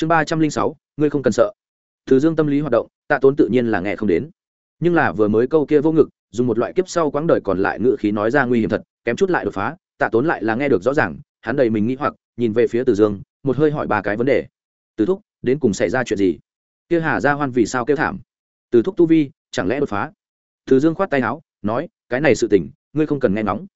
chương ba trăm linh sáu, ngươi không cần sợ. Từ dương tâm lý hoạt động, tạ tốn tự nhiên là nghe không đến. Nhưng là vừa mới câu kia vô ngực, dùng một loại kiếp sau quãng đời còn lại ngự khí nói ra nguy hiểm thật, kém chút lại đột phá, tạ tốn lại là nghe được rõ ràng, hắn đầy mình nghĩ hoặc, nhìn về phía từ dương, một hơi hỏi ba cái vấn đề. Từ thúc, đến cùng xảy ra chuyện gì? Kia hà ra hoan vì sao kêu thảm? Từ thúc tu vi, chẳng lẽ đột phá? Từ dương khoát tay áo, nói, cái này sự tình, ngươi không cần nghe ngóng.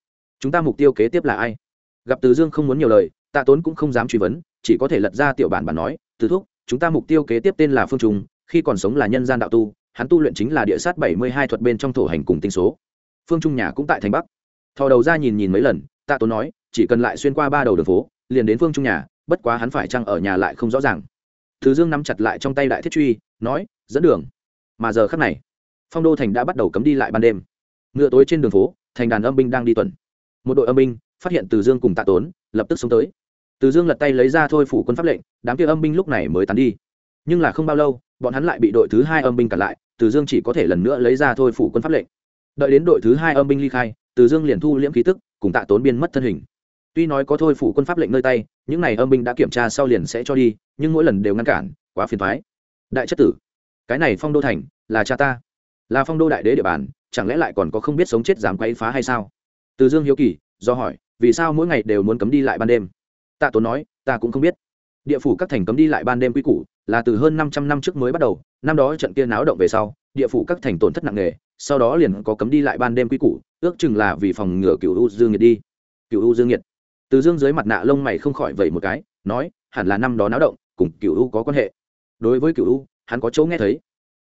Chúng ta mục tiêu kế tiếp là ai? Gặp từ dương không muốn nhiều lời, tạ tốn cũng không dám truy vấn, chỉ có thể lật ra tiểu bản bản nói từ thúc, chúng ta mục tiêu kế tiếp tên là phương trung, khi còn sống là nhân gian đạo tu, hắn tu luyện chính là địa sát bảy mươi hai thuật bên trong thổ hành cùng tinh số. Phương trung nhà cũng tại thành bắc. Thò đầu ra nhìn nhìn mấy lần, tạ tốn nói, chỉ cần lại xuyên qua ba đầu đường phố, liền đến phương trung nhà, bất quá hắn phải chăng ở nhà lại không rõ ràng. Thứ dương nắm chặt lại trong tay đại thiết truy, nói, dẫn đường. Mà giờ khắc này, phong đô thành đã bắt đầu cấm đi lại ban đêm. Ngựa tối trên đường phố, thành đàn âm binh đang đi tuần. Một đội âm binh phát hiện từ dương cùng tạ tốn, lập tức xuống tới từ dương lật tay lấy ra thôi phủ quân pháp lệnh, đám kia âm binh lúc này mới tán đi. Nhưng là không bao lâu, bọn hắn lại bị đội thứ hai âm binh cản lại, từ dương chỉ có thể lần nữa lấy ra thôi phủ quân pháp lệnh. Đợi đến đội thứ hai âm binh ly khai, từ dương liền thu liễm khí tức, cùng tạ tốn biên mất thân hình. Tuy nói có thôi phủ quân pháp lệnh nơi tay, những n à y âm binh đã kiểm tra sau liền sẽ cho đi, nhưng mỗi lần đều ngăn cản, quá phiền thoái đại chất tử, cái này phong đô thành, là cha ta. Là phong đô đại đế địa bàn, chẳng lẽ lại còn có không biết sống chết dám quay phá hay sao? Từ dương hiếu kỳ, do hỏi, vì sao mỗi ngày đều muốn cấm đi lại ban đêm? Tạ tốn nói, ta cũng không biết. Địa phủ các thành cấm đi lại ban đêm quy củ là từ hơn năm trăm năm trước mới bắt đầu, năm đó trận kia náo động về sau, địa phủ các thành tổn thất nặng nề, sau đó liền có cấm đi lại ban đêm quy củ, ước chừng là vì phòng ngừa cựu u dương nhiệt đi. Cựu u dương nhiệt. Từ dương dưới mặt nạ lông mày không khỏi vẩy một cái, nói, hẳn là năm đó náo động, cùng cựu u có quan hệ. Đối với cựu u, hắn có chỗ nghe thấy.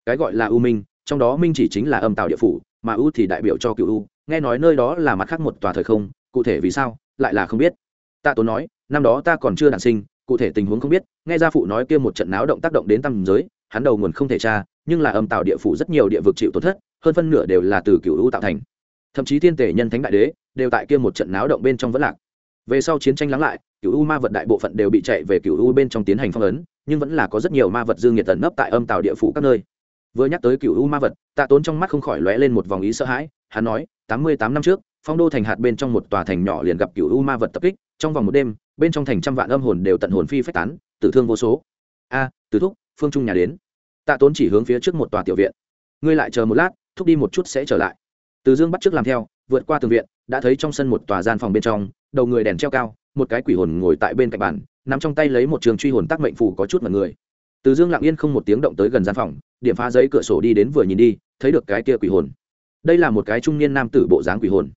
Cái gọi là u minh, trong đó minh chỉ chính là âm tạo địa phủ, mà u thì đại biểu cho cựu u, nghe nói nơi đó là mặt khác một tòa thời không, cụ thể vì sao, lại là không biết. Tạ tốn nói năm đó ta còn chưa đản sinh, cụ thể tình huống không biết, nghe gia phụ nói kia một trận náo động tác động đến tâm giới, hắn đầu nguồn không thể tra, nhưng là âm tạo địa phủ rất nhiều địa vực chịu tổn thất, hơn phân nửa đều là từ cựu u tạo thành. Thậm chí thiên tể nhân thánh đại đế, đều tại kia một trận náo động bên trong vẫn lạc. Về sau chiến tranh lắng lại cựu u ma vật đại bộ phận đều bị chạy về cựu u bên trong tiến hành phong ấn, nhưng vẫn là có rất nhiều ma vật dương nhiệt tận nấp tại âm tạo địa phủ các nơi. Vừa nhắc tới cựu u ma vật, tạ tốn trong mắt không khỏi lóe lên một vòng ý sợ hãi, hắn nói, tám mươi tám năm trước, phong đô thành hạt bên trong một tòa thành nhỏ liền gặp cựu u ma vật tập kích trong vòng một đêm, bên trong thành trăm vạn âm hồn đều tận hồn phi phách tán, tử thương vô số. A từ thúc, phương trung nhà đến. Tạ tốn chỉ hướng phía trước một tòa tiểu viện. Ngươi lại chờ một lát, thúc đi một chút sẽ trở lại. Từ dương bắt trước làm theo, vượt qua tường viện, đã thấy trong sân một tòa gian phòng bên trong, đầu người đèn treo cao, một cái quỷ hồn ngồi tại bên cạnh bàn nằm trong tay lấy một trường truy hồn tác mệnh phủ có chút mật người. Từ dương lặng yên không một tiếng động tới gần gian phòng, điểm phá giấy cửa sổ đi đến vừa nhìn đi, thấy được cái kia quỷ hồn. Đây là một cái trung niên nam tử bộ dáng quỷ hồn.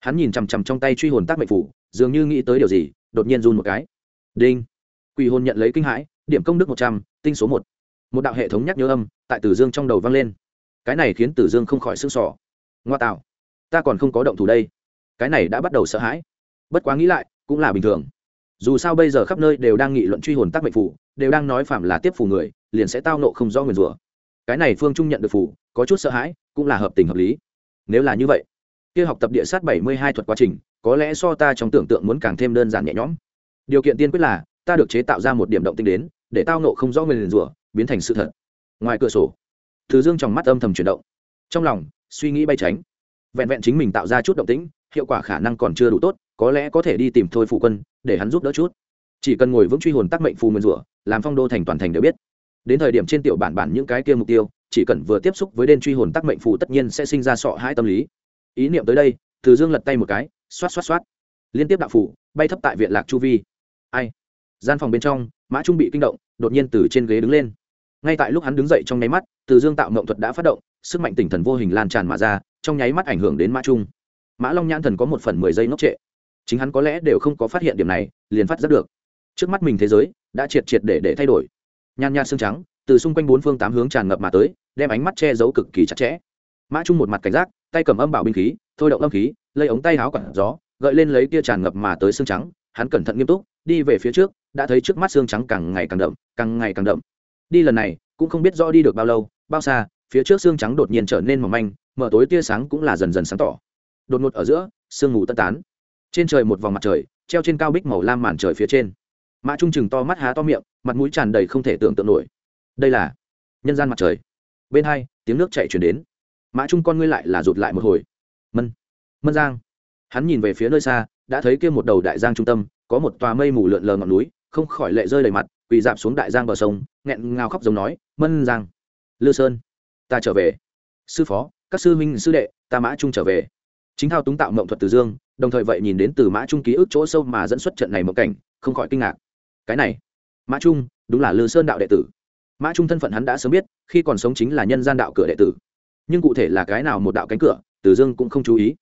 Hắn nhìn chằm chằm trong tay truy hồn tác mệnh phủ dường như nghĩ tới điều gì, đột nhiên run một cái. Đinh. Quỷ hồn nhận lấy kinh hãi, điểm công đức một trăm, tinh số một. Một đạo hệ thống nhắc nhớ âm, tại tử dương trong đầu vang lên. Cái này khiến tử dương không khỏi s ư n g sỏ ngoa tạo. Ta còn không có động thủ đây. Cái này đã bắt đầu sợ hãi. Bất quá nghĩ lại, cũng là bình thường. Dù sao bây giờ khắp nơi đều đang nghị luận truy hồn tác mệnh phủ đều đang nói phạm là tiếp phủ người, liền sẽ tao nộ không do nguyền rủa. Cái này phương trung nhận được phủ có chút sợ hãi, cũng là hợp tình hợp lý. Nếu là như vậy kia học tập địa sát bảy mươi hai thuật quá trình, có lẽ so ta trong tưởng tượng muốn càng thêm đơn giản nhẹ nhõm. Điều kiện tiên quyết là, ta được chế tạo ra một điểm động tinh đến, để tao nộ không rõ nguyền rủa, biến thành sự thật. Ngoài cửa sổ thứ dương trong mắt âm thầm chuyển động. Trong lòng, suy nghĩ bay tránh. Vẹn vẹn chính mình tạo ra chút động tĩnh, hiệu quả khả năng còn chưa đủ tốt, có lẽ có thể đi tìm thôi phụ quân, để hắn giúp đỡ chút. Chỉ cần ngồi vững truy hồn tác mệnh phù nguyên rủa, làm phong đô thành toàn thành đều biết. Đến thời điểm trên tiểu bản bản những cái kia mục tiêu, chỉ cần vừa tiếp xúc với đen truy hồn tác mệnh phù tất nhiên sẽ sinh ra sọ hai tâm lý ý niệm tới đây, từ dương lật tay một cái, xoát xoát xoát. Liên tiếp đạo phủ, bay thấp tại viện lạc chu vi. Ai? Gian phòng bên trong, mã trung bị kinh động, đột nhiên từ trên ghế đứng lên. Ngay tại lúc hắn đứng dậy trong nháy mắt, từ dương tạo mộng thuật đã phát động, sức mạnh tinh thần vô hình lan tràn mà ra, trong nháy mắt ảnh hưởng đến mã trung. Mã long nhãn thần có một phần mười giây ngốc trệ. Chính hắn có lẽ đều không có phát hiện điểm này, liền phát giác được. Trước mắt mình thế giới, đã triệt triệt để để thay đổi. Nhàn nhạt xương trắng, từ xung quanh bốn phương tám hướng tràn ngập mà tới, đem ánh mắt che giấu cực kỳ chặt chẽ. Mã trung một mặt cảnh giác tay cầm âm bảo binh khí, thôi động âm khí, lấy ống tay háo quản gió, gợi lên lấy kia tràn ngập mà tới xương trắng, hắn cẩn thận nghiêm túc, đi về phía trước, đã thấy trước mắt xương trắng càng ngày càng đậm, càng ngày càng đậm. Đi lần này, cũng không biết rõ đi được bao lâu, bao xa, phía trước xương trắng đột nhiên trở nên mỏng manh, mở tối tia sáng cũng là dần dần sáng tỏ. Đột ngột ở giữa, sương mù tất tán. Trên trời một vòng mặt trời, treo trên cao bích màu lam màn trời phía trên. Mã trung chừng to mắt há to miệng, mặt mũi tràn đầy không thể tưởng tượng nổi. Đây là nhân gian mặt trời. Bên hai, tiếng nước chạy chuyển đến mã trung con ngươi lại là rụt lại một hồi. Mân mân giang. Hắn nhìn về phía nơi xa, đã thấy kia một đầu đại giang trung tâm, có một tòa mây mù lượn lờ ngọn núi, không khỏi lệ rơi đầy mặt, quỳ dạp xuống đại giang bờ sông, nghẹn ngào khóc giống nói, mân giang, lư sơn, ta trở về. Sư phó, các sư minh sư đệ, ta mã trung trở về. Chính thao túng tạo mộng thuật từ dương, đồng thời vậy nhìn đến từ mã trung ký ức chỗ sâu mà dẫn xuất trận này mộng cảnh, không khỏi kinh ngạc. Cái này, mã trung đúng là lư sơn đạo đệ tử. Mã trung thân phận hắn đã sớm biết, khi còn sống chính là nhân gian đạo cửa đệ tử nhưng cụ thể là cái nào một đạo cánh cửa Tử dương cũng không chú ý.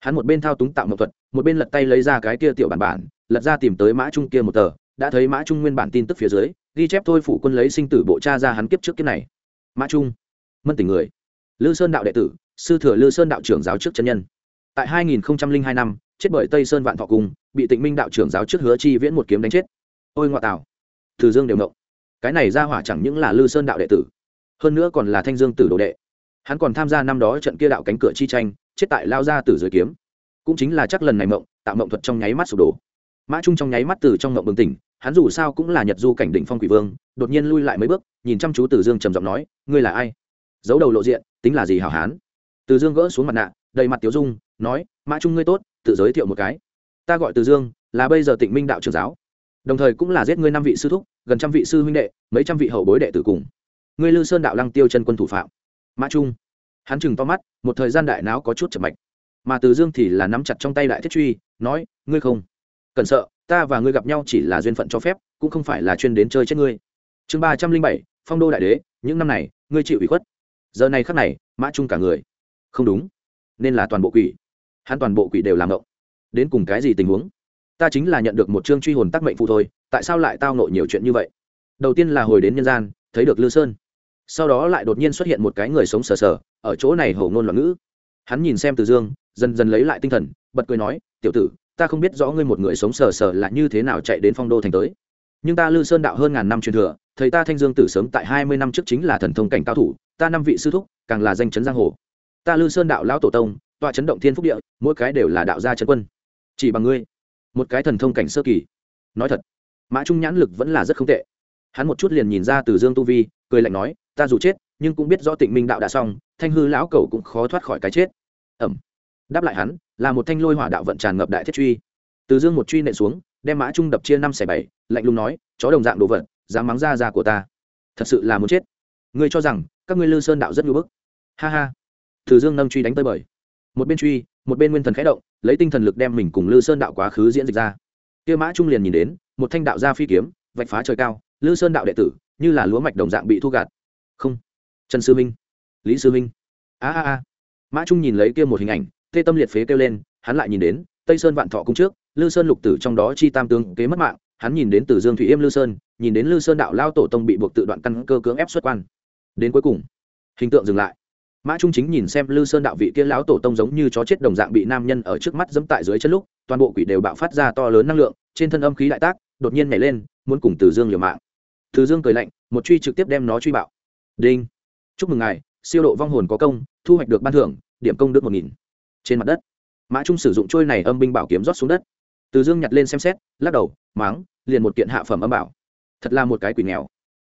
Hắn một bên thao túng tạo mộng thuật, một bên lật tay lấy ra cái kia tiểu bản bản, lật ra tìm tới mã trung kia một tờ, đã thấy mã trung nguyên bản tin tức phía dưới, ghi chép thôi phủ quân lấy sinh tử bộ cha ra hắn kiếp trước kiếp này. Mã trung, mân tỉnh người. Lư sơn đạo đệ tử, sư thừa lư sơn đạo trưởng giáo trước chân nhân. Tại 2002 năm, chết bởi tây sơn vạn thọ cung bị tịnh minh đạo trưởng giáo trước hứa chi viễn một kiếm đánh chết. Ôi ngoại tảo từ dương đều nộng cái này ra hỏa chẳng những là lư sơn đạo đệ tử, hơn nữa còn là thanh dương tử đồ đệ hắn còn tham gia năm đó trận kia đạo cánh cửa chi tranh, chết tại lao ra từ dưới kiếm. Cũng chính là chắc lần này mộng, tạo mộng thuật trong nháy mắt sụp đổ. Mã trung trong nháy mắt từ trong mộng bừng tỉnh, hắn dù sao cũng là nhật du cảnh đỉnh phong quỷ vương, đột nhiên lui lại mấy bước, nhìn chăm chú từ dương trầm giọng nói, ngươi là ai? Giấu đầu lộ diện, tính là gì hảo hán? Từ dương gỡ xuống mặt nạ, đầy mặt tiếu dung, nói, mã trung ngươi tốt, tự giới thiệu một cái. Ta gọi từ dương, là bây giờ tịnh minh đạo trưởng giáo. Đồng thời cũng là giết ngươi năm vị sư thúc, gần trăm vị sư huynh đệ, mấy trăm vị hậu bối đệ tử cùng. Ngươi lư sơn đạo lăng tiêu chân quân thủ phạm mã trung. Hắn chừng to mắt, một thời gian đại não có chút chậm mạch. Mà từ dương thì là nắm chặt trong tay đại thiết truy, nói, ngươi không cần sợ, ta và ngươi gặp nhau chỉ là duyên phận cho phép, cũng không phải là chuyên đến chơi chết ngươi. Chương ba trăm linh bảy, phong đô đại đế, những năm này, ngươi chịu ủy khuất. Giờ này khắc này, mã trung cả người. Không đúng, nên là toàn bộ quỷ. Hắn toàn bộ quỷ đều làm ngộng. Đến cùng cái gì tình huống? Ta chính là nhận được một chương truy hồn tác mệnh phụ thôi, tại sao lại tao nộ nhiều chuyện như vậy? Đầu tiên là hồi đến nhân gian, thấy được lư sơn sau đó lại đột nhiên xuất hiện một cái người sống sờ sờ, ở chỗ này hầu ngôn loạn ngữ. Hắn nhìn xem từ dương, dần dần lấy lại tinh thần, bật cười nói, tiểu tử, ta không biết rõ ngươi một người sống sờ sờ là như thế nào chạy đến phong đô thành tới. Nhưng ta lư sơn đạo hơn ngàn năm truyền thừa, thầy ta thanh dương tử sớm tại hai mươi năm trước chính là thần thông cảnh cao thủ, ta năm vị sư thúc, càng là danh chấn giang hồ. Ta lư sơn đạo lão tổ tông, tọa chấn động thiên phúc địa, mỗi cái đều là đạo gia trấn quân. Chỉ bằng ngươi, một cái thần thông cảnh sơ kỳ. Nói thật, mã trung nhãn lực vẫn là rất không tệ. Hắn một chút liền nhìn ra từ dương tu vi cười lạnh nói, ta dù chết, nhưng cũng biết rõ tịnh minh đạo đã xong, thanh hư lão cầu cũng khó thoát khỏi cái chết. Ẩm. Đáp lại hắn, là một thanh lôi hỏa đạo vận tràn ngập đại thiết truy. Từ dương một truy nện xuống, đem mã trung đập chia năm xẻ bảy, lạnh lùng nói, chó đồng dạng đồ vật, dám mắng ra ra của ta. Thật sự là muốn chết. Ngươi cho rằng, các ngươi lư sơn đạo rất ngưỡng bức. Ha ha. Từ dương nâng truy đánh tới bời. Một bên truy, một bên nguyên thần khẽ động, lấy tinh thần lực đem mình cùng lư sơn đạo quá khứ diễn dịch ra. Kia mã trung liền nhìn đến, một thanh đạo gia phi kiếm, vạch phá trời cao, lư sơn đạo đệ tử như là lúa mạch đồng dạng bị thu gạt. Không. Trần sư minh. Lý sư minh. A a a. Mã trung nhìn lấy kia một hình ảnh, tê tâm liệt phế kêu lên, hắn lại nhìn đến, tây sơn vạn thọ cung trước, lư sơn lục tử trong đó chi tam tướng kế mất mạng, hắn nhìn đến từ dương thủy yêm lư sơn, nhìn đến lư sơn đạo lao tổ tông bị buộc tự đoạn căn cơ cưỡng ép xuất quan. Đến cuối cùng, hình tượng dừng lại. Mã trung chính nhìn xem lư sơn đạo vị kia lão tổ tông giống như chó chết đồng dạng bị nam nhân ở trước mắt dẫm tại dưới chân lúc, toàn bộ quỷ đều bạo phát ra to lớn năng lượng, trên thân âm khí đại tác, đột nhiên nhảy lên, muốn cùng từ dương liều mạng từ dương cười lạnh, một truy trực tiếp đem nó truy bạo. Đinh. Chúc mừng ngài, siêu độ vong hồn có công, thu hoạch được ban thưởng, điểm công đức một nghìn. Trên mặt đất, mã trung sử dụng trôi này âm binh bảo kiếm rót xuống đất. Từ dương nhặt lên xem xét, lắc đầu, máng, liền một kiện hạ phẩm âm bảo. Thật là một cái quỷ nghèo.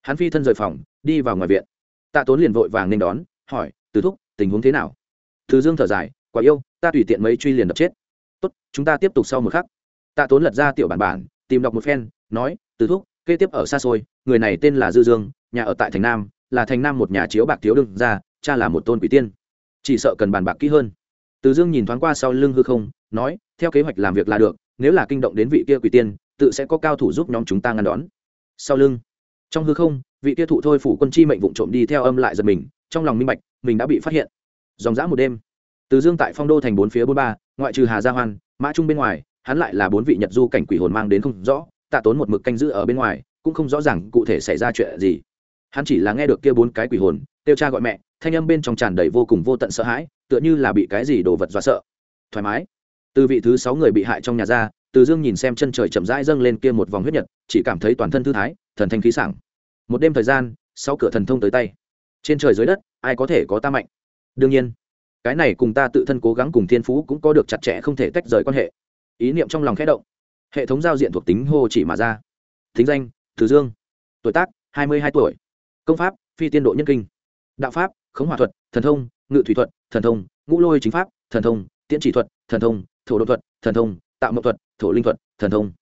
Hắn phi thân rời phòng, đi vào ngoài viện. Tạ tốn liền vội vàng nên đón, hỏi, từ thúc, tình huống thế nào? Từ dương thở dài quả yêu, ta tùy tiện mấy truy liền đập chết. Tốt, chúng ta tiếp tục sau một khắc. Tạ tốn lật ra tiểu bản bản, tìm đọc một phen, nói, từ thúc kế tiếp ở xa xôi, người này tên là dư dương, nhà ở tại thành nam, là thành nam một nhà chiếu bạc thiếu đương ra cha là một tôn quỷ tiên. Chỉ sợ cần bàn bạc kỹ hơn. Từ dương nhìn thoáng qua sau lưng hư không, nói, theo kế hoạch làm việc là được, nếu là kinh động đến vị kia quỷ tiên, tự sẽ có cao thủ giúp nhóm chúng ta ngăn đón. Sau lưng, trong hư không, vị kia thụ thôi phủ quân chi mệnh vụ trộm đi theo âm lại giật mình, trong lòng minh bạch, mình đã bị phát hiện. Dòng dã một đêm, từ dương tại phong đô thành bốn phía bốn ba, ngoại trừ hà gia hoan, mã trung bên ngoài, hắn lại là bốn vị nhật du cảnh quỷ hồn mang đến không rõ tạ tốn một mực canh giữ ở bên ngoài, cũng không rõ ràng cụ thể xảy ra chuyện gì. Hắn chỉ là nghe được kia bốn cái quỷ hồn, kêu cha gọi mẹ, thanh âm bên trong tràn đầy vô cùng vô tận sợ hãi, tựa như là bị cái gì đồ vật dọa sợ. Thoải mái. Từ vị thứ sáu người bị hại trong nhà ra, từ dương nhìn xem chân trời chậm rãi dâng lên kia một vòng huyết nhật, chỉ cảm thấy toàn thân thư thái, thần thanh khí sảng. Một đêm thời gian sau cửa thần thông tới tay. Trên trời dưới đất, ai có thể có ta mạnh? Đương nhiên, cái này cùng ta tự thân cố gắng cùng thiên phú cũng có được chặt chẽ không thể tách rời quan hệ. Ý niệm trong lòng khẽ động hệ thống giao diện thuộc tính hô chỉ mà ra. Thính danh thứ dương. Tuổi tác, hai mươi hai tuổi. Công pháp, phi tiên độ nhân kinh. Đạo pháp, khống hòa thuật, thần thông, ngự thủy thuật, thần thông, ngũ lôi chính pháp, thần thông, tiễn chỉ thuật, thần thông, thổ đột thuật, thần thông, tạo mậu thuật, thổ linh thuật, thần thông.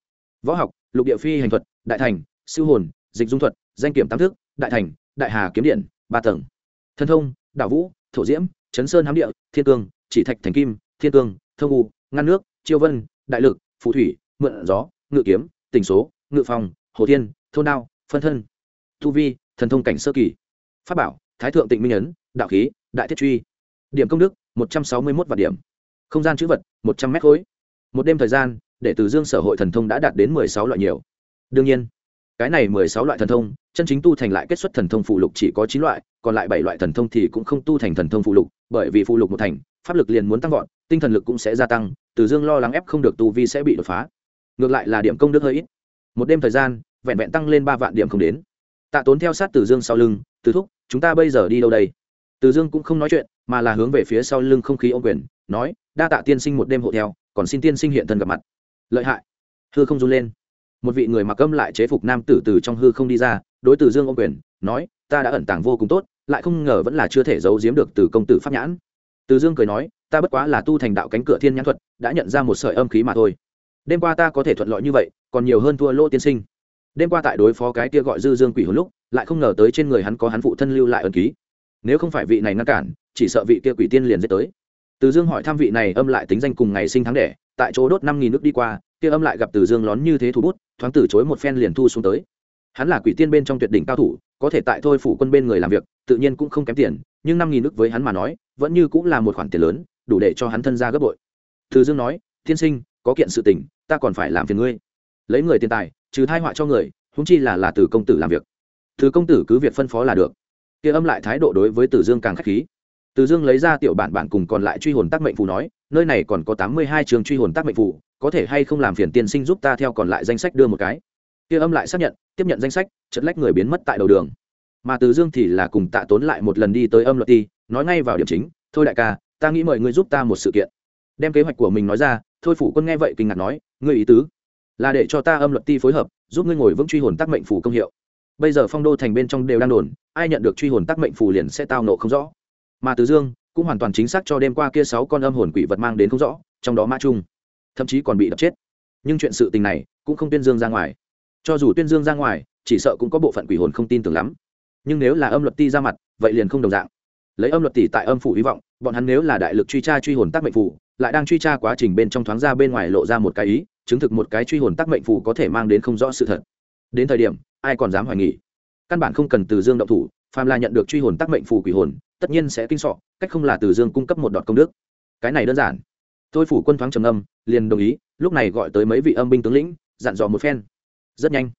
Võ học, lục địa phi hành thuật, đại thành, siêu hồn, dịch dung thuật, danh kiểm tam thức, đại thành, đại hà kiếm điện, ba tầng. Thần thông, đạo vũ, thổ diễm, chấn sơn hám địa, thiên cương, chỉ thạch thành kim, thiên cương, thông u, ngăn nước, chiêu vân, đại lực, phù thủy mượn gió, ngự kiếm, tình số, ngự phòng hồ thiên, thôn đao, phân thân, tu vi, thần thông cảnh sơ kỳ. Pháp bảo, thái thượng tịnh minh ấn, đạo khí, đại thiết truy. Điểm công đức, một trăm sáu mươi một vạn điểm. Không gian chữ vật, một trăm mét khối. Một đêm thời gian, để từ dương sở hội thần thông đã đạt đến mười sáu loại nhiều. Đương nhiên, cái này mười sáu loại thần thông, chân chính tu thành lại kết xuất thần thông phụ lục chỉ có chín loại, còn lại bảy loại thần thông thì cũng không tu thành thần thông phụ lục, bởi vì phụ lục một thành, pháp lực liền muốn tăng vọt, tinh thần lực cũng sẽ gia tăng, từ dương lo lắng ép không được tu vi sẽ bị đột phá ngược lại là điểm công đức hơi ít. Một đêm thời gian, vẹn vẹn tăng lên ba vạn điểm không đến. Tạ tốn theo sát từ dương sau lưng, từ thúc, chúng ta bây giờ đi đâu đây? Từ dương cũng không nói chuyện, mà là hướng về phía sau lưng không khí ô quyền, nói, đa tạ tiên sinh một đêm hộ theo, còn xin tiên sinh hiện thân gặp mặt. Lợi hại. Hư không run lên. Một vị người mặc âm lại chế phục nam tử từ trong hư không đi ra, đối từ dương ô quyền, nói, ta đã ẩn tàng vô cùng tốt, lại không ngờ vẫn là chưa thể giấu giếm được từ công tử pháp nhãn. Từ dương cười nói, ta bất quá là tu thành đạo cánh cửa thiên nhãn thuật, đã nhận ra một sợi âm khí mà thôi đêm qua ta có thể thuận lợi như vậy, còn nhiều hơn thua lô tiên sinh. Đêm qua tại đối phó cái kia gọi dư dương quỷ hồn lúc, lại không ngờ tới trên người hắn có hắn phụ thân lưu lại ẩn ký. Nếu không phải vị này ngăn cản, chỉ sợ vị kia quỷ tiên liền dễ tới. Từ dương hỏi thăm vị này âm lại tính danh cùng ngày sinh tháng đẻ, tại chỗ đốt năm nghìn nước đi qua, kia âm lại gặp từ dương lón như thế thủ bút, thoáng từ chối một phen liền thu xuống tới. Hắn là quỷ tiên bên trong tuyệt đỉnh cao thủ, có thể tại thôi phủ quân bên người làm việc, tự nhiên cũng không kém tiền, nhưng năm nghìn nước với hắn mà nói, vẫn như cũng là một khoản tiền lớn, đủ để cho hắn thân ra gấp bội. Từ dương nói, tiên sinh có kiện sự tình, ta còn phải làm phiền ngươi. Lấy người tiền tài, trừ thai họa cho người húng chi là là từ công tử làm việc. Thứ công tử cứ việc phân phó là được. Kia âm lại thái độ đối với tử dương càng k h á c h khí. Tử dương lấy ra tiểu bản bản cùng còn lại truy hồn tác mệnh phù nói, nơi này còn có tám mươi hai trường truy hồn tác mệnh phù, có thể hay không làm phiền tiên sinh giúp ta theo còn lại danh sách đưa một cái. Kia âm lại xác nhận, tiếp nhận danh sách chất lách người biến mất tại đầu đường. Mà tử dương thì là cùng tạ tốn lại một lần đi tới âm luật ti, nói ngay vào điểm chính, thôi đại ca, ta nghĩ mời ngươi giúp ta một sự kiện. Đem kế hoạch của mình nói ra thôi phủ quân nghe vậy kinh ngạc nói, ngươi ý tứ là để cho ta âm luật ti phối hợp, giúp ngươi ngồi vững truy hồn tác mệnh phủ công hiệu. Bây giờ phong đô thành bên trong đều đang đồn, ai nhận được truy hồn tác mệnh phủ liền sẽ tao nộ không rõ. Mà tứ dương cũng hoàn toàn chính xác cho đêm qua kia sáu con âm hồn quỷ vật mang đến không rõ, trong đó mã trung thậm chí còn bị đập chết. Nhưng chuyện sự tình này cũng không tuyên dương ra ngoài. Cho dù tuyên dương ra ngoài, chỉ sợ cũng có bộ phận quỷ hồn không tin tưởng lắm. Nhưng nếu là âm luật ti ra mặt, vậy liền không đồng dạng. Lấy âm luật tỷ tại âm phủ hy vọng, bọn hắn nếu là đại lực truy tra truy hồn tác mệnh phủ lại đang truy tra quá trình bên trong thoáng ra bên ngoài lộ ra một cái ý, chứng thực một cái truy hồn tác mệnh phủ có thể mang đến không rõ sự thật. Đến thời điểm, ai còn dám hoài nghỉ căn bản không cần từ dương động thủ phàm là nhận được truy hồn tác mệnh phù quỷ hồn, tất nhiên sẽ kinh sọ, cách không là từ dương cung cấp một đọt công đức. Cái này đơn giản. Tôi phủ quân thoáng trầm âm liền đồng ý, lúc này gọi tới mấy vị âm binh tướng lĩnh, dặn dò một phen. Rất nhanh.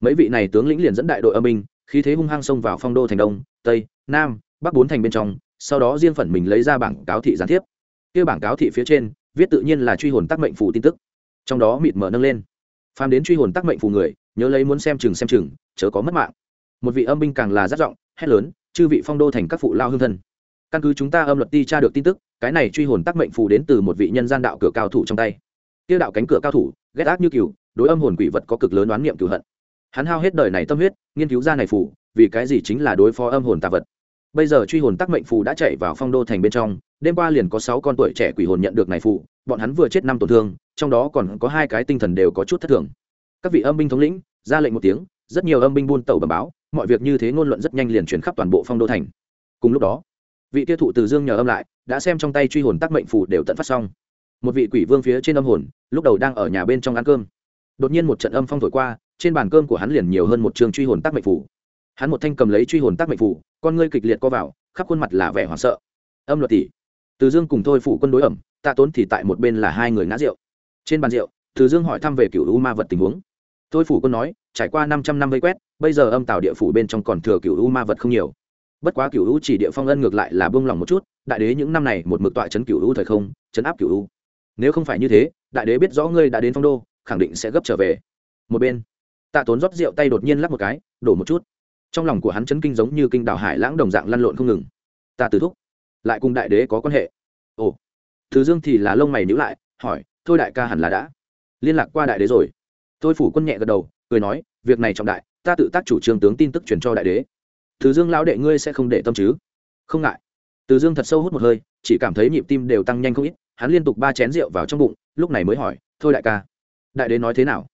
Mấy vị này tướng lĩnh liền dẫn đại đội âm binh, khí thế hung hăng xông vào phong đô thành đông, tây, nam, bắc bốn thành bên trong, sau đó riêng phần mình lấy ra bảng cáo thị gián tiếp kia bảng cáo thị phía trên, viết tự nhiên là truy hồn tác mệnh phù tin tức. Trong đó mịt mở nâng lên. Phàm đến truy hồn tác mệnh phù người, nhớ lấy muốn xem chừng xem chừng, chớ có mất mạng. Một vị âm binh càng là rất giọng, hét lớn, chư vị phong đô thành các phụ lao hương thân, căn cứ chúng ta âm luật ti tra được tin tức, cái này truy hồn tác mệnh phù đến từ một vị nhân gian đạo cửa cao thủ trong tay. Tiêu đạo cánh cửa cao thủ, ghét ác như cừu, đối âm hồn quỷ vật có cực lớn đoán niệm cửu hận. Hắn hao hết đời này tâm huyết, nghiên cứu ra này phù, vì cái gì chính là đối phó âm hồn tà vật? Bây giờ truy hồn tắc mệnh phù đã chạy vào phong đô thành bên trong, đêm qua liền có sáu con tuổi trẻ quỷ hồn nhận được này phù, bọn hắn vừa chết năm tổn thương, trong đó còn có hai cái tinh thần đều có chút thất thường. Các vị âm binh thống lĩnh, ra lệnh một tiếng, rất nhiều âm binh buôn tàu bẩm báo, mọi việc như thế ngôn luận rất nhanh liền chuyển khắp toàn bộ phong đô thành. Cùng lúc đó, vị tiêu thụ từ dương nhờ âm lại, đã xem trong tay truy hồn tắc mệnh phù đều tận phát xong. Một vị quỷ vương phía trên âm hồn, lúc đầu đang ở nhà bên trong ăn cơm. Đột nhiên một trận âm phong thổi qua, trên bàn cơm của hắn liền nhiều hơn một trường truy hồn tắc mệnh phù hắn một thanh cầm lấy truy hồn tác mệnh phủ, con ngươi kịch liệt co vào khắp khuôn mặt là vẻ hoảng sợ. Âm luật tỷ từ dương cùng thôi phủ quân đối ẩm tạ tốn thì tại một bên là hai người ngã rượu. Trên bàn rượu từ dương hỏi thăm về cựu u ma vật tình huống. Thôi phủ quân nói trải qua năm trăm năm vây quét bây giờ âm tạo địa phủ bên trong còn thừa cựu u ma vật không nhiều. Bất quá cựu u chỉ địa phong ân ngược lại là buông lòng một chút đại đế những năm này một mực tọa chấn cựu u thời không chấn áp cựu u. Nếu không phải như thế đại đế biết rõ ngươi đã đến phong đô khẳng định sẽ gấp trở về. Một bên tạ tốn rót rượu tay đột nhiên lắc một cái đổ một chút trong lòng của hắn chấn kinh giống như kinh đảo hải lãng đồng dạng lăn lộn không ngừng. Ta từ thúc, lại cùng đại đế có quan hệ. Ồ thứ dương thì là lông mày nhữ lại, hỏi, thôi đại ca hẳn là đã liên lạc qua đại đế rồi. Thôi phủ quân nhẹ gật đầu, cười nói, việc này trọng đại, ta tự tác chủ trương tướng tin tức truyền cho đại đế. Thứ dương lão đệ ngươi sẽ không để tâm chứ? Không ngại. Từ dương thật sâu hút một hơi, chỉ cảm thấy nhịp tim đều tăng nhanh không ít, hắn liên tục ba chén rượu vào trong bụng, lúc này mới hỏi, thôi đại ca, đại đế nói thế nào?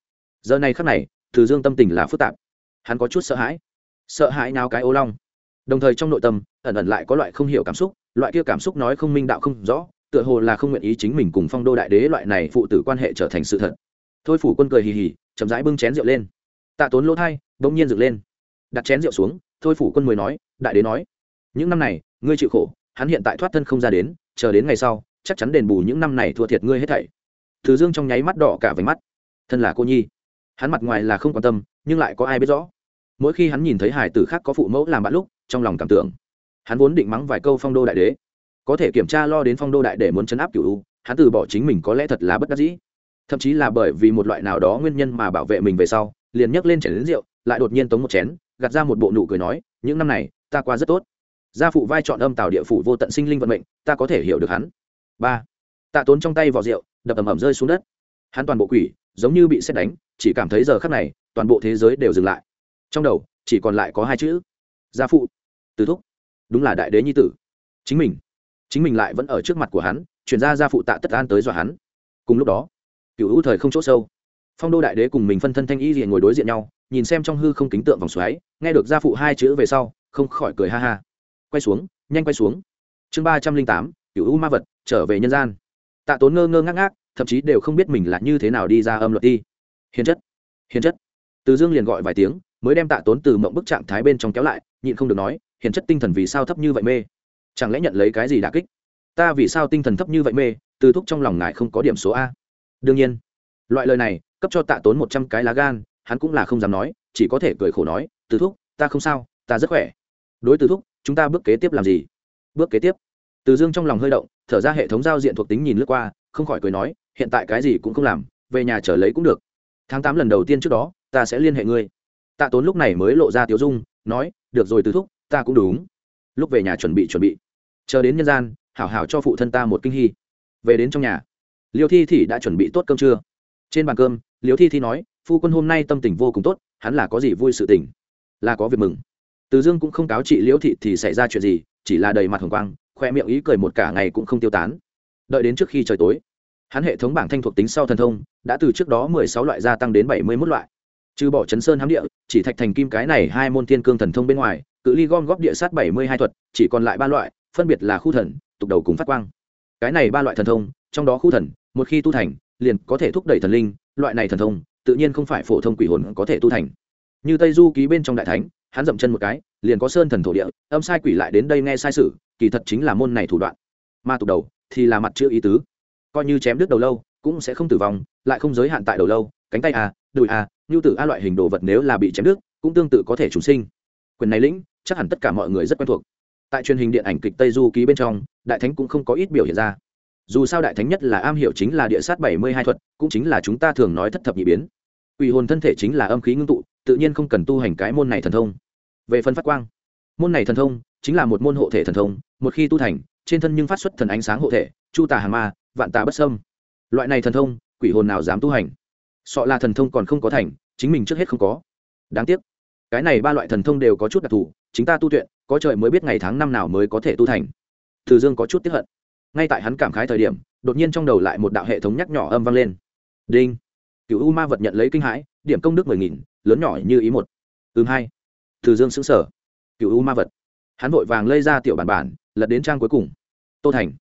Giờ này khắc này, từ dương tâm tình là phức tạp. Hắn có chút sợ hãi sợ hãi nào cái ô long. Đồng thời trong nội tâm, ẩn ẩn lại có loại không hiểu cảm xúc, loại kia cảm xúc nói không minh đạo không rõ, tựa hồ là không nguyện ý chính mình cùng phong đô đại đế loại này phụ tử quan hệ trở thành sự thật. Thôi phủ quân cười hì hì, chậm rãi bưng chén rượu lên. Tạ tốn lỗ thai, bỗng nhiên dựng lên. Đặt chén rượu xuống, thôi phủ quân mới nói, đại đế nói, những năm này, ngươi chịu khổ, hắn hiện tại thoát thân không ra đến, chờ đến ngày sau, chắc chắn đền bù những năm này thua thiệt ngươi hết thảy. Thứ dương trong nháy mắt đỏ cả váy mắt. Thân là cô nhi. Hắn mặt ngoài là không quan tâm, nhưng lại có ai biết rõ? Mỗi khi hắn nhìn thấy hải tử khác có phụ mẫu làm bạn lúc, trong lòng cảm tưởng, hắn vốn định mắng vài câu phong đô đại đế, có thể kiểm tra lo đến phong đô đại để muốn chấn áp cựu u, hắn từ bỏ chính mình có lẽ thật là bất đắc dĩ. Thậm chí là bởi vì một loại nào đó nguyên nhân mà bảo vệ mình về sau, liền nhấc lên chén đến rượu, lại đột nhiên tống một chén, gạt ra một bộ nụ cười nói, những năm này, ta qua rất tốt. Gia phụ vai chọn âm tào địa phủ vô tận sinh linh vận mệnh, ta có thể hiểu được hắn. Ba. Tạ tốn trong tay vỏ rượu, đập ầm ầm rơi xuống đất. Hắn toàn bộ quỷ, giống như bị xét đánh, chỉ cảm thấy giờ khắc này, toàn bộ thế giới đều dừng lại trong đầu, chỉ còn lại có hai chữ, gia phụ. Từ thúc. Đúng là đại đế nhi tử. Chính mình. Chính mình lại vẫn ở trước mặt của hắn, chuyển ra gia phụ tạ tất an tới dọa hắn. Cùng lúc đó, cựu hữu thời không chỗ sâu, phong đô đại đế cùng mình phân thân thanh y liền ngồi đối diện nhau, nhìn xem trong hư không kính tượng vòng xoáy, nghe được gia phụ hai chữ về sau, không khỏi cười ha ha. Quay xuống, nhanh quay xuống. Chương ba trăm linh tám, cựu u ma vật, trở về nhân gian. Tạ tốn ngơ ngơ ngác ngác, thậm chí đều không biết mình là như thế nào đi ra âm luật đi. Hiền chất. Hiền chất. Từ dương liền gọi vài tiếng mới đem tạ tốn từ mộng bức trạng thái bên trong kéo lại, nhịn không được nói, hiền chất tinh thần vì sao thấp như vậy mê? Chẳng lẽ nhận lấy cái gì đà kích? Ta vì sao tinh thần thấp như vậy mê, từ thúc trong lòng ngài không có điểm số a? Đương nhiên, loại lời này, cấp cho tạ tốn một trăm cái lá gan, hắn cũng là không dám nói, chỉ có thể cười khổ nói, từ thúc, ta không sao, ta rất khỏe. Đối từ thúc, chúng ta bước kế tiếp làm gì? Bước kế tiếp. Từ dương trong lòng hơi động, thở ra hệ thống giao diện thuộc tính nhìn lướt qua, không khỏi cười nói, hiện tại cái gì cũng không làm, về nhà trở lấy cũng được. Tháng tám lần đầu tiên trước đó, ta sẽ liên hệ ngươi tạ tốn lúc này mới lộ ra tiếu dung, nói, được rồi từ thúc, ta cũng đúng. Lúc về nhà chuẩn bị chuẩn bị. Chờ đến nhân gian, hảo hảo cho phụ thân ta một kinh hy. Về đến trong nhà, liêu thi thì đã chuẩn bị tốt cơm trưa. Trên bàn cơm, liêu thi thi nói, phu quân hôm nay tâm tình vô cùng tốt, hắn là có gì vui sự tình, là có việc mừng. Từ dương cũng không cáo chị liễu thị thì xảy ra chuyện gì, chỉ là đầy mặt hồng quang, khoe miệng ý cười một cả ngày cũng không tiêu tán. Đợi đến trước khi trời tối, hắn hệ thống bảng thanh thuộc tính sau thần thông, đã từ trước đó mười sáu loại gia tăng đến bảy mươi mốt loại trừ bỏ chấn sơn hám địa, chỉ thạch thành kim cái này hai môn thiên cương thần thông bên ngoài, cự ly gom góp địa sát bảy mươi hai thuật, chỉ còn lại ba loại, phân biệt là khu thần, tục đầu cùng phát quang. Cái này ba loại thần thông, trong đó khu thần, một khi tu thành, liền có thể thúc đẩy thần linh, loại này thần thông, tự nhiên không phải phổ thông quỷ hồn có thể tu thành. Như tây du ký bên trong đại thánh, hắn dậm chân một cái, liền có sơn thần thổ địa, âm sai quỷ lại đến đây nghe sai sự, kỳ thật chính là môn này thủ đoạn. Ma tục đầu, thì là mặt chữ ý tứ. Coi như chém đứt đầu lâu, cũng sẽ không tử vong, lại không giới hạn tại đầu lâu, cánh tay à đùi à nhu tử a loại hình đồ vật nếu là bị chém đứt, cũng tương tự có thể trùng sinh. Quyền này lĩnh, chắc hẳn tất cả mọi người rất quen thuộc. Tại truyền hình điện ảnh kịch tây du ký bên trong, đại thánh cũng không có ít biểu hiện ra. Dù sao đại thánh nhất là am hiểu chính là địa sát bảy mươi hai thuật, cũng chính là chúng ta thường nói thất thập nhị biến. Quỷ hồn thân thể chính là âm khí ngưng tụ, tự nhiên không cần tu hành cái môn này thần thông. Về phân phát quang, môn này thần thông chính là một môn hộ thể thần thông, một khi tu thành, trên thân nhưng phát xuất thần ánh sáng hộ thể, chu tà hà ma, vạn tà bất sâm loại này thần thông, quỷ hồn nào dám tu hành? Sọ là thần thông còn không có thành, chính mình trước hết không có. Đáng tiếc, cái này ba loại thần thông đều có chút đặc thù, chính ta tu tuyện có trời mới biết ngày tháng năm nào mới có thể tu thành. Từ dương có chút tiếp hận. Ngay tại hắn cảm khái thời điểm, đột nhiên trong đầu lại một đạo hệ thống nhắc nhỏ âm vang lên. Đinh. Cựu u ma vật nhận lấy kinh hãi, điểm công đức mười nghìn, lớn nhỏ như ý một. Ừm, hai. Từ dương xứng sở cựu u ma vật. Hắn vội vàng lây ra tiểu bản bản, lật đến trang cuối cùng. Tô thành.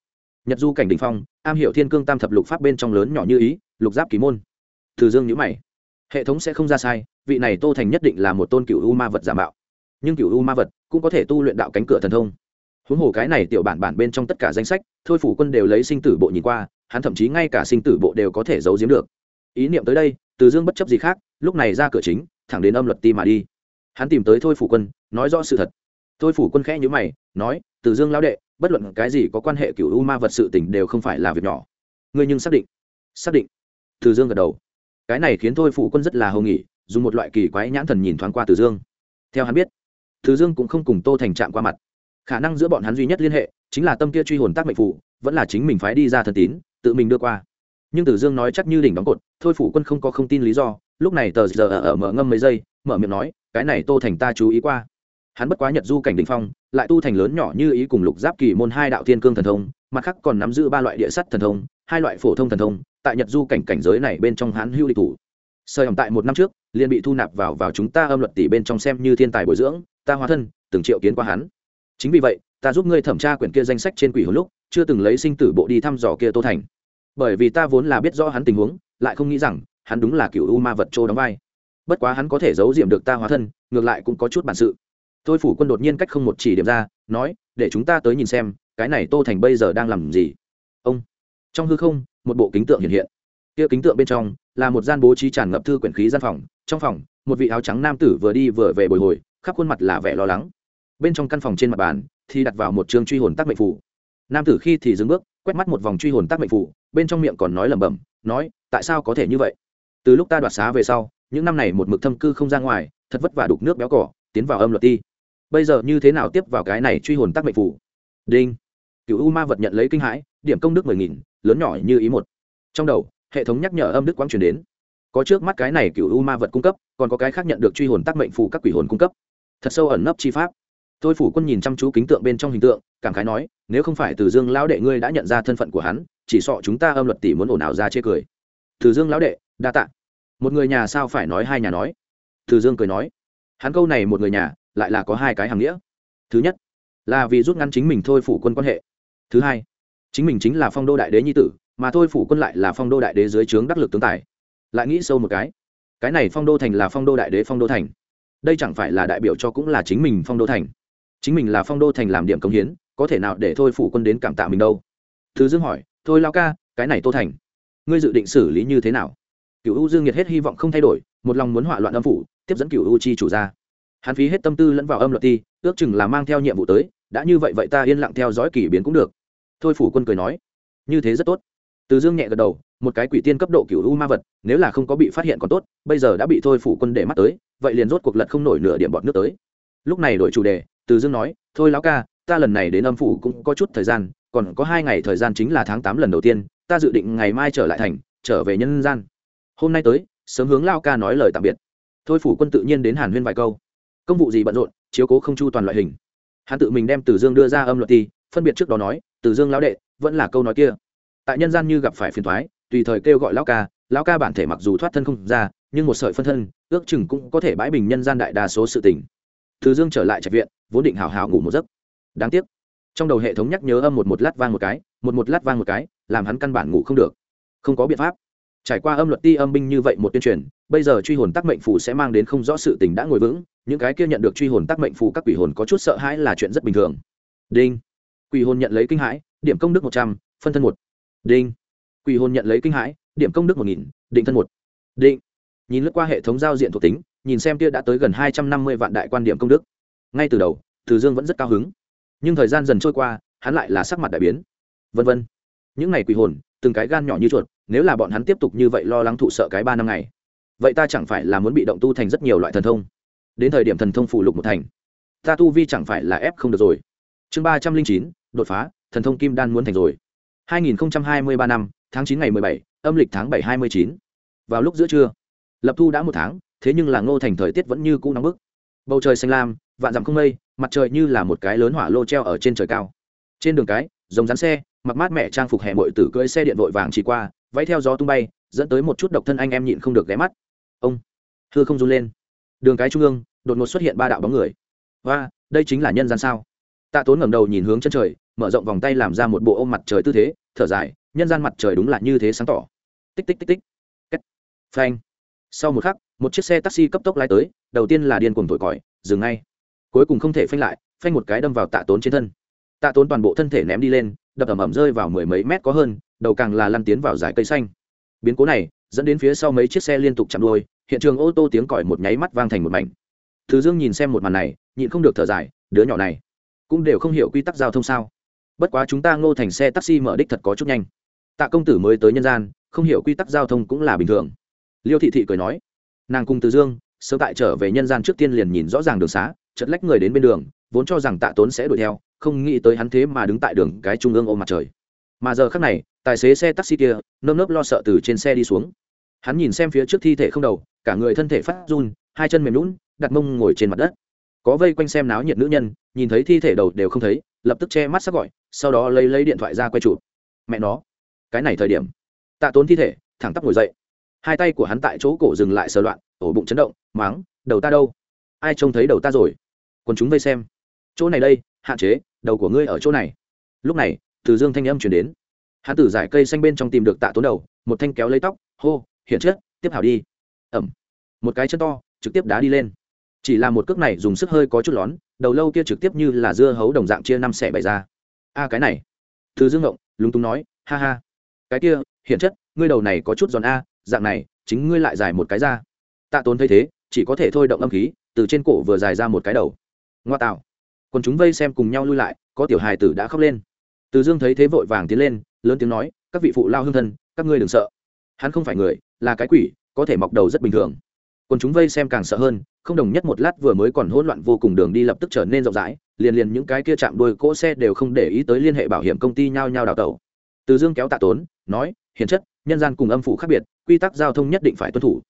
Nhật du cảnh đình phong, am hiểu thiên cương tam thập lục pháp bên trong lớn nhỏ như ý, lục giáp kỳ môn từ dương nhữ mày. Hệ thống sẽ không ra sai, vị này tô thành nhất định là một tôn cựu u ma vật giả mạo. Nhưng cựu u ma vật cũng có thể tu luyện đạo cánh cửa thần thông. Huống hồ cái này tiểu bản bản bên trong tất cả danh sách, thôi phủ quân đều lấy sinh tử bộ nhìn qua, hắn thậm chí ngay cả sinh tử bộ đều có thể giấu giếm được. Ý niệm tới đây, từ dương bất chấp gì khác, lúc này ra cửa chính, thẳng đến âm luật ti mà đi. Hắn tìm tới thôi phủ quân, nói rõ sự thật. Thôi phủ quân khẽ nhữ mày, nói, từ dương lão đệ, bất luận cái gì có quan hệ cựu u ma vật sự tình đều không phải là việc nhỏ. Ngươi nhưng xác định. Xác định. Từ dương gật đầu cái này khiến thôi phụ quân rất là hầu nghỉ, dùng một loại kỳ quái nhãn thần nhìn thoáng qua từ dương. Theo hắn biết, từ dương cũng không cùng tô thành trạm qua mặt. Khả năng giữa bọn hắn duy nhất liên hệ chính là tâm kia truy hồn tác mệnh phụ vẫn là chính mình phái đi ra thần tín, tự mình đưa qua. Nhưng từ dương nói chắc như đỉnh đóng cột, thôi phủ quân không có không tin lý do, lúc này tờ giờ ở mở ngâm mấy giây, mở miệng nói, cái này tô thành ta chú ý qua. Hắn bất quá nhật du cảnh đình phong, lại tu thành lớn nhỏ như ý cùng lục giáp kỳ môn hai đạo thiên cương thần thông, mặt khác còn nắm giữ ba loại địa sắt thần thông, hai loại phổ thông thần thông tại nhật du cảnh cảnh giới này bên trong hắn hưu địch thủ. Sợi hỏng tại một năm trước, liền bị thu nạp vào vào chúng ta âm luật tỷ bên trong xem như thiên tài bồi dưỡng, ta hóa thân, từng triệu kiến qua hắn. Chính vì vậy, ta giúp ngươi thẩm tra quyển kia danh sách trên quỷ hồn lúc, chưa từng lấy sinh tử bộ đi thăm dò kia tô thành. Bởi vì ta vốn là biết rõ hắn tình huống, lại không nghĩ rằng, hắn đúng là cựu u ma vật trô đóng vai. Bất quá hắn có thể giấu diệm được ta hóa thân, ngược lại cũng có chút bản sự. Tôi phủ quân đột nhiên cách không một chỉ điểm ra, nói, để chúng ta tới nhìn xem, cái này tô thành bây giờ đang làm gì? Ông. Trong hư không một bộ kính tượng hiện hiện. Kia kính tượng bên trong là một gian bố trí tràn ngập thư quyển khí gian phòng. Trong phòng, một vị áo trắng nam tử vừa đi vừa về bồi hồi, khắp khuôn mặt là vẻ lo lắng. Bên trong căn phòng trên mặt bàn thì đặt vào một chương truy hồn tác mệnh phủ nam tử khi thì dừng bước, quét mắt một vòng truy hồn tác mệnh phủ bên trong miệng còn nói lẩm bẩm, nói, tại sao có thể như vậy? Từ lúc ta đoạt xá về sau, những năm này một mực thâm cư không ra ngoài, thật vất vả đục nước béo cỏ, tiến vào âm luật ti. Bây giờ như thế nào tiếp vào cái này truy hồn tác mệnh phủ đinh. Cựu u ma vật nhận lấy kinh hãi, điểm công đức mười nghìn lớn nhỏ như ý một. Trong đầu, hệ thống nhắc nhở âm đức quang truyền đến. Có trước mắt cái này cựu u ma vật cung cấp, còn có cái khác nhận được truy hồn tác mệnh phù các quỷ hồn cung cấp. Thật sâu ẩn nấp chi pháp. Tôi phủ quân nhìn chăm chú kính tượng bên trong hình tượng, cảm khái nói, nếu không phải từ dương lão đệ ngươi đã nhận ra thân phận của hắn, chỉ sợ chúng ta âm luật tỷ muốn ồn ào ra chê cười. Từ dương lão đệ, đa tạ. Một người nhà sao phải nói hai nhà nói. Từ dương cười nói, hắn câu này một người nhà, lại là có hai cái hàng nghĩa. Thứ nhất, là vì rút ngắn chính mình thôi phủ quân quan hệ. Thứ hai chính mình chính là phong đô đại đế nhi tử, mà thôi phủ quân lại là phong đô đại đế dưới trướng đắc lực tướng tài. Lại nghĩ sâu một cái cái này phong đô thành là phong đô đại đế phong đô thành. Đây chẳng phải là đại biểu cho cũng là chính mình phong đô thành. Chính mình là phong đô thành làm điểm công hiến, có thể nào để thôi phủ quân đến cảm tạ mình đâu? Thứ dương hỏi, thôi lao ca, cái này tô thành, ngươi dự định xử lý như thế nào? Cựu u dương nhiệt hết hy vọng không thay đổi, một lòng muốn hỏa loạn âm phủ, tiếp dẫn cựu u chi chủ ra. Hắn phí hết tâm tư lẫn vào âm luật ti, ước chừng là mang theo nhiệm vụ tới, đã như vậy vậy ta yên lặng theo dõi kỳ biến cũng được thôi phủ quân cười nói, như thế rất tốt. Từ dương nhẹ gật đầu, một cái quỷ tiên cấp độ cựu u ma vật, nếu là không có bị phát hiện còn tốt, bây giờ đã bị thôi phủ quân để mắt tới, vậy liền rốt cuộc lật không nổi nửa điểm bọt nước tới. Lúc này đổi chủ đề, từ dương nói, thôi lão ca, ta lần này đến âm phủ cũng có chút thời gian, còn có hai ngày thời gian chính là tháng tám lần đầu tiên, ta dự định ngày mai trở lại thành, trở về nhân gian. Hôm nay tới, sớm hướng lao ca nói lời tạm biệt. Thôi phủ quân tự nhiên đến hàn huyên vài câu. Công vụ gì bận rộn, chiếu cố không chu toàn loại hình. Hắn tự mình đem từ dương đưa ra âm luật ti phân biệt trước đó nói, từ dương lão đệ, vẫn là câu nói kia. Tại nhân gian như gặp phải phiền thoái tùy thời kêu gọi lão ca lão ca bản thể mặc dù thoát thân không ra, nhưng một sợi phân thân, ước chừng cũng có thể bãi bình nhân gian đại đa số sự tình. Từ dương trở lại trạch viện, vốn định hào hào ngủ một giấc. Đáng tiếc, trong đầu hệ thống nhắc nhớ âm một một lát vang một cái, một một lát vang một cái, làm hắn căn bản ngủ không được. Không có biện pháp. Trải qua âm luật ti âm binh như vậy một tuyên truyền, bây giờ truy hồn tác mệnh phù sẽ mang đến không rõ sự tình đã ngồi vững, những cái kia nhận được truy hồn tác mệnh phù các quỷ hồn có chút sợ hãi là chuyện rất bình thường. Đinh quỷ hồn nhận lấy kinh hãi, điểm công đức một trăm, phân thân một. Đinh. Quỷ hồn nhận lấy kinh hãi, điểm công đức một nghìn, định thân một. Định. Nhìn lướt qua hệ thống giao diện thuộc tính, nhìn xem kia đã tới gần hai trăm năm mươi vạn đại quan điểm công đức. Ngay từ đầu, từ dương vẫn rất cao hứng. Nhưng thời gian dần trôi qua, hắn lại là sắc mặt đại biến. Vân vân. Những ngày quỷ hồn, từng cái gan nhỏ như chuột, nếu là bọn hắn tiếp tục như vậy lo lắng thụ sợ cái ba năm ngày, vậy ta chẳng phải là muốn bị động tu thành rất nhiều loại thần thông. Đến thời điểm thần thông phụ lục một thành, ta tu vi chẳng phải là ép không được rồi chương ba trăm linh chín, đột phá, thần thông kim đan muốn thành rồi. hai nghìn hai mươi ba năm, tháng chín ngày mười bảy, âm lịch tháng bảy hai mươi chín. Vào lúc giữa trưa, lập thu đã một tháng, thế nhưng là ngô thành thời tiết vẫn như cũ nóng bức. Bầu trời xanh lam, vạn dặm không mây, mặt trời như là một cái lớn hỏa lô treo ở trên trời cao. Trên đường cái giống rắn xe, mặc mát mẹ trang phục hẹ bội tử cưỡi xe điện vội vàng chỉ qua, váy theo gió tung bay, dẫn tới một chút độc thân anh em nhịn không được ghé mắt. Ông, thưa không run lên. Đường cái trung ương, đột ngột xuất hiện ba đạo bóng người. Và đây chính là nhân gian sao? Tạ tốn ngẩng đầu nhìn hướng chân trời, mở rộng vòng tay làm ra một bộ ôm mặt trời tư thế, thở dài, nhân gian mặt trời đúng là như thế sáng tỏ. Tích tích tích tích. Kết. phanh. Sau một khắc, một chiếc xe taxi cấp tốc lái tới, đầu tiên là điên cuồng thổi còi, dừng ngay. Cuối cùng không thể phanh lại, phanh một cái đâm vào tạ tốn trên thân. Tạ tốn toàn bộ thân thể ném đi lên, đập ẩm ẩm rơi vào mười mấy mét có hơn, đầu càng là lăn tiến vào dải cây xanh. Biến cố này dẫn đến phía sau mấy chiếc xe liên tục chạm đôi hiện trường ô tô tiếng còi một nháy mắt vang thành một mảnh. Thứ dương nhìn xem một màn này, nhịn không được thở dài, đứa nhỏ này cũng đều không hiểu quy tắc giao thông sao? Bất quá chúng ta ngô thành xe taxi mở đích thật có chút nhanh. Tạ công tử mới tới nhân gian, không hiểu quy tắc giao thông cũng là bình thường. Liêu thị thị cười nói, nàng cùng từ dương, sớm tại trở về nhân gian trước tiên liền nhìn rõ ràng đường xá chật lách người đến bên đường, vốn cho rằng tạ tốn sẽ đuổi theo, không nghĩ tới hắn thế mà đứng tại đường cái trung ương ôm mặt trời. Mà giờ khác này, tài xế xe taxi kia, nơm nớp lo sợ từ trên xe đi xuống. Hắn nhìn xem phía trước thi thể không đầu, cả người thân thể phát run, hai chân mềm lún đặt mông ngồi trên mặt đất có vây quanh xem náo nhiệt nữ nhân, nhìn thấy thi thể đầu đều không thấy, lập tức che mắt sắc gọi, sau đó lấy lấy điện thoại ra quay chụp. Mẹ nó, cái này thời điểm. Tạ tốn thi thể, thẳng tắp ngồi dậy. Hai tay của hắn tại chỗ cổ dừng lại sờ loạn, ổ bụng chấn động máng đầu ta đâu? Ai trông thấy đầu ta rồi? Còn chúng vây xem. Chỗ này đây, hạn chế, đầu của ngươi ở chỗ này. Lúc này, từ dương thanh âm chuyển đến. Hắn tử giải cây xanh bên trong tìm được tạ tốn đầu, một thanh kéo lấy tóc, hô, hiện chết tiếp hảo đi. Ẩm. Một cái chân to, trực tiếp đá đi lên chỉ là một cước này dùng sức hơi có chút lón, đầu lâu kia trực tiếp như là dưa hấu đồng dạng chia năm xẻ bảy ra. A, cái này. Từ dương ngộng, lúng túng nói, ha ha. Cái kia, hiện chất, ngươi đầu này có chút giòn a, dạng này, chính ngươi lại dài một cái ra. Tạ tốn thấy thế, chỉ có thể thôi động âm khí, từ trên cổ vừa dài ra một cái đầu. Ngoa tạo. Còn chúng vây xem cùng nhau lui lại, có tiểu hài tử đã khóc lên. Từ dương thấy thế vội vàng tiến lên, lớn tiếng nói, các vị phụ lao hương thân, các ngươi đừng sợ. Hắn không phải người, là cái quỷ, có thể mọc đầu rất bình thường còn chúng vây xem càng sợ hơn, không đồng nhất một lát vừa mới còn hỗn loạn vô cùng đường đi lập tức trở nên rộng rãi, liền liền những cái kia chạm đuôi cỗ xe đều không để ý tới liên hệ bảo hiểm công ty nhao nhao đào tẩu. Từ dương kéo tạ tốn, nói, hiền chất, nhân gian cùng âm phủ khác biệt, quy tắc giao thông nhất định phải tuân thủ.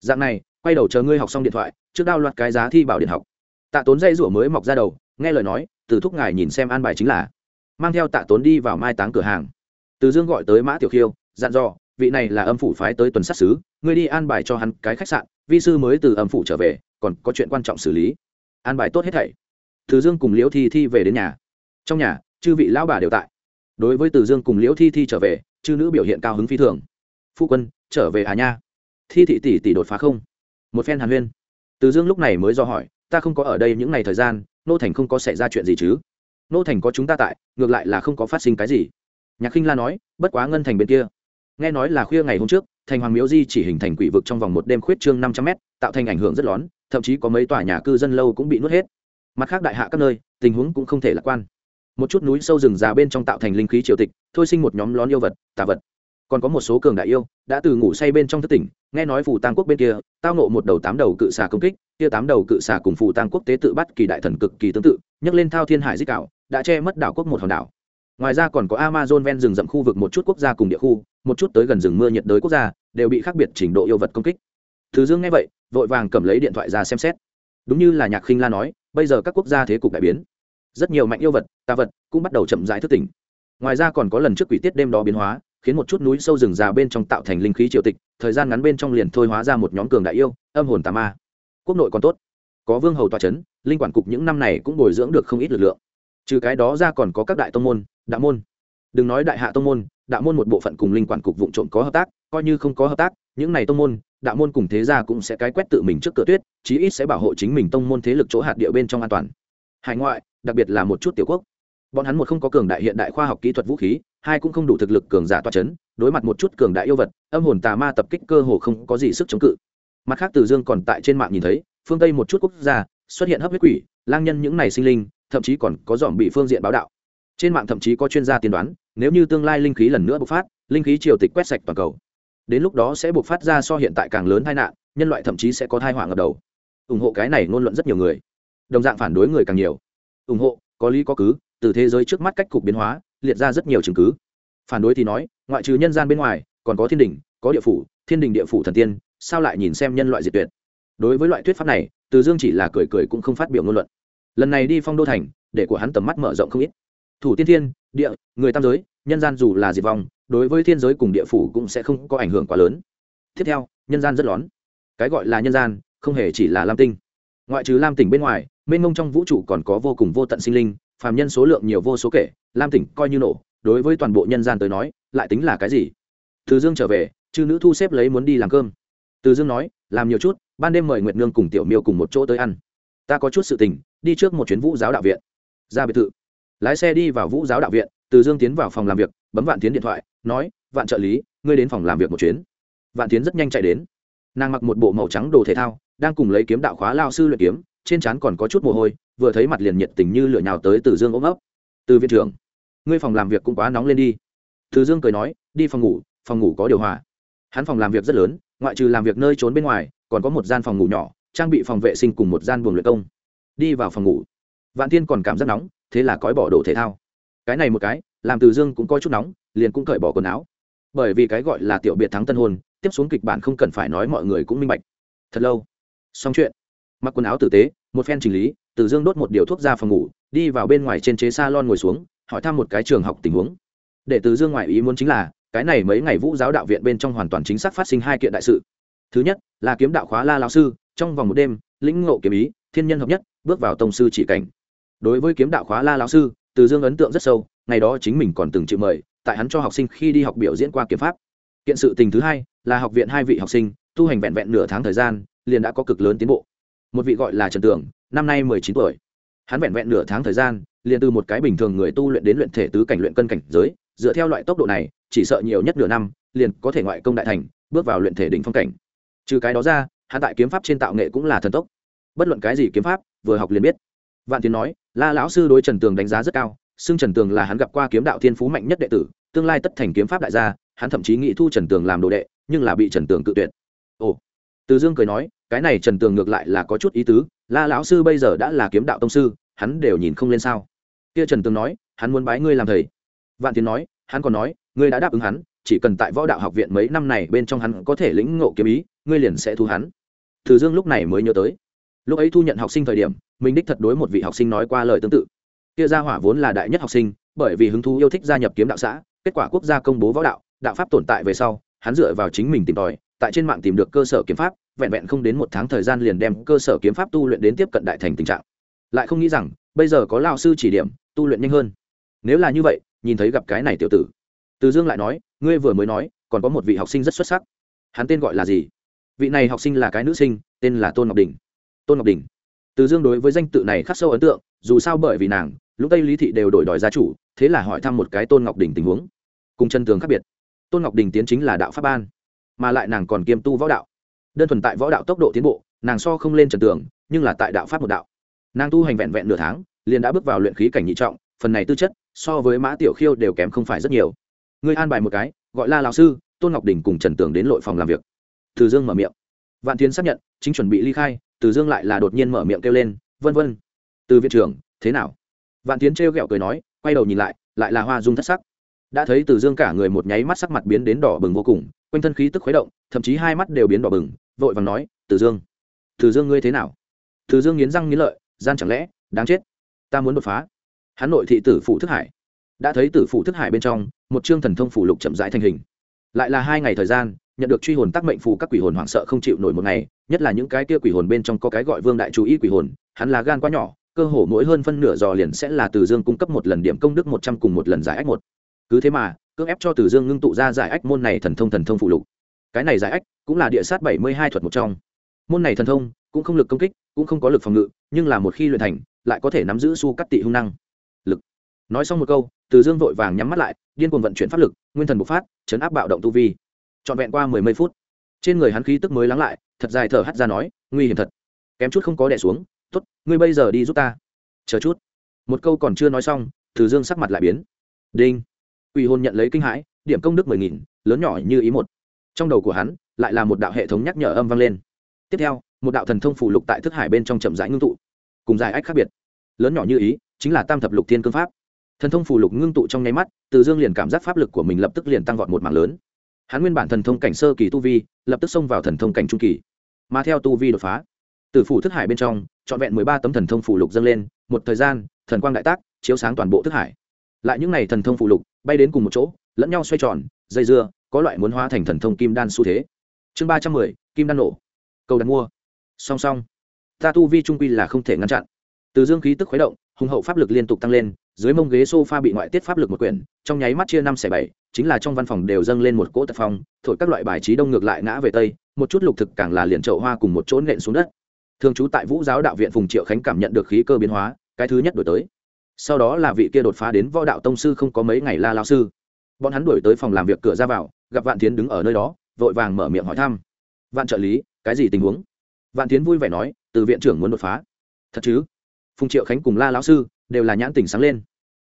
Dạng này, quay đầu chờ ngươi học xong điện thoại, trước đao loạt cái giá thi bảo điện học. Tạ tốn dây rủa mới mọc ra đầu, nghe lời nói, từ thúc ngài nhìn xem an bài chính là. Mang theo tạ tốn đi vào mai táng cửa hàng. Từ dương gọi tới mã tiểu khiêu, dặn dò vị này là âm phủ phái tới tuần sát xứ ngươi đi an bài cho hắn cái khách sạn, vi sư mới từ âm phủ trở về, còn có chuyện quan trọng xử lý. An bài tốt hết thảy. Từ dương cùng liễu thi thi về đến nhà. Trong nhà, chư vị lão bà đều tại. Đối với từ dương cùng liễu thi thi trở về, chư nữ biểu hiện cao hứng phi thường. Phu quân, trở về à nha? Thi thị tỷ tỷ đột phá không? Một phen hàn huyên. Từ dương lúc này mới do hỏi, ta không có ở đây những ngày thời gian, nô thành không có xảy ra chuyện gì chứ? Nô thành có chúng ta tại, ngược lại là không có phát sinh cái gì. Nhạc khinh la nói, bất quá ngân thành bên kia nghe nói là khuya ngày hôm trước, thành hoàng miếu di chỉ hình thành quỷ vực trong vòng một đêm khuyết trương năm trăm m tạo thành ảnh hưởng rất lớn, thậm chí có mấy tòa nhà cư dân lâu cũng bị nuốt hết. Mặt khác đại hạ các nơi, tình huống cũng không thể lạc quan. Một chút núi sâu rừng già bên trong tạo thành linh khí triều tịch, thôi sinh một nhóm lón yêu vật, tà vật. Còn có một số cường đại yêu, đã từ ngủ say bên trong thất tỉnh, nghe nói phù tăng quốc bên kia, tao nộ một đầu tám đầu cự xà công kích, kia tám đầu cự xà cùng phù tăng quốc tế tự bắt kỳ đại thần cực kỳ tương tự, nhấc lên thao thiên hải dích cạo đã che mất đảo quốc một hòn đảo. Ngoài ra còn có amazon ven rừng rậm khu vực một chút quốc gia cùng địa khu một chút tới gần rừng mưa nhiệt đới quốc gia, đều bị khác biệt trình độ yêu vật công kích. Thứ dương nghe vậy, vội vàng cầm lấy điện thoại ra xem xét. Đúng như là nhạc khinh la nói, bây giờ các quốc gia thế cục đại biến. Rất nhiều mạnh yêu vật, tà vật cũng bắt đầu chậm rãi thức tỉnh. Ngoài ra còn có lần trước quỷ tiết đêm đó biến hóa, khiến một chút núi sâu rừng già bên trong tạo thành linh khí triều tịch, thời gian ngắn bên trong liền thôi hóa ra một nhóm cường đại yêu, âm hồn tà ma. Quốc nội còn tốt. Có vương hầu tòa c h ấ n linh quản cục những năm này cũng bồi dưỡng được không ít lực lượng. Trừ cái đó ra còn có các đại tông môn, đạo môn. Đừng nói đại hạ tông môn đạo môn một bộ phận cùng linh quản cục vụ trộm có hợp tác, coi như không có hợp tác, những này tông môn, đạo môn cùng thế gia cũng sẽ cái quét tự mình trước cửa tuyết, chí ít sẽ bảo hộ chính mình tông môn thế lực chỗ hạt địa bên trong an toàn. Hải ngoại, đặc biệt là một chút tiểu quốc. Bọn hắn một không có cường đại hiện đại khoa học kỹ thuật vũ khí, hai cũng không đủ thực lực cường giả toa c h ấ n đối mặt một chút cường đại yêu vật, âm hồn tà ma tập kích cơ hồ không có gì sức chống cự. Mặt khác từ dương còn tại trên mạng nhìn thấy, phương tây một chút quốc gia xuất hiện hấp huyết quỷ, lang nhân những này sinh linh, thậm chí còn có dòm bị phương diện báo đạo trên mạng thậm chí có chuyên gia tiên đoán, nếu như tương lai linh khí lần nữa bộc phát, linh khí triều tịch quét sạch toàn cầu. Đến lúc đó sẽ bộc phát ra so hiện tại càng lớn tai nạn, nhân loại thậm chí sẽ có thai họa ngập đầu. Ủng hộ cái này ngôn luận rất nhiều người. Đồng dạng phản đối người càng nhiều. Ủng hộ, có lý có cứ, từ thế giới trước mắt cách cục biến hóa, liệt ra rất nhiều chứng cứ. Phản đối thì nói, ngoại trừ nhân gian bên ngoài, còn có thiên đình, có địa phủ, thiên đình địa phủ thần tiên, sao lại nhìn xem nhân loại diệt tuyệt? Đối với loại thuyết pháp này, từ dương chỉ là cười cười cũng không phát biểu ngôn luận. Lần này đi phong đô thành, để của hắn tầm mắt mở rộng không ít thủ tiên thiên, địa, người tam giới, nhân gian dù là diệt vong, đối với thiên giới cùng địa phủ cũng sẽ không có ảnh hưởng quá lớn. Tiếp theo, nhân gian rất lón. Cái gọi là nhân gian, không hề chỉ là lam tinh. Ngoại trừ lam tỉnh bên ngoài mênh mông trong vũ trụ còn có vô cùng vô tận sinh linh, phàm nhân số lượng nhiều vô số kể, lam tỉnh coi như nổ. Đối với toàn bộ nhân gian tới nói, lại tính là cái gì? Từ dương trở về, chư nữ thu xếp lấy muốn đi làm cơm. Từ dương nói, làm nhiều chút, ban đêm mời nguyệt nương cùng tiểu miêu cùng một chỗ tới ăn. Ta có chút sự tình, đi trước một chuyến vũ giáo đạo viện. Ra biệt thự lái xe đi vào vũ giáo đạo viện, từ dương tiến vào phòng làm việc, bấm vạn tiến điện thoại, nói, vạn trợ lý, ngươi đến phòng làm việc một chuyến. Vạn tiến rất nhanh chạy đến. Nàng mặc một bộ màu trắng đồ thể thao, đang cùng lấy kiếm đạo khóa lao sư luyện kiếm, trên trán còn có chút mồ hôi, vừa thấy mặt liền nhiệt tình như lửa nhào tới từ dương ôm ấp. Từ viện trưởng, ngươi phòng làm việc cũng quá nóng lên đi. Từ dương cười nói, đi phòng ngủ phòng ngủ có điều hòa. Hắn phòng làm việc rất lớn, ngoại trừ làm việc nơi trốn bên ngoài, còn có một gian phòng ngủ nhỏ, trang bị phòng vệ sinh cùng một gian buồng luyện công. Đi vào phòng ngủ. Vạn tiên còn cảm giác nóng thế là cõi bỏ đồ thể thao. Cái này một cái, làm từ dương cũng coi chút nóng, liền cũng cởi bỏ quần áo. Bởi vì cái gọi là tiểu biệt thắng tân hôn, tiếp xuống kịch bản không cần phải nói mọi người cũng minh bạch. Thật lâu. Xong chuyện. Mặc quần áo tử tế, một phen chỉnh lý, từ dương đốt một điều thuốc ra phòng ngủ, đi vào bên ngoài trên chế s a lon ngồi xuống, hỏi thăm một cái trường học tình huống. Để từ dương ngoại ý muốn chính là, cái này mấy ngày vũ giáo đạo viện bên trong hoàn toàn chính xác phát sinh hai kiện đại sự. Thứ nhất, là kiếm đạo khóa la lão sư, trong vòng một đêm, lĩnh ngộ kiếm ý, thiên nhân hợp nhất, bước vào tông sư chỉ cảnh đối với kiếm đạo khóa la lão sư, từ dương ấn tượng rất sâu, ngày đó chính mình còn từng chịu mời, tại hắn cho học sinh khi đi học biểu diễn qua kiếm pháp. Kiện sự tình thứ hai là học viện hai vị học sinh, tu hành vẹn vẹn nửa tháng thời gian, liền đã có cực lớn tiến bộ. Một vị gọi là trần tưởng, năm nay mười chín tuổi. Hắn vẹn vẹn nửa tháng thời gian, liền từ một cái bình thường người tu luyện đến luyện thể tứ cảnh luyện cân cảnh giới, dựa theo loại tốc độ này, chỉ sợ nhiều nhất nửa năm, liền có thể ngoại công đại thành, bước vào luyện thể đỉnh phong cảnh. Trừ cái đó ra, hắn tại kiếm pháp trên tạo nghệ cũng là thần tốc. Bất luận cái gì kiếm pháp, vừa học liền biết vạn tiến nói, la lão sư đối trần tường đánh giá rất cao, xưng trần tường là hắn gặp qua kiếm đạo thiên phú mạnh nhất đệ tử, tương lai tất thành kiếm pháp đại gia, hắn thậm chí nghĩ thu trần tường làm đồ đệ, nhưng là bị trần tường cự tuyệt. Ồ. Từ dương cười nói, cái này trần tường ngược lại là có chút ý tứ, la lão sư bây giờ đã là kiếm đạo tông sư, hắn đều nhìn không lên sao? Kia trần tường nói, hắn muốn bái ngươi làm thầy. Vạn tiến nói, hắn còn nói, ngươi đã đáp ứng hắn, chỉ cần tại võ đạo học viện mấy năm này bên trong hắn có thể lĩnh ngộ kiếm ý, ngươi liền sẽ thu hắn. Từ dương lúc này mới nhớ tới lúc ấy thu nhận học sinh thời điểm, mình đích thật đối một vị học sinh nói qua lời tương tự. Kia gia hỏa vốn là đại nhất học sinh, bởi vì hứng thú yêu thích gia nhập kiếm đạo xã, kết quả quốc gia công bố võ đạo đạo pháp tồn tại về sau, hắn dựa vào chính mình tìm tòi, tại trên mạng tìm được cơ sở kiếm pháp, vẹn vẹn không đến một tháng thời gian liền đem cơ sở kiếm pháp tu luyện đến tiếp cận đại thành tình trạng. Lại không nghĩ rằng, bây giờ có lao sư chỉ điểm, tu luyện nhanh hơn. Nếu là như vậy, nhìn thấy gặp cái này tiểu tử. Từ dương lại nói, ngươi vừa mới nói, còn có một vị học sinh rất xuất sắc. Hắn tên gọi là gì? Vị này học sinh là cái nữ sinh, tên là tôn ngọc đình tôn ngọc đình. Từ dương đối với danh tự này khắc sâu ấn tượng, dù sao bởi vì nàng, lúc tây lý thị đều đổi đòi gia chủ, thế là hỏi thăm một cái tôn ngọc đình tình huống. Cùng chân tường khác biệt. Tôn ngọc đình tiến chính là đạo pháp ban, mà lại nàng còn kiêm tu võ đạo. Đơn thuần tại võ đạo tốc độ tiến bộ, nàng so không lên trần tường, nhưng là tại đạo pháp một đạo. Nàng tu hành vẹn vẹn nửa tháng, liền đã bước vào luyện khí cảnh nhị trọng, phần này tư chất, so với mã tiểu khiêu đều kém không phải rất nhiều. Ngươi an bài một cái, gọi là lão sư, tôn ngọc đình cùng trần tường đến lội phòng làm việc. Từ dương mở miệng. Vạn tiến xác nhận, chính chuẩn bị ly khai từ dương lại là đột nhiên mở miệng kêu lên, vân vân, từ viện trưởng, thế nào? Vạn tiến trêu ghẹo cười nói, quay đầu nhìn lại lại là hoa dung thất sắc. Đã thấy từ dương cả người một nháy mắt sắc mặt biến đến đỏ bừng vô cùng, quanh thân khí tức khuấy động, thậm chí hai mắt đều biến đỏ bừng, vội vàng nói, từ dương từ dương ngươi thế nào? Từ dương nghiến răng nghiến lợi, gian chẳng lẽ, đáng chết, ta muốn đột phá. Hắn nội thị tử phụ thức hải. Đã thấy tử phụ thức hải bên trong, một chương thần thông phủ lục chậm rãi thành hình. Lại là hai ngày thời gian nhận được truy hồn tác mệnh phù các quỷ hồn hoảng sợ không chịu nổi một ngày, nhất là những cái kia quỷ hồn bên trong có cái gọi vương đại chú ý quỷ hồn, hắn là gan quá nhỏ, cơ hồ mỗi hơn phân nửa giò liền sẽ là từ dương cung cấp một lần điểm công đức một trăm cùng một lần giải ách một. Cứ thế mà, cưỡng ép cho từ dương ngưng tụ ra giải ách môn này thần thông thần thông phụ lục. Cái này giải ách cũng là địa sát bảy mươi hai thuật một trong. Môn này thần thông cũng không lực công kích, cũng không có lực phòng ngự, nhưng là một khi luyện thành, lại có thể nắm giữ su cắt tị hung năng. Lực. Nói xong một câu, từ dương vội vàng nhắm mắt lại, điên cuồng vận chuyển pháp lực, nguyên thần bộc phát, chấn áp bạo động tu vi trọn vẹn qua mười mấy phút. Trên người hắn khí tức mới lắng lại, thật dài thở hắt ra nói, nguy hiểm thật. Kém chút không có đẻ xuống. T ố t ngươi bây giờ đi giúp ta. Chờ chút. Một câu còn chưa nói xong, từ dương sắc mặt lại biến. Đinh. Ủy hôn nhận lấy kinh hãi, điểm công đức mười nghìn, lớn nhỏ như ý một. Trong đầu của hắn, lại là một đạo hệ thống nhắc nhở âm vang lên. Tiếp theo, một đạo thần thông phủ lục tại thức hải bên trong chậm rãi ngưng tụ. Cùng dài ách khác biệt. Lớn nhỏ như ý, chính là tam thập lục thiên cương pháp. Thần thông phủ lục ngưng tụ trong nháy mắt, từ dương liền cảm giác pháp lực của mình lập tức liền tăng vọt một mảng lớn hắn nguyên bản thần thông cảnh sơ kỳ tu vi, lập tức xông vào thần thông cảnh trung kỳ. Mà theo tu vi đột phá, từ phủ thức hải bên trong, trọn vẹn mười ba tấm thần thông phủ lục dâng lên, một thời gian, thần quang đại tác, chiếu sáng toàn bộ thức hải. Lại những n à y thần thông phủ lục, bay đến cùng một chỗ, lẫn nhau xoay tròn, dây dưa, có loại muốn hóa thành thần thông kim đan xu thế. Chương ba trăm mười, kim đan nổ. Cầu đặt mua. Song song, ta tu vi trung quy là không thể ngăn chặn. Từ dương khí tức khuấy động hùng hậu pháp lực liên tục tăng lên, dưới mông ghế sofa bị ngoại tiết pháp lực một quyển, trong nháy mắt chia năm xẻ bảy, chính là trong văn phòng đều dâng lên một cỗ tật phong, thổi các loại bài trí đông ngược lại ngã về tây, một chút lục thực càng là liền trậu hoa cùng một chỗ nện xuống đất. Thường trú tại vũ giáo đạo viện phùng triệu khánh cảm nhận được khí cơ biến hóa, cái thứ nhất đổi tới. Sau đó là vị kia đột phá đến võ đạo tông sư không có mấy ngày la lao sư. Bọn hắn đuổi tới phòng làm việc cửa ra vào, gặp vạn tiến đứng ở nơi đó, vội vàng mở miệng hỏi thăm. Vạn trợ lý, cái gì tình huống? Vạn tiến vui vẻ nói, từ viện trưởng muốn đột phá. Thật chứ? Phùng triệu khánh cùng la lão sư đều là nhãn tình sáng lên.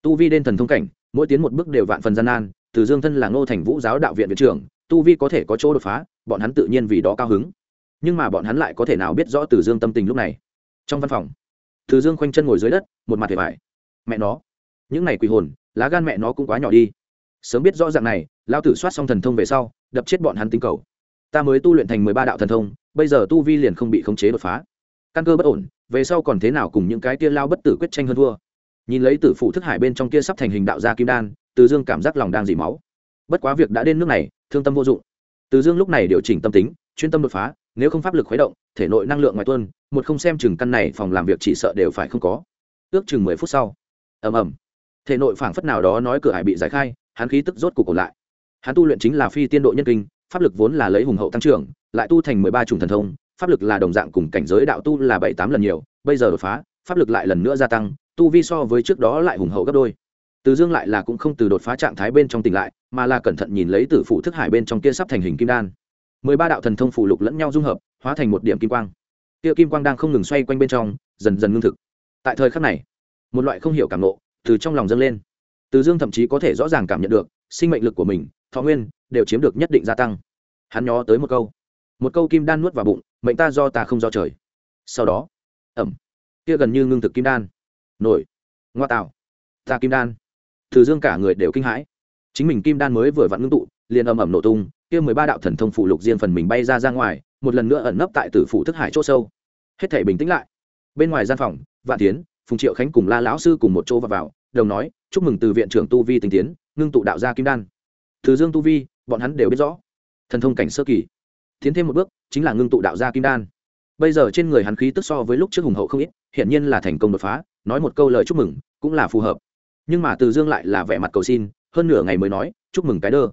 Tu vi đen thần thông cảnh, mỗi tiến một bước đều vạn phần gian nan, từ dương thân là ngô thành vũ giáo đạo viện viện trưởng, tu vi có thể có chỗ đột phá, bọn hắn tự nhiên vì đó cao hứng. Nhưng mà bọn hắn lại có thể nào biết rõ từ dương tâm tình lúc này? Trong văn phòng, từ dương khoanh chân ngồi dưới đất, một mặt hề vải mẹ nó, những này quỳ hồn, lá gan mẹ nó cũng quá nhỏ đi. Sớm biết rõ dạng này lao tử soát xong thần thông về sau, đập chết bọn hắn tinh cầu. Ta mới tu luyện thành mười ba đạo thần thông, bây giờ tu vi liền không bị khống chế đột phá căn cơ bất ổn, về sau còn thế nào cùng những cái tia lao bất tử quyết tranh hơn thua? Nhìn lấy tử phụ thức hải bên trong kia sắp thành hình đạo gia kim đan, từ dương cảm giác lòng đang dỉ máu. Bất quá việc đã đến nước này, thương tâm vô dụng. Từ dương lúc này điều chỉnh tâm tính, chuyên tâm đột phá, nếu không pháp lực khuấy động, thể nội năng lượng ngoài tuân một không xem chừng căn này phòng làm việc chỉ sợ đều phải không có. Ước chừng mười phút sau, ầm ầm, thể nội phảng phất nào đó nói cửa hải bị giải khai, hắn khí tức rốt cục ổn lại. Hắn tu luyện chính là phi tiên độ nhân kinh, pháp lực vốn là lấy hùng hậu tăng trưởng, lại tu thành mười ba chủng thần thông pháp lực là đồng dạng cùng cảnh giới đạo tu là bảy tám lần nhiều, bây giờ đột phá, pháp lực lại lần nữa gia tăng, tu vi so với trước đó lại hùng hậu gấp đôi. Từ dương lại là cũng không từ đột phá trạng thái bên trong tỉnh lại, mà là cẩn thận nhìn lấy từ phủ thức hải bên trong kia sắp thành hình kim đan. Mười ba đạo thần thông phủ lục lẫn nhau dung hợp, hóa thành một điểm kim quang. Kia kim quang đang không ngừng xoay quanh bên trong, dần dần ngưng thực. Tại thời khắc này, một loại không hiểu cảm nộ từ trong lòng dâng lên. Từ dương thậm chí có thể rõ ràng cảm nhận được, sinh mệnh lực của mình, thọ nguyên đều chiếm được nhất định gia tăng. Hắn nhó tới một câu một câu kim đan nuốt vào bụng mệnh ta do ta không do trời. Sau đó ẩm kia gần như ngưng thực kim đan. Nổi ngoa tạo ta kim đan. Thử dương cả người đều kinh hãi. Chính mình kim đan mới vừa vặn ngưng tụ liền ầm ầm nổ tung kia mười ba đạo thần thông phụ lục riêng phần mình bay ra ra ngoài một lần nữa ẩn nấp tại tử phủ thức hải chỗ sâu. Hết thể bình tĩnh lại. Bên ngoài gian phòng vạn tiến phùng triệu khánh cùng la lão sư cùng một chỗ vào, vào đồng nói chúc mừng từ viện trưởng tu vi tinh tiến ngưng tụ đạo gia kim đan. Từ dương tu vi bọn hắn đều biết rõ. Thần thông cảnh sơ kỳ tiến thêm một bước, chính là ngưng tụ đạo gia kim đan. Bây giờ trên người hắn khí tức so với lúc trước hùng hậu không ít hiện nhiên là thành công đột phá, nói một câu lời chúc mừng, cũng là phù hợp. Nhưng mà từ dương lại là vẻ mặt cầu xin, hơn nửa ngày mới nói, chúc mừng cái đơ.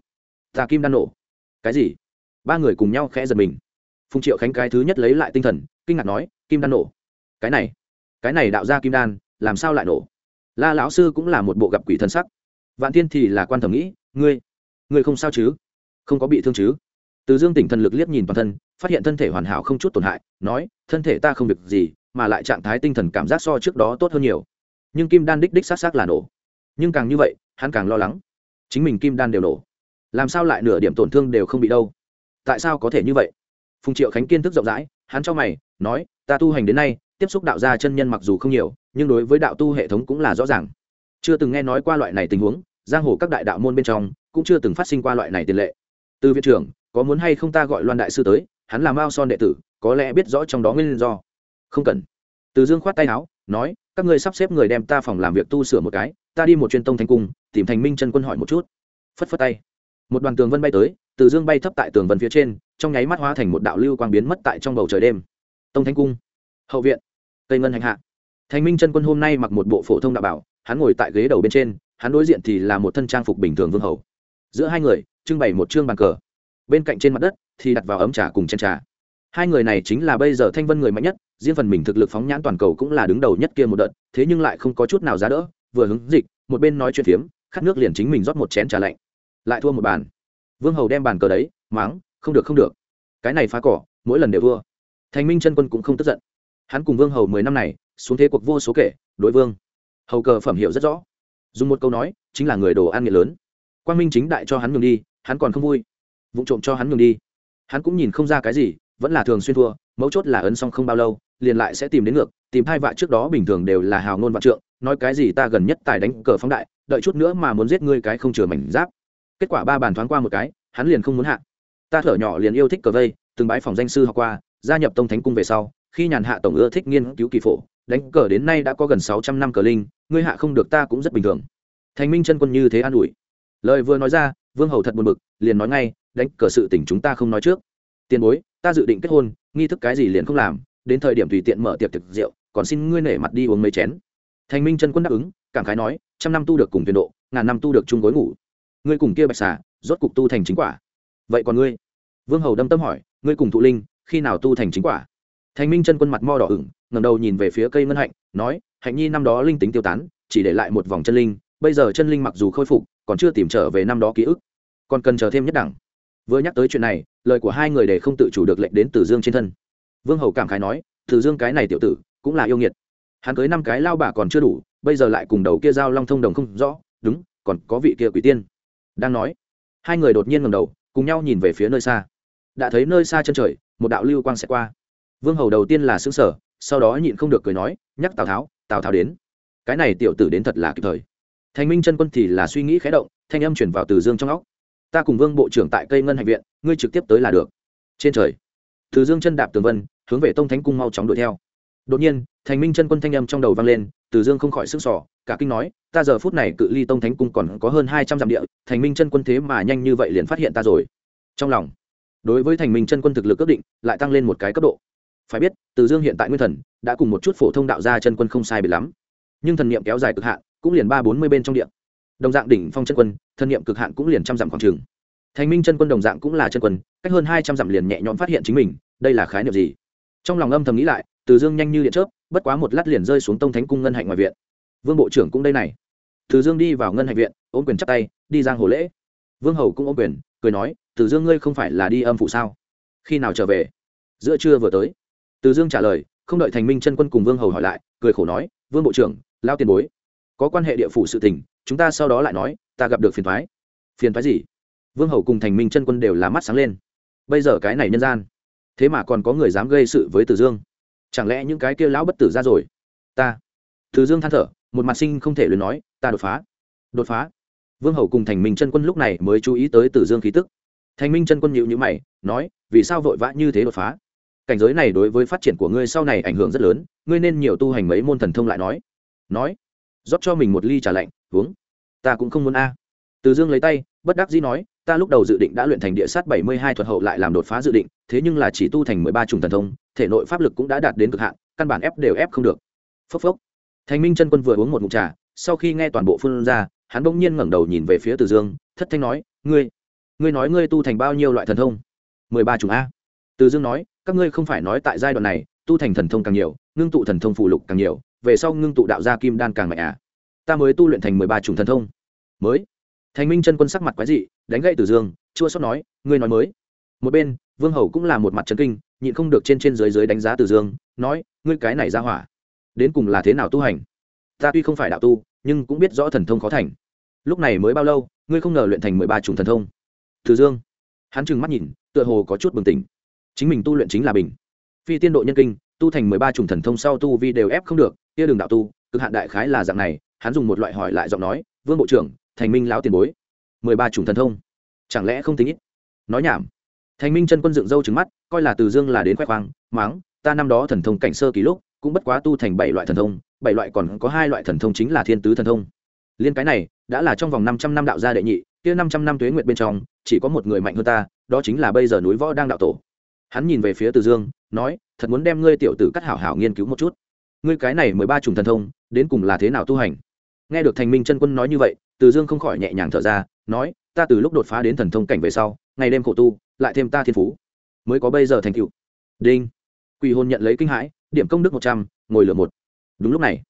Ta kim đan nổ. Cái gì? Ba người cùng nhau khẽ giật mình. Phùng triệu khánh cái thứ nhất lấy lại tinh thần, kinh ngạc nói, kim đan nổ? Cái này cái này đạo ra kim đan, làm sao lại nổ? La lão sư cũng là một bộ gặp quỷ thân sắc. Vạn tiên thì là quan thẩm nghĩ, ngươi ngươi không sao chứ? Không có bị thương chứ? Từ dương tỉnh thần lực liếc nhìn toàn thân, phát hiện thân thể hoàn hảo không chút tổn hại, nói, thân thể ta không việc gì, mà lại trạng thái tinh thần cảm giác so trước đó tốt hơn nhiều. Nhưng kim đan đích đích s á t s á t là nổ. Nhưng càng như vậy, hắn càng lo lắng. Chính mình kim đan đều nổ. Làm sao lại nửa điểm tổn thương đều không bị đâu? Tại sao có thể như vậy? Phùng triệu khánh kiên thức rộng rãi, hắn cho mày, nói, ta tu hành đến nay, tiếp xúc đạo gia chân nhân mặc dù không nhiều, nhưng đối với đạo tu hệ thống cũng là rõ ràng. Chưa từng nghe nói qua loại này tình huống, giang hồ các đại đạo môn bên trong cũng chưa từng phát sinh qua loại này tiền lệ. Từ viện trưởng có muốn hay không ta gọi loan đại sư tới, hắn là mao son đệ tử, có lẽ biết rõ trong đó nguyên do. Không cần. Từ dương khoát tay áo, nói, các ngươi sắp xếp người đem ta phòng làm việc tu sửa một cái, ta đi một chuyên tông thành cung, tìm thành minh chân quân hỏi một chút. Phất phất tay. Một đoàn tường vân bay tới, từ dương bay thấp tại tường vân phía trên, trong nháy mắt hóa thành một đạo lưu quang biến mất tại trong bầu trời đêm. Tông thánh cung. Hậu viện. Tây ngân hành hạ. Thành minh chân quân hôm nay mặc một bộ phổ thông đạo bảo, hắn ngồi tại ghế đầu bên trên, hắn đối diện thì là một thân trang phục bình thường vương hầu. Giữa hai người, trưng bày một chương bàn cờ bên cạnh trên mặt đất thì đặt vào ấm trà cùng chén trà. Hai người này chính là bây giờ thanh vân người mạnh nhất, riêng phần mình thực lực phóng nhãn toàn cầu cũng là đứng đầu nhất kia một đợt, thế nhưng lại không có chút nào giá đỡ, vừa hứng dịch, một bên nói chuyện phiếm, khát nước liền chính mình rót một chén trà lạnh. Lại thua một bàn. Vương hầu đem bàn cờ đấy, máng, không được không được. Cái này phá cỏ, mỗi lần đều thua. Thành minh chân quân cũng không tức giận. Hắn cùng vương hầu mười năm này, xuống thế cuộc vô số kể, đối vương hầu cờ phẩm hiệu rất rõ. Dùng một câu nói, chính là người đồ ăn nghiện lớn. Quang minh chính đại cho hắn nhường đi, hắn còn không vui vụ trộm cho hắn ngừng đi. Hắn cũng nhìn không ra cái gì, vẫn là thường xuyên thua, mấu chốt là ấn xong không bao lâu, liền lại sẽ tìm đến ngược, tìm hai vạ trước đó bình thường đều là hào ngôn vạn trượng, nói cái gì ta gần nhất tài đánh cờ phóng đại, đợi chút nữa mà muốn giết ngươi cái không chừa mảnh giáp. Kết quả ba bàn thoáng qua một cái, hắn liền không muốn hạ. Ta thở nhỏ liền yêu thích cờ vây, từng bãi phòng danh sư học qua, gia nhập tông thánh cung về sau, khi nhàn hạ tổng ưa thích nghiên cứu kỳ phổ, đánh cờ đến nay đã có gần sáu trăm năm cờ linh, ngươi hạ không được ta cũng rất bình thường. Thành minh chân quân như thế an ủi. Lời vừa nói ra, vương hầu thật buồn bực, liền nói ngay đánh cờ sự tình chúng ta không nói trước. Tiền bối, ta dự định kết hôn, nghi thức cái gì liền không làm, đến thời điểm tùy tiện mở tiệc thực rượu, còn xin ngươi nể mặt đi uống mấy chén. Thành minh chân quân đáp ứng, cảm khái nói, trăm năm tu được cùng tiền độ, ngàn năm tu được chung gối ngủ. Ngươi cùng kia bạch xà, rốt cục tu thành chính quả. Vậy còn ngươi? Vương hầu đâm tâm hỏi, ngươi cùng thụ linh, khi nào tu thành chính quả? Thành minh chân quân mặt mo đỏ ửng ngầm đầu nhìn về phía cây ngân hạnh, nói, hạnh nhi năm đó linh tính tiêu tán, chỉ để lại một vòng chân linh, bây giờ chân linh mặc dù khôi phục, còn chưa tìm trở về năm đó ký ức. Còn cần chờ thêm nhất đẳng vừa nhắc tới chuyện này, lời của hai người để không tự chủ được lệnh đến từ dương trên thân. Vương hầu cảm khái nói, từ dương cái này tiểu tử, cũng là yêu nghiệt. Hắn cưới năm cái lao bà còn chưa đủ, bây giờ lại cùng đầu kia giao long thông đồng không rõ, đúng, còn có vị kia quỷ tiên. Đang nói, hai người đột nhiên ngầm đầu, cùng nhau nhìn về phía nơi xa. Đã thấy nơi xa chân trời, một đạo lưu quang sẽ qua. Vương hầu đầu tiên là xứng sở sau đó nhịn không được cười nói, nhắc tào tháo tào tháo đến. Cái này tiểu tử đến thật là kịp thời. Thành minh chân quân thì là suy nghĩ khé động, thanh âm chuyển vào từ dương trong óc ta cùng vương bộ trưởng tại cây ngân hạnh viện, ngươi trực tiếp tới là được. Trên trời, từ dương chân đạp tường vân, hướng về tông thánh cung mau chóng đuổi theo. Đột nhiên, thành minh chân quân thanh âm trong đầu vang lên, từ dương không khỏi sức sỏ cả kinh nói, ta giờ phút này cự ly tông thánh cung còn có hơn hai trăm dặm địa, thành minh chân quân thế mà nhanh như vậy liền phát hiện ta rồi. Trong lòng, đối với thành minh chân quân thực lực ước định, lại tăng lên một cái cấp độ. Phải biết, từ dương hiện tại nguyên thần, đã cùng một chút phổ thông đạo gia chân quân không sai bị lắm. Nhưng thần niệm kéo dài cực hạn, cũng liền ba bốn mươi bên trong điện đồng dạng đỉnh phong chân quân thần niệm cực hạn cũng liền trăm dặm khoảng trường. Thành minh chân quân đồng dạng cũng là chân quân, cách hơn hai trăm dặm liền nhẹ nhõm phát hiện chính mình, đây là khái niệm gì? Trong lòng âm thầm nghĩ lại, từ dương nhanh như điện chớp, bất quá một lát liền rơi xuống tông thánh cung ngân hạnh ngoài viện. Vương bộ trưởng cũng đây này. Từ dương đi vào ngân hạnh viện, ôm quyền chắp tay, đi giang hồ lễ. Vương hầu cũng ôm quyền, cười nói, từ dương ngươi không phải là đi âm phụ sao? Khi nào trở về? Giữa trưa vừa tới. Từ dương trả lời, không đợi thành minh chân quân cùng vương hầu hỏi lại, cười khổ nói, vương bộ trưởng lao tiền bối, có quan hệ địa phủ sự tình chúng ta sau đó lại nói, ta gặp được phiền thoái. Phiền thoái gì? Vương hầu cùng thành minh chân quân đều là mắt sáng lên. Bây giờ cái này nhân gian, thế mà còn có người dám gây sự với tử dương. Chẳng lẽ những cái kia lão bất tử ra rồi? Ta. Tử dương than thở, một mặt sinh không thể luyện nói, ta đột phá. Đột phá. Vương hầu cùng thành minh chân quân lúc này mới chú ý tới tử dương khí tức. Thành minh chân quân nhịu nhữ mày, nói, vì sao vội vã như thế đột phá? Cảnh giới này đối với phát triển của ngươi sau này ảnh hưởng rất lớn, ngươi nên nhiều tu hành mấy môn thần thông lại nói. Nói rót cho mình một ly trà lạnh, uống. Ta cũng không muốn a. Từ dương lấy tay, bất đắc dĩ nói, ta lúc đầu dự định đã luyện thành địa sát bảy mươi hai thuật hậu lại làm đột phá dự định, thế nhưng là chỉ tu thành mười ba chủng thần thông, thể nội pháp lực cũng đã đạt đến cực hạn, căn bản ép đều ép không được. Phốc phốc. Thành minh chân quân vừa uống một ngụm trà, sau khi nghe toàn bộ phương ra, hắn bỗng nhiên ngẩng đầu nhìn về phía từ dương, thất thanh nói, ngươi ngươi nói ngươi tu thành bao nhiêu loại thần thông? Mười ba chủng a. Từ dương nói, các ngươi không phải nói tại giai đoạn này, tu thành thần thông càng nhiều, ngưng tụ thần thông phụ lục càng nhiều về sau ngưng tụ đạo gia kim đan càng mạnh à. Ta mới tu luyện thành mười ba chủng thần thông. Mới. Thành minh chân quân sắc mặt quái dị, đánh gậy từ dương, chua xót nói, ngươi nói mới. Một bên, vương hầu cũng là một mặt trấn kinh, nhịn không được trên trên dưới dưới đánh giá từ dương, nói, ngươi cái này ra hỏa, đến cùng là thế nào tu hành? Ta tuy không phải đạo tu, nhưng cũng biết rõ thần thông khó thành. Lúc này mới bao lâu, ngươi không ngờ luyện thành mười ba chủng thần thông? Từ dương. Hắn trừng mắt nhìn, tựa hồ có chút bừng tỉnh. Chính mình tu luyện chính là bình. Phi tiên độ nhân kinh, tu thành mười ba chủng thần thông sau tu vi đều ép không được kia đường đạo tu, cực hạn đại khái là dạng này, hắn dùng một loại hỏi lại giọng nói, vương bộ trưởng, thành minh lão tiền bối, mười ba chủng thần thông, chẳng lẽ không tính ít? Nói nhảm. Thành minh chân quân dựng râu trứng mắt, coi là từ dương là đến khoe khoang, máng, ta năm đó thần thông cảnh sơ kỳ lúc, cũng bất quá tu thành bảy loại thần thông, bảy loại còn có hai loại thần thông chính là thiên tứ thần thông. Liên cái này, đã là trong vòng năm trăm năm đạo gia đệ nhị, kia năm trăm năm tuế nguyệt bên trong, chỉ có một người mạnh hơn ta, đó chính là bây giờ núi võ đang đạo tổ. Hắn nhìn về phía từ dương, nói, thật muốn đem ngươi tiểu tử cắt hảo hảo nghiên cứu một chút ngươi cái này mười ba trùng thần thông, đến cùng là thế nào tu hành? Nghe được thành minh chân quân nói như vậy, từ dương không khỏi nhẹ nhàng thở ra, nói, ta từ lúc đột phá đến thần thông cảnh về sau, ngày đêm khổ tu, lại thêm ta thiên phú, mới có bây giờ thành cựu đinh. Quỳ hôn nhận lấy kinh hãi, điểm công đức một trăm, ngồi lửa một. Đúng lúc này,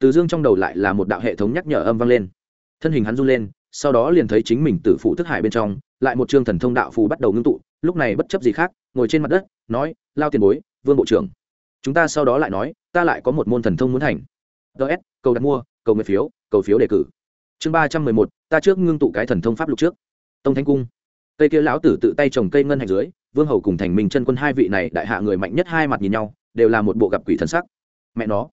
từ dương trong đầu lại là một đạo hệ thống nhắc nhở âm vang lên. Thân hình hắn run lên, sau đó liền thấy chính mình tử phụ thức hải bên trong, lại một chương thần thông đạo phù bắt đầu ngưng tụ, lúc này bất chấp gì khác, ngồi trên mặt đất, nói, lao tiền bối, vương bộ trưởng chúng ta sau đó lại nói, ta lại có một môn thần thông muốn thành. Ts cầu đặt mua, cầu nguyện phiếu, cầu phiếu đề cử. Chương ba trăm mười một, ta trước ngưng tụ cái thần thông pháp lục trước. Tông thánh cung. Cây kia lão tử tự tay trồng cây ngân hạnh dưới, vương hầu cùng thành minh chân quân hai vị này đại hạ người mạnh nhất hai mặt nhìn nhau, đều là một bộ gặp quỷ thần sắc. Mẹ nó,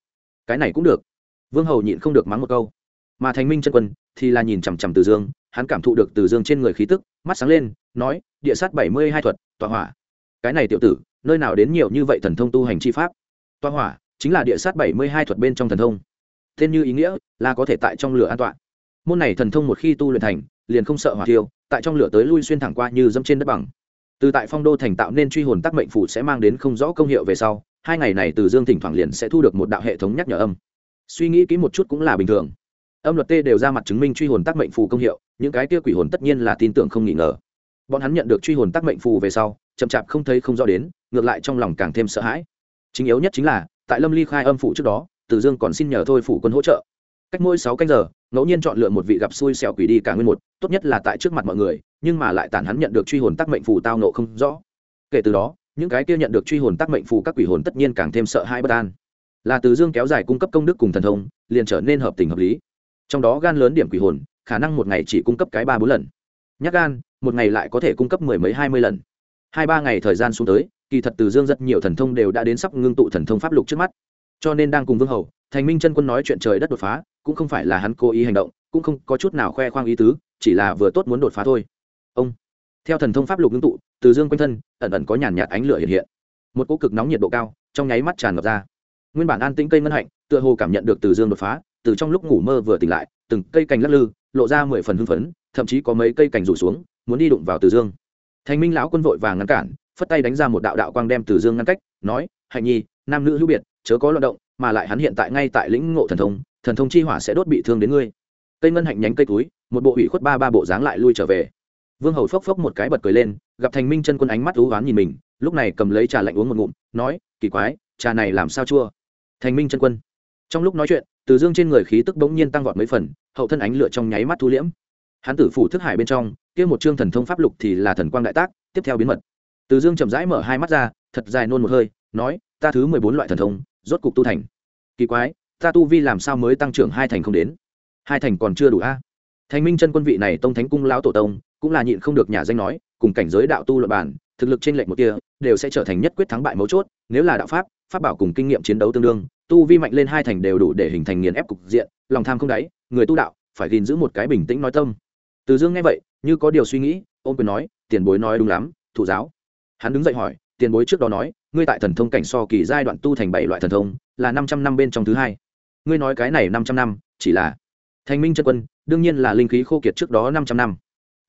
cái này cũng được. Vương hầu nhịn không được mắng một câu. Mà thành minh chân quân thì là nhìn chằm chằm từ dương, hắn cảm thụ được từ dương trên người khí tức, mắt sáng lên, nói, địa sát bảy mươi hai thuật, tọa hỏa. Cái này tiểu tử, nơi nào đến nhiều như vậy thần thông tu hành chi pháp? Toa hỏa, chính là địa sát bảy mươi hai thuật bên trong thần thông. Tên như ý nghĩa là có thể tại trong lửa an toàn. Môn này thần thông một khi tu luyện thành, liền không sợ hỏa thiêu, tại trong lửa tới lui xuyên thẳng qua như dẫm trên đất bằng. Từ tại phong đô thành tạo nên truy hồn tác mệnh phủ sẽ mang đến không rõ công hiệu về sau, hai ngày này từ dương thỉnh thoảng liền sẽ thu được một đạo hệ thống nhắc nhở âm. Suy nghĩ kỹ một chút cũng là bình thường. Âm luật t đều ra mặt chứng minh truy hồn tác mệnh phù công hiệu, những cái kia quỷ hồn tất nhiên là tin tưởng không nghi ngờ. Bọn hắn nhận được truy hồn tác mệnh phù về sau, chậm chạp không thấy không rõ đến, ngược lại trong lòng càng thêm sợ hãi chính yếu nhất chính là, tại lâm ly khai âm phủ trước đó, từ dương còn xin nhờ thôi phủ quân hỗ trợ. Cách mỗi sáu canh giờ, ngẫu nhiên chọn lựa một vị gặp xui xẻo quỷ đi cả nguyên một, tốt nhất là tại trước mặt mọi người, nhưng mà lại tản hắn nhận được truy hồn tác mệnh phù tao nộ không rõ. Kể từ đó, những cái kia nhận được truy hồn tác mệnh phù các quỷ hồn tất nhiên càng thêm sợ hãi bất an. Là từ dương kéo dài cung cấp công đức cùng thần thông, liền trở nên hợp tình hợp lý. Trong đó gan lớn điểm quỷ hồn, khả năng một ngày chỉ cung cấp cái ba bốn lần. Nhắc gan, một ngày lại có thể cung cấp mười mấy hai mươi lần. Hai ba ngày thời gian xuống tới kỳ thật từ dương rất nhiều thần thông đều đã đến sắp ngưng tụ thần thông pháp lục trước mắt. Cho nên đang cùng vương hầu, thành minh chân quân nói chuyện trời đất đột phá, cũng không phải là hắn cố ý hành động, cũng không có chút nào khoe khoang ý tứ, chỉ là vừa tốt muốn đột phá thôi. Ông, theo thần thông pháp lục ngưng tụ, từ dương quanh thân, ẩn ẩn có nhàn nhạt ánh lửa hiện hiện. Một cỗ cực nóng nhiệt độ cao, trong nháy mắt tràn ngập ra. Nguyên bản an tĩnh cây ngân hạnh, tựa hồ cảm nhận được từ dương đột phá, từ trong lúc ngủ mơ vừa tỉnh lại, từng cây cành lắc lư, lộ ra mười phần hưng phấn, thậm chí có mấy cây cành rủ xuống, muốn đi đụng vào từ dương. Thành minh lão quân vội vàng ngăn cản phất tay đánh ra một đạo đạo quang đem từ dương ngăn cách, nói, hạnh nhi, nam nữ hữu biệt, chớ có loạn động, mà lại hắn hiện tại ngay tại lĩnh ngộ thần thông thần thông chi hỏa sẽ đốt bị thương đến ngươi. Cây ngân hạnh nhánh cây túi, một bộ ủy khuất ba ba bộ dáng lại lui trở về. Vương hầu phốc phốc một cái bật cười lên, gặp thành minh chân quân ánh mắt ú oán nhìn mình, lúc này cầm lấy trà lạnh uống một ngụm, nói, kỳ quái, trà này làm sao chua? Thành minh chân quân. Trong lúc nói chuyện, từ dương trên người khí tức bỗng nhiên tăng vọt mấy phần, hậu thân ánh lửa trong nháy mắt thu liễm. Hắn tử phủ thức hải bên trong, kia một chương thần thông pháp lục thì là thần quang đại tác, tiếp theo biến mật từ dương chậm rãi mở hai mắt ra, thật dài nôn một hơi, nói, ta thứ mười bốn loại thần thông, rốt cục tu thành. Kỳ quái, ta tu vi làm sao mới tăng trưởng hai thành không đến? Hai thành còn chưa đủ a? Thành minh chân quân vị này tông thánh cung lão tổ tông, cũng là nhịn không được nhà danh nói, cùng cảnh giới đạo tu luật bản thực lực trên lệnh một kia đều sẽ trở thành nhất quyết thắng bại mấu chốt, nếu là đạo pháp pháp bảo cùng kinh nghiệm chiến đấu tương đương, tu vi mạnh lên hai thành đều đủ để hình thành nghiền ép cục diện, lòng tham không đáy, người tu đạo phải gìn giữ một cái bình tĩnh nói tâm. Từ dương nghe vậy, như có điều suy nghĩ ôm quyền nói, tiền bối nói đúng lắm, thủ giáo hắn đứng dậy hỏi, tiền bối trước đó nói, ngươi tại thần thông cảnh so kỳ giai đoạn tu thành bảy loại thần thông, là năm trăm năm bên trong thứ hai. Ngươi nói cái này năm trăm năm, chỉ là thành minh chân quân, đương nhiên là linh khí khô kiệt trước đó năm trăm năm.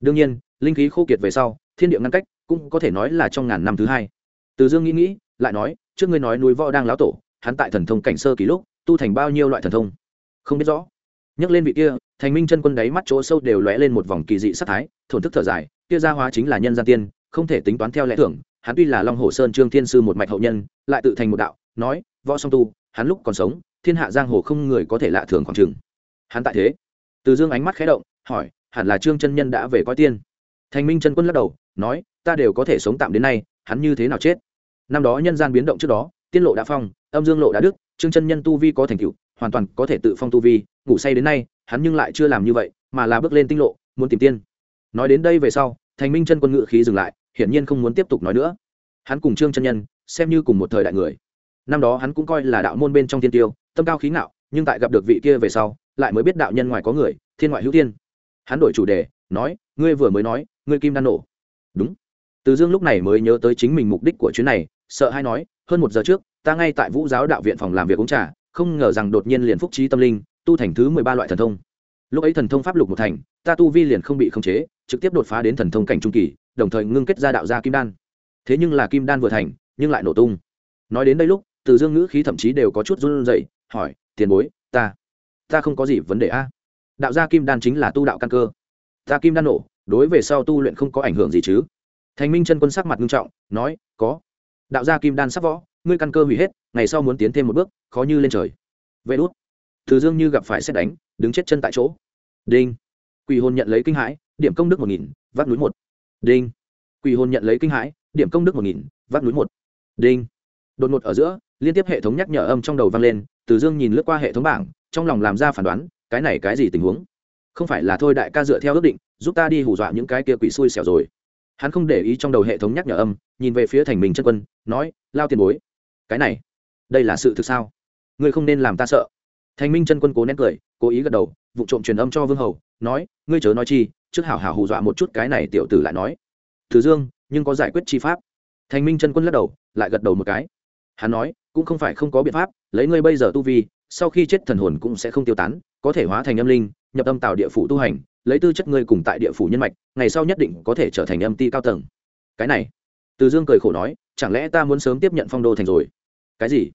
Đương nhiên, linh khí khô kiệt về sau, thiên địa ngăn cách cũng có thể nói là trong ngàn năm thứ hai. Từ dương nghĩ nghĩ, lại nói, trước ngươi nói núi võ đang lão tổ, hắn tại thần thông cảnh sơ kỳ lúc, tu thành bao nhiêu loại thần thông? Không biết rõ. Nhắc lên vị kia thành minh chân quân đáy mắt chỗ sâu đều lóe lên một vòng kỳ dị sắc thái, thổn thức thở dài, kia gia hóa chính là nhân gian tiên không thể tính toán theo lẽ thưởng hắn tuy là long hồ sơn trương thiên sư một mạch hậu nhân, lại tự thành một đạo, nói, võ song tu, hắn lúc còn sống, thiên hạ giang hồ không người có thể lạ thường khoảng chừng. Hắn tại thế. Từ dương ánh mắt khẽ động, hỏi, hẳn là trương chân nhân đã về coi tiên. Thành minh chân quân lắc đầu, nói, ta đều có thể sống tạm đến nay, hắn như thế nào chết? Năm đó nhân gian biến động trước đó, tiên lộ đã phong, âm dương lộ đã đức trương chân nhân tu vi có thành tựu, hoàn toàn có thể tự phong tu vi, ngủ say đến nay, hắn nhưng lại chưa làm như vậy, mà là bước lên tinh lộ, muốn tìm tiên. Nói đến đây về sau, thành minh chân quân ngự khí dừng lại hiển nhiên không muốn tiếp tục nói nữa. Hắn cùng trương chân nhân, xem như cùng một thời đại người. Năm đó hắn cũng coi là đạo môn bên trong tiên tiêu, tâm cao khí ngạo, nhưng tại gặp được vị kia về sau, lại mới biết đạo nhân ngoài có người, thiên ngoại hữu thiên. hắn đổi chủ đề, nói, ngươi vừa mới nói, ngươi kim đan nổ. Đúng. Từ dương lúc này mới nhớ tới chính mình mục đích của chuyến này, sợ hay nói, hơn một giờ trước, ta ngay tại vũ giáo đạo viện phòng làm việc uống trà, không ngờ rằng đột nhiên liền phúc trí tâm linh, tu thành thứ mười ba loại thần thông. Lúc ấy thần thông pháp lục một thành, ta tu vi liền không bị khống chế trực tiếp đột phá đến thần thông cảnh trung kỳ, đồng thời ngưng kết ra đạo gia kim đan. Thế nhưng là kim đan vừa thành, nhưng lại nổ tung. Nói đến đây lúc, từ dương ngữ khí thậm chí đều có chút run rẩy, hỏi, tiền bối, ta ta không có gì vấn đề a. Đạo gia kim đan chính là tu đạo căn cơ. Ta kim đan nổ, đối về sau tu luyện không có ảnh hưởng gì chứ. Thành minh chân quân sắc mặt nghiêm trọng, nói, có. Đạo gia kim đan sắp võ, ngươi căn cơ hủy hết, ngày sau muốn tiến thêm một bước, khó như lên trời. Vê đốt từ dương như gặp phải xét đánh, đứng chết chân tại chỗ. Đinh. Quỷ hồn nhận lấy kinh hãi điểm công đức một nghìn, vác núi một. Đinh. Quỷ hồn nhận lấy kinh hãi, điểm công đức một nghìn, vác núi một. Đinh. Đột ngột ở giữa, liên tiếp hệ thống nhắc nhở âm trong đầu vang lên, từ dương nhìn lướt qua hệ thống bảng, trong lòng làm ra phản đoán, cái này cái gì tình huống? Không phải là thôi đại ca dựa theo ước định, giúp ta đi hù dọa những cái kia quỷ xui xẻo rồi. Hắn không để ý trong đầu hệ thống nhắc nhở âm, nhìn về phía thành mình chân quân, nói, lao tiền bối, cái này, đây là sự thực sao? Ngươi không nên làm ta sợ. Thành minh chân quân cố nén cười, cố ý gật đầu, vụ trộm truyền âm cho vương hầu, nói, ngươi chớ nói chi trước hảo hảo hù dọa một chút cái này tiểu tử lại nói. Thử dương, nhưng có giải quyết chi pháp. Thành minh chân quân lắc đầu, lại gật đầu một cái. Hắn nói, cũng không phải không có biện pháp, lấy ngươi bây giờ tu vi, sau khi chết thần hồn cũng sẽ không tiêu tán, có thể hóa thành âm linh, nhập âm tạo địa phủ tu hành, lấy tư chất ngươi cùng tại địa phủ nhân mạch, ngày sau nhất định có thể trở thành âm ti cao tầng. Cái này, từ dương cười khổ nói, chẳng lẽ ta muốn sớm tiếp nhận phong đô thành rồi? Cái gì?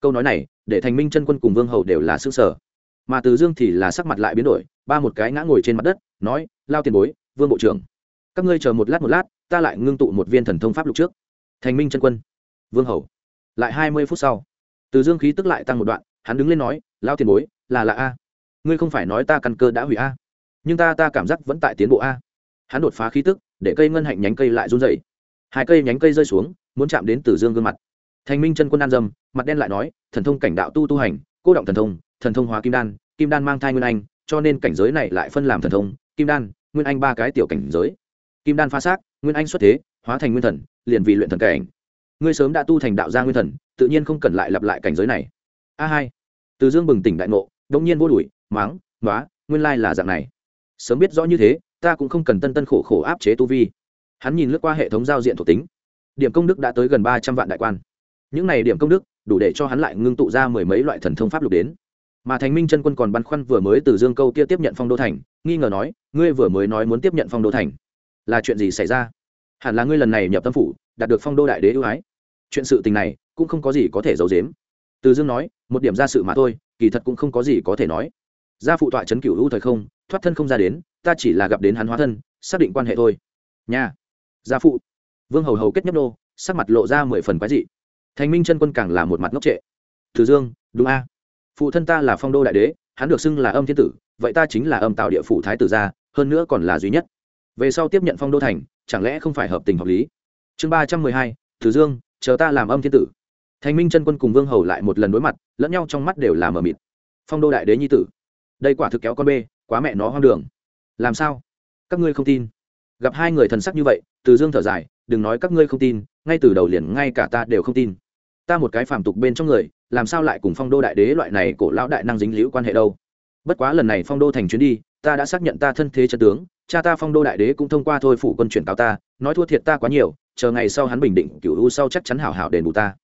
Câu nói này, để thành minh chân quân cùng vương hầu đều là xương sở. Mà từ dương thì là sắc mặt lại biến đổi, ba một cái ngã ngồi trên mặt đất, nói lao tiền bối, vương bộ trưởng. Các ngươi chờ một lát một lát, ta lại ngưng tụ một viên thần thông pháp lục trước. Thành minh chân quân. Vương hầu. Lại hai mươi phút sau, từ dương khí tức lại tăng một đoạn, hắn đứng lên nói, lao tiền bối, là là a. Ngươi không phải nói ta căn cơ đã hủy a, nhưng ta ta cảm giác vẫn tại tiến bộ a. Hắn đột phá khí tức, để cây ngân hạnh nhánh cây lại run dày hai cây nhánh cây rơi xuống, muốn chạm đến từ dương gương mặt. Thành minh chân quân an dâm mặt đen lại nói, thần thông cảnh đạo tu tu hành, cô động thần thông thần thông hóa kim đan kim đan mang thai nguyên anh, cho nên cảnh giới này lại phân làm thần thông kim đan, nguyên anh ba cái tiểu cảnh giới. Kim đan phá xác, nguyên anh xuất thế, hóa thành nguyên thần, liền vì luyện thần cảnh. Ngươi sớm đã tu thành đạo gia nguyên thần, tự nhiên không cần lại lặp lại cảnh giới này. A hai. Từ dương bừng tỉnh đại ngộ đống nhiên vô đuổi, máng nói nguyên lai là dạng này. Sớm biết rõ như thế, ta cũng không cần tân tân khổ khổ áp chế tu vi. Hắn nhìn lướt qua hệ thống giao diện thuộc tính. Điểm công đức đã tới gần ba trăm vạn đại quan. Những này điểm công đức, đủ để cho hắn lại ngưng tụ ra mười mấy loại thần thông pháp lục đến mà thành minh chân quân còn băn khoăn vừa mới từ dương câu kia tiếp nhận phong đô thành, nghi ngờ nói, ngươi vừa mới nói muốn tiếp nhận phong đô thành. Là chuyện gì xảy ra? Hẳn là ngươi lần này nhập tâm phủ, đạt được phong đô đại đế ưu ái. Chuyện sự tình này cũng không có gì có thể giấu giếm. Từ dương nói, một điểm ra sự mà thôi, kỳ thật cũng không có gì có thể nói. Gia phụ tọa chấn cửu hữu thời không, thoát thân không ra đến, ta chỉ là gặp đến hắn hóa thân, xác định quan hệ thôi. Nha. Gia phụ. Vương hầu hầu kết nhấp nô, sắc mặt lộ ra mười phần quái dị. Thành minh chân quân càng là một mặt ngốc trệ. Từ dương, đúng a? Phụ thân ta là phong đô đại đế, hắn được xưng là âm thiên tử, vậy ta chính là âm tạo địa phủ thái tử gia, hơn nữa còn là duy nhất. Về sau tiếp nhận phong đô thành, chẳng lẽ không phải hợp tình hợp lý? Chương ba trăm mười hai từ dương, chờ ta làm âm thiên tử. Thành minh chân quân cùng vương hầu lại một lần đối mặt, lẫn nhau trong mắt đều là mờ mịt. Phong đô đại đế nhi tử. Đây quả thực kéo con bê, quá mẹ nó hoang đường. Làm sao? Các ngươi không tin. Gặp hai người thần sắc như vậy từ dương thở dài, đừng nói các ngươi không tin, ngay từ đầu liền ngay cả ta đều không tin ta một cái phàm tục bên trong người, làm sao lại cùng phong đô đại đế loại này cổ lão đại năng dính liễu quan hệ đâu? Bất quá lần này phong đô thành chuyến đi, ta đã xác nhận ta thân thế chân tướng, cha ta phong đô đại đế cũng thông qua thôi phủ quân chuyển cáo ta, nói thua thiệt ta quá nhiều, chờ ngày sau hắn bình định cựu u sau chắc chắn hảo hảo đền bù ta.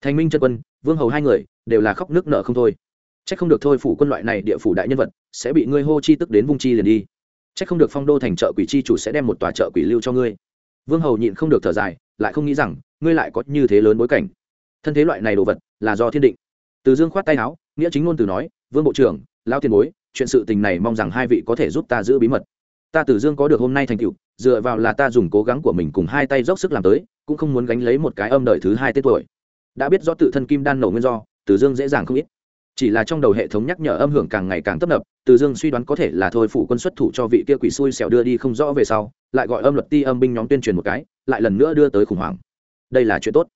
Thành minh chân quân, vương hầu hai người, đều là khóc nước nợ không thôi. C h ắ c không được thôi phủ quân loại này địa phủ đại nhân vật, sẽ bị ngươi hô chi tức đến vung chi liền đi. C h ắ c không được phong đô thành trợ quỷ chi chủ sẽ đem một tòa trợ quỷ lưu cho ngươi. Vương hầu nhịn không được thở dài, lại không nghĩ rằng, ngươi lại có như thế lớn bối cảnh thân thế loại này đồ vật là do thiên định. Từ dương khoát tay áo, nghĩa chính ngôn từ nói, vương bộ trưởng lao tiền bối, chuyện sự tình này mong rằng hai vị có thể giúp ta giữ bí mật. Ta từ dương có được hôm nay thành tựu, dựa vào là ta dùng cố gắng của mình cùng hai tay dốc sức làm tới, cũng không muốn gánh lấy một cái âm đời thứ hai tết tuổi. Đã biết do tự thân kim đan nổ nguyên do, từ dương dễ dàng không ít. Chỉ là trong đầu hệ thống nhắc nhở âm hưởng càng ngày càng tấp nập, từ dương suy đoán có thể là thôi phủ quân xuất thủ cho vị kia quỷ xui xẻo đưa đi không rõ về sau, lại gọi âm luật ti âm binh nhóm tuyên truyền một cái, lại lần nữa đưa tới khủng hoảng. Đây là chuyện tốt.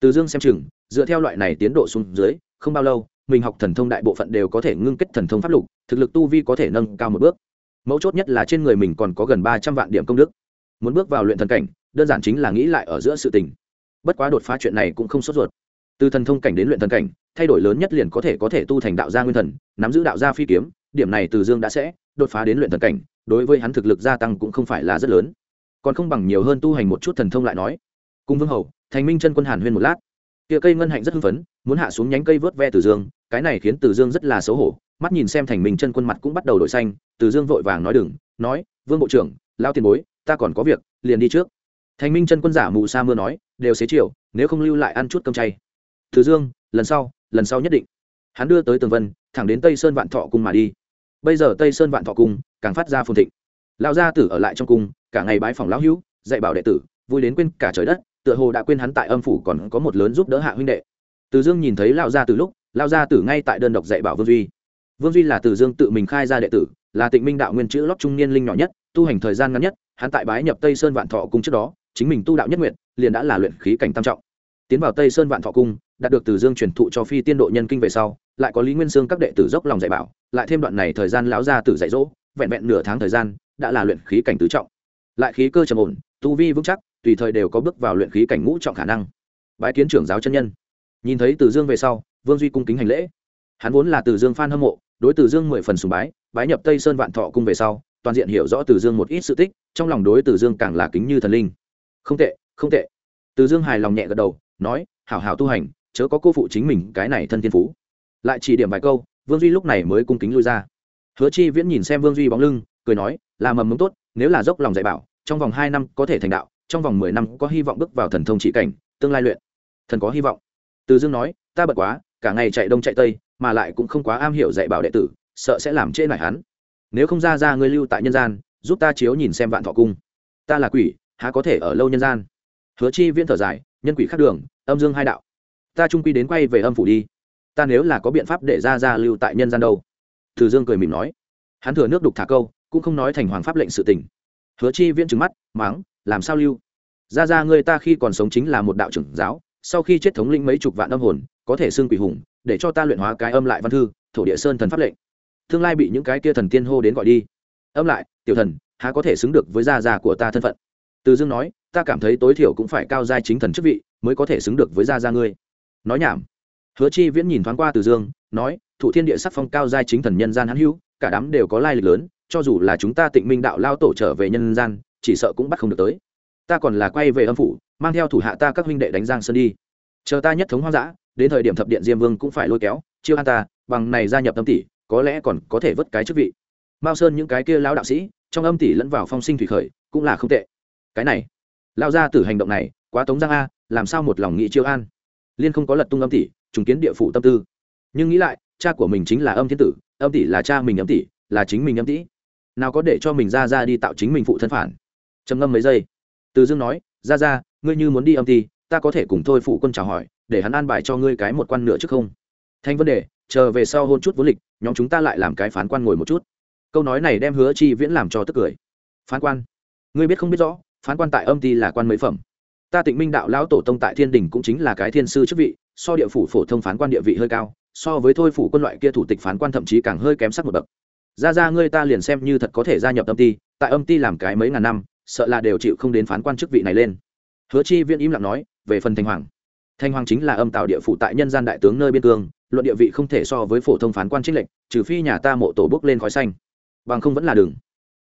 Từ dương xem chừng dựa theo loại này tiến độ xuống dưới, không bao lâu, mình học thần thông đại bộ phận đều có thể ngưng kết thần thông pháp lục, thực lực tu vi có thể nâng cao một bước. Mấu chốt nhất là trên người mình còn có gần ba trăm vạn điểm công đức. Muốn bước vào luyện thần cảnh, đơn giản chính là nghĩ lại ở giữa sự tình. Bất quá đột phá chuyện này cũng không sốt ruột. Từ thần thông cảnh đến luyện thần cảnh, thay đổi lớn nhất liền có thể có thể tu thành đạo gia nguyên thần, nắm giữ đạo gia phi kiếm, điểm này từ dương đã sẽ đột phá đến luyện thần cảnh, đối với hắn thực lực gia tăng cũng không phải là rất lớn. Còn không bằng nhiều hơn tu hành một chút thần thông lại nói. Cung vương hầu, thành minh chân quân hàn huyên một lát kia cây ngân hạnh rất hưng phấn, muốn hạ xuống nhánh cây vớt ve từ dương, cái này khiến từ dương rất là xấu hổ, mắt nhìn xem thành minh chân quân mặt cũng bắt đầu đổi xanh, từ dương vội vàng nói đừng, nói, vương bộ trưởng, lao tiền bối, ta còn có việc, liền đi trước. Thành minh chân quân giả mù sa mưa nói, đều xế chiều, nếu không lưu lại ăn chút cơm chay. Từ dương, lần sau lần sau nhất định. Hắn đưa tới tường vân, thẳng đến tây sơn vạn thọ cung mà đi. Bây giờ tây sơn vạn thọ cung, càng phát ra phồn thịnh. Lão gia tử ở lại trong cung, cả ngày bái phòng lão hữu, dạy bảo đệ tử, vui đến quên cả trời đất tựa hồ đã quên hắn tại âm phủ còn có một lớn giúp đỡ hạ huynh đệ. Từ dương nhìn thấy lão gia tử lúc, lão gia tử ngay tại đơn độc dạy bảo vương duy. Vương duy là từ dương tự mình khai ra đệ tử, là tịnh minh đạo nguyên chữ lót trung niên linh nhỏ nhất, tu hành thời gian ngắn nhất, hắn tại bái nhập tây sơn vạn thọ cung trước đó, chính mình tu đạo nhất nguyện, liền đã là luyện khí cảnh tam trọng. Tiến vào tây sơn vạn thọ cung, đạt được từ dương truyền thụ cho phi tiên độ nhân kinh về sau, lại có lý nguyên sương các đệ tử dốc lòng dạy bảo, lại thêm đoạn này thời gian lão gia tử dạy dỗ, vẹn vẹn nửa tháng thời gian, đã là luyện khí cảnh tứ trọng. Lại khí cơ trầm ổn, tu vi vững chắc tùy thời đều có bước vào luyện khí cảnh ngũ trọng khả năng. Bái kiến trưởng giáo chân nhân. Nhìn thấy từ dương về sau, vương duy cung kính hành lễ. Hắn vốn là từ dương phan hâm mộ, đối từ dương mười phần sùng bái bái nhập tây sơn vạn thọ cung về sau, toàn diện hiểu rõ từ dương một ít sự tích, trong lòng đối từ dương càng là kính như thần linh. Không tệ không tệ. Từ dương hài lòng nhẹ gật đầu, nói, hảo hảo tu hành, chớ có cô phụ chính mình cái này thân thiên phú. Lại chỉ điểm vài câu, vương duy lúc này mới cung kính lui ra. Hứa chi viễn nhìn xem vương duy bóng lưng, cười nói, là mầm mống tốt, nếu là dốc lòng dạy bảo, trong vòng hai năm có thể thành đạo trong vòng mười năm có hy vọng bước vào thần thông trị cảnh, tương lai luyện. Thần có hy vọng. Từ dương nói, ta bật quá, cả ngày chạy đông chạy tây, mà lại cũng không quá am hiểu dạy bảo đệ tử, sợ sẽ làm trễ nải hắn. Nếu không ra ra ngươi lưu tại nhân gian, giúp ta chiếu nhìn xem vạn thọ cung. Ta là quỷ, há có thể ở lâu nhân gian? Hứa chi viễn thở dài, nhân quỷ khác đường, âm dương hai đạo. Ta trung quy đến quay về âm phủ đi. Ta nếu là có biện pháp để ra ra lưu tại nhân gian đâu? Từ dương cười mỉm nói. Hắn thừa nước đục thả câu, cũng không nói thành hoàng pháp lệnh sự tình. Hứa chi viễn trừng mắt, mắng làm sao lưu? Ra ra người ta khi còn sống chính là một đạo trưởng giáo, sau khi chết thống lĩnh mấy chục vạn âm hồn, có thể xưng quỷ hùng, để cho ta luyện hóa cái âm lại văn thư, thổ địa sơn thần pháp lệnh. Tương lai bị những cái kia thần tiên hô đến gọi đi. Âm lại, tiểu thần, há có thể xứng được với gia gia của ta thân phận? Từ dương nói, ta cảm thấy tối thiểu cũng phải cao giai chính thần chức vị mới có thể xứng được với gia gia ngươi. Nói nhảm. Hứa chi viễn nhìn thoáng qua từ dương, nói, thụ thiên địa sắc phong cao giai chính thần nhân gian hãn hữu, cả đám đều có lai lịch lớn, cho dù là chúng ta tịnh minh đạo lao tổ trở về nhân gian chỉ sợ cũng bắt không được tới. Ta còn là quay về âm phủ, mang theo thủ hạ ta các huynh đệ đánh giang sơn đi. Chờ ta nhất thống hoang dã, đến thời điểm thập điện diêm vương cũng phải lôi kéo, chiêu an ta, bằng này gia nhập âm tỷ, có lẽ còn có thể vớt cái chức vị. Mao sơn những cái kia lão đạo sĩ, trong âm tỷ lẫn vào phong sinh thủy khởi, cũng là không tệ. Cái này lao ra từ hành động này, quá tống giang a, làm sao một lòng nghị chiêu an? Liên không có lật tung âm tỷ, trùng kiến địa phủ tâm tư. Nhưng nghĩ lại, cha của mình chính là âm thiên tử, âm tỷ là cha mình âm tỷ, là chính mình âm tỷ. Nào có để cho mình ra ra đi tạo chính mình phụ thân phản trầm ngâm mấy giây. Từ dương nói ra ra ngươi như muốn đi âm ty ta có thể cùng thôi phụ quân chào hỏi, để hắn an bài cho ngươi cái một quan nữa trước không? Thành vấn đề, chờ về sau hôn chút vốn lịch, nhóm chúng ta lại làm cái phán quan ngồi một chút. Câu nói này đem hứa chi viễn làm cho tức cười. Phán quan? Ngươi biết không biết rõ, phán quan tại âm ty là quan mấy phẩm. Ta tịnh minh đạo lão tổ tông tại thiên đình cũng chính là cái thiên sư chức vị, so địa phủ phổ thông phán quan địa vị hơi cao, so với thôi phủ quân loại kia thủ tịch phán quan thậm chí càng hơi kém sắc một bậc. Ra ra ngươi ta liền xem như thật có thể gia nhập âm ty tại âm ty làm cái mấy ngàn năm sợ là đều chịu không đến phán quan chức vị này lên. Hứa chi viễn im lặng nói, về phần thanh hoàng. Thanh hoàng chính là âm tạo địa phủ tại nhân gian đại tướng nơi biên cương, luận địa vị không thể so với phổ thông phán quan trích lệnh trừ phi nhà ta mộ tổ bước lên khói xanh. Bằng không vẫn là đường.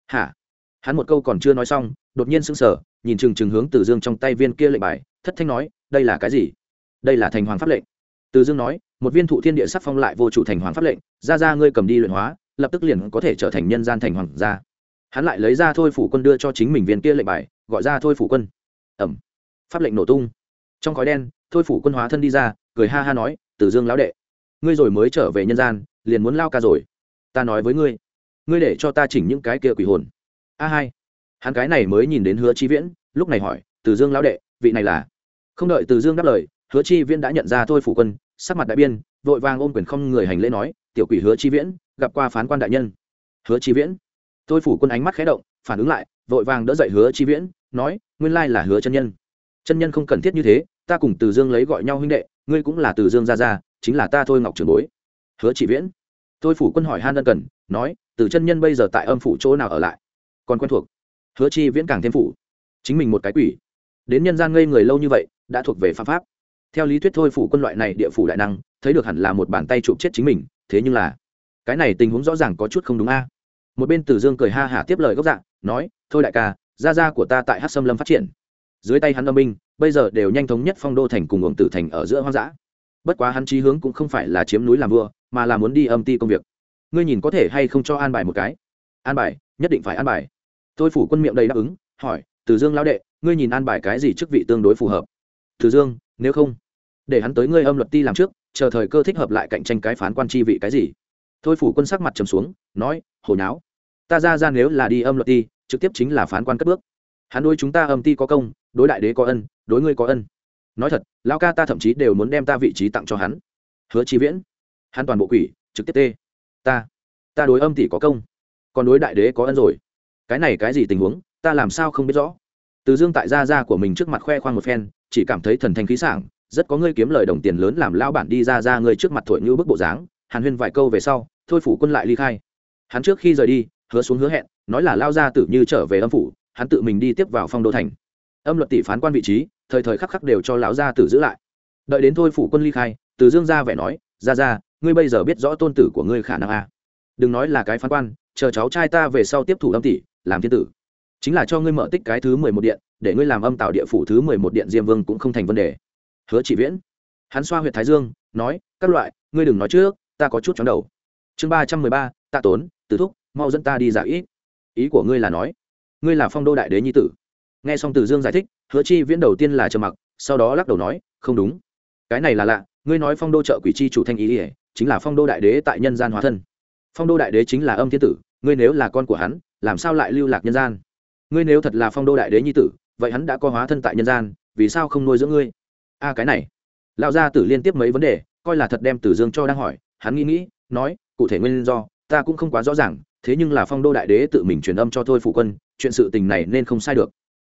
Hả? Hắn một câu còn chưa nói xong, đột nhiên sững sờ, nhìn chừng chừng hướng từ dương trong tay viên kia lệnh bài, thất thanh nói, đây là cái gì? Đây là thành hoàng pháp lệnh. Từ dương nói, một viên thụ thiên địa sắc phong lại vô chủ thành hoàng pháp lệnh, ra ra ngươi cầm đi luyện hóa, lập tức liền có thể trở thành nhân gian thành hoàng gia hắn lại lấy ra thôi phủ quân đưa cho chính mình viên kia lệnh bài, gọi ra thôi phủ quân. Ẩm. Pháp lệnh nổ tung. Trong khói đen, thôi phủ quân hóa thân đi ra, cười ha ha nói, tử dương lão đệ, ngươi rồi mới trở về nhân gian, liền muốn lao ca rồi. Ta nói với ngươi ngươi để cho ta chỉnh những cái kia quỷ hồn. A hai. Hắn cái này mới nhìn đến hứa chi viễn, lúc này hỏi, tử dương lão đệ, vị này là? Không đợi tử dương đáp lời, hứa chi viễn đã nhận ra thôi phủ quân, sắc mặt đại biên vội vàng ôm quyền không người hành lễ nói, tiểu quỷ hứa chi viễn, gặp qua phán quan đại nhân. Hứa chi viễn thôi phủ quân ánh mắt khẽ động, phản ứng lại, vội vàng đỡ dậy hứa chi viễn, nói, nguyên lai là hứa chân nhân. Chân nhân không cần thiết như thế, ta cùng từ dương lấy gọi nhau huynh đệ, ngươi cũng là từ dương gia gia, chính là ta thôi ngọc trường bối. Hứa chỉ viễn thôi phủ quân hỏi han ân cần, nói, từ chân nhân bây giờ tại âm phủ chỗ nào ở lại? Còn quen thuộc? Hứa chi viễn càng thêm phủ, chính mình một cái quỷ. Đến nhân gian ngây người lâu như vậy, đã thuộc về pháp pháp. Theo lý thuyết thôi phủ quân loại này địa phủ đại năng, thấy được hẳn là một bàn tay chụp chết chính mình, thế nhưng là, cái này tình huống rõ ràng có chút không đúng a một bên tử dương cười ha hả tiếp lời gốc dạng nói, thôi đại ca, gia gia của ta tại hát xâm lâm phát triển. Dưới tay hắn âm binh, bây giờ đều nhanh thống nhất phong đô thành cùng uổng tử thành ở giữa hoang dã. Bất quá hắn chí hướng cũng không phải là chiếm núi làm vua, mà là muốn đi âm ti công việc. Ngươi nhìn có thể hay không cho an bài một cái? An bài, nhất định phải an bài. Tôi phủ quân miệng đầy đáp ứng, hỏi, từ dương lão đệ, ngươi nhìn an bài cái gì chức vị tương đối phù hợp? Từ dương, nếu không, để hắn tới ngươi âm luật ti làm trước, chờ thời cơ thích hợp lại cạnh tranh cái phán quan chi vị cái gì? Thôi phủ quân sắc mặt trầm xuống, nói hồi náo ta ra ra nếu là đi âm luật ti, trực tiếp chính là phán quan cất bước. Hắn đối chúng ta âm ti có công, đối đại đế có ân, đối ngươi có ân. Nói thật lao ca ta thậm chí đều muốn đem ta vị trí tặng cho hắn. Hứa chi viễn, hắn toàn bộ quỷ, trực tiếp tê. Ta ta đối âm tỷ có công, còn đối đại đế có ân rồi. Cái này cái gì tình huống, ta làm sao không biết rõ. Từ dương tại gia gia của mình trước mặt khoe khoang một phen, chỉ cảm thấy thần thanh khí sảng, rất có ngươi kiếm lời đồng tiền lớn làm lao bản đi ra ra ngươi trước mặt thổi như bức bộ dáng, hàn huyên vài câu về sau thôi phủ quân lại ly khai. Hắn trước khi rời đi, hứa xuống hứa hẹn, nói là lao ra tử như trở về âm phủ, hắn tự mình đi tiếp vào phong đô thành. Âm luật tỷ phán quan vị trí, thời thời khắc khắc đều cho lão gia tử giữ lại. Đợi đến thôi phủ quân ly khai, từ dương ra vẻ nói ra ra ngươi bây giờ biết rõ tôn tử của ngươi khả năng a. Đừng nói là cái phán quan, chờ cháu trai ta về sau tiếp thủ âm tỷ, làm thiên tử. Chính là cho ngươi mở tích cái thứ mười một điện, để ngươi làm âm tạo địa phủ thứ mười một điện diêm vương cũng không thành vấn đề. Hứa chỉ viễn. Hắn xoa huyện thái dương, nói, các loại, ngươi đừng nói trước, ta có chút chóng đầu chương ba trăm mười ba, tạ tốn Từ thúc, mau dẫn ta đi giả ý. ý của ngươi là nói, ngươi là phong đô đại đế nhi tử. Nghe xong từ dương giải thích, hứa chi viễn đầu tiên là trầm mặc, sau đó lắc đầu nói, không đúng. Cái này là lạ, ngươi nói phong đô trợ quỷ chi chủ thanh ý ỉa chính là phong đô đại đế tại nhân gian hóa thân. Phong đô đại đế chính là âm thiên tử, ngươi nếu là con của hắn, làm sao lại lưu lạc nhân gian? Ngươi nếu thật là phong đô đại đế nhi tử, vậy hắn đã có hóa thân tại nhân gian, vì sao không nuôi dưỡng ngươi? A, cái này. Lão gia tử liên tiếp mấy vấn đề, coi là thật đem tử dương cho đang hỏi, hắn nghĩ nghĩ, nói cụ thể nguyên do ta cũng không quá rõ ràng thế nhưng là phong đô đại đế tự mình truyền âm cho thôi phụ quân chuyện sự tình này nên không sai được.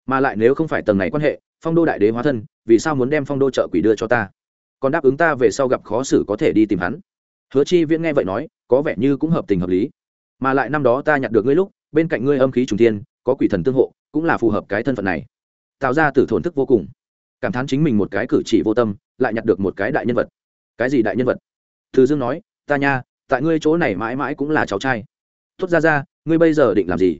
Mà lại nếu không phải tầng này quan hệ phong đô đại đế hóa thân vì sao muốn đem phong đô trợ quỷ đưa cho ta? Còn đáp ứng ta về sau gặp khó xử có thể đi tìm hắn. Hứa chi viễn nghe vậy nói có vẻ như cũng hợp tình hợp lý. Mà lại năm đó ta nhặt được ngươi lúc bên cạnh ngươi âm khí trùng thiên, có quỷ thần tương hộ cũng là phù hợp cái thân phận này. Tạo ra tử thổn thức vô cùng. Cảm thán chính mình một cái cử chỉ vô tâm lại nhặt được một cái đại nhân vật. Cái gì đại nhân vật? Thư dương nói ta nha tại ngươi chỗ này mãi mãi cũng là cháu trai. Tốt ra ra, ngươi bây giờ định làm gì?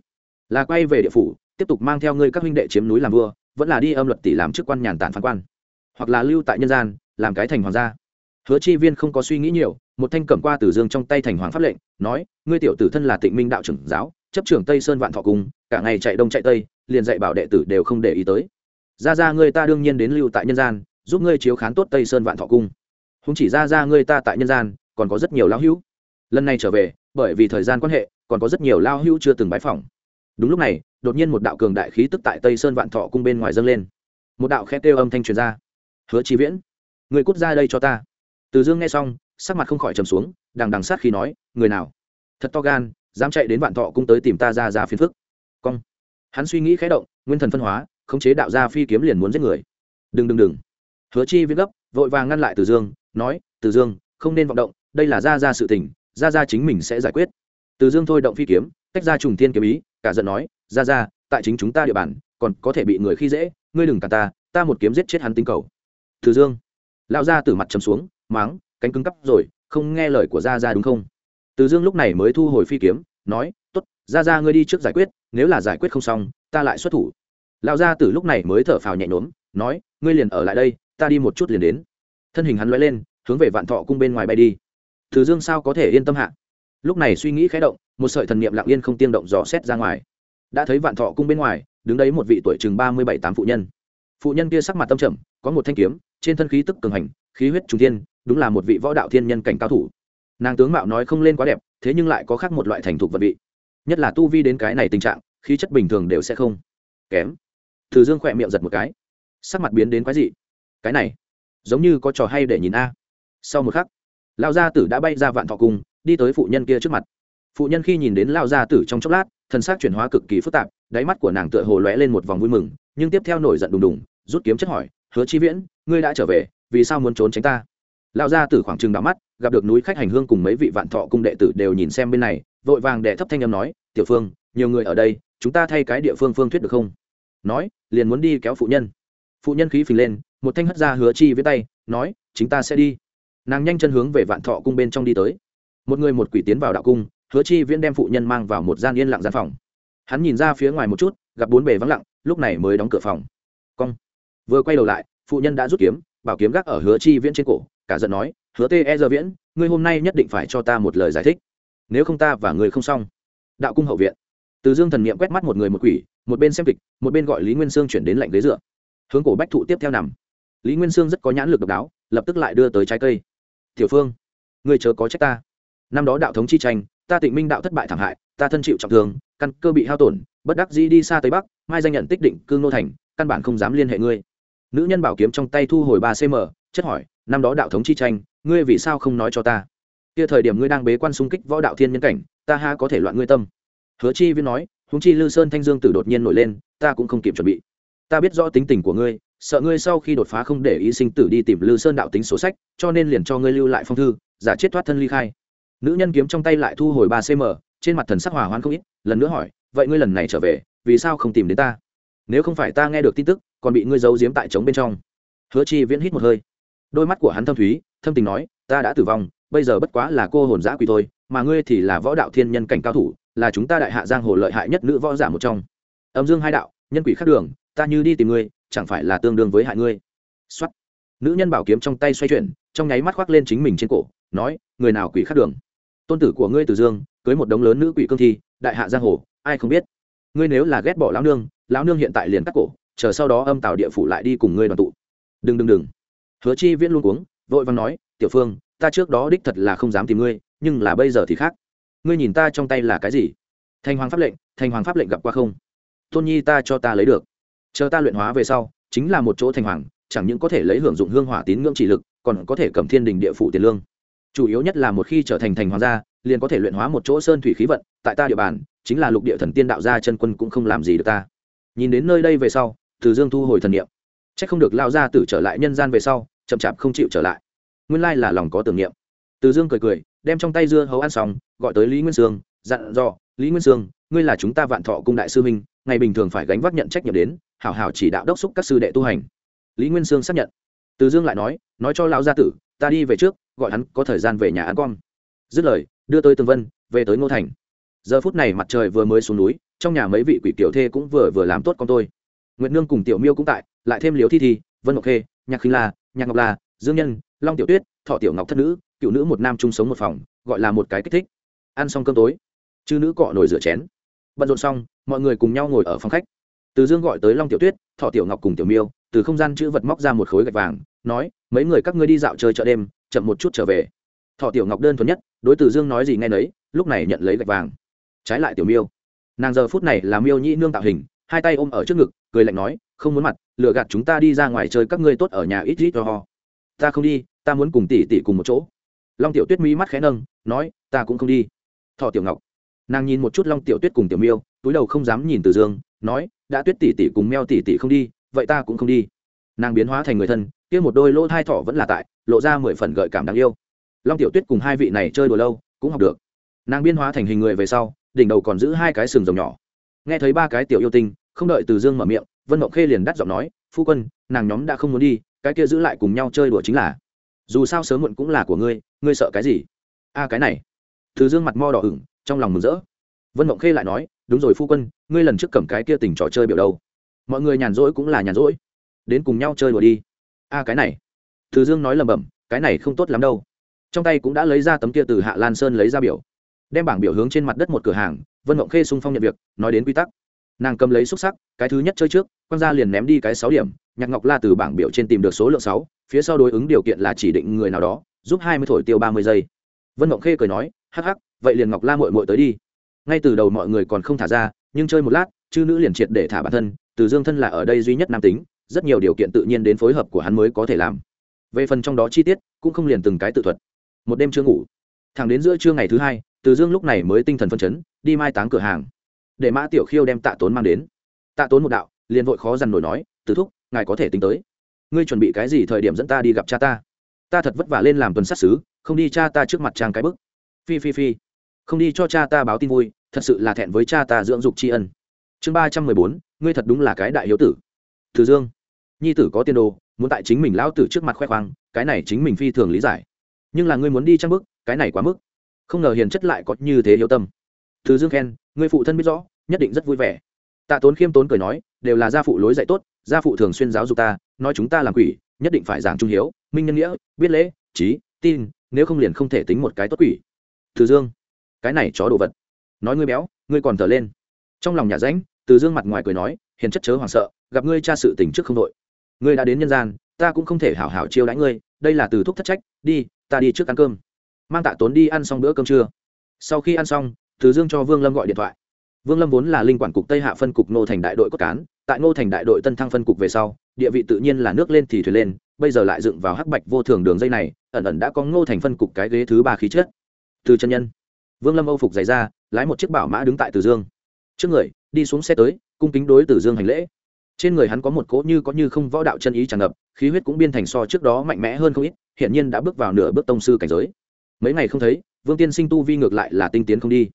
Là quay về địa phủ, tiếp tục mang theo ngươi các huynh đệ chiếm núi làm vua, vẫn là đi âm luật tỷ làm chức quan nhàn tản phán quan. Hoặc là lưu tại nhân gian, làm cái thành hoàng gia. Hứa chi viên không có suy nghĩ nhiều, một thanh cẩm qua từ dương trong tay thành hoàng pháp lệnh, nói, ngươi tiểu tử thân là tịnh minh đạo trưởng giáo, chấp trưởng tây sơn vạn thọ cung, cả ngày chạy đông chạy tây, liền dạy bảo đệ tử đều không để ý tới. Ra ra ngươi ta đương nhiên đến lưu tại nhân gian, giúp ngươi chiếu khán tốt tây sơn vạn thọ cung. Không chỉ ra ra ngươi ta tại nhân gian, còn có rất nhiều lão hữu lần này trở về, bởi vì thời gian quan hệ, còn có rất nhiều lao hữu chưa từng bái phỏng. Đúng lúc này, đột nhiên một đạo cường đại khí tức tại tây sơn vạn thọ cung bên ngoài dâng lên. Một đạo khét kêu âm thanh truyền ra. Hứa chi viễn, người cút ra đây cho ta. Từ dương nghe xong, sắc mặt không khỏi trầm xuống, đằng đằng sát khi nói, người nào? Thật to gan, dám chạy đến vạn thọ cung tới tìm ta ra ra phiền phức. Cong. Hắn suy nghĩ khẽ động, nguyên thần phân hóa, khống chế đạo gia phi kiếm liền muốn giết người. Đừng đừng đừng. Hứa chi viết gấp, vội vàng ngăn lại từ dương, nói, từ dương, không nên vọng động, đây là ra ra sự tình ra ra chính mình sẽ giải quyết. Từ dương thôi động phi kiếm, tách ra trùng tiên kiếm ý, cả giận nói, ra ra, tại chính chúng ta địa bàn, còn có thể bị người khi dễ, ngươi đừng cả ta ta một kiếm giết chết hắn tinh cầu. Từ dương, lão gia từ mặt trầm xuống máng cánh cứng cắp rồi, không nghe lời của gia gia đúng không? Từ dương lúc này mới thu hồi phi kiếm, nói, tốt gia gia ngươi đi trước giải quyết, nếu là giải quyết không xong, ta lại xuất thủ. Lão gia từ lúc này mới thở phào nhẹ nhõm, nói, ngươi liền ở lại đây, ta đi một chút liền đến. Thân hình hắn lóe lên, hướng về vạn thọ cung bên ngoài bay đi từ dương sao có thể yên tâm hạ? Lúc này suy nghĩ khẽ động, một sợi thần niệm lặng yên không tiên động dò xét ra ngoài. Đã thấy vạn thọ cung bên ngoài, đứng đấy một vị tuổi chừng ba mươi bảy tám phụ nhân. Phụ nhân kia sắc mặt tâm trầm, có một thanh kiếm, trên thân khí tức cường hành, khí huyết trung thiên, đúng là một vị võ đạo thiên nhân cảnh cao thủ. Nàng tướng mạo nói không lên quá đẹp, thế nhưng lại có khác một loại thành thục vật vị. Nhất là tu vi đến cái này tình trạng, khí chất bình thường đều sẽ không kém. Từ dương khỏe miệng giật một cái. Sắc mặt biến đến quái dị. Cái này, giống như có trò hay để nhìn a. Sau một khắc lao gia tử đã bay ra vạn thọ cung, đi tới phụ nhân kia trước mặt. Phụ nhân khi nhìn đến lao gia tử trong chốc lát thân xác chuyển hóa cực kỳ phức tạp, đáy mắt của nàng tựa hồ lóe lên một vòng vui mừng, nhưng tiếp theo nổi giận đùng đùng, rút kiếm chất hỏi, hứa chi viễn, ngươi đã trở về, vì sao muốn trốn tránh ta? Lao gia tử khoảng trừng đắm mắt, gặp được núi khách hành hương cùng mấy vị vạn thọ cung đệ tử đều nhìn xem bên này, vội vàng đệ thấp thanh âm nói, tiểu phương, nhiều người ở đây, chúng ta thay cái địa phương phương thuyết được không? Nói, liền muốn đi kéo phụ nhân. Phụ nhân khí phình lên, một thanh hất ra hứa chi với tay, nói chúng ta sẽ đi nàng nhanh chân hướng về vạn thọ cung bên trong đi tới. Một người một quỷ tiến vào đạo cung, hứa chi viễn đem phụ nhân mang vào một gian yên lặng gian phòng. Hắn nhìn ra phía ngoài một chút, gặp bốn bề vắng lặng, lúc này mới đóng cửa phòng. Cong. Vừa quay đầu lại, phụ nhân đã rút kiếm, bảo kiếm gác ở hứa chi viễn trên cổ, cả giận nói, hứa tê e giờ viễn, ngươi hôm nay nhất định phải cho ta một lời giải thích. Nếu không ta và người không xong. Đạo cung hậu viện. Từ dương thần niệm quét mắt một người một quỷ, một bên xem kịch, một bên gọi lý nguyên sương chuyển đến lạnh ghế dựa. Hướng cổ bách thụ tiếp theo nằm. Lý nguyên sương rất có nhãn lực độc đáo, lập tức lại đưa tới trái cây tiểu phương người chớ có trách ta. Năm đó đạo thống chi tranh, ta tịnh minh đạo thất bại thảm hại, ta thân chịu trọng thương, căn cơ bị hao tổn, bất đắc dĩ đi xa tây bắc, mai danh nhận tích định cương nô thành, căn bản không dám liên hệ ngươi. Nữ nhân bảo kiếm trong tay thu hồi ba cm chất hỏi, năm đó đạo thống chi tranh, ngươi vì sao không nói cho ta? Kia thời điểm ngươi đang bế quan xung kích võ đạo thiên nhân cảnh, ta ha có thể loạn ngươi tâm. Hứa chi viên nói húng chi lư sơn thanh dương tử đột nhiên nổi lên, ta cũng không kịp chuẩn bị. Ta biết rõ tính tình của ngươi sợ ngươi sau khi đột phá không để ý sinh tử đi tìm lư sơn đạo tính số sách, cho nên liền cho ngươi lưu lại phong thư, giả chết thoát thân ly khai. Nữ nhân kiếm trong tay lại thu hồi ba cm trên mặt thần sắc hỏa hoạn không ít, lần nữa hỏi, vậy ngươi lần này trở về, vì sao không tìm đến ta? Nếu không phải ta nghe được tin tức, còn bị ngươi giấu giếm tại trống bên trong. Hứa chi viễn hít một hơi. Đôi mắt của hắn thâm thúy, thâm tình nói, ta đã tử vong, bây giờ bất quá là cô hồn giã quỷ thôi, mà ngươi thì là võ đạo thiên nhân cảnh cao thủ, là chúng ta đại hạ giang hồ lợi hại nhất nữ võ giả một trong. Âm dương hai đạo, nhân quỷ khắc đường ta như đi tìm ngươi, chẳng phải là tương đương với hại ngươi. Xuất nữ nhân bảo kiếm trong tay xoay chuyển, trong nháy mắt khoác lên chính mình trên cổ, nói, người nào quỷ khắc đường? Tôn tử của ngươi từ dương, cưới một đống lớn nữ quỷ cương thi, đại hạ giang hồ, ai không biết? Ngươi nếu là ghét bỏ lão nương lão nương hiện tại liền cắt cổ, chờ sau đó âm tạo địa phủ lại đi cùng ngươi đoàn tụ. Đừng đừng đừng. Hứa chi viễn luôn cuống, vội vàng nói, tiểu phương, ta trước đó đích thật là không dám tìm ngươi, nhưng là bây giờ thì khác. Ngươi nhìn ta trong tay là cái gì? Thành hoàng pháp lệnh thành hoàng pháp lệnh gặp qua không? Tôn nhi ta cho ta lấy được chờ ta luyện hóa về sau, chính là một chỗ thành hoàng, chẳng những có thể lấy hưởng dụng hương hỏa tín ngưỡng chỉ lực, còn có thể cầm thiên đình địa phủ tiền lương. Chủ yếu nhất là một khi trở thành thành hoàng gia, liền có thể luyện hóa một chỗ sơn thủy khí vận, tại ta địa bàn, chính là lục địa thần tiên đạo gia chân quân cũng không làm gì được ta. Nhìn đến nơi đây về sau, từ dương thu hồi thần niệm. C h ắ c không được lao ra tử trở lại nhân gian về sau, chậm chạp không chịu trở lại. Nguyên lai là lòng có tưởng niệm. Từ dương cười cười, đem trong tay dưa hấu ăn xong, gọi tới lý nguyên sương, dặn dò, lý nguyên sương, ngươi là chúng ta vạn thọ cung đại sư minh ngày bình thường phải gánh vác nhận trách nhiệm đến hảo hảo chỉ đạo đốc xúc các sư đệ tu hành. Lý nguyên sương xác nhận. Từ dương lại nói nói cho lão gia tử, ta đi về trước, gọi hắn có thời gian về nhà ăn con dứt lời, đưa tới Tường vân, về tới ngô thành. Giờ phút này mặt trời vừa mới xuống núi, trong nhà mấy vị quỷ tiểu thê cũng vừa vừa làm tốt con tôi. Nguyệt nương cùng tiểu miêu cũng tại, lại thêm liếu thi thi, vân ngọc khê, nhạc khinh la, nhạc ngọc la, dương nhân, long tiểu tuyết, thọ tiểu ngọc thất nữ, cựu nữ một nam chung sống một phòng, gọi là một cái kích thích. Ăn xong cơm tối, chư nữ cọ nồi rửa chén. Bận rộn xong, mọi người cùng nhau ngồi ở phòng khách từ dương gọi tới long tiểu tuyết, thọ tiểu ngọc cùng tiểu miêu, từ không gian chữ vật móc ra một khối gạch vàng, nói, mấy người các ngươi đi dạo chơi chợ đêm, chậm một chút trở về. Thọ tiểu ngọc đơn thuần nhất, đối từ dương nói gì nghe nấy, lúc này nhận lấy gạch vàng. Trái lại tiểu miêu, nàng giờ phút này là miêu nhĩ nương tạo hình, hai tay ôm ở trước ngực, cười lạnh nói, không muốn mặt, lừa gạt chúng ta đi ra ngoài chơi các ngươi tốt ở nhà ít ít cho ho. Ta không đi, ta muốn cùng tỷ tỷ cùng một chỗ. Long tiểu tuyết mi mắt khẽ nâng, nói, ta cũng không đi. Thọ tiểu ngọc, nàng nhìn một chút long tiểu tuyết cùng tiểu miêu, túi đầu không dám nhìn từ dương, nói đã tuyết tỷ tỷ cùng meo tỷ tỷ không đi, vậy ta cũng không đi. Nàng biến hóa thành người thân, kia một đôi lỗ thai thỏ vẫn là tại, lộ ra mười phần gợi cảm đáng yêu. Long tiểu tuyết cùng hai vị này chơi đùa lâu, cũng học được. Nàng biến hóa thành hình người về sau, đỉnh đầu còn giữ hai cái sừng rồng nhỏ. Nghe thấy ba cái tiểu yêu tinh, không đợi từ dương mở miệng, vân mộng khê liền đắt giọng nói, phu quân, nàng nhóm đã không muốn đi, cái kia giữ lại cùng nhau chơi đùa chính là, dù sao sớm muộn cũng là của ngươi ngươi sợ cái gì? A cái này. Từ dương mặt mo đỏ ửng, trong lòng mừng rỡ. Vân mộng khê lại nói đúng rồi phu quân, ngươi lần trước cầm cái kia tình trò chơi biểu đâu? Mọi người nhàn rỗi cũng là nhàn rỗi. Đến cùng nhau chơi đùa đi. A, cái này. Từ dương nói lầm bầm cái này không tốt lắm đâu. Trong tay cũng đã lấy ra tấm kia từ hạ lan sơn lấy ra biểu. Đem bảng biểu hướng trên mặt đất một cửa hàng, vân mộng khê sung phong nhận việc, nói đến quy tắc. Nàng cầm lấy xúc sắc, cái thứ nhất chơi trước, quăng gia liền ném đi cái sáu điểm, nhạc ngọc la từ bảng biểu trên tìm được số lượng sáu, phía sau đối ứng điều kiện là chỉ định người nào đó, giúp hai mươi thổi tiêu ba mươi giây. Vân mộng khê cười nói, hắc hắc, vậy liền ngọc la mội mội tới đi ngay từ đầu mọi người còn không thả ra, nhưng chơi một lát, chư nữ liền triệt để thả bản thân, từ dương thân là ở đây duy nhất nam tính, rất nhiều điều kiện tự nhiên đến phối hợp của hắn mới có thể làm. Về phần trong đó chi tiết, cũng không liền từng cái tự thuật. Một đêm chưa ngủ, thẳng đến giữa trưa ngày thứ hai, từ dương lúc này mới tinh thần phân chấn, đi mai táng cửa hàng. Để mã tiểu khiêu đem tạ tốn mang đến. Tạ tốn một đạo, liền vội khó dằn nổi nói từ thúc, ngài có thể tính tới. Ngươi chuẩn bị cái gì thời điểm dẫn ta đi gặp cha ta? Ta thật vất vả lên làm tuần sát xứ không đi cha ta trước mặt trang cái bức. Phi phi phi. Không đi cho cha ta báo tin vui thật sự là thẹn với cha ta dưỡng dục tri ân. Chương ba trăm mười bốn, ngươi thật đúng là cái đại hiếu tử. Thử dương. Nhi tử có tiên đồ, muốn tại chính mình lão tử trước mặt khoe khoang, cái này chính mình phi thường lý giải. Nhưng là ngươi muốn đi trang bức cái này quá mức. Không ngờ hiền chất lại có như thế hiếu tâm. Từ dương khen, ngươi phụ thân biết rõ, nhất định rất vui vẻ. Tạ tốn khiêm tốn cười nói, đều là gia phụ lối dạy tốt, gia phụ thường xuyên giáo dục ta, nói chúng ta làm quỷ, nhất định phải giảng trung hiếu, minh nhân nghĩa, biết lễ, trí, tin, nếu không liền không thể tính một cái tốt quỷ. Từ dương. Cái này chó đồ vật nói ngươi béo, ngươi còn thở lên. Trong lòng nhà ránh từ dương mặt ngoài cười nói, hiền chất chớ hoảng sợ, gặp ngươi cha sự tình trước không đội. Ngươi đã đến nhân gian, ta cũng không thể hảo hảo chiêu đãi ngươi, đây là từ thúc thất trách, đi, ta đi trước ăn cơm. Mang tạ tốn đi ăn xong bữa cơm trưa. Sau khi ăn xong, từ dương cho vương lâm gọi điện thoại. Vương lâm vốn là linh quản cục tây hạ phân cục nô thành đại đội cốt cán, tại nô thành đại đội tân thăng phân cục về sau, địa vị tự nhiên là nước lên thì thuyền lên, bây giờ lại dựng vào hắc bạch vô thường đường dây này, ẩn ẩn đã có ngô thành phân cục cái ghế thứ ba khí chết từ chân nhân. Vương lâm âu phục dày ra lái một chiếc bảo mã đứng tại từ dương. Trước người, đi xuống xe tới, cung kính đối từ dương hành lễ. Trên người hắn có một cỗ như có như không võ đạo chân ý tràn ngập, khí huyết cũng biên thành so trước đó mạnh mẽ hơn không ít hiện nhiên đã bước vào nửa bước tông sư cảnh giới. Mấy ngày không thấy, vương tiên sinh tu vi ngược lại là tinh tiến không đi.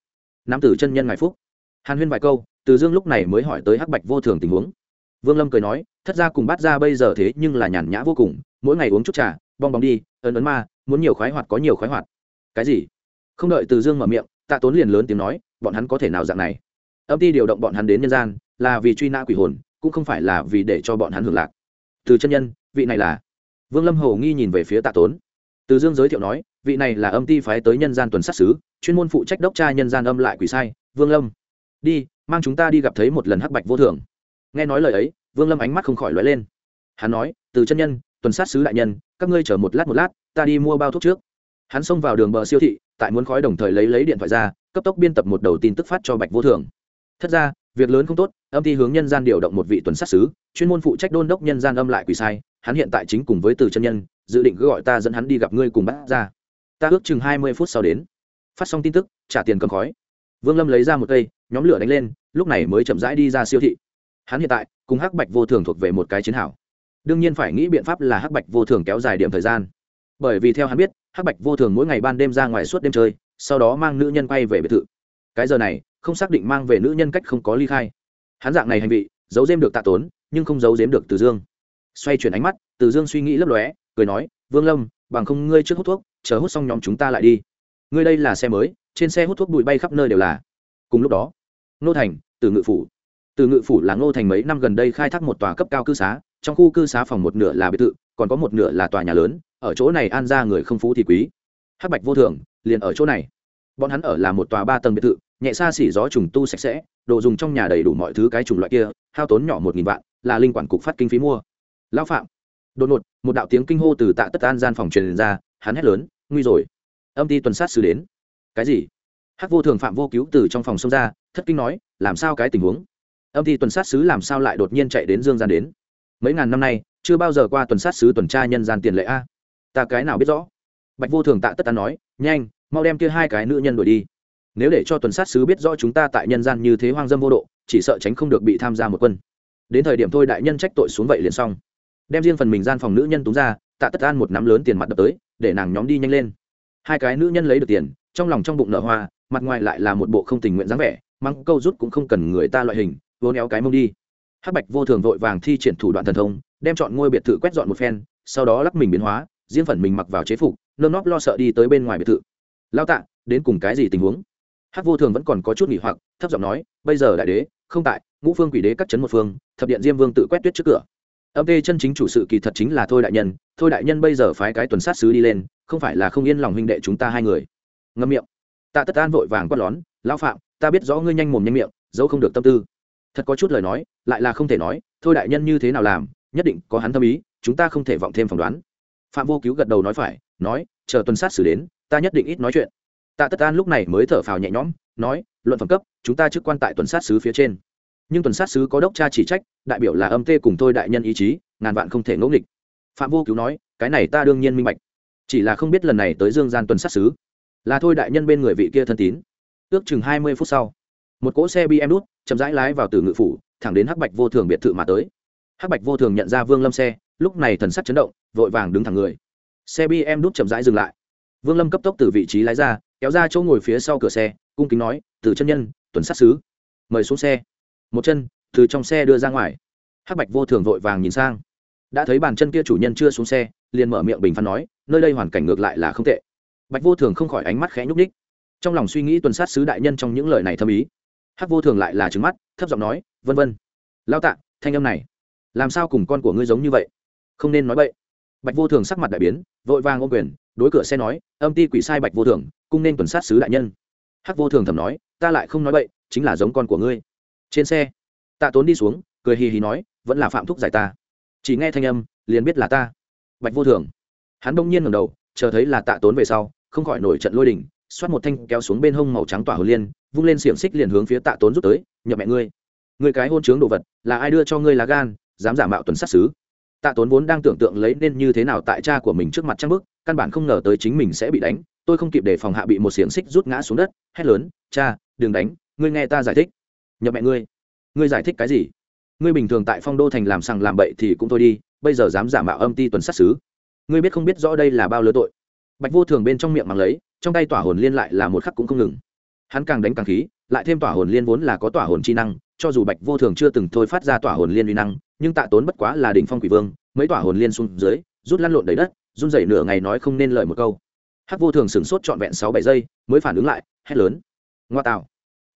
Nam tử chân nhân ngài phúc. Hàn huyên vài câu, từ dương lúc này mới hỏi tới hắc bạch vô thường tình huống. Vương lâm cười nói, thất ra cùng bắt ra bây giờ thế nhưng là nhàn nhã vô cùng, mỗi ngày uống chút trà, bong bóng đi, ấn ấn ma, muốn nhiều khoái hoạt có nhiều khoái hoạt. Cái gì? Không đợi từ dương mở miệng tạ tốn liền lớn tiếng nói, bọn hắn có thể nào dạng này? Âm ty điều động bọn hắn đến nhân gian, là vì truy nã quỷ hồn, cũng không phải là vì để cho bọn hắn hưởng lạc. Từ chân nhân, vị này là vương lâm hầu nghi nhìn về phía tạ tốn. Từ dương giới thiệu nói, vị này là âm ty phái tới nhân gian tuần sát xứ chuyên môn phụ trách đốc tra nhân gian âm lại quỷ sai, vương lâm. Đi, mang chúng ta đi gặp thấy một lần hắc bạch vô thường. Nghe nói lời ấy, vương lâm ánh mắt không khỏi lóe lên. Hắn nói, từ chân nhân, tuần sát sứ đại nhân, các ngươi chờ một lát một lát, ta đi mua bao thuốc trước hắn xông vào đường bờ siêu thị, tại muốn khói đồng thời lấy lấy điện thoại ra, cấp tốc biên tập một đầu tin tức phát cho bạch vô thường. Thật ra, việc lớn không tốt, âm thi hướng nhân gian điều động một vị tuần sát sứ, chuyên môn phụ trách đôn đốc nhân gian âm lại quỳ sai, hắn hiện tại chính cùng với từ chân nhân, dự định cứ gọi ta dẫn hắn đi gặp ngươi cùng bắt ra. Ta ước chừng hai mươi phút sau đến. Phát xong tin tức, trả tiền cầm khói. Vương lâm lấy ra một cây, nhóm lửa đánh lên, lúc này mới chậm rãi đi ra siêu thị. Hắn hiện tại, cùng hắc bạch vô thường thuộc về một cái chiến hảo đương nhiên phải nghĩ biện pháp là hắc bạch vô thường kéo dài điểm thời gian bởi vì theo hắn biết hắc bạch vô thường mỗi ngày ban đêm ra ngoài suốt đêm chơi sau đó mang nữ nhân quay về biệt thự. Cái giờ này không xác định mang về nữ nhân cách không có ly khai. Hắn dạng này hành vị, giấu giếm được tạ tốn nhưng không giấu giếm được từ dương. Xoay chuyển ánh mắt từ dương suy nghĩ lấp lóe cười nói vương lâm bằng không ngươi trước hút thuốc chờ hút xong nhóm chúng ta lại đi. Ngươi đây là xe mới trên xe hút thuốc bụi bay khắp nơi đều là. Cùng lúc đó nô thành từ ngự phủ. Từ ngự phủ là ngô thành mấy năm gần đây khai thác một tòa cấp cao cư xá trong khu cư xá phòng một nửa là biệt thự, còn có một nửa là tòa nhà lớn, ở chỗ này an ra người không phú thì quý. Hắc bạch vô thường, liền ở chỗ này. Bọn hắn ở là một tòa ba tầng biệt thự, nhẹ xa xỉ gió trùng tu sạch sẽ, đồ dùng trong nhà đầy đủ mọi thứ cái chủng loại kia, hao tốn nhỏ một nghìn vạn, là linh quản cục phát kinh phí mua. Lão phạm. Đột ngột, một đạo tiếng kinh hô từ tạ tất an gian phòng truyền ra, hắn hét lớn, nguy rồi. Âm ty tuần sát sứ đến. Cái gì? Hắc vô thường phạm vô cứu từ trong phòng xông ra, thất kinh nói, làm sao cái tình huống? Âm ty tuần sát sứ làm sao lại đột nhiên chạy đến dương gian đến? Mấy ngàn năm nay, chưa bao giờ qua tuần sát sứ tuần tra nhân gian tiền lệ a. Ta cái nào biết rõ? Bạch vô thường tạ tất ta nói, nhanh, mau đem kia hai cái nữ nhân đuổi đi. Nếu để cho tuần sát sứ biết rõ chúng ta tại nhân gian như thế hoang dâm vô độ, chỉ sợ tránh không được bị tham gia một quân. Đến thời điểm thôi đại nhân trách tội xuống vậy liền xong. Đem riêng phần mình gian phòng nữ nhân túng ra, tạ tất an một nắm lớn tiền mặt đập tới, để nàng nhóm đi nhanh lên. Hai cái nữ nhân lấy được tiền, trong lòng trong bụng nở hoa, mặt ngoài lại là một bộ không tình nguyện dáng vẻ, mắng câu rút cũng không cần người ta loại hình, vô néo cái mông đi hắc bạch vô thường vội vàng thi triển thủ đoạn thần thông, đem chọn ngôi biệt thự quét dọn một phen, sau đó lắc mình biến hóa, riêng phần mình mặc vào chế phục, nơm nóp lo sợ đi tới bên ngoài biệt thự. Lao tạ, đến cùng cái gì tình huống? Hắc vô thường vẫn còn có chút nghỉ hoặc, thấp giọng nói, bây giờ đại đế, không tại, ngũ phương quỷ đế cắt chấn một phương, thập điện diêm vương tự quét tuyết trước cửa. Âm tê chân chính chủ sự kỳ thật chính là thôi đại nhân, thôi đại nhân bây giờ phái cái tuần sát sứ đi lên, không phải là không yên lòng huynh đệ chúng ta hai người. Ngâm miệng. Tạ tất an vội vàng quát lón lão phạm, ta biết rõ ngươi nhanh mồm nhanh miệng dẫu không được tâm tư thật có chút lời nói, lại là không thể nói, thôi đại nhân như thế nào làm, nhất định có hắn tâm ý, chúng ta không thể vọng thêm phỏng đoán. Phạm vô cứu gật đầu nói phải, nói, chờ tuần sát xử đến, ta nhất định ít nói chuyện. Tạ tất an lúc này mới thở phào nhẹ nhõm, nói, luận phẩm cấp, chúng ta chức quan tại tuần sát sứ phía trên. Nhưng tuần sát sứ có đốc cha chỉ trách, đại biểu là âm tê cùng tôi đại nhân ý chí, ngàn vạn không thể ngẫu nghịch. Phạm vô cứu nói, cái này ta đương nhiên minh bạch. Chỉ là không biết lần này tới dương gian tuần sát sứ. Là thôi đại nhân bên người vị kia thân tín. Ước chừng hai mươi phút sau một cỗ xe bm đút, chậm rãi lái vào từ ngự phủ, thẳng đến hắc bạch vô thường biệt thự mà tới. Hắc bạch vô thường nhận ra vương lâm xe, lúc này thần sắc chấn động, vội vàng đứng thẳng người. Xe bm đút chậm rãi dừng lại. Vương lâm cấp tốc từ vị trí lái ra, kéo ra chỗ ngồi phía sau cửa xe, cung kính nói, từ chân nhân, tuần sát xứ mời xuống xe. Một chân, từ trong xe đưa ra ngoài. Hắc bạch vô thường vội vàng nhìn sang. Đã thấy bàn chân kia chủ nhân chưa xuống xe, liền mở miệng bình phán nói, nơi đây hoàn cảnh ngược lại là không tệ. Bạch vô thường không khỏi ánh mắt khẽ nhúc ních trong lòng suy nghĩ tuần sát sứ đại nhân trong những lời này thâm ý hắc vô thường lại là trứng mắt, thấp giọng nói, vân vân lao tạ, thanh âm này, làm sao cùng con của ngươi giống như vậy? Không nên nói vậy bạch vô thường sắc mặt đại biến, vội vàng ô quyền, đối cửa xe nói, âm ti quỷ sai bạch vô thường, cung nên tuần sát sứ đại nhân. Hắc vô thường thầm nói, ta lại không nói vậy chính là giống con của ngươi. Trên xe, tạ tốn đi xuống, cười hì hì nói, vẫn là phạm thúc giải ta. Chỉ nghe thanh âm, liền biết là ta. Bạch vô thường, hắn đông nhiên ngầm đầu, chờ thấy là tạ tốn về sau, không khỏi nổi trận lôi đình, xoát một thanh kéo xuống bên hông màu trắng tỏa hồ liên vung lên xiềng xích liền hướng phía tạ tốn rút tới nhập mẹ ngươi người cái hôn chướng đồ vật, là ai đưa cho ngươi lá gan, dám giả mạo tuần sát xứ? Tạ tốn vốn đang tưởng tượng lấy nên như thế nào tại cha của mình trước mặt trang bức căn bản không ngờ tới chính mình sẽ bị đánh, tôi không kịp để phòng hạ bị một xiềng xích rút ngã xuống đất, hét lớn, cha, đừng đánh, ngươi nghe ta giải thích. Nhập mẹ ngươi ngươi giải thích cái gì? Ngươi bình thường tại phong đô thành làm sằng làm bậy thì cũng thôi đi, bây giờ dám giả mạo âm ti tuần sát xứ. Ngươi biết không biết rõ đây là bao lứa tội? Bạch vô thường bên trong miệng mắng lấy, trong tay tỏa hồn liên lại là một khắc cũng không ngừng hắn càng đánh càng khí, lại thêm tỏa hồn liên vốn là có tỏa hồn chi năng, cho dù bạch vô thường chưa từng thôi phát ra tỏa hồn liên uy năng, nhưng tạ tốn bất quá là đỉnh phong quỷ vương, mấy tỏa hồn liên xuống dưới, rút lăn lộn đầy đất, run rẩy nửa ngày nói không nên lời một câu. Hắc vô thường sửng sốt trọn vẹn sáu bảy giây, mới phản ứng lại, hét lớn. Ngoa tạo.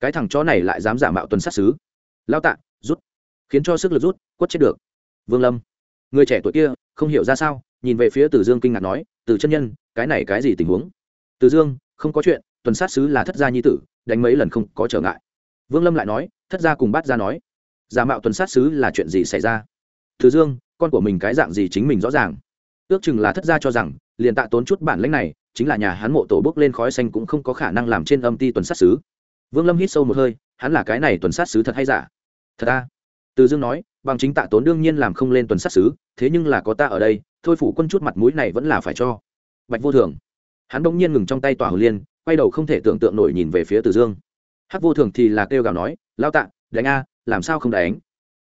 Cái thằng chó này lại dám giả mạo tuần sát xứ. Lao tạ, rút. Khiến cho sức lực rút, quất chết được. Vương lâm. Người trẻ tuổi kia, không hiểu ra sao, nhìn về phía từ dương kinh ngạc nói, từ chân nhân, cái này cái gì tình huống? Từ dương không có chuyện, tuần sát sứ là thất gia nhi tử, đánh mấy lần không có trở ngại. Vương lâm lại nói, thất gia cùng bát ra nói, giả mạo tuần sát sứ là chuyện gì xảy ra? Từ dương, con của mình cái dạng gì chính mình rõ ràng? Ước chừng là thất gia cho rằng, liền tạ tốn chút bản lãnh này, chính là nhà hắn mộ tổ bước lên khói xanh cũng không có khả năng làm trên âm ti tuần sát sứ. Vương lâm hít sâu một hơi, hắn là cái này tuần sát sứ thật hay giả? Thật ta từ dương nói, bằng chính tạ tốn đương nhiên làm không lên tuần sát sứ, thế nhưng là có ta ở đây, thôi phủ quân chút mặt mũi này vẫn là phải cho. Bạch vô thường hắn bỗng nhiên ngừng trong tay tỏa hồ liên quay đầu không thể tưởng tượng nổi nhìn về phía từ dương. Hắc vô thường thì là kêu gào nói lao tạ đánh a làm sao không đánh?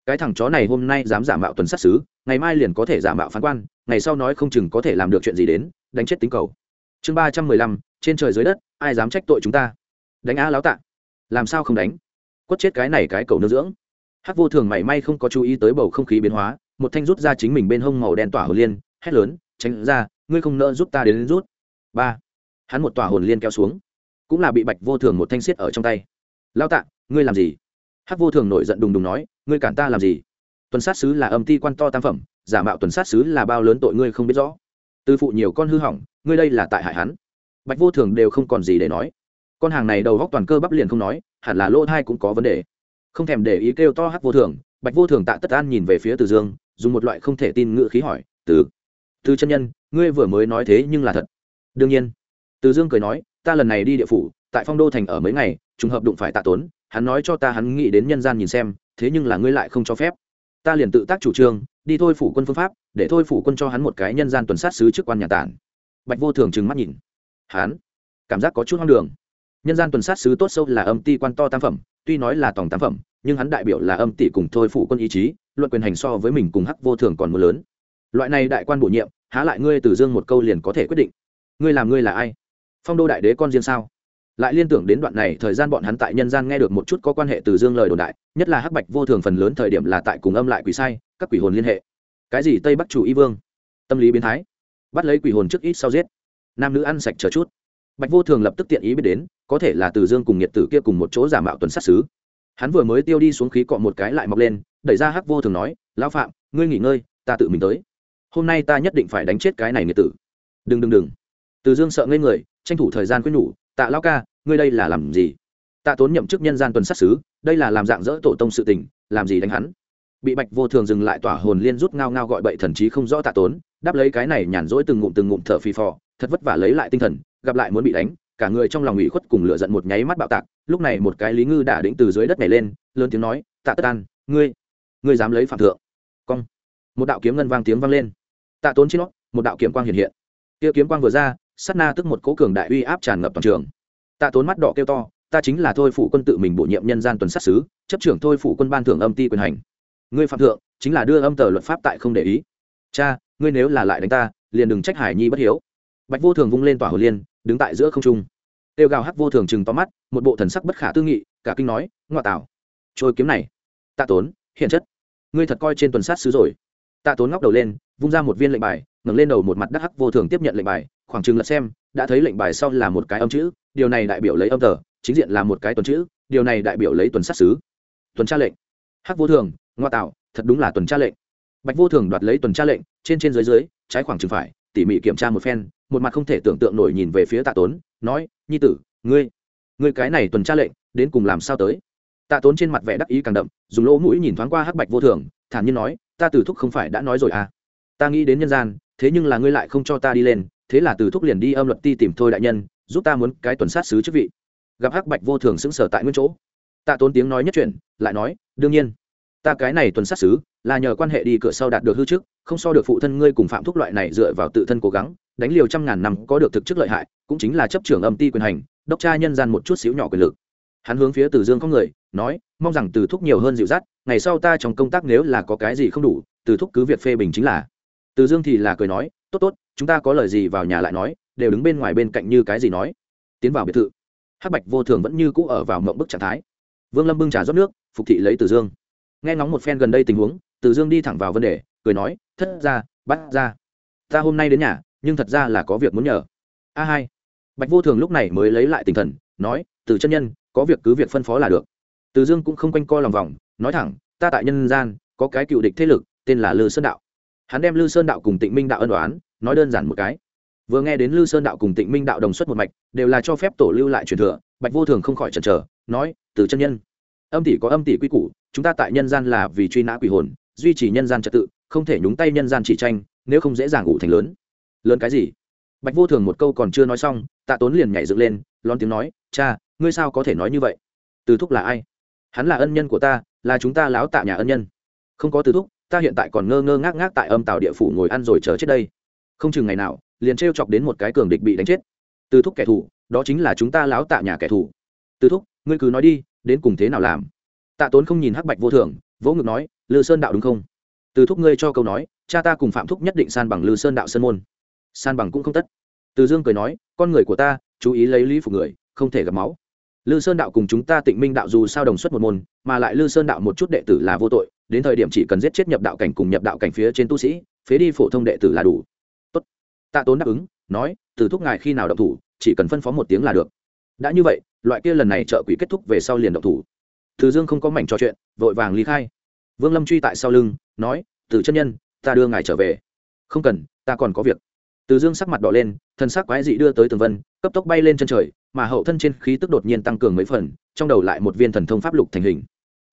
Cái thằng chó này hôm nay dám giả mạo tuần sát xứ ngày mai liền có thể giả mạo phán quan ngày sau nói không chừng có thể làm được chuyện gì đến đánh chết tính cầu. Chương ba trăm mười lăm trên trời dưới đất ai dám trách tội chúng ta? Đánh a láo tạ. Làm sao không đánh? Quất chết cái này cái cầu nương dưỡng. Hắc vô thường mảy may không có chú ý tới bầu không khí biến hóa một thanh rút ra chính mình bên hông màu đen tỏa hồ liên hét lớn tránh ra ngươi không nỡ giúp ta đến, đến rút ba hắn một tòa hồn liên kéo xuống cũng là bị bạch vô thường một thanh xiết ở trong tay lao tạ ngươi làm gì hắc vô thường nổi giận đùng đùng nói ngươi cản ta làm gì tuần sát sứ là âm ti quan to tam phẩm giả mạo tuần sát sứ là bao lớn tội ngươi không biết rõ tư phụ nhiều con hư hỏng ngươi đây là tại hại hắn bạch vô thường đều không còn gì để nói con hàng này đầu góc toàn cơ bắp liền không nói hẳn là lỗ thai cũng có vấn đề không thèm để ý kêu to hắc vô thường bạch vô thường tạ tất an nhìn về phía từ dương dùng một loại không thể tin ngự khí hỏi từ từ chân nhân ngươi vừa mới nói thế nhưng là thật đương nhiên. Từ dương cười nói, ta lần này đi địa phủ, tại phong đô thành ở mấy ngày, trùng hợp đụng phải tạ tốn, hắn nói cho ta hắn nghĩ đến nhân gian nhìn xem, thế nhưng là ngươi lại không cho phép. Ta liền tự tác chủ trương, đi thôi phủ quân phương pháp, để thôi phủ quân cho hắn một cái nhân gian tuần sát sứ chức quan nhà tản. Bạch vô thường trừng mắt nhìn. Hắn? Cảm giác có chút hoang đường. Nhân gian tuần sát sứ tốt sâu là âm ti quan to tam phẩm, tuy nói là tổng tam phẩm, nhưng hắn đại biểu là âm tỷ cùng thôi phủ quân ý chí, luận quyền hành so với mình cùng hắc vô thường còn mưa lớn. Loại này đại quan bổ nhiệm, há lại ngươi từ dương một câu liền có thể quyết định ngươi làm ngươi là ai? Phong đô đại đế con riêng sao? Lại liên tưởng đến đoạn này, thời gian bọn hắn tại nhân gian nghe được một chút có quan hệ từ dương lời đồn đại, nhất là hắc bạch vô thường phần lớn thời điểm là tại cùng âm lại quỷ sai, các quỷ hồn liên hệ. Cái gì tây bắc chủ y vương? Tâm lý biến thái. Bắt lấy quỷ hồn trước ít sau giết. Nam nữ ăn sạch chờ chút. Bạch vô thường lập tức tiện ý biết đến, có thể là từ dương cùng nhiệt tử kia cùng một chỗ giả mạo tuần sát xứ. Hắn vừa mới tiêu đi xuống khí cọ một cái lại mọc lên, đẩy ra hắc vô thường nói, lão phạm, ngươi nghỉ ngơi, ta tự mình tới. Hôm nay ta nhất định phải đánh chết cái này nhiệt tử. Đừng đừng đừng từ dương sợ ngây người, tranh thủ thời gian quyết nhủ, tạ lao ca, ngươi đây là làm gì? Tạ tốn nhậm chức nhân gian tuần sát xứ đây là làm dạng dỡ tổ tông sự tình, làm gì đánh hắn? Bị bạch vô thường dừng lại tỏa hồn liên rút ngao ngao gọi bậy thần trí không rõ tạ tốn, đáp lấy cái này nhàn rỗi từng ngụm từng ngụm thở phì phò, thật vất vả lấy lại tinh thần, gặp lại muốn bị đánh, cả người trong lòng ủy khuất cùng lửa giận một nháy mắt bạo tạc, lúc này một cái lý ngư đã đĩnh từ dưới đất này lên, lớn tiếng nói, tạ tất an, ngươi ngươi dám lấy phạm thượng. Cong. Một đạo kiếm ngân vang tiếng vang lên. Tạ tốn trên nó một đạo kiếm quang hiện hiện. Kia kiếm quang vừa ra sát na tức một cố cường đại uy áp tràn ngập toàn trường. Tạ tốn mắt đỏ kêu to, ta chính là thôi phụ quân tự mình bổ nhiệm nhân gian tuần sát xứ chấp trưởng thôi phụ quân ban thưởng âm ti quyền hành. Ngươi phạm thượng, chính là đưa âm tờ luật pháp tại không để ý. Cha, ngươi nếu là lại đánh ta, liền đừng trách hải nhi bất hiếu. Bạch vô thường vung lên tỏa hồ liên, đứng tại giữa không trung. Tiêu gào hắc vô thường chừng to mắt, một bộ thần sắc bất khả tư nghị, cả kinh nói ngoại tảo trôi kiếm này. Tạ tốn, hiện chất, ngươi thật coi trên tuần sát xứ rồi. Tạ tốn ngóc đầu lên, vung ra một viên lệnh bài, ngẩng lên đầu một mặt đắc hắc vô thường tiếp nhận lệnh bài khoảng chừng lật xem, đã thấy lệnh bài sau là một cái âm chữ, điều này đại biểu lấy âm tờ, chính diện là một cái tuần chữ, điều này đại biểu lấy tuần sát xứ. Tuần tra lệnh. Hắc vô thường, ngoa tạo, thật đúng là tuần tra lệnh. Bạch vô thường đoạt lấy tuần tra lệnh, trên trên dưới dưới, trái khoảng chừng phải, tỉ mỉ kiểm tra một phen, một mặt không thể tưởng tượng nổi nhìn về phía tạ tốn, nói, nhi tử, ngươi ngươi cái này tuần tra lệnh, đến cùng làm sao tới? Tạ tốn trên mặt vẻ đắc ý càng đậm, dùng lỗ mũi nhìn thoáng qua hắc bạch vô thường, thản nhiên nói, ta từ thúc không phải đã nói rồi à? Ta nghĩ đến nhân gian, thế nhưng là ngươi lại không cho ta đi lên thế là từ thúc liền đi âm luật ti tìm thôi đại nhân, giúp ta muốn cái tuần sát sứ chức vị. Gặp hắc bạch vô thường sững sờ tại nguyên chỗ. Tạ tốn tiếng nói nhất chuyện, lại nói, đương nhiên, ta cái này tuần sát sứ là nhờ quan hệ đi cửa sau đạt được hư chức, không so được phụ thân ngươi cùng phạm thúc loại này dựa vào tự thân cố gắng, đánh liều trăm ngàn năm có được thực chức lợi hại, cũng chính là chấp trưởng âm ti quyền hành, đốc tra nhân gian một chút xíu nhỏ quyền lực. Hắn hướng phía từ dương có người, nói, mong rằng từ thúc nhiều hơn dịu dắt, ngày sau ta trong công tác nếu là có cái gì không đủ, từ thúc cứ việc phê bình chính là. Từ dương thì là cười nói tốt tốt, chúng ta có lời gì vào nhà lại nói, đều đứng bên ngoài bên cạnh như cái gì nói. Tiến vào biệt thự. Hắc bạch vô thường vẫn như cũ ở vào mộng bức trạng thái. Vương lâm bưng trà rót nước, phục thị lấy từ dương. Nghe ngóng một phen gần đây tình huống, từ dương đi thẳng vào vấn đề, cười nói, thất ra bắt ra ta hôm nay đến nhà, nhưng thật ra là có việc muốn nhờ. A hai. Bạch vô thường lúc này mới lấy lại tinh thần, nói, từ chân nhân, có việc cứ việc phân phó là được. Từ dương cũng không quanh co lòng vòng, nói thẳng, ta tại nhân gian, có cái cựu địch thế lực, tên là lư sơn đạo. Hắn đem lư sơn đạo cùng tịnh minh đạo ân đoán nói đơn giản một cái. Vừa nghe đến lư sơn đạo cùng tịnh minh đạo đồng xuất một mạch, đều là cho phép tổ lưu lại truyền thừa, bạch vô thường không khỏi chần chờ, nói, từ chân nhân, âm tỷ có âm tỷ quy củ, chúng ta tại nhân gian là vì truy nã quỷ hồn, duy trì nhân gian trật tự, không thể nhúng tay nhân gian chỉ tranh, nếu không dễ dàng ủ thành lớn. Lớn cái gì? Bạch vô thường một câu còn chưa nói xong, tạ tốn liền nhảy dựng lên lon tiếng nói, cha, ngươi sao có thể nói như vậy? Từ thúc là ai? Hắn là ân nhân của ta, là chúng ta láo tạ nhà ân nhân. Không có từ thúc, ta hiện tại còn ngơ ngơ ngác ngác tại âm tàu địa phủ ngồi ăn rồi chờ chết đây không chừng ngày nào, liền t chọc đến một cái cường địch bị đánh chết. Từ thúc kẻ thù, đó chính là chúng ta láo tạ nhà kẻ thù. Từ thúc, ngươi cứ nói đi, đến cùng thế nào làm? Tạ tốn không nhìn hắc bạch vô thường, vỗ ngực nói, lư sơn đạo đúng không? Từ thúc ngươi cho câu nói, cha ta cùng phạm thúc nhất định san bằng lư sơn đạo sơn môn. San bằng cũng không tất. Từ dương cười nói, con người của ta, chú ý lấy lý phục người, không thể gặp máu. Lư sơn đạo cùng chúng ta tịnh minh đạo dù sao đồng xuất một môn, mà lại lư sơn đạo một chút đệ tử là vô tội, đến thời điểm chỉ cần giết chết nhập đạo cảnh cùng nhập đạo cảnh phía trên tu sĩ, phế đi phổ thông đệ tử là đủ tạ tốn đáp ứng, nói, từ thúc ngài khi nào động thủ, chỉ cần phân phó một tiếng là được. Đã như vậy, loại kia lần này trợ quỷ kết thúc về sau liền động thủ. Từ dương không có mảnh trò chuyện, vội vàng ly khai. Vương lâm truy tại sau lưng, nói, từ chân nhân, ta đưa ngài trở về. Không cần, ta còn có việc. Từ dương sắc mặt đỏ lên, thân sắc quái dị đưa tới tường vân, cấp tốc bay lên chân trời, mà hậu thân trên khí tức đột nhiên tăng cường mấy phần, trong đầu lại một viên thần thông pháp lục thành hình.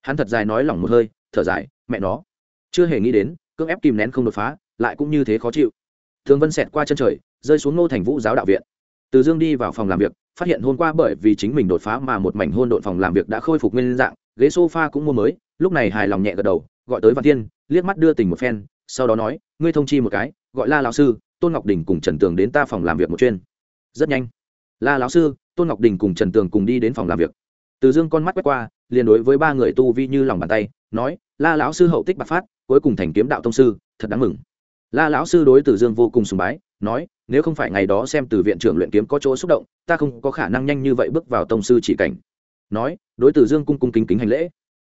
Hắn thật dài nói lỏng một hơi, thở dài, mẹ nó. Chưa hề nghĩ đến, cưỡng ép kìm nén không đột phá, lại cũng như thế khó chịu thường vân xẹt qua chân trời, rơi xuống ngô thành vũ giáo đạo viện. Từ dương đi vào phòng làm việc, phát hiện hôm qua bởi vì chính mình đột phá mà một mảnh hôn độn phòng làm việc đã khôi phục nguyên dạng, ghế sofa cũng mua mới, lúc này hài lòng nhẹ gật đầu, gọi tới văn thiên, liếc mắt đưa tình một phen, sau đó nói, ngươi thông chi một cái, gọi la lão sư, tôn ngọc đình cùng trần tường đến ta phòng làm việc một chuyên rất nhanh. La lão sư, tôn ngọc đình cùng trần tường cùng đi đến phòng làm việc. Từ dương con mắt quét qua, liền đối với ba người tu vi như lòng bàn tay, nói, la lão sư hậu tích bạc phát, cuối cùng thành kiếm đạo tông sư, thật đáng mừng la lão sư đối từ dương vô cùng sùng bái, nói, nếu không phải ngày đó xem từ viện trưởng luyện kiếm có chỗ xúc động, ta không có khả năng nhanh như vậy bước vào tông sư chỉ cảnh. Nói, đối từ dương cung cung kính kính hành lễ.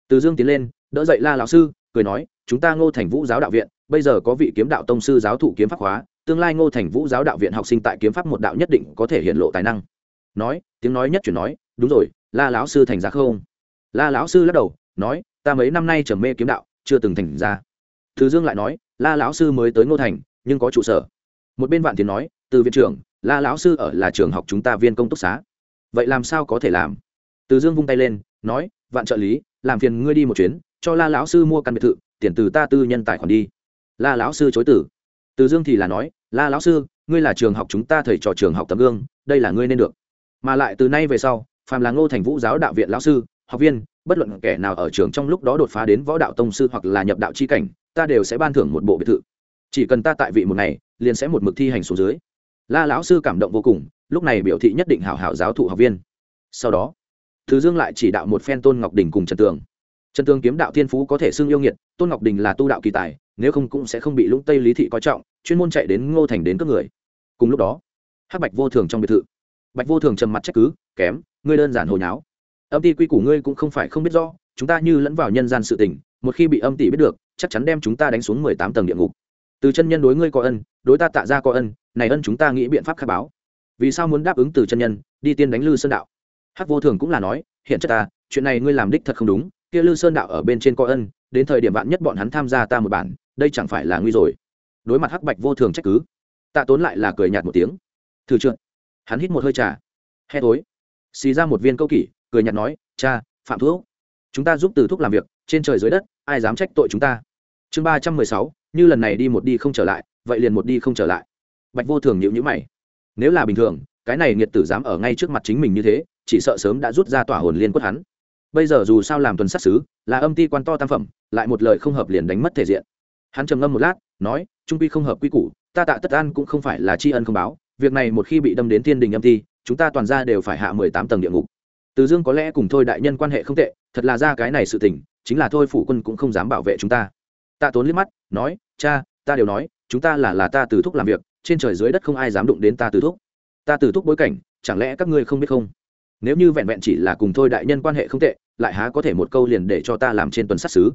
Từ dương tiến lên, đỡ dậy la lão sư, cười nói, chúng ta ngô thành vũ giáo đạo viện, bây giờ có vị kiếm đạo tông sư giáo thụ kiếm pháp hóa, tương lai ngô thành vũ giáo đạo viện học sinh tại kiếm pháp một đạo nhất định có thể hiện lộ tài năng. Nói, tiếng nói nhất chuyển nói, đúng rồi, la lão sư thành ra không? La lão sư lắc đầu, nói, ta mấy năm nay trầm mê kiếm đạo, chưa từng thành ra. Thứ dương lại nói la lão sư mới tới ngô thành, nhưng có trụ sở. Một bên vạn tiến nói, từ viện trưởng, la lão sư ở là trường học chúng ta viên công túc xá. Vậy làm sao có thể làm? Từ dương vung tay lên, nói, vạn trợ lý, làm phiền ngươi đi một chuyến, cho la lão sư mua căn biệt thự, tiền từ ta tư nhân tài khoản đi. La lão sư chối tử từ dương thì là nói, la lão sư, ngươi là trường học chúng ta thầy trò trường học tấm gương, đây là ngươi nên được. Mà lại từ nay về sau, phàm là ngô thành vũ giáo đạo viện lão sư, học viên, bất luận kẻ nào ở trường trong lúc đó đột phá đến võ đạo tông sư hoặc là nhập đạo chi cảnh ta đều sẽ ban thưởng một bộ biệt thự. Chỉ cần ta tại vị một ngày, liền sẽ một mực thi hành xuống dưới. La lão sư cảm động vô cùng, lúc này biểu thị nhất định hảo hảo giáo thụ học viên. Sau đó, thứ dương lại chỉ đạo một phen tôn ngọc đình cùng trần tường. Trần tường kiếm đạo thiên phú có thể xưng yêu nghiệt, tôn ngọc đình là tu đạo kỳ tài, nếu không cũng sẽ không bị lũng tây lý thị coi trọng, chuyên môn chạy đến ngô thành đến các người. Cùng lúc đó, hắc bạch vô thường trong biệt thự. Bạch vô thường trầm mặt trách cứ, kém, ngươi đơn giản hồi nháo âm ty quy củ ngươi cũng không phải không biết rõ, chúng ta như lẫn vào nhân gian sự tình, một khi bị âm tỷ biết được chắc chắn đem chúng ta đánh xuống mười tám tầng địa ngục. Từ chân nhân đối ngươi có ân, đối ta tạ ra có ân, này ân chúng ta nghĩ biện pháp khai báo. Vì sao muốn đáp ứng từ chân nhân, đi tiên đánh lư sơn đạo? Hắc vô thường cũng là nói, hiện chất ta, chuyện này ngươi làm đích thật không đúng, kia lư sơn đạo ở bên trên có ân, đến thời điểm vạn nhất bọn hắn tham gia ta một bản, đây chẳng phải là nguy rồi. Đối mặt hắc bạch vô thường trách cứ, tạ tốn lại là cười nhạt một tiếng. Thử trượt hắn hít một hơi trà. He tối. Xì ra một viên câu kỷ, cười nhạt nói, cha, phạm thuốc chúng ta giúp từ thuốc làm việc, trên trời dưới đất, ai dám trách tội chúng ta? Chương ba trăm mười sáu, như lần này đi một đi không trở lại, vậy liền một đi không trở lại. Bạch vô thường nhịu nhữ mày. Nếu là bình thường, cái này nghiệt tử dám ở ngay trước mặt chính mình như thế, chỉ sợ sớm đã rút ra tỏa hồn liên quất hắn. Bây giờ dù sao làm tuần sát xứ là âm ti quan to tam phẩm, lại một lời không hợp liền đánh mất thể diện. Hắn trầm ngâm một lát, nói, trung quy không hợp quy củ, ta tạ tất an cũng không phải là tri ân không báo, việc này một khi bị đâm đến thiên đình âm ti, chúng ta toàn ra đều phải hạ mười tám tầng địa ngục. Từ dương có lẽ cùng thôi đại nhân quan hệ không tệ, thật là ra cái này sự tình, chính là thôi phủ quân cũng không dám bảo vệ chúng ta tạ tốn liếc mắt, nói, cha, ta đều nói, chúng ta là là ta từ thúc làm việc, trên trời dưới đất không ai dám đụng đến ta từ thúc. Ta từ thúc bối cảnh, chẳng lẽ các ngươi không biết không? Nếu như vẹn vẹn chỉ là cùng thôi đại nhân quan hệ không tệ, lại há có thể một câu liền để cho ta làm trên tuần sát xứ?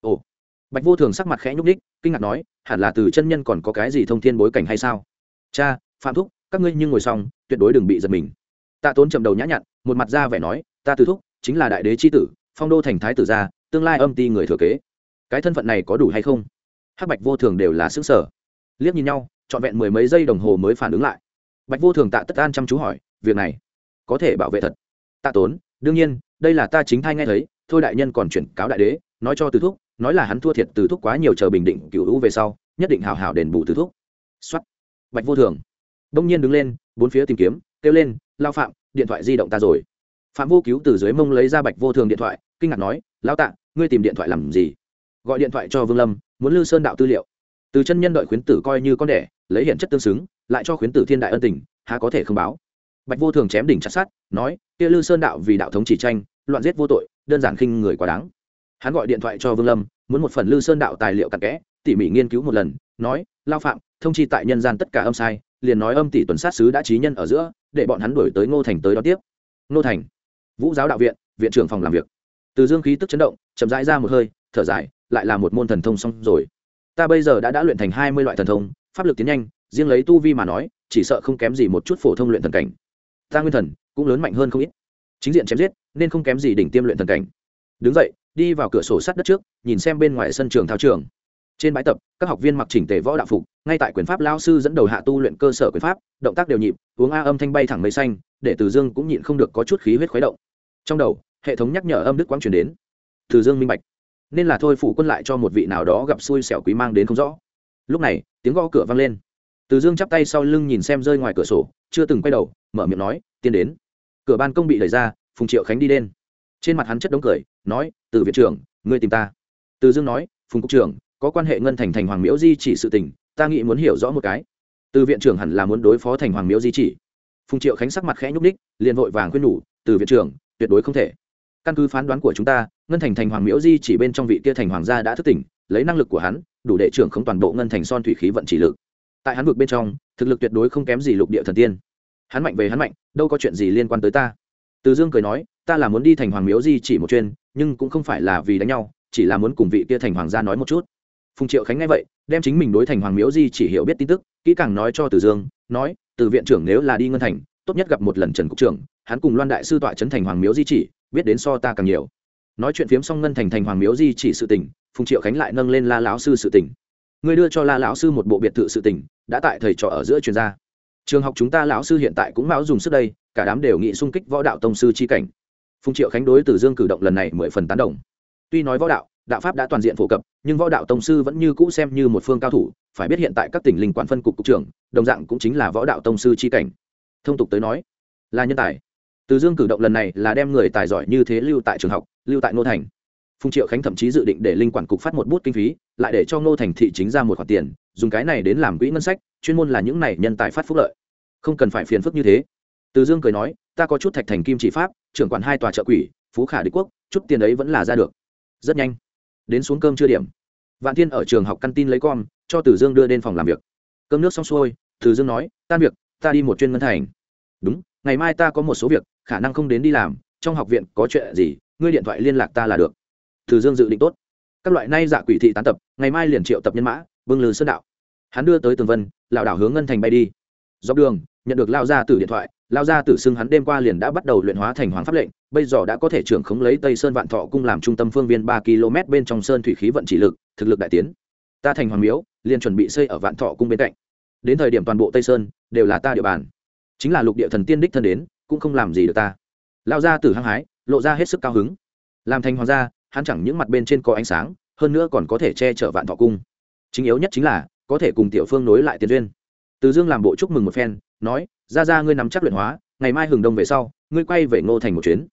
Ồ. Bạch vô thường sắc mặt khẽ nhúc ních kinh ngạc nói, hẳn là từ chân nhân còn có cái gì thông thiên bối cảnh hay sao? Cha, phạm thúc, các ngươi nhưng ngồi xong, tuyệt đối đừng bị giật mình. Tạ tốn chậm đầu nhã nhặn, một mặt ra vẻ nói, ta từ thúc, chính là đại đế c h i tử, phong đô thành thái tử gia, tương lai âm ti người thừa kế cái thân phận này có đủ hay không? Hắc bạch vô thường đều là xứng sở liếc nhìn nhau, trọn vẹn mười mấy giây đồng hồ mới phản ứng lại. Bạch vô thường tạ tất an chăm chú hỏi, việc này có thể bảo vệ thật? Tạ tốn, đương nhiên, đây là ta chính thay nghe thấy, thôi đại nhân còn chuyển cáo đại đế, nói cho từ thúc, nói là hắn thua thiệt từ thúc quá nhiều chờ bình định cựu hữu về sau, nhất định hào hào đền bù từ thúc. Xuất bạch vô thường đông nhiên đứng lên, bốn phía tìm kiếm, kêu lên, lao phạm, điện thoại di động ta rồi. Phạm vô cứu từ dưới mông lấy ra bạch vô thường điện thoại, kinh ngạc nói, lao tạ, ngươi tìm điện thoại làm gì? Gọi điện thoại cho vương lâm, muốn lưu sơn đạo tư liệu. Từ chân nhân đợi khuyến tử coi như con đẻ, lấy hiện chất tương xứng, lại cho khuyến tử thiên đại ân tình, há có thể không báo. Bạch vô thường chém đỉnh chặt sát nói, kia lư sơn đạo vì đạo thống chỉ tranh, loạn giết vô tội, đơn giản khinh người quá đáng. Hắn gọi điện thoại cho vương lâm, muốn một phần lư sơn đạo tài liệu cặn kẽ, tỉ mỉ nghiên cứu một lần, nói, lao phạm, thông chi tại nhân gian tất cả âm sai, liền nói âm tỷ tuần sát sứ đã trí nhân ở giữa, để bọn hắn đuổi tới ngô thành tới đón tiếp. Ngô thành, vũ giáo đạo viện viện trưởng phòng làm việc. Từ dương khí tức chấn động, chậm rãi ra một hơi, thở dài lại là một môn thần thông xong rồi. Ta bây giờ đã đã luyện thành hai mươi loại thần thông, pháp lực tiến nhanh, riêng lấy tu vi mà nói, chỉ sợ không kém gì một chút phổ thông luyện thần cảnh. Ta nguyên thần cũng lớn mạnh hơn không ít. Chính diện chém giết, nên không kém gì đỉnh tiêm luyện thần cảnh. Đứng dậy, đi vào cửa sổ sắt đất trước, nhìn xem bên ngoài sân trường thao trường. Trên bãi tập, các học viên mặc chỉnh tề võ đạo phục, ngay tại quyền pháp lao sư dẫn đầu hạ tu luyện cơ sở quyền pháp, động tác đều nhịp, uống a âm thanh bay thẳng mây xanh, để từ dương cũng nhịn không được có chút khí huyết khuấy động. Trong đầu, hệ thống nhắc nhở âm đức quang truyền đến. Từ dương minh bạch nên là thôi phủ quân lại cho một vị nào đó gặp xui xẻo quý mang đến không rõ. Lúc này, tiếng gõ cửa vang lên. Từ dương chắp tay sau lưng nhìn xem rơi ngoài cửa sổ, chưa từng quay đầu, mở miệng nói, tiên đến. Cửa ban công bị đẩy ra, phùng triệu khánh đi lên. Trên mặt hắn chất đống cười, nói, từ viện trưởng, ngươi tìm ta. Từ dương nói, phùng cục trưởng, có quan hệ ngân thành thành hoàng miễu di chỉ sự tình, ta nghĩ muốn hiểu rõ một cái. Từ viện trưởng hẳn là muốn đối phó thành hoàng miễu di chỉ. Phùng triệu khánh sắc mặt khẽ nhúc ních liền vội vàng khuyên nhủ, từ viện trưởng, tuyệt đối không thể. Căn cứ phán đoán của chúng ta ngân thành thành hoàng miễu di chỉ bên trong vị kia thành hoàng gia đã thức tỉnh, lấy năng lực của hắn, đủ để trưởng không toàn bộ ngân thành son thủy khí vận chỉ lực. Tại hắn vực bên trong, thực lực tuyệt đối không kém gì lục địa thần tiên. Hắn mạnh về hắn mạnh, đâu có chuyện gì liên quan tới ta. Từ dương cười nói, ta là muốn đi thành hoàng miếu di chỉ một chuyên nhưng cũng không phải là vì đánh nhau, chỉ là muốn cùng vị kia thành hoàng gia nói một chút. Phùng triệu khánh nghe vậy, đem chính mình đối thành hoàng miếu di chỉ hiểu biết tin tức, kỹ càng nói cho từ dương, nói, từ viện trưởng nếu là đi ngân thành, tốt nhất gặp một lần trần cục trưởng, hắn cùng loan đại sư tọa trấn thành hoàng miếu di chỉ, biết đến so ta càng nhiều nói chuyện phiếm xong ngân thành thành hoàng miếu di chỉ sự tỉnh phùng triệu khánh lại nâng lên la lão sư sự tỉnh người đưa cho la lão sư một bộ biệt thự sự tỉnh đã tại thầy trò ở giữa chuyên gia. Trường học chúng ta lão sư hiện tại cũng mão dùng sức đây, cả đám đều nghị xung kích võ đạo tông sư chi cảnh. Phùng triệu khánh đối từ dương cử động lần này mười phần tán đồng. Tuy nói võ đạo đạo pháp đã toàn diện phổ cập, nhưng võ đạo tông sư vẫn như cũ xem như một phương cao thủ, phải biết hiện tại các tỉnh linh quản phân cục cục trưởng, đồng dạng cũng chính là võ đạo tông sư chi cảnh. Thông tục tới nói, là nhân tài từ dương cử động lần này là đem người tài giỏi như thế lưu tại trường học, lưu tại nô thành. Phùng triệu khánh thậm chí dự định để linh quản cục phát một bút kinh phí, lại để cho ngô thành thị chính ra một khoản tiền, dùng cái này đến làm quỹ ngân sách, chuyên môn là những này nhân tài phát phúc lợi. Không cần phải phiền phức như thế. Từ dương cười nói, ta có chút thạch thành kim chỉ pháp, trưởng quản hai tòa trợ quỷ, phú khả đế quốc, chút tiền ấy vẫn là ra được. Rất nhanh, đến xuống cơm chưa điểm. Vạn thiên ở trường học căn tin lấy con cho từ dương đưa đến phòng làm việc. Cơm nước xong xuôi, từ dương nói, tan việc, ta đi một chuyên ngân thành. Đúng, ngày mai ta có một số việc khả năng không đến đi làm, trong học viện có chuyện gì, ngươi điện thoại liên lạc ta là được. Từ dương dự định tốt. Các loại nay dạ quỷ thị tán tập, ngày mai liền triệu tập nhân mã vương lư sơn đạo. Hắn đưa tới tường vân, lảo đảo hướng ngân thành bay đi. Dọc đường, nhận được lao gia tử điện thoại, lao gia tử xưng hắn đêm qua liền đã bắt đầu luyện hóa thành hoàng pháp lệnh, bây giờ đã có thể trưởng khống lấy tây sơn vạn thọ cung làm trung tâm phương viên ba km bên trong sơn thủy khí vận chỉ lực, thực lực đại tiến. Ta thành hoàng miếu, liền chuẩn bị xây ở vạn thọ cung bên cạnh. Đến thời điểm toàn bộ tây sơn đều là ta địa bàn. Chính là lục địa thần tiên đích thân đến cũng không làm gì được ta. Lao ra từ hăng hái, lộ ra hết sức cao hứng. Làm thành hoàng gia, hắn chẳng những mặt bên trên có ánh sáng, hơn nữa còn có thể che chở vạn thọ cung. Chính yếu nhất chính là, có thể cùng tiểu phương nối lại tiền duyên. Từ dương làm bộ chúc mừng một phen, nói ra ra ngươi nắm chắc luyện hóa, ngày mai hừng đông về sau, ngươi quay về ngô thành một chuyến.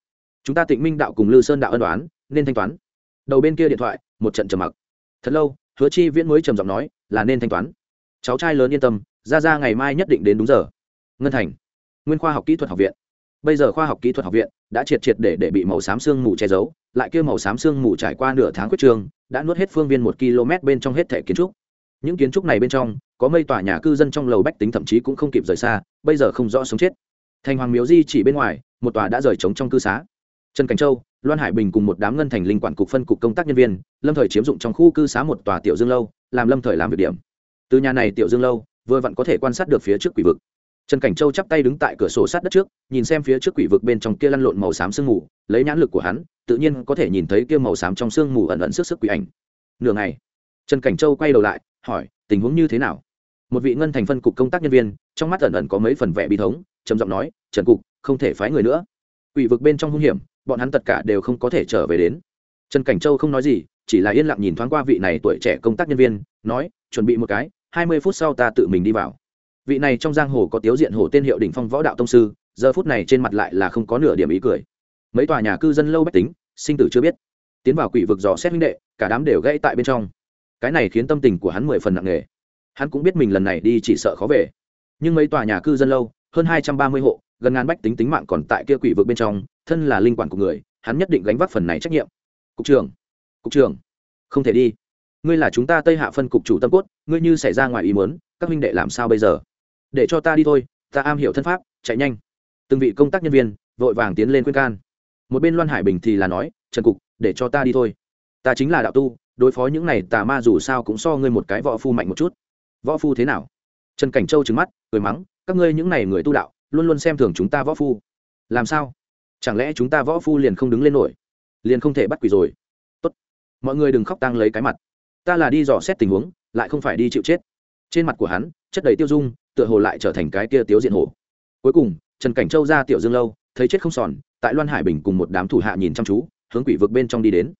Chúng ta tịnh minh đạo cùng lư sơn đạo ân đoán nên thanh toán. Đầu bên kia điện thoại, một trận trầm mặc. Thật lâu, hứa chi viễn mới trầm giọng nói, là nên thanh toán. Cháu trai lớn yên tâm ra ra ngày mai nhất định đến đúng giờ. Ngân thành, nguyên khoa học kỹ thuật học viện bây giờ khoa học kỹ thuật học viện đã triệt triệt để để bị màu xám xương mù che giấu, lại kia màu xám xương mù trải qua nửa tháng quyết trường, đã nuốt hết phương viên một km bên trong hết thể kiến trúc. Những kiến trúc này bên trong, có mây tòa nhà cư dân trong lầu bách tính thậm chí cũng không kịp rời xa, bây giờ không rõ sống chết. Thành hoàng miếu di chỉ bên ngoài, một tòa đã rời trống trong cư xá. Trần cảnh châu, loan hải bình cùng một đám ngân thành linh quản cục phân cục công tác nhân viên, lâm thời chiếm dụng trong khu cư xá một tòa tiểu dương lâu, làm lâm thời làm việc điểm. Từ nhà này tiểu dương lâu, vừa vặn có thể quan sát được phía trước quỷ vực trần cảnh châu chắp tay đứng tại cửa sổ sát đất trước, nhìn xem phía trước quỷ vực bên trong kia lăn lộn màu xám sương mù, lấy nhãn lực của hắn, tự nhiên có thể nhìn thấy kia màu xám trong sương mù ẩn ẩn sức sức quỷ ảnh. Nửa ngày, trần cảnh châu quay đầu lại, hỏi, tình huống như thế nào? Một vị ngân thành phân cục công tác nhân viên, trong mắt ẩn ẩn có mấy phần vẻ bi thống, trầm giọng nói, trần cục, không thể phái người nữa. Quỷ vực bên trong hung hiểm, bọn hắn tất cả đều không có thể trở về đến. Trần cảnh châu không nói gì, chỉ là yên lặng nhìn thoáng qua vị này tuổi trẻ công tác nhân viên, nói, chuẩn bị một cái, hai mươi phút sau ta tự mình đi vào vị này trong giang hồ có tiếu diện hồ tên hiệu đỉnh phong võ đạo tông sư, giờ phút này trên mặt lại là không có nửa điểm ý cười. Mấy tòa nhà cư dân lâu bách tính, sinh tử chưa biết. Tiến vào quỷ vực dò xét huynh đệ, cả đám đều gãy tại bên trong. Cái này khiến tâm tình của hắn mười phần nặng nề. Hắn cũng biết mình lần này đi chỉ sợ khó về. Nhưng mấy tòa nhà cư dân lâu, hơn hai trăm ba mươi hộ, gần ngàn bách tính tính mạng còn tại kia quỷ vực bên trong, thân là linh quản của người, hắn nhất định gánh vác phần này trách nhiệm. Cục trưởng cục trưởng, không thể đi. Ngươi là chúng ta tây hạ phân cục chủ tâm cốt, ngươi như xảy ra ngoài ý muốn, các huynh đệ làm sao bây giờ? Để cho ta đi thôi, ta am hiểu thân pháp, chạy nhanh. Từng vị công tác nhân viên vội vàng tiến lên khuyên can. Một bên loan hải bình thì là nói, trần cục, để cho ta đi thôi. Ta chính là đạo tu, đối phó những này tà ma dù sao cũng so ngươi một cái võ phu mạnh một chút. Võ phu thế nào? Trần cảnh châu trừng mắt, cười mắng, các ngươi những này người tu đạo, luôn luôn xem thường chúng ta võ phu. Làm sao? Chẳng lẽ chúng ta võ phu liền không đứng lên nổi? Liền không thể bắt quỷ rồi? Tốt, mọi người đừng khóc tăng lấy cái mặt. Ta là đi dò xét tình huống, lại không phải đi chịu chết trên mặt của hắn, chất đầy tiêu dung, tựa hồ lại trở thành cái kia tiếu diện hổ. Cuối cùng, trần cảnh châu ra tiểu dương lâu, thấy chết không sòn, tại loan hải bình cùng một đám thủ hạ nhìn chăm chú, hướng quỷ vực bên trong đi đến.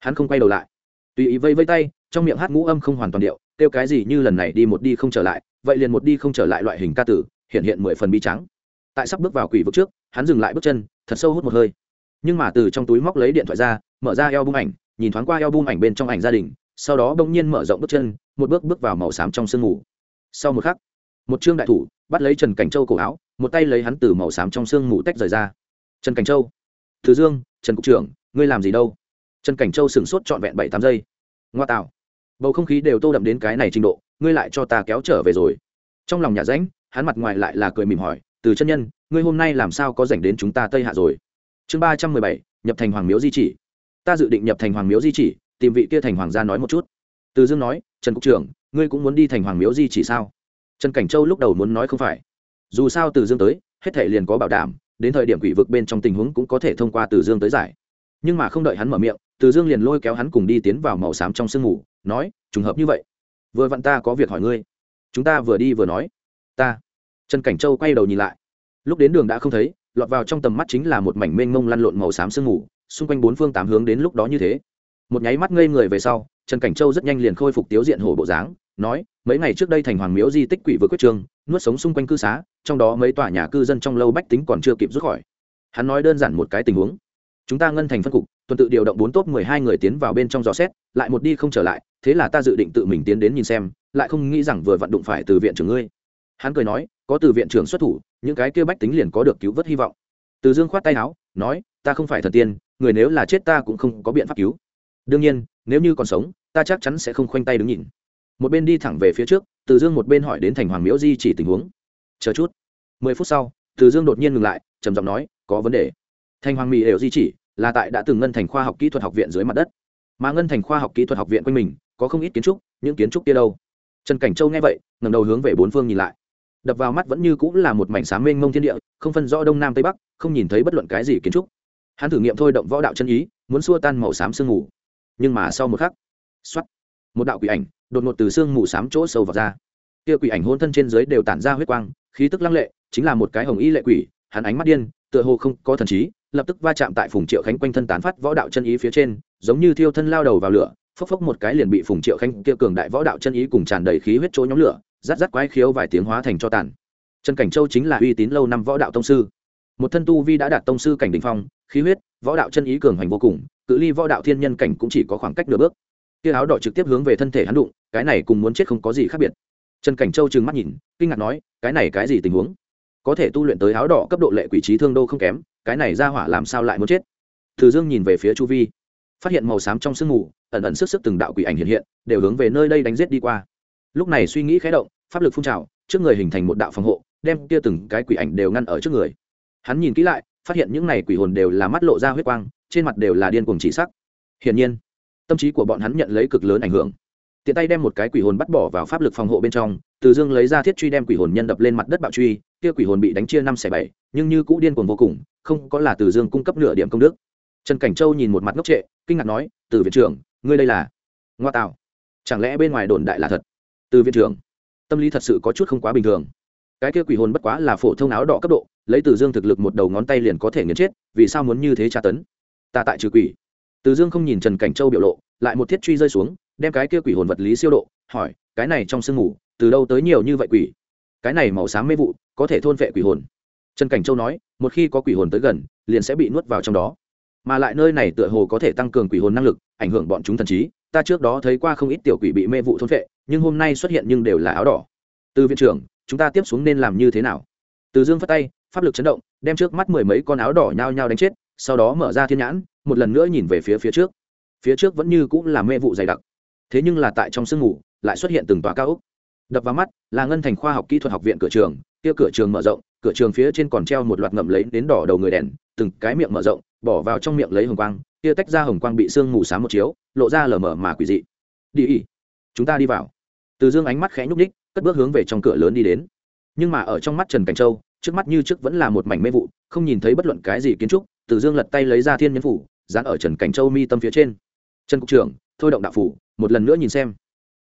Hắn không quay đầu lại. Tùy ý vây vây tay, trong miệng hát ngũ âm không hoàn toàn điệu, kêu cái gì như lần này đi một đi không trở lại, vậy liền một đi không trở lại loại hình ca tử, hiện hiện mười phần bi trắng tại sắp bước vào quỷ vực trước, hắn dừng lại bước chân, thật sâu hút một hơi. Nhưng mà từ trong túi móc lấy điện thoại ra, mở ra eo bung ảnh, nhìn thoáng qua eo bung ảnh bên trong ảnh gia đình sau đó bỗng nhiên mở rộng bước chân, một bước bước vào màu xám trong sương mù. Sau một khắc, một trương đại thủ bắt lấy trần cảnh châu cổ áo, một tay lấy hắn từ màu xám trong sương mù tách rời ra. Trần cảnh châu, thứ dương, trần cục trưởng, ngươi làm gì đâu? Trần cảnh châu sửng sốt trọn vẹn bảy tám giây. Ngoa tạo, bầu không khí đều tô đậm đến cái này trình độ, ngươi lại cho ta kéo trở về rồi. Trong lòng nhà ránh hắn mặt ngoài lại là cười mỉm hỏi, từ chân nhân, ngươi hôm nay làm sao có dành đến chúng ta tây hạ rồi? Chương ba trăm mười bảy, nhập thành hoàng miếu di chỉ. Ta dự định nhập thành hoàng miếu di chỉ tìm vị kia thành hoàng gia nói một chút. Từ dương nói, trần cục trưởng, ngươi cũng muốn đi thành hoàng miếu di chỉ sao? Trần cảnh châu lúc đầu muốn nói không phải. Dù sao từ dương tới, hết thể liền có bảo đảm, đến thời điểm quỷ vực bên trong tình huống cũng có thể thông qua từ dương tới giải. Nhưng mà không đợi hắn mở miệng, từ dương liền lôi kéo hắn cùng đi tiến vào màu xám trong sương mù, nói, trùng hợp như vậy, vừa vặn ta có việc hỏi ngươi. Chúng ta vừa đi vừa nói, ta. Trần cảnh châu quay đầu nhìn lại. Lúc đến đường đã không thấy, lọt vào trong tầm mắt chính là một mảnh mênh mông lăn lộn màu xám sương mù, xung quanh bốn phương tám hướng đến lúc đó như thế một nháy mắt ngây người về sau, trần cảnh châu rất nhanh liền khôi phục tiếu diện hổ bộ dáng, nói, mấy ngày trước đây thành hoàng miếu di tích quỷ vừa quyết trường, nuốt sống xung quanh cư xá, trong đó mấy tòa nhà cư dân trong lâu bách tính còn chưa kịp rút khỏi. Hắn nói đơn giản một cái tình huống. Chúng ta ngân thành phân cục, tuần tự điều động bốn top mười hai người tiến vào bên trong gió xét, lại một đi không trở lại, thế là ta dự định tự mình tiến đến nhìn xem, lại không nghĩ rằng vừa vận đụng phải từ viện trưởng ngươi. Hắn cười nói, có từ viện trưởng xuất thủ, những cái kêu bách tính liền có được cứu vớt hy vọng. Từ dương khoát tay áo, nói, ta không phải thần tiên, người nếu là chết ta cũng không có biện pháp cứu đương nhiên, nếu như còn sống, ta chắc chắn sẽ không khoanh tay đứng nhìn. Một bên đi thẳng về phía trước, từ dương một bên hỏi đến thành hoàng miễu di chỉ tình huống. Chờ chút. Mười phút sau, từ dương đột nhiên ngừng lại, trầm giọng nói, có vấn đề. Thành hoàng mỹ đều di chỉ là tại đã từng ngân thành khoa học kỹ thuật học viện dưới mặt đất. Mà ngân thành khoa học kỹ thuật học viện quanh mình, có không ít kiến trúc, những kiến trúc kia đâu? Trần cảnh châu nghe vậy ngầm đầu hướng về bốn phương nhìn lại. Đập vào mắt vẫn như cũng là một mảnh sáng mênh mông thiên địa, không phân rõ đông nam tây bắc, không nhìn thấy bất luận cái gì kiến trúc. Hắn thử nghiệm thôi động võ đạo chân ý, muốn xua tan màu xám sương ngủ nhưng mà sau một khắc x một đạo quỷ ảnh đột ngột từ xương mù sám chỗ sâu vào ra. Kia quỷ ảnh hôn thân trên dưới đều tản ra huyết quang, khí tức lăng lệ, chính là một cái hồng y lệ quỷ, hắn ánh mắt điên, tựa hồ không có thần trí, lập tức va chạm tại phùng triệu khánh quanh thân tán phát võ đạo chân ý phía trên, giống như thiêu thân lao đầu vào lửa, phốc phốc một cái liền bị phùng triệu khánh kia cường đại võ đạo chân ý cùng tràn đầy khí huyết chỗ nhóm lửa, rát rát quái khiếu vài tiếng hóa thành cho tàn. Trần cảnh châu chính là uy tín lâu năm võ đạo tông sư một thân tu vi đã đạt tông sư cảnh đ ỉ n h phong, khí huyết, võ đạo chân ý cường hành vô cùng, cự ly võ đạo thiên nhân cảnh cũng chỉ có khoảng cách nửa bước. Kia áo đỏ trực tiếp hướng về thân thể hắn đụng, cái này cùng muốn chết không có gì khác biệt. Trần cảnh châu trừng mắt nhìn, kinh ngạc nói, cái này cái gì tình huống? Có thể tu luyện tới áo đỏ cấp độ lệ quỷ trí thương đô không kém, cái này ra hỏa làm sao lại muốn chết? Thử dương nhìn về phía chu vi, phát hiện màu xám trong sương mù, ẩn ẩn sức sức từng đạo quỷ ảnh hiện hiện, đều hướng về nơi đây đánh giết đi qua. Lúc này suy nghĩ khé động, pháp lực phun trào, trước người hình thành một đạo phòng hộ, đem kia từng cái quỷ ảnh đều ngăn ở trước người hắn nhìn kỹ lại, phát hiện những này quỷ hồn đều là mắt lộ ra huyết quang, trên mặt đều là điên cuồng chỉ sắc. Hiển nhiên, tâm trí của bọn hắn nhận lấy cực lớn ảnh hưởng. Tiện tay đem một cái quỷ hồn bắt bỏ vào pháp lực phòng hộ bên trong, từ dương lấy ra thiết truy đem quỷ hồn nhân đập lên mặt đất bạo truy, kia quỷ hồn bị đánh chia năm xẻ bảy, nhưng như cũ điên cuồng vô cùng, không có là từ dương cung cấp nửa điểm công đức. Trần cảnh châu nhìn một mặt ngốc trệ, kinh ngạc nói, từ viện trưởng, ngươi đây là ngoa tạo. Chẳng lẽ bên ngoài đồn đại là thật? Từ viện trưởng, tâm lý thật sự có chút không quá bình thường. Cái kia quỷ hồn bất quá là phổ thông áo đỏ cấp độ lấy từ dương thực lực một đầu ngón tay liền có thể nghiền chết, vì sao muốn như thế tra tấn? Ta tại trừ quỷ. Từ dương không nhìn trần cảnh châu biểu lộ, lại một thiết truy rơi xuống, đem cái kia quỷ hồn vật lý siêu độ, hỏi, cái này trong sương mù, từ đâu tới nhiều như vậy quỷ? Cái này màu xám mê vụ, có thể thôn vệ quỷ hồn? Trần cảnh châu nói, một khi có quỷ hồn tới gần, liền sẽ bị nuốt vào trong đó. Mà lại nơi này tựa hồ có thể tăng cường quỷ hồn năng lực, ảnh hưởng bọn chúng thần trí. Ta trước đó thấy qua không ít tiểu quỷ bị mê vụ thôn vệ, nhưng hôm nay xuất hiện nhưng đều là áo đỏ. Từ viện trưởng, chúng ta tiếp xuống nên làm như thế nào? Từ dương phát tay pháp lực chấn động, đem trước mắt mười mấy con áo đỏ nhao nhao đánh chết, sau đó mở ra thiên nhãn, một lần nữa nhìn về phía phía trước. Phía trước vẫn như cũng là mê vụ dày đặc, thế nhưng là tại trong sương mù lại xuất hiện từng tòa cao ốc. Đập vào mắt là ngân thành khoa học kỹ thuật học viện cửa trường, kia cửa trường mở rộng, cửa trường phía trên còn treo một loạt ngậm lấy đến đỏ đầu người đèn, từng cái miệng mở rộng, bỏ vào trong miệng lấy hồng quang, kia tách ra hồng quang bị sương mù sáng một chiếu, lộ ra lờ mờ mà quỷ dị. Đi ý chúng ta đi vào. Từ dương ánh mắt khẽ nhúc ních cất bước hướng về trong cửa lớn đi đến. Nhưng mà ở trong mắt trần cảnh châu trước mắt như trước vẫn là một mảnh mê vụ, không nhìn thấy bất luận cái gì kiến trúc, từ dương lật tay lấy ra thiên nhân phủ, dán ở trần cảnh châu mi tâm phía trên. Trần cục trưởng, thôi động đạo phủ, một lần nữa nhìn xem.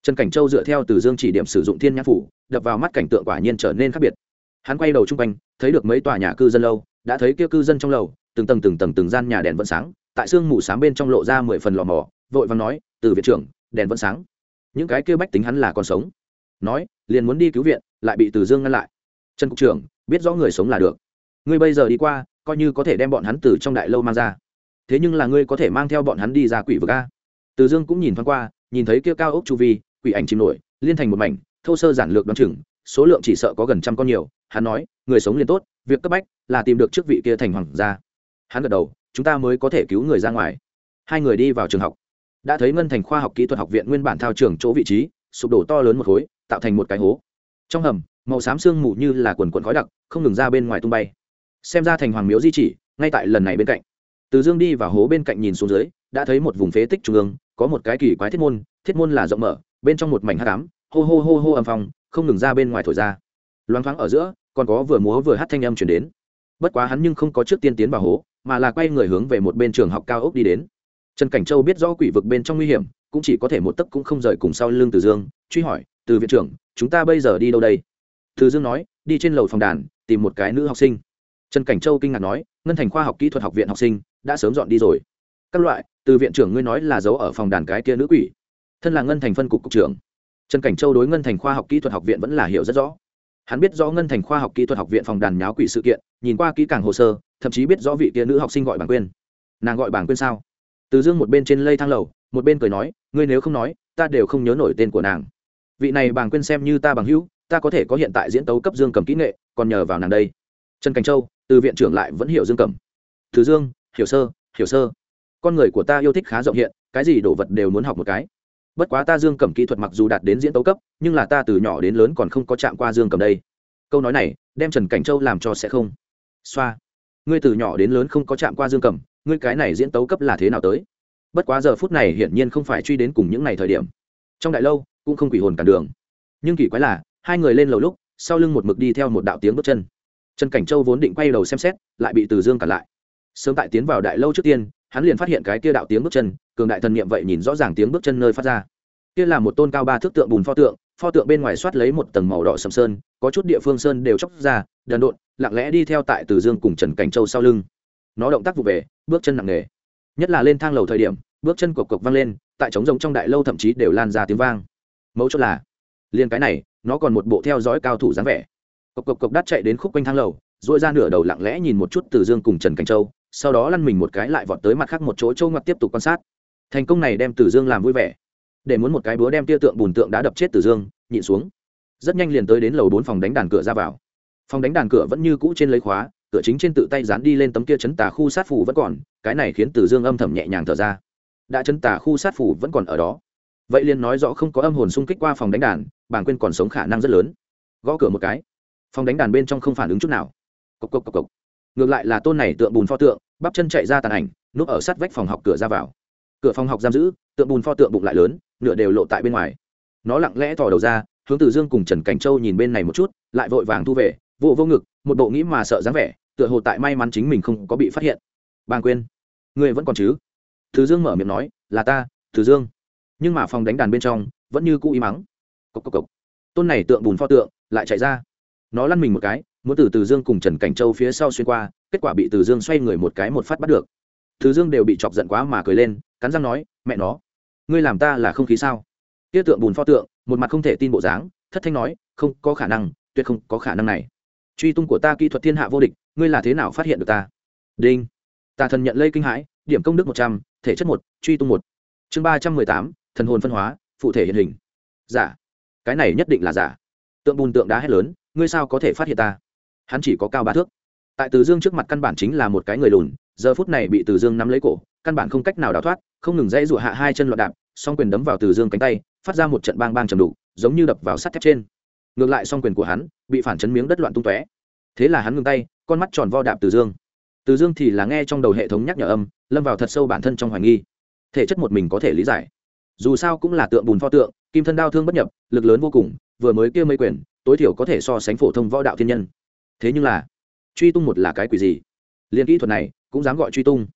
Trần cảnh châu dựa theo từ dương chỉ điểm sử dụng thiên nhãn phủ, đập vào mắt cảnh tượng quả nhiên trở nên khác biệt. Hắn quay đầu chung quanh, thấy được mấy tòa nhà cư dân lâu, đã thấy kia cư dân trong lầu, từng tầng từng tầng từng gian nhà đèn vẫn sáng, tại sương mù sáng bên trong lộ ra mười phần lò mò, vội và nói, từ viện trưởng, đèn vẫn sáng. Những cái kia bách tính hắn là còn sống. Nói, liền muốn đi cứu viện, lại bị từ dương ngăn lại. Trần cục trưởng biết rõ người sống là được. Ngươi bây giờ đi qua, coi như có thể đem bọn hắn từ trong đại lâu mang ra. Thế nhưng là ngươi có thể mang theo bọn hắn đi ra quỷ vực a. Từ dương cũng nhìn thoáng qua, nhìn thấy kia cao ốc chu vi, quỷ ảnh chìm nổi, liên thành một mảnh, thô sơ giản lược đ o á n chừng, số lượng chỉ sợ có gần trăm con nhiều. Hắn nói, người sống liền tốt, việc cấp bách là tìm được chức vị kia thành hoàng gia. Hắn gật đầu, chúng ta mới có thể cứu người ra ngoài. Hai người đi vào trường học. Đã thấy ngân thành khoa học kỹ thuật học viện nguyên bản thao trường chỗ vị trí, sụp đổ to lớn một khối, tạo thành một cái hố. Trong hầm màu xám sương mù như là quần quần khói đặc, không ngừng ra bên ngoài tung bay. Xem ra thành hoàng miếu di chỉ, ngay tại lần này bên cạnh. Từ dương đi vào hố bên cạnh nhìn xuống dưới, đã thấy một vùng phế tích trung ương, có một cái kỳ quái thiết môn thiết môn là rộng mở, bên trong một mảnh hát cám hô hô hô hô âm phong, không ngừng ra bên ngoài thổi ra. Loáng thoáng ở giữa, còn có vừa múa vừa hát thanh âm chuyển đến. Bất quá hắn nhưng không có trước tiên tiến vào hố, mà là quay người hướng về một bên trường học cao ốc đi đến. Trần cảnh châu biết rõ quỷ vực bên trong nguy hiểm, cũng chỉ có thể một tấc cũng không rời cùng sau lưng từ dương, truy hỏi, từ viện trưởng, chúng ta bây giờ đi đâu đây? Từ dương nói, đi trên lầu phòng đàn, tìm một cái nữ học sinh. Trần cảnh châu kinh ngạc nói, ngân thành khoa học kỹ thuật học viện học sinh, đã sớm dọn đi rồi. Các loại, từ viện trưởng ngươi nói là giấu ở phòng đàn cái kia nữ quỷ. Thân là ngân thành phân cục cục trưởng. Trần cảnh châu đối ngân thành khoa học kỹ thuật học viện vẫn là hiểu rất rõ. Hắn biết rõ ngân thành khoa học kỹ thuật học viện phòng đàn nháo quỷ sự kiện, nhìn qua kỹ càng hồ sơ, thậm chí biết rõ vị kia nữ học sinh gọi bảng quyền. nàng gọi bảng quyền sao? Từ dương một bên trên lây thang lầu, một bên cười nói, ngươi nếu không nói, ta đều không nhớ nổi tên của nàng. Vị này bảng quyền xem như ta bằng hữu ta có thể có hiện tại diễn tấu cấp dương cầm kỹ nghệ, còn nhờ vào nàng đây. Trần cảnh châu, từ viện trưởng lại vẫn hiểu dương cầm thứ dương, hiểu sơ hiểu sơ. Con người của ta yêu thích khá rộng hiện, cái gì đồ vật đều muốn học một cái. Bất quá ta dương cầm kỹ thuật mặc dù đạt đến diễn tấu cấp, nhưng là ta từ nhỏ đến lớn còn không có chạm qua dương cầm đây. Câu nói này, đem trần cảnh châu làm cho sẽ không. Xoa. Ngươi từ nhỏ đến lớn không có chạm qua dương cầm ngươi cái này diễn tấu cấp là thế nào tới? Bất quá giờ phút này hiển nhiên không phải truy đến cùng những ngày thời điểm. Trong đại lâu, cũng không quỷ hồn cản đường. Nhưng kỳ quái là hai người lên lầu lúc, sau lưng một mực đi theo một đạo tiếng bước chân. Trần cảnh châu vốn định quay đầu xem xét, lại bị từ dương cản lại. Sớm tại tiến vào đại lâu trước tiên, hắn liền phát hiện cái kia đạo tiếng bước chân, cường đại thần niệm vậy nhìn rõ ràng tiếng bước chân nơi phát ra. Kia là một tôn cao ba thước tượng bùn pho tượng pho tượng bên ngoài soát lấy một tầng màu đỏ sầm sơn, có chút địa phương sơn đều chóc ra, đần độn, lặng lẽ đi theo tại từ dương cùng trần cảnh châu sau lưng. Nó động tác vụ về, bước chân nặng nề. Nhất là lên thang lầu thời điểm, bước chân cộc cộc vang lên, tại trống rồng trong đại lâu thậm chí đều lan ra tiếng vang. Mẫu chốt là liền cái này, nó còn một bộ theo dõi cao thủ dáng vẻ. Cộc cộc cộc đắt chạy đến khúc quanh thang lầu dội ra nửa đầu lặng lẽ nhìn một chút từ dương cùng trần cảnh châu, sau đó lăn mình một cái lại vọt tới mặt khác một chỗ châu ngoặt tiếp tục quan sát. Thành công này đem từ dương làm vui vẻ. Để muốn một cái búa đem tia tượng bùn tượng đã đập chết từ dương, nhịn xuống. Rất nhanh liền tới đến lầu bốn phòng đánh đàn cửa ra vào. Phòng đánh đàn cửa vẫn như cũ trên lấy khóa, cửa chính trên tự tay dán đi lên tấm kia chấn tà khu sát phủ vẫn còn, cái này khiến từ dương âm thầm nhẹ nhàng thở ra. Đã chấn tà khu sát phủ vẫn còn ở đó. Vậy liền nói rõ không có âm hồn xung kích qua phòng đánh đàn bàng quên còn sống khả năng rất lớn. Gõ cửa một cái. Phòng đánh đàn bên trong không phản ứng chút nào. Cộc cộc cộc cộc. Ngược lại là tôn này tượng bùn pho tượng, bắp chân chạy ra tàn ảnh, núp ở sát vách phòng học cửa ra vào. Cửa phòng học giam giữ, tượng bùn pho tượng bụng lại lớn, nửa đều lộ tại bên ngoài. Nó lặng lẽ thò đầu ra, hướng từ dương cùng trần cảnh châu nhìn bên này một chút, lại vội vàng thu về vụ vô ngực, một bộ nghĩ mà sợ dáng vẻ, tựa hồ tại may mắn chính mình không có bị phát hiện. Bàng quên. Người vẫn còn chứ? Thứ dương mở miệng nói, là ta thứ dương. Nhưng mà phòng đánh đàn bên trong vẫn như cũ y mắng cốc cốc cốc. tôn này tượng bùn pho tượng, lại chạy ra. Nó lăn mình một cái, muốn từ từ dương cùng trần cảnh châu phía sau xuyên qua, kết quả bị từ dương xoay người một cái một phát bắt được. Từ dương đều bị chọc giận quá mà cười lên, cắn răng nói, mẹ nó, ngươi làm ta là không khí sao? Tiết tượng bùn pho tượng, một mặt không thể tin bộ dáng, thất thanh nói, không, có khả năng, tuyệt không có khả năng này. Truy tung của ta kỹ thuật thiên hạ vô địch, ngươi là thế nào phát hiện được ta? Đinh. Tà thần nhận lây kinh hãi, điểm công đức một trăm, thể chất một, truy tung một. Chương ba trăm mười tám, thần hồn phân hóa, phụ thể hiện hình. Giả cái này nhất định là giả. Tượng bùn tượng đá hét lớn, ngươi sao có thể phát hiện ta? Hắn chỉ có cao ba thước. Tại từ dương trước mặt căn bản chính là một cái người lùn, giờ phút này bị từ dương nắm lấy cổ, căn bản không cách nào đào thoát, không ngừng dãy rụa hạ hai chân loạn đạp, song quyền đấm vào từ dương cánh tay, phát ra một trận bang bang trầm đủ giống như đập vào sắt thép trên. Ngược lại song quyền của hắn bị phản chấn miếng đất loạn tung tóe. Thế là hắn ngừng tay, con mắt tròn vo đạp từ dương. Từ dương thì là nghe trong đầu hệ thống nhắc nhở âm, lâm vào thật sâu bản thân trong hoài nghi. Thể chất một mình có thể lý giải. Dù sao cũng là tượng bùn pho tượng kim thân đao thương bất nhập, lực lớn vô cùng, vừa mới kia mấy quyền tối thiểu có thể so sánh phổ thông võ đạo thiên nhân. Thế nhưng là, truy tung một là cái quỷ gì? Liên kỹ thuật này, cũng dám gọi truy tung.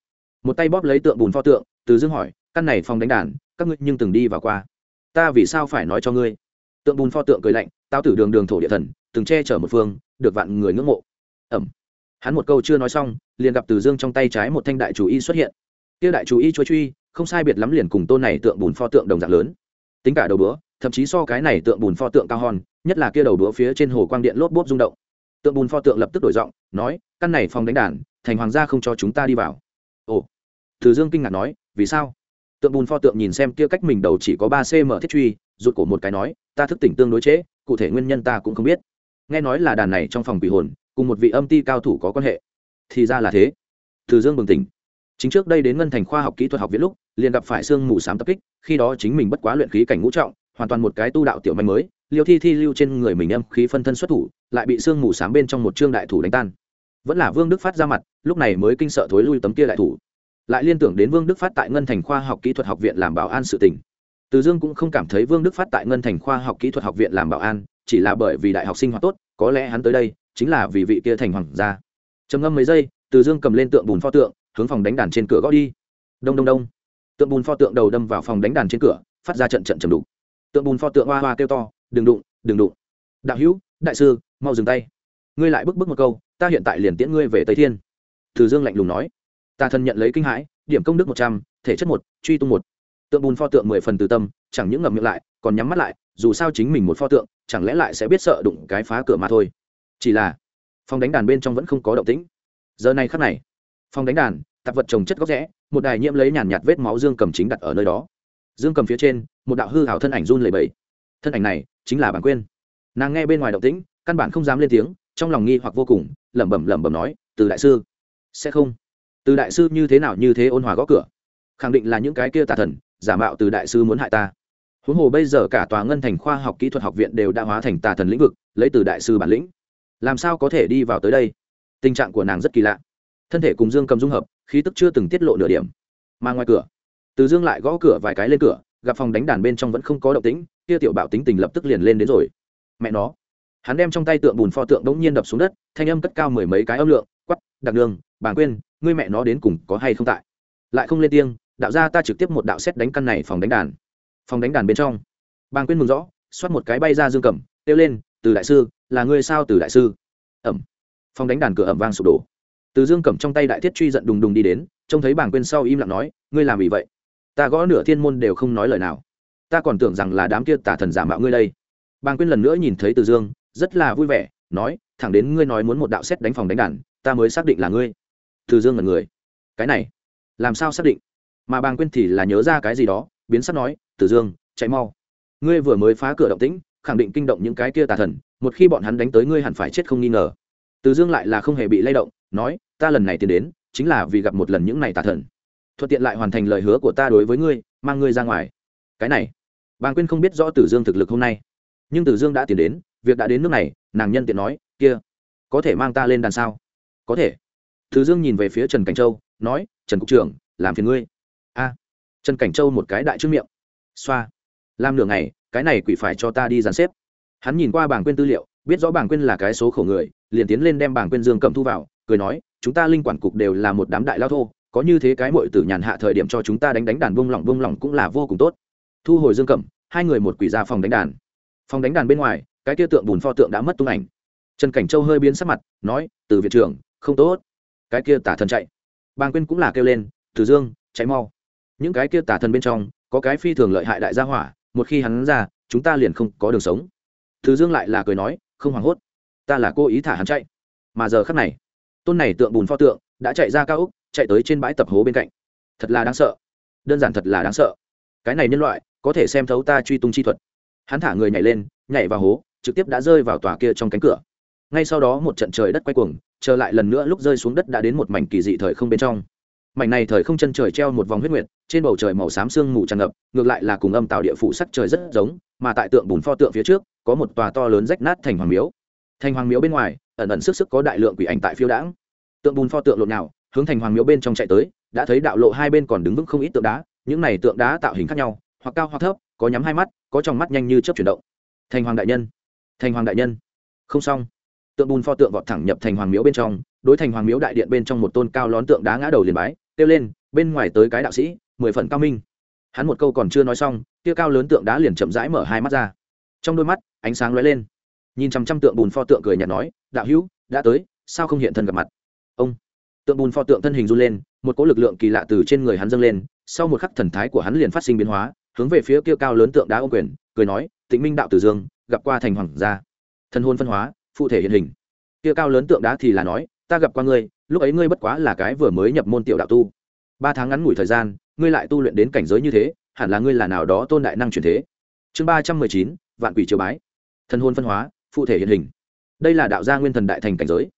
Một tay bóp lấy tượng bùn pho tượng, từ dương hỏi, căn này phòng đánh đàn, các ngươi nhưng từng đi vào qua? Ta vì sao phải nói cho ngươi? Tượng bùn pho tượng cười lạnh, tao tử đường đường thổ địa thần, từng che chở một phương, được vạn người ngưỡng mộ. Ẩm. Hắn một câu chưa nói xong, liền gặp từ dương trong tay trái một thanh đại chủ y xuất hiện. Tiêu đại chủ y chuối truy, không sai biệt lắm liền cùng tôn này tượng bùn pho tượng đồng dạng lớn tính cả đầu búa thậm chí so cái này tượng bùn pho tượng cao hòn nhất là kia đầu búa phía trên hồ quang điện lốp bốp rung động. Tượng bùn pho tượng lập tức đổi giọng nói căn này phòng đánh đàn thành hoàng gia không cho chúng ta đi vào. Ồ. Thử dương kinh ngạc nói vì sao? Tượng bùn pho tượng nhìn xem kia cách mình đầu chỉ có ba cm thiết truy rụt cổ một cái nói ta thức tỉnh tương đối chế, cụ thể nguyên nhân ta cũng không biết. Nghe nói là đàn này trong phòng quỷ hồn cùng một vị âm ti cao thủ có quan hệ. Thì ra là thế. Thử dương bừng tỉnh chính trước đây đến ngân thành khoa học kỹ thuật học viện lúc, liền gặp phải sương mù sám tập kích, khi đó chính mình bất quá luyện khí cảnh ngũ trọng, hoàn toàn một cái tu đạo tiểu manh mới, liêu thi thi lưu trên người mình âm khí phân thân xuất thủ, lại bị sương mù sám bên trong một trương đại thủ đánh tan. Vẫn là vương đức phát ra mặt, lúc này mới kinh sợ thối lui tấm kia đại thủ. Lại liên tưởng đến vương đức phát tại ngân thành khoa học kỹ thuật học viện làm bảo an sự tình. Từ dương cũng không cảm thấy vương đức phát tại ngân thành khoa học kỹ thuật học viện làm bảo an, chỉ là bởi vì đại học sinh hoạt tốt, có lẽ hắn tới đây, chính là vì vị kia thành hoàng gia. Trầm ngâm mấy giây, từ dương cầm lên tượng bùn pho tượng hướng phòng đánh đàn trên cửa gõ đi. Đông đông đông. Tượng bùn pho tượng đầu đâm vào phòng đánh đàn trên cửa, phát ra trận trận trầm đục. Tượng bùn pho tượng hoa hoa kêu to, đừng đụng đừng đụng. Đạo hữu, đại sư, mau dừng tay. Ngươi lại bức bức một câu, ta hiện tại liền tiễn ngươi về tây thiên. Từ dương lạnh lùng nói. Ta thân nhận lấy kinh hãi, điểm công đức một trăm, thể chất một, truy tung một. Tượng bùn pho tượng mười phần từ tâm, chẳng những ngậm miệng lại, còn nhắm mắt lại, dù sao chính mình một pho tượng, chẳng lẽ lại sẽ biết sợ đụng cái phá cửa mà thôi. Chỉ là, phòng đánh đàn bên trong vẫn không có động tĩnh. Giờ này khắc này phòng đánh đàn tạp vật trồng chất góc rẽ một đài nhiễm lấy nhàn nhạt vết máu dương cầm chính đặt ở nơi đó. Dương cầm phía trên một đạo hư hảo thân ảnh run lẩy bẩy, thân ảnh này chính là bản quyên nàng nghe bên ngoài động tĩnh căn bản không dám lên tiếng trong lòng nghi hoặc vô cùng lẩm bẩm lẩm bẩm nói từ đại sư sẽ không. Từ đại sư như thế nào như thế ôn hòa gõ cửa? Khẳng định là những cái kia tà thần giả mạo từ đại sư muốn hại ta. Huống hồ bây giờ cả tòa ngân thành khoa học kỹ thuật học viện đều đã hóa thành tà thần lĩnh vực lấy từ đại sư bản lĩnh. Làm sao có thể đi vào tới đây? Tình trạng của nàng rất kỳ lạ thân thể cùng dương cầm dung hợp, khí tức chưa từng tiết lộ nửa điểm. Mà ngoài cửa, từ dương lại gõ cửa vài cái lên cửa, gặp phòng đánh đàn bên trong vẫn không có động tĩnh, kia tiểu bảo tính tình lập tức liền lên đến rồi. Mẹ nó. Hắn đem trong tay tượng bùn pho tượng đống nhiên đập xuống đất, thanh âm cất cao mười mấy cái âm lượng quắp đặc đường bàn quên, ngươi mẹ nó đến cùng có hay không tại? Lại không lên tiếng, đạo ra ta trực tiếp một đạo xét đánh căn này phòng đánh đàn. Phòng đánh đàn bên trong bàn quên mừng rõ, xoát một cái bay ra dương cầm, kêu lên, từ đại sư, là ngươi sao từ đại sư? Ẩm. Phòng đánh đàn cửa ẩm vang sụp đổ từ dương cầm trong tay đại thiết truy giận đùng đùng đi đến, trông thấy bảng quên sau im lặng nói, ngươi làm gì vậy? Ta gõ nửa thiên môn đều không nói lời nào. Ta còn tưởng rằng là đám kia tả thần giả mạo ngươi đây. Bàng quên lần nữa nhìn thấy từ dương, rất là vui vẻ, nói, thẳng đến ngươi nói muốn một đạo xét đánh phòng đánh đàn, ta mới xác định là ngươi. Từ dương là người. Cái này, làm sao xác định? Mà bàng quên thì là nhớ ra cái gì đó, biến sắc nói, từ dương, chạy mau. Ngươi vừa mới phá cửa động tĩnh, khẳng định kinh động những cái kia tà thần, một khi bọn hắn đánh tới ngươi hẳn phải chết không nghi ngờ. Từ dương lại là không hề bị lay động, nói ta lần này tiến đến, chính là vì gặp một lần những này tà thần. Thuận tiện lại hoàn thành lời hứa của ta đối với ngươi, mang ngươi ra ngoài. Cái này, bàng quyên không biết rõ tử dương thực lực hôm nay. Nhưng tử dương đã tiến đến, việc đã đến nước này, nàng nhân tiện nói, kia, có thể mang ta lên đàn sao? Có thể. Tử dương nhìn về phía trần cảnh châu, nói, trần cục trưởng, làm phiền ngươi. A. Trần cảnh châu một cái đại trước miệng. Xoa, làm nửa ngày, cái này quỷ phải cho ta đi dàn xếp. Hắn nhìn qua bảng quyên tư liệu, biết rõ bảng quyên là cái số khổ người, liền tiến lên đem bảng quyên dương cầm thu vào, cười nói chúng ta linh quản cục đều là một đám đại lao thô có như thế cái mội tử nhàn hạ thời điểm cho chúng ta đánh đánh đàn bông lỏng bông lỏng cũng là vô cùng tốt. Thu hồi dương cẩm, hai người một quỷ ra phòng đánh đàn. Phòng đánh đàn bên ngoài cái kia tượng bùn pho tượng đã mất tung ảnh. Trần cảnh châu hơi biến sắc mặt nói từ viện trưởng không tốt. Cái kia tả thần chạy. Bàng quyên cũng là kêu lên từ dương chạy mau. Những cái kia tả thần bên trong có cái phi thường lợi hại đại gia hỏa một khi hắn ra chúng ta liền không có đường sống. Từ dương lại là cười nói không hoảng hốt ta là cô ý thả hắn chạy. Mà giờ khắc này tôn này tượng bùn pho tượng, đã chạy ra cao úc chạy tới trên bãi tập hố bên cạnh. Thật là đáng sợ. Đơn giản thật là đáng sợ. Cái này nhân loại, có thể xem thấu ta truy tung chi thuật. Hắn thả người nhảy lên, nhảy vào hố, trực tiếp đã rơi vào tòa kia trong cánh cửa. Ngay sau đó một trận trời đất quay cuồng, trở lại lần nữa lúc rơi xuống đất đã đến một mảnh kỳ dị thời không bên trong. Mảnh này thời không chân trời treo một vòng huyết nguyệt, trên bầu trời màu xám sương mù tràn ngập, ngược lại là cùng âm tạo địa phủ sắc trời rất giống, mà tại tượng bùn pho tượng phía trước, có một tòa to lớn rách nát thành hoàng miếu. Thành hoàng miếu bên ngoài ẩn ẩn sức sức có đại lượng quỷ ảnh tại phiêu đãng. Tượng bùn pho tượng lộn nào hướng thành hoàng miếu bên trong chạy tới, đã thấy đạo lộ hai bên còn đứng vững không ít tượng đá, những này tượng đá tạo hình khác nhau, hoặc cao hoặc thấp, có nhắm hai mắt, có trong mắt nhanh như chớp chuyển động. Thành hoàng đại nhân, thành hoàng đại nhân. Không xong. Tượng bùn pho tượng vọt thẳng nhập thành hoàng miếu bên trong, đối thành hoàng miếu đại điện bên trong một tôn cao lón tượng đá ngã đầu liền bái, kêu lên, bên ngoài tới cái đạo sĩ, mười phần cao minh. Hắn một câu còn chưa nói xong, kia cao lớn tượng đá liền chậm rãi mở hai mắt ra. Trong đôi mắt, ánh sáng lóe lên nhìn chằm chằm tượng bùn pho tượng cười nhạt nói, đạo hữu, đã tới, sao không hiện thân gặp mặt? Ông, tượng bùn pho tượng thân hình run lên, một cỗ lực lượng kỳ lạ từ trên người hắn dâng lên, sau một khắc thần thái của hắn liền phát sinh biến hóa, hướng về phía kia cao lớn tượng đá ô quyền, cười nói, tịnh minh đạo tử dương, gặp qua thành hoàng gia. Thân hôn phân hóa, phụ thể hiện hình. Kia cao lớn tượng đá thì là nói, ta gặp qua ngươi, lúc ấy ngươi bất quá là cái vừa mới nhập môn tiểu đạo tu. Ba tháng ngắn ngủi thời gian, ngươi lại tu luyện đến cảnh giới như thế, hẳn là ngươi là nào đó tôn đại năng truyền thế. Chương ba trăm mười chín, vạn quỷ triều bái. Thân hôn phân hóa phụ thể hiện hình. Đây là đạo gia nguyên thần đại thành cảnh giới.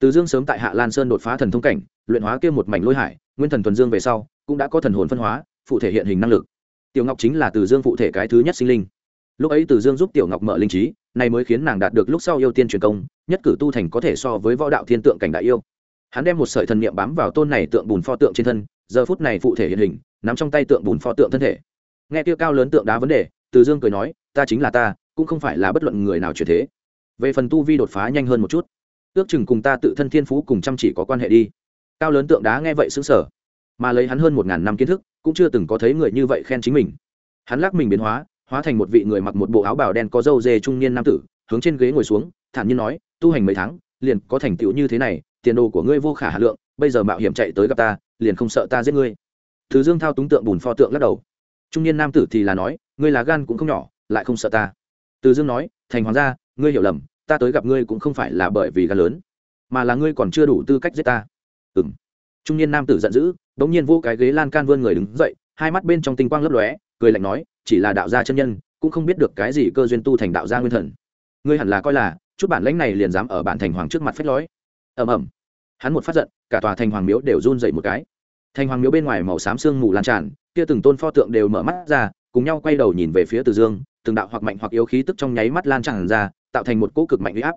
Từ dương sớm tại hạ lan sơn đột phá thần thông cảnh, luyện hóa kia một mảnh lôi hải, nguyên thần thuần dương về sau, cũng đã có thần hồn phân hóa, phụ thể hiện hình năng lực. Tiểu ngọc chính là từ dương phụ thể cái thứ nhất sinh linh. Lúc ấy từ dương giúp tiểu ngọc mở linh trí, này mới khiến nàng đạt được lúc sau yêu tiên truyền công, nhất cử tu thành có thể so với võ đạo thiên tượng cảnh đại yêu. Hắn đem một sợi thần niệm bám vào tôn này tượng bùn pho tượng trên thân, giờ phút này phụ thể hiện hình, nắm trong tay tượng bùn pho tượng thân thể. Nghe tiêu cao lớn tượng đá vấn đề, từ dương cười nói, ta chính là ta, cũng không phải là bất luận người nào chuyển thế về phần tu vi đột phá nhanh hơn một chút, ước chừng cùng ta tự thân thiên phú cùng chăm chỉ có quan hệ đi. Cao lớn tượng đá nghe vậy xứng sở mà lấy hắn hơn một ngàn năm kiến thức, cũng chưa từng có thấy người như vậy khen chính mình. Hắn lắc mình biến hóa hóa thành một vị người mặc một bộ áo bào đen có râu dê trung niên nam tử, hướng trên ghế ngồi xuống, thản nhiên nói, tu hành mấy tháng, liền có thành tựu như thế này, tiền đồ của ngươi vô khả hà lượng, bây giờ mạo hiểm chạy tới gặp ta, liền không sợ ta giết ngươi. Thứ dương thao túng tượng bùn pho tượng lắc đầu. Trung niên nam tử thì là nói, ngươi là gan cũng không nhỏ, lại không sợ ta. Từ dương nói, thành hoàng gia ngươi hiểu lầm, ta tới gặp ngươi cũng không phải là bởi vì gan lớn, mà là ngươi còn chưa đủ tư cách giết ta. Ừ m trung niên nam tử giận dữ đ ỗ n g nhiên vô cái ghế lan can vươn người đứng dậy, hai mắt bên trong tinh quang lấp lóe, cười lạnh nói, chỉ là đạo gia chân nhân, cũng không biết được cái gì cơ duyên tu thành đạo gia nguyên thần. Ngươi hẳn là coi là, chút bản lãnh này liền dám ở bản thành hoàng trước mặt phách lói ẩm ẩm hắn một phát giận, cả tòa thành hoàng miếu đều run dậy một cái. Thành hoàng miếu bên ngoài màu xám sương mù lan tràn, kia từng tôn pho tượng đều mở mắt ra, cùng nhau quay đầu nhìn về phía từ dương, từng đạo hoặc mạnh hoặc yếu khí tức trong nháy mắt lan tràn ra tạo thành một cỗ cực mạnh uy áp.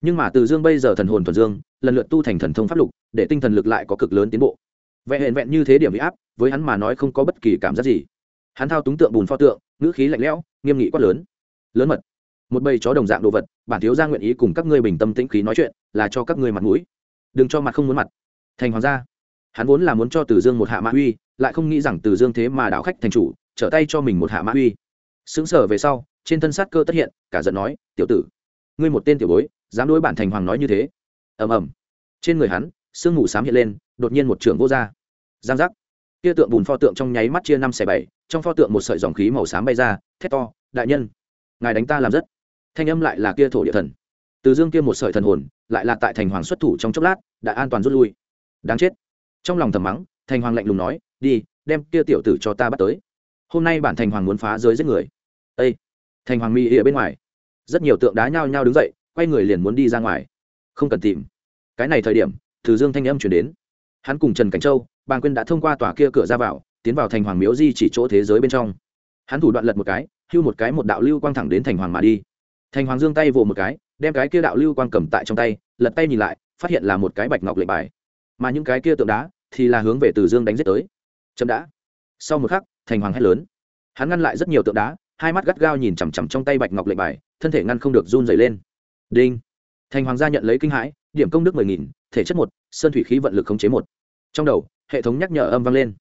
Nhưng mà từ dương bây giờ thần hồn thuần dương, lần lượt tu thành thần thông pháp lục, để tinh thần lực lại có cực lớn tiến bộ. Vẹn hẹn vẹn như thế điểm uy áp, với hắn mà nói không có bất kỳ cảm giác gì. Hắn thao túng tượng bùn pho tượng, ngữ khí lạnh lẽo, nghiêm nghị quát lớn. Lớn mật. Một bầy chó đồng dạng đồ vật, bản thiếu gia nguyện ý cùng các ngươi bình tâm tĩnh khí nói chuyện, là cho các ngươi mặt mũi. Đừng cho mặt không muốn mặt. Thành hoàng gia. Hắn vốn là muốn cho từ dương một hạ mã uy, lại không nghĩ rằng từ dương thế mà đảo khách thành chủ, trở tay cho mình một hạ mã uy. Xứng sở về sau, trên thân sát cơ tất hiện, cả giận nói, tiểu tử ngươi một tên tiểu bối, dám đối bản thành hoàng nói như thế. Ầm ầm. Trên người hắn, sương mù xám hiện lên, đột nhiên một trường vô r giang giác. Kia tượng bùn pho tượng trong nháy mắt chia năm xẻ bảy, trong pho tượng một sợi dòng khí màu xám bay ra, thét to, đại nhân, ngài đánh ta làm rất. Thanh âm lại là kia thổ địa thần. Từ dương kia một sợi thần hồn, lại là tại thành hoàng xuất thủ trong chốc lát, đã an toàn rút lui. Đáng chết. Trong lòng thầm mắng, thành hoàng lạnh lùng nói, đi, đem kia tiểu tử cho ta bắt tới. Hôm nay bản thành hoàng muốn phá giới giết người. Ây thành hoàng mỹ ở bên ngoài rất nhiều tượng đá nhao nhao đứng dậy, quay người liền muốn đi ra ngoài. Không cần tìm. Cái này thời điểm, từ dương thanh âm chuyển đến. Hắn cùng trần cảnh châu bàn quyên đã thông qua tòa kia cửa ra vào, tiến vào thành hoàng miếu di chỉ chỗ thế giới bên trong. Hắn thủ đoạn lật một cái, hưu một cái một đạo lưu quang thẳng đến thành hoàng mà đi. Thành hoàng dương tay vỗ một cái, đem cái kia đạo lưu quang cầm tại trong tay, lật tay nhìn lại, phát hiện là một cái bạch ngọc lệnh bài. Mà những cái kia tượng đá thì là hướng về từ dương đánh giết tới. Chậm đã. Sau một khắc, thành hoàng hét lớn. Hắn ngăn lại rất nhiều tượng đá, hai mắt gắt gao nhìn chằm chằm trong tay bạch ngọc lệnh bài thân thể ngăn không được run dày lên. Đinh. Thành hoàng gia nhận lấy kinh hãi, điểm công đức mười nghìn, thể chất một, sơn thủy khí vận lực khống chế một. Trong đầu, hệ thống nhắc nhở âm vang lên.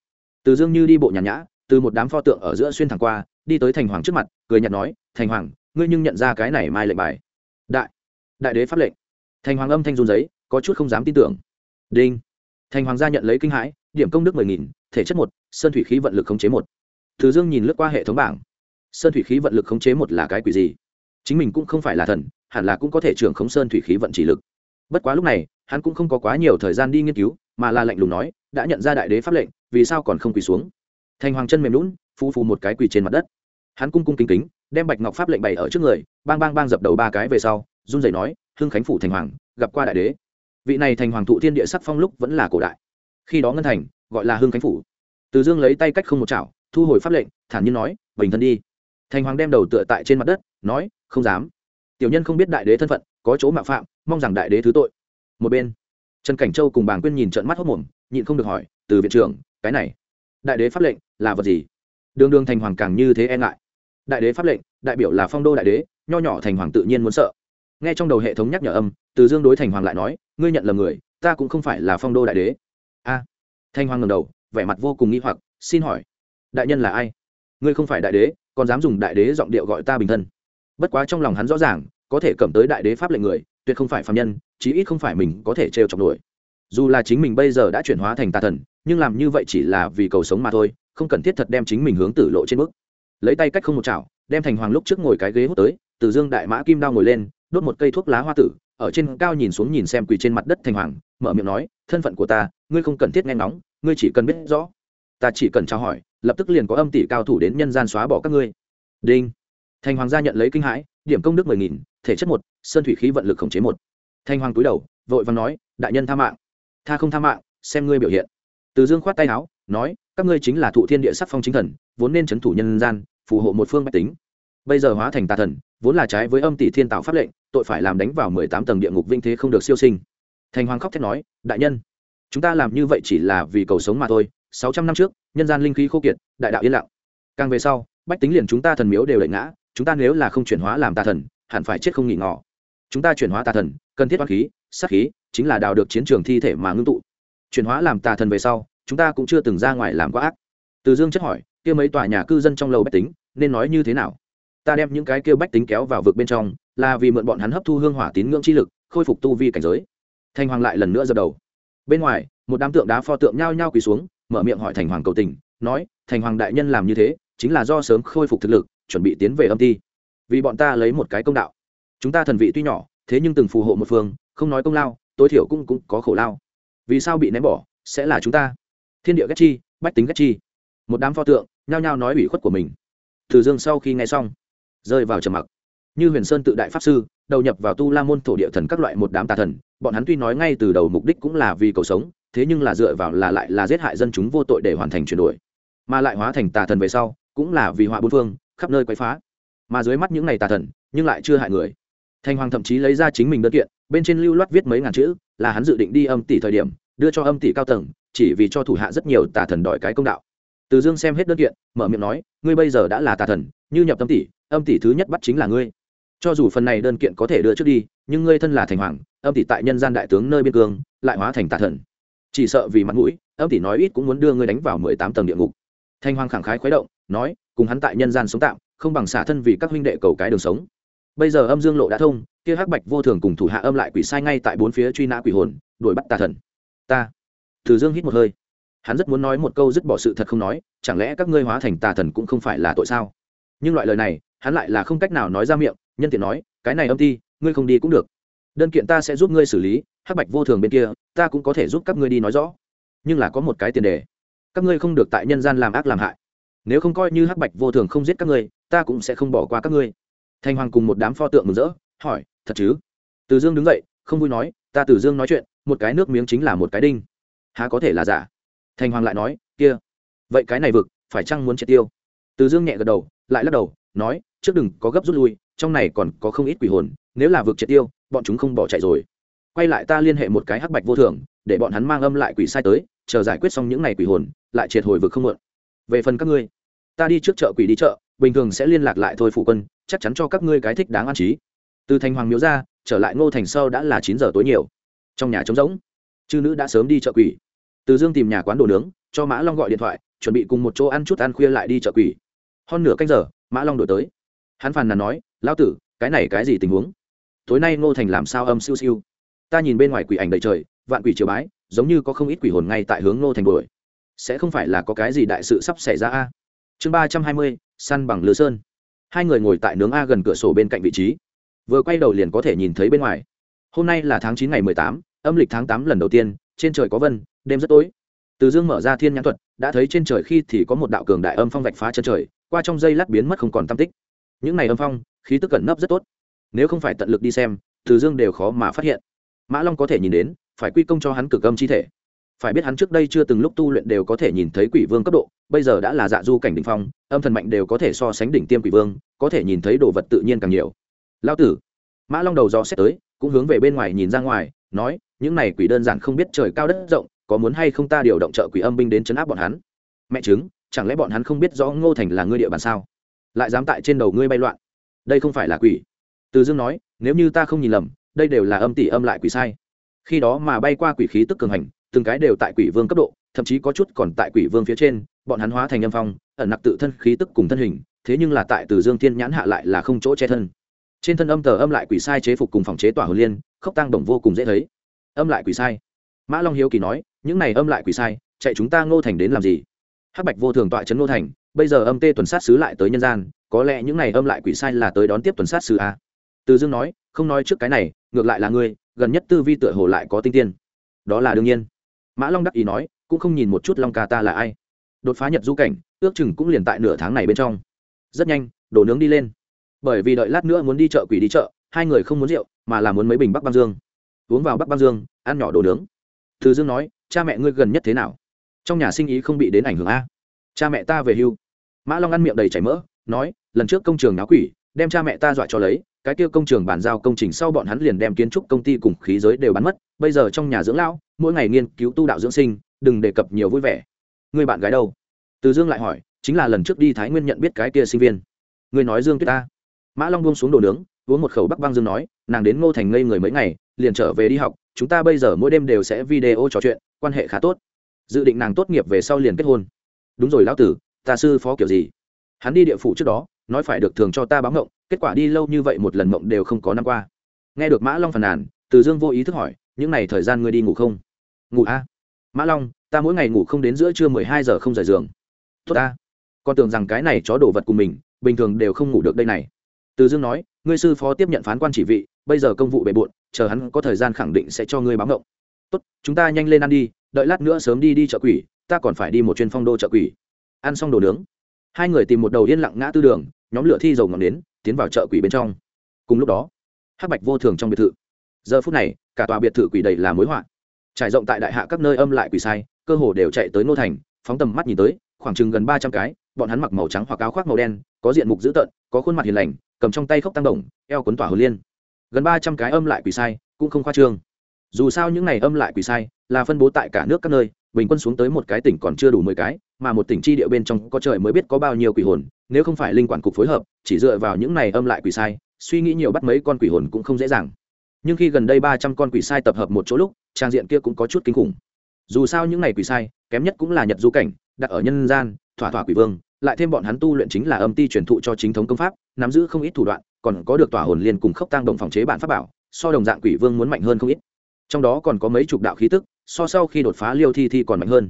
Từ dương như đi bộ nhàn nhã, từ một đám pho tượng ở giữa xuyên thẳng qua, đi tới thành hoàng trước mặt, cười nhạt nói, thành hoàng, ngươi nhưng nhận ra cái này mai lệnh bài. Đại đại đế pháp lệnh. Thành hoàng âm thanh run giấy có chút không dám tin tưởng. Đinh. Thành hoàng gia nhận lấy kinh hãi, điểm công đức mười nghìn, thể chất một, sơn thủy khí vận lực khống chế một. Từ dương nhìn lướt qua hệ thống bảng. Sơn thủy khí vận lực khống chế một là cái quỷ gì? Chính mình cũng không phải là thần, hẳn là cũng có thể trưởng khống sơn thủy khí vận chỉ lực. Bất quá lúc này, hắn cũng không có quá nhiều thời gian đi nghiên cứu, mà là lạnh lùng nói, đã nhận ra đại đế pháp lệnh, vì sao còn không quỳ xuống? Thành hoàng chân mềm lún phu phu một cái quỳ trên mặt đất. Hắn cung cung kính kính, đem bạch ngọc pháp lệnh bày ở trước người, bang bang bang dập đầu ba cái về sau, run rẩy nói, hưng khánh phủ thành hoàng, gặp qua đại đế. Vị này thành hoàng thụ thiên địa sắc phong lúc vẫn là cổ đại. Khi đó ngân thành, gọi là hưng khánh phủ. Từ dương lấy tay cách không một chảo, thu hồi pháp lệnh, thản nhiên nói, bình thân đi. Thành hoàng đem đầu tựa tại trên mặt đất, nói không dám. Tiểu nhân không biết đại đế thân phận, có chỗ mạo phạm, mong rằng đại đế thứ tội. Một bên, trần cảnh châu cùng bàng quyên nhìn trận mắt hốc mồm, nhịn không được hỏi, từ viện trưởng, cái này, đại đế pháp lệnh là vật gì? Đường đường thành hoàng càng như thế e ngại. Đại đế pháp lệnh, đại biểu là phong đô đại đế, nho nhỏ thành hoàng tự nhiên muốn sợ. Nghe trong đầu hệ thống nhắc nhở âm, từ dương đối thành hoàng lại nói, ngươi nhận lầm người, ta cũng không phải là phong đô đại đế. A. Thanh hoàng ngầm đầu, vẻ mặt vô cùng nghi hoặc, xin hỏi, đại nhân là ai? Ngươi không phải đại đế, còn dám dùng đại đế giọng điệu gọi ta bình thân bất quá trong lòng hắn rõ ràng, có thể cầm tới đại đế pháp lệnh người, tuyệt không phải phạm nhân, chí ít không phải mình có thể trêu chọc nổi. Dù là chính mình bây giờ đã chuyển hóa thành tà thần, nhưng làm như vậy chỉ là vì cầu sống mà thôi, không cần thiết thật đem chính mình hướng tử lộ trên bước lấy tay cách không một chảo, đem thành hoàng lúc trước ngồi cái ghế hút tới, từ dương đại mã kim đao ngồi lên, đốt một cây thuốc lá hoa tử, ở trên cao nhìn xuống nhìn xem quỳ trên mặt đất thành hoàng, mở miệng nói, thân phận của ta, ngươi không cần thiết nghe nóng ngươi chỉ cần biết rõ. Ta chỉ cần trao hỏi, lập tức liền có âm tỷ cao thủ đến nhân gian xóa bỏ các ngươi. Đinh thành hoàng gia nhận lấy kinh hãi, điểm công đức mười nghìn, thể chất một, sơn thủy khí vận lực khống chế một. Thanh hoàng cúi đầu, vội vàng nói, đại nhân tha mạng. Tha không tha mạng, xem ngươi biểu hiện. Từ dương khoát tay áo, nói, các ngươi chính là thụ thiên địa sắc phong chính thần, vốn nên c h ấ n thủ nhân gian, phù hộ một phương bách tính. Bây giờ hóa thành tà thần, vốn là trái với âm tỷ thiên tạo pháp lệnh, tội phải làm đánh vào mười tám tầng địa ngục vinh thế không được siêu sinh. Thành hoàng khóc thét nói, đại nhân, chúng ta làm như vậy chỉ là vì cầu sống mà thôi. Sáu trăm năm trước, nhân gian linh khí khô kiệt, đại đạo yên lặng. Càng về sau, bách tính liền chúng ta thần miếu đều lệ ngã chúng ta nếu là không chuyển hóa làm tà thần, hẳn phải chết không nghỉ ngỏ chúng ta chuyển hóa tà thần, cần thiết toán khí, sát khí, chính là đào được chiến trường thi thể mà ngưng tụ. Chuyển hóa làm tà thần về sau, chúng ta cũng chưa từng ra ngoài làm quá ác. Từ dương chất hỏi, kia mấy tòa nhà cư dân trong lầu bách tính, nên nói như thế nào? Ta đem những cái kêu bách tính kéo vào vực bên trong, là vì mượn bọn hắn hấp thu hương hỏa tín ngưỡng chi lực, khôi phục tu vi cảnh giới. Thanh hoàng lại lần nữa dập đầu. Bên ngoài, một đám tượng đá pho tượng nhao nhao quỳ xuống, mở miệng hỏi thành hoàng cầu tình, nói, thành hoàng đại nhân làm như thế, chính là do sớm khôi phục thực lực chuẩn bị tiến về âm ti. Vì bọn ta lấy một cái công đạo. Chúng ta thần vị tuy nhỏ, thế nhưng từng phù hộ một phương, không nói công lao, tối thiểu cũng cũng có khổ lao. Vì sao bị ném bỏ, sẽ là chúng ta. Thiên địa ghét chi, bách tính ghét chi. Một đám pho tượng, nhao nhao nói ủy khuất của mình. Từ dương sau khi nghe xong, rơi vào trầm mặc. Như huyền sơn tự đại pháp sư, đầu nhập vào tu la môn thổ địa thần các loại một đám tà thần, bọn hắn tuy nói ngay từ đầu mục đích cũng là vì cầu sống, thế nhưng là dựa vào là lại là giết hại dân chúng vô tội để hoàn thành chuyển đổi. Mà lại hóa thành tà thần về sau, cũng là vì họa bốn phương khắp nơi quấy phá. Mà dưới mắt những ngày tà thần, nhưng lại chưa hại người. Thanh hoàng thậm chí lấy ra chính mình đơn kiện, bên trên lưu loát viết mấy ngàn chữ, là hắn dự định đi âm tỷ thời điểm, đưa cho âm tỷ cao tầng, chỉ vì cho thủ hạ rất nhiều tà thần đòi cái công đạo. Từ dương xem hết đơn kiện, mở miệng nói, ngươi bây giờ đã là tà thần, như nhập tâm tỷ, âm tỷ thứ nhất bắt chính là ngươi. Cho dù phần này đơn kiện có thể đưa trước đi, nhưng ngươi thân là thành hoàng, âm tỷ tại nhân gian đại tướng nơi biên cương, lại hóa thành tà thần. Chỉ sợ vì mặt mũi, âm tỷ nói ít cũng muốn đưa ngươi đánh vào mười tám tầng địa ngục. Thanh hoàng khẳng khái khuấy động, nói cùng hắn tại nhân gian sống tạm, không bằng xả thân vì các huynh đệ cầu cái đường sống. Bây giờ âm dương lộ đã thông, kia hắc bạch vô thường cùng thủ hạ âm lại quỷ sai ngay tại bốn phía truy nã quỷ hồn, đuổi bắt tà thần. Ta thử dương hít một hơi. Hắn rất muốn nói một câu dứt bỏ sự thật không nói, chẳng lẽ các ngươi hóa thành tà thần cũng không phải là tội sao? Nhưng loại lời này, hắn lại là không cách nào nói ra miệng, nhân tiện nói, cái này âm ti, ngươi không đi cũng được. Đơn kiện ta sẽ giúp ngươi xử lý, hắc bạch vô thường bên kia, ta cũng có thể giúp các ngươi đi nói rõ. Nhưng là có một cái tiền đề. Các ngươi không được tại nhân gian làm ác làm hại nếu không coi như hắc bạch vô thường không giết các ngươi, ta cũng sẽ không bỏ qua các ngươi. Thanh hoàng cùng một đám pho tượng mừng rỡ, hỏi, thật chứ? Từ dương đứng dậy, không vui nói, ta từ dương nói chuyện, một cái nước miếng chính là một cái đinh. Há có thể là giả? Thanh hoàng lại nói, kia, vậy cái này vực, phải chăng muốn triệt tiêu? Từ dương nhẹ gật đầu, lại lắc đầu, nói, trước đừng có gấp rút lui, trong này còn có không ít quỷ hồn, nếu là vực triệt tiêu, bọn chúng không bỏ chạy rồi. Quay lại ta liên hệ một cái hắc bạch vô thường, để bọn hắn mang âm lại quỷ sai tới, chờ giải quyết xong những ngày quỷ hồn, lại triệt hồi vực không mượn về phần các ngươi, ta đi trước chợ quỷ đi chợ, bình thường sẽ liên lạc lại thôi phụ quân, chắc chắn cho các ngươi cái thích đáng an trí từ thành hoàng miếu ra, trở lại ngô thành sâu đã là chín giờ tối nhiều. Trong nhà trống rỗng, chư nữ đã sớm đi chợ quỷ. Từ dương tìm nhà quán đồ nướng, cho mã long gọi điện thoại, chuẩn bị cùng một chỗ ăn chút ăn khuya lại đi chợ quỷ. Hơn nửa canh giờ, mã long đổi tới. Hắn phàn nàn nói, lão tử, cái này cái gì tình huống? Tối nay ngô thành làm sao âm siêu siêu? Ta nhìn bên ngoài quỷ ảnh đầy trời, vạn quỷ chiều bái, giống như có không ít quỷ hồn ngay tại hướng ngô thành đuổi sẽ không phải là có cái gì đại sự sắp xảy ra a. Chương ba trăm hai mươi, săn bằng lứa sơn. Hai người ngồi tại nướng a gần cửa sổ bên cạnh vị trí. Vừa quay đầu liền có thể nhìn thấy bên ngoài. Hôm nay là tháng chín ngày mười tám, âm lịch tháng tám lần đầu tiên, trên trời có vân, đêm rất tối. Từ dương mở ra thiên nhãn thuật, đã thấy trên trời khi thì có một đạo cường đại âm phong vạch phá chân trời, qua trong dây lát biến mất không còn tam tích. Những này âm phong, khí tức cẩn nấp rất tốt. Nếu không phải tận lực đi xem, từ dương đều khó mà phát hiện. Mã long có thể nhìn đến, phải quy công cho hắn cực âm chi thể phải biết hắn trước đây chưa từng lúc tu luyện đều có thể nhìn thấy quỷ vương cấp độ, bây giờ đã là dạ du cảnh đ ỉ n h phong, âm thần mạnh đều có thể so sánh đỉnh tiêm quỷ vương, có thể nhìn thấy đồ vật tự nhiên càng nhiều. Lao tử, mã long đầu do xét tới, cũng hướng về bên ngoài nhìn ra ngoài, nói, những này quỷ đơn giản không biết trời cao đất rộng, có muốn hay không ta điều động trợ quỷ âm binh đến chấn áp bọn hắn? Mẹ chứng chẳng lẽ bọn hắn không biết rõ ngô thành là ngươi địa bàn sao? Lại dám tại trên đầu ngươi bay loạn. Đây không phải là quỷ. Từ dương nói, nếu như ta không nhìn lầm, đây đều là âm tỷ âm lại quỷ sai. Khi đó mà bay qua quỷ khí tức cường hành từng cái đều tại quỷ vương cấp độ, thậm chí có chút còn tại quỷ vương phía trên, bọn hắn hóa thành âm phong, ẩn nặc tự thân khí tức cùng thân hình, thế nhưng là tại từ dương thiên nhãn hạ lại là không chỗ che thân. Trên thân âm tờ âm lại quỷ sai chế phục cùng phòng chế tỏa hồn liên khốc tăng đồng vô cùng dễ thấy. Âm lại quỷ sai. Mã long hiếu kỳ nói, những này âm lại quỷ sai, chạy chúng ta ngô thành đến làm gì? Hắc bạch vô thường tọa trấn ngô thành, bây giờ âm tê tuần sát sứ lại tới nhân gian, có lẽ những này âm lại quỷ sai là tới đón tiếp tuần sát sứ a từ dương nói, không nói trước cái này, ngược lại là ngươi, gần nhất tư vi tựa hồ lại có tinh tiên. Đó là đương nhiên mã long đắc ý nói, cũng không nhìn một chút long ca ta là ai. Đột phá nhật du cảnh, ước chừng cũng liền tại nửa tháng này bên trong. Rất nhanh đổ nướng đi lên. Bởi vì đợi lát nữa muốn đi chợ quỷ đi chợ, hai người không muốn rượu, mà là muốn mấy bình bắc băng dương. Uống vào bắc băng dương, ăn nhỏ đồ nướng. Từ dương nói, cha mẹ ngươi gần nhất thế nào? Trong nhà sinh ý không bị đến ảnh hưởng a? Cha mẹ ta về hưu. Mã long ăn miệng đầy chảy mỡ, nói, lần trước công trường náo quỷ đem cha mẹ ta dọa cho lấy, cái kia công trường bàn giao công trình sau bọn hắn liền đem kiến trúc công ty cùng khí giới đều bán mất, bây giờ trong nhà dưỡng lão, mỗi ngày nghiên cứu tu đạo dưỡng sinh, đừng đề cập nhiều vui vẻ. Người bạn gái đâu? Từ dương lại hỏi, chính là lần trước đi thái nguyên nhận biết cái kia sinh viên. Người nói dương tuyết ta mã long buông xuống đồ nướng, uống một khẩu bắc băng dương nói, nàng đến ngô thành ngây người mấy ngày, liền trở về đi học, chúng ta bây giờ mỗi đêm đều sẽ video trò chuyện, quan hệ khá tốt. Dự định nàng tốt nghiệp về sau liền kết hôn. Đúng rồi, lão tử, ta sư phó kiểu gì? Hắn đi địa phủ trước đó nói phải được thường cho ta báo mộng kết quả đi lâu như vậy một lần mộng đều không có năm qua. Nghe được mã long phàn nàn, từ dương vô ý thức hỏi, những n à y thời gian ngươi đi ngủ không? Ngủ a. Mã long, ta mỗi ngày ngủ không đến giữa trưa mười hai giờ không rời giường. Tốt ta. Con tưởng rằng cái này chó đổ vật của mình, bình thường đều không ngủ được đây này. Từ dương nói, ngươi sư phó tiếp nhận phán quan chỉ vị, bây giờ công vụ bề bộn, chờ hắn có thời gian khẳng định sẽ cho ngươi báo ngộng. Tốt, chúng ta nhanh lên ăn đi, đợi lát nữa sớm đi đi chợ quỷ, ta còn phải đi một chuyến phong đô chợ quỷ. Ăn xong đồ nướng hai người tìm một đầu yên lặng ngã tư đường, nhóm lửa thi dầu ngọn đến tiến vào chợ quỷ bên trong. Cùng lúc đó, hắc bạch vô thường trong biệt thự. Giờ phút này, cả tòa biệt thự quỷ đầy là mối họa. Trải rộng tại đại hạ các nơi âm lại quỷ sai, cơ hồ đều chạy tới nô thành, phóng tầm mắt nhìn tới, khoảng chừng gần ba trăm cái, bọn hắn mặc màu trắng hoặc áo khoác màu đen, có diện mục dữ tợn, có khuôn mặt hiền lành, cầm trong tay khốc tăng đồng, eo cuốn tỏa hồn liên. Gần ba trăm cái âm lại quỷ sai, cũng không khoa trương. Dù sao những này âm lại quỷ sai, là phân bố tại cả nước các nơi, bình quân xuống tới một cái tỉnh còn chưa đủ mười cái mà một tỉnh chi địa bên trong có trời mới biết có bao nhiêu quỷ hồn, nếu không phải linh quản cục phối hợp, chỉ dựa vào những này âm lại quỷ sai, suy nghĩ nhiều bắt mấy con quỷ hồn cũng không dễ dàng. Nhưng khi gần đây ba trăm con quỷ sai tập hợp một chỗ lúc, trang diện kia cũng có chút kinh khủng. Dù sao những này quỷ sai, kém nhất cũng là nhật du cảnh, đặt ở nhân gian, thỏa thỏa quỷ vương, lại thêm bọn hắn tu luyện chính là âm ti truyền thụ cho chính thống công pháp, nắm giữ không ít thủ đoạn, còn có được tỏa hồn liên cùng khốc tăng động phòng chế bản pháp bảo, so đồng dạng quỷ vương muốn mạnh hơn không ít. Trong đó còn có mấy chục đạo khí tức, so sau khi đột phá liêu thi thi còn mạnh hơn.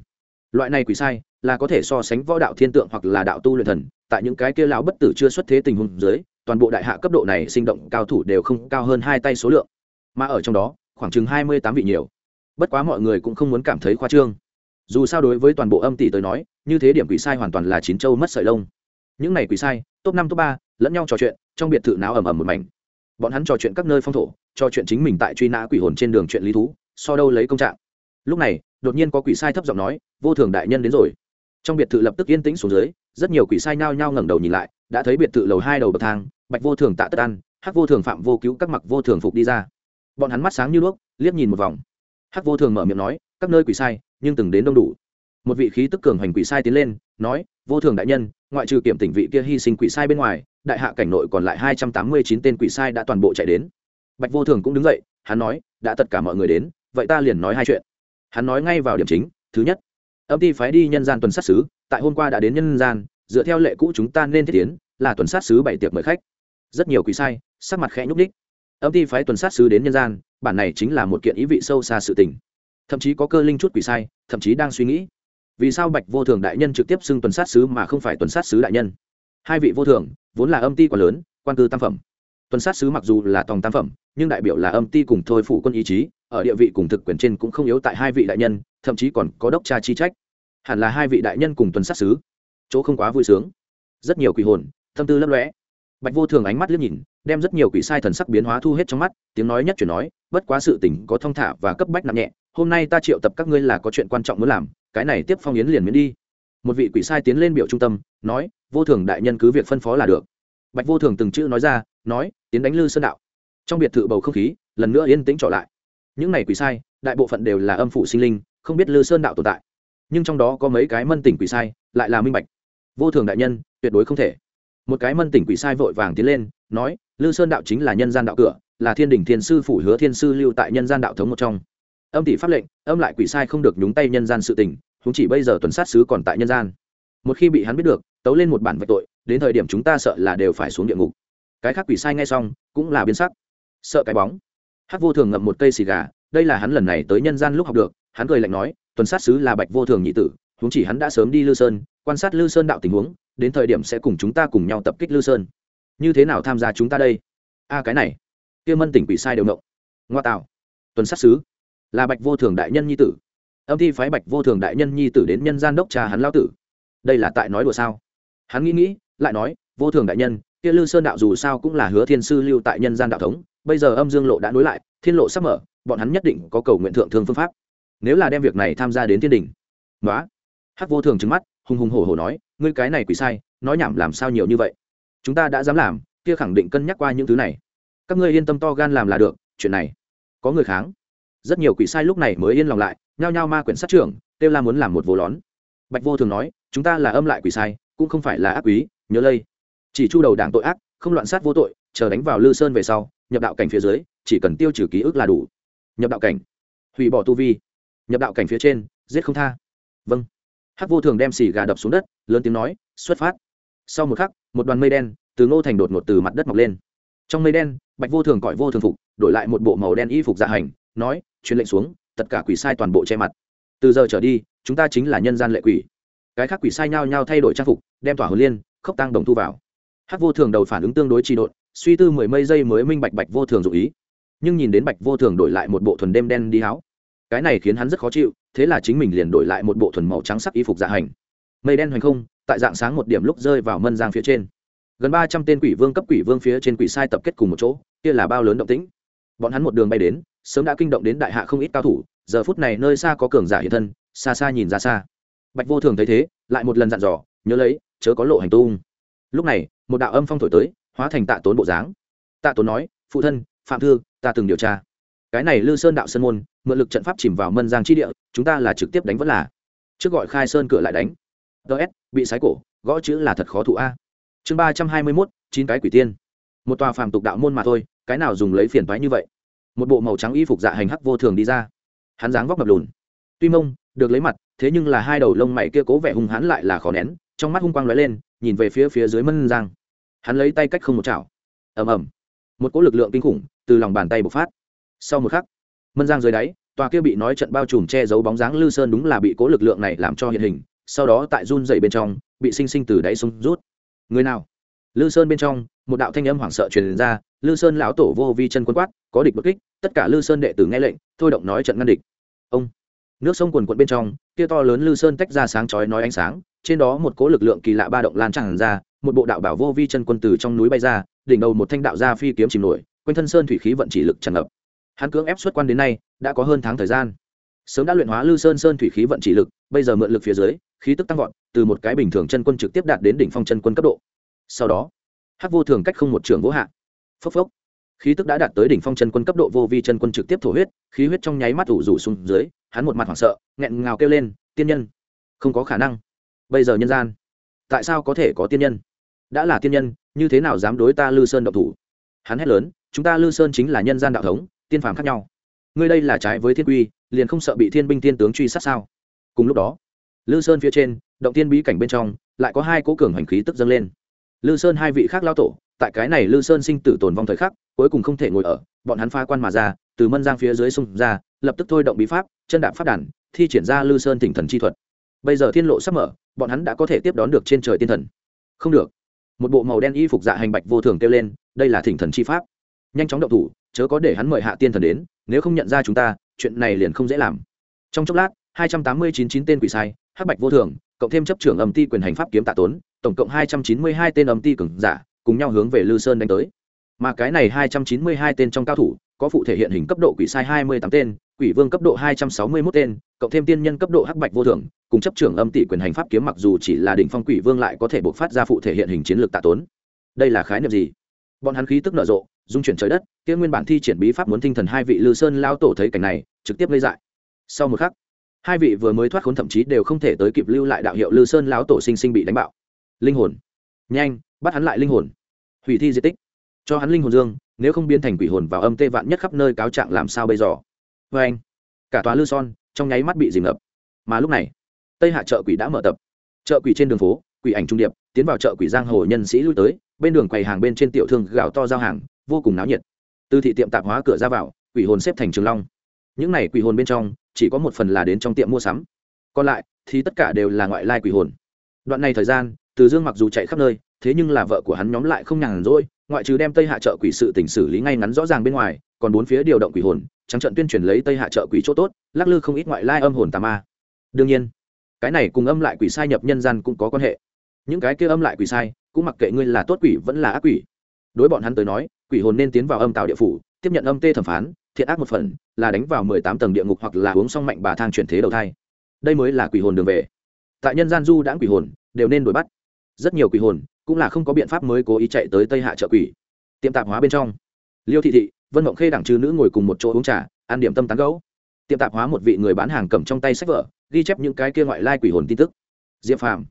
Loại này quỷ sai là có thể so sánh võ đạo thiên tượng hoặc là đạo tu luyện thần, tại những cái kia lão bất tử chưa xuất thế tình huống dưới, toàn bộ đại hạ cấp độ này sinh động cao thủ đều không cao hơn hai tay số lượng. Mà ở trong đó, khoảng chừng hai mươi tám vị nhiều. Bất quá mọi người cũng không muốn cảm thấy khoa trương. Dù sao đối với toàn bộ âm tỷ tới nói, như thế điểm quỷ sai hoàn toàn là chín châu mất sợi lông. Những này quỷ sai, top năm, top ba, lẫn nhau trò chuyện, trong biệt thự não ầm ầm một mảnh. Bọn hắn trò chuyện các nơi phong thổ, trò chuyện chính mình tại truy nã quỷ hồn trên đường chuyện lý thú, so đâu lấy công trạng. Lúc này, đột nhiên có quỷ sai thấp giọng nói, vô thường đại nhân đến rồi trong biệt thự lập tức yên tĩnh xuống dưới, rất nhiều quỷ sai nhao nhao ngẩng đầu nhìn lại, đã thấy biệt thự lầu hai đầu bậc thang, bạch vô thường tạ tất ăn, hắc vô thường phạm vô cứu các mặc vô thường phục đi ra. Bọn hắn mắt sáng như đuốc, liếc nhìn một vòng. Hắc vô thường mở miệng nói, các nơi quỷ sai, nhưng từng đến đông đủ. Một vị khí tức cường hành quỷ sai tiến lên, nói, vô thường đại nhân, ngoại trừ kiểm tỉnh vị kia hy sinh quỷ sai bên ngoài, đại hạ cảnh nội còn lại hai trăm tám mươi chín tên quỷ sai đã toàn bộ chạy đến. Bạch vô thường cũng đứng dậy, hắn nói, đã tất cả mọi người đến, vậy ta liền nói hai chuyện. Hắn nói ngay vào điểm chính, thứ nhất âm ty phái đi nhân gian tuần sát xứ, tại hôm qua đã đến nhân gian, dựa theo lệ cũ chúng ta nên thiết tiến, là tuần sát xứ bảy tiệc mời khách. Rất nhiều quỷ sai, sắc mặt khẽ nhúc đích âm ty phái tuần sát xứ đến nhân gian, bản này chính là một kiện ý vị sâu xa sự tình. Thậm chí có cơ linh chút quỷ sai, thậm chí đang suy nghĩ, vì sao bạch vô thường đại nhân trực tiếp xưng tuần sát sứ mà không phải tuần sát sứ đại nhân? Hai vị vô thường, vốn là âm ty quá lớn, quan cư tam phẩm. Tuần sát sứ mặc dù là tòng tam phẩm, nhưng đại biểu là âm ty cùng thôi phủ quân ý chí, ở địa vị cùng thực quyền trên cũng không yếu tại hai vị đại nhân, thậm chí còn có đốc cha chi trách hẳn là hai vị đại nhân cùng tuần sát sứ. Chỗ không quá vui sướng. Rất nhiều quỷ hồn, tâm tư lấp lóe. bạch vô thường ánh mắt liếc nhìn, đem rất nhiều quỷ sai thần sắc biến hóa thu hết trong mắt, tiếng nói nhất chuyển nói, bất quá sự tình có thong thả và cấp bách nặng nhẹ, hôm nay ta triệu tập các ngươi là có chuyện quan trọng muốn làm, cái này tiếp phong yến liền miễn đi. Một vị quỷ sai tiến lên biểu trung tâm, nói, vô thường đại nhân cứ việc phân phó là được. Bạch vô thường từng chữ nói ra, nói, tiến đánh lư sơn đạo. Trong biệt thự bầu không khí, lần nữa yên tĩnh trở lại. Những này quỷ sai, đại bộ phận đều là âm phụ sinh linh, không biết lư sơn đạo tồn tại nhưng trong đó có mấy cái mân tỉnh quỷ sai, lại là minh bạch. Vô thường đại nhân, tuyệt đối không thể. Một cái mân tỉnh quỷ sai vội vàng tiến lên, nói, lư sơn đạo chính là nhân gian đạo cửa, là thiên đình thiên sư phủ hứa thiên sư lưu tại nhân gian đạo thống một trong. Âm tỷ pháp lệnh, âm lại quỷ sai không được nhúng tay nhân gian sự tình chúng chỉ bây giờ tuần sát sứ còn tại nhân gian. Một khi bị hắn biết được, tấu lên một bản vạch tội, đến thời điểm chúng ta sợ là đều phải xuống địa ngục. Cái khác quỷ sai ngay xong, cũng là biến sắc. Sợ cái bóng. Hát vô thường ngậm một cây xì gà, đây là hắn lần này tới nhân gian lúc học được hắn cười lạnh nói, tuần sát sứ là bạch vô thường nhị tử, huống chỉ hắn đã sớm đi lư sơn, quan sát lư sơn đạo tình huống, đến thời điểm sẽ cùng chúng ta cùng nhau tập kích lư sơn. Như thế nào tham gia chúng ta đây? A, cái này. Kia mân tỉnh quỷ sai đều động ngoa tạo. Tuần sát sứ là bạch vô thường đại nhân nhi tử. Âm thi phái bạch vô thường đại nhân nhi tử đến nhân gian đốc trà hắn lao tử. Đây là tại nói đùa sao? Hắn nghĩ nghĩ, lại nói, vô thường đại nhân, kia lư sơn đạo dù sao cũng là hứa thiên sư lưu tại nhân gian đạo thống, bây giờ âm dương lộ đã nối lại, thiên lộ sắp mở, bọn hắn nhất định có cầu nguyện thượng thương phương pháp nếu là đem việc này tham gia đến thiên đình. Nói hắc vô thường trừng mắt, hùng hùng hổ hổ nói, ngươi cái này quỷ sai, nói nhảm làm sao nhiều như vậy? Chúng ta đã dám làm, kia khẳng định cân nhắc qua những thứ này. Các ngươi yên tâm to gan làm là được, chuyện này có người kháng. Rất nhiều quỷ sai lúc này mới yên lòng lại, nhao nhao ma quyển sát trưởng, kêu la muốn làm một vô lón. Bạch vô thường nói, chúng ta là âm lại quỷ sai, cũng không phải là ác quý nhớ lây. Chỉ chu đầu đảng tội ác, không loạn sát vô tội, chờ đánh vào lư sơn về sau, nhập đạo cảnh phía dưới, chỉ cần tiêu trừ ký ức là đủ. Nhập đạo cảnh. Hủy bỏ tu vi nhập đạo cảnh phía trên, giết không tha. Vâng. Hắc vô thường đem xì gà đập xuống đất, lớn tiếng nói, xuất phát. Sau một khắc, một đoàn mây đen từ ngô thành đột ngột từ mặt đất mọc lên. Trong mây đen, bạch vô thường cõi vô thường phục, đổi lại một bộ màu đen y phục dạ hành, nói, truyền lệnh xuống, tất cả quỷ sai toàn bộ che mặt. Từ giờ trở đi, chúng ta chính là nhân gian lệ quỷ. Cái khác quỷ sai nhao nhao thay đổi trang phục, đem tỏa hồn liên, khốc tăng đồng thu vào. Hắc vô thường đầu phản ứng tương đối trị độn, suy tư mười mây giây mới minh bạch bạch vô thường dụ ý. Nhưng nhìn đến bạch vô thường đổi lại một bộ thuần đêm đen đi háo cái này khiến hắn rất khó chịu, thế là chính mình liền đổi lại một bộ thuần màu trắng sắc y phục dạ hành. Mây đen hoành không, tại dạng sáng một điểm lúc rơi vào mân giang phía trên. Gần ba trăm tên quỷ vương cấp quỷ vương phía trên quỷ sai tập kết cùng một chỗ, kia là bao lớn động tĩnh. Bọn hắn một đường bay đến, sớm đã kinh động đến đại hạ không ít cao thủ, giờ phút này nơi xa có cường giả hiện thân, xa xa nhìn ra xa. Bạch vô thường thấy thế, lại một lần dặn dò, nhớ lấy, chớ có lộ hành tung. Lúc này, một đạo âm phong thổi tới, hóa thành tạ tốn bộ dáng. Tạ tốn nói, phụ thân, phạm thư, ta từng điều tra cái này lư sơn đạo sơn môn, mượn lực trận pháp chìm vào mân giang chi địa, chúng ta là trực tiếp đánh vẫn là. Trước gọi khai sơn cửa lại đánh. Ts bị sái cổ, gõ chữ là thật khó thụ a. Chương ba trăm hai mươi mốt, chín cái quỷ tiên. Một tòa phàm tục đạo môn mà thôi, cái nào dùng lấy phiền thoái như vậy? Một bộ màu trắng y phục dạ hành hắc vô thường đi ra. Hắn dáng vóc ngập lùn. Tuy mông, được lấy mặt, thế nhưng là hai đầu lông mày kia cố vẻ hung hãn lại là khó nén, trong mắt hung quang lóe lên, nhìn về phía phía dưới mân giang. Hắn lấy tay cách không một chảo. Ầm ầm. Một cỗ lực lượng kinh khủng từ lòng bàn tay bộc phát sau một khắc, mân giang dưới đáy, tòa kia bị nói trận bao trùm che giấu bóng dáng lư sơn đúng là bị cố lực lượng này làm cho hiện hình, sau đó tại run dày bên trong, bị sinh sinh từ đáy sông rút. Người nào? Lư sơn bên trong, một đạo thanh âm hoảng sợ truyền ra, lư sơn lão tổ vô vi chân quân quát, có địch bất kích, tất cả lư sơn đệ tử nghe lệnh, thôi động nói trận ngăn địch. Ông! Nước sông quần quận bên trong, kia to lớn lư sơn tách ra sáng chói nói ánh sáng, trên đó một cố lực lượng kỳ lạ ba động lan tràn ra, một bộ đạo bảo vô vi chân quân từ trong núi bay ra, đỉnh đầu một thanh đạo gia phi kiếm chìm nổi, quanh thân sơn thủy khí vận chỉ lực tràn ngập hắn cưỡng ép xuất quan đến nay, đã có hơn tháng thời gian. Sớm đã luyện hóa lư sơn sơn thủy khí vận chỉ lực, bây giờ mượn lực phía dưới, khí tức tăng vọt, từ một cái bình thường chân quân trực tiếp đạt đến đỉnh phong chân quân cấp độ. Sau đó, hắc vô thường cách không một trường vỗ hạ. Phốc phốc. Khí tức đã đạt tới đỉnh phong chân quân cấp độ, vô vi chân quân trực tiếp thổ huyết, khí huyết trong nháy mắt ủ rủ xuống dưới, hắn một mặt hoảng sợ, nghẹn ngào kêu lên, tiên nhân, không có khả năng. Bây giờ nhân gian, tại sao có thể có tiên nhân? Đã là tiên nhân, như thế nào dám đối ta lư sơn động thủ? Hắn hét lớn, chúng ta lư sơn chính là nhân gian đạo thống tiên phàm khác nhau. Ngươi đây là trái với thiên quy, liền không sợ bị thiên binh thiên tướng truy sát sao? Cùng lúc đó, lư sơn phía trên, động tiên bí cảnh bên trong, lại có hai cố cường hành khí tức dâng lên. Lư sơn hai vị khác lao tổ, tại cái này lư sơn sinh tử tồn vong thời khắc, cuối cùng không thể ngồi ở, bọn hắn phá quan mà ra, từ mân giang phía dưới sông ra, lập tức thôi động bí pháp, chân đạp pháp đàn, thi triển ra lư sơn thỉnh thần chi thuật. Bây giờ thiên lộ sắp mở, bọn hắn đã có thể tiếp đón được trên trời tiên thần. Không được. Một bộ màu đen y phục dạ hành bạch vô thường kêu lên, đây là thỉnh thần chi pháp nhanh chóng động thủ, chớ có để hắn mời hạ tiên thần đến, nếu không nhận ra chúng ta, chuyện này liền không dễ làm. Trong chốc lát, hai trăm tám mươi chín chín tên quỷ sai, hắc bạch vô thường, cộng thêm chấp trưởng âm ti quyền hành pháp kiếm tạ tốn, tổng cộng hai trăm chín mươi hai tên âm ti cường giả, cùng nhau hướng về lư sơn đánh tới. Mà cái này hai trăm chín mươi hai tên trong cao thủ, có phụ thể hiện hình cấp độ quỷ sai hai mươi tám tên, quỷ vương cấp độ hai trăm sáu mươi mốt tên, cộng thêm tiên nhân cấp độ hắc bạch vô thường, cùng chấp trưởng âm tỷ quyền hành pháp kiếm mặc dù chỉ là đỉnh phong quỷ vương lại có thể bộc phát ra phụ thể hiện hình chiến lược tạ tốn. Đây là khái niệm gì? Bọn hắn khí tức nở rộ dung chuyển trời đất, kia nguyên bản thi triển bí pháp muốn tinh thần hai vị lư sơn lao tổ thấy cảnh này, trực tiếp gây dại. Sau một khắc, hai vị vừa mới thoát khốn thậm chí đều không thể tới kịp lưu lại đạo hiệu lư sơn lão tổ sinh sinh bị đánh bạo. Linh hồn. Nhanh, bắt hắn lại linh hồn. Hủy thi di tích. Cho hắn linh hồn dương, nếu không biến thành quỷ hồn vào âm tê vạn nhất khắp nơi cáo trạng làm sao bây giờ? Vê anh, cả tòa lư son trong nháy mắt bị dìm ngập. Mà lúc này, tây hạ chợ quỷ đã mở tập. Chợ quỷ trên đường phố, quỷ ảnh trung điệp, tiến vào chợ quỷ giang hồ nhân sĩ lui tới, bên đường quầy hàng bên trên tiểu thương gạo to giao hàng vô cùng náo nhiệt. Từ thị tiệm tạp hóa cửa ra vào, quỷ hồn xếp thành trường long. Những này quỷ hồn bên trong, chỉ có một phần là đến trong tiệm mua sắm. Còn lại, thì tất cả đều là ngoại lai quỷ hồn. Đoạn này thời gian, từ dương mặc dù chạy khắp nơi, thế nhưng là vợ của hắn nhóm lại không nhàn rỗi, ngoại trừ đem tây hạ trợ quỷ sự tỉnh xử lý ngay ngắn rõ ràng bên ngoài, còn bốn phía điều động quỷ hồn, trắng trận tuyên truyền lấy tây hạ trợ quỷ chỗ tốt, lắc lư không ít ngoại lai âm hồn tà ma. Đương nhiên, cái này cùng âm lại quỷ sai nhập nhân gian cũng có quan hệ. Những cái kia âm lại quỷ sai, cũng mặc kệ ngươi là tốt quỷ vẫn là ác quỷ đối bọn hắn tới nói, quỷ hồn nên tiến vào âm tạo địa phủ, tiếp nhận âm tê thẩm phán, thiện ác một phần, là đánh vào mười tám tầng địa ngục hoặc là uống xong mạnh bà thang chuyển thế đầu thai. Đây mới là quỷ hồn đường về. Tại nhân gian du đãng quỷ hồn, đều nên đuổi bắt. Rất nhiều quỷ hồn, cũng là không có biện pháp mới cố ý chạy tới tây hạ chợ quỷ. Tiệm tạp hóa bên trong. Liêu thị thị, vân mộng khê đẳng trừ nữ ngồi cùng một chỗ uống trà, ăn điểm tâm tán gấu tiệm tạp hóa một vị người bán hàng cầm trong tay sách vở, ghi chép những cái kia ngoại lai quỷ hồn tin tức. Diệp phàm,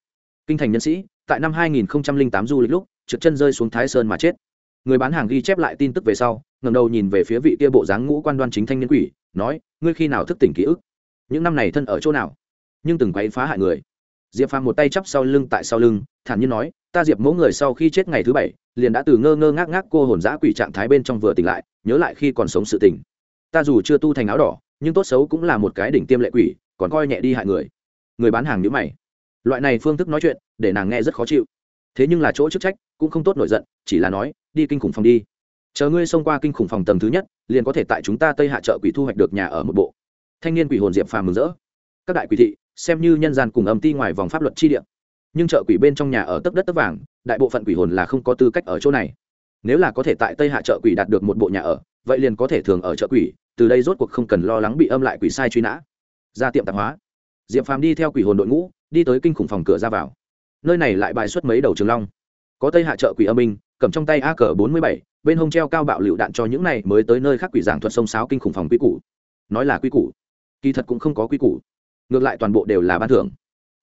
kinh thành nhân sĩ, tại năm 2008 du lịch lúc, trượt chân rơi xuống thái sơn mà chết người bán hàng ghi chép lại tin tức về sau ngầm đầu nhìn về phía vị kia bộ dáng ngũ quan đoan chính thanh niên quỷ, nói, ngươi khi nào thức tỉnh ký ức? Những năm này thân ở chỗ nào? Nhưng từng quấy phá hại người. Diệp phàm một tay chắp sau lưng tại sau lưng, thản nhiên nói, ta diệp mẫu người sau khi chết ngày thứ bảy, liền đã từ ngơ ngơ ngác ngác cô hồn giã quỷ trạng thái bên trong vừa tỉnh lại, nhớ lại khi còn sống sự tỉnh ta dù chưa tu thành áo đỏ, nhưng tốt xấu cũng là một cái đỉnh tiêm lệ quỷ, còn coi nhẹ đi hại người. Người bán hàng nhữ mày. Loại này phương thức nói chuyện, để nàng nghe rất khó chịu. Thế nhưng là chỗ chức trách, cũng không tốt nổi giận, chỉ là nói đi kinh khủng phòng đi. Chờ ngươi xông qua kinh khủng phòng tầng thứ nhất, liền có thể tại chúng ta tây hạ chợ quỷ thu hoạch được nhà ở một bộ. Thanh niên quỷ hồn diệp phàm mừng rỡ. Các đại quỷ thị, xem như nhân gian cùng âm ti ngoài vòng pháp luật chi địa. Nhưng chợ quỷ bên trong nhà ở tấp đất tấp vàng, đại bộ phận quỷ hồn là không có tư cách ở chỗ này. Nếu là có thể tại tây hạ chợ quỷ đạt được một bộ nhà ở, vậy liền có thể thường ở chợ quỷ, từ đây rốt cuộc không cần lo lắng bị âm lại quỷ sai truy nã. Ra tiệm tạp hóa. Diệp phàm đi theo quỷ hồn đội ngũ, đi tới kinh khủng phòng cửa ra vào. Nơi này lại bài xuất mấy đầu trường long. Có tây hạ chợ quỷ âm minh cầm trong tay a cờ bốn mươi bảy, bên hông treo cao bạo lựu đạn cho những này mới tới nơi khác quỷ giảng thuật sông sáo kinh khủng phòng quy củ. Nói là quy củ, kỳ thật cũng không có quy củ. Ngược lại toàn bộ đều là ban thưởng.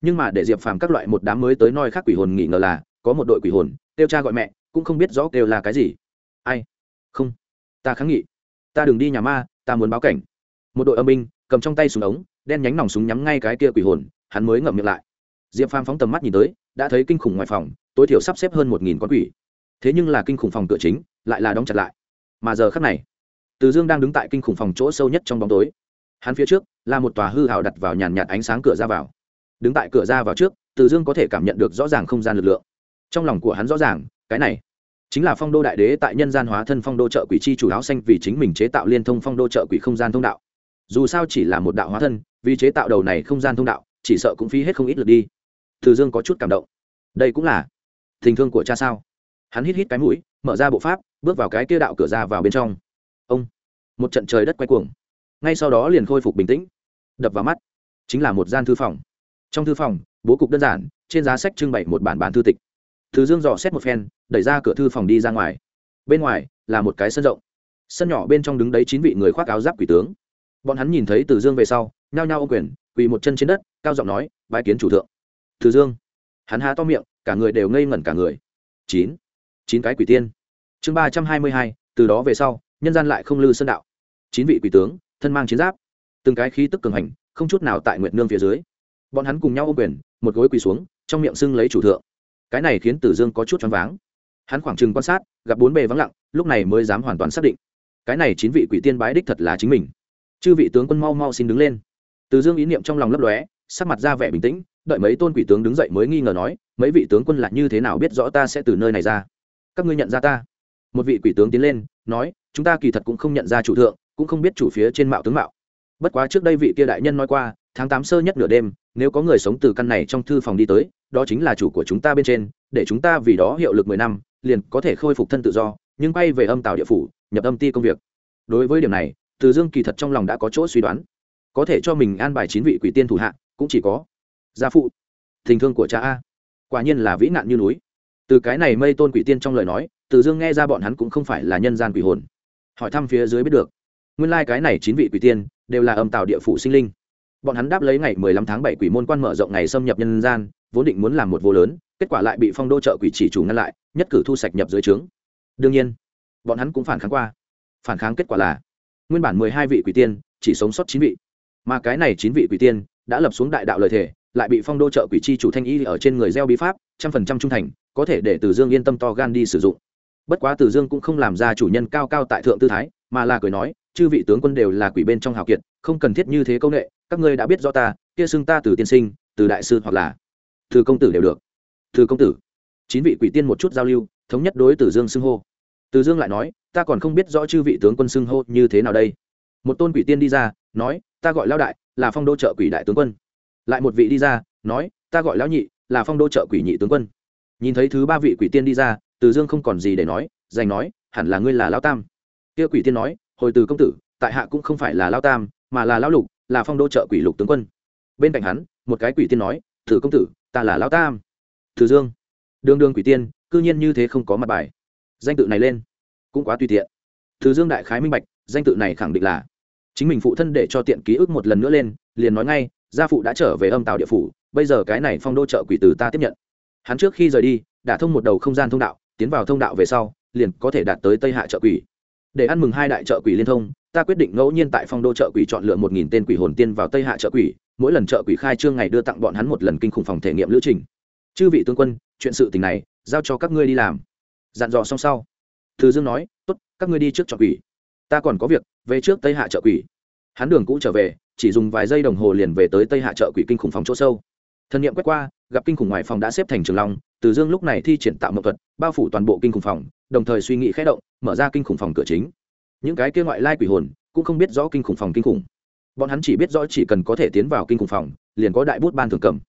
Nhưng mà để diệp phàm các loại một đám mới tới noi khác quỷ hồn nghỉ ngờ là, có một đội quỷ hồn, kêu cha gọi mẹ, cũng không biết rõ kêu là cái gì. Ai? Không. Ta kháng nghị. Ta đừng đi nhà ma, ta muốn báo cảnh. Một đội âm binh, cầm trong tay súng ống, đen nhánh nòng súng nhắm ngay cái kia quỷ hồn, hắn mới ngậm miệng lại. Diệp phàm phóng tầm mắt nhìn tới, đã thấy kinh khủng ngoài phòng, tối thiểu sắp xếp hơn một nghìn con quỷ thế nhưng là kinh khủng phòng cửa chính, lại là đóng chặt lại. Mà giờ khắc này, từ dương đang đứng tại kinh khủng phòng chỗ sâu nhất trong bóng tối. Hắn phía trước, là một tòa hư hào đặt vào nhàn nhạt ánh sáng cửa ra vào. Đứng tại cửa ra vào trước, từ dương có thể cảm nhận được rõ ràng không gian lực lượng. Trong lòng của hắn rõ ràng, cái này chính là phong đô đại đế tại nhân gian hóa thân phong đô trợ quỷ chi chủ áo xanh vì chính mình chế tạo liên thông phong đô trợ quỷ không gian thông đạo. Dù sao chỉ là một đạo hóa thân, vì chế tạo đầu này không gian thông đạo, chỉ sợ cũng phí hết không ít lượt đi. Từ dương có chút cảm động. Đây cũng là tình thương của cha sao? Hắn hít hít cái mũi, mở ra bộ pháp, bước vào cái kia đạo cửa ra vào bên trong. Ông! Một trận trời đất quay cuồng. Ngay sau đó liền khôi phục bình tĩnh. Đập vào mắt. Chính là một gian thư phòng. Trong thư phòng, bố cục đơn giản, trên giá sách trưng bày một bản bản thư tịch. Thứ dương dò xét một phen, đẩy ra cửa thư phòng đi ra ngoài. Bên ngoài, là một cái sân rộng. Sân nhỏ bên trong đứng đấy chín vị người khoác áo giáp quỷ tướng. Bọn hắn nhìn thấy từ dương về sau, nhao nhao ô quyền, quỳ một chân trên đất, cao giọng nói bãi kiến chủ thượng. Từ dương. Hắn há to miệng, cả người đều ngây ngẩn cả người. Chín chín cái quỷ tiên. Chương ba trăm hai mươi hai, từ đó về sau, nhân gian lại không lư sơn đạo. Chín vị quỷ tướng, thân mang chiến giáp. Từng cái khí tức cường hành, không chút nào tại nguyệt nương phía dưới. Bọn hắn cùng nhau ô quyền, một gối quỳ xuống, trong miệng xưng lấy chủ thượng. Cái này khiến tử dương có chút choáng váng. Hắn khoảng chừng quan sát, gặp bốn bề vắng lặng, lúc này mới dám hoàn toàn xác định. Cái này chín vị quỷ tiên bái đích thật là chính mình. Chư vị tướng quân mau mau xin đứng lên. Từ dương ý niệm trong lòng lấp lóe, sắc mặt ra vẻ bình tĩnh, đợi mấy tôn quỷ tướng đứng dậy mới nghi ngờ nói, mấy vị tướng quân là như thế nào biết rõ ta sẽ từ nơi này ra? Các ngươi nhận ra ta. Một vị quỷ tướng tiến lên, nói, chúng ta kỳ thật cũng không nhận ra chủ thượng, cũng không biết chủ phía trên mạo tướng mạo. Bất quá trước đây vị kia đại nhân nói qua, tháng tám sơ nhất nửa đêm, nếu có người sống từ căn này trong thư phòng đi tới, đó chính là chủ của chúng ta bên trên, để chúng ta vì đó hiệu lực mười năm, liền có thể khôi phục thân tự do, nhưng bay về âm tàu địa phủ, nhập âm ti công việc. Đối với điểm này, từ dương kỳ thật trong lòng đã có chỗ suy đoán. Có thể cho mình an bài chín vị quỷ tiên thủ hạ, cũng chỉ có gia phụ tình thương của cha a. Quả nhiên là vĩ nạn như núi từ cái này mây tôn quỷ tiên trong lời nói, từ dương nghe ra bọn hắn cũng không phải là nhân gian quỷ hồn. Hỏi thăm phía dưới biết được, nguyên lai、like、cái này chín vị quỷ tiên đều là âm tạo địa phủ sinh linh. Bọn hắn đáp lấy ngày mười lăm tháng bảy quỷ môn quan mở rộng ngày xâm nhập nhân gian, vốn định muốn làm một vô lớn, kết quả lại bị phong đô trợ quỷ chỉ chủ ngăn lại, nhất cử thu sạch nhập dưới trướng. Đương nhiên, bọn hắn cũng phản kháng qua. Phản kháng kết quả là, nguyên bản mười hai vị quỷ tiên chỉ sống sót chín vị. Mà cái này chín vị quỷ tiên đã lập xuống đại đạo lời thề, lại bị phong đô trợ quỷ chi chủ thanh y ở trên người gieo bí pháp, trăm phần trăm trung thành có thể để từ dương yên tâm to gan đi sử dụng. Bất quá từ dương cũng không làm ra chủ nhân cao cao tại thượng tư thái, mà là cười nói, chư vị tướng quân đều là quỷ bên trong hào kiệt, không cần thiết như thế công nghệ các ngươi đã biết rõ ta, kia xưng ta từ tiên sinh, từ đại sư hoặc là từ công tử đều được. Từ công tử? Chín vị quỷ tiên một chút giao lưu, thống nhất đối từ dương xưng hô. Từ dương lại nói, ta còn không biết rõ chư vị tướng quân xưng hô như thế nào đây. Một tôn quỷ tiên đi ra, nói, ta gọi lão đại, là phong đô trợ quỷ đại tướng quân. Lại một vị đi ra, nói, ta gọi lão nhị, là phong đô trợ quỷ nhị tướng quân nhìn thấy thứ ba vị quỷ tiên đi ra, từ dương không còn gì để nói, dành nói, hẳn là ngươi là lão tam. Kia quỷ tiên nói, hồi từ công tử, tại hạ cũng không phải là lão tam, mà là lão lục, là phong đô trợ quỷ lục tướng quân. Bên cạnh hắn, một cái quỷ tiên nói thử công tử, ta là lão tam. Từ dương đương đương quỷ tiên, cư nhiên như thế không có mặt bài. Danh tự này lên, cũng quá tùy tiện. Từ dương đại khái minh bạch, danh tự này khẳng định là chính mình phụ thân để cho tiện ký ức một lần nữa lên, liền nói ngay, gia phụ đã trở về âm tàu địa phủ, bây giờ cái này phong đô trợ quỷ từ ta tiếp nhận hắn trước khi rời đi đã thông một đầu không gian thông đạo, tiến vào thông đạo về sau, liền có thể đạt tới tây hạ trợ quỷ. Để ăn mừng hai đại trợ quỷ liên thông, ta quyết định ngẫu nhiên tại phong đô trợ quỷ chọn lựa một nghìn tên quỷ hồn tiên vào tây hạ trợ quỷ, mỗi lần trợ quỷ khai trương ngày đưa tặng bọn hắn một lần kinh khủng phòng thể nghiệm lữ trình. Chư vị tướng quân, chuyện sự tình này, giao cho các ngươi đi làm. Dặn dò xong sau, thư dương nói, tốt, các ngươi đi trước chợ quỷ. Ta còn có việc, về trước tây hạ trợ quỷ. Hắn đường cũ trở về, chỉ dùng vài giây đồng hồ liền về tới tây hạ trợ quỷ kinh khủng phòng chỗ sâu. Thân nhiệm quét qua gặp kinh khủng ngoài phòng đã xếp thành trường long, từ dương lúc này thi triển tạo mậu thuật, bao phủ toàn bộ kinh khủng phòng, đồng thời suy nghĩ khẽ động, mở ra kinh khủng phòng cửa chính. Những cái kia ngoại lai quỷ hồn cũng không biết rõ kinh khủng phòng kinh khủng. Bọn hắn chỉ biết rõ chỉ cần có thể tiến vào kinh khủng phòng, liền có đại bút ban thường cầm.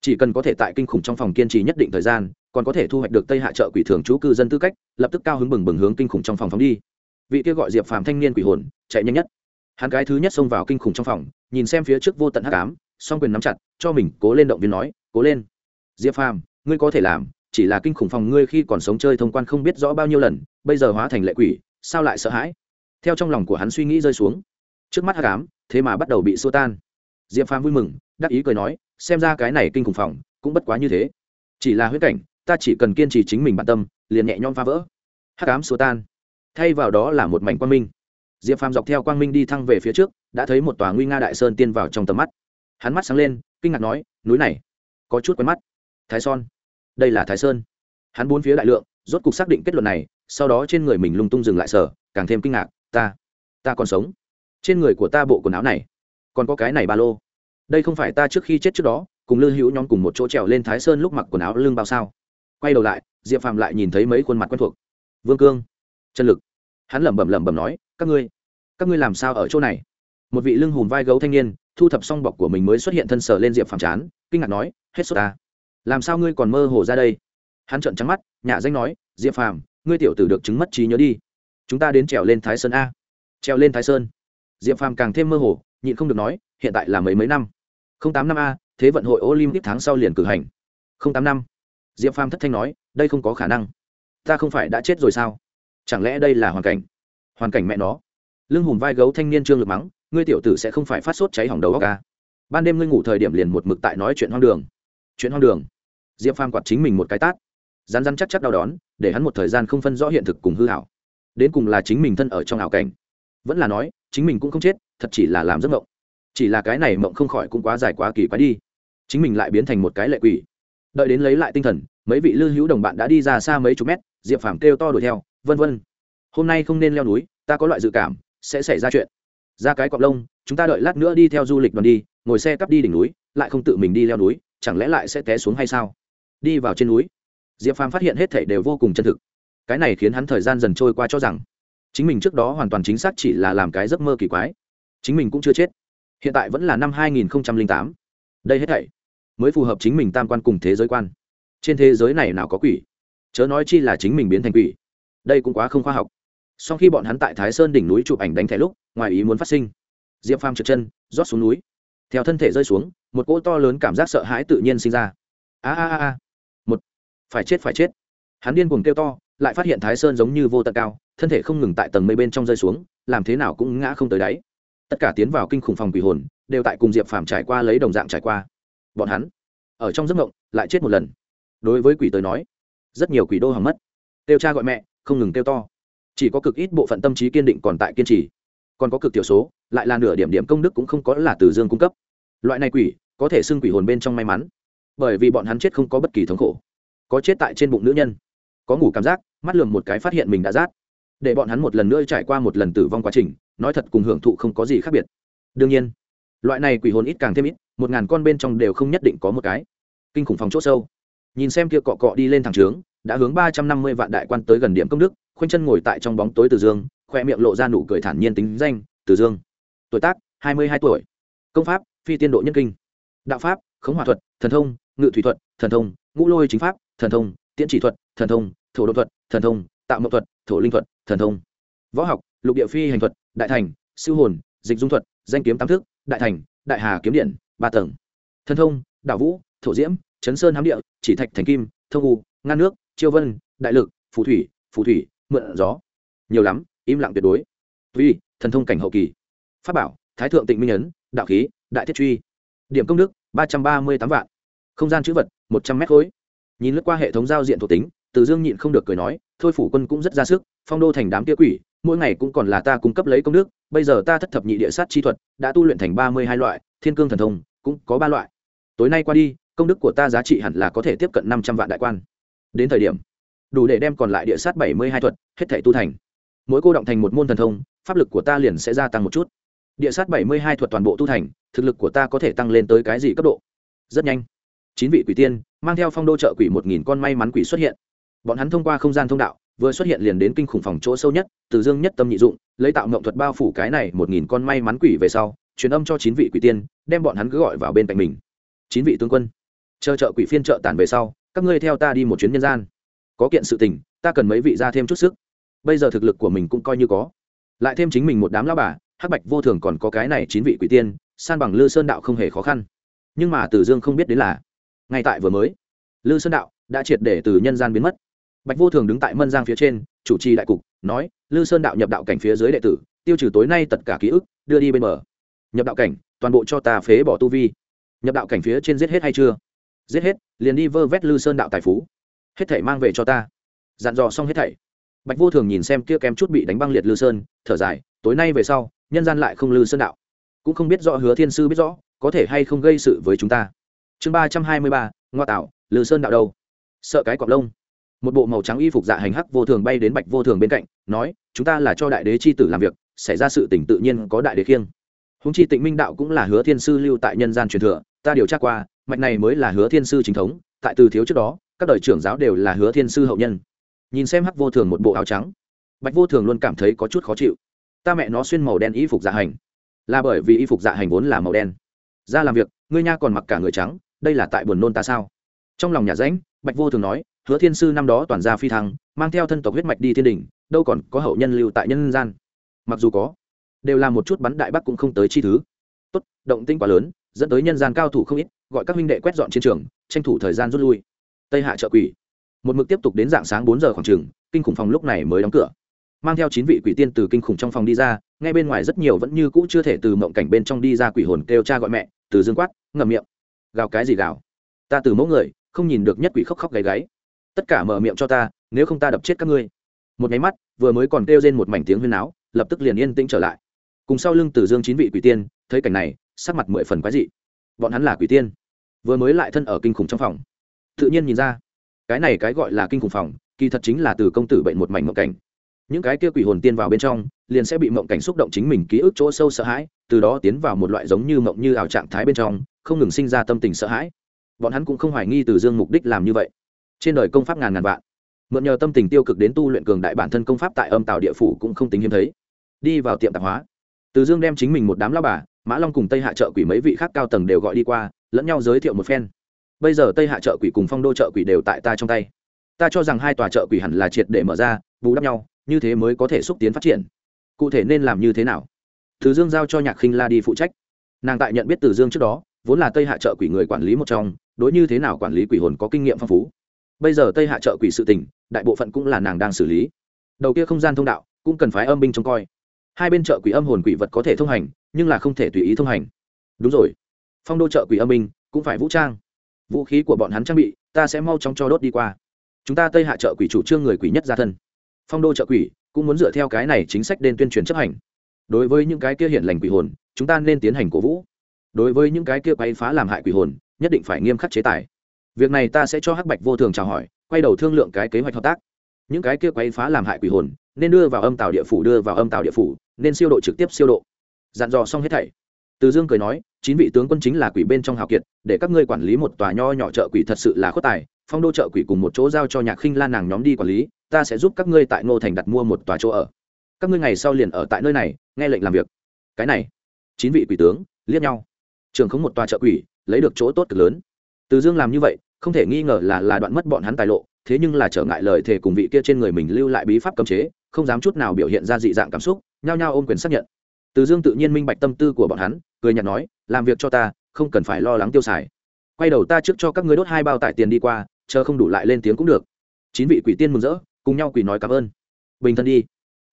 Chỉ cần có thể tại kinh khủng trong phòng kiên trì nhất định thời gian, còn có thể thu hoạch được tây hạ trợ quỷ thường trú cư dân tư cách, lập tức cao hứng bừng bừng hướng kinh khủng trong phòng phóng đi. Vị kia gọi diệp phàm thanh niên quỷ hồn, chạy nhanh nhất. Hắn cái thứ nhất xông vào kinh khủng trong phòng, nhìn xem phía trước vô tận hắc ám, song quyền nắm chặt, cho mình cố lên động viên nói cố lên. Diệp phàm, ngươi có thể làm, chỉ là kinh khủng phòng ngươi khi còn sống chơi thông quan không biết rõ bao nhiêu lần, bây giờ hóa thành lệ quỷ, sao lại sợ hãi? Theo trong lòng của hắn suy nghĩ rơi xuống. Trước mắt hắc ám, thế mà bắt đầu bị xua tan. Diệp phàm vui mừng, đắc ý cười nói, xem ra cái này kinh khủng phòng, cũng bất quá như thế. Chỉ là huyết cảnh, ta chỉ cần kiên trì chính mình bản tâm, liền nhẹ nhõm phá vỡ. Hắc ám xua tan. Thay vào đó là một mảnh quang minh. Diệp phàm dọc theo quang minh đi thăng về phía trước, đã thấy một tòa nguy nga đại sơn tiên vào trong tầm mắt. Hắn mắt sáng lên, kinh ngạc nói, núi này có chút quen mắt. Thái son. Đây là thái sơn. Hắn bốn phía đại lượng, rốt cục xác định kết luận này, sau đó trên người mình lung tung dừng lại sở, càng thêm kinh ngạc, ta ta còn sống. Trên người của ta bộ quần áo này, còn có cái này ba lô. Đây không phải ta trước khi chết trước đó, cùng lư hữu nhóm cùng một chỗ trèo lên thái sơn lúc mặc quần áo lưng bao sao? Quay đầu lại, diệp phàm lại nhìn thấy mấy khuôn mặt quen thuộc. Vương cương, chân lực. Hắn lẩm bẩm lẩm bẩm nói, các ngươi các ngươi làm sao ở chỗ này? Một vị lưng hùm vai gấu thanh niên thu thập xong bọc của mình mới xuất hiện thân sờ lên diệp phàm chán, kinh ngạc nói, hết sốt ta. Làm sao ngươi còn mơ hồ ra đây? Hắn trợn trắng mắt nhà danh nói, diệp phàm, ngươi tiểu tử được chứng mất trí nhớ đi. Chúng ta đến trèo lên thái sơn a. Trèo lên thái sơn? Diệp phàm càng thêm mơ hồ, nhịn không được nói, hiện tại là mấy mấy năm? Không tám năm a, thế vận hội olympic tháng sau liền cử hành. Không tám năm? Diệp phàm thất thanh nói, đây không có khả năng. Ta không phải đã chết rồi sao? Chẳng lẽ đây là hoàn cảnh? Hoàn cảnh mẹ nó. Lưng hùm vai gấu thanh niên trương lực mắng ngươi tiểu tử sẽ không phải phát sốt cháy hỏng đầu óc ca ban đêm ngươi ngủ thời điểm liền một mực tại nói chuyện hoang đường. Chuyện hoang đường? Diệp phàm quạt chính mình một cái tát. Rán rán chắc chắc đau đón, để hắn một thời gian không phân rõ hiện thực cùng hư hảo đến cùng là chính mình thân ở trong ảo cảnh. Vẫn là nói, chính mình cũng không chết, thật chỉ là làm giấc mộng. Chỉ là cái này mộng không khỏi cũng quá dài quá kỳ quá đi. Chính mình lại biến thành một cái lệ quỷ. Đợi đến lấy lại tinh thần, mấy vị lư hữu đồng bạn đã đi ra xa mấy chục mét, diệp phàm kêu to đuổi theo, vân vân, hôm nay không nên leo núi, ta có loại dự cảm, sẽ xảy ra chuyện ra cái cọp lông, chúng ta đợi lát nữa đi theo du lịch đoàn đi, ngồi xe cắp đi đỉnh núi, lại không tự mình đi leo núi, chẳng lẽ lại sẽ té xuống hay sao? Đi vào trên núi. Diệp phàm phát hiện hết thể đều vô cùng chân thực. Cái này khiến hắn thời gian dần trôi qua cho rằng, chính mình trước đó hoàn toàn chính xác chỉ là làm cái giấc mơ kỳ quái. Chính mình cũng chưa chết. Hiện tại vẫn là năm 2008. đây hết thảy mới phù hợp chính mình tam quan cùng thế giới quan. Trên thế giới này nào có quỷ? Chớ nói chi là chính mình biến thành quỷ. Đây cũng quá không khoa học. Sau khi bọn hắn tại thái sơn đỉnh núi chụp ảnh đánh thẻ lúc ngoài ý muốn phát sinh. Diệp phàm trượt chân, rót xuống núi. Theo thân thể rơi xuống, một cỗ to lớn cảm giác sợ hãi tự nhiên sinh ra. A a a a. Một. Phải chết phải chết. Hắn điên cuồng kêu to, lại phát hiện thái sơn giống như vô tận cao, thân thể không ngừng tại tầng mây bên trong rơi xuống, làm thế nào cũng ngã không tới đáy. Tất cả tiến vào kinh khủng phòng quỷ hồn, đều tại cùng diệp phàm trải qua lấy đồng dạng trải qua. Bọn hắn, ở trong giấc mộng, lại chết một lần. Đối với quỷ tới nói, rất nhiều quỷ đô hỏng mất. Kêu cha gọi mẹ, không ngừng kêu to. Chỉ có cực ít bộ phận tâm trí kiên định còn tại kiên trì còn có cực tiểu số, lại là nửa điểm điểm công đức cũng không có là từ dương cung cấp. Loại này quỷ, có thể xưng quỷ hồn bên trong may mắn. Bởi vì bọn hắn chết không có bất kỳ thống khổ. Có chết tại trên bụng nữ nhân. Có ngủ cảm giác, mắt lường một cái phát hiện mình đã rát. Để bọn hắn một lần nữa trải qua một lần tử vong quá trình, nói thật cùng hưởng thụ không có gì khác biệt. Đương nhiên, loại này quỷ hồn ít càng thêm ít, một ngàn con bên trong đều không nhất định có một cái. Kinh khủng phòng c h ỗ sâu. Nhìn xem kia cọ cọ đi lên thẳng trướng, đã hướng ba trăm năm mươi vạn đại quan tới gần điểm công đức, khoanh chân ngồi tại trong bóng tối từ dương khoe miệng lộ ra nụ cười thản nhiên tính danh, từ dương. Tuổi tác, hai mươi hai tuổi. Công pháp, phi tiên độ nhân kinh. Đạo pháp, khống hòa thuật, thần thông, ngự thủy thuật, thần thông, ngũ lôi chính pháp, thần thông, tiễn chỉ thuật, thần thông, thổ đ thuật, thần thông, tạo mậu thuật, thổ linh thuật, thần thông. Võ học, lục địa phi hành thuật, đại thành, siêu hồn, dịch dung thuật, danh kiếm tám thức, đại thành, đại hà kiếm điện, ba tầng. Thần thông, đạo vũ, thổ diễm, chấn sơn hám địa, chỉ thạch thành kim, thông u, ngăn nước, chiêu vân, đại lực, phù thủy phù thủy, mượn gió. Nhiều lắm im lặng tuyệt đối. Tuy thần thông cảnh hậu kỳ. Pháp bảo, thái thượng tịnh minh ấn, đạo khí, đại thiết truy. Điểm công đức, ba trăm ba mươi tám vạn. Không gian chữ vật, một trăm mét khối. Nhìn lướt qua hệ thống giao diện thuộc tính, từ dương nhịn không được cười nói, thôi phủ quân cũng rất ra sức, phong đô thành đám kia quỷ, mỗi ngày cũng còn là ta cung cấp lấy công đức, bây giờ ta thất thập nhị địa sát chi thuật, đã tu luyện thành ba mươi hai loại, thiên cương thần thông, cũng có ba loại. Tối nay qua đi, công đức của ta giá trị hẳn là có thể tiếp cận năm trăm vạn đại quan. Đến thời điểm, đủ để đem còn lại địa sát bảy mươi hai thuật, hết thể tu thành mỗi cô động thành một môn thần thông, pháp lực của ta liền sẽ gia tăng một chút. Địa sát bảy mươi hai thuật toàn bộ tu thành, thực lực của ta có thể tăng lên tới cái gì cấp độ? Rất nhanh. Chín vị quỷ tiên, mang theo phong đô trợ quỷ một nghìn con may mắn quỷ xuất hiện. Bọn hắn thông qua không gian thông đạo, vừa xuất hiện liền đến kinh khủng phòng chỗ sâu nhất, từ dương nhất tâm nhị dụng, lấy tạo mộng thuật bao phủ cái này một nghìn con may mắn quỷ về sau, truyền âm cho chín vị quỷ tiên, đem bọn hắn cứ gọi vào bên cạnh mình. Chín vị tướng quân, chờ trợ quỷ phiên trợ tản về sau, các ngươi theo ta đi một chuyến nhân gian. Có kiện sự tình, ta cần mấy vị ra thêm chút sức bây giờ thực lực của mình cũng coi như có. Lại thêm chính mình một đám lao bà, hắc bạch vô thường còn có cái này chín vị quỷ tiên, san bằng lư sơn đạo không hề khó khăn. Nhưng mà tử dương không biết đến là, ngay tại vừa mới, lư sơn đạo đã triệt để từ nhân gian biến mất. Bạch vô thường đứng tại mân giang phía trên, chủ trì đại cục, nói, lư sơn đạo nhập đạo cảnh phía dưới đệ tử, tiêu trừ tối nay tất cả ký ức, đưa đi bên bờ. Nhập đạo cảnh, toàn bộ cho ta phế bỏ tu vi. Nhập đạo cảnh phía trên giết hết hay chưa? Giết hết, liền đi vơ vét lư sơn đạo tài phú. Hết thảy mang về cho ta. Dặn dò xong hết thảy bạch vô thường nhìn xem kia kém chút bị đánh băng liệt lư sơn, thở dài, tối nay về sau, nhân gian lại không lư sơn đạo. Cũng không biết rõ hứa thiên sư biết rõ, có thể hay không gây sự với chúng ta. Chương ba trăm hai mươi ba, ngoa tạo, lư sơn đạo đâu? Sợ cái cọp lông. Một bộ màu trắng y phục dạ hành hắc vô thường bay đến bạch vô thường bên cạnh, nói, chúng ta là cho đại đế c h i tử làm việc, xảy ra sự tỉnh tự nhiên có đại đế khiêng. Húng chi tịnh minh đạo cũng là hứa thiên sư lưu tại nhân gian truyền thừa, ta điều tra qua, mạch này mới là hứa thiên sư chính thống, tại từ thiếu trước đó, các đời trưởng giáo đều là hứa thiên sư hậu nhân nhìn xem hắc vô thường một bộ áo trắng. Bạch vô thường luôn cảm thấy có chút khó chịu. Ta mẹ nó xuyên màu đen y phục dạ hành. Là bởi vì y phục dạ hành vốn là màu đen. Ra làm việc, ngươi nha còn mặc cả người trắng, đây là tại buồn nôn ta sao? Trong lòng nhà ránh bạch vô thường nói, hứa thiên sư năm đó toàn ra phi thăng, mang theo thân tộc huyết mạch đi thiên đình, đâu còn có hậu nhân lưu tại nhân gian. Mặc dù có, đều là một chút bắn đại bắc cũng không tới chi thứ. Tốt, động tinh quá lớn, dẫn tới nhân gian cao thủ không ít, gọi các huynh đệ quét dọn chiến trường, tranh thủ thời gian rút lui. Tây hạ trợ quỷ một mực tiếp tục đến dạng sáng bốn giờ khoảng trường, kinh khủng phòng lúc này mới đóng cửa. Mang theo chín vị quỷ tiên từ kinh khủng trong phòng đi ra ngay bên ngoài rất nhiều vẫn như cũ chưa thể từ mộng cảnh bên trong đi ra quỷ hồn kêu cha gọi mẹ, từ dương quát, ngậm miệng. Gào cái gì gào? Ta từ mẫu người, không nhìn được nhất quỷ khóc khóc gáy gáy. Tất cả mở miệng cho ta, nếu không ta đập chết các ngươi. Một nháy mắt, vừa mới còn kêu lên một mảnh tiếng huyên áo lập tức liền yên tĩnh trở lại. Cùng sau lưng từ dương chín vị quỷ tiên, thấy cảnh này, sắc mặt mười phần quái dị. Bọn hắn là quỷ tiên, vừa mới lại thân ở kinh khủng trong phòng. Tự nhiên nhìn ra cái này cái gọi là kinh khủng phòng, kỳ thật chính là từ công tử bệnh một mảnh mộng cảnh. Những cái kia quỷ hồn tiên vào bên trong, liền sẽ bị mộng cảnh xúc động chính mình ký ức chỗ sâu sợ hãi, từ đó tiến vào một loại giống như mộng như ảo trạng thái bên trong, không ngừng sinh ra tâm tình sợ hãi. Bọn hắn cũng không hoài nghi từ dương mục đích làm như vậy. Trên đời công pháp ngàn ngàn vạn, mượn nhờ tâm tình tiêu cực đến tu luyện cường đại bản thân công pháp tại âm tàu địa phủ cũng không tính hiếm thấy. Đi vào tiệm tạp hóa, từ dương đem chính mình một đám lao bà, mã long cùng tây hạ trợ quỷ mấy vị khác cao tầng đều gọi đi qua, lẫn nhau giới thiệu một phen bây giờ tây hạ trợ quỷ cùng phong đô trợ quỷ đều tại ta trong tay. Ta cho rằng hai tòa trợ quỷ hẳn là triệt để mở ra, bù đắp nhau, như thế mới có thể xúc tiến phát triển. Cụ thể nên làm như thế nào? Từ dương giao cho nhạc khinh la đi phụ trách. Nàng tại nhận biết từ dương trước đó, vốn là tây hạ trợ quỷ người quản lý một trong, đối như thế nào quản lý quỷ hồn có kinh nghiệm phong phú. Bây giờ tây hạ trợ quỷ sự tình, đại bộ phận cũng là nàng đang xử lý. Đầu kia không gian thông đạo, cũng cần phái âm binh trông coi. Hai bên chợ quỷ âm hồn quỷ vật có thể thông hành, nhưng là không thể tùy ý thông hành. Đúng rồi. Phong đô chợ quỷ âm binh cũng phải vũ trang vũ khí của bọn hắn trang bị, ta sẽ mau chóng cho đốt đi qua. Chúng ta tây hạ trợ quỷ chủ trương người quỷ nhất gia thân. Phong đô trợ quỷ cũng muốn dựa theo cái này chính sách nên tuyên truyền chấp hành. Đối với những cái kia hiện lành quỷ hồn, chúng ta nên tiến hành cổ vũ. Đối với những cái kia quay phá làm hại quỷ hồn, nhất định phải nghiêm khắc chế tài. Việc này ta sẽ cho hắc bạch vô thường chào hỏi, quay đầu thương lượng cái kế hoạch hợp tác. Những cái kia quay phá làm hại quỷ hồn, nên đưa vào âm tàu địa phủ, đưa vào âm tàu địa phủ, nên siêu độ trực tiếp siêu độ. Dặn dò xong hết thảy. Từ dương cười nói chín vị tướng quân chính là quỷ bên trong hào kiệt, để các ngươi quản lý một tòa nho nhỏ chợ quỷ thật sự là khuất tài, phong đô chợ quỷ cùng một chỗ giao cho nhạc khinh lan nàng nhóm đi quản lý, ta sẽ giúp các ngươi tại ngô thành đặt mua một tòa chỗ ở. Các ngươi ngày sau liền ở tại nơi này, nghe lệnh làm việc. Cái này, chín vị quỷ tướng, liếc nhau. Trường không một tòa chợ quỷ, lấy được chỗ tốt cực lớn. Từ dương làm như vậy, không thể nghi ngờ là là đoạn mất bọn hắn tài lộ, thế nhưng là trở ngại lời thề cùng vị kia trên người mình lưu lại bí pháp cấm chế, không dám chút nào biểu hiện ra dị dạng cảm xúc, nhao nhao ôm quyền xác nhận từ dương tự nhiên minh bạch tâm tư của bọn hắn, cười nhạt nói, làm việc cho ta, không cần phải lo lắng tiêu xài. Quay đầu ta trước cho các ngươi đốt hai bao tải tiền đi qua, chờ không đủ lại lên tiếng cũng được. Chín vị quỷ tiên mừng rỡ, cùng nhau quỷ nói cảm ơn. Bình thân đi.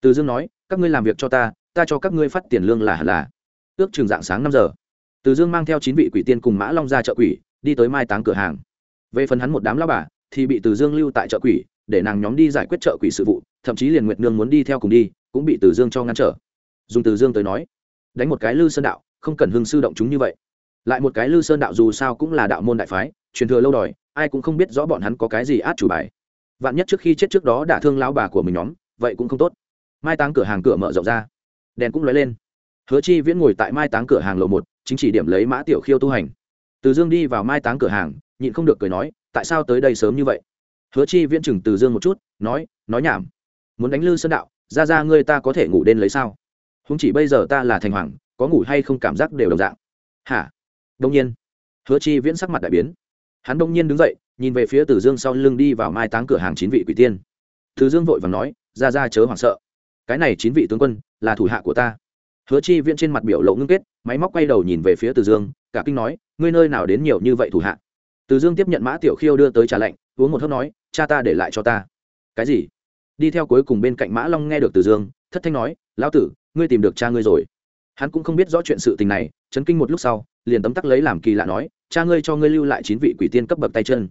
Từ dương nói, các ngươi làm việc cho ta ta cho các ngươi phát tiền lương là là. Ước chừng dạng sáng năm giờ, từ dương mang theo chín vị quỷ tiên cùng mã long ra chợ quỷ, đi tới mai táng cửa hàng. Về phần hắn một đám lao bà, thì bị từ dương lưu tại chợ quỷ, để nàng nhóm đi giải quyết chợ quỷ sự vụ, thậm chí liền nguyệt nương muốn đi theo cùng đi, cũng bị từ dương cho ngăn trở dùng từ dương tới nói, đánh một cái lư sơn đạo, không cần hương sư động chúng như vậy. Lại một cái lư sơn đạo dù sao cũng là đạo môn đại phái, truyền thừa lâu đòi, ai cũng không biết rõ bọn hắn có cái gì át chủ bài. Vạn nhất trước khi chết trước đó đả thương lao bà của mình nhóm, vậy cũng không tốt. Mai táng cửa hàng cửa mở rộng ra. Đèn cũng lóe lên. Hứa chi viễn ngồi tại mai táng cửa hàng lầu một, chính chỉ điểm lấy mã tiểu khiêu tu hành. Từ dương đi vào mai táng cửa hàng, nhịn không được cười nói, tại sao tới đây sớm như vậy? Hứa chi viễn chừng từ dương một chút, nói nói nhảm. Muốn đánh lư sơn đạo, ra ra ngươi ta có thể ngủ đêm lấy sao? Không chỉ bây giờ ta là thành hoàng, có ngủ hay không cảm giác đều đồng dạng. Hả? Đông nhiên, hứa chi viễn sắc mặt đại biến. Hắn đông nhiên đứng dậy, nhìn về phía từ dương sau lưng đi vào mai táng cửa hàng chín vị quỷ tiên. Từ dương vội và nói, ra ra chớ hoảng sợ. Cái này chín vị tướng quân là thủ hạ của ta. Hứa chi viễn trên mặt biểu lộ ngưng kết, máy móc quay đầu nhìn về phía từ dương, cả kinh nói, ngươi nơi nào đến nhiều như vậy thủ hạ? Từ dương tiếp nhận mã tiểu khiêu đưa tới trà lạnh, uống một hớp nói, cha ta để lại cho ta. Cái gì? Đi theo cuối cùng bên cạnh mã long nghe được từ dương, thất thanh nói, lão tử ngươi tìm được cha ngươi rồi. Hắn cũng không biết rõ chuyện sự tình này, chấn kinh một lúc sau, liền tấm tắc lấy làm kỳ lạ nói, cha ngươi cho ngươi lưu lại chín vị quỷ tiên cấp bậc tay chân.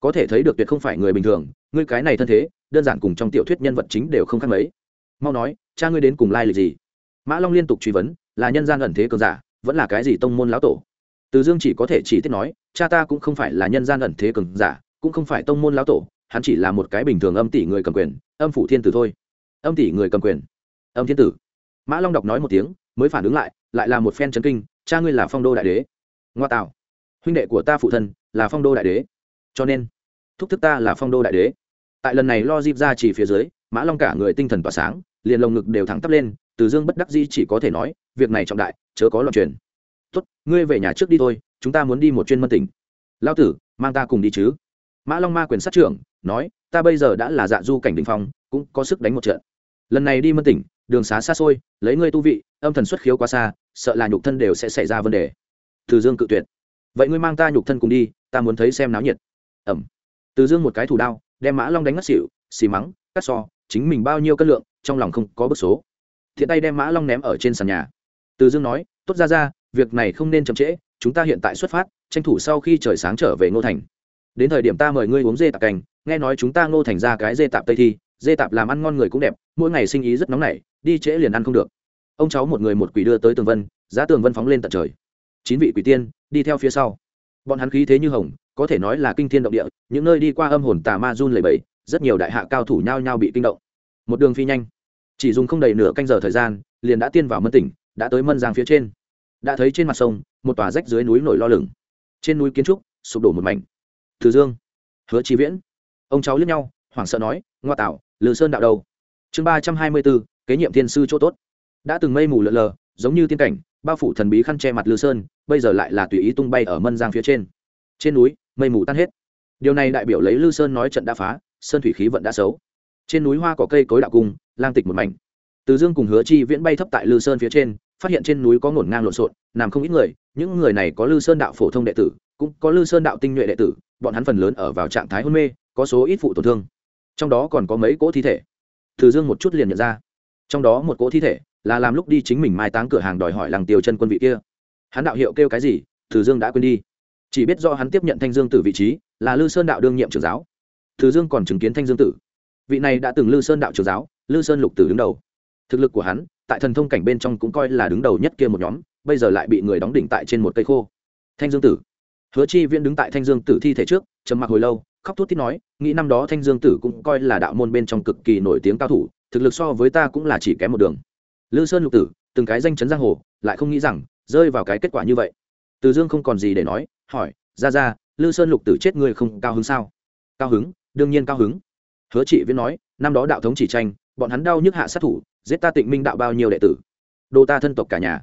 Có thể thấy được tuyệt không phải người bình thường, ngươi cái này thân thế, đơn giản cùng trong tiểu thuyết nhân vật chính đều không khác mấy. Mau nói, cha ngươi đến cùng lai lịch gì? Mã long liên tục truy vấn, là nhân gian ẩn thế cường giả, vẫn là cái gì tông môn lão tổ? Từ dương chỉ có thể chỉ tiết nói, cha ta cũng không phải là nhân gian ẩn thế cường giả, cũng không phải tông môn lão tổ, hắn chỉ là một cái bình thường âm tỷ người cầm quyền, âm phủ thiên tử thôi. Âm tỷ người cầm quyền. Âm thiên tử mã long đọc nói một tiếng, mới phản ứng lại lại là một phen chấn kinh, cha ngươi là phong đô đại đế. Ngoa tạo, huynh đệ của ta phụ thân là phong đô đại đế, cho nên thúc thức ta là phong đô đại đế. Tại lần này lo dịp ra chỉ phía dưới, mã long cả người tinh thần tỏa sáng, liền lồng ngực đều thẳng tắp lên, từ dương bất đắc di chỉ có thể nói, việc này trọng đại, chớ có loạn truyền. Tốt, ngươi về nhà trước đi thôi, chúng ta muốn đi một chuyên mân tỉnh. Lao tử, mang ta cùng đi chứ. Mã long ma quyền sát trưởng, nói, ta bây giờ đã là dạ du cảnh đình phong, cũng có sức đánh một trận. Lần này đi mân tỉnh, đường xá xa xôi lấy ngươi tu vị, âm thần xuất khiếu quá xa, sợ là nhục thân đều sẽ xảy ra vấn đề. Từ dương cự tuyệt. Vậy ngươi mang ta nhục thân cùng đi, ta muốn thấy xem náo nhiệt. Ẩm. Từ dương một cái thủ đao, đem mã long đánh ngất xỉu, xì mắng, cắt so, chính mình bao nhiêu cân lượng, trong lòng không có bức số. Thiện tay đem mã long ném ở trên sàn nhà. Từ dương nói, tốt ra ra, việc này không nên chậm trễ, chúng ta hiện tại xuất phát, tranh thủ sau khi trời sáng trở về ngô thành. Đến thời điểm ta mời ngươi uống dê tạp cành, nghe nói chúng ta ngô thành ra cái dê tạp tây thi, dê tạp làm ăn ngon người cũng đẹp, mỗi ngày sinh ý rất nóng nảy đi trễ liền ăn không được. Ông cháu một người một quỷ đưa tới tường vân, giá tường vân phóng lên tận trời. Chín vị quỷ tiên, đi theo phía sau. Bọn hắn khí thế như hồng, có thể nói là kinh thiên động địa, những nơi đi qua âm hồn tà ma run lầy bẫy rất nhiều đại hạ cao thủ nhao nhao bị kinh động. Một đường phi nhanh. Chỉ dùng không đầy nửa canh giờ thời gian, liền đã tiên vào mân tỉnh, đã tới mân giang phía trên. Đã thấy trên mặt sông, một tòa rách dưới núi nổi lo lửng. Trên núi kiến trúc, sụp đổ một mảnh. Từ dương, hứa chi viễn. Ông cháu lướt nhau, hoảng sợ nói, ngoa tạo lừ sơn đạo đầu. chương ba trăm hai mươi bốn kế nhiệm thiên sư chỗ tốt. Đã từng mây mù lợn lờ, giống như tiên cảnh, bao phủ thần bí khăn che mặt lư sơn, bây giờ lại là tùy ý tung bay ở mân giang phía trên. Trên núi, mây mù tan hết. Điều này đại biểu lấy lư sơn nói trận đã phá, sơn thủy khí vận đã xấu. Trên núi hoa có cây cối đạo cung lang tịch một mảnh. Từ dương cùng hứa chi viễn bay thấp tại lư sơn phía trên, phát hiện trên núi có ngổn ngang lộn xộn, nằm không ít người, những người này có lư sơn đạo phổ thông đệ tử, cũng có lư sơn đạo tinh nhuệ đệ tử, bọn hắn phần lớn ở vào trạng thái hôn mê, có số ít phụ tổn thương. Trong đó còn có mấy cỗ thi thể. Từ dương một chút liền nhận ra trong đó một cỗ thi thể là làm lúc đi chính mình mai táng cửa hàng đòi hỏi làng tiêu chân quân vị kia. Hắn đạo hiệu kêu cái gì, từ dương đã quên đi. Chỉ biết do hắn tiếp nhận thanh dương tử vị trí, là lư sơn đạo đương nhiệm trưởng giáo. Từ dương còn chứng kiến thanh dương tử. Vị này đã từng lư sơn đạo trưởng giáo, lư sơn lục tử đứng đầu. Thực lực của hắn, tại thần thông cảnh bên trong cũng coi là đứng đầu nhất kia một nhóm, bây giờ lại bị người đóng đỉnh tại trên một cây khô. Thanh dương tử. Hứa chi viễn đứng tại thanh dương tử thi thể trước, trầm mặc hồi lâu, khóc thút thít nói, nghĩ năm đó thanh dương tử cũng coi là đạo môn bên trong cực kỳ nổi tiếng cao thủ thực lực so với ta cũng là chỉ kém một đường. Lư sơn lục tử, từng cái danh chấn giang hồ, lại không nghĩ rằng, rơi vào cái kết quả như vậy. Từ dương không còn gì để nói, hỏi, ra ra, lư sơn lục tử chết ngươi không cao hứng sao? Cao hứng, đương nhiên cao hứng. Hứa trị viễn nói, năm đó đạo thống chỉ tranh, bọn hắn đau nhức hạ sát thủ, giết ta tịnh minh đạo bao nhiêu đệ tử? Đồ ta thân tộc cả nhà.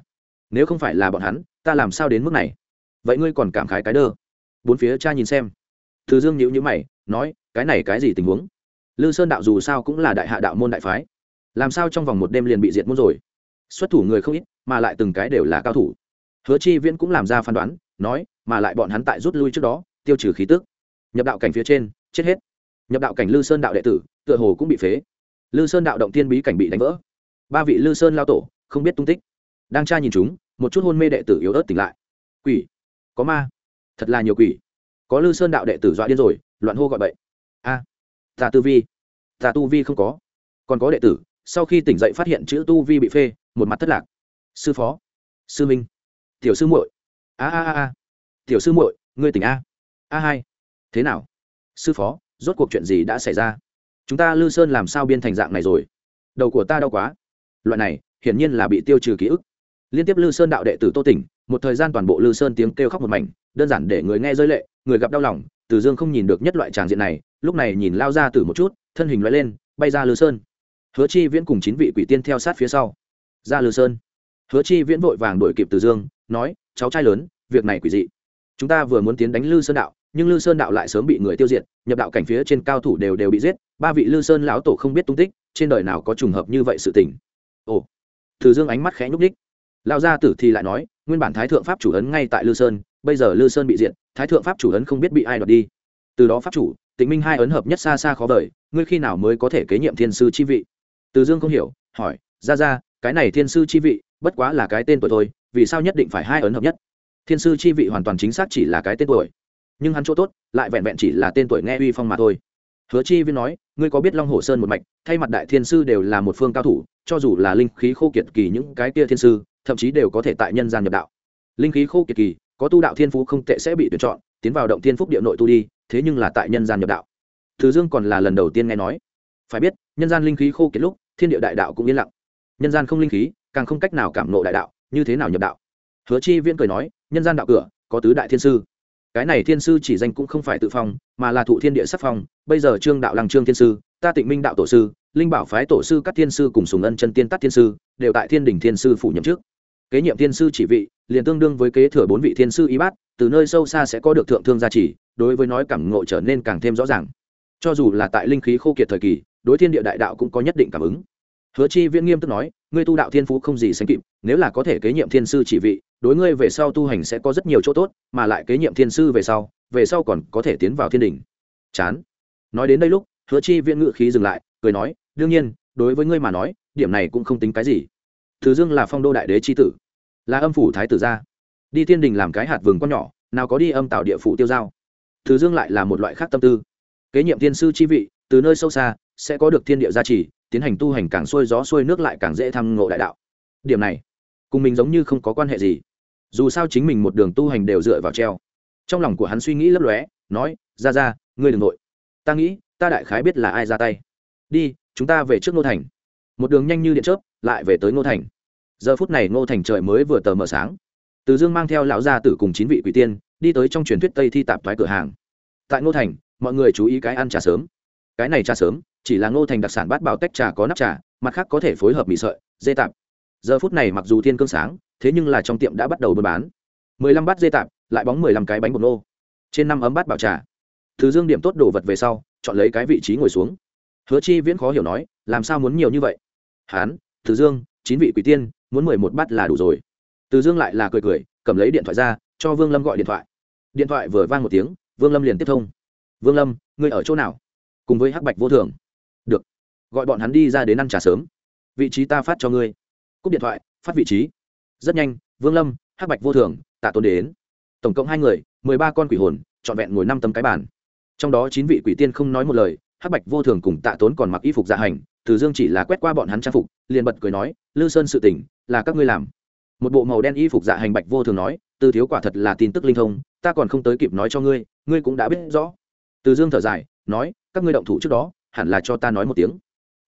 Nếu không phải là bọn hắn, ta làm sao đến mức này? Vậy ngươi còn cảm khái cái đơ? Bốn phía cha nhìn xem. Từ dương nhữ nhữ mày, nói, cái này cái gì tình huống? Lư sơn đạo dù sao cũng là đại hạ đạo môn đại phái. Làm sao trong vòng một đêm liền bị diệt môn rồi? Xuất thủ người không ít mà lại từng cái đều là cao thủ. Hứa chi viễn cũng làm ra phán đoán nói mà lại bọn hắn tại rút lui trước đó tiêu trừ khí tức. Nhập đạo cảnh phía trên chết hết. Nhập đạo cảnh lư sơn đạo đệ tử tựa hồ cũng bị phế. Lư sơn đạo động tiên bí cảnh bị đánh vỡ. Ba vị lư sơn lao tổ không biết tung tích. Đang tra nhìn chúng một chút hôn mê đệ tử yếu ớt tỉnh lại. Quỷ. Có ma. Thật là nhiều quỷ. Có lư sơn đạo đệ tử dọa điên rồi loạn hô gọi bậy. A. à, ta tư vi. Ta tu vi không có. Còn có đệ tử, sau khi tỉnh dậy phát hiện chữ tu vi bị phê, một mặt thất lạc. Sư phó. Sư minh. Tiểu sư muội. A a a a. Tiểu sư muội, ngươi tỉnh a. A hai. Thế nào? Sư phó, rốt cuộc chuyện gì đã xảy ra? Chúng ta lư sơn làm sao biên thành dạng này rồi? Đầu của ta đau quá. Loại này, hiển nhiên là bị tiêu trừ ký ức. Liên tiếp lư sơn đạo đệ tử tô tỉnh một thời gian toàn bộ lư sơn tiếng kêu khóc một mảnh, đơn giản để người nghe rơi lệ, người gặp đau lòng, từ dương không nhìn được nhất loại tràng diện này, lúc này nhìn lao ra từ một chút, thân hình loại lên, bay ra lư sơn. Hứa chi viễn cùng chín vị quỷ tiên theo sát phía sau. Ra lư sơn. Hứa chi viễn vội vàng đuổi kịp từ dương, nói, cháu trai lớn, việc này quỷ dị. Chúng ta vừa muốn tiến đánh lư sơn đạo, nhưng lư sơn đạo lại sớm bị người tiêu diệt, nhập đạo cảnh phía trên cao thủ đều đều bị giết, ba vị lư sơn lão tổ không biết tung tích, trên đời nào có trùng hợp như vậy sự tình. Ồ. Từ dương ánh mắt khẽ nhúc ních lao gia tử thì lại nói nguyên bản thái thượng pháp chủ ấn ngay tại lư sơn bây giờ lư sơn bị diện, thái thượng pháp chủ ấn không biết bị ai đoạt đi. Từ đó pháp chủ tịnh minh hai ấn hợp nhất xa xa khó vời ngươi khi nào mới có thể kế nhiệm thiên sư chi vị? Từ dương không hiểu hỏi ra ra cái này thiên sư chi vị bất quá là cái tên tuổi thôi vì sao nhất định phải hai ấn hợp nhất? Thiên sư chi vị hoàn toàn chính xác chỉ là cái tên tuổi nhưng hắn chỗ tốt lại vẹn vẹn chỉ là tên tuổi nghe uy phong mà thôi. Hứa chi viên nói ngươi có biết long hồ sơn một mạch thay mặt đại thiên sư đều là một phương cao thủ cho dù là linh khí khô kiệt kỳ những cái kia thiên sư thậm chí đều có thể tại nhân gian nhập đạo. Linh khí khô kiệt kỳ, có tu đạo thiên phú không tệ sẽ bị tuyển chọn, tiến vào động thiên phúc địa nội tu đi, thế nhưng là tại nhân gian nhập đạo. Thứ dương còn là lần đầu tiên nghe nói. Phải biết, nhân gian linh khí khô kiệt lúc, thiên địa đại đạo cũng yên lặng. Nhân gian không linh khí, càng không cách nào cảm nộ đại đạo, như thế nào nhập đạo? Hứa chi viễn cười nói, nhân gian đạo cửa, có tứ đại thiên sư. Cái này thiên sư chỉ danh cũng không phải tự phong, mà là thụ thiên địa sắc phong. Bây giờ trương đạo lăng trương thiên sư, ta tịnh minh đạo tổ sư linh bảo phái tổ sư các thiên sư cùng sùng ân chân tiên tắt thiên sư đều tại thiên đình thiên sư phủ nhậm trước kế nhiệm thiên sư chỉ vị, liền tương đương với kế thừa bốn vị thiên sư y bát, từ nơi sâu xa sẽ có được thượng thương gia trì, đối với nói cảm ngộ trở nên càng thêm rõ ràng. Cho dù là tại linh khí khô kiệt thời kỳ, đối thiên địa đại đạo cũng có nhất định cảm ứng. Hứa chi viễn nghiêm tức nói, ngươi tu đạo thiên phú không gì sánh kịp, nếu là có thể kế nhiệm thiên sư chỉ vị, đối ngươi về sau tu hành sẽ có rất nhiều chỗ tốt, mà lại kế nhiệm thiên sư về sau về sau còn có thể tiến vào thiên đình. Chán. Nói đến đây lúc, hứa chi viễn ngự khí dừng lại, cười nói đương nhiên, đối với ngươi mà nói, điểm này cũng không tính cái gì. Thứ dương là phong đô đại đế chi tử, là âm phủ thái tử gia. Đi thiên đình làm cái hạt vườn con nhỏ, nào có đi âm tạo địa phủ tiêu giao. Thứ dương lại là một loại khác tâm tư. Kế nhiệm thiên sư chi vị, từ nơi sâu xa, sẽ có được thiên địa gia trì, tiến hành tu hành càng xuôi gió xuôi nước lại càng dễ thăm ngộ đại đạo. Điểm này, cùng mình giống như không có quan hệ gì. Dù sao chính mình một đường tu hành đều dựa vào treo. Trong lòng của hắn suy nghĩ lấp lóe, nói ra ra ngươi đ ừ n g nội. Ta nghĩ, ta đại khái biết là ai ra tay. Đi chúng ta về trước ngô thành. Một đường nhanh như điện chớp, lại về tới ngô thành. Giờ phút này ngô thành trời mới vừa tờ mờ sáng. Từ dương mang theo lão gia tử cùng chín vị quỷ tiên, đi tới trong truyền thuyết tây thi tạp thoái cửa hàng. Tại ngô thành, mọi người chú ý cái ăn trà sớm. Cái này trà sớm, chỉ là ngô thành đặc sản bát bào tách trà có nắp trà, mặt khác có thể phối hợp mì sợi, dê tạp. Giờ phút này mặc dù thiên cương sáng, thế nhưng là trong tiệm đã bắt đầu buôn bán. Mười lăm bát dê tạp, lại bóng mười lăm cái bánh bột nô. Trên năm ấm bát bảo trà. Từ dương điểm tốt đồ vật về sau, chọn lấy cái vị trí ngồi xuống hứa chi viễn khó hiểu nói, làm sao muốn nhiều như vậy? Hán, Từ dương, chín vị quỷ tiên, muốn mười một bát là đủ rồi. Từ dương lại là cười cười, cầm lấy điện thoại ra, cho vương lâm gọi điện thoại. Điện thoại vừa vang một tiếng, vương lâm liền tiếp thông. Vương lâm, ngươi ở chỗ nào? Cùng với hắc bạch vô thường. Được, gọi bọn hắn đi ra đến ăn trà sớm. Vị trí ta phát cho ngươi. Cúp điện thoại, phát vị trí. Rất nhanh, vương lâm, hắc bạch vô thường, tạ tôn đến. Tổng cộng hai người, mười ba con quỷ hồn, trọn vẹn ngồi năm tấm cái bàn. Trong đó chín vị quỷ tiên không nói một lời hắc bạch vô thường cùng tạ tốn còn mặc y phục dạ hành, từ dương chỉ là quét qua bọn hắn trang phục, liền bật cười nói, lư sơn sự tỉnh là các ngươi làm. Một bộ màu đen y phục dạ hành bạch vô thường nói, từ thiếu quả thật là tin tức linh thông, ta còn không tới kịp nói cho ngươi ngươi cũng đã biết rõ. Từ dương thở dài, nói, các ngươi động thủ trước đó, hẳn là cho ta nói một tiếng.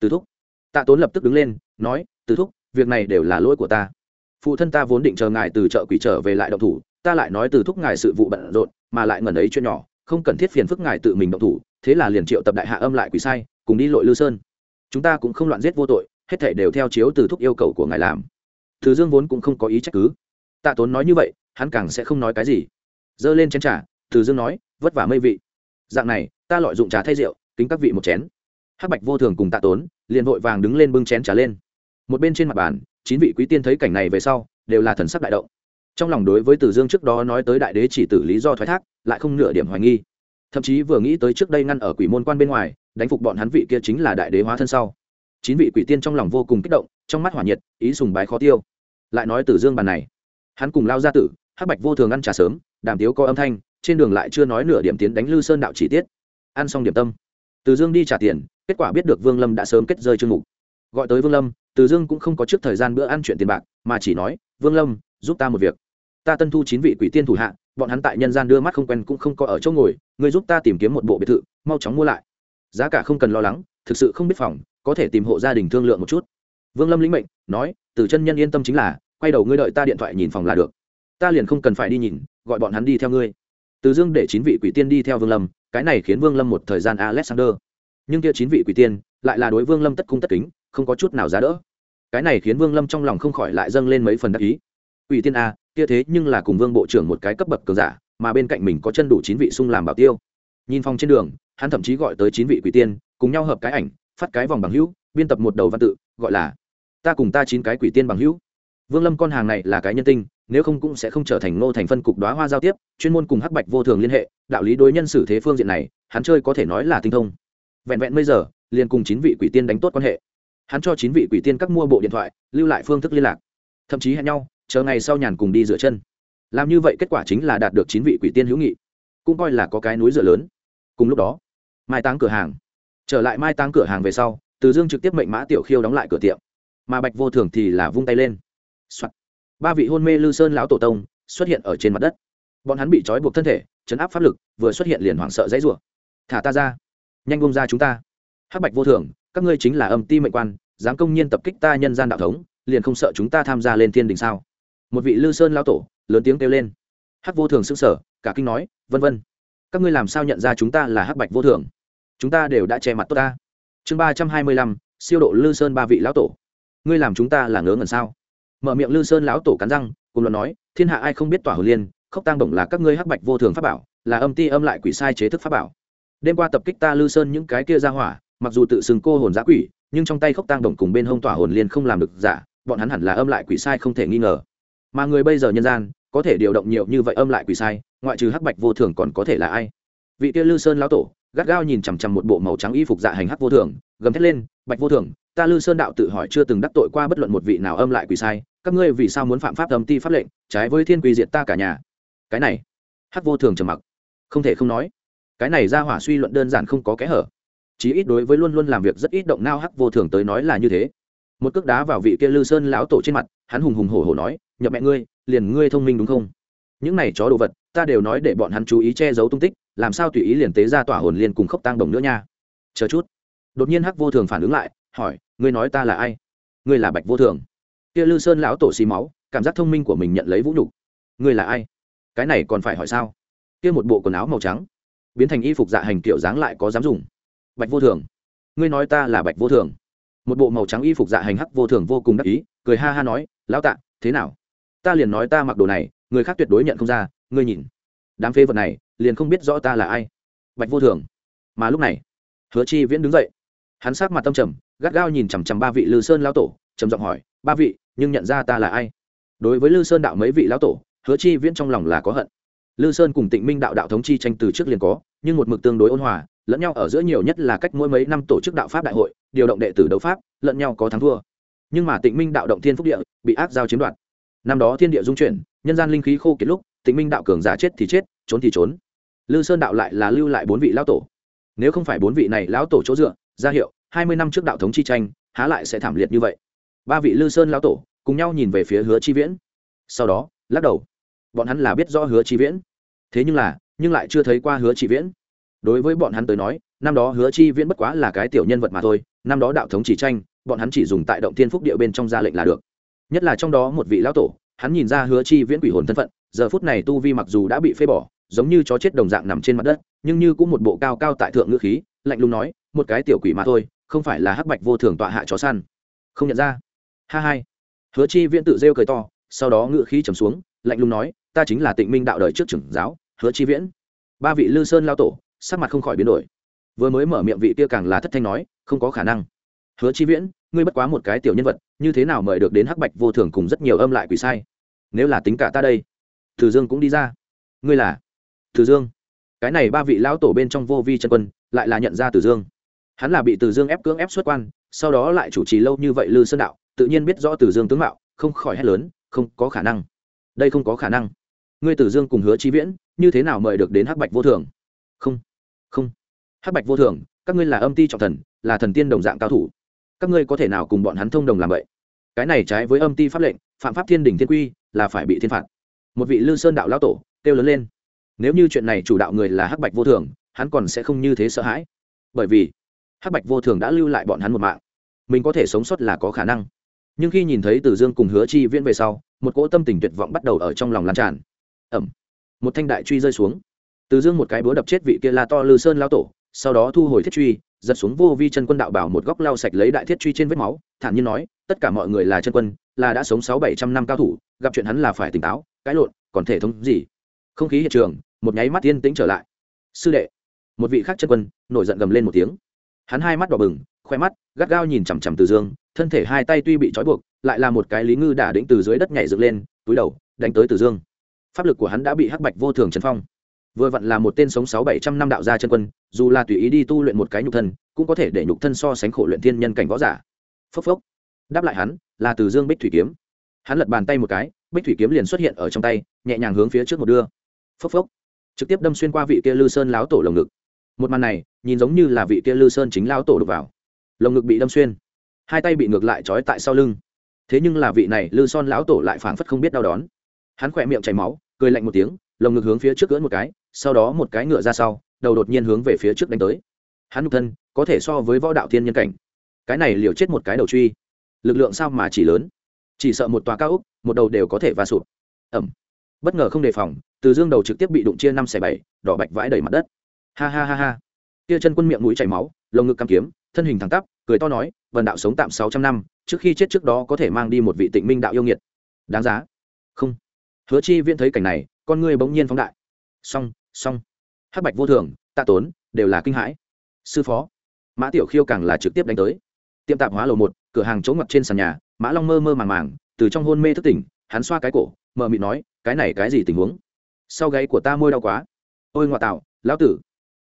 Từ thúc. Tạ tốn lập tức đứng lên, nói, từ thúc, việc này đều là lỗi của ta. Phụ thân ta vốn định chờ ngài từ chợ quỷ trở về lại động thủ, ta lại nói từ thúc ngài sự vụ bận rộn, mà lại ngần ấy chuyện nhỏ, không cần thiết phiền phức ngài tự mình động thủ thế là liền triệu tập đại hạ âm lại quỷ sai, cùng đi lội lư sơn. Chúng ta cũng không loạn giết vô tội, hết thể đều theo chiếu từ thúc yêu cầu của ngài làm. Từ dương vốn cũng không có ý trách cứ. Tạ tốn nói như vậy, hắn càng sẽ không nói cái gì. Giơ lên chén trà, từ dương nói, vất vả mây vị. Dạng này, ta lợi dụng trà thay rượu, kính các vị một chén. Hắc bạch vô thường cùng tạ tốn liền vội vàng đứng lên bưng chén trà lên. Một bên trên mặt bàn, chín vị quý tiên thấy cảnh này về sau, đều là thần sắc đại động. Trong lòng đối với từ dương trước đó nói tới đại đế chỉ tử lý do thoái thác, lại không nửa điểm hoài nghi thậm chí vừa nghĩ tới trước đây ngăn ở quỷ môn quan bên ngoài, đánh phục bọn hắn vị kia chính là đại đế hóa thân sau. Chín vị quỷ tiên trong lòng vô cùng kích động, trong mắt hỏa nhiệt, ý sùng bái khó tiêu. Lại nói từ dương bàn này, hắn cùng lao ra tử, hắc bạch vô thường ăn trà sớm, đàm tiếu có âm thanh, trên đường lại chưa nói nửa điểm tiến đánh lư sơn đạo chỉ tiết. Ăn xong điểm tâm, từ dương đi trả tiền, kết quả biết được vương lâm đã sớm kết rơi chương mục. Gọi tới vương lâm, từ dương cũng không có trước thời gian bữa ăn chuyện tiền bạc, mà chỉ nói, vương lâm, giúp ta một việc. Ta tân thu chín vị quỷ tiên thủ hạ bọn hắn tại nhân gian đưa mắt không quen cũng không có ở chỗ ngồi người giúp ta tìm kiếm một bộ biệt thự, mau chóng mua lại. Giá cả không cần lo lắng, thực sự không biết phòng, có thể tìm hộ gia đình thương lượng một chút. Vương lâm lĩnh mệnh, nói, từ chân nhân yên tâm chính là, quay đầu ngươi đợi ta điện thoại nhìn phòng là được. Ta liền không cần phải đi nhìn, gọi bọn hắn đi theo ngươi. Từ dương để chín vị quỷ tiên đi theo vương lâm, cái này khiến vương lâm một thời gian alexander. Nhưng kia chín vị quỷ tiên lại là đối vương lâm tất cung tất kính, không có chút nào giá đỡ. Cái này khiến vương lâm trong lòng không khỏi lại dâng lên mấy phần đắc ý quỷ tiên a, kia thế nhưng là cùng vương bộ trưởng một cái cấp bậc cường giả, mà bên cạnh mình có chân đủ chín vị sung làm bảo tiêu. Nhìn phòng trên đường, hắn thậm chí gọi tới chín vị quỷ tiên, cùng nhau hợp cái ảnh, phát cái vòng bằng hữu, biên tập một đầu văn tự, gọi là, ta cùng ta chín cái quỷ tiên bằng hữu. Vương lâm con hàng này là cái nhân tinh, nếu không cũng sẽ không trở thành ngô thành phân cục đoá hoa giao tiếp, chuyên môn cùng hắc bạch vô thường liên hệ, đạo lý đối nhân xử thế phương diện này, hắn chơi có thể nói là tinh thông. Vẹn vẹn bây giờ, liền cùng chín vị quỷ tiên đánh tốt quan hệ. Hắn cho chín vị quỷ tiên các mua bộ điện thoại, lưu lại phương thức liên lạc. Thậm chí hẹn nhau chờ ngày sau nhàn cùng đi rửa chân. Làm như vậy kết quả chính là đạt được chín vị quỷ tiên hữu nghị, cũng coi là có cái núi rửa lớn. Cùng lúc đó, mai táng cửa hàng. Trở lại mai táng cửa hàng về sau, từ dương trực tiếp mệnh mã tiểu khiêu đóng lại cửa tiệm. Mà bạch vô thường thì là vung tay lên、Soạn. ba vị hôn mê lư sơn lão tổ tông xuất hiện ở trên mặt đất. Bọn hắn bị trói buộc thân thể, chấn áp pháp lực, vừa xuất hiện liền hoảng sợ dãy rủa. Thả ta ra, nhanh bông ra chúng ta. Hắc bạch vô thường, các ngươi chính là âm ti mệnh quan, dám công nhiên tập kích ta nhân gian đạo thống, liền không sợ chúng ta tham gia lên thiên đình sao? Một vị lư sơn lão tổ, lớn tiếng kêu lên. Hắc vô thường sướng sở cả kinh nói, vân vân, các ngươi làm sao nhận ra chúng ta là hắc bạch vô thường? Chúng ta đều đã che mặt tốt ta. Chương ba trăm hai mươi lăm, siêu độ lư sơn ba vị lão tổ. Ngươi làm chúng ta là ngớ ngẩn sao? Mở miệng lư sơn lão tổ cắn răng, cùng luận nói, thiên hạ ai không biết tỏa hồ liên khốc tăng động là các ngươi hắc bạch vô thường pháp bảo, là âm ti âm lại quỷ sai chế thức pháp bảo. Đêm qua tập kích ta lư sơn những cái kia ra hỏa, mặc dù tự xưng cô hồn giã quỷ, nhưng trong tay khốc tăng động cùng bên hông tỏa hồn liên không làm được giả, bọn hắn hẳn là âm lại quỷ sai không thể nghi ngờ mà người bây giờ nhân gian, có thể điều động nhiều như vậy âm lại quỷ sai, ngoại trừ hắc bạch vô thường còn có thể là ai? Vị kia lư sơn lão tổ, gắt gao nhìn chằm chằm một bộ màu trắng y phục dạ hành hắc vô thường, gầm thét lên, bạch vô thường, ta lư sơn đạo tự hỏi chưa từng đắc tội qua bất luận một vị nào âm lại quỷ sai, các ngươi vì sao muốn phạm pháp âm ti pháp lệnh, trái với thiên quỷ diệt ta cả nhà? Cái này, hắc vô thường trầm mặc, không thể không nói, cái này ra hỏa suy luận đơn giản không có kẽ hở. Chí ít đối với luôn luôn làm việc rất ít động nao hắc vô thường tới nói là như thế. Một cước đá vào vị kia lư sơn lão tổ trên mặt, hắn hùng hùng hổ hổ nói nhập mẹ ngươi, liền ngươi thông minh đúng không? Những này chó đồ vật, ta đều nói để bọn hắn chú ý che giấu tung tích, làm sao tùy ý liền tế ra tỏa hồn liên cùng khốc tăng đồng nữa nha? Chờ chút. Đột nhiên hắc vô thường phản ứng lại, hỏi, ngươi nói ta là ai? Ngươi là bạch vô thường. Kia lư sơn lão tổ xì máu, cảm giác thông minh của mình nhận lấy vũ nhục. Ngươi là ai? Cái này còn phải hỏi sao? Kia một bộ quần áo màu trắng, biến thành y phục dạ hành kiểu dáng lại có dám dùng. Bạch vô thường, ngươi nói ta là bạch vô thường. Một bộ màu trắng y phục dạ hành hắc vô thường vô cùng đắc ý, cười ha ha nói, lão tạ, thế nào? Ta liền nói ta mặc đồ này, người khác tuyệt đối nhận không ra, ngươi nhìn. Đám phế vật này, liền không biết rõ ta là ai. Bạch vô thường. Mà lúc này, hứa chi viễn đứng dậy. Hắn sát mặt tâm trầm, gắt gao nhìn chằm chằm ba vị lư sơn lão tổ, trầm giọng hỏi, ba vị, nhưng nhận ra ta là ai? Đối với lư sơn đạo mấy vị lão tổ, hứa chi viễn trong lòng là có hận. Lư sơn cùng tịnh minh đạo đạo thống chi tranh từ trước liền có, nhưng một mực tương đối ôn hòa, lẫn nhau ở giữa nhiều nhất là cách mỗi mấy năm tổ chức đạo pháp đại hội, điều động đệ tử đấu pháp, lẫn nhau có thắng thua. Nhưng mà tịnh minh đạo động thiên phúc địa, bị ác giao chiếm đoạt năm đó thiên địa dung chuyển, nhân gian linh khí khô kiệt lúc, tịnh minh đạo cường giả chết thì chết, trốn thì trốn. Lư sơn đạo lại là lưu lại bốn vị lão tổ. Nếu không phải bốn vị này lão tổ chỗ dựa, ra hiệu, hai mươi năm trước đạo thống chi tranh, há lại sẽ thảm liệt như vậy. Ba vị lư sơn lão tổ cùng nhau nhìn về phía hứa chi viễn. Sau đó, lắc đầu. Bọn hắn là biết rõ hứa chi viễn. Thế nhưng là, nhưng lại chưa thấy qua hứa chi viễn. Đối với bọn hắn tới nói, năm đó hứa chi viễn bất quá là cái tiểu nhân vật mà thôi, năm đó đạo thống chỉ tranh, bọn hắn chỉ dùng tại động thiên phúc địa bên trong ra lệnh là được nhất là trong đó một vị lão tổ, hắn nhìn ra hứa chi viễn quỷ hồn thân phận, giờ phút này tu vi mặc dù đã bị phế bỏ, giống như chó chết đồng dạng nằm trên mặt đất, nhưng như cũng một bộ cao cao tại thượng ngữ khí, lạnh lùng nói, một cái tiểu quỷ mà thôi, không phải là hắc bạch vô thường tọa hạ chó săn. Không nhận ra. Ha hai. Hứa chi viễn tự rêu cười to, sau đó ngữ khí trầm xuống, lạnh lùng nói, ta chính là tịnh minh đạo đời trước trưởng giáo, hứa chi viễn. Ba vị lư sơn lao tổ, sắc mặt không khỏi biến đổi. Vừa mới mở miệng vị kia càng là thất thanh nói, không có khả năng. Hứa chi viễn ngươi bất quá một cái tiểu nhân vật, như thế nào mời được đến hắc bạch vô thường cùng rất nhiều âm lại quỷ sai? Nếu là tính cả ta đây thử dương cũng đi ra. Ngươi là? Thử dương. Cái này ba vị lão tổ bên trong vô vi chân quân, lại là nhận ra từ dương. Hắn là bị từ dương ép cưỡng ép xuất quan, sau đó lại chủ trì lâu như vậy lư sơn đạo, tự nhiên biết rõ từ dương tướng mạo, không khỏi hét lớn, không có khả năng. Đây không có khả năng. Ngươi tử dương cùng hứa chi viễn, như thế nào mời được đến hắc bạch vô thường? Không. Không. Hắc bạch vô thường, các ngươi là âm ti trọng thần, là thần tiên đồng dạng cao thủ các ngươi có thể nào cùng bọn hắn thông đồng làm vậy? Cái này trái với âm ti pháp lệnh, phạm pháp thiên đình thiên quy, là phải bị thiên phạt. Một vị lư sơn đạo lão tổ, kêu lớn lên. Nếu như chuyện này chủ đạo người là hắc bạch vô thường, hắn còn sẽ không như thế sợ hãi. Bởi vì, hắc bạch vô thường đã lưu lại bọn hắn một mạng. Mình có thể sống sót là có khả năng. Nhưng khi nhìn thấy từ dương cùng hứa chi viễn về sau, một cỗ tâm tình tuyệt vọng bắt đầu ở trong lòng lan tràn. Ẩm. Một thanh đại truy rơi xuống. Từ dương một cái búa đập chết vị kia la to lư sơn lao tổ, sau đó thu hồi thiết truy giật xuống vô vi chân quân đạo bảo một góc lau sạch lấy đại thiết truy trên vết máu, thản nhiên nói, tất cả mọi người là chân quân, là đã sống sáu bảy trăm năm cao thủ, gặp chuyện hắn là phải tỉnh táo, cãi lộn, còn thể thống gì? Không khí hiện trường, một nháy mắt yên tĩnh trở lại. Sư đệ. Một vị khác chân quân, nổi giận gầm lên một tiếng. Hắn hai mắt đỏ bừng, khoe mắt, gắt gao nhìn chằm chằm từ dương, thân thể hai tay tuy bị trói buộc, lại là một cái lý ngư đả đĩnh từ dưới đất nhảy dựng lên, túi đầu, đánh tới từ dương. Pháp lực của hắn đã bị hắc bạch vô thường chấn phong vừa vặn là một tên sống sáu bảy trăm năm đạo gia chân quân, dù là tùy ý đi tu luyện một cái nhục thân, cũng có thể để nhục thân so sánh khổ luyện thiên nhân cảnh võ giả. Phốc phốc. Đáp lại hắn, là từ dương bích thủy kiếm. Hắn lật bàn tay một cái, bích thủy kiếm liền xuất hiện ở trong tay, nhẹ nhàng hướng phía trước một đưa. Phốc phốc. Trực tiếp đâm xuyên qua vị kia lư sơn láo tổ lồng ngực. Một màn này, nhìn giống như là vị kia lư sơn chính lao tổ đục vào. Lồng ngực bị đâm xuyên. Hai tay bị ngược lại trói tại sau lưng. Thế nhưng là vị này lư son lão tổ lại phảng phất không biết đau đón hắn khỏe miệng chảy máu, cười lạnh một tiếng, lồng ngực hướng phía trước cưỡn một cái sau đó một cái ngựa ra sau, đầu đột nhiên hướng về phía trước đánh tới. Hắn nhục thân, có thể so với võ đạo thiên nhân cảnh. Cái này liều chết một cái đầu truy. Lực lượng sao mà chỉ lớn? Chỉ sợ một tòa cao úc một đầu đều có thể va sụp. Ẩm. Bất ngờ không đề phòng, từ dương đầu trực tiếp bị đụng chia năm xẻ bảy, đỏ bạch vãi đầy mặt đất. Ha ha ha ha. Tia chân quân miệng mũi chảy máu, lồng ngực cắm kiếm, thân hình thẳng tắp, cười to nói, vần đạo sống tạm sáu trăm năm, trước khi chết trước đó có thể mang đi một vị tịnh minh đạo yêu nghiệt. Đáng giá. Không. Hứa chi viễn thấy cảnh này, con ngươi bỗng nhiên phóng đại. Song song hắc bạch vô thường, tạ tốn, đều là kinh hãi. Sư phó, mã tiểu khiêu càng là trực tiếp đánh tới. Tiệm tạp hóa lầu một, cửa hàng chỗ ngập trên sàn nhà, mã long mơ mơ màng màng, từ trong hôn mê thức tỉnh, hắn xoa cái cổ mờ mịt nói, cái này cái gì tình huống? Sau gáy của ta môi đau quá. Ôi ngoại tạo, lão tử.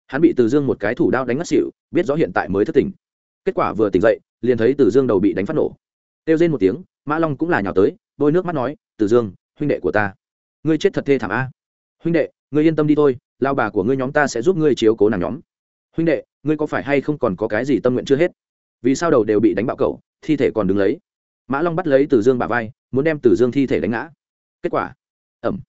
Hắn bị từ dương một cái thủ đao đánh ngất xỉu, biết rõ hiện tại mới thức tỉnh. Kết quả vừa tỉnh dậy, liền thấy từ dương đầu bị đánh phát nổ. Kêu rên một tiếng, mã long cũng là nhào tới đôi nước mắt nói, từ dương, huynh đệ của ta, ngươi chết thật thê thảm a huynh đệ ngươi yên tâm đi thôi lao bà của ngươi nhóm ta sẽ giúp ngươi chiếu cố nàng nhóm. Huynh đệ ngươi có phải hay không còn có cái gì tâm nguyện chưa hết? Vì sao đầu đều bị đánh bạo cậu thi thể còn đứng lấy? Mã long bắt lấy từ dương bà vai muốn đem từ dương thi thể đánh ngã. Kết quả ẩm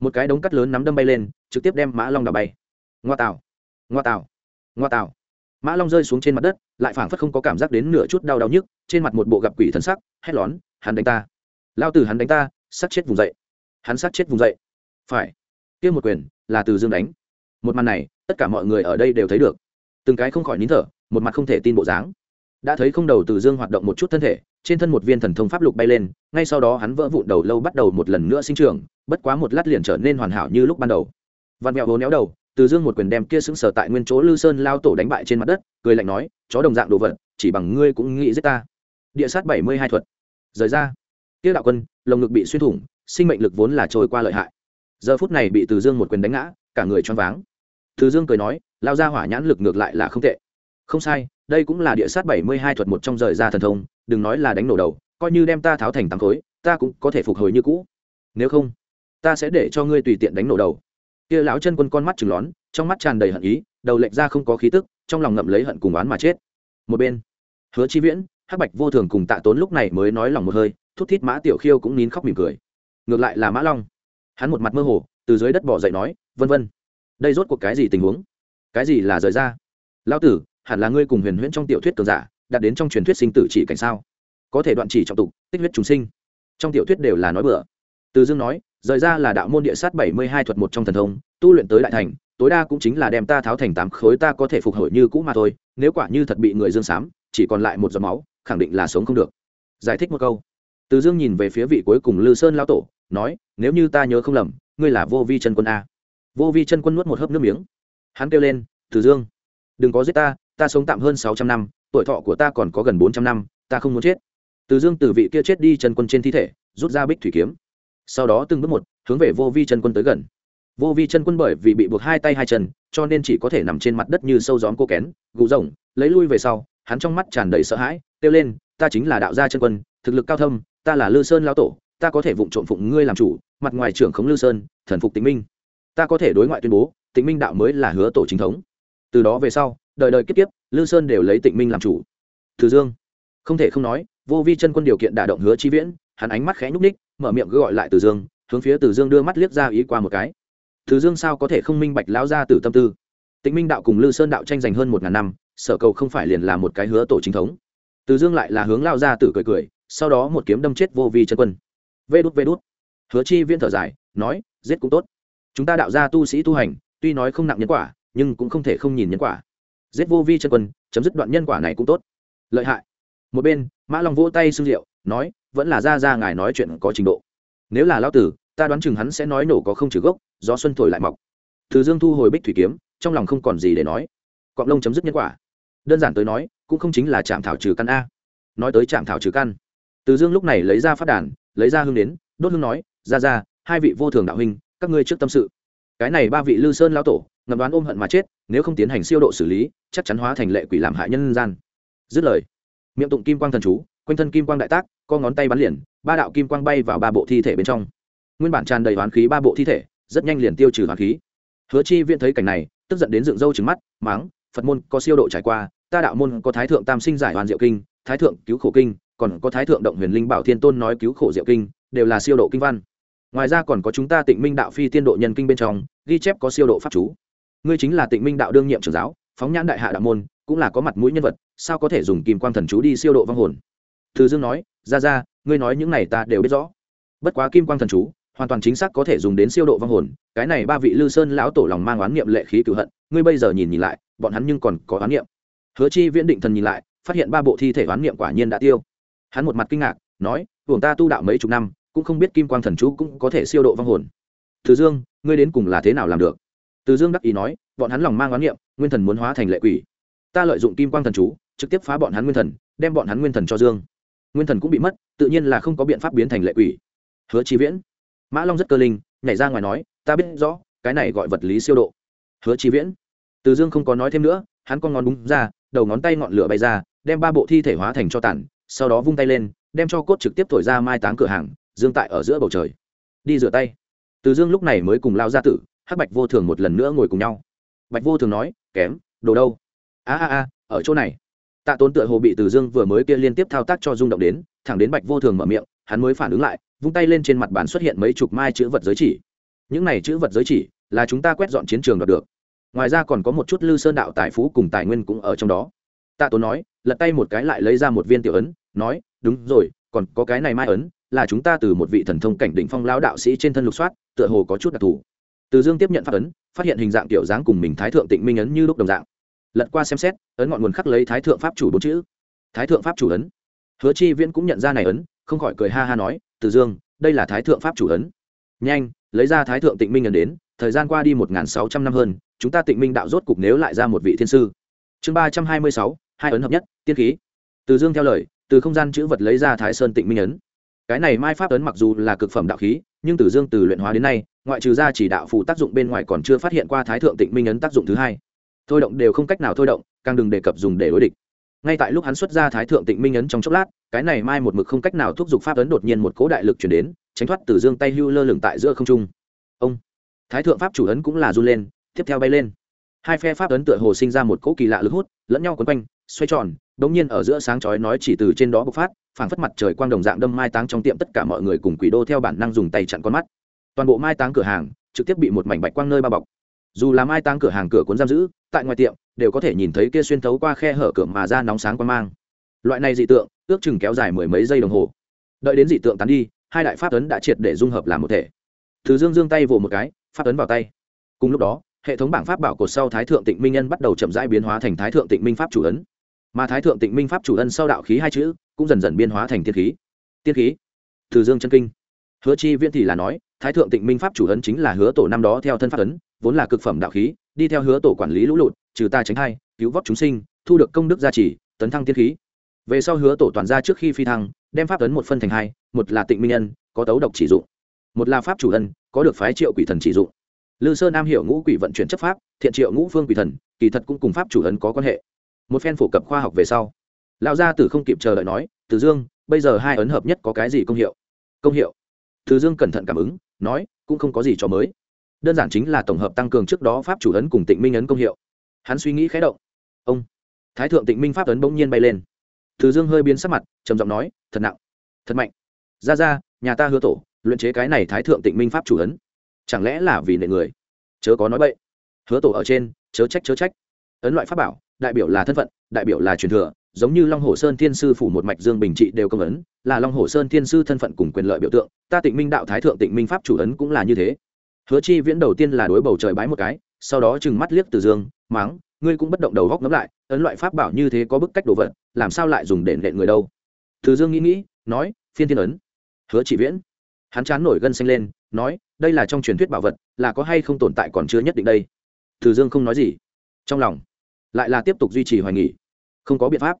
một cái đống cắt lớn nắm đâm bay lên trực tiếp đem mã long đào bay. Ngoa tào, ngoa tào, ngoa tào, mã long rơi xuống trên mặt đất lại phảng phất không có cảm giác đến nửa chút đau đau nhức trên mặt một bộ gặp quỷ thần sắc hét lón hắn đánh ta. Lao từ hắn đánh ta sát chết vùng dậy. Hắn sát chết vùng dậy. Phải kia một quyền, là từ dương đánh. Một màn này, tất cả mọi người ở đây đều thấy được. Từng cái không khỏi nín thở, một mặt không thể tin bộ dáng. Đã thấy không đầu từ dương hoạt động một chút thân thể, trên thân một viên thần thông pháp lục bay lên, ngay sau đó hắn vỡ vụn đầu lâu bắt đầu một lần nữa sinh trường bất quá một lát liền trở nên hoàn hảo như lúc ban đầu. Văn mẹo hố néo đầu, từ dương một quyền đem kia xứng sở tại nguyên chỗ lư sơn lao tổ đánh bại trên mặt đất, cười lạnh nói, chó đồng dạng đồ vật, chỉ bằng ngươi cũng nghĩ giết ta. Địa sát bảy mươi hai thuật. Rời ra. Tiêu đạo quân, lồng ngực bị xuyên thủng, sinh mệnh lực vốn là trôi qua lợi hại giờ phút này bị từ dương một quyền đánh ngã, cả người choáng váng. Từ dương cười nói, lao ra hỏa nhãn lực ngược lại là không tệ. Không sai, đây cũng là địa sát bảy mươi hai thuật một trong rời ra thần thông, đừng nói là đánh nổ đầu, coi như đem ta tháo thành tám khối, ta cũng có thể phục hồi như cũ. Nếu không, ta sẽ để cho ngươi tùy tiện đánh nổ đầu. Kia lão chân quân con mắt chừng lón, trong mắt tràn đầy hận ý, đầu lệch ra không có khí tức, trong lòng ngậm lấy hận cùng oán mà chết. Một bên, hứa chi viễn, hắc bạch vô thường cùng tạ tốn lúc này mới nói lòng một hơi, thút thít mã tiểu khiêu cũng nín khóc mỉm cười. Ngược lại là mã long hắn một mặt mơ hồ, từ dưới đất bỏ dậy nói, vân vân, đây rốt cuộc cái gì tình huống? Cái gì là rời ra? Lão tử, hẳn là ngươi cùng huyền huyễn trong tiểu thuyết cường giả đạt đến trong truyền thuyết sinh tử chỉ cảnh sao? Có thể đoạn chỉ trọng tục, tích huyết chúng sinh. Trong tiểu thuyết đều là nói bừa. Từ dương nói, rời ra là đạo môn địa sát bảy mươi hai thuật một trong thần thông, tu luyện tới đại thành, tối đa cũng chính là đem ta tháo thành tám khối ta có thể phục hồi như cũ mà thôi, nếu quả như thật bị người dương sám, chỉ còn lại một giọt máu, khẳng định là sống không được. Giải thích một câu. Từ dương nhìn về phía vị cuối cùng lư sơn lao tổ nói, nếu như ta nhớ không lầm, ngươi là vô vi chân quân a. Vô vi chân quân nuốt một hớp nước miếng. Hắn kêu lên, từ dương, đừng có giết ta ta sống tạm hơn sáu trăm năm, tuổi thọ của ta còn có gần bốn trăm năm, ta không muốn chết. Từ dương từ vị kia chết đi chân quân trên thi thể, rút ra bích thủy kiếm. Sau đó từng bước một, hướng về vô vi chân quân tới gần. Vô vi chân quân bởi vì bị buộc hai tay hai chân, cho nên chỉ có thể nằm trên mặt đất như sâu gióm cô kén, gù rồng, lấy lui về sau, hắn trong mắt tràn đầy sợ hãi, kêu lên, ta chính là đạo gia chân quân, thực lực cao thâm, ta là lư sơn lao tổ ta có thể vụng trộm phụng ngươi làm chủ, mặt ngoài trưởng khống lư sơn, thần phục tịnh minh. Ta có thể đối ngoại tuyên bố, tịnh minh đạo mới là hứa tổ chính thống. Từ đó về sau, đời đời kiếp kiếp, lư sơn đều lấy tịnh minh làm chủ. Từ dương, không thể không nói, vô vi chân quân điều kiện đả động hứa chi viễn, hắn ánh mắt khẽ nhúc ních mở miệng gọi lại từ dương, hướng phía từ dương đưa mắt liếc ra ý qua một cái. Từ dương sao có thể không minh bạch lão ra từ tâm tư? Tịnh minh đạo cùng lư sơn đạo tranh giành hơn một ngàn năm, sở cầu không phải liền là một cái hứa tổ chính thống. Từ dương lại là hướng lao ra tử cười cười, sau đó một kiếm đâm chết vô vi chân quân vê đút vê đút. Hứa chi viên thở dài, nói, giết cũng tốt. Chúng ta đạo ra tu sĩ tu hành, tuy nói không nặng nhân quả, nhưng cũng không thể không nhìn nhân quả. Giết vô vi chân quân, chấm dứt đoạn nhân quả này cũng tốt. Lợi hại. Một bên, mã long vỗ tay xưng diệu nói, vẫn là ra ra ngài nói chuyện có trình độ. Nếu là lao tử, ta đoán chừng hắn sẽ nói nổ có không trừ gốc, gió xuân thổi lại mọc. Từ dương thu hồi bích thủy kiếm, trong lòng không còn gì để nói. Cọng lông chấm dứt nhân quả. Đơn giản tới nói, cũng không chính là chạm thảo trừ căn a. Nói tới chạm thảo trừ căn. Từ dương lúc này lấy ra phát đàn lấy ra hương đến, đốt hương nói, ra ra, hai vị vô thường đạo huynh, các ngươi trước tâm sự. Cái này ba vị lư sơn lao tổ, ngầm đoán ôm hận mà chết, nếu không tiến hành siêu độ xử lý, chắc chắn hóa thành lệ quỷ làm hại nhân gian. Dứt lời, miệng tụng kim quang thần chú, quanh thân kim quang đại tác, co ngón tay bắn liền, ba đạo kim quang bay vào ba bộ thi thể bên trong. Nguyên bản tràn đầy hoán khí ba bộ thi thể, rất nhanh liền tiêu trừ hoán khí. Hứa chi viễn thấy cảnh này, tức giận đến dựng râu trứng mắt máng phật môn có siêu độ trải qua, ta đạo môn có thái thượng tam sinh giải hoàn diệu kinh, thái thượng cứu khổ kinh còn có thái thượng động huyền linh bảo thiên tôn nói cứu khổ diệu kinh, đều là siêu độ kinh văn. Ngoài ra còn có chúng ta tịnh minh đạo phi tiên độ nhân kinh bên trong, ghi chép có siêu độ pháp chú. Ngươi chính là tịnh minh đạo đương nhiệm trưởng giáo, phóng nhãn đại hạ đạo môn, cũng là có mặt mũi nhân vật, sao có thể dùng kim quang thần chú đi siêu độ vong hồn? Từ dương nói, ra ra, ngươi nói những này ta đều biết rõ. Bất quá kim quang thần chú, hoàn toàn chính xác có thể dùng đến siêu độ vong hồn, cái này ba vị lư sơn lão tổ lòng mang oán niệm lệ khí cửu hận, ngươi bây giờ nhìn nhìn lại, bọn hắn nhưng còn có oán niệm. Hứa chi viễn định thần nhìn lại, phát hiện ba bộ thi thể oán niệm quả nhiên đã tiêu hắn một mặt kinh ngạc, nói, hưởng ta tu đạo mấy chục năm, cũng không biết kim quang thần chú cũng có thể siêu độ vong hồn. Từ dương, ngươi đến cùng là thế nào làm được? Từ dương đắc ý nói, bọn hắn lòng mang oán niệm, nguyên thần muốn hóa thành lệ quỷ. Ta lợi dụng kim quang thần chú, trực tiếp phá bọn hắn nguyên thần, đem bọn hắn nguyên thần cho dương. Nguyên thần cũng bị mất, tự nhiên là không có biện pháp biến thành lệ quỷ. Hứa chi viễn. Mã long rất cơ linh, nhảy ra ngoài nói, ta biết rõ, cái này gọi vật lý siêu độ. Hứa chi viễn. Từ dương không có nói thêm nữa, hắn con ngón búng ra, đầu ngón tay ngọn lửa bay ra, đem ba bộ thi thể hóa thành cho tản sau đó vung tay lên, đem cho cốt trực tiếp thổi ra mai táng cửa hàng, dương tại ở giữa bầu trời. Đi rửa tay. Từ dương lúc này mới cùng lao ra tử, hắc bạch vô thường một lần nữa ngồi cùng nhau. Bạch vô thường nói, kém, đồ đâu? A a a, ở chỗ này. Tạ tốn tựa hồ bị từ dương vừa mới kia liên tiếp thao tác cho rung động đến, thẳng đến bạch vô thường mở miệng, hắn mới phản ứng lại, vung tay lên trên mặt bàn xuất hiện mấy chục mai chữ vật giới chỉ. Những này chữ vật giới chỉ là chúng ta quét dọn chiến trường đoạt được. Ngoài ra còn có một chút lư sơn đạo tài phú cùng tài nguyên cũng ở trong đó tạ tốn nói, lật tay một cái lại lấy ra một viên tiểu ấn, nói, đúng rồi, còn có cái này mai ấn, là chúng ta từ một vị thần thông cảnh đỉnh phong lão đạo sĩ trên thân lục soát, tựa hồ có chút đặc thù. Từ dương tiếp nhận phát ấn, phát hiện hình dạng tiểu dáng cùng mình thái thượng tịnh minh ấn như lúc đồng dạng. Lật qua xem xét, ấn ngọn nguồn khắc lấy thái thượng pháp chủ bốn chữ. Thái thượng pháp chủ ấn. Hứa chi viễn cũng nhận ra này ấn, không khỏi cười ha ha nói, từ dương, đây là thái thượng pháp chủ ấn. Nhanh, lấy ra thái thượng tịnh minh ấn đến, thời gian qua đi một sáu trăm năm hơn, chúng ta tịnh minh đạo rốt cục nếu lại ra một vị thiên sư. Chương ba trăm hai mươi sáu hai ấn hợp nhất, tiên khí. Từ dương theo lời, từ không gian chữ vật lấy ra thái sơn tịnh minh ấn. Cái này mai pháp ấn mặc dù là cực phẩm đạo khí, nhưng từ dương từ luyện hóa đến nay, ngoại trừ ra chỉ đạo phụ tác dụng bên ngoài còn chưa phát hiện qua thái thượng tịnh minh ấn tác dụng thứ hai. Thôi động đều không cách nào thôi động, càng đừng đề cập dùng để đối địch. Ngay tại lúc hắn xuất ra thái thượng tịnh minh ấn trong chốc lát, cái này mai một mực không cách nào thúc giục pháp ấn đột nhiên một cố đại lực chuyển đến, tránh thoát từ dương tay hưu lơ lửng tại giữa không trung. Ông! Thái thượng pháp chủ ấn cũng là run lên, tiếp theo bay lên. Hai phe pháp ấn tựa hồ sinh ra một cỗ kỳ lạ lực hút, lẫn nhau quấn quanh xoay tròn đống nhiên ở giữa sáng chói nói chỉ từ trên đó bộc phát, phảng phất mặt trời quang đồng dạng đâm mai táng trong tiệm tất cả mọi người cùng quỷ đô theo bản năng dùng tay chặn con mắt. Toàn bộ mai táng cửa hàng trực tiếp bị một mảnh bạch quang nơi bao bọc. Dù là mai táng cửa hàng cửa cuốn giam giữ, tại ngoài tiệm đều có thể nhìn thấy kia xuyên thấu qua khe hở cửa mà ra nóng sáng quang mang. Loại này dị tượng, ước chừng kéo dài mười mấy giây đồng hồ. Đợi đến dị tượng tán đi, hai đại pháp ấn đã triệt để dung hợp làm một thể. Thứ dương dương tay vỗ một cái, pháp ấn vào tay. Cùng lúc đó, hệ thống bảng pháp bảo cột sau thái thượng tịnh minh nhân bắt đầu chậm rãi biến hóa thành thái thượng tịnh minh pháp chủ ấn mà thái thượng tịnh minh pháp chủ ân sau đạo khí hai chữ cũng dần dần biên hóa thành tiên khí. Tiên khí? Từ dương chân kinh. Hứa chi viễn thì là nói, thái thượng tịnh minh pháp chủ ấn chính là hứa tổ năm đó theo thân pháp ấn, vốn là cực phẩm đạo khí, đi theo hứa tổ quản lý lũ lụt, trừ ta tránh hai cứu vóc chúng sinh, thu được công đức gia trì, tấn thăng tiên khí. Về sau hứa tổ toàn ra trước khi phi thăng, đem pháp ấn một phân thành hai, một là tịnh minh ân, có tấu độc chỉ dụng. Một là pháp chủ ân, có được phái triệu quỷ thần chỉ dụng. Lư sơ nam hiểu ngũ quỷ vận chuyển chấp pháp, thiện triệu ngũ phương quỷ thần, kỳ thật cũng cùng pháp chủ ấn có quan hệ một phen phổ cập khoa học về sau. Lão gia tử không kịp chờ đợi nói, từ dương, bây giờ hai ấn hợp nhất có cái gì công hiệu? Công hiệu? Từ dương cẩn thận cảm ứng, nói, cũng không có gì cho mới. Đơn giản chính là tổng hợp tăng cường trước đó pháp chủ ấn cùng tịnh minh ấn công hiệu. Hắn suy nghĩ khé động. Ông. Thái thượng tịnh minh pháp ấn bỗng nhiên bay lên. Từ dương hơi biến sắc mặt, trầm giọng nói, thật nặng. Thật mạnh. Ra ra, nhà ta hứa tổ, luyện chế cái này thái thượng tịnh minh pháp chủ ấn. Chẳng lẽ là vì nệ người? Chớ có nói bậy. Hứa tổ ở trên, chớ trách chớ trách. Ấn loại pháp bảo đại biểu là thân phận, đại biểu là truyền thừa, giống như long hồ sơn thiên sư phủ một mạch dương bình trị đều công ấn, là long hồ sơn thiên sư thân phận cùng quyền lợi biểu tượng, ta tịnh minh đạo thái thượng tịnh minh pháp chủ ấn cũng là như thế. Hứa chi viễn đầu tiên là đối bầu trời bái một cái, sau đó chừng mắt liếc từ dương máng ngươi cũng bất động đầu góc ngấm lại, ấn loại pháp bảo như thế có bức cách đồ vật, làm sao lại dùng để nện người đâu? Từ dương nghĩ nghĩ, nói, phiên thiên ấn. Hứa chỉ viễn, hắn chán nổi gân xanh lên, nói, đây là trong truyền thuyết bảo vật, là có hay không tồn tại còn chưa nhất định đây? Từ dương không nói gì. Trong lòng lại là tiếp tục duy trì hoài nghỉ. Không có biện pháp.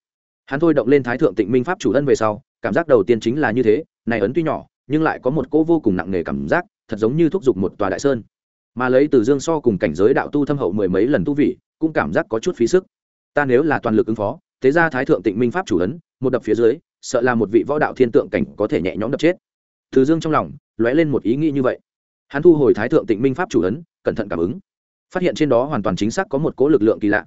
Hắn thôi động lên thái thượng tịnh minh pháp chủ ân về sau, cảm giác đầu tiên chính là như thế, này ấn tuy nhỏ, nhưng lại có một cỗ vô cùng nặng nề cảm giác, thật giống như thúc giục một tòa đại sơn. Mà lấy từ dương so cùng cảnh giới đạo tu thâm hậu mười mấy lần tu vị, cũng cảm giác có chút phí sức. Ta nếu là toàn lực ứng phó, thế ra thái thượng tịnh minh pháp chủ ấn, một đập phía dưới, sợ là một vị võ đạo thiên tượng cảnh có thể nhẹ nhõm đập chết. Từ dương trong lòng, lóe lên một ý nghĩ như vậy. Hắn thu hồi thái thượng tịnh minh pháp chủ ấn, cẩn thận cảm ứng. Phát hiện trên đó hoàn toàn chính xác có một cỗ lực lượng kỳ lạ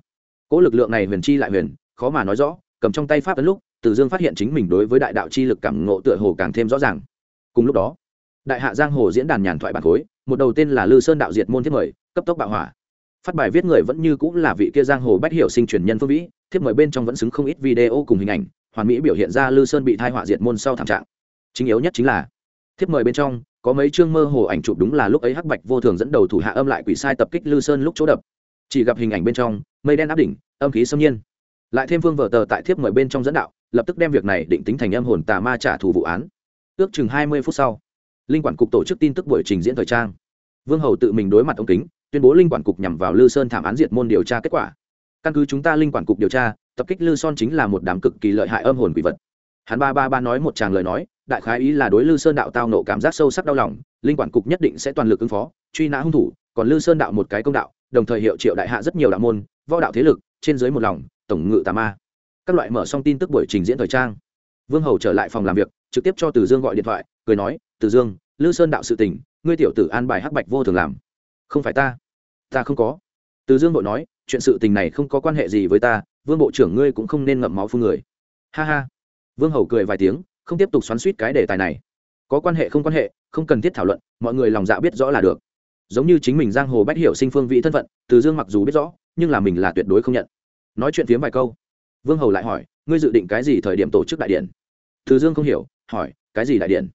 cỗ lực lượng này huyền chi lại huyền, khó mà nói rõ, cầm trong tay pháp ấn lúc, từ dương phát hiện chính mình đối với đại đạo chi lực cảm ngộ tựa hồ càng thêm rõ ràng. Cùng lúc đó, đại hạ giang hồ diễn đàn nhàn thoại bản khối, một đầu tên là lư sơn đạo diệt môn thiết mời, cấp tốc bạo hỏa. Phát bài viết người vẫn như cũng là vị kia giang hồ bách hiểu sinh truyền nhân phương vĩ, thiếp mời bên trong vẫn xứng không ít video cùng hình ảnh, hoàn mỹ biểu hiện ra lư sơn bị thai họa diệt môn sau thảm trạng. Chính yếu nhất chính là, thiếp mời bên trong, có mấy chương mơ hồ ảnh chụp đúng là lúc ấy hắc bạch vô thường dẫn đầu thủ hạ âm lại quỷ sai tập kích lư sơn lúc chỗ đập chỉ gặp hình ảnh bên trong, mây đen áp đỉnh, âm khí xâm nhiên. Lại thêm vương vợ tờ tại thiếp mời bên trong dẫn đạo, lập tức đem việc này định tính thành âm hồn tà ma trả thù vụ án. Ước chừng hai mươi phút sau, linh quản cục tổ chức tin tức buổi trình diễn thời trang. Vương hầu tự mình đối mặt ông kính, tuyên bố linh quản cục nhằm vào lư sơn thảm án diệt môn điều tra kết quả. Căn cứ chúng ta linh quản cục điều tra, tập kích lư son chính là một đám cực kỳ lợi hại âm hồn quỷ vật. Hắn ba ba ba nói một tràng lời nói, đại khái ý là đối lư sơn đạo tao nộ cảm giác sâu sắc đau lòng, linh quản cục nhất định sẽ toàn lực ứng phó, truy nã hung thủ, còn lư sơn đạo một cái công đạo đồng thời hiệu triệu đại hạ rất nhiều đạo môn, võ đạo thế lực, trên dưới một lòng, tổng ngự tà ma. Các loại mở xong tin tức buổi trình diễn thời trang. Vương hầu trở lại phòng làm việc, trực tiếp cho từ dương gọi điện thoại, cười nói, từ dương, lư sơn đạo sự tình, ngươi tiểu tử an bài hắc bạch vô thường làm. Không phải ta. Ta không có. Từ dương vội nói, chuyện sự tình này không có quan hệ gì với ta, vương bộ trưởng ngươi cũng không nên ngậm máu phun người. Ha ha. Vương hầu cười vài tiếng, không tiếp tục xoắn suýt cái đề tài này. Có quan hệ không quan hệ, không cần thiết thảo luận, mọi người lòng dạ biết rõ là được giống như chính mình giang hồ bách hiểu sinh phương vị thân phận, từ dương mặc dù biết rõ, nhưng là mình là tuyệt đối không nhận. Nói chuyện phiếm vài câu, vương hầu lại hỏi, ngươi dự định cái gì thời điểm tổ chức đại điện? Từ dương không hiểu, hỏi, cái gì đại điện?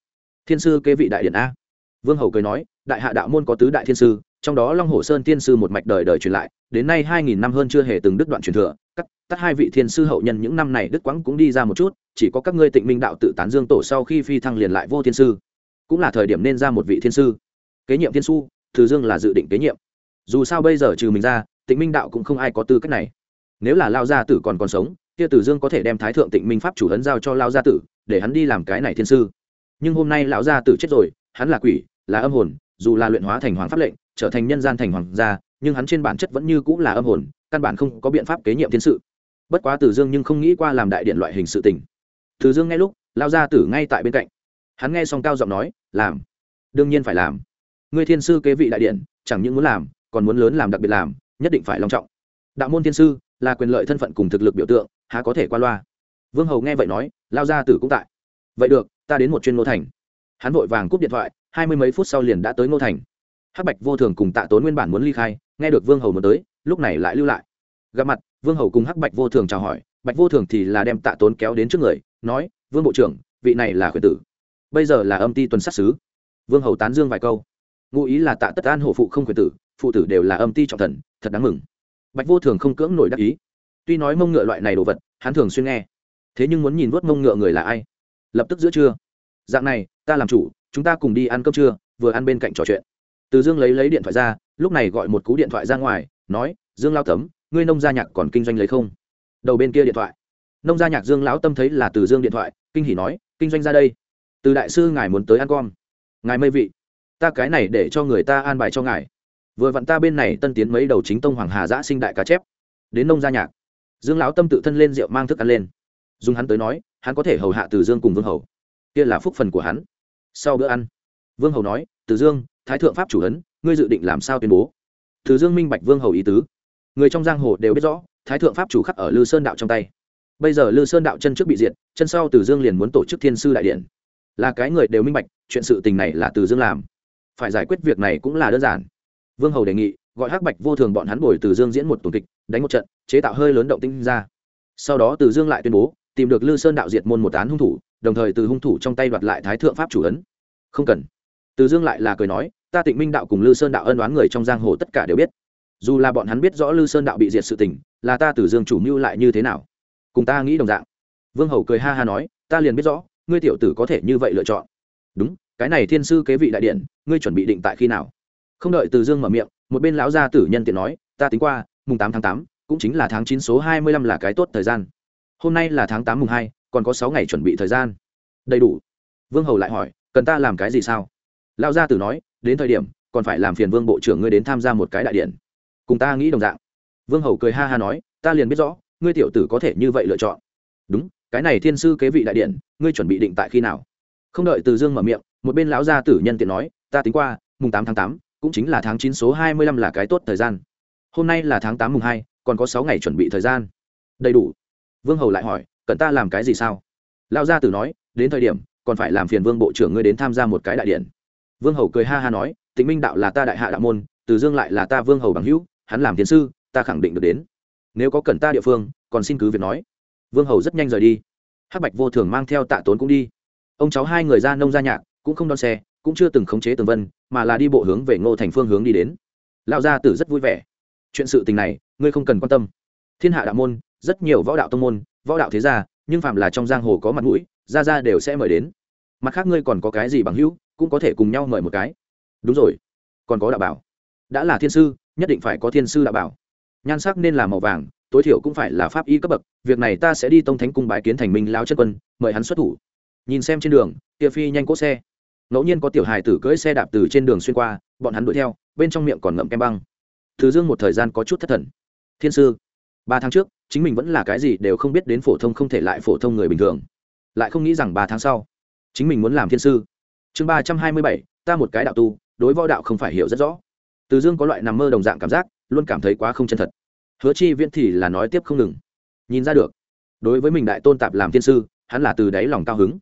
Thiên sư kế vị đại điện a. Vương hầu cười nói, đại hạ đạo môn có tứ đại thiên sư, trong đó long hồ sơn thiên sư một mạch đời đời truyền lại, đến nay hai nghìn năm hơn chưa hề từng đứt đoạn truyền thừa cắt tắt hai vị thiên sư hậu nhân những năm này đức quãng cũng đi ra một chút, chỉ có các ngươi tịnh minh đạo tự tán dương tổ sau khi phi thăng liền lại vô thiên sư, cũng là thời điểm nên ra một vị thiên sư. Kế nhiệm thiên su từ dương là dự định kế nhiệm. Dù sao bây giờ trừ mình ra, tịnh minh đạo cũng không ai có tư cách này. Nếu là lao gia tử còn còn sống, kia tử dương có thể đem thái thượng tịnh minh pháp chủ ấn giao cho lao gia tử, để hắn đi làm cái này thiên sư. Nhưng hôm nay lão gia tử chết rồi, hắn là quỷ, là âm hồn, dù là luyện hóa thành hoàng pháp lệnh, trở thành nhân gian thành hoàng gia, nhưng hắn trên bản chất vẫn như cũng là âm hồn, căn bản không có biện pháp kế nhiệm thiên sự. Bất quá tử dương nhưng không nghĩ qua làm đại điện loại hình sự tình. Tử dương nghe lúc lao gia tử ngay tại bên cạnh. Hắn nghe xong cao giọng nói, làm. Đương nhiên phải làm. Ngươi thiên sư kế vị đại điện chẳng những muốn làm, còn muốn lớn làm đặc biệt làm, nhất định phải long trọng. Đạo môn thiên sư là quyền lợi thân phận cùng thực lực biểu tượng, há có thể qua loa. Vương hầu nghe vậy nói, lao gia tử cũng tại. Vậy được, ta đến một chuyên ngô thành. Hắn vội vàng cúp điện thoại, hai mươi mấy phút sau liền đã tới ngô thành. Hắc bạch vô thường cùng tạ tốn nguyên bản muốn ly khai, nghe được vương hầu muốn tới, lúc này lại lưu lại. Gặp mặt, vương hầu cùng hắc bạch vô thường chào hỏi, bạch vô thường thì là đem tạ tốn kéo đến trước người, nói, vương bộ trưởng, vị này là khuyển tử. Bây giờ là âm ti tuần sát xứ vương hầu tán dương vài câu ngụ ý là tạ tất an hộ phụ không khuyển tử, phụ tử đều là âm ti trọng thần, thật đáng mừng. Bạch vô thường không cưỡng nổi đắc ý. Tuy nói mông ngựa loại này đồ vật, hắn thường xuyên nghe, thế nhưng muốn nhìn vuốt mông ngựa người là ai? Lập tức giữa trưa. Dạng này, ta làm chủ, chúng ta cùng đi ăn cơm trưa, vừa ăn bên cạnh trò chuyện. Từ dương lấy lấy điện thoại ra, lúc này gọi một cú điện thoại ra ngoài, nói, dương lao tấm, ngươi nông gia nhạc còn kinh doanh lấy không? Đầu bên kia điện thoại. Nông gia nhạc dương lão tâm thấy là từ dương điện thoại, kinh hỉ nói, kinh doanh ra đây. Từ đại sư ngài muốn tới ăn con ngài mây vị ta cái này để cho người ta an bài cho ngài. Vừa vặn ta bên này tân tiến mấy đầu chính tông hoàng hà giã sinh đại cá chép. Đến nông gia nhạc. Dương lão tâm tự thân lên rượu mang thức ăn lên. Dùng hắn tới nói, hắn có thể hầu hạ từ dương cùng vương hầu. Kia là phúc phần của hắn. Sau bữa ăn, vương hầu nói, từ dương, thái thượng pháp chủ ấn, ngươi dự định làm sao tuyên bố? Từ dương minh bạch vương hầu ý tứ. Người trong giang hồ đều biết rõ, thái thượng pháp chủ khắc ở lư sơn đạo trong tay. Bây giờ lư sơn đạo chân trước bị diệt, chân sau từ dương liền muốn tổ chức thiên sư đại điện. Là cái người đều minh bạch, chuyện sự tình này là từ dương làm phải giải quyết việc này cũng là đơn giản. Vương hầu đề nghị, gọi hắc bạch vô thường bọn hắn bồi từ dương diễn một tuần kịch, đánh một trận, chế tạo hơi lớn động tinh ra. Sau đó từ dương lại tuyên bố, tìm được lư sơn đạo diệt môn một án hung thủ, đồng thời từ hung thủ trong tay đoạt lại thái thượng pháp chủ ấn. Không cần. Từ dương lại là cười nói, ta tịnh minh đạo cùng lư sơn đạo ân đoán người trong giang hồ tất cả đều biết. Dù là bọn hắn biết rõ lư sơn đạo bị diệt sự tình, là ta từ dương chủ mưu lại như thế nào? Cùng ta nghĩ đồng dạng. Vương hầu cười ha ha nói, ta liền biết rõ, ngươi tiểu tử có thể như vậy lựa chọn. Đúng cái này thiên sư kế vị đại điện, ngươi chuẩn bị định tại khi nào? Không đợi từ dương mở miệng, một bên lão gia tử nhân tiện nói, ta tính qua, mùng tám tháng tám, cũng chính là tháng chín số hai mươi lăm là cái tốt thời gian. Hôm nay là tháng tám mùng hai, còn có sáu ngày chuẩn bị thời gian. Đầy đủ. Vương hầu lại hỏi, cần ta làm cái gì sao? Lão gia tử nói, đến thời điểm, còn phải làm phiền vương bộ trưởng ngươi đến tham gia một cái đại điện. Cùng ta nghĩ đồng dạng. Vương hầu cười ha ha nói, ta liền biết rõ, ngươi tiểu tử có thể như vậy lựa chọn. Đúng, cái này thiên sư kế vị đại điện, ngươi chuẩn bị định tại khi nào? Không đợi từ dương mở miệng một bên lão gia tử nhân tiện nói, ta tính qua, mùng tám tháng tám, cũng chính là tháng chín số hai mươi lăm là cái tốt thời gian. Hôm nay là tháng tám mùng hai, còn có sáu ngày chuẩn bị thời gian. Đầy đủ. Vương hầu lại hỏi, cần ta làm cái gì sao? Lão gia tử nói, đến thời điểm, còn phải làm phiền vương bộ trưởng ngươi đến tham gia một cái đại điện. Vương hầu cười ha ha nói, tịnh minh đạo là ta đại hạ đạo môn, từ dương lại là ta vương hầu bằng hữu, hắn làm tiến sư, ta khẳng định được đến. Nếu có cần ta địa phương, còn xin cứ việc nói. Vương hầu rất nhanh rời đi. Hắc bạch vô thường mang theo tạ tốn cũng đi. Ông cháu hai người ra nông ra nhạc cũng không đón xe, cũng chưa từng khống chế tường vân, mà là đi bộ hướng về ngô thành phương hướng đi đến. Lão gia tử rất vui vẻ. Chuyện sự tình này, ngươi không cần quan tâm. Thiên hạ đạo môn, rất nhiều võ đạo tông môn, võ đạo thế gia, nhưng phạm là trong giang hồ có mặt mũi, gia gia đều sẽ mời đến. Mặt khác ngươi còn có cái gì bằng hữu, cũng có thể cùng nhau mời một cái. Đúng rồi. Còn có đạo bảo. Đã là thiên sư, nhất định phải có thiên sư đạo bảo. Nhan sắc nên là màu vàng, tối thiểu cũng phải là pháp y cấp bậc, việc này ta sẽ đi tông thánh cung bái kiến thành minh lao chân quân, mời hắn xuất thủ. Nhìn xem trên đường tiệp phi nhanh cỗ xe ngẫu nhiên có tiểu hài tử cưỡi xe đạp từ trên đường xuyên qua, bọn hắn đuổi theo, bên trong miệng còn ngậm kem băng. Thứ dương một thời gian có chút thất thần. Thiên sư, ba tháng trước, chính mình vẫn là cái gì đều không biết đến phổ thông không thể lại phổ thông người bình thường. Lại không nghĩ rằng ba tháng sau, chính mình muốn làm thiên sư. Chương ba trăm hai mươi bảy, ta một cái đạo tu, đối võ đạo không phải hiểu rất rõ. Từ dương có loại nằm mơ đồng dạng cảm giác, luôn cảm thấy quá không chân thật. Hứa chi viễn thì là nói tiếp không ngừng. Nhìn ra được, đối với mình đại tôn tạp làm thiên sư, hắn là từ đáy lòng cao hứng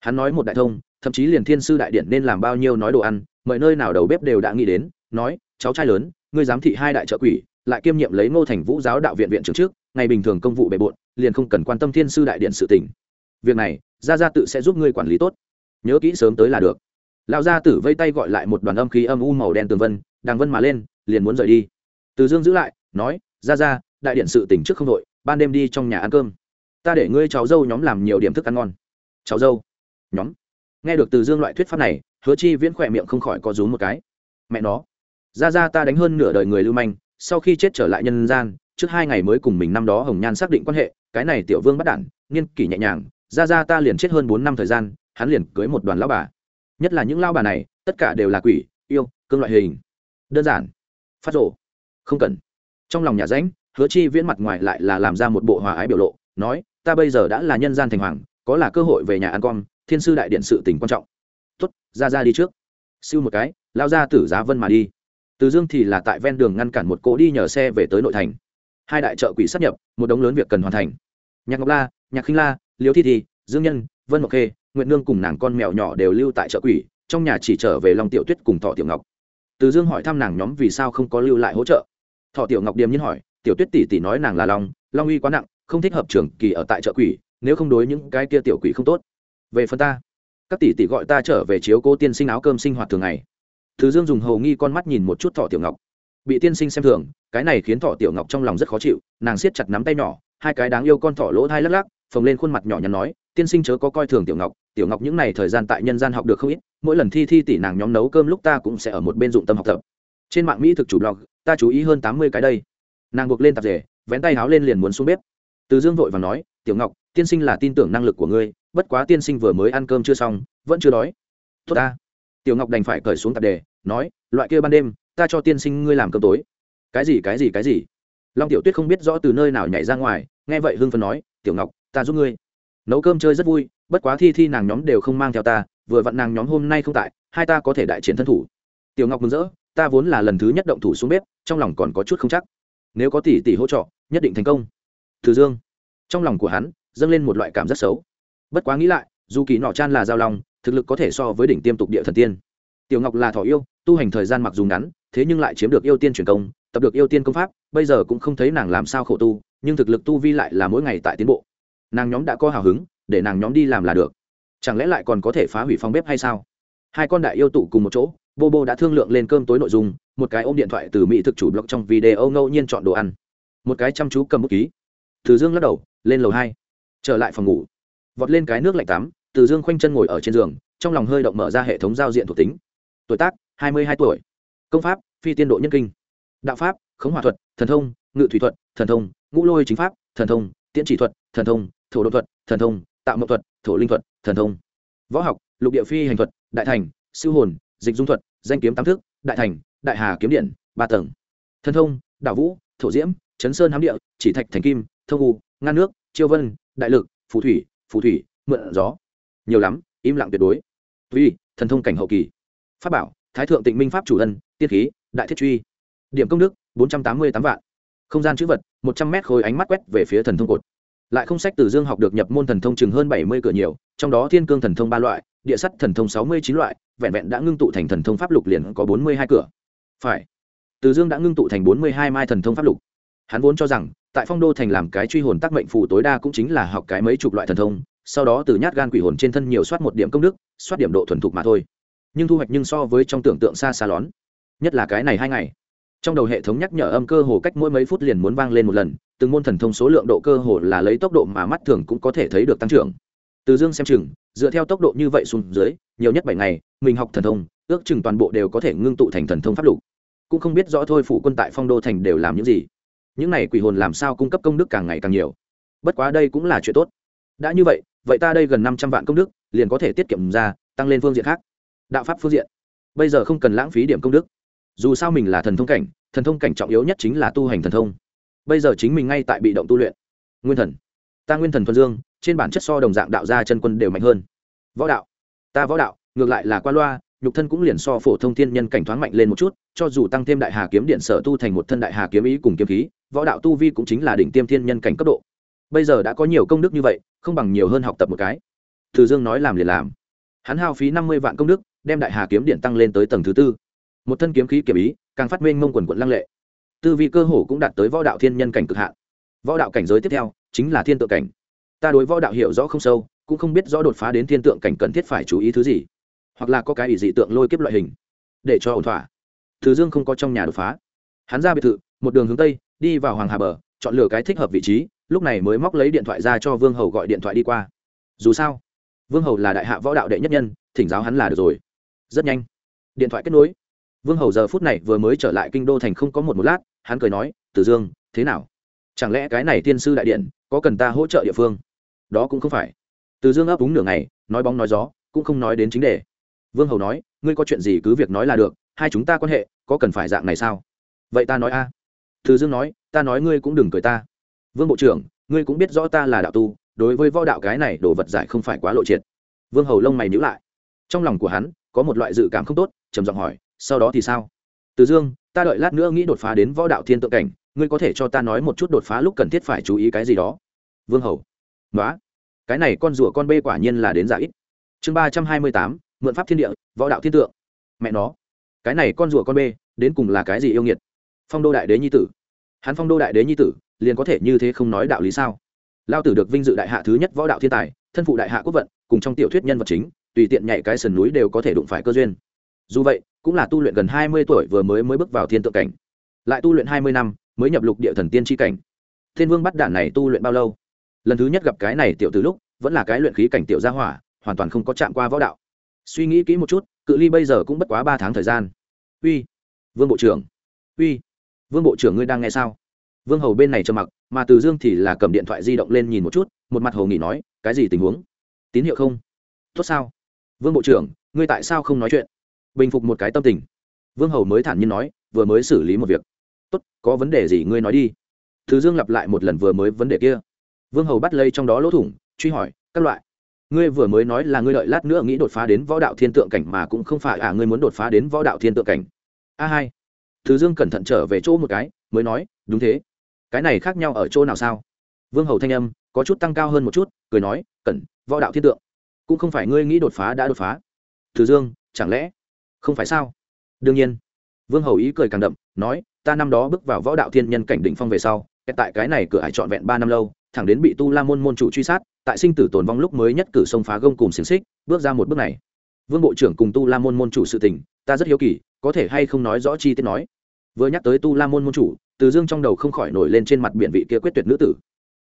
hắn nói một đại thông thậm chí liền thiên sư đại điện nên làm bao nhiêu nói đồ ăn mọi nơi nào đầu bếp đều đã nghĩ đến nói cháu trai lớn ngươi giám thị hai đại trợ quỷ lại kiêm nhiệm lấy ngô thành vũ giáo đạo viện viện trưởng trước ngày bình thường công vụ bề bộn liền không cần quan tâm thiên sư đại điện sự tỉnh việc này gia gia tự sẽ giúp ngươi quản lý tốt. Nhớ kỹ sớm tới là được. Lão gia tử vây tay gọi lại một đoàn âm khí âm u màu đen tường vân đàng vân mà lên liền muốn rời đi. Từ dương giữ lại nói gia gia, đại điện sự tỉnh trước không đội ban đêm đi trong nhà ăn cơm. Ta để ngươi cháu dâu nhóm làm nhiều điểm thức ăn ngon. Cháu dâu? Nhóm. Nghe được từ dương loại thuyết pháp này, hứa chi viễn khỏe miệng không khỏi có rúm một cái. Mẹ nó. Ra ra ta đánh hơn nửa đời người lưu manh, sau khi chết trở lại nhân gian, trước hai ngày mới cùng mình năm đó hồng nhan xác định quan hệ, cái này tiểu vương bắt đản niên kỷ nhẹ nhàng, ra ra ta liền chết hơn bốn năm thời gian, hắn liền cưới một đoàn lao bà. Nhất là những lao bà này, tất cả đều là quỷ, yêu, cương loại hình. Đơn giản. Phát rộ không cần. Trong lòng nhà ránh hứa chi viễn mặt ngoài lại là làm ra một bộ hòa ái biểu lộ, nói, ta bây giờ đã là nhân gian thành hoàng, có là cơ hội về nhà ăn con thiên sư đại điện sự tình quan trọng. Tuất ra ra đi trước. Siêu một cái, lao ra tử giá vân mà đi. Từ dương thì là tại ven đường ngăn cản một cỗ đi nhờ xe về tới nội thành. Hai đại trợ quỷ sắp nhập, một đống lớn việc cần hoàn thành. Nhạc ngọc la, nhạc khinh la, liêu thi thi, dương nhân, vân ngọc khê nguyện nương cùng nàng con mèo nhỏ đều lưu tại chợ quỷ, trong nhà chỉ trở về long tiểu tuyết cùng thọ tiểu ngọc. Từ dương hỏi thăm nàng nhóm vì sao không có lưu lại hỗ trợ. Thọ tiểu ngọc điềm nhiên hỏi, tiểu tuyết tỷ tỷ nói nàng là long long uy quá nặng, không thích hợp trường kỳ ở tại chợ quỷ, nếu không đối những cái kia tiểu quỷ không tốt về phần ta, các tỷ tỷ gọi ta trở về chiếu cố tiên sinh áo cơm sinh hoạt thường ngày. Thứ dương dùng hầu nghi con mắt nhìn một chút thọ tiểu ngọc. Bị tiên sinh xem thường, cái này khiến thọ tiểu ngọc trong lòng rất khó chịu, nàng siết chặt nắm tay nhỏ, hai cái đáng yêu con thỏ lỗ thai lắc lắc, phồng lên khuôn mặt nhỏ nhắn nói, tiên sinh chớ có coi thường tiểu ngọc tiểu ngọc những n à y thời gian tại nhân gian học được không ít, mỗi lần thi thi tỷ nàng nhóm nấu cơm lúc ta cũng sẽ ở một bên dụng tâm học tập. Trên mạng mỹ thực chủ blog, ta chú ý hơn tám mươi cái đây. Nàng buộc lên tạp rể vén tay háo lên liền muốn xuống bếp. Từ dương vội và nói, tiểu ngọc, tiên sinh là tin tưởng năng lực của ngươi bất quá tiên sinh vừa mới ăn cơm chưa xong, vẫn chưa đói. Tốt ta. Tiểu ngọc đành phải cởi xuống tạp đề, nói, loại kia ban đêm, ta cho tiên sinh ngươi làm cơm tối. Cái gì cái gì cái gì? Long tiểu tuyết không biết rõ từ nơi nào nhảy ra ngoài, nghe vậy hưng phần nói, tiểu ngọc, ta giúp ngươi. Nấu cơm chơi rất vui, bất quá thi thi nàng nhóm đều không mang theo ta, vừa vặn nàng nhóm hôm nay không tại, hai ta có thể đại chiến thân thủ. Tiểu ngọc mừng rỡ, ta vốn là lần thứ nhất động thủ xuống bếp, trong lòng còn có chút không chắc. Nếu có tỷ tỷ hỗ trợ, nhất định thành công. Từ dương. Trong lòng của hắn, dâng lên một loại cảm rất xấu bất quá nghĩ lại, dù kỳ nọ chan là giao long, thực lực có thể so với đỉnh tiêm tục địa thần tiên. Tiểu ngọc là thỏ yêu, tu hành thời gian mặc dù ngắn, thế nhưng lại chiếm được yêu tiên truyền công, tập được yêu tiên công pháp, bây giờ cũng không thấy nàng làm sao khổ tu, nhưng thực lực tu vi lại là mỗi ngày tại tiến bộ. Nàng nhóm đã có hào hứng, để nàng nhóm đi làm là được. Chẳng lẽ lại còn có thể phá hủy phòng bếp hay sao? Hai con đại yêu tụ cùng một chỗ, bô bô đã thương lượng lên cơm tối nội dung, một cái ôm điện thoại từ mỹ thực chủ blog trong video ngẫu nhiên chọn đồ ăn. Một cái chăm chú cầm bút ký. Từ dương lắc đầu, lên lầu hai, trở lại phòng ngủ vọt lên cái nước lạnh tắm, từ dương khoanh chân ngồi ở trên giường, trong lòng hơi động mở ra hệ thống giao diện thuộc tính. Tuổi tác, hai mươi hai tuổi. Công pháp, phi tiên độ nhân kinh. Đạo pháp, khống hòa thuật, thần thông, ngự thủy thuật, thần thông, ngũ lôi chính pháp, thần thông, tiễn chỉ thuật, thần thông, thổ đột thuật, thần thông, tạo mậu thuật, thổ linh thuật, thần thông. Võ học, lục địa phi hành thuật, đại thành, siêu hồn, dịch dung thuật, danh kiếm tam thức, đại thành, đại hà kiếm điện, ba tầng. Thần thông, đạo vũ, thổ diễm, chấn sơn hám địa, chỉ thạch thành kim, thông u, ngăn nước, chiêu vân, đại lực, phù thủy phù thủy, mượn gió. Nhiều lắm, im lặng tuyệt đối. Tuy, thần thông cảnh hậu kỳ. Pháp bảo, thái thượng tịnh minh pháp chủ ân tiết khí, đại thiết truy. Điểm công đức, bốn trăm tám mươi tám vạn. Không gian chữ vật, một trăm mét khối ánh mắt quét về phía thần thông cột. Lại không sách từ dương học được nhập môn thần thông chừng hơn bảy mươi cửa nhiều, trong đó thiên cương thần thông ba loại, địa sắt thần thông sáu mươi chín loại, vẹn vẹn đã ngưng tụ thành thần thông pháp lục liền có bốn mươi hai cửa. Phải. Từ dương đã ngưng tụ thành bốn mươi hai mai thần thông pháp lục hắn vốn cho rằng, tại phong đô thành làm cái truy hồn tác mệnh phù tối đa cũng chính là học cái mấy chục loại thần thông, sau đó từ nhát gan quỷ hồn trên thân nhiều soát một điểm công đức, soát điểm độ thuần thục mà thôi. Nhưng thu hoạch nhưng so với trong tưởng tượng xa xa lón. Nhất là cái này hai ngày. Trong đầu hệ thống nhắc nhở âm cơ hồ cách mỗi mấy phút liền muốn vang lên một lần, từng môn thần thông số lượng độ cơ hồ là lấy tốc độ mà mắt thường cũng có thể thấy được tăng trưởng. Từ dương xem chừng, dựa theo tốc độ như vậy xuống dưới, nhiều nhất bảy ngày, mình học thần thông, ước chừng toàn bộ đều có thể ngưng tụ thành thần thông pháp lục. Cũng không biết rõ thôi, phụ quân tại phong đô thành đều làm những gì những này quỷ hồn làm sao cung cấp công đức càng ngày càng nhiều? Bất quá đây cũng là chuyện tốt. Đã như vậy vậy ta đây gần năm trăm vạn công đức, liền có thể tiết kiệm ra, tăng lên phương diện khác. Đạo pháp phương diện. Bây giờ không cần lãng phí điểm công đức. Dù sao mình là thần thông cảnh, thần thông cảnh trọng yếu nhất chính là tu hành thần thông. Bây giờ chính mình ngay tại bị động tu luyện. Nguyên thần. Ta nguyên thần thuần dương, trên bản chất so đồng dạng đạo gia chân quân đều mạnh hơn. Võ đạo. Ta võ đạo, ngược lại là qua loa nhục thân cũng liền so phổ thông thiên nhân cảnh thoáng mạnh lên một chút, cho dù tăng thêm đại hà kiếm điện sở tu thành một thân đại hà kiếm ý cùng kiếm khí, võ đạo tu vi cũng chính là đỉnh tiêm thiên nhân cảnh cấp độ. Bây giờ đã có nhiều công đức như vậy, không bằng nhiều hơn học tập một cái. Từ dương nói làm liền làm. Hắn hao phí năm mươi vạn công đức, đem đại hà kiếm điện tăng lên tới tầng thứ tư. Một thân kiếm khí kiểm ý, càng phát minh mông quần quận lăng lệ. Tư vi cơ hồ cũng đạt tới võ đạo thiên nhân cảnh cực hạn. Võ đạo cảnh giới tiếp theo, chính là thiên tượng cảnh. Ta đối võ đạo hiểu rõ không sâu, cũng không biết rõ đột phá đến thiên tượng cảnh cần thiết phải chú ý thứ gì hoặc là có cái ý dị tượng lôi kiếp loại hình, để cho ổn thỏa. Thứ dương không có trong nhà đột phá. Hắn ra biệt thự, một đường hướng tây, đi vào hoàng hà bờ, chọn lựa cái thích hợp vị trí, lúc này mới móc lấy điện thoại ra cho vương hầu gọi điện thoại đi qua. Dù sao, vương hầu là đại hạ võ đạo đệ nhất nhân, thỉnh giáo hắn là được rồi. Rất nhanh, điện thoại kết nối. Vương hầu giờ phút này vừa mới trở lại kinh đô thành không có một một lát, hắn cười nói tử dương, thế nào? Chẳng lẽ cái này tiên sư đại điện có cần ta hỗ trợ địa phương? Đó cũng không phải. Từ dương ấp úng nửa ngày, nói bóng nói gió, cũng không nói đến chính đề vương hầu nói, ngươi có chuyện gì cứ việc nói là được, hai chúng ta quan hệ, có cần phải dạng này sao? Vậy ta nói a. Từ dương nói, ta nói ngươi cũng đừng cười ta. Vương bộ trưởng, ngươi cũng biết rõ ta là đạo tu, đối với võ đạo cái này đồ vật giải không phải quá lộ triệt. Vương hầu lông mày nhữ lại. Trong lòng của hắn, có một loại dự cảm không tốt, trầm giọng hỏi, sau đó thì sao? Từ dương, ta đợi lát nữa nghĩ đột phá đến võ đạo thiên tượng cảnh, ngươi có thể cho ta nói một chút đột phá lúc cần thiết phải chú ý cái gì đó. Vương hầu. Nói cái này con rùa con bê quả nhiên là đến giả ít. Chương ba trăm hai mươi tám mượn pháp thiên địa, võ đạo thiên tượng. Mẹ nó, cái này con rùa con bê, đến cùng là cái gì yêu nghiệt? Phong đô đại đế nhi tử. Hắn phong đô đại đế nhi tử, liền có thể như thế không nói đạo lý sao? Lao tử được vinh dự đại hạ thứ nhất võ đạo thiên tài, thân phụ đại hạ quốc vận, cùng trong tiểu thuyết nhân vật chính, tùy tiện nhảy cái sườn núi đều có thể đụng phải cơ duyên. Dù vậy, cũng là tu luyện gần hai mươi tuổi vừa mới mới bước vào thiên tượng cảnh. Lại tu luyện hai mươi năm, mới nhập lục địa thần tiên tri cảnh. Thiên vương bắt đản này tu luyện bao lâu? Lần thứ nhất gặp cái này tiểu từ lúc, vẫn là cái luyện khí cảnh tiểu gia hỏa, hoàn toàn không có chạm qua võ đạo suy nghĩ kỹ một chút, cự ly bây giờ cũng bất quá ba tháng thời gian. Uy, vương bộ trưởng. Uy, vương bộ trưởng ngươi đang nghe sao? Vương hầu bên này trầm mặc, mà từ dương thì là cầm điện thoại di động lên nhìn một chút, một mặt hầu nghỉ nói, cái gì tình huống? Tín hiệu không? Tốt sao? Vương bộ trưởng, ngươi tại sao không nói chuyện? Bình phục một cái tâm tình. Vương hầu mới thản nhiên nói, vừa mới xử lý một việc. Tốt, có vấn đề gì ngươi nói đi. Từ dương lặp lại một lần vừa mới vấn đề kia. Vương hầu bắt lây trong đó lỗ thủng, truy hỏi, các loại ngươi vừa mới nói là ngươi đợi lát nữa nghĩ đột phá đến võ đạo thiên tượng cảnh mà cũng không phải à ngươi muốn đột phá đến võ đạo thiên tượng cảnh. A hai. Thứ dương cẩn thận trở về chỗ một cái, mới nói, đúng thế. Cái này khác nhau ở chỗ nào sao? Vương hầu thanh âm có chút tăng cao hơn một chút, cười nói, cẩn, võ đạo thiên tượng. Cũng không phải ngươi nghĩ đột phá đã đột phá. Thứ dương, chẳng lẽ không phải sao? Đương nhiên. Vương hầu ý cười càng đậm, nói, ta năm đó bước vào võ đạo thiên nhân cảnh đỉnh phong về sau, tại cái này cửa hải trọn vẹn ba năm lâu thẳng đến bị tu la môn môn chủ truy sát, tại sinh tử tồn vong lúc mới nhất cử sông phá gông cùng xiềng xích, bước ra một bước này. Vương bộ trưởng cùng tu la môn môn chủ sự tình, ta rất hiếu kỳ, có thể hay không nói rõ chi tiết nói. Vừa nhắc tới tu la môn môn chủ, từ dương trong đầu không khỏi nổi lên trên mặt biển vị kia quyết tuyệt nữ tử.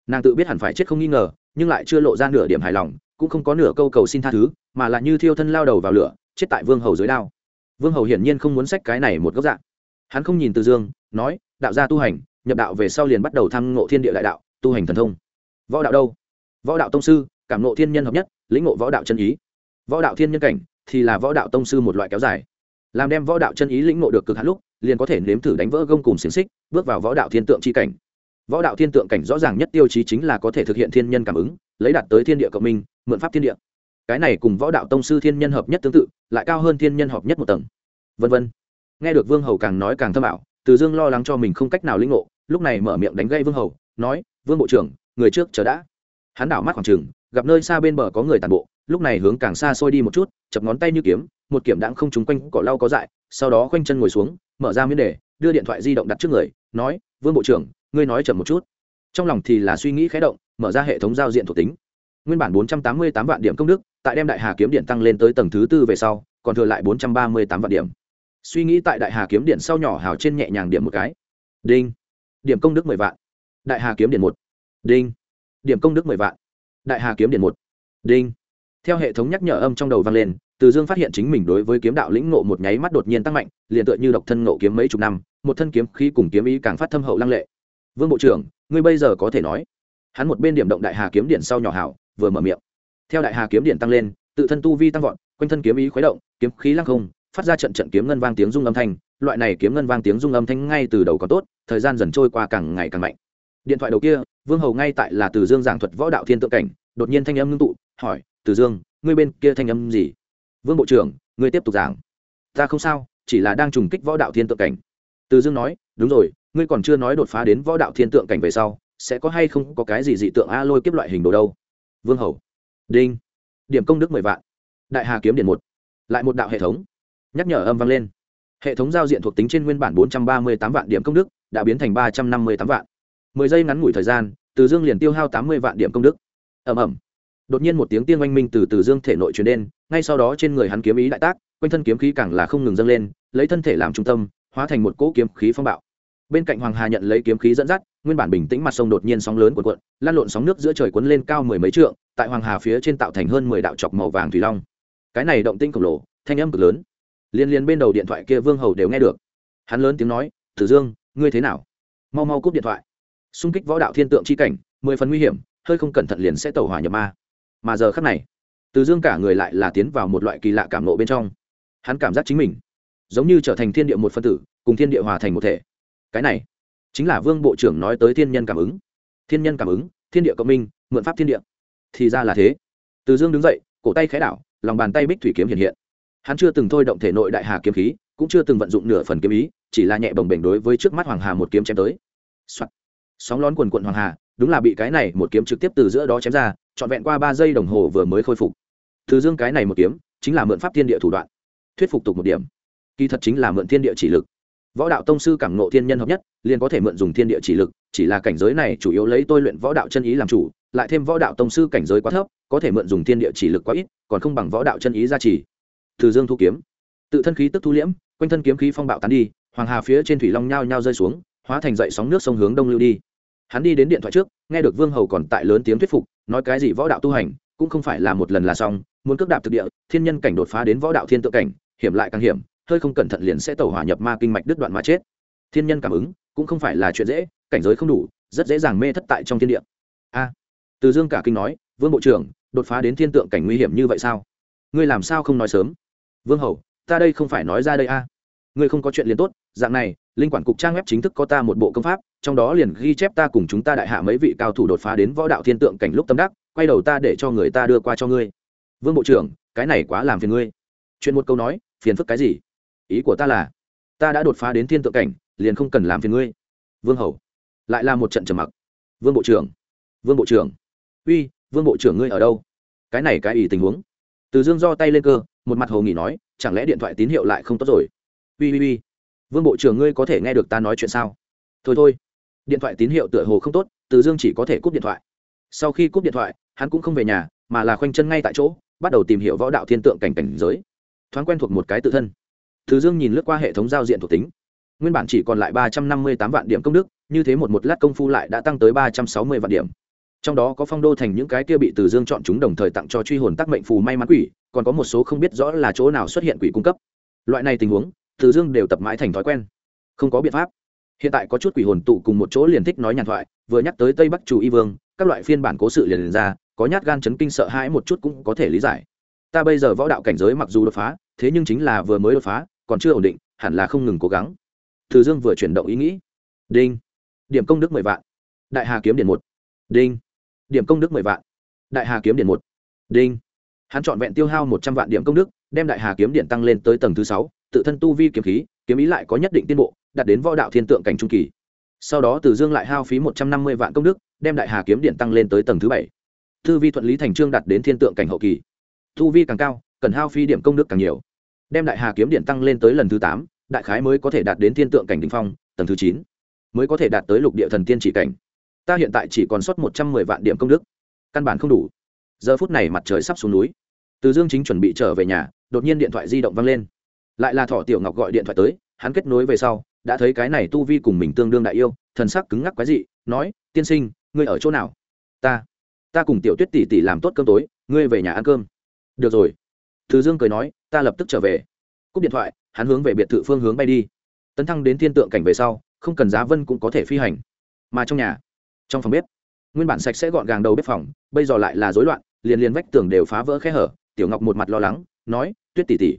Nàng tự biết hẳn phải chết không nghi ngờ, nhưng lại chưa lộ ra nửa điểm hài lòng, cũng không có nửa câu cầu xin tha thứ, mà là như thiêu thân lao đầu vào lửa, chết tại vương hầu dưới đao. Vương hầu hiển nhiên không muốn sách cái này một góc dạng. Hắn không nhìn từ dương, nói, đạo gia tu hành, nhập đạo về sau liền bắt đầu thăm ngộ thiên địa đại đạo tu hành thần thông. Võ đạo đâu? Võ đạo tông sư, cảm ngộ thiên nhân hợp nhất, lĩnh ngộ võ đạo chân ý. Võ đạo thiên nhân cảnh thì là võ đạo tông sư một loại kéo dài. Làm đem võ đạo chân ý lĩnh ngộ được cực hạn lúc, liền có thể nếm thử đánh vỡ gông cùng xiềng xích, bước vào võ đạo thiên tượng c h i cảnh. Võ đạo thiên tượng cảnh rõ ràng nhất tiêu chí chính là có thể thực hiện thiên nhân cảm ứng, lấy đạt tới thiên địa cộng minh, mượn pháp thiên địa. Cái này cùng võ đạo tông sư thiên nhân hợp nhất tương tự, lại cao hơn thiên nhân hợp nhất một tầng. Vân vân. Nghe được vương hầu càng nói càng thâm ảo, từ dương lo lắng cho mình không cách nào lĩnh ngộ, lúc này mở miệng đánh gây vương hầu nói, vương bộ trưởng, người trước chờ đã. Hắn đảo mắt khoảng trừng gặp nơi xa bên bờ có người tàn bộ, lúc này hướng càng xa xôi đi một chút, chập ngón tay như kiếm, một kiểm đạn không trúng quanh cỏ lau có dại, sau đó khoanh chân ngồi xuống, mở ra miếng đề, đưa điện thoại di động đặt trước người, nói, vương bộ trưởng, ngươi nói chậm một chút. Trong lòng thì là suy nghĩ khé động, mở ra hệ thống giao diện thuộc tính. Nguyên bản bốn trăm tám mươi tám vạn điểm công đức, tại đem đại hà kiếm điện tăng lên tới tầng thứ tư về sau, còn thừa lại bốn trăm ba mươi tám vạn điểm. Suy nghĩ tại đại hà kiếm điện sau nhỏ hào trên nhẹ nhàng điểm một cái. Đinh. Điểm công đức mười vạn đại hà kiếm điện một. Đinh. Điểm công đức mười vạn. Đại hà kiếm điện một. Đinh. Theo hệ thống nhắc nhở âm trong đầu vang lên, từ dương phát hiện chính mình đối với kiếm đạo lĩnh ngộ một nháy mắt đột nhiên tăng mạnh, liền tựa như độc thân ngộ kiếm mấy chục năm, một thân kiếm khí cùng kiếm ý càng phát thâm hậu lăng lệ. Vương bộ trưởng, ngươi bây giờ có thể nói. Hắn một bên điểm động đại hà kiếm điện sau nhỏ hảo, vừa mở miệng. Theo đại hà kiếm điện tăng lên, tự thân tu vi tăng vọt, quanh thân kiếm ý khuấy động, kiếm khí lăng không, phát ra trận trận kiếm ngân vang tiếng rung âm thanh, loại này kiếm ngân vang tiếng rung âm thanh ngay từ đầu có tốt, thời gian dần trôi qua càng ngày càng mạnh điện thoại đầu kia, vương hầu ngay tại là từ dương giảng thuật võ đạo thiên tượng cảnh, đột nhiên thanh âm ngưng tụ, hỏi, từ dương, ngươi bên kia thanh âm gì? Vương bộ trưởng, ngươi tiếp tục giảng. Ta không sao, chỉ là đang trùng kích võ đạo thiên tượng cảnh. Từ dương nói, đúng rồi, ngươi còn chưa nói đột phá đến võ đạo thiên tượng cảnh về sau, sẽ có hay không có cái gì dị tượng a lôi kiếp loại hình đồ đâu? Vương hầu, đinh, điểm công đức mười vạn, đại hà kiếm điện một, lại một đạo hệ thống. Nhắc nhở âm vang lên. Hệ thống giao diện thuộc tính trên nguyên bản bốn trăm ba mươi tám vạn điểm công đức, đã biến thành ba trăm năm mươi tám vạn mười giây ngắn ngủi thời gian, từ dương liền tiêu hao tám mươi vạn điểm công đức. Ẩm ẩm đột nhiên một tiếng tiên oanh minh từ từ dương thể nội truyền đến, ngay sau đó trên người hắn kiếm ý đại tác, quanh thân kiếm khí càng là không ngừng dâng lên, lấy thân thể làm trung tâm, hóa thành một cỗ kiếm khí phong bạo. Bên cạnh hoàng hà nhận lấy kiếm khí dẫn dắt, nguyên bản bình tĩnh mặt sông đột nhiên sóng lớn cuộn cuộn, lan lộn sóng nước giữa trời cuốn lên cao mười mấy trượng, tại hoàng hà phía trên tạo thành hơn mười đạo chọc màu vàng thủy long. Cái này động tinh khổng lồ, thanh âm cực lớn. Liên liên bên đầu điện thoại kia vương hầu đều nghe được. Hắn lớn tiếng nói tử dương, ngươi thế nào? Mau mau cúp điện thoại xung kích võ đạo thiên tượng chi cảnh, mười phần nguy hiểm, hơi không cẩn thận liền sẽ tẩu hỏa nhập ma. Mà giờ khắc này, từ dương cả người lại là tiến vào một loại kỳ lạ cảm nộ bên trong. Hắn cảm giác chính mình giống như trở thành thiên địa một phân tử, cùng thiên địa hòa thành một thể. Cái này chính là vương bộ trưởng nói tới thiên nhân cảm ứng. Thiên nhân cảm ứng, thiên địa cộng minh, mượn pháp thiên địa. Thì ra là thế. Từ dương đứng dậy, cổ tay khẽ đảo, lòng bàn tay bích thủy kiếm hiện hiện. Hắn chưa từng thôi động thể nội đại hà kiếm khí, cũng chưa từng vận dụng nửa phần kiếm ý, chỉ là nhẹ bồng bềnh đối với trước mắt hoàng hà một kiếm chém tới、Soạn sóng lón quần quận hoàng hà, đúng là bị cái này một kiếm trực tiếp từ giữa đó chém ra, trọn vẹn qua ba giây đồng hồ vừa mới khôi phục. Từ dương cái này một kiếm, chính là mượn pháp thiên địa thủ đoạn, thuyết phục tục một điểm. Kỳ thật chính là mượn thiên địa chỉ lực. Võ đạo tông sư cảm nộ thiên nhân hợp nhất, liền có thể mượn dùng thiên địa chỉ lực, chỉ là cảnh giới này chủ yếu lấy tôi luyện võ đạo chân ý làm chủ, lại thêm võ đạo tông sư cảnh giới quá thấp, có thể mượn dùng thiên địa chỉ lực quá ít, còn không bằng võ đạo chân ý gia trì. Từ dương thu kiếm. Tự thân khí tức thu liễm, quanh thân kiếm khí phong bạo tán đi, hoàng hà phía trên thủy long nhao nhao rơi xuống hóa thành dậy sóng nước sông hướng đông lưu đi. Hắn đi đến điện thoại trước, nghe được vương hầu còn tại lớn tiếng thuyết phục, nói cái gì võ đạo tu hành, cũng không phải là một lần là xong, muốn cước đạp thực địa, thiên nhân cảnh đột phá đến võ đạo thiên tự cảnh, hiểm lại càng hiểm, hơi không cẩn thận liền sẽ tẩu hỏa nhập ma kinh mạch đứt đoạn mà chết. Thiên nhân cảm ứng, cũng không phải là chuyện dễ, cảnh giới không đủ, rất dễ dàng mê thất tại trong thiên địa. A. Từ dương cả kinh nói, vương bộ trưởng, đột phá đến thiên tượng cảnh nguy hiểm như vậy sao? Ngươi làm sao không nói sớm? Vương hầu, ta đây không phải nói ra đây a ngươi không có chuyện liền tốt, dạng này, linh quản cục trang web chính thức có ta một bộ công pháp, trong đó liền ghi chép ta cùng chúng ta đại hạ mấy vị cao thủ đột phá đến võ đạo thiên tượng cảnh lúc tâm đắc, quay đầu ta để cho người ta đưa qua cho ngươi. Vương bộ trưởng, cái này quá làm phiền ngươi. Chuyện một câu nói, phiền phức cái gì? Ý của ta là, ta đã đột phá đến thiên tượng cảnh, liền không cần làm phiền ngươi. Vương hầu, lại là một trận trầm mặc. Vương bộ trưởng, vương bộ trưởng, uy, vương bộ trưởng ngươi ở đâu? Cái này cái ý tình huống. Từ dương do tay lên cơ, một mặt hồ nghỉ nói, chẳng lẽ điện thoại tín hiệu lại không tốt rồi? Ui ui ui vương bộ trưởng ngươi có thể nghe được ta nói chuyện sao? Thôi thôi. Điện thoại tín hiệu tựa hồ không tốt, từ dương chỉ có thể cúp điện thoại. Sau khi cúp điện thoại, hắn cũng không về nhà, mà là khoanh chân ngay tại chỗ, bắt đầu tìm hiểu võ đạo thiên tượng cảnh cảnh giới. Thoáng quen thuộc một cái tự thân. Từ dương nhìn lướt qua hệ thống giao diện thuộc tính. Nguyên bản chỉ còn lại ba trăm năm mươi tám vạn điểm công đức, như thế một một lát công phu lại đã tăng tới ba trăm sáu mươi vạn điểm. Trong đó có phong đô thành những cái kia bị từ dương chọn chúng đồng thời tặng cho truy hồn tác mệnh phù may mắn quỷ, còn có một số không biết rõ là chỗ nào xuất hiện quỷ cung cấp. Loại này tình huống từ dương đều tập mãi thành thói quen. Không có biện pháp. Hiện tại có chút quỷ hồn tụ cùng một chỗ liền thích nói nhàn thoại vừa nhắc tới tây bắc chủ y vương các loại phiên bản cố sự liền, liền ra có nhát gan chấn kinh sợ hãi một chút cũng có thể lý giải. Ta bây giờ võ đạo cảnh giới mặc dù đột phá thế nhưng chính là vừa mới đột phá còn chưa ổn định hẳn là không ngừng cố gắng. Từ dương vừa chuyển động ý nghĩ. Đinh. Điểm công đức mười vạn. Đại hà kiếm điện một. Đinh. Điểm công đức mười vạn. Đại hà kiếm điện một. Đinh. Hắn chọn vẹn tiêu hao một trăm vạn điểm công đức đem đại hà kiếm điện tăng lên tới tầng thứ sáu tự thân tu vi kiếm khí, kiếm ý lại có nhất định tiến bộ, đạt đến võ đạo thiên tượng cảnh trung kỳ. Sau đó từ dương lại hao phí một trăm năm mươi vạn công đức, đem đại hà kiếm điện tăng lên tới tầng thứ bảy. Thư vi thuận lý thành trương đạt đến thiên tượng cảnh hậu kỳ. Tu vi càng cao, cần hao phí điểm công đức càng nhiều. Đem đại hà kiếm điện tăng lên tới lần thứ tám, đại khái mới có thể đạt đến thiên tượng cảnh đình phong, tầng thứ chín, mới có thể đạt tới lục địa thần tiên chỉ cảnh. Ta hiện tại chỉ còn sót một trăm mười vạn điểm công đức. Căn bản không đủ. Giờ phút này mặt trời sắp xuống núi. Từ dương chính chuẩn bị trở về nhà, đột nhiên điện thoại di động văng lên lại là thỏ tiểu ngọc gọi điện thoại tới, hắn kết nối về sau, đã thấy cái này tu vi cùng mình tương đương đại yêu, thần sắc cứng ngắc quái dị, nói, tiên sinh, ngươi ở chỗ nào? Ta ta cùng tiểu tuyết tỷ tỷ làm tốt cơm tối, ngươi về nhà ăn cơm. Được rồi. Thứ dương cười nói, ta lập tức trở về. Cúp điện thoại, hắn hướng về biệt thự phương hướng bay đi. Tấn thăng đến thiên tượng cảnh về sau, không cần giá vân cũng có thể phi hành. Mà trong nhà, trong phòng bếp, nguyên bản sạch sẽ gọn gàng đầu bếp phòng, bây giờ lại là rối loạn, liền liền vách tường đều phá vỡ khe hở, tiểu ngọc một mặt lo lắng, nói, tuyết tỷ tỷ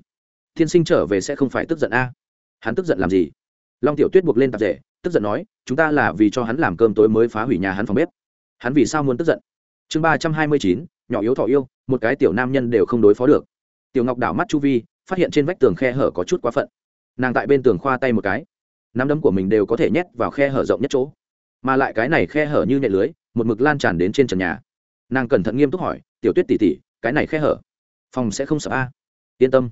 thiên sinh trở về sẽ không phải tức giận a. Hắn tức giận làm gì? Long tiểu tuyết buộc lên tạp rể tức giận nói, chúng ta là vì cho hắn làm cơm tối mới phá hủy nhà hắn phòng bếp. Hắn vì sao muốn tức giận? Chương ba trăm hai mươi chín, nhỏ yếu thọ yêu, một cái tiểu nam nhân đều không đối phó được. Tiểu ngọc đảo mắt chu vi, phát hiện trên vách tường khe hở có chút quá phận. Nàng tại bên tường khoa tay một cái. Nắm đấm của mình đều có thể nhét vào khe hở rộng nhất chỗ. Mà lại cái này khe hở như nhẹ lưới, một mực lan tràn đến trên trần nhà. Nàng cẩn thận nghiêm túc hỏi, tiểu tuyết tỉ tỉ cái này khe hở phòng sẽ không sợ a? Yên tâm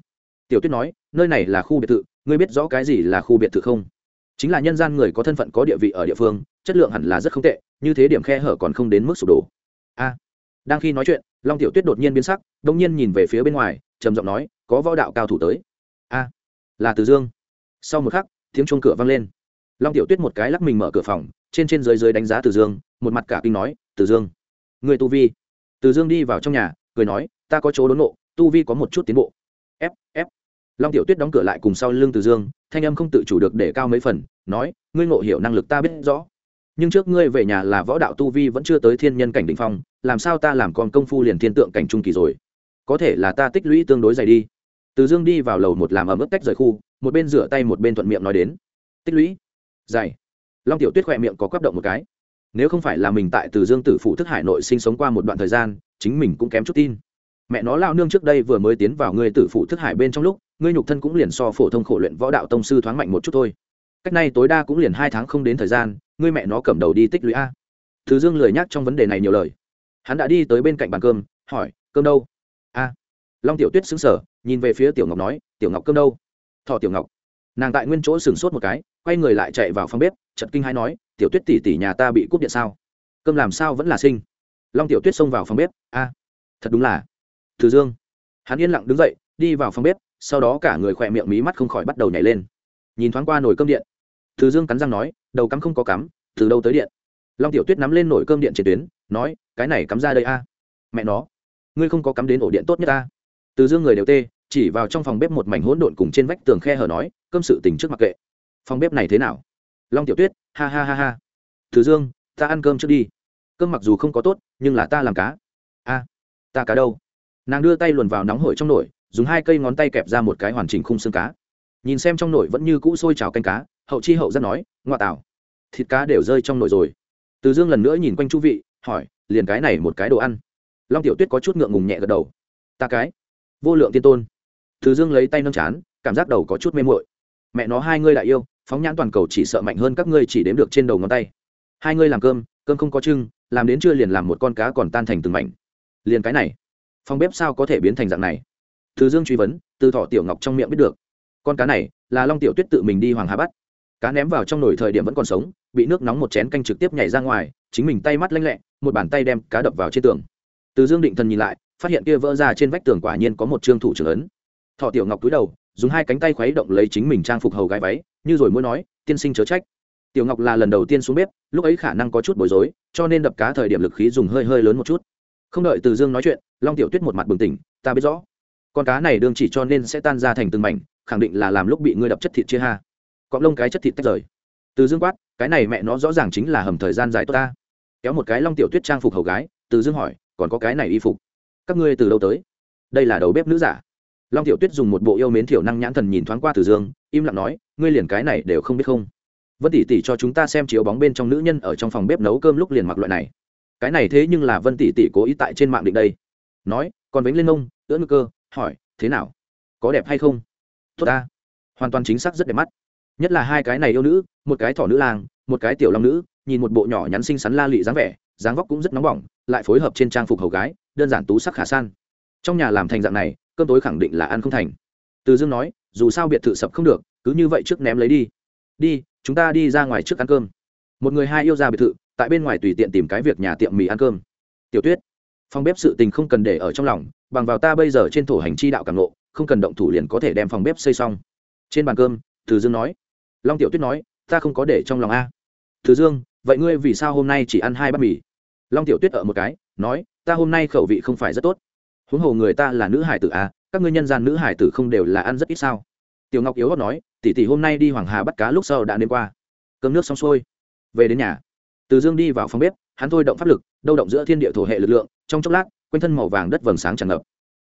tiểu tuyết nói, nơi này là khu biệt thự, ngươi biết rõ cái gì là khu biệt thự không? Chính là nhân gian người có thân phận có địa vị ở địa phương, chất lượng hẳn là rất không tệ, như thế điểm khe hở còn không đến mức sụp đổ. A. Đang khi nói chuyện, long tiểu tuyết đột nhiên biến sắc, đông nhiên nhìn về phía bên ngoài, trầm giọng nói, có võ đạo cao thủ tới. A, là từ dương. Sau một khắc, tiếng chuông cửa vang lên. Long tiểu tuyết một cái lắc mình mở cửa phòng, trên trên dưới dưới đánh giá từ dương, một mặt cả kinh nói, từ dương, người tu vi. Từ dương đi vào trong nhà, cười nói, ta có chỗ đốn nộ, tu vi có một chút tiến bộ f f. Long tiểu tuyết đóng cửa lại cùng sau lưng từ dương, thanh âm không tự chủ được để cao mấy phần, nói, ngươi ngộ hiểu năng lực ta biết rõ. Nhưng trước ngươi về nhà là võ đạo tu vi vẫn chưa tới thiên nhân cảnh định phong, làm sao ta làm con công phu liền thiên tượng cảnh trung kỳ rồi? Có thể là ta tích lũy tương đối dày đi. Từ dương đi vào lầu một làm ấm ức tách rời khu, một bên rửa tay một bên thuận miệng nói đến, tích lũy. Dày. Long tiểu tuyết khỏe miệng có quắp động một cái. Nếu không phải là mình tại từ dương tử phụ thức hải nội sinh sống qua một đoạn thời gian, chính mình cũng kém chút tin mẹ nó lao nương trước đây vừa mới tiến vào ngươi tử phụ thức hải bên trong lúc, ngươi nhục thân cũng liền so phổ thông khổ luyện võ đạo tông sư thoáng mạnh một chút thôi. Cách này tối đa cũng liền hai tháng không đến thời gian, ngươi mẹ nó cầm đầu đi tích lũy a. Thứ dương lười nhắc trong vấn đề này nhiều lời. Hắn đã đi tới bên cạnh bàn cơm, hỏi, cơm đâu? A. Long tiểu tuyết xứng sở nhìn về phía tiểu ngọc nói, tiểu ngọc cơm đâu? Thọ tiểu ngọc. Nàng tại nguyên chỗ sừng sốt một cái, quay người lại chạy vào phòng bếp chật kinh hai nói, tiểu tuyết tỷ tỷ nhà ta bị cúp điện sao? Cơm làm sao vẫn là sinh? Long tiểu tuyết xông vào phòng bếp, a, thật đúng là từ dương. Hắn yên lặng đứng dậy, đi vào phòng bếp, sau đó cả người khỏe miệng mí mắt không khỏi bắt đầu nhảy lên. Nhìn thoáng qua nồi cơm điện, từ dương cắn răng nói, đầu cắm không có cắm, từ đâu tới điện? Long tiểu tuyết nắm lên nồi cơm điện trên tuyến, nói, cái này cắm ra đây a. Mẹ nó, ngươi không có cắm đến ổ điện tốt nhất ta từ dương người đều tê, chỉ vào trong phòng bếp một mảnh hỗn độn cùng trên vách tường khe hở nói, cơm sự tình trước mặc kệ. Phòng bếp này thế nào? Long tiểu tuyết, ha ha ha ha. Từ dương, ta ăn cơm trước đi. Cơm mặc dù không có tốt, nhưng là ta làm cá. A, ta cá đâu? Nàng đưa tay luồn vào nóng hổi trong nồi, dùng hai cây ngón tay kẹp ra một cái hoàn chỉnh khung xương cá. Nhìn xem trong nồi vẫn như cũ sôi trào canh cá, hậu chi hậu rất nói ngoại tảo thịt cá đều rơi trong nồi rồi. Từ dương lần nữa nhìn quanh chu vị, hỏi, liền cái này một cái đồ ăn? Long tiểu tuyết có chút ngượng ngùng nhẹ gật đầu. Ta cái. Vô lượng tiên tôn. Từ dương lấy tay nâng chán, cảm giác đầu có chút mê mội mẹ nó, hai ngươi đại yêu, phóng nhãn toàn cầu chỉ sợ mạnh hơn các ngươi chỉ đếm được trên đầu ngón tay. Hai ngươi làm cơm cơm không có trưng làm đến chưa liền làm một con cá còn tan thành từng mảnh. Liền cái này phòng bếp sao có thể biến thành dạng này? Từ dương truy vấn, từ thọ tiểu ngọc trong miệng biết được. Con cá này là long tiểu tuyết tự mình đi hoàng hà bắt. Cá ném vào trong nồi thời điểm vẫn còn sống, bị nước nóng một chén canh trực tiếp nhảy ra ngoài, chính mình tay mắt lanh lẹ, một bàn tay đem cá đập vào trên tường. Từ dương định thần nhìn lại, phát hiện kia vỡ ra trên vách tường quả nhiên có một trương thủ trưởng ấn. Thọ tiểu ngọc túi đầu, dùng hai cánh tay khuấy động lấy chính mình trang phục hầu gái váy, như rồi muốn nói, tiên sinh chớ trách. Tiểu ngọc là lần đầu tiên xuống bếp, lúc ấy khả năng có chút bối rối, cho nên đập cá thời điểm lực khí dùng hơi hơi lớn một chút không đợi từ dương nói chuyện, long tiểu tuyết một mặt bừng tỉnh, ta biết rõ, con cá này đương chỉ cho nên sẽ tan ra thành từng mảnh, khẳng định là làm lúc bị ngươi đập chất thịt chia ha. Cọng lông cái chất thịt tách rời. Từ dương quát, cái này mẹ nó rõ ràng chính là hầm thời gian dài tốt ta. Kéo một cái long tiểu tuyết trang phục hầu gái, từ dương hỏi, còn có cái này y phục? Các ngươi từ đâu tới? Đây là đầu bếp nữ giả. Long tiểu tuyết dùng một bộ yêu mến thiểu năng nhãn thần nhìn thoáng qua từ dương, im lặng nói, ngươi liền cái này đều không biết không? Vân tỷ tỷ cho chúng ta xem chiếu bóng bên trong nữ nhân ở trong phòng bếp nấu cơm lúc liền mặc loại này cái này thế nhưng là vân tỷ tỷ cố ý tại trên mạng định đây. Nói còn vánh lên mông ưỡn ngực cơ, hỏi, thế nào? Có đẹp hay không? Tốt ta. Hoàn toàn chính xác rất đẹp mắt. Nhất là hai cái này yêu nữ, một cái thỏ nữ lang, một cái tiểu long nữ, nhìn một bộ nhỏ nhắn xinh xắn la lị dáng vẻ, dáng vóc cũng rất nóng bỏng, lại phối hợp trên trang phục hầu gái, đơn giản tú sắc khả san. Trong nhà làm thành dạng này, cơm tối khẳng định là ăn không thành. Từ dương nói, dù sao biệt thự sập không được, cứ như vậy trước ném lấy đi. Đi, chúng ta đi ra ngoài trước ăn cơm. Một người hai yêu ra biệt thự tại bên ngoài tùy tiện tìm cái việc nhà tiệm mì ăn cơm. Tiểu tuyết, phòng bếp sự tình không cần để ở trong lòng, bằng vào ta bây giờ trên thổ hành chi đạo càng lộ, không cần động thủ liền có thể đem phòng bếp xây xong. Trên bàn cơm, từ dương nói. Long tiểu tuyết nói, ta không có để trong lòng a. Từ dương, vậy ngươi vì sao hôm nay chỉ ăn hai bát mì? Long tiểu tuyết ở một cái, nói, ta hôm nay khẩu vị không phải rất tốt. Huống hồ người ta là nữ hải tử a, các ngươi nhân gian nữ hải tử không đều là ăn rất ít sao? Tiểu ngọc yếu gót nói, tỷ tỷ hôm nay đi hoàng hà bắt cá lúc sau đã đêm qua. Cơm nước xong xuôi, về đến nhà từ dương đi vào phòng bếp, hắn thôi động pháp lực, đâu động giữa thiên địa thổ hệ lực lượng, trong chốc lát, quanh thân màu vàng đất vầng sáng tràn ngập.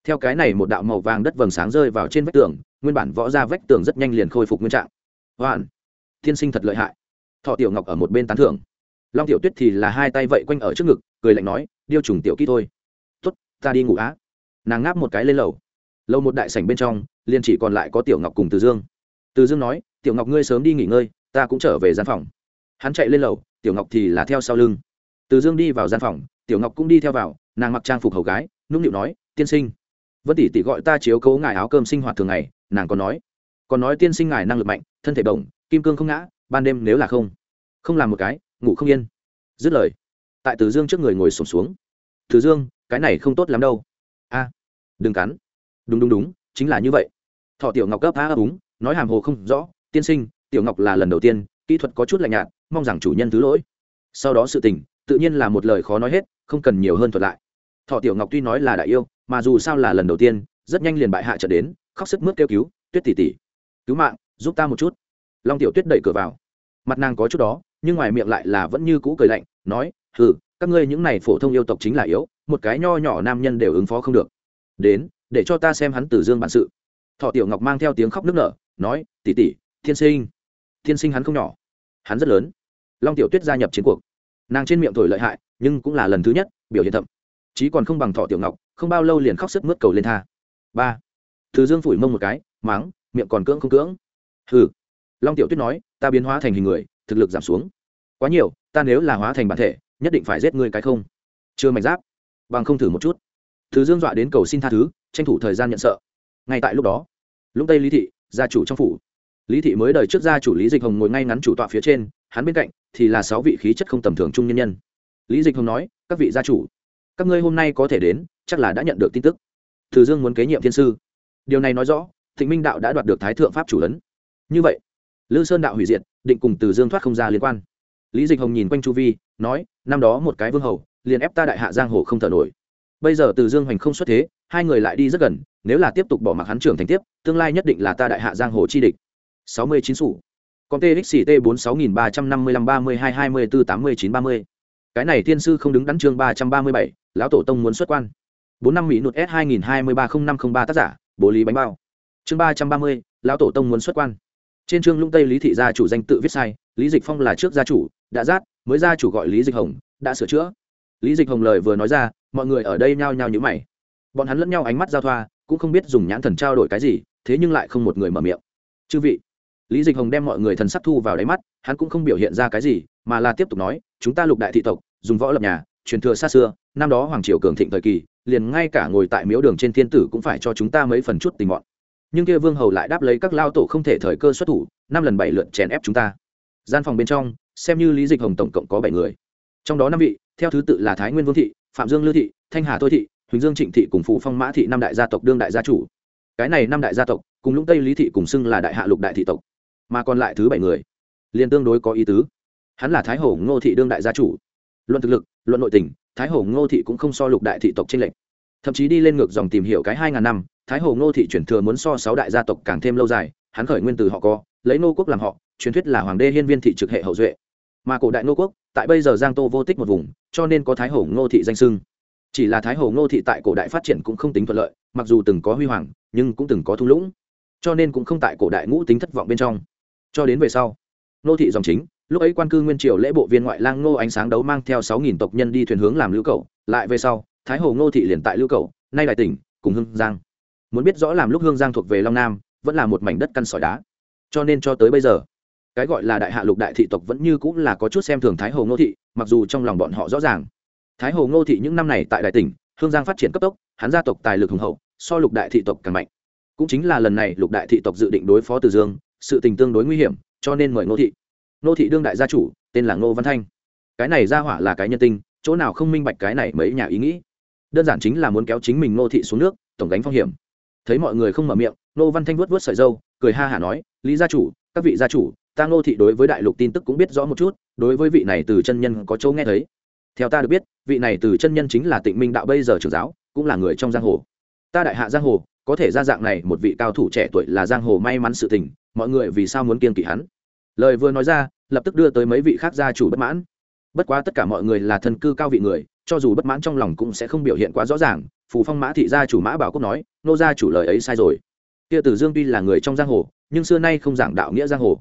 Theo cái này một đạo màu vàng đất vầng sáng rơi vào trên vách tường, nguyên bản võ ra vách tường rất nhanh liền khôi phục nguyên trạng. Hoàn thiên sinh thật lợi hại. Thọ tiểu ngọc ở một bên tán thưởng. Long tiểu tuyết thì là hai tay vậy quanh ở trước ngực, cười lạnh nói, điêu trùng tiểu kỹ thôi. Tuất ta đi ngủ á. Nàng ngáp một cái lên lầu. Lâu một đại sảnh bên trong, liền chỉ còn lại có tiểu ngọc cùng từ dương. Từ dương nói, tiểu ngọc ngươi sớm đi nghỉ ngơi, ta cũng trở về gian phòng hắn chạy lên lầu, tiểu ngọc thì là theo sau lưng. Từ dương đi vào gian phòng, tiểu ngọc cũng đi theo vào, nàng mặc trang phục hầu gái, nũng nịu nói, tiên sinh. Vân tỷ tỷ gọi ta chiếu cố ngài áo cơm sinh hoạt thường ngày, nàng còn nói. Còn nói tiên sinh ngài năng lực mạnh, thân thể đồng kim cương không ngã, ban đêm nếu là không không làm một cái, ngủ không yên. Dứt lời, tại từ dương trước người ngồi sổm xuống. Từ dương, cái này không tốt lắm đâu. A, đừng cắn. Đúng đúng đúng, chính là như vậy. Thọ tiểu ngọc cấp a ấp úng, nói hàm hồ không rõ, tiên sinh, tiểu ngọc là lần đầu tiên, kỹ thuật có chút lạnh nhạt mong rằng chủ nhân thứ lỗi. Sau đó sự tình, tự nhiên là một lời khó nói hết, không cần nhiều hơn thuật lại. Thọ tiểu ngọc tuy nói là đại yêu, mà dù sao là lần đầu tiên, rất nhanh liền bại hạ trở đến, khóc sức mướt kêu cứu, tuyết tỉ tỉ cứu mạng, giúp ta một chút. Long tiểu tuyết đẩy cửa vào. Mặt nàng có chút đó, nhưng ngoài miệng lại là vẫn như cũ cười lạnh, nói, hừ, các ngươi những này phổ thông yêu tộc chính là yếu, một cái nho nhỏ nam nhân đều ứng phó không được. Đến, để cho ta xem hắn tử dương bản sự. Thọ tiểu ngọc mang theo tiếng khóc nức nở, nói tỉ tỉ thiên sinh thiên sinh hắn không nhỏ, hắn rất lớn long tiểu tuyết gia nhập chiến cuộc. Nàng trên miệng thổi lợi hại, nhưng cũng là lần thứ nhất, biểu hiện thậm chí còn không bằng thọ tiểu ngọc, không bao lâu liền khóc sức mướt cầu lên tha. Ba. Thứ dương phủi mông một cái máng miệng còn cưỡng không cưỡng. Hừ. Long tiểu tuyết nói, ta biến hóa thành hình người, thực lực giảm xuống. Quá nhiều, ta nếu là hóa thành bản thể, nhất định phải giết ngươi cái không. Chưa mạch giáp. Bằng không thử một chút. Thứ dương dọa đến cầu xin tha thứ, tranh thủ thời gian nhận sợ. Ngay tại lúc đó lúc tây lý thị, gia chủ trong phủ. Lý thị mới đời trước gia chủ lý dịch hồng ngồi ngay ngắn chủ tọa phía trên hắn bên cạnh thì là sáu vị khí chất không tầm thường trung nhân nhân. Lý dịch hồng nói, các vị gia chủ, các ngươi hôm nay có thể đến, chắc là đã nhận được tin tức. Thử dương muốn kế nhiệm thiên sư. Điều này nói rõ, thịnh minh đạo đã đoạt được thái thượng pháp chủ lớn. như vậy, lư sơn đạo hủy diệt, định cùng từ dương thoát không ra liên quan. Lý dịch hồng nhìn quanh chu vi, nói, năm đó một cái vương hầu, liền ép ta đại hạ giang hồ không thở nổi. Bây giờ từ dương hoành không xuất thế, hai người lại đi rất gần, nếu là tiếp tục bỏ mặc hắn trưởng thành tiếp, tương lai nhất định là ta đại hạ giang hồ chi địch. Sáu mươi chín sủ con txt bốn sáu nghìn ba trăm năm mươi lăm ba mươi hai hai mươi bốn tám mươi chín ba mươi. Cái này thiên sư không đứng đắn chương ba trăm ba mươi bảy, lão tổ tông muốn xuất quan. Bốn năm mỹ nụt s hai nghìn hai mươi ba không năm không ba tác giả, bố lý bánh bao. Chương ba trăm ba mươi, lão tổ tông muốn xuất quan. Trên chương lũng tây lý thị gia chủ danh tự viết sai, lý dịch phong là trước gia chủ, đã rát, mới gia chủ gọi lý dịch hồng, đã sửa chữa. Lý dịch hồng lời vừa nói ra, mọi người ở đây nhao nhao nhữ mày. Bọn hắn lẫn nhau ánh mắt giao thoa, cũng không biết dùng nhãn thần trao đổi cái gì, thế nhưng lại không một người mở miệng. Chư vị lý dịch hồng đem mọi người thần sắc thu vào đáy mắt, hắn cũng không biểu hiện ra cái gì, mà là tiếp tục nói, chúng ta lục đại thị tộc, dùng võ lập nhà, truyền thừa xa xưa, năm đó hoàng triều cường thịnh thời kỳ, liền ngay cả ngồi tại miếu đường trên thiên tử cũng phải cho chúng ta mấy phần chút tình mọn. Nhưng kia vương hầu lại đáp lấy các lao tổ không thể thời cơ xuất thủ, năm lần bảy lượt chèn ép chúng ta. Gian phòng bên trong, xem như lý dịch hồng tổng cộng có bảy người. Trong đó năm vị, theo thứ tự là thái nguyên vương thị, phạm dương lưu thị, thanh hà thôi thị, huỳnh dương trịnh thị cùng phụ phong mã thị năm đại gia tộc đương đại gia chủ. Cái này năm đại gia tộc, cùng lũng tây lý thị cùng xưng là đại hạ lục đại thị tộc mà còn lại thứ bảy người. Liền tương đối có ý tứ. Hắn là thái hổ ngô thị đương đại gia chủ. Luận thực lực, luận nội tình, thái hổ ngô thị cũng không so lục đại thị tộc tranh lệch. Thậm chí đi lên ngược dòng tìm hiểu cái hai ngàn năm, thái hổ ngô thị chuyển thừa muốn so sáu đại gia tộc càng thêm lâu dài, hắn khởi nguyên từ họ co, lấy nô quốc làm họ, truyền thuyết là hoàng đê hiên viên thị trực hệ hậu duệ. Mà cổ đại nô quốc, tại bây giờ giang tô vô tích một vùng, cho nên có thái hổ ngô thị danh sưng chỉ là thái hổ ngô thị tại cổ đại phát triển cũng không tính thuận lợi, mặc dù từng có huy hoàng, nhưng cũng từng có thung lũng. Cho nên cũng không tại cổ đại ngũ tính thất vọng bên trong cho đến về sau, nô thị dòng chính, lúc ấy quan cư nguyên triều lễ bộ viên ngoại lang ngô ánh sáng đấu mang theo sáu nghìn tộc nhân đi thuyền hướng làm lưu cầu. Lại về sau, thái hồ ngô thị liền tại lưu cầu, nay đại tỉnh, cùng hương giang. Muốn biết rõ làm lúc hương giang thuộc về long nam, vẫn là một mảnh đất căn sỏi đá. Cho nên cho tới bây giờ, cái gọi là đại hạ lục đại thị tộc vẫn như cũng là có chút xem thường thái hồ ngô thị, mặc dù trong lòng bọn họ rõ ràng. Thái hồ ngô thị những năm này tại đại tỉnh, hương giang phát triển cấp tốc, hắn gia tộc tài lực hùng hậu, so lục đại thị tộc càng mạnh. Cũng chính là lần này lục đại thị tộc dự định đối phó từ dương sự tình tương đối nguy hiểm, cho nên mời ngô thị. Ngô thị đương đại gia chủ, tên là ngô văn thanh. Cái này ra hỏa là cái nhân tinh, chỗ nào không minh bạch cái này mấy nhà ý nghĩ. Đơn giản chính là muốn kéo chính mình ngô thị xuống nước, tổng gánh phong hiểm. Thấy mọi người không mở miệng, ngô văn thanh vuốt vuốt sợi dâu cười ha hả nói, lý gia chủ, các vị gia chủ, ta ngô thị đối với đại lục tin tức cũng biết rõ một chút, đối với vị này từ chân nhân có chỗ nghe thấy. Theo ta được biết, vị này từ chân nhân chính là tịnh minh đạo bây giờ trưởng giáo, cũng là người trong giang hồ. Ta đại hạ giang hồ, có thể ra dạng này một vị cao thủ trẻ tuổi là giang hồ may mắn sự tình mọi người vì sao muốn kiên kỵ hắn? Lời vừa nói ra, lập tức đưa tới mấy vị khác gia chủ bất mãn. Bất quá tất cả mọi người là thân cư cao vị người, cho dù bất mãn trong lòng cũng sẽ không biểu hiện quá rõ ràng, phù phong mã thị gia chủ mã bảo quốc nói, nô gia chủ lời ấy sai rồi. Kia tử dương tuy là người trong giang hồ, nhưng xưa nay không giảng đạo nghĩa giang hồ.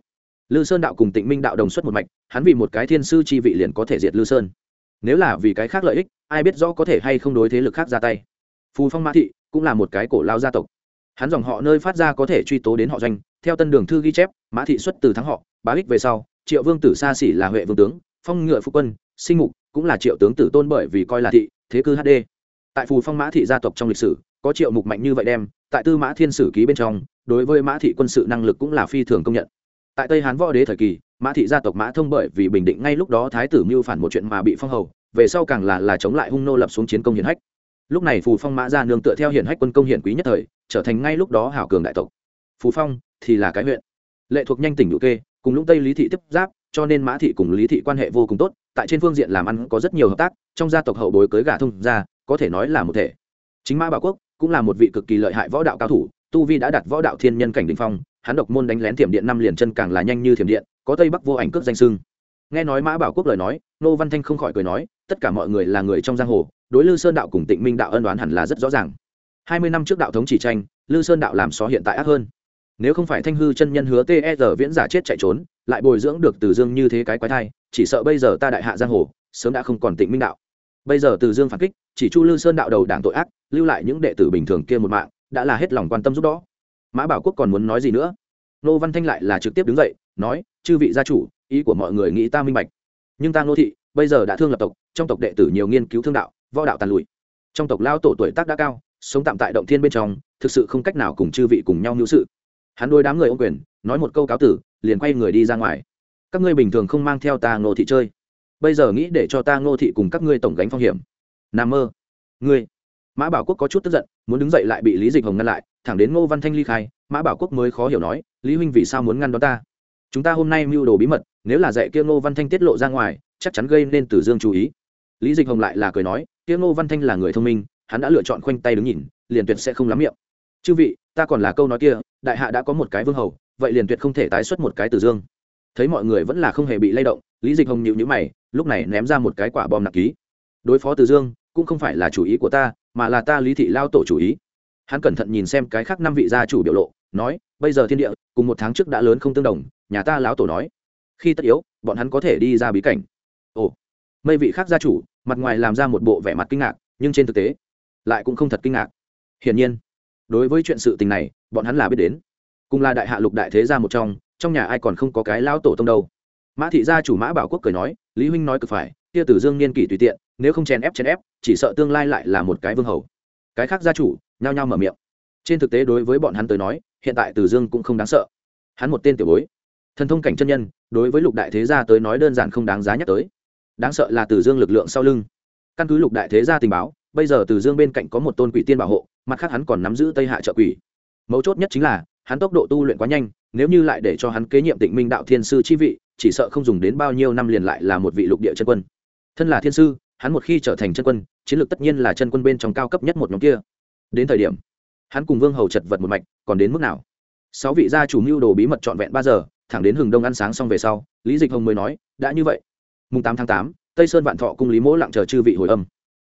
Lư sơn đạo cùng tịnh minh đạo đồng xuất một mạch, hắn vì một cái thiên sư chi vị liền có thể diệt lư sơn. Nếu là vì cái khác lợi ích, ai biết rõ có thể hay không đối thế lực khác ra tay. Phù phong mã thị cũng là một cái cổ lao gia tộc. Hắn dòng họ nơi phát ra có thể truy tố đến họ doanh theo tân đường thư ghi chép, mã thị xuất từ thắng họ, bá ích về sau, triệu vương tử xa xỉ là huệ vương tướng, phong ngựa phụ quân, sinh mục cũng là triệu tướng tử tôn bởi vì coi là thị, thế cư hd tại phù phong mã thị gia tộc trong lịch sử, có triệu mục mạnh như vậy đem, tại tư mã thiên sử ký bên trong, đối với mã thị quân sự năng lực cũng là phi thường công nhận. Tại tây hán võ đế thời kỳ, mã thị gia tộc mã thông bởi vì bình định ngay lúc đó thái tử mưu phản một chuyện mà bị phong hầu, về sau càng là là chống lại hung nô lập xuống chiến công hiển hách. Lúc này phù phong mã ra nương tựa theo hiển hách quân công hiển quý nhất thời, trở thành ngay lúc đó hảo cường đại tộc. Phù phong thì là cái huyện. Lệ thuộc nhanh tỉnh hữu kê, cùng lũng tây lý thị tiếp giáp, cho nên mã thị cùng lý thị quan hệ vô cùng tốt, tại trên phương diện làm ăn có rất nhiều hợp tác, trong gia tộc hậu bối cưới gà thông ra có thể nói là một thể. Chính mã bảo quốc cũng là một vị cực kỳ lợi hại võ đạo cao thủ, tu vi đã đặt võ đạo thiên nhân cảnh đình phong, hắn độc môn đánh lén thiểm điện năm liền chân càng là nhanh như thiểm điện, có tây bắc vô ảnh cước danh sưng. Nghe nói mã bảo quốc lời nói, nô văn thanh không khỏi cười nói, tất cả mọi người là người trong giang hồ, đối lư sơn đạo cùng tịnh minh đạo ân đoán hẳn là rất rõ ràng. Hai mươi năm trước đạo thống chỉ tranh, lư sơn đạo làm xó hiện tại ác hơn nếu không phải thanh hư chân nhân hứa tr viễn giả chết chạy trốn, lại bồi dưỡng được từ dương như thế cái quái thai, chỉ sợ bây giờ ta đại hạ giang hồ, sớm đã không còn tịnh minh đạo. Bây giờ từ dương phản kích, chỉ chu lư sơn đạo đầu đảng tội ác, lưu lại những đệ tử bình thường kia một mạng, đã là hết lòng quan tâm giúp đó mã bảo quốc còn muốn nói gì nữa? Nô văn thanh lại là trực tiếp đứng dậy, nói, chư vị gia chủ, ý của mọi người nghĩ ta minh bạch. Nhưng ta ngô thị, bây giờ đã thương lập tộc, trong tộc đệ tử nhiều nghiên cứu thương đạo, võ đạo tàn lụi. Trong tộc lao tổ tuổi tác đã cao, sống tạm tại động thiên bên trong, thực sự không cách nào cùng chư vị cùng nhau hữu sự hắn đôi đám người ô quyền, nói một câu cáo tử, liền quay người đi ra ngoài. Các ngươi bình thường không mang theo ta ngô thị chơi. Bây giờ nghĩ để cho ta ngô thị cùng các ngươi tổng gánh phong hiểm. N mơ. Ngươi. Mã bảo quốc có chút tức giận, muốn đứng dậy lại bị lý dịch hồng ngăn lại, thẳng đến ngô văn thanh ly khai, mã bảo quốc mới khó hiểu nói, lý huynh vì sao muốn ngăn đó ta? Chúng ta hôm nay mưu đồ bí mật, nếu là dạy kia ngô văn thanh tiết lộ ra ngoài, chắc chắn gây nên tử dương chú ý. Lý dịch hồng lại là cười nói, kia ngô văn thanh là người thông minh, hắn đã lựa chọn khoanh tay đứng nhìn, liền tuyệt sẽ không lắm miệng. Chư vị, ta còn là câu nói kia đại hạ đã có một cái vương hầu, vậy liền tuyệt không thể tái xuất một cái tử dương. Thấy mọi người vẫn là không hề bị lay động, lý dịch hồng nhịu nhữ mày, lúc này ném ra một cái quả bom nặng ký. Đối phó tử dương, cũng không phải là chủ ý của ta, mà là ta lý thị lao tổ chủ ý. Hắn cẩn thận nhìn xem cái khác năm vị gia chủ biểu lộ, nói, bây giờ thiên địa, cùng một tháng trước đã lớn không tương đồng, nhà ta lão tổ nói, khi tất yếu, bọn hắn có thể đi ra bí cảnh. Ồ mây vị khác gia chủ, mặt ngoài làm ra một bộ vẻ mặt kinh ngạc, nhưng trên thực tế, lại cũng không thật kinh ngạc. Hiển nhiên đối với chuyện sự tình này, bọn hắn là biết đến. Cùng là đại hạ lục đại thế gia một trong trong nhà ai còn không có cái lão tổ tông đâu. Mã thị gia chủ mã bảo quốc cười nói, lý huynh nói cực phải, kia tử dương niên kỷ tùy tiện, nếu không chèn ép chèn ép, chỉ sợ tương lai lại là một cái vương hầu. Cái khác gia chủ nhao nhao mở miệng. Trên thực tế đối với bọn hắn tới nói, hiện tại tử dương cũng không đáng sợ. Hắn một tên tiểu bối, thần thông cảnh chân nhân, đối với lục đại thế gia tới nói đơn giản không đáng giá nhắc tới. Đáng sợ là tử dương lực lượng sau lưng. Căn cứ lục đại thế gia tình báo, bây giờ tử dương bên cạnh có một tôn quỷ tiên bảo hộ mặt khác hắn còn nắm giữ tây hạ trợ quỷ. Mấu chốt nhất chính là, hắn tốc độ tu luyện quá nhanh, nếu như lại để cho hắn kế nhiệm tịnh minh đạo thiên sư chi vị, chỉ sợ không dùng đến bao nhiêu năm liền lại là một vị lục địa chân quân. Thân là thiên sư, hắn một khi trở thành chân quân, chiến lược tất nhiên là chân quân bên trong cao cấp nhất một nhóm kia. Đến thời điểm, hắn cùng vương hầu chật vật một mạch, còn đến mức nào? Sáu vị gia chủ mưu đồ bí mật trọn vẹn ba giờ, thẳng đến hừng đông ăn sáng xong về sau, lý dịch hồng mới nói, đã như vậy. Mùng tám tháng tám, tây sơn vạn thọ cung lý mỗ lặng chờ chư vị hồi âm.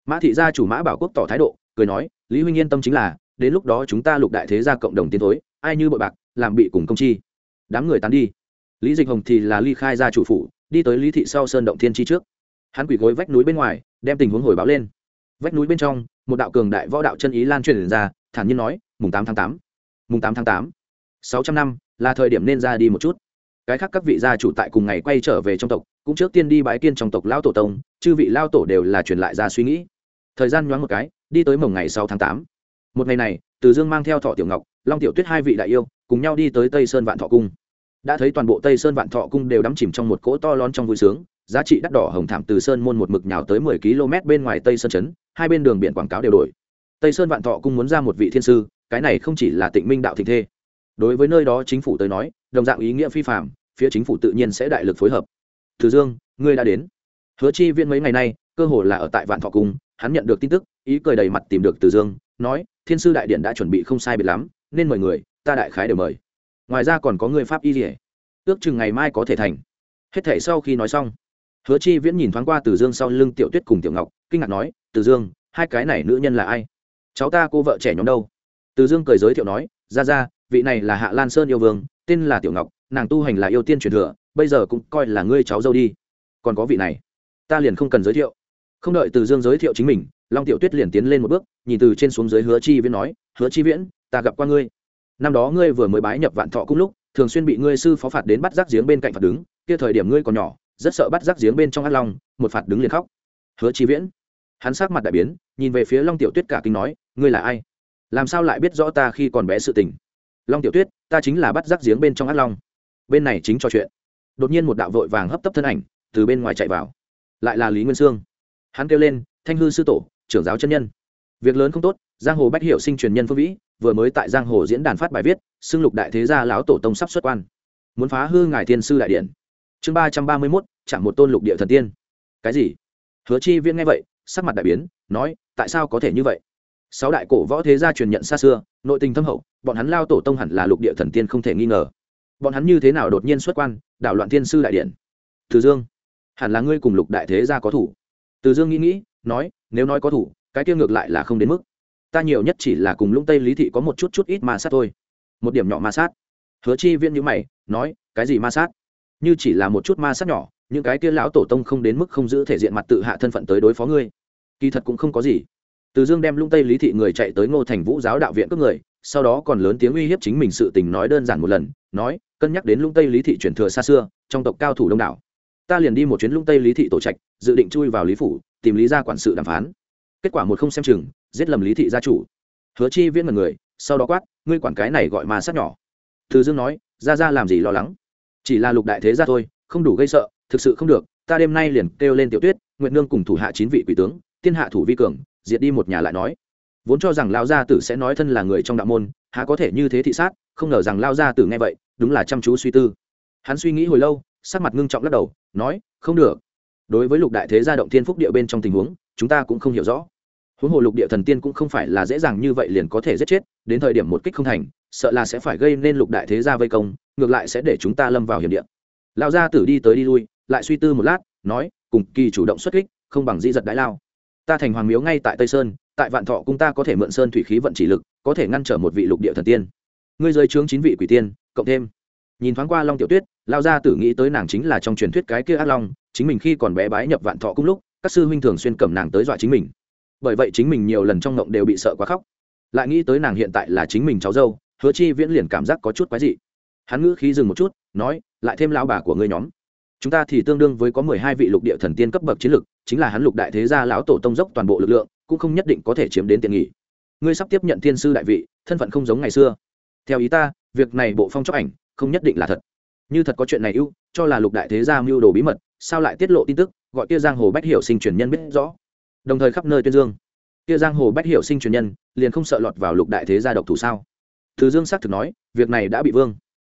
Mã thị gia chủ mã bảo quốc tỏ thái độ cười nói, lý huynh yên tâm chính là, đến lúc đó chúng ta lục đại thế gia cộng đồng tiến thối, ai như bội bạc, làm bị cùng công chi. Đám người tán đi. Lý dịch hồng thì là ly khai ra chủ phủ, đi tới lý thị sau sơn động thiên chi trước. Hắn Quỷ gối vách núi bên ngoài, đem tình huống hồi báo lên. Vách núi bên trong, một đạo cường đại võ đạo chân ý lan truyền ra, thản nhiên nói, mùng tám tháng tám, mùng tám tháng tám, sáu trăm năm, là thời điểm nên ra đi một chút. Cái khác các vị gia chủ tại cùng ngày quay trở về trong tộc, cũng trước tiên đi bái kiên trong tộc lao tổ tông, chư vị lao tổ đều là truyền lại ra suy nghĩ. Thời gian nhoáng một cái đi tới mồng ngày sáu tháng tám. Một ngày này, từ dương mang theo thọ tiểu ngọc, long tiểu tuyết hai vị đại yêu, cùng nhau đi tới tây sơn vạn thọ cung. Đã thấy toàn bộ tây sơn vạn thọ cung đều đắm chìm trong một cỗ to lon trong vui sướng, giá trị đắt đỏ hồng thảm từ sơn môn một mực nhào tới mười km bên ngoài tây sơn trấn, hai bên đường biển quảng cáo đều đổi. Tây sơn vạn thọ cung muốn ra một vị thiên sư, cái này không chỉ là tịnh minh đạo thịnh thê. Đối với nơi đó chính phủ tới nói, đồng dạng ý nghĩa phi phạm phía chính phủ tự nhiên sẽ đại lực phối hợp. Từ dương, ngươi đã đến. Hứa chi viên mấy ngày nay, cơ hồ là ở tại vạn thọ cung, hắn nhận được tin tức ý cười đầy mặt tìm được từ dương, nói, thiên sư đại điện đã chuẩn bị không sai biệt lắm, nên mời người, ta đại khái đều mời. Ngoài ra còn có người pháp y dỉa ước chừng ngày mai có thể thành. Hết thể sau khi nói xong, hứa chi viễn nhìn thoáng qua từ dương sau lưng tiểu tuyết cùng tiểu ngọc, kinh ngạc nói, từ dương, hai cái này nữ nhân là ai? Cháu ta cô vợ trẻ nhóm đâu? Từ dương cười giới thiệu nói, ra ra, vị này là hạ lan sơn yêu vương, tên là tiểu ngọc, nàng tu hành là yêu tiên truyền thừa, bây giờ cũng coi là ngươi cháu dâu đi. Còn có vị này, ta liền không cần giới thiệu. Không đợi từ dương giới thiệu chính mình long tiểu tuyết liền tiến lên một bước, nhìn từ trên xuống dưới hứa chi viễn nói, hứa chi viễn, ta gặp qua ngươi. Năm đó ngươi vừa mới bái nhập vạn thọ cung lúc, thường xuyên bị ngươi sư phó phạt đến bắt rác giếng bên cạnh phạt đứng. Kia thời điểm ngươi còn nhỏ, rất sợ bắt rác giếng bên trong át long, một phạt đứng liền khóc. Hứa chi viễn, hắn sắc mặt đại biến, nhìn về phía long tiểu tuyết cả kinh nói, ngươi là ai? Làm sao lại biết rõ ta khi còn bé sự tình? Long tiểu tuyết, ta chính là bắt rác giếng bên trong át long. Bên này chính trò chuyện. Đột nhiên một đạo vội vàng hấp tấp thân ảnh từ bên ngoài chạy vào. Lại là lý nguyên sương. Hắn kêu lên, thanh hư sư tổ trưởng giáo chân nhân. Việc lớn không tốt, giang hồ bách hiệu sinh truyền nhân phương vĩ, vừa mới tại giang hồ diễn đàn phát bài viết, xưng lục đại thế gia lão tổ tông sắp xuất quan. Muốn phá hư ngài thiên sư đại điện. Chương ba trăm ba mươi mốt, chạm một tôn lục địa thần tiên. Cái gì? Hứa chi viễn nghe vậy, sắc mặt đại biến, nói, tại sao có thể như vậy? Sáu đại cổ võ thế gia truyền nhận xa xưa, nội tình thâm hậu, bọn hắn lao tổ tông hẳn là lục địa thần tiên không thể nghi ngờ. Bọn hắn như thế nào đột nhiên xuất quan, đảo loạn thiên sư đại điện? Từ dương, hẳn là ngươi cùng lục đại thế gia có thủ. Từ dương nghĩ nghĩ, nói nếu nói có thủ, cái tiêu ngược lại là không đến mức. Ta nhiều nhất chỉ là cùng lũng tây lý thị có một chút chút ít ma sát thôi. Một điểm nhỏ ma sát. Hứa chi viên như mày, nói, cái gì ma sát? Như chỉ là một chút ma sát nhỏ, những cái kia lão tổ tông không đến mức không giữ thể diện mặt tự hạ thân phận tới đối phó ngươi. Kỳ thật cũng không có gì. Từ dương đem lũng tây lý thị người chạy tới ngô thành vũ giáo đạo viện cướp người, sau đó còn lớn tiếng uy hiếp chính mình sự tình nói đơn giản một lần, nói, cân nhắc đến lũng tây lý thị truyền thừa xa xưa, trong tộc cao thủ đông đảo ta liền đi một chuyến lũng tây lý thị tổ trạch, dự định chui vào lý phủ, tìm lý ra quản sự đàm phán. Kết quả một không xem chừng, giết lầm lý thị gia chủ. Hứa chi viễn mật người, sau đó quát, ngươi quản cái này gọi mà sát nhỏ. Từ dương nói, ra ra làm gì lo lắng? Chỉ là lục đại thế gia thôi, không đủ gây sợ, thực sự không được, ta đêm nay liền kêu lên tiểu tuyết, nguyện nương cùng thủ hạ chín vị quỷ tướng, thiên hạ thủ vi cường, diệt đi một nhà lại nói. Vốn cho rằng lao gia tử sẽ nói thân là người trong đạo môn, há có thể như thế thị sát, không ngờ rằng lao gia tử nghe vậy, đúng là chăm chú suy tư. Hắn suy nghĩ hồi lâu sắc mặt ngưng trọng lắc đầu, nói, không được. Đối với lục đại thế gia động thiên phúc địa bên trong tình huống, chúng ta cũng không hiểu rõ. Huống hồ lục địa thần tiên cũng không phải là dễ dàng như vậy liền có thể giết chết, đến thời điểm một kích không thành, sợ là sẽ phải gây nên lục đại thế gia vây công, ngược lại sẽ để chúng ta lâm vào hiểm địa. Lão gia tử đi tới đi lui, lại suy tư một lát, nói, cùng kỳ chủ động xuất kích, không bằng di giật đái lao. Ta thành hoàng miếu ngay tại tây sơn, tại vạn thọ cung ta có thể mượn sơn thủy khí vận chỉ lực, có thể ngăn trở một vị lục địa thần tiên. Ngươi giới trướng chín vị quỷ tiên, cộng thêm nhìn thoáng qua long tiểu tuyết, lao gia tử nghĩ tới nàng chính là trong truyền thuyết cái kia ác long, chính mình khi còn bé bái nhập vạn thọ cùng lúc, các sư huynh thường xuyên cầm nàng tới dọa chính mình. Bởi vậy chính mình nhiều lần trong ngộng đều bị sợ quá khóc. Lại nghĩ tới nàng hiện tại là chính mình cháu dâu, hứa chi viễn liền cảm giác có chút quái dị. Hắn ngữ khí dừng một chút, nói, lại thêm lão bà của ngươi nhóm. Chúng ta thì tương đương với có mười hai vị lục địa thần tiên cấp bậc chiến lực, chính là hắn lục đại thế gia lão tổ tông dốc toàn bộ lực lượng, cũng không nhất định có thể chiếm đến tiện nghỉ ngươi sắp tiếp nhận thiên sư đại vị, thân phận không giống ngày xưa. Theo ý ta, việc này bộ phong chóc ảnh không nhất định là thật. Như thật có chuyện này ưu, cho là lục đại thế gia mưu đồ bí mật, sao lại tiết lộ tin tức, gọi kia giang hồ bách hiểu sinh truyền nhân biết rõ. Đồng thời khắp nơi tuyên dương. Kia giang hồ bách hiểu sinh truyền nhân, liền không sợ lọt vào lục đại thế gia độc thủ sao? Thứ dương xác thực nói, việc này đã bị vương.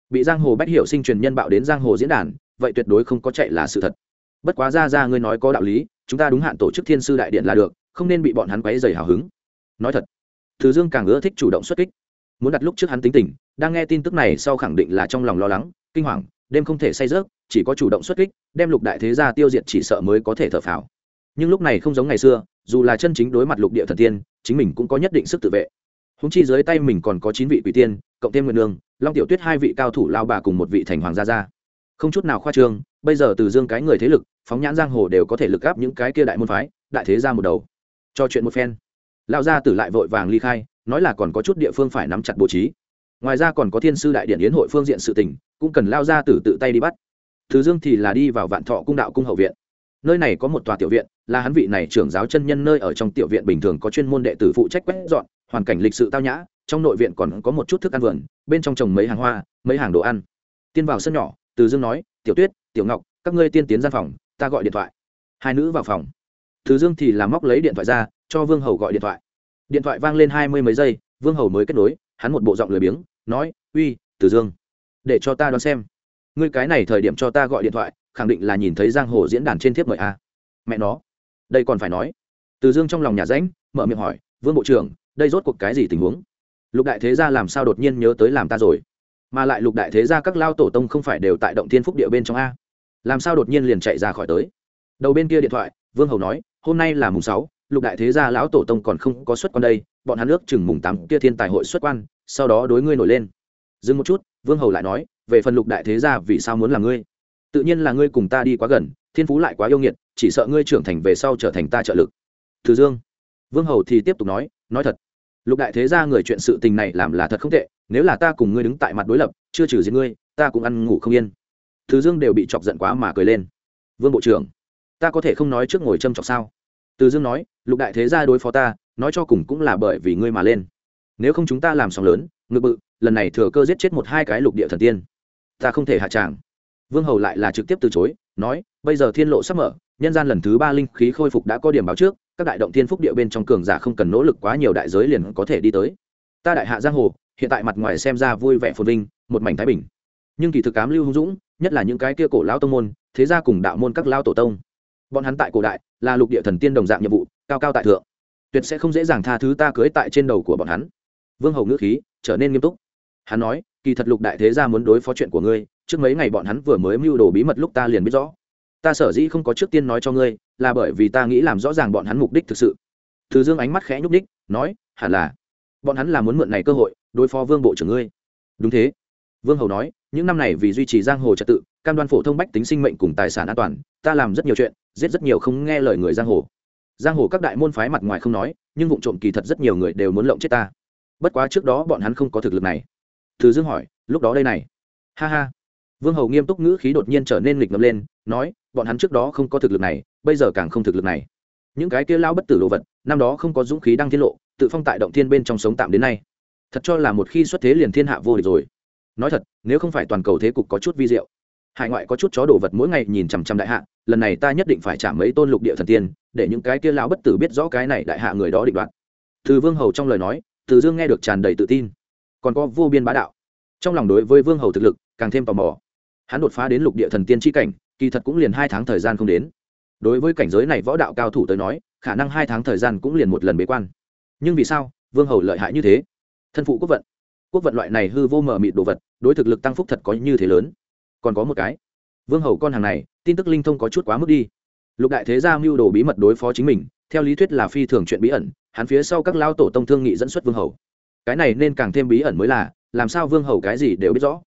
Bị giang hồ bách hiểu sinh truyền nhân bạo đến giang hồ diễn đàn, vậy tuyệt đối không có chạy là sự thật. Bất quá ra ra ngươi nói có đạo lý, chúng ta đúng hạn tổ chức thiên sư đại điện là được, không nên bị bọn hắn quấy dày hào hứng. Nói thật, thứ dương càng ưa thích chủ động xuất kích muốn đặt lúc trước hắn tính tình, đang nghe tin tức này sau khẳng định là trong lòng lo lắng, kinh hoàng, đêm không thể say rớt chỉ có chủ động xuất kích, đem lục đại thế gia tiêu diệt chỉ sợ mới có thể thở phào. Nhưng lúc này không giống ngày xưa, dù là chân chính đối mặt lục địa thần tiên, chính mình cũng có nhất định sức tự vệ. Húng chi dưới tay mình còn có chín vị quỷ tiên, cộng thêm nguyên nương, long tiểu tuyết hai vị cao thủ lao bà cùng một vị thành hoàng gia gia. Không chút nào khoa trương, bây giờ từ dương cái người thế lực, phóng nhãn giang hồ đều có thể lực gáp những cái kia đại môn phái, đại thế ra một đầu. Cho chuyện một phen. Lao gia tử lại vội vàng ly khai nói là còn có chút địa phương phải nắm chặt bố trí. Ngoài ra còn có thiên sư đại điện yến hội phương diện sự tình, cũng cần lao ra tử tự tay đi bắt. Thứ dương thì là đi vào vạn thọ cung đạo cung hậu viện. Nơi này có một tòa tiểu viện, là hắn vị này trưởng giáo chân nhân nơi ở trong tiểu viện bình thường có chuyên môn đệ tử phụ trách quét dọn, hoàn cảnh lịch sự tao nhã, trong nội viện còn có một chút thức ăn vườn, bên trong trồng mấy hàng hoa, mấy hàng đồ ăn. Tiên vào sân nhỏ, từ dương nói, tiểu tuyết, tiểu ngọc, các ngươi tiên tiến gian phòng, ta gọi điện thoại. Hai nữ vào phòng. Từ dương thì làm móc lấy điện thoại ra, cho vương hầu gọi điện thoại điện thoại vang lên hai mươi mấy giây, vương hầu mới kết nối, hắn một bộ giọng lười biếng, nói, uy từ dương, để cho ta đoán xem. Ngươi cái này thời điểm cho ta gọi điện thoại, khẳng định là nhìn thấy giang hồ diễn đàn trên thiếp mời a. Mẹ nó. Đây còn phải nói. Từ dương trong lòng nhà ránh, mở miệng hỏi, vương bộ trưởng, đây rốt cuộc cái gì tình huống? Lục đại thế gia làm sao đột nhiên nhớ tới làm ta rồi? Mà lại lục đại thế gia các lao tổ tông không phải đều tại động thiên phúc địa bên trong a? Làm sao đột nhiên liền chạy ra khỏi tới? Đầu bên kia điện thoại, vương hầu nói, hôm nay là mùng sáu lục đại thế gia lão tổ tông còn không có xuất quan đây, bọn hắn ước chừng mùng tám kia thiên tài hội xuất quan, sau đó đối ngươi nổi lên. Dừng một chút, vương hầu lại nói, về phần lục đại thế gia vì sao muốn là ngươi? Tự nhiên là ngươi cùng ta đi quá gần, thiên phú lại quá yêu nghiệt, chỉ sợ ngươi trưởng thành về sau trở thành ta trợ lực. Từ dương. Vương hầu thì tiếp tục nói nói thật. Lục đại thế gia người chuyện sự tình này làm là thật không tệ, nếu là ta cùng ngươi đứng tại mặt đối lập, chưa trừ giết ngươi, ta cũng ăn ngủ không yên. Từ dương đều bị chọc giận quá mà cười lên. Vương bộ trưởng, ta có thể không nói trước ngồi châm chọc sao? Từ dương nói lục đại thế gia đối phó ta, nói cho cùng cũng là bởi vì ngươi mà lên. Nếu không chúng ta làm sóng lớn ngự bự, lần này thừa cơ giết chết một hai cái lục địa thần tiên. Ta không thể hạ tràng. Vương hầu lại là trực tiếp từ chối, nói, bây giờ thiên lộ sắp mở, nhân gian lần thứ ba linh khí khôi phục đã có điểm báo trước, các đại động thiên phúc địa bên trong cường giả không cần nỗ lực quá nhiều đại giới liền có thể đi tới. Ta đại hạ giang hồ, hiện tại mặt ngoài xem ra vui vẻ phồn vinh, một mảnh thái bình. Nhưng kỳ thực cám lưu hung dũng, nhất là những cái kia cổ lão tông môn, thế gia cùng đạo môn các lao tổ tông. Bọn hắn tại cổ đại, là lục địa thần tiên đồng dạng nhiệm vụ cao cao tại thượng. Tuyệt sẽ không dễ dàng tha thứ ta cưới tại trên đầu của bọn hắn. Vương hầu ngữ khí trở nên nghiêm túc. Hắn nói, kỳ thật lục đại thế gia muốn đối phó chuyện của ngươi, trước mấy ngày bọn hắn vừa mới mưu đồ bí mật lúc ta liền biết rõ. Ta sở dĩ không có trước tiên nói cho ngươi, là bởi vì ta nghĩ làm rõ ràng bọn hắn mục đích thực sự. Thứ dương ánh mắt khẽ nhúc đích nói, hẳn là. Bọn hắn là muốn mượn này cơ hội, đối phó vương bộ trưởng ngươi. Đúng thế. Vương hầu nói, những năm này vì duy trì giang hồ trật tự, cam đoan phổ thông bách tính sinh mệnh cùng tài sản an toàn, ta làm rất nhiều chuyện, giết rất nhiều không nghe lời người giang hồ giang hồ các đại môn phái mặt ngoài không nói, nhưng vụ trộm kỳ thật rất nhiều người đều muốn lộng chết ta. Bất quá trước đó bọn hắn không có thực lực này. Thứ dương hỏi, lúc đó đây này. Ha ha. Vương hầu nghiêm túc ngữ khí đột nhiên trở nên nghịch ngập lên, nói, bọn hắn trước đó không có thực lực này, bây giờ càng không thực lực này. Những cái kia lao bất tử đồ vật, năm đó không có dũng khí đăng tiết lộ, tự phong tại động thiên bên trong sống tạm đến nay. Thật cho là một khi xuất thế liền thiên hạ vô địch rồi. Nói thật, nếu không phải toàn cầu thế cục có chút vi diệu hải ngoại có chút chó đồ vật mỗi ngày nhìn chằm chằm đại hạ, lần này ta nhất định phải trả mấy tôn lục địa thần tiên, để những cái kia lão bất tử biết rõ cái này đại hạ người đó định đoạt. Từ vương hầu trong lời nói, từ dương nghe được tràn đầy tự tin. Còn có vô biên bá đạo. Trong lòng đối với vương hầu thực lực, càng thêm tò mò. Hắn đột phá đến lục địa thần tiên tri cảnh, kỳ thật cũng liền hai tháng thời gian không đến. Đối với cảnh giới này võ đạo cao thủ tới nói, khả năng hai tháng thời gian cũng liền một lần bế quan. Nhưng vì sao, vương hầu lợi hại như thế? Thân phụ quốc vận. Quốc vận loại này hư vô mờ mịt đồ vật, đối thực lực tăng phúc thật có như thế lớn còn có một cái. Vương hầu con hàng này, tin tức linh thông có chút quá mức đi. Lục đại thế gia mưu đồ bí mật đối phó chính mình, theo lý thuyết là phi thường chuyện bí ẩn, hắn phía sau các lao tổ tông thương nghị dẫn xuất vương hầu. Cái này nên càng thêm bí ẩn mới là, làm sao vương hầu cái gì đều biết rõ.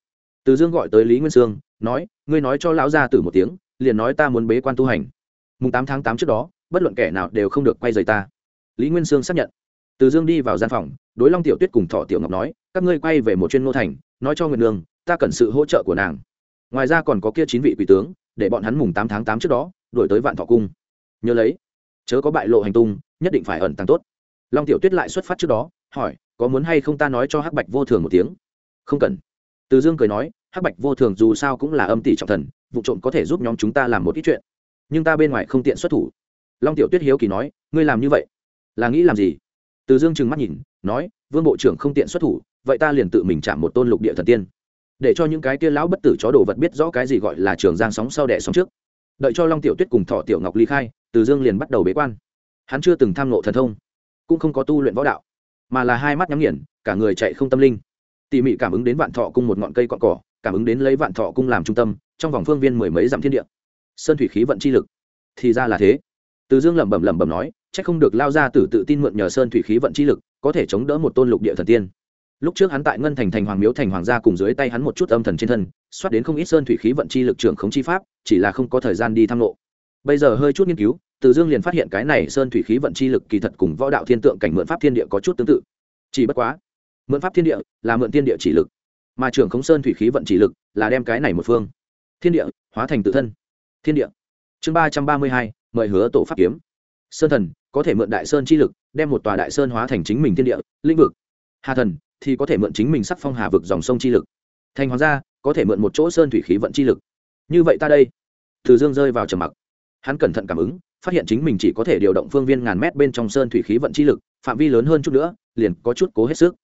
Từ dương gọi tới lý nguyên sương, nói, ngươi nói cho lão gia tử một tiếng, liền nói ta muốn bế quan tu hành. Mùng tám tháng tám trước đó, bất luận kẻ nào đều không được quay rời ta. Lý nguyên sương xác nhận. Từ dương đi vào gian phòng, đối long tiểu tuyết cùng thọ tiểu ngọc nói, các ngươi quay về một chuyên ngô thành, nói cho nguyệt nương, ta cần sự hỗ trợ của nàng ngoài ra còn có kia chín vị quỷ tướng, để bọn hắn mùng tám tháng tám trước đó đổi tới vạn thọ cung. Nhớ lấy, chớ có bại lộ hành tung, nhất định phải ẩn tàng tốt. Long tiểu tuyết lại xuất phát trước đó, hỏi, có muốn hay không ta nói cho hắc bạch vô thường một tiếng? Không cần. Từ dương cười nói, hắc bạch vô thường dù sao cũng là âm tỷ trọng thần, vụ trộm có thể giúp nhóm chúng ta làm một ít chuyện. Nhưng ta bên ngoài không tiện xuất thủ. Long tiểu tuyết hiếu kỳ nói, ngươi làm như vậy, là nghĩ làm gì? Từ dương trừng mắt nhìn, nói, vương bộ trưởng không tiện xuất thủ, vậy ta liền tự mình chạm một tôn lục địa thần tiên để cho những cái kia lão bất tử chó đồ vật biết rõ cái gì gọi là trường giang sóng sau đẻ sóng trước. Đợi cho long tiểu tuyết cùng thọ tiểu ngọc ly khai, từ dương liền bắt đầu bế quan. Hắn chưa từng tham ngộ thần thông, cũng không có tu luyện võ đạo, mà là hai mắt nhắm nghiền, cả người chạy không tâm linh. Tỉ mỉ cảm ứng đến vạn thọ cung một ngọn cây cọn cỏ, cảm ứng đến lấy vạn thọ cung làm trung tâm, trong vòng phương viên mười mấy dặm thiên địa. Sơn thủy khí vận chi lực, thì ra là thế. Từ dương lẩm bẩm lẩm bẩm nói c h ắ c không được lao ra tử tự tin mượn nhờ sơn thủy khí vận chi lực, có thể chống đỡ một tôn lục địa thần tiên lúc trước hắn tại ngân thành thành hoàng miếu thành hoàng gia cùng dưới tay hắn một chút âm thần trên thân, xoát đến không ít sơn thủy khí vận chi lực trưởng khống chi pháp, chỉ là không có thời gian đi tham lộ. Bây giờ hơi chút nghiên cứu, từ dương liền phát hiện cái này sơn thủy khí vận chi lực kỳ thật cùng võ đạo thiên tượng cảnh mượn pháp thiên địa có chút tương tự. Chỉ bất quá, mượn pháp thiên địa là mượn thiên địa chỉ lực, mà trưởng khống sơn thủy khí vận chỉ lực là đem cái này một phương. Thiên địa hóa thành tự thân. Thiên địa. Chương ba trăm ba mươi hai, mời hứa tổ pháp kiếm. Sơn thần có thể mượn đại sơn chi lực, đem một tòa đại sơn hóa thành chính mình thiên địa, lĩnh vực. Hà thần thì có thể mượn chính mình sắc phong hà vực dòng sông chi lực. Thành hoàng gia, có thể mượn một chỗ sơn thủy khí vận chi lực. Như vậy ta đây. Từ dương rơi vào trầm mặc. Hắn cẩn thận cảm ứng, phát hiện chính mình chỉ có thể điều động phương viên ngàn mét bên trong sơn thủy khí vận chi lực, phạm vi lớn hơn chút nữa, liền có chút cố hết sức.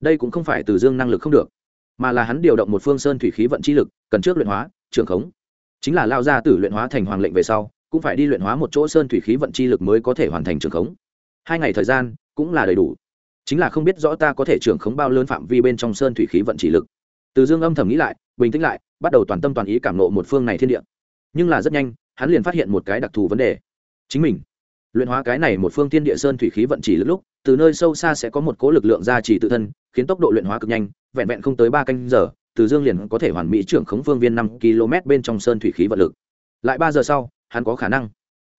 Đây cũng không phải từ dương năng lực không được, mà là hắn điều động một phương sơn thủy khí vận chi lực, cần trước luyện hóa trường khống. Chính là lao ra từ luyện hóa thành hoàng lệnh về sau, cũng phải đi luyện hóa một chỗ sơn thủy khí vận chi lực mới có thể hoàn thành trường khống. Hai ngày thời gian cũng là đầy đủ chính là không biết rõ ta có thể trưởng khống bao lớn phạm vi bên trong sơn thủy khí vận chỉ lực. Từ dương âm thầm nghĩ lại, bình tĩnh lại, bắt đầu toàn tâm toàn ý cảm nộ một phương này thiên địa. Nhưng là rất nhanh, hắn liền phát hiện một cái đặc thù vấn đề. Chính mình. Luyện hóa cái này một phương thiên địa sơn thủy khí vận chỉ lực lúc, từ nơi sâu xa sẽ có một cố lực lượng gia trì tự thân, khiến tốc độ luyện hóa cực nhanh, vẹn vẹn không tới ba canh giờ, từ dương liền có thể hoàn mỹ trưởng khống phương viên năm km bên trong sơn thủy khí vận lực. Lại ba giờ sau, hắn có khả năng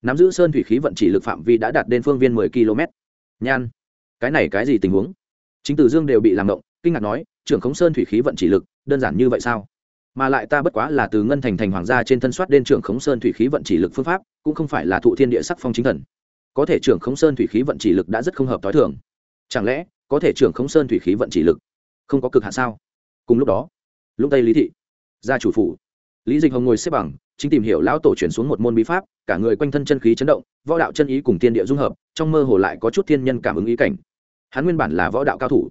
nắm giữ sơn thủy khí vận chỉ lực phạm vi đã đạt đến phương viên mười km. Nhan cái này cái gì tình huống? Chính tử dương đều bị làm động kinh ngạc nói, trưởng khống sơn thủy khí vận chỉ lực, đơn giản như vậy sao? Mà lại ta bất quá là từ ngân thành thành hoàng gia trên thân soát đến trưởng khống sơn thủy khí vận chỉ lực phương pháp, cũng không phải là thụ thiên địa sắc phong chính thần. Có thể trưởng khống sơn thủy khí vận chỉ lực đã rất không hợp t h i thường. Chẳng lẽ, có thể trưởng khống sơn thủy khí vận chỉ lực không có cực hạ sao? Cùng lúc đó, lúc tây lý thị, gia chủ phủ, lý dịch hồng ngồi xếp bằng, chính tìm hiểu lão tổ chuyển xuống một môn bí pháp, cả người quanh thân chân khí chấn động, võ đạo chân ý cùng tiên địa dung hợp, trong mơ hồ lại có chút thiên nhân cảm ứng ý cảnh hắn nguyên bản là võ đạo cao thủ.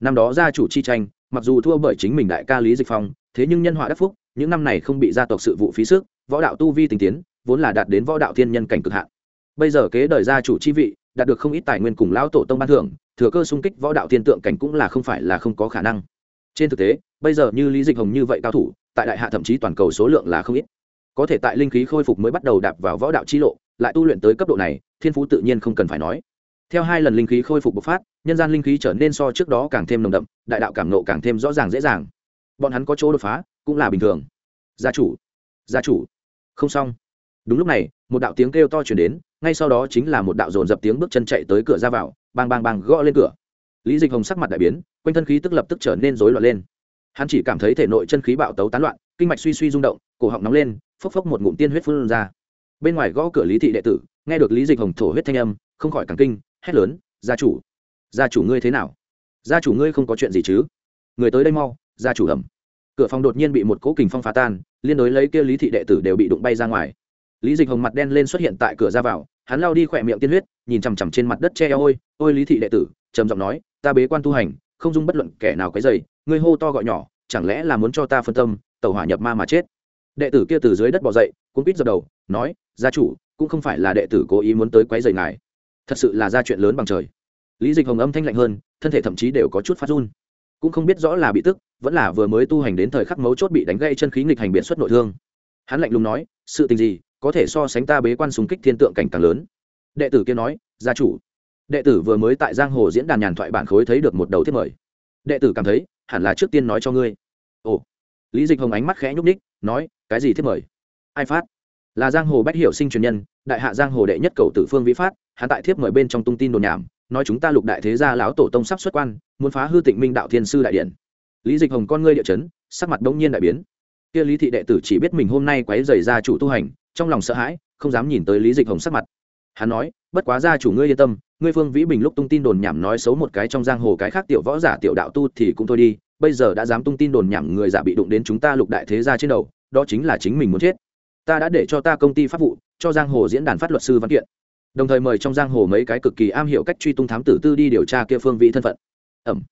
Năm đó gia chủ chi tranh, mặc dù thua bởi chính mình đại ca lý dịch phong, thế nhưng nhân họa đắc phúc, những năm này không bị gia tộc sự vụ phí sức, võ đạo tu vi tình tiến, vốn là đạt đến võ đạo thiên nhân cảnh cực hạn. Bây giờ kế đời gia chủ chi vị, đạt được không ít tài nguyên cùng lão tổ tông ban thưởng, thừa cơ xung kích võ đạo thiên tượng cảnh cũng là không phải là không có khả năng. Trên thực tế, bây giờ như lý dịch hồng như vậy cao thủ, tại đại hạ thậm chí toàn cầu số lượng là không ít. Có thể tại linh khí khôi phục mới bắt đầu đạp vào võ đạo chi lộ, lại tu luyện tới cấp độ này, thiên phú tự nhiên không cần phải nói theo hai lần linh khí khôi phục bộc phát, nhân gian linh khí trở nên so trước đó càng thêm nồng đậm, đại đạo cảm nộ càng thêm rõ ràng dễ dàng. Bọn hắn có chỗ đột phá, cũng là bình thường. Gia chủ gia chủ. Không xong. Đúng lúc này, một đạo tiếng kêu to chuyển đến, ngay sau đó chính là một đạo dồn dập tiếng bước chân chạy tới cửa ra vào, bang bang bang gõ lên cửa. Lý dịch hồng sắc mặt đại biến, quanh thân khí tức lập tức trở nên rối loạn lên. Hắn chỉ cảm thấy thể nội chân khí bạo tấu tán loạn, kinh mạch suy suy rung động, cổ họng nóng lên, phốc phốc một ngụm tiên huyết phun ra. Bên ngoài gõ cửa lý thị đệ tử, nghe được lý dịch hồng thổ huyết thanh âm, không khỏi càng kinh hét lớn, gia chủ gia chủ ngươi thế nào? Gia chủ ngươi không có chuyện gì chứ? Người tới đây mau, gia chủ hầm cửa phòng đột nhiên bị một cỗ kình phong phá tan, liên đối lấy kia lý thị đệ tử đều bị đụng bay ra ngoài. Lý dịch hồng mặt đen lên xuất hiện tại cửa ra vào, hắn lao đi khỏe miệng tiên huyết, nhìn chằm chằm trên mặt đất che eo ôi ôi lý thị đệ tử, trầm giọng nói, ta bế quan tu hành, không dung bất luận kẻ nào cái dày, ngươi hô to gọi nhỏ, chẳng lẽ là muốn cho ta phân tâm tàu hỏa nhập ma mà chết? Đệ tử kia từ dưới đất bỏ dậy cũng quýt dập đầu, nói, gia chủ, cũng không phải là đệ tử cố ý muốn tới quấy rầy ngài thật sự là ra chuyện lớn bằng trời. Lý dịch hồng âm thanh lạnh hơn, thân thể thậm chí đều có chút phát run. Cũng không biết rõ là bị tức, vẫn là vừa mới tu hành đến thời khắc mấu chốt bị đánh gây chân khí nghịch hành biện xuất nội thương. Hắn lạnh lùng nói, sự tình gì, có thể so sánh ta bế quan súng kích thiên tượng cảnh càng lớn. Đệ tử kia nói, gia chủ. Đệ tử vừa mới tại giang hồ diễn đàn nhàn thoại bản khối thấy được một đầu thiết mời. Đệ tử cảm thấy, hẳn là trước tiên nói cho ngươi. Ồ. Lý dịch hồng ánh mắt khẽ nhúc ních nói, cái gì thiết mời? Ai phát? Là giang hồ bách hiểu sinh truyền nhân, đại hạ giang hồ đệ nhất cầu tử phương vĩ phát, hắn tại thiếp mời bên trong tung tin đồn nhảm, nói chúng ta lục đại thế gia lão tổ tông sắp xuất quan, muốn phá hư tịnh minh đạo thiên sư đại điện. Lý dịch hồng con ngươi địa chấn, sắc mặt đông nhiên đại biến. Kia lý thị đệ tử chỉ biết mình hôm nay quấy rầy gia chủ tu hành, trong lòng sợ hãi, không dám nhìn tới lý dịch hồng sắc mặt. Hắn nói, bất quá gia chủ ngươi yên tâm, ngươi phương vĩ bình lúc tung tin đồn nhảm nói xấu một cái trong giang hồ cái khác tiểu võ giả tiểu đạo tu thì cũng thôi đi, bây giờ đã dám tung tin đồn nhảm người giả bị đụng đến chúng ta lục đại thế gia trên đầu, đó chính là chính mình muốn chết ta đã để cho ta công ty pháp vụ, cho giang hồ diễn đàn phát luật sư văn kiện. Đồng thời mời trong giang hồ mấy cái cực kỳ am hiểu cách truy tung thám tử tư đi điều tra kia phương vị thân phận. Ẩm.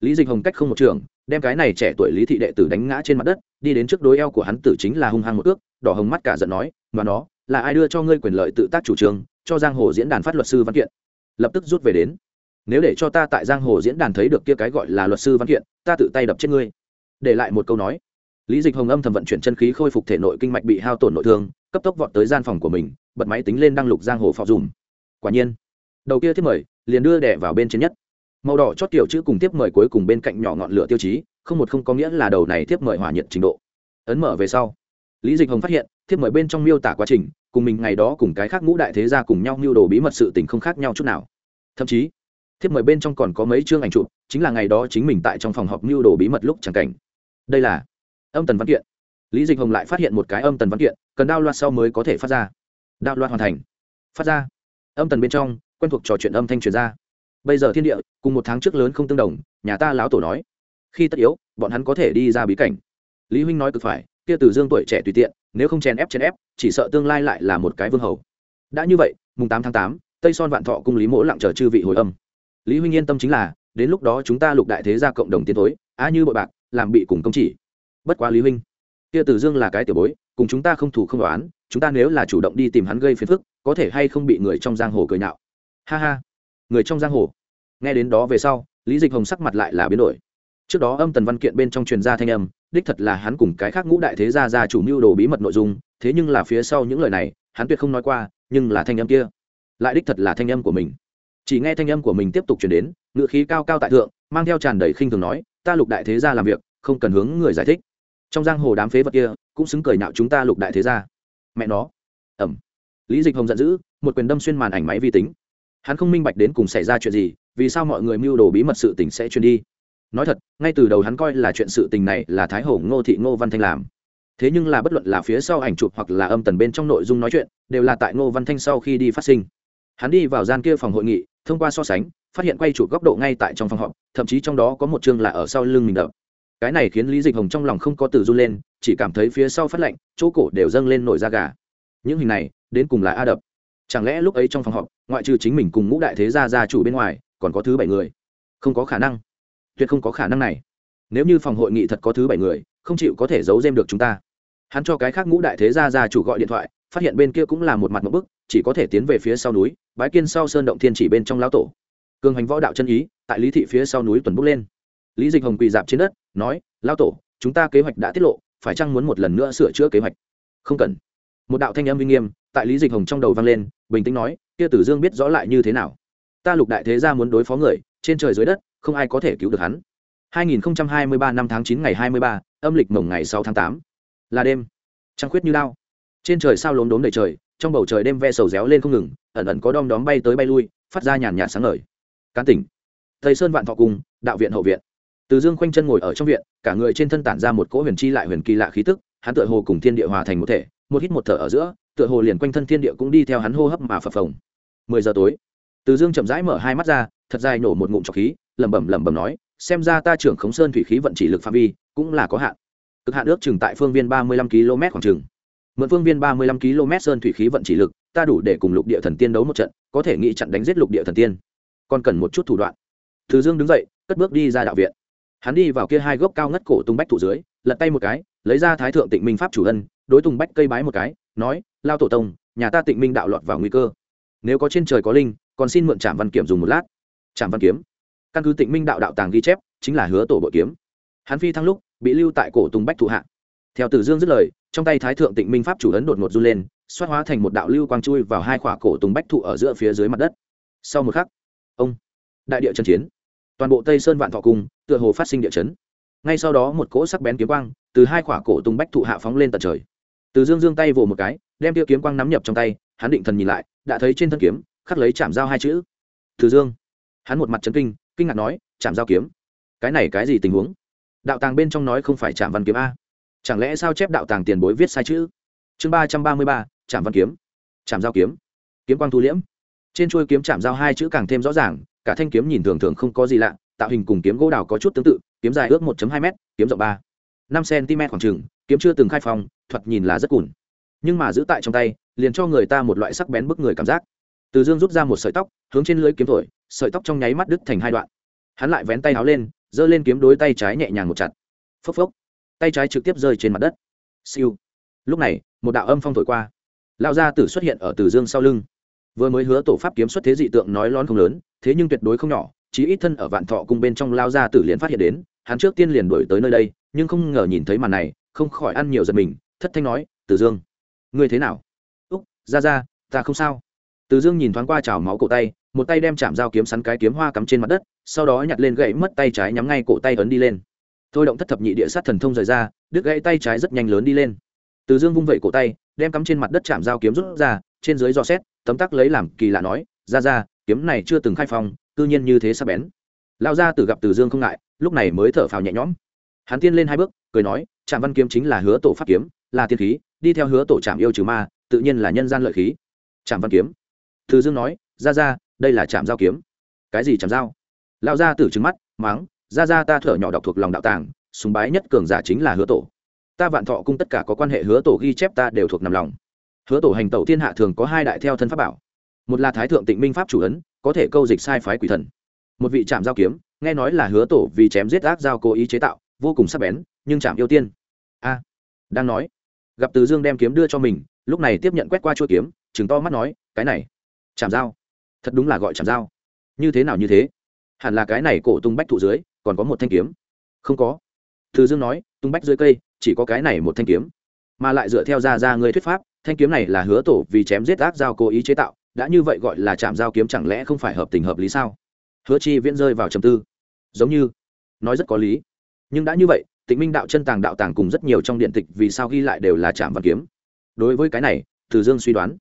Lý dịch hồng cách không một trường, đem cái này trẻ tuổi lý thị đệ tử đánh ngã trên mặt đất, đi đến trước đối eo của hắn tử chính là hung hăng một ước, đỏ hồng mắt cả giận nói, mà nó, là ai đưa cho ngươi quyền lợi tự tác chủ trương, cho giang hồ diễn đàn phát luật sư văn kiện? Lập tức rút về đến, nếu để cho ta tại giang hồ diễn đàn thấy được kia cái gọi là luật sư văn kiện, ta tự tay đập chết ngươi. Để lại một câu nói lý dịch hồng âm thầm vận chuyển chân khí khôi phục thể nội kinh mạch bị hao tổn nội thương, cấp tốc vọt tới gian phòng của mình, bật máy tính lên đăng lục giang hồ phò dùm. Quả nhiên, đầu kia thiết mời, liền đưa đẻ vào bên trên nhất. Màu đỏ chót kiểu chữ cùng tiếp mời cuối cùng bên cạnh nhỏ ngọn lửa tiêu chí, không một không có nghĩa là đầu này tiếp mời hỏa nhiệt trình độ. Ấn mở về sau, lý dịch hồng phát hiện, thiếp mời bên trong miêu tả quá trình, cùng mình ngày đó cùng cái khác ngũ đại thế gia cùng nhau mưu đồ bí mật sự tình không khác nhau chút nào. Thậm chí, thiếp mời bên trong còn có mấy chương ảnh chụp, chính là ngày đó chính mình tại trong phòng họp mưu đồ bí mật lúc chẳng cảnh. Đây là âm tần văn kiện. Lý dịch hồng lại phát hiện một cái âm tần văn kiện, cần đao loạt sau mới có thể phát ra. Đao loạt hoàn thành. Phát ra. Âm tần bên trong, quen thuộc trò chuyện âm thanh truyền ra. Bây giờ thiên địa, cùng một tháng trước lớn không tương đồng, nhà ta lão tổ nói. Khi tất yếu, bọn hắn có thể đi ra bí cảnh. Lý huynh nói cực phải, kia từ dương tuổi trẻ tùy tiện, nếu không chèn ép chèn ép, chỉ sợ tương lai lại là một cái vương hầu. Đã như vậy, mùng tám tháng tám, tây son vạn thọ cung lý mỗ lặng chờ chư vị hồi âm. Lý huynh yên tâm chính là, đến lúc đó chúng ta lục đại thế gia cộng đồng tiến thối, á như bội bạc, làm bị cùng công chỉ bất quá lý huynh, kia tử dương là cái tiểu bối, cùng chúng ta không thủ không đoán chúng ta nếu là chủ động đi tìm hắn gây phiền phức, có thể hay không bị người trong giang hồ cười nhạo. Ha ha, người trong giang hồ. Nghe đến đó về sau, lý dịch hồng sắc mặt lại là biến đổi. Trước đó âm tần văn kiện bên trong truyền gia thanh âm, đích thật là hắn cùng cái khác ngũ đại thế gia gia chủ mưu đồ bí mật nội dung, thế nhưng là phía sau những lời này, hắn tuyệt không nói qua, nhưng là thanh âm kia, lại đích thật là thanh âm của mình. Chỉ nghe thanh âm của mình tiếp tục chuyển đến ngự khí cao cao tại thượng, mang theo tràn đầy khinh thường nói, ta lục đại thế gia làm việc, không cần hướng người giải thích trong giang hồ đám phế vật kia cũng xứng cười nạo chúng ta lục đại thế gia. Mẹ nó. Ẩm. Lý dịch hồng giận dữ, một quyền đâm xuyên màn ảnh máy vi tính. Hắn không minh bạch đến cùng xảy ra chuyện gì, vì sao mọi người mưu đồ bí mật sự tình sẽ truyền đi. Nói thật, ngay từ đầu hắn coi là chuyện sự tình này là thái hổ ngô thị ngô văn thanh làm. Thế nhưng là bất luận là phía sau ảnh chụp hoặc là âm tần bên trong nội dung nói chuyện, đều là tại ngô văn thanh sau khi đi phát sinh. Hắn đi vào gian kia phòng hội nghị, thông qua so sánh, phát hiện quay chụp góc độ ngay tại trong phòng họp, thậm chí trong đó có một chương là ở sau lưng mình đập cái này khiến lý dịch hồng trong lòng không có từ run lên, chỉ cảm thấy phía sau phát lạnh, chỗ cổ đều dâng lên nổi da gà. Những hình này, đến cùng là a đập. Chẳng lẽ lúc ấy trong phòng họp, ngoại trừ chính mình cùng ngũ đại thế gia gia chủ bên ngoài, còn có thứ bảy người? Không có khả năng. Tuyệt không có khả năng này. Nếu như phòng hội nghị thật có thứ bảy người, không chịu có thể giấu giêm được chúng ta. Hắn cho cái khác ngũ đại thế gia gia chủ gọi điện thoại, phát hiện bên kia cũng là một mặt một bức, chỉ có thể tiến về phía sau núi bãi kiên sau sơn động thiên chỉ bên trong lão tổ. Cường hành võ đạo chân ý, tại lý thị phía sau núi tuần bốc lên. Lý dịch hồng quỳ dạp trên đất nói lão tổ chúng ta kế hoạch đã tiết lộ phải chăng muốn một lần nữa sửa chữa kế hoạch không cần một đạo thanh âm uy nghiêm tại lý dịch hồng trong đầu vang lên bình tĩnh nói kia tử dương biết rõ lại như thế nào ta lục đại thế gia muốn đối phó người trên trời dưới đất không ai có thể cứu được hắn 2023 năm tháng 9 ngày 23, âm lịch mồng ngày 6 tháng 8. Là đêm. Trăng khuyết như đao. Trên trời sao lốm đốm đầy trời, trong bầu trời đêm ve sầu réo lên không ngừng, ẩn ẩn có đom đóm bay tới bay lui, phát ra nhàn nhạt sáng ngời. Cán tỉnh. Tây Sơn vạn thọ cung, đạo viện hậu viện. Từ Dương khoanh chân ngồi ở trong viện, cả người trên thân tản ra một cỗ huyền chi lại huyền kỳ lạ khí tức, hắn tựa hồ cùng thiên địa hòa thành một thể, một hít một thở ở giữa, tựa hồ liền quanh thân thiên địa cũng đi theo hắn hô hấp mà phập phồng. 10 giờ tối. từ dương chậm rãi mở hai mắt ra thật dài nổ một ngụm trọc khí lẩm bẩm lẩm bẩm nói xem ra ta trưởng khống sơn thủy khí vận chỉ lực phạm vi cũng là có hạn cực hạn ước chừng tại phương viên ba mươi lăm km khoảng chừng mượn phương viên ba mươi lăm km sơn thủy khí vận chỉ lực ta đủ để cùng lục địa thần tiên đấu một trận có thể nghĩ chặn đánh giết lục địa thần tiên còn cần một chút thủ đoạn từ dương đứng dậy cất bước đi ra đạo viện hắn đi vào kia hai gốc cao ngất cổ tung bách thụ dưới, lật tay một cái, lấy ra thái thượng tịnh minh pháp chủ ân, đối tùng bách cây bái một cái, nói, lao tổ tông, nhà ta tịnh minh đạo lọt vào nguy cơ. Nếu có trên trời có linh, còn xin mượn trạm văn kiểm dùng một lát. Trạm văn kiếm. Căn cứ tịnh minh đạo đạo tàng ghi chép, chính là hứa tổ bội kiếm. Hắn phi thăng lúc, bị lưu tại cổ tùng bách thụ hạ. Theo tử dương dứt lời, trong tay thái thượng tịnh minh pháp chủ ấn đột ngột run lên, xoát hóa thành một đạo lưu quang chui vào hai khỏa cổ tùng bách thụ ở giữa phía dưới mặt đất. Sau một khắc, ông, đại địa trần chiến toàn bộ tây sơn vạn thọ cung, tựa hồ phát sinh địa chấn. Ngay sau đó một cỗ sắc bén kiếm quang từ hai khỏa cổ tùng bách thụ hạ phóng lên tận trời. Từ dương dương tay vồ một cái, đem tiêu kiếm quang nắm nhập trong tay, hắn định thần nhìn lại, đã thấy trên thân kiếm, khắc lấy chạm dao hai chữ. Từ dương. Hắn một mặt trấn kinh kinh ngạc nói, chạm dao kiếm? Cái này cái gì tình huống? Đạo tàng bên trong nói không phải chạm văn kiếm a? Chẳng lẽ sao chép đạo tàng tiền bối viết sai chữ? Chương ba trăm ba mươi ba, chạm văn kiếm. Chạm dao kiếm. Kiếm quang thu liễm. Trên chuôi kiếm chạm dao hai chữ càng thêm rõ ràng cả thanh kiếm nhìn thường thường không có gì lạ, tạo hình cùng kiếm gỗ đào có chút tương tự, kiếm dài ước 1 hai m kiếm rộng ba, năm cm khoảng trừng kiếm chưa từng khai phong, thoạt nhìn là rất cùn. Nhưng mà giữ tại trong tay, liền cho người ta một loại sắc bén bức người cảm giác. Từ dương rút ra một sợi tóc, hướng trên lưới kiếm thổi, sợi tóc trong nháy mắt đứt thành hai đoạn. Hắn lại vén tay áo lên, giơ lên kiếm đối tay trái nhẹ nhàng một chặt. Phốc phốc. Tay trái trực tiếp rơi trên mặt đất. Siêu. Lúc này, một đạo âm phong thổi qua. Lao gia tử xuất hiện ở từ dương sau lưng vừa mới hứa tổ pháp kiếm xuất thế dị tượng nói lon không lớn, thế nhưng tuyệt đối không nhỏ, chí ít thân ở vạn thọ cung bên trong lao ra tử liền phát hiện đến, hắn trước tiên liền đuổi tới nơi đây, nhưng không ngờ nhìn thấy màn này, không khỏi ăn nhiều giật mình, thất thanh nói từ dương, ngươi thế nào? Úc, ra ra, ta không sao. Từ dương nhìn thoáng qua trào máu cổ tay, một tay đem chạm dao kiếm sắn cái kiếm hoa cắm trên mặt đất, sau đó nhặt lên gậy mất tay trái nhắm ngay cổ tay ấn đi lên. Thôi động thất thập nhị địa sát thần thông rời ra, đứt gãy tay trái rất nhanh lớn đi lên. Từ dương vung vẩy cổ tay, đem cắm trên mặt đất chạm dao kiếm rút ra, trên dưới dò xét tấm tắc lấy làm kỳ lạ nói, ra ra, kiếm này chưa từng khai phong tự nhiên như thế sắp bén. Lao ra từ gặp từ dương không ngại, lúc này mới thở phào nhẹ nhõm. Hắn tiên lên hai bước, cười nói, trạm văn kiếm chính là hứa tổ pháp kiếm, là tiên khí, đi theo hứa tổ trạm yêu trừ ma, tự nhiên là nhân gian lợi khí. Trạm văn kiếm. Từ dương nói, ra ra, đây là trạm giao kiếm. Cái gì trạm giao? Lao ra từ trứng mắt máng ra ra, ta thở nhỏ đọc thuộc lòng đạo tàng súng bái nhất cường giả chính là hứa tổ. Ta vạn thọ cung tất cả có quan hệ hứa tổ ghi chép ta đều thuộc nằm lòng hứa tổ hành tẩu thiên hạ thường có hai đại theo thân pháp bảo. Một là thái thượng tịnh minh pháp chủ ấn, có thể câu dịch sai phái quỷ thần. Một vị trạm giao kiếm, nghe nói là hứa tổ vì chém giết ác giao cố ý chế tạo, vô cùng sắc bén, nhưng chạm yêu tiên. A, đang nói. Gặp từ dương đem kiếm đưa cho mình, lúc này tiếp nhận quét qua chuôi kiếm chừng to mắt nói, cái này chạm dao thật đúng là gọi chạm dao như thế nào như thế? Hẳn là cái này cổ tung bách thụ dưới, còn có một thanh kiếm. Không có. Từ dương nói, tung bách dưới cây, chỉ có cái này một thanh kiếm, mà lại dựa theo ra ra người thuyết pháp thanh kiếm này là hứa tổ vì chém giết ác giao cố ý chế tạo, đã như vậy gọi là chạm giao kiếm chẳng lẽ không phải hợp tình hợp lý sao? Hứa chi viễn rơi vào trầm tư. Giống như, nói rất có lý. Nhưng đã như vậy, tịnh minh đạo chân tàng đạo tàng cùng rất nhiều trong điện tịch vì sao ghi lại đều là chạm văn kiếm. Đối với cái này, từ dương suy đoán,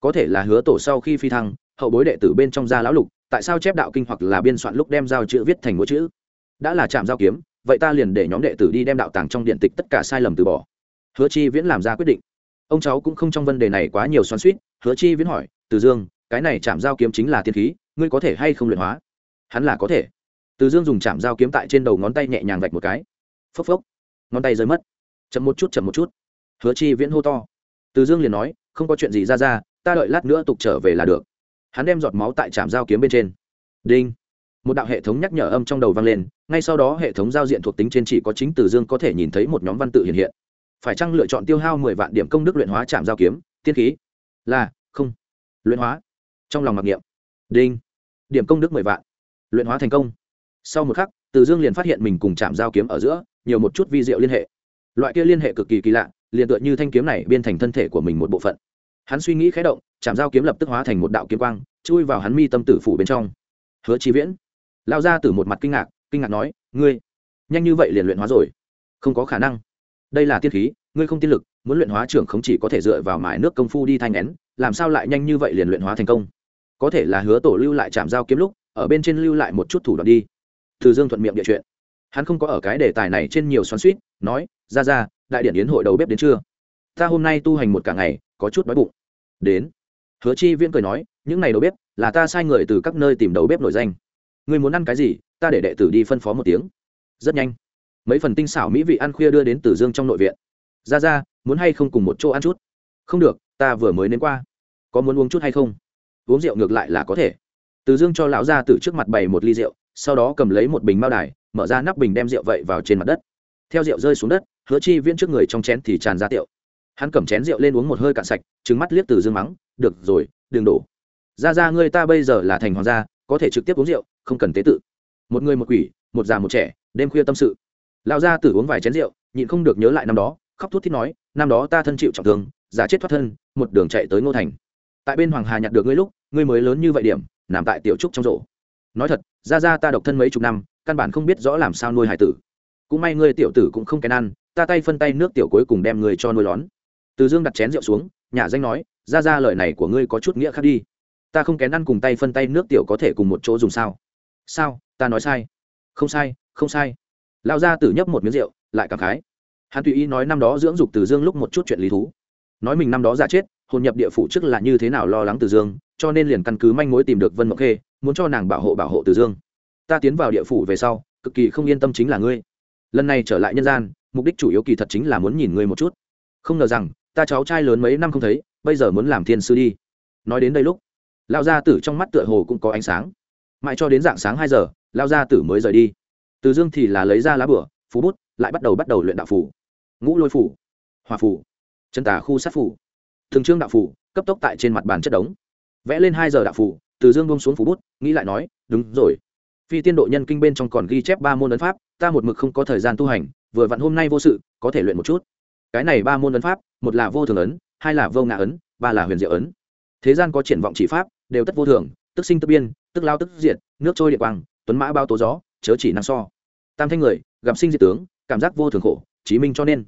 có thể là hứa tổ sau khi phi thăng, hậu bối đệ tử bên trong gia lão lục, tại sao chép đạo kinh hoặc là biên soạn lúc đem giao chữ viết thành mỗi chữ? Đã là chạm giao kiếm, vậy ta liền để nhóm đệ tử đi đem đạo tàng trong điện tịch tất cả sai lầm từ bỏ. Hứa chi viễn làm ra quyết định ông cháu cũng không trong vấn đề này quá nhiều xoắn suýt hứa chi viễn hỏi, từ dương, cái này chạm giao kiếm chính là tiên khí, ngươi có thể hay không luyện hóa? Hắn là có thể. Từ dương dùng chạm dao kiếm tại trên đầu ngón tay nhẹ nhàng vạch một cái. Phốc phốc. Ngón tay rơi mất. Chậm một chút, chậm một chút. Hứa chi viễn hô to. Từ dương liền nói, không có chuyện gì, ra ra, ta đợi lát nữa tục trở về là được. Hắn đem giọt máu tại trạm dao kiếm bên trên. Đinh. Một đạo hệ thống nhắc nhở âm trong đầu vang lên, ngay sau đó hệ thống giao diện thuộc tính trên chỉ có chính từ dương có thể nhìn thấy một nhóm văn tự hiện hiện phải chăng lựa chọn tiêu hao mười vạn điểm công đức luyện hóa trạm giao kiếm, tiên khí? Là, không. Luyện hóa. Trong lòng mặc niệm. Đinh. Điểm công đức mười vạn. Luyện hóa thành công. Sau một khắc, từ dương liền phát hiện mình cùng chạm giao kiếm ở giữa, nhiều một chút vi diệu liên hệ. Loại kia liên hệ cực kỳ kỳ lạ, liền tựa như thanh kiếm này biên thành thân thể của mình một bộ phận. Hắn suy nghĩ khé động chạm giao kiếm lập tức hóa thành một đạo kiếm quang, chui vào hắn mi tâm tử phủ bên trong. Hứa chi viễn. Lao ra từ một mặt kinh ngạc kinh ngạc nói, ngươi, nhanh như vậy liền luyện hóa rồi? Không có khả năng đây là tiên khí, ngươi không tiên lực, muốn luyện hóa trưởng không chỉ có thể dựa vào mài nước công phu đi thanh nén, làm sao lại nhanh như vậy liền luyện hóa thành công? Có thể là hứa tổ lưu lại chạm giao kiếm lúc, ở bên trên lưu lại một chút thủ đoạn đi. Từ dương thuận miệng địa chuyện. Hắn không có ở cái đề tài này trên nhiều xoắn suýt nói, ra ra, đại điện yến hội đầu bếp đến chưa? Ta hôm nay tu hành một cả ngày, có chút đói bụng. Đến. Hứa chi viễn cười nói, những này đầu bếp, là ta sai người từ các nơi tìm đầu bếp nổi danh. Ngươi muốn ăn cái gì, ta để đệ tử đi phân phó một tiếng. Rất nhanh mấy phần tinh xảo mỹ vị ăn khuya đưa đến tử dương trong nội viện. Ra ra muốn hay không cùng một chỗ ăn chút? Không được, ta vừa mới nến qua. Có muốn uống chút hay không? Uống rượu ngược lại là có thể. Từ dương cho lão gia từ trước mặt bày một ly rượu, sau đó cầm lấy một bình bao đài, mở ra nắp bình đem rượu vậy vào trên mặt đất. Theo rượu rơi xuống đất, hứa chi viễn trước người trong chén thì tràn ra tiệu hắn cầm chén rượu lên uống một hơi cạn sạch trứng mắt liếc từ dương mắng, được rồi, đừng đổ. Ra ra ngươi ta bây giờ là thành hoàng gia, có thể trực tiếp uống rượu, không cần tế tự. Một người một quỷ, một già một trẻ, đêm khuya tâm sự lão gia tử uống vài chén rượu, nhịn không được nhớ lại năm đó, khóc thút thít nói, năm đó ta thân chịu trọng thương, giả chết thoát thân, một đường chạy tới ngô thành. Tại bên hoàng hà nhặt được ngươi lúc, ngươi mới lớn như vậy điểm, nằm tại tiểu trúc trong rổ. Nói thật ra ra ta độc thân mấy chục năm, căn bản không biết rõ làm sao nuôi hải tử. Cũng may ngươi tiểu tử cũng không kén ăn, ta tay phân tay nước tiểu cuối cùng đem người cho nuôi lón. Từ dương đặt chén rượu xuống, nhà danh nói ra ra lời này của ngươi có chút nghĩa khác đi. Ta không kén ăn cùng tay phân tay nước tiểu có thể cùng một chỗ dùng sao? Sao? Ta nói sai. Không sai không sai lao ra tử nhấp một miếng rượu, lại cảm khái. Hắn tùy ý nói năm đó dưỡng dục từ dương lúc một chút chuyện lý thú. Nói mình năm đó ra chết, hồn nhập địa phủ trước là như thế nào lo lắng từ dương, cho nên liền căn cứ manh mối tìm được vân mộng khê, muốn cho nàng bảo hộ bảo hộ từ dương. Ta tiến vào địa phủ về sau, cực kỳ không yên tâm chính là ngươi. Lần này trở lại nhân gian, mục đích chủ yếu kỳ thật chính là muốn nhìn ngươi một chút. Không ngờ rằng, ta cháu trai lớn mấy năm không thấy, bây giờ muốn làm thiên sư đi. Nói đến đây lúc, lao gia tử trong mắt tựa hồ cũng có ánh sáng. Mãi cho đến dạng sáng hai giờ, lao gia tử mới rời đi từ dương thì là lấy ra lá bửa phú bút, lại bắt đầu bắt đầu luyện đạo phủ ngũ lôi phủ hòa phủ chân tà khu sát phủ thường trương đạo phủ cấp tốc tại trên mặt bàn chất đống. Vẽ lên hai giờ đạo phủ từ dương bông xuống phủ bút, nghĩ lại nói, đúng rồi. Phi tiên độ nhân kinh bên trong còn ghi chép ba môn ấn pháp, ta một mực không có thời gian tu hành, vừa vặn hôm nay vô sự, có thể luyện một chút. Cái này ba môn ấn pháp, một là vô thường ấn, hai là vô ngã ấn, ba là huyền diệu ấn. Thế gian có triển vọng chỉ pháp, đều tất vô thường, tức sinh tức biên, tức lao tức diệt, nước trôi địa quang, tuấn mã bao tố gió chớ chỉ năng so. Tam thanh người, gặp sinh diệt tướng, cảm giác vô thường khổ, chí minh cho nên.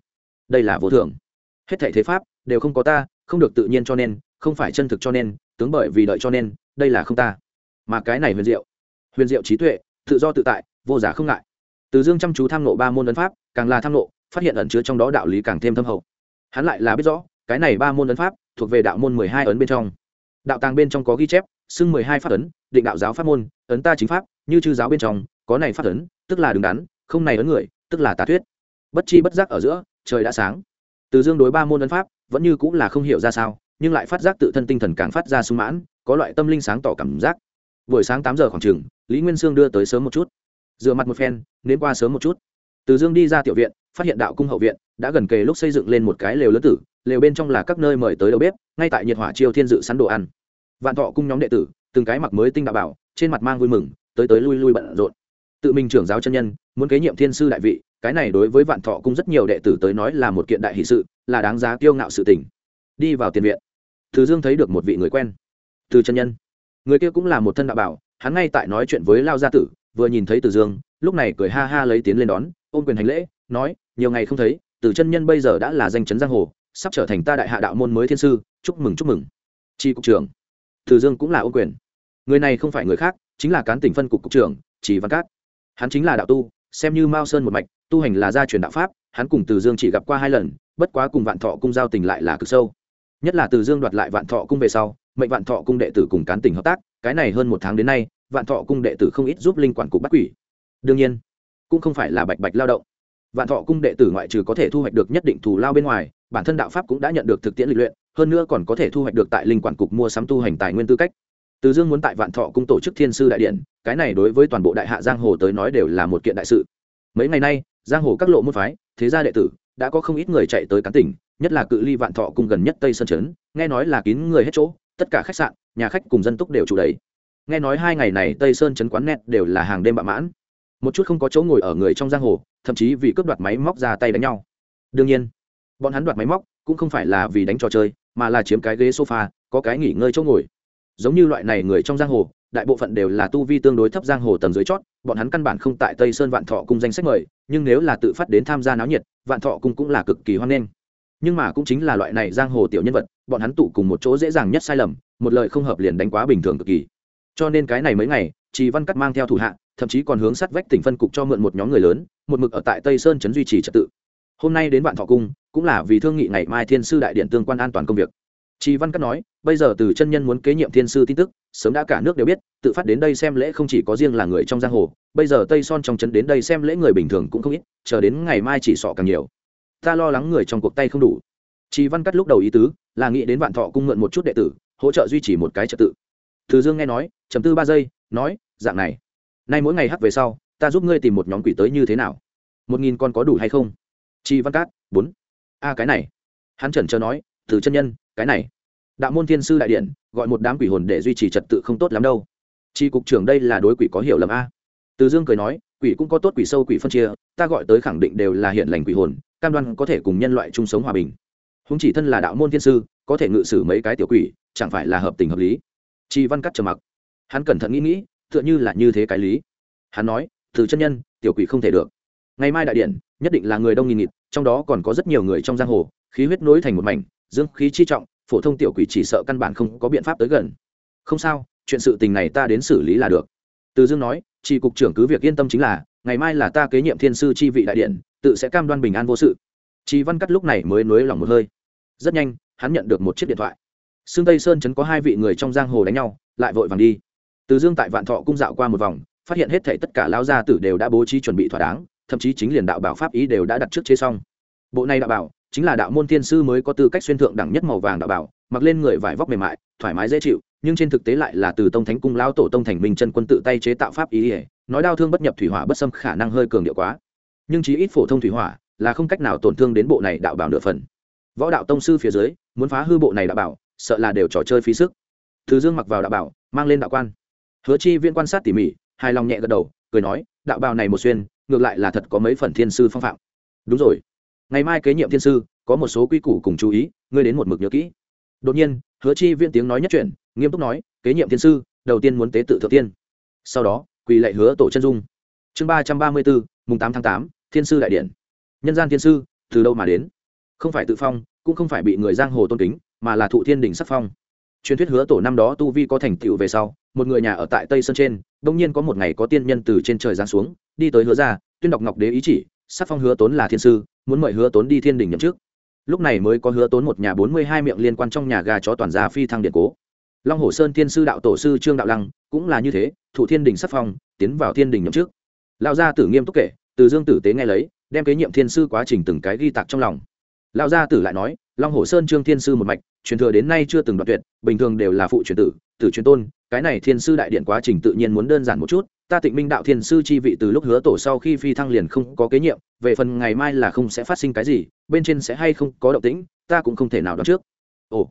Đây là vô thường. Hết thảy thế pháp đều không có ta, không được tự nhiên cho nên, không phải chân thực cho nên, tướng bởi vì đợi cho nên, đây là không ta. Mà cái này huyền diệu. Huyền diệu trí tuệ, tự do tự tại, vô giả không ngại. Từ dương chăm chú tham nộ ba môn ấn pháp, càng là tham nộ phát hiện ẩn chứa trong đó đạo lý càng thêm thâm hậu. Hắn lại là biết rõ, cái này ba môn ấn pháp thuộc về đạo môn mười hai ấn bên trong. Đạo tàng bên trong có ghi chép, xưng mười hai pháp ấn, định đạo giáo pháp môn, ấn ta chính pháp, như chư giáo bên trong có này phát ấn, tức là đứng đắn, không này ấn người, tức là tà thuyết. Bất chi bất giác ở giữa, trời đã sáng. Từ dương đối ba môn ấn pháp, vẫn như cũng là không hiểu ra sao, nhưng lại phát giác tự thân tinh thần càng phát ra sung mãn, có loại tâm linh sáng tỏ cảm giác. Buổi sáng tám giờ khoảng chừng, lý nguyên sương đưa tới sớm một chút. Dựa mặt một phen nến qua sớm một chút. Từ dương đi ra tiểu viện, phát hiện đạo cung hậu viện, đã gần kề lúc xây dựng lên một cái lều lớn tử, lều bên trong là các nơi mời tới đầu bếp, ngay tại nhiệt hỏa chiêu thiên dự sắn đồ ăn. Vạn thọ cung nhóm đệ tử, từng cái mặc mới tinh đạo bảo, trên mặt mang vui mừng, tới tới lui lui bận rộn tự mình trưởng giáo chân nhân, muốn kế nhiệm thiên sư đại vị, cái này đối với vạn thọ cung rất nhiều đệ tử tới nói là một kiện đại hỷ sự, là đáng giá kiêu ngạo sự tình. Đi vào tiền viện, từ dương thấy được một vị người quen, từ chân nhân. Người kia cũng là một thân đạo bảo, hắn ngay tại nói chuyện với lao gia tử, vừa nhìn thấy từ dương, lúc này cười ha ha lấy tiến lên đón, ôm quyền hành lễ, nói, nhiều ngày không thấy, từ chân nhân bây giờ đã là danh chấn giang hồ, sắp trở thành ta đại hạ đạo môn mới thiên sư, chúc mừng chúc mừng. Tri cục trưởng. Từ dương cũng là ôm quyền. Người này không phải người khác, chính là cán tỉnh phân cục cục trưởng chỉ văn cát hắn chính là đạo tu, xem như mao sơn một mạch, tu hành là gia truyền đạo pháp, hắn cùng từ dương chỉ gặp qua hai lần, bất quá cùng vạn thọ cung giao tình lại là cực sâu. Nhất là từ dương đoạt lại vạn thọ cung về sau, mệnh vạn thọ cung đệ tử cùng cán tỉnh hợp tác, cái này hơn một tháng đến nay, vạn thọ cung đệ tử không ít giúp linh quản cục bắt quỷ. Đương nhiên, cũng không phải là bạch bạch lao động. Vạn thọ cung đệ tử ngoại trừ có thể thu hoạch được nhất định thù lao bên ngoài, bản thân đạo pháp cũng đã nhận được thực tiễn lịch luyện, hơn nữa còn có thể thu hoạch được tại linh quản cục mua sắm tu hành tài nguyên tư cách từ dương muốn tại vạn thọ cung tổ chức thiên sư đại điện, cái này đối với toàn bộ đại hạ giang hồ tới nói đều là một kiện đại sự. Mấy ngày nay, giang hồ các lộ môn phái, thế gia đệ tử, đã có không ít người chạy tới cán tỉnh, nhất là cự ly vạn thọ cung gần nhất tây sơn trấn, nghe nói là kín người hết chỗ, tất cả khách sạn, nhà khách cùng dân túc đều chủ đầy. Nghe nói hai ngày này tây sơn trấn quán net đều là hàng đêm bạ mãn. Một chút không có chỗ ngồi ở người trong giang hồ, thậm chí vì cướp đoạt máy móc ra tay đánh nhau. Đương nhiên, bọn hắn đoạt máy móc cũng không phải là vì đánh trò chơi, mà là chiếm cái ghế sofa, có cái nghỉ ngơi chỗ ngồi giống như loại này người trong giang hồ, đại bộ phận đều là tu vi tương đối thấp giang hồ tầng dưới chót, bọn hắn căn bản không tại tây sơn vạn thọ cung danh sách mời, nhưng nếu là tự phát đến tham gia náo nhiệt, vạn thọ cung cũng là cực kỳ hoan nghênh. Nhưng mà cũng chính là loại này giang hồ tiểu nhân vật, bọn hắn tụ cùng một chỗ dễ dàng nhất sai lầm, một lời không hợp liền đánh quá bình thường cực kỳ. Cho nên cái này mấy ngày chị văn cắt mang theo thủ hạ, thậm chí còn hướng sát vách tỉnh phân cục cho mượn một nhóm người lớn, một mực ở tại tây sơn trấn duy trì trật tự. Hôm nay đến vạn thọ cung, cũng là vì thương nghị ngày mai thiên sư đại điện tương quan an toàn công việc. Chị văn cắt nói bây giờ từ chân nhân muốn kế nhiệm thiên sư tin tức, sớm đã cả nước đều biết, tự phát đến đây xem lễ không chỉ có riêng là người trong giang hồ, bây giờ tây son trong trấn đến đây xem lễ người bình thường cũng không ít, chờ đến ngày mai chỉ sọ càng nhiều. Ta lo lắng người trong cuộc tay không đủ. Chị văn cắt lúc đầu ý tứ, là nghĩ đến vạn thọ cung mượn một chút đệ tử, hỗ trợ duy trì một cái trật tự. Từ dương nghe nói chấm tư ba giây, nói, dạng này, nay mỗi ngày hắc về sau, ta giúp ngươi tìm một nhóm quỷ tới như thế nào? Một nghìn con có đủ hay không? Chi văn cát bốn. A, cái này. Hắn chần chờ nói, từ chân nhân, cái này đạo môn thiên sư đại điện, gọi một đám quỷ hồn để duy trì trật tự không tốt lắm đâu. Tri cục trưởng đây là đối quỷ có hiểu lầm a? Từ dương cười nói, quỷ cũng có tốt quỷ sâu quỷ phân chia, ta gọi tới khẳng định đều là hiện lành quỷ hồn, cam đoan có thể cùng nhân loại chung sống hòa bình. Húng chỉ thân là đạo môn thiên sư, có thể ngự sử mấy cái tiểu quỷ, chẳng phải là hợp tình hợp lý? Chi văn cắt trầm mặc. Hắn cẩn thận nghĩ nghĩ, tựa như là như thế cái lý. Hắn nói, từ chân nhân, tiểu quỷ không thể được. Ngày mai đại điện, nhất định là người đông nghìn nghịt, trong đó còn có rất nhiều người trong giang hồ, khí huyết nối thành một mảnh dương khí chi trọng phổ thông tiểu quỷ chỉ sợ căn bản không có biện pháp tới gần. Không sao, chuyện sự tình này ta đến xử lý là được. Từ dương nói, chỉ cục trưởng cứ việc yên tâm chính là, ngày mai là ta kế nhiệm thiên sư chi vị đại điện, tự sẽ cam đoan bình an vô sự. Chị văn cắt lúc này mới nới lòng một hơi. Rất nhanh, hắn nhận được một chiếc điện thoại. Sương tây sơn chấn có hai vị người trong giang hồ đánh nhau, lại vội vàng đi. Từ dương tại vạn thọ cung dạo qua một vòng, phát hiện hết thảy tất cả lao gia tử đều đã bố trí chuẩn bị thỏa đáng, thậm chí chính liền đạo bảo pháp ý đều đã đặt trước chế xong. Bộ này đạo bảo chính là đạo môn thiên sư mới có tư cách xuyên thượng đẳng nhất màu vàng đạo bảo, mặc lên người vải vóc mềm mại, thoải mái dễ chịu, nhưng trên thực tế lại là từ tông thánh cung lão tổ tông thành minh chân quân tự tay chế tạo pháp ý ỉa nói đau thương bất nhập thủy hỏa bất xâm khả năng hơi cường điệu quá. Nhưng chí ít phổ thông thủy hỏa là không cách nào tổn thương đến bộ này đạo bảo nửa phần. Võ đạo tông sư phía dưới, muốn phá hư bộ này đạo bảo, sợ là đều trò chơi phí sức. Thứ dương mặc vào đạo bảo, mang lên đạo quan. Hứa chi viên quan sát tỉ mỉ, hài lòng nhẹ gật đầu, cười nói, đạo bào này một xuyên, ngược lại là thật có mấy phần thiên sư phong phạm. Đúng rồi ngày mai kế nhiệm thiên sư, có một số quy củ cùng chú ý, ngươi đến một mực nhớ kỹ. Đột nhiên, hứa chi viên tiếng nói nhất chuyển, nghiêm túc nói, kế nhiệm thiên sư, đầu tiên muốn tế tự thượng tiên. Sau đó, quỳ lệ hứa tổ chân dung. Chương ba trăm ba mươi bốn, mùng tám tháng tám, thiên sư đại điện. Nhân gian thiên sư, từ đâu mà đến? Không phải tự phong, cũng không phải bị người giang hồ tôn kính, mà là thụ thiên đình sắc phong. Truyền thuyết hứa tổ năm đó tu vi có thành tựu về sau, một người nhà ở tại tây sơn trên, đông nhiên có một ngày có tiên nhân từ trên trời giáng xuống, đi tới hứa ra tuyên đọc ngọc đế ý chỉ, sắc phong hứa tốn là thiên sư muốn mời hứa tốn đi thiên đình nhậm trước lúc này mới có hứa tốn một nhà bốn mươi hai miệng liên quan trong nhà gà chó toàn gia phi thăng điện cố. Long hồ sơn thiên sư đạo tổ sư trương đạo lăng, cũng là như thế thủ thiên đình sắc phong, tiến vào thiên đình nhậm trước lão gia tử nghiêm túc kể, từ dương tử tế nghe lấy, đem kế nhiệm thiên sư quá trình từng cái ghi tạc trong lòng. Lão gia tử lại nói, long hồ sơn trương thiên sư một mạch, truyền thừa đến nay chưa từng đoạt tuyệt, bình thường đều là phụ truyền tử tử truyền tôn, cái này thiên sư đại điện quá trình tự nhiên muốn đơn giản một chút ta tịnh minh đạo thiên sư chi vị từ lúc hứa tổ sau khi phi thăng liền không có kế nhiệm, về phần ngày mai là không sẽ phát sinh cái gì, bên trên sẽ hay không có động tĩnh, ta cũng không thể nào đoán trước. Ồ,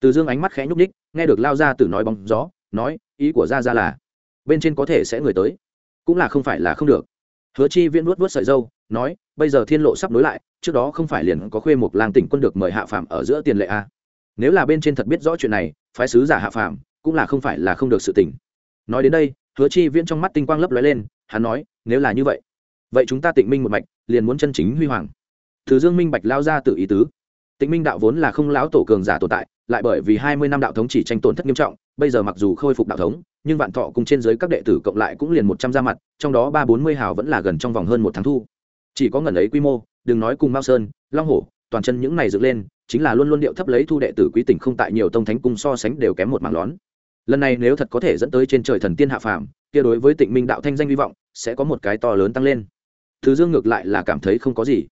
từ dương ánh mắt khẽ nhúc ních nghe được lao ra từ nói bóng gió, nói, ý của gia ra là, bên trên có thể sẽ người tới, cũng là không phải là không được. Hứa chi viễn nuốt nuốt sợi dâu, nói, bây giờ thiên lộ sắp nối lại, trước đó không phải liền có khuê một làng tỉnh quân được mời hạ phạm ở giữa tiền lệ a nếu là bên trên thật biết rõ chuyện này, phái sứ giả hạ phạm cũng là không phải là không được sự tỉnh nói đến đây hứa chi viễn trong mắt tinh quang lấp lóe lên, hắn nói, nếu là như vậy vậy chúng ta tịnh minh một mạch liền muốn chân chính huy hoàng. Thứ dương minh bạch lao ra tự ý tứ. Tịnh minh đạo vốn là không lão tổ cường giả tồn tại, lại bởi vì hai mươi năm đạo thống chỉ tranh tổn thất nghiêm trọng, bây giờ mặc dù khôi phục đạo thống, nhưng vạn thọ cùng trên dưới các đệ tử cộng lại cũng liền một trăm ra mặt, trong đó ba bốn mươi hào vẫn là gần trong vòng hơn một tháng thu. Chỉ có ngần ấy quy mô, đừng nói cùng mao sơn, long hổ, toàn chân những này dựng lên, chính là luôn luôn điệu thấp lấy thu đệ tử quý tỉnh không tại nhiều tông thánh cung so sánh đều kém một mảng lón lần này nếu thật có thể dẫn tới trên trời thần tiên hạ phàm, kia đối với tịnh minh đạo thanh danh hy vọng sẽ có một cái to lớn tăng lên. Thứ dương ngược lại là cảm thấy không có gì.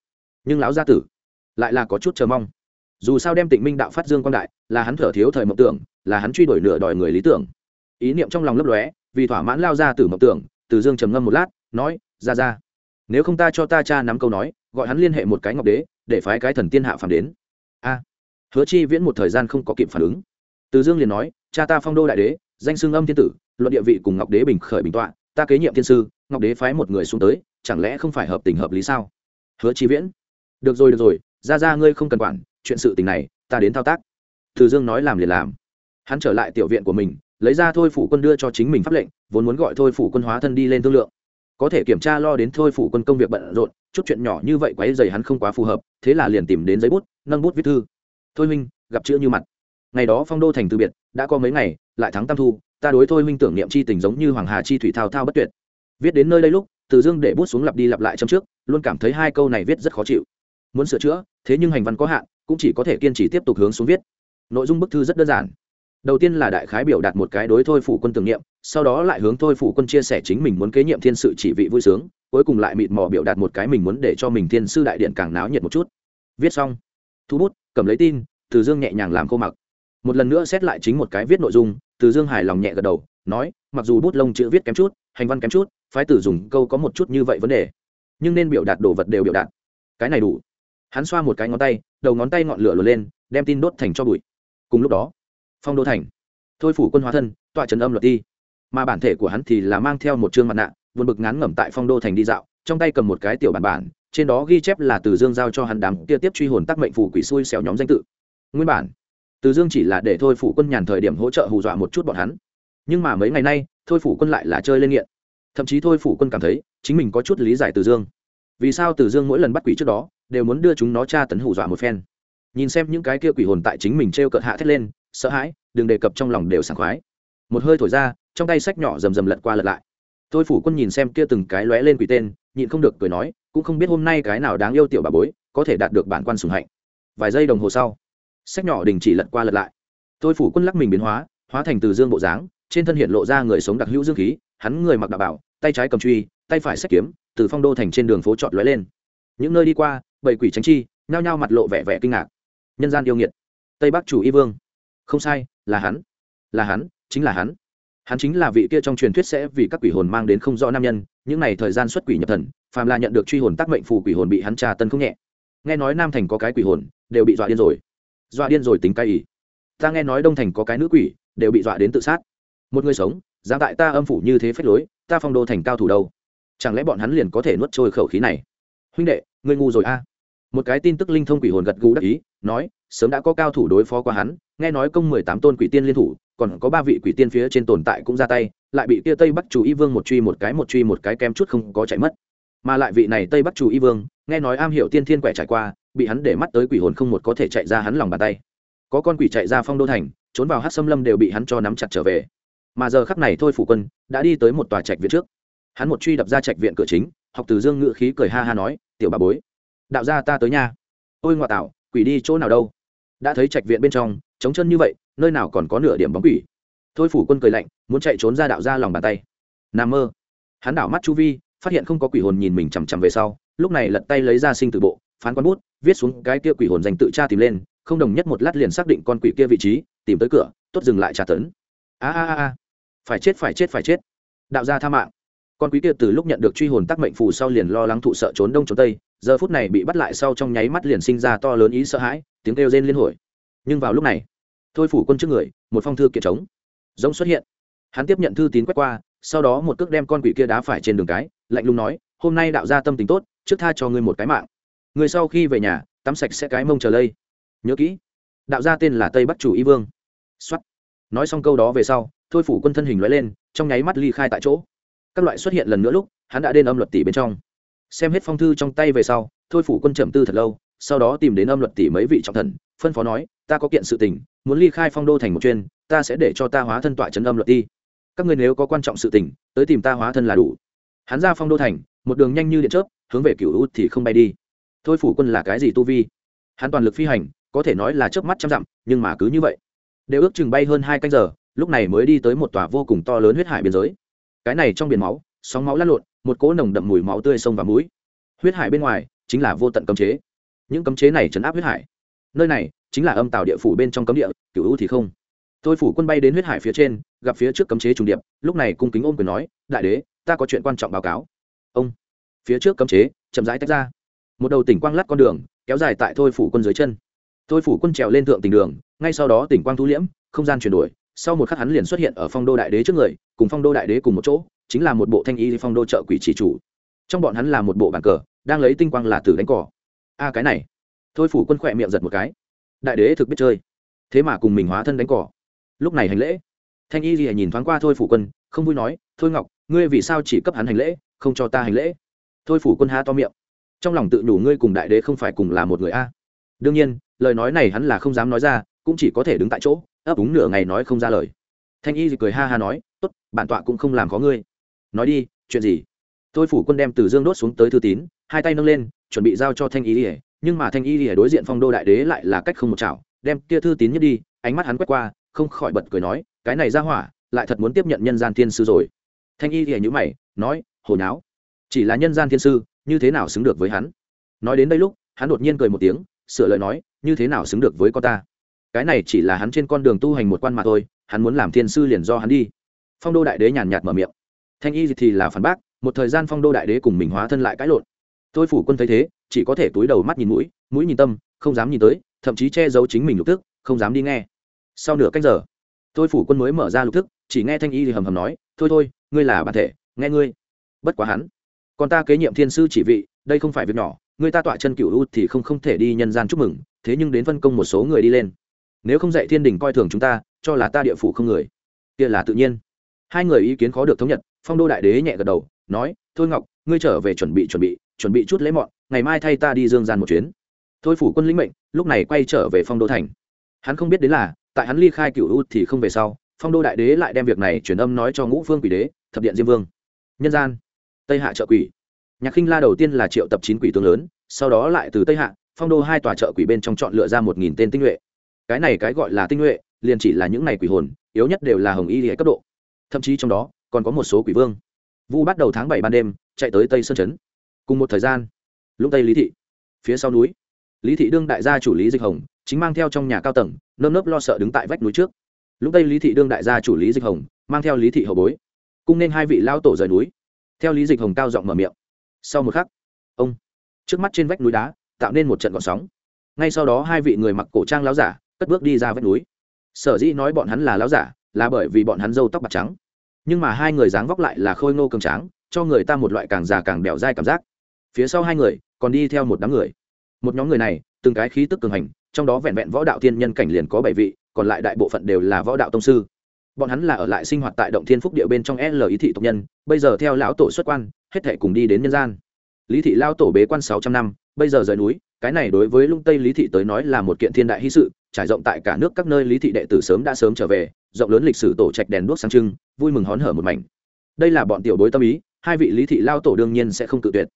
Nhưng lão gia tử lại là có chút chờ mong. Dù sao đem tịnh minh đạo phát dương quan đại là hắn thở thiếu thời mộng tưởng, là hắn truy đuổi nửa đòi người lý tưởng. Ý niệm trong lòng lấp lóe, vì thỏa mãn lao ra từ mộng tưởng, từ dương trầm ngâm một lát, nói, ra ra, nếu không ta cho ta cha nắm câu nói, gọi hắn liên hệ một cái ngọc đế, để phái cái thần tiên hạ phàm đến. A, hứa chi viễn một thời gian không có kịp phản ứng. Từ dương liền nói cha ta phong đô đại đế, danh xưng âm thiên tử, luận địa vị cùng ngọc đế bình khởi bình tọa, ta kế nhiệm thiên sư, ngọc đế phái một người xuống tới, chẳng lẽ không phải hợp tình hợp lý sao? Hứa chi viễn. Được rồi được rồi, ra ra ngươi không cần quản, chuyện sự tình này, ta đến thao tác. Thử dương nói làm liền làm. Hắn trở lại tiểu viện của mình, lấy ra thôi phủ quân đưa cho chính mình pháp lệnh, vốn muốn gọi thôi phủ quân hóa thân đi lên thương lượng. Có thể kiểm tra lo đến thôi phủ quân công việc bận rộn, chút chuyện nhỏ như vậy quấy dày hắn không quá phù hợp, thế là liền tìm đến giấy bút, nâng bút viết thư. Thôi minh gặp chữ như mặt ngày đó phong đô thành từ biệt, đã có mấy ngày, lại tháng tam thu, ta đối thôi minh tưởng niệm chi tình giống như hoàng hà chi thủy thao thao bất tuyệt. Viết đến nơi đây lúc, từ dương để bút xuống lặp đi lặp lại châm trước, luôn cảm thấy hai câu này viết rất khó chịu. Muốn sửa chữa, thế nhưng hành văn có hạn, cũng chỉ có thể kiên trì tiếp tục hướng xuống viết. Nội dung bức thư rất đơn giản. Đầu tiên là đại khái biểu đạt một cái đối thôi phủ quân tưởng niệm, sau đó lại hướng thôi phủ quân chia sẻ chính mình muốn kế nhiệm thiên sự chỉ vị vui sướng, cuối cùng lại mịt mò biểu đạt một cái mình muốn để cho mình thiên sư đại điện càng náo nhiệt một chút. Viết xong. Thu bút, cầm lấy tin, từ dương nhẹ nhàng làm khô mặc một lần nữa xét lại chính một cái viết nội dung, từ dương hài lòng nhẹ gật đầu, nói, mặc dù bút lông chữ viết kém chút, hành văn kém chút, phái tử dùng câu có một chút như vậy vấn đề. Nhưng nên biểu đạt đồ vật đều biểu đạt. Cái này đủ. Hắn xoa một cái ngón tay, đầu ngón tay ngọn lửa lửa lên, đem tin đốt thành cho bụi. Cùng lúc đó, phong đô thành, thôi phủ quân hóa thân, tọa trần âm luật ti mà bản thể của hắn thì là mang theo một chương mặt nạ vượt bực ngán ngẩm tại phong đô thành đi dạo, trong tay cầm một cái tiểu bản bản, trên đó ghi chép là từ dương giao cho hắn đám kia tiếp truy hồn tắc mệnh phủ quỷ xui xẻo nhóm danh tự. Nguyên bản từ dương chỉ là để thôi phủ quân nhàn thời điểm hỗ trợ hù dọa một chút bọn hắn. Nhưng mà mấy ngày nay, thôi phủ quân lại là chơi lên nghiện. Thậm chí thôi phủ quân cảm thấy, chính mình có chút lý giải từ dương. Vì sao từ dương mỗi lần bắt quỷ trước đó, đều muốn đưa chúng nó tra tấn hù dọa một phen. Nhìn xem những cái kia quỷ hồn tại chính mình t r e o cợt hạ thét lên, sợ hãi, đừng đề cập trong lòng đều sảng khoái. Một hơi thổi ra, trong tay sách nhỏ rầm rầm lật qua lật lại. Thôi phủ quân nhìn xem kia từng cái lóe lên quỷ tên, nhịn không được cười nói, cũng không biết hôm nay cái nào đáng yêu tiểu bà bối, có thể đạt được bản quan sùng hạnh. Vài giây đồng hồ sau sách nhỏ đình chỉ lật qua lật lại. Tôi phủ quân lắc mình biến hóa hóa thành từ dương bộ dáng, trên thân hiện lộ ra người sống đặc hữu dương khí, hắn người mặc đạo bảo, tay trái cầm truy, tay phải sách kiếm, từ phong đô thành trên đường phố trọt lóe lên. Những nơi đi qua, bảy quỷ tránh chi, nhao nhao mặt lộ vẻ vẻ kinh ngạc. Nhân gian yêu nghiệt. Tây bắc chủ y vương. Không sai, là hắn. Là hắn, chính là hắn. Hắn chính là vị kia trong truyền thuyết sẽ vì các quỷ hồn mang đến không rõ nam nhân, những n à y thời gian xuất quỷ nhập thần, phàm là nhận được truy hồn tác mệnh phù quỷ hồn bị hắn trà tân không nhẹ. Nghe nói nam thành có cái quỷ hồn, đều bị dọa điên rồi dọa điên rồi tính cay ý. Ta nghe nói đông thành có cái nữ quỷ, đều bị dọa đến tự sát. Một người sống, dám tại ta âm phủ như thế phép lối, ta phong đô thành cao thủ đâu? Chẳng lẽ bọn hắn liền có thể nuốt trôi khẩu khí này? Huynh đệ, ngươi ngu rồi a. Một cái tin tức linh thông quỷ hồn gật gù đắc ý, nói, sớm đã có cao thủ đối phó qua hắn, nghe nói công mười tám tôn quỷ tiên liên thủ, còn có ba vị quỷ tiên phía trên tồn tại cũng ra tay, lại bị kia tây bắc chủ y vương một truy một cái, một truy một cái kem chút không có chạy mất mà lại vị này tây bắc chủ y vương, nghe nói am hiểu tiên thiên quẻ trải qua, bị hắn để mắt tới quỷ hồn không một có thể chạy ra hắn lòng bàn tay. Có con quỷ chạy ra phong đô thành, trốn vào hát xâm lâm đều bị hắn cho nắm chặt trở về. Mà giờ khắc này thôi phủ quân đã đi tới một tòa trạch viện trước. Hắn một truy đập ra trạch viện cửa chính, học từ dương ngự khí cười ha ha nói, tiểu bà bối, đạo gia ta tới nha. Ôi ngoại tạo quỷ đi chỗ nào đâu? Đã thấy trạch viện bên trong, trống chân như vậy, nơi nào còn có nửa điểm bóng quỷ. Thôi phủ quân cười lạnh, muốn chạy trốn ra đạo ra lòng bàn tay. N mơ. Hắn đảo mắt chu vi phát hiện không có quỷ hồn nhìn mình chằm chằm về sau, lúc này lật tay lấy ra sinh tử bộ, phán quán bút, viết xuống cái kia quỷ hồn dành tự tra tìm lên, không đồng nhất một lát liền xác định con quỷ kia vị trí, tìm tới cửa, tốt dừng lại trả tấn. A a a phải chết phải chết phải chết. Đạo gia tha mạng. Con quý kia từ lúc nhận được truy hồn tác mệnh phù sau liền lo lắng thụ sợ trốn đông trốn tây, giờ phút này bị bắt lại sau trong nháy mắt liền sinh ra to lớn ý sợ hãi, tiếng kêu rên liên hồi. Nhưng vào lúc này, thôi phủ quân trước người, một phong thư kiện trống. Giống xuất hiện. Hắn tiếp nhận thư tín quét qua sau đó một cước đem con quỷ kia đá phải trên đường cái, lạnh lùng nói, hôm nay đạo gia tâm tình tốt, trước tha cho ngươi một cái mạng. Người sau khi về nhà, tắm sạch sẽ cái mông chờ lây. Nhớ kỹ, đạo gia tên là tây bắc chủ y vương. Xuất nói xong câu đó về sau, thôi phủ quân thân hình loại lên, trong nháy mắt ly khai tại chỗ. Các loại xuất hiện lần nữa lúc, hắn đã đến âm luật tỷ bên trong. Xem hết phong thư trong tay về sau, thôi phủ quân trầm tư thật lâu, sau đó tìm đến âm luật tỷ mấy vị trọng thần, phân phó nói, ta có kiện sự tình, muốn ly khai phong đô thành một chuyên, ta sẽ để cho ta hóa thân tọa chấn âm luật ti các ngươi nếu có quan trọng sự tình, tới tìm ta hóa thân là đủ. Hắn ra phong đô thành, một đường nhanh như điện chớp, hướng về cửu út thì không bay đi. Thôi phủ quân là cái gì tu vi? Hắn toàn lực phi hành, có thể nói là chớp mắt trăm dặm, nhưng mà cứ như vậy. Đều ước chừng bay hơn hai canh giờ, lúc này mới đi tới một tòa vô cùng to lớn huyết hải biên giới. Cái này trong biển máu, sóng máu lăn lộn, một cỗ nồng đậm mùi máu tươi sông và mũi. Huyết hải bên ngoài, chính là vô tận cấm chế. Những cấm chế này chấn áp huyết hải. Nơi này chính là âm tạo địa phủ bên trong cấm địa cựu ưu thì không thôi phủ quân bay đến huyết hải phía trên, gặp phía trước cấm chế trùng điệp, lúc này cung kính ôm quyền nói, đại đế, ta có chuyện quan trọng báo cáo. Ông, phía trước cấm chế, chậm rãi tách ra. Một đầu tỉnh quang lắc con đường, kéo dài tại thôi phủ quân dưới chân. Thôi phủ quân trèo lên thượng tỉnh đường, ngay sau đó tỉnh quang thu liễm, không gian chuyển đổi. Sau một khắc hắn liền xuất hiện ở phong đô đại đế trước người, cùng phong đô đại đế cùng một chỗ, chính là một bộ thanh y phong đô trợ quỷ chỉ chủ. Trong bọn hắn là một bộ bàn cờ, đang lấy tinh quang là tử đánh cỏ. A, cái này. Thôi phủ quân khỏe miệng giật một cái. Đại đế thực biết chơi. Thế mà cùng mình hóa thân đánh cỏ lúc này hành lễ. Thanh y gì nhìn thoáng qua thôi phủ quân, không vui nói, thôi ngọc, ngươi vì sao chỉ cấp hắn hành lễ, không cho ta hành lễ? Thôi phủ quân há to miệng. Trong lòng tự đủ ngươi cùng đại đế không phải cùng là một người a. Đương nhiên, lời nói này hắn là không dám nói ra, cũng chỉ có thể đứng tại chỗ, ấp úng nửa ngày nói không ra lời. Thanh y thì cười ha ha nói, tốt, bản tọa cũng không làm có ngươi. Nói đi, chuyện gì? Thôi phủ quân đem từ dương đốt xuống tới thư tín, hai tay nâng lên, chuẩn bị giao cho thanh y ỉa nhưng mà thanh y ỉa đối diện phong đô đại đế lại là cách không một chảo, đem kia thư tín nhất đi, ánh mắt hắn quét qua không khỏi bật cười nói, cái này ra hỏa, lại thật muốn tiếp nhận nhân gian thiên sư rồi. Thanh y thì nhữ mày, nói hồi náo chỉ là nhân gian thiên sư, như thế nào xứng được với hắn? Nói đến đây lúc, hắn đột nhiên cười một tiếng, sửa lời nói, như thế nào xứng được với con ta? Cái này chỉ là hắn trên con đường tu hành một quan mà thôi, hắn muốn làm thiên sư liền do hắn đi. Phong đô đại đế nhàn nhạt mở miệng. Thanh y thì là phản bác, một thời gian phong đô đại đế cùng mình hóa thân lại cãi lộn. Tôi phủ quân thấy thế, chỉ có thể túi đầu mắt nhìn mũi mũi nhìn tâm, không dám nhìn tới, thậm chí che giấu chính mình lục tức không dám đi nghe sau nửa cách giờ, tôi phủ quân mới mở ra lục thức, chỉ nghe thanh y thì hầm hầm nói, thôi thôi, ngươi là bản thể, nghe ngươi. Bất quá hắn, còn ta kế nhiệm thiên sư chỉ vị, đây không phải việc nhỏ người ta tọa chân cựu u thì không không thể đi nhân gian chúc mừng, thế nhưng đến phân công một số người đi lên. Nếu không dạy thiên đình coi thường chúng ta, cho là ta địa phủ không người. Kia là tự nhiên. Hai người ý kiến khó được thống nhất, phong đô đại đế nhẹ gật đầu, nói, thôi ngọc, ngươi trở về chuẩn bị chuẩn bị chuẩn bị chút lễ mọn, ngày mai thay ta đi dương gian một chuyến. Thôi phủ quân lĩnh mệnh, lúc này quay trở về phong đô thành. Hắn không biết đến là tại hắn ly khai cựu u thì không về sau, phong đô đại đế lại đem việc này truyền âm nói cho ngũ phương quỷ đế, thập điện diêm vương. Nhân gian, tây hạ trợ quỷ. Nhạc khinh la đầu tiên là triệu tập chín quỷ tướng lớn, sau đó lại từ tây hạ, phong đô hai tòa trợ quỷ bên trong chọn lựa ra một nghìn tên tinh nhuệ. Cái này cái gọi là tinh nhuệ, liền chỉ là những này quỷ hồn, yếu nhất đều là hồng y hệ cấp độ. Thậm chí trong đó, còn có một số quỷ vương. Vu bắt đầu tháng bảy ban đêm, chạy tới tây sơn trấn. Cùng một thời gian lúc tây lý thị, phía sau núi. Lý thị đương đại gia chủ lý dịch hồng, chính mang theo trong nhà cao tầng nơm nớp lo sợ đứng tại vách núi trước. Lúc tây lý thị đương đại gia chủ lý dịch hồng, mang theo lý thị hậu bối cung nên hai vị lao tổ rời núi. Theo lý dịch hồng cao giọng mở miệng, sau một khắc, ông, trước mắt trên vách núi đá, tạo nên một trận gọn sóng. Ngay sau đó hai vị người mặc cổ trang láo giả, cất bước đi ra vách núi. Sở dĩ nói bọn hắn là láo giả, là bởi vì bọn hắn râu tóc bạc trắng. Nhưng mà hai người dáng vóc lại là khôi ngô cường tráng, cho người ta một loại càng già càng bẻo dai cảm giác. Phía sau hai người còn đi theo một đám người. Một nhóm người này, từng cái khí tức cường hành trong đó vẹn vẹn võ đạo thiên nhân cảnh liền có bảy vị, còn lại đại bộ phận đều là võ đạo tông sư. Bọn hắn là ở lại sinh hoạt tại động thiên phúc địa bên trong l ý thị tộc nhân, bây giờ theo lão tổ xuất quan, hết thể cùng đi đến nhân gian. Lý thị lao tổ bế quan sáu trăm năm, bây giờ rời núi, cái này đối với lung tây lý thị tới nói là một kiện thiên đại hy sự, trải rộng tại cả nước các nơi lý thị đệ tử sớm đã sớm trở về, rộng lớn lịch sử tổ trạch đèn đuốc sang trưng, vui mừng hón hở một mảnh. Đây là bọn tiểu bối tâm ý, hai vị lý thị lao tổ đương nhiên sẽ không tự tuyệt.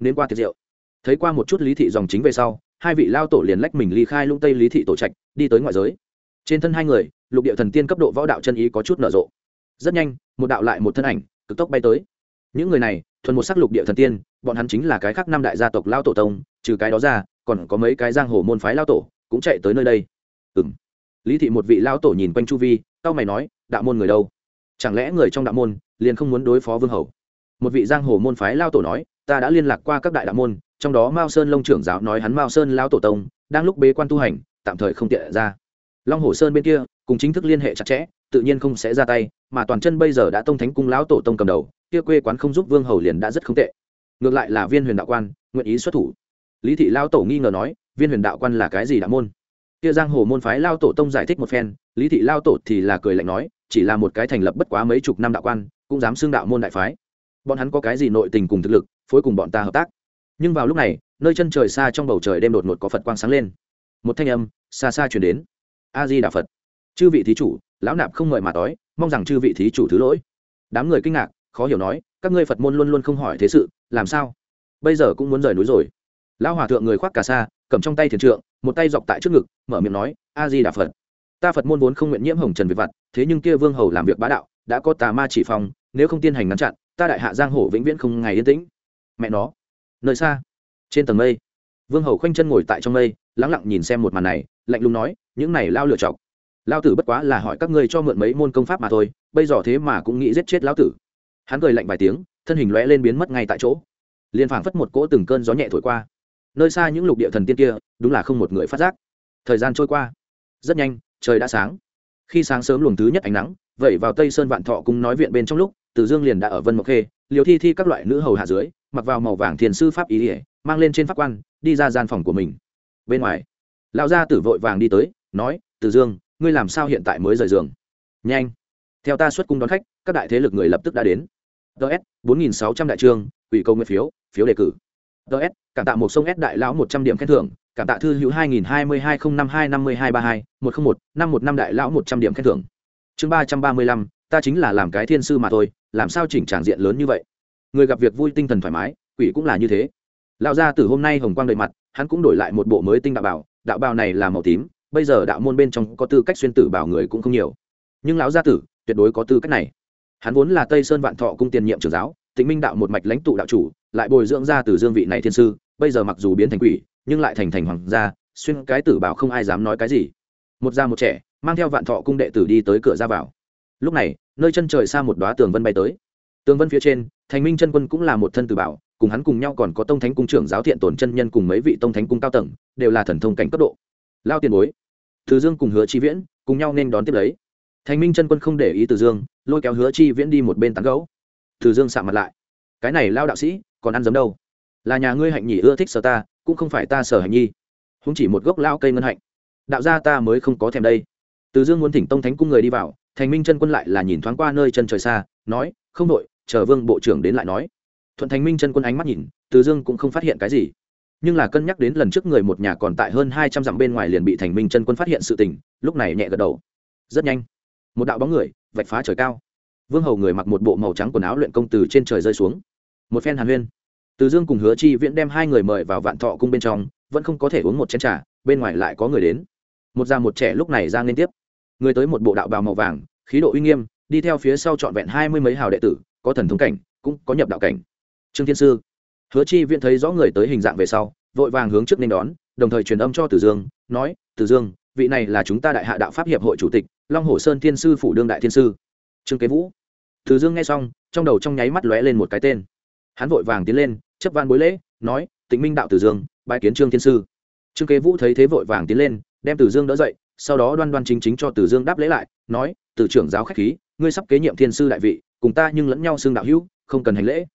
Nên qua tiệc rượu. Thấy qua một chút lý thị dòng chính về sau hai vị lao tổ liền lách mình ly khai lung tây lý thị tổ trạch, đi tới ngoại giới. Trên thân hai người, lục địa thần tiên cấp độ võ đạo chân ý có chút nở rộ. Rất nhanh, một đạo lại một thân ảnh, cực tốc bay tới. Những người này, thuần một sắc lục địa thần tiên, bọn hắn chính là cái khác năm đại gia tộc lao tổ tông, trừ cái đó ra, còn có mấy cái giang hồ môn phái lao tổ, cũng chạy tới nơi đây. Ừ m lý thị một vị lao tổ nhìn quanh chu vi tao mày nói, đạo môn người đâu? Chẳng lẽ người trong đạo môn liền không muốn đối phó vương hầu? Một vị giang hồ môn phái lao tổ nói, ta đã liên lạc qua các đại đạo môn trong đó mao sơn lông trưởng giáo nói hắn mao sơn lao tổ tông, đang lúc bế quan tu hành, tạm thời không tiện ra. Long hồ sơn bên kia, cùng chính thức liên hệ chặt chẽ, tự nhiên không sẽ ra tay, mà toàn chân bây giờ đã tông thánh cung lão tổ tông cầm đầu, kia quê quán không giúp vương hầu liền đã rất không tệ. Ngược lại là viên huyền đạo quan, nguyện ý xuất thủ. Lý thị lao tổ nghi ngờ nói, viên huyền đạo quan là cái gì đạo môn? Kia giang hồ môn phái lao tổ tông giải thích một phen, lý thị lao tổ thì là cười lạnh nói, chỉ là một cái thành lập bất quá mấy chục năm đạo quan, cũng dám xưng đạo môn đại phái. Bọn hắn có cái gì nội tình cùng thực lực, phối cùng bọn ta hợp tác? Nhưng vào lúc này, nơi chân trời xa trong bầu trời đêm đột ngột có phật quang sáng lên. Một thanh âm xa xa chuyển đến. A di đà phật. Chư vị thí chủ, lão nạp không mời mà đói mong rằng chư vị thí chủ thứ lỗi. Đám người kinh ngạc, khó hiểu nói, các ngươi phật môn luôn luôn không hỏi thế sự, làm sao? Bây giờ cũng muốn rời núi rồi. Lão hòa thượng người khoác cà sa, cầm trong tay thiền trượng, một tay dọc tại trước ngực, mở miệng nói a di đà phật. Ta phật môn vốn không nguyện nhiễm hồng trần việc vặt, thế nhưng kia vương hầu làm việc bá đạo, đã có tà ma chỉ phòng nếu không tiên hành ngăn chặn, ta đại hạ giang hồ vĩnh viễn không ngày yên tĩnh. Mẹ nó nơi xa. Trên tầng mây, vương hầu khoanh chân ngồi tại trong mây, lắng lặng nhìn xem một màn này, lạnh lùng nói, những này lao lựa chọc. Lao tử bất quá là hỏi các ngươi cho mượn mấy môn công pháp mà thôi, bây giờ thế mà cũng nghĩ giết chết lão tử. Hắn cười lạnh vài tiếng, thân hình lóe lên biến mất ngay tại chỗ. Liền phảng phất một cỗ từng cơn gió nhẹ thổi qua. Nơi xa những lục địa thần tiên kia, đúng là không một người phát giác. Thời gian trôi qua, rất nhanh, trời đã sáng. Khi sáng sớm luồng thứ nhất ánh nắng, vẩy vào tây sơn vạn thọ cùng nói viện bên trong lúc, từ dương liền đã ở vân mộc khê liều thi thi các loại nữ hầu hạ dưới mặc vào màu vàng thiền sư pháp ý ỉa, mang lên trên pháp quan, đi ra gian phòng của mình. Bên ngoài, lão gia tử vội vàng đi tới, nói từ dương, ngươi làm sao hiện tại mới rời giường? Nhanh, theo ta xuất cung đón khách, các đại thế lực người lập tức đã đến. Ts bốn nghìn sáu trăm đại trương, ủy câu nguyên phiếu phiếu đề cử. Ts cảm tạ một sông s đại lão một trăm điểm khen thưởng, cảm tạ thư hữu hai nghìn hai mươi hai không năm hai năm mươi hai ba hai, một không một, năm một năm đại lão một trăm điểm khen thưởng. Chương ba trăm ba mươi lăm, ta chính là làm cái thiên sư mà thôi, làm sao chỉnh tràng diện lớn như vậy? Người gặp việc vui tinh thần thoải mái, quỷ cũng là như thế. Lão gia tử hôm nay hồng quang đầy mặt, hắn cũng đổi lại một bộ mới tinh đạo bảo, đạo bào này là màu tím, bây giờ đạo môn bên trong có tư cách xuyên tử bảo người cũng không nhiều. Nhưng lão gia tử, tuyệt đối có tư cách này. Hắn vốn là tây sơn vạn thọ cung tiền nhiệm trưởng giáo, tịnh minh đạo một mạch lãnh tụ đạo chủ, lại bồi dưỡng ra từ dương vị này thiên sư, bây giờ mặc dù biến thành quỷ, nhưng lại thành thành hoàng gia, xuyên cái tử bảo không ai dám nói cái gì. Một già một trẻ, mang theo vạn thọ cung đệ tử đi tới cửa ra vào. Lúc này, nơi chân trời xa một đoá tường vân bay tới tường vân phía trên, thành minh chân quân cũng là một thân từ bảo, cùng hắn cùng nhau còn có tông thánh cung trưởng giáo thiện tổn chân nhân cùng mấy vị tông thánh cung cao tầng, đều là thần thông cảnh cấp độ. Lao tiền bối, từ dương cùng hứa chi viễn cùng nhau nên đón tiếp lấy. Thành minh chân quân không để ý từ dương, lôi kéo hứa chi viễn đi một bên tán gấu từ dương sạ mặt lại. Cái này lao đạo sĩ còn ăn giấm đâu? Là nhà ngươi hạnh nhỉ, ưa thích sở ta, cũng không phải ta sở hạnh nhi húng chỉ một gốc lao cây ngân hạnh. Đạo gia ta mới không có thèm đây. Từ dương muốn thỉnh tông thánh cung người đi vào, thành minh chân quân lại là nhìn thoáng qua nơi chân trời xa, nói, không đội chờ vương bộ trưởng đến lại nói. Thuận thành minh chân quân ánh mắt nhìn, từ dương cũng không phát hiện cái gì. Nhưng là cân nhắc đến lần trước người một nhà còn tại hơn hai trăm dặm bên ngoài liền bị thành minh chân quân phát hiện sự tình, lúc này nhẹ gật đầu. Rất nhanh. Một đạo bóng người, vạch phá trời cao. Vương hầu người mặc một bộ màu trắng quần áo luyện công từ trên trời rơi xuống. Một phen hàn huyên. Từ dương cùng hứa chi viễn đem hai người mời vào vạn thọ cung bên trong, vẫn không có thể uống một chén t r à bên ngoài lại có người đến. Một già một trẻ lúc này ra liên tiếp. Người tới một bộ đạo bào màu vàng, khí độ uy nghiêm, đi theo phía sau trọn vẹn hai mươi mấy hào đệ tử có thần thống cảnh, cũng có nhập đạo cảnh. Trương thiên sư, hứa chi viễn thấy rõ người tới hình dạng về sau, vội vàng hướng trước nên đón, đồng thời truyền âm cho tử dương, nói, tử dương, vị này là chúng ta đại hạ đạo pháp hiệp hội chủ tịch, long hồ sơn thiên sư phủ đương đại thiên sư. Trương kế vũ, Tử dương nghe xong, trong đầu trong nháy mắt lóe lên một cái tên. Hắn vội vàng tiến lên, chấp van bối lễ, nói, tịnh minh đạo Tử dương bãi kiến trương thiên sư. Trương kế vũ thấy thế vội vàng tiến lên, đem Tử dương đỡ dậy, sau đó đoan đoan chính chính cho Tử dương đáp lễ lại, nói từ trưởng giáo khách khí ngươi sắp kế nhiệm thiên sư đại vị, cùng ta nhưng lẫn nhau xương đạo hữu, không cần hành lễ.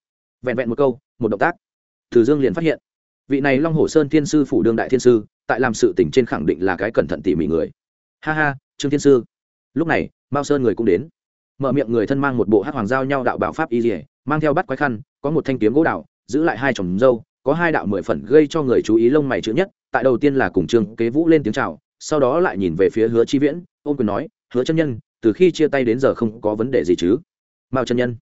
Vẹn vẹn một câu, một động tác. Thử dương liền phát hiện, vị này long hồ sơn thiên sư phủ đương đại thiên sư, tại làm sự tỉnh trên khẳng định là cái cẩn thận tỉ mỉ người. Ha ha, trương thiên sư. Lúc này, mao sơn người cũng đến. Mở miệng người thân mang một bộ hát hoàng giao nhau đạo bảo pháp y dỉa mang theo bắt quái khăn, có một thanh kiếm gỗ đạo giữ lại hai chồng dâu, có hai đạo mười phần gây cho người chú ý lông mày chữ nhất, tại đầu tiên là cùng trương kế vũ lên tiếng chào, sau đó lại nhìn về phía hứa chi viễn, ôm quyền nói, hứa chân nhân từ khi chia tay đến giờ không có vấn đề gì chứ. Mao chân nhân.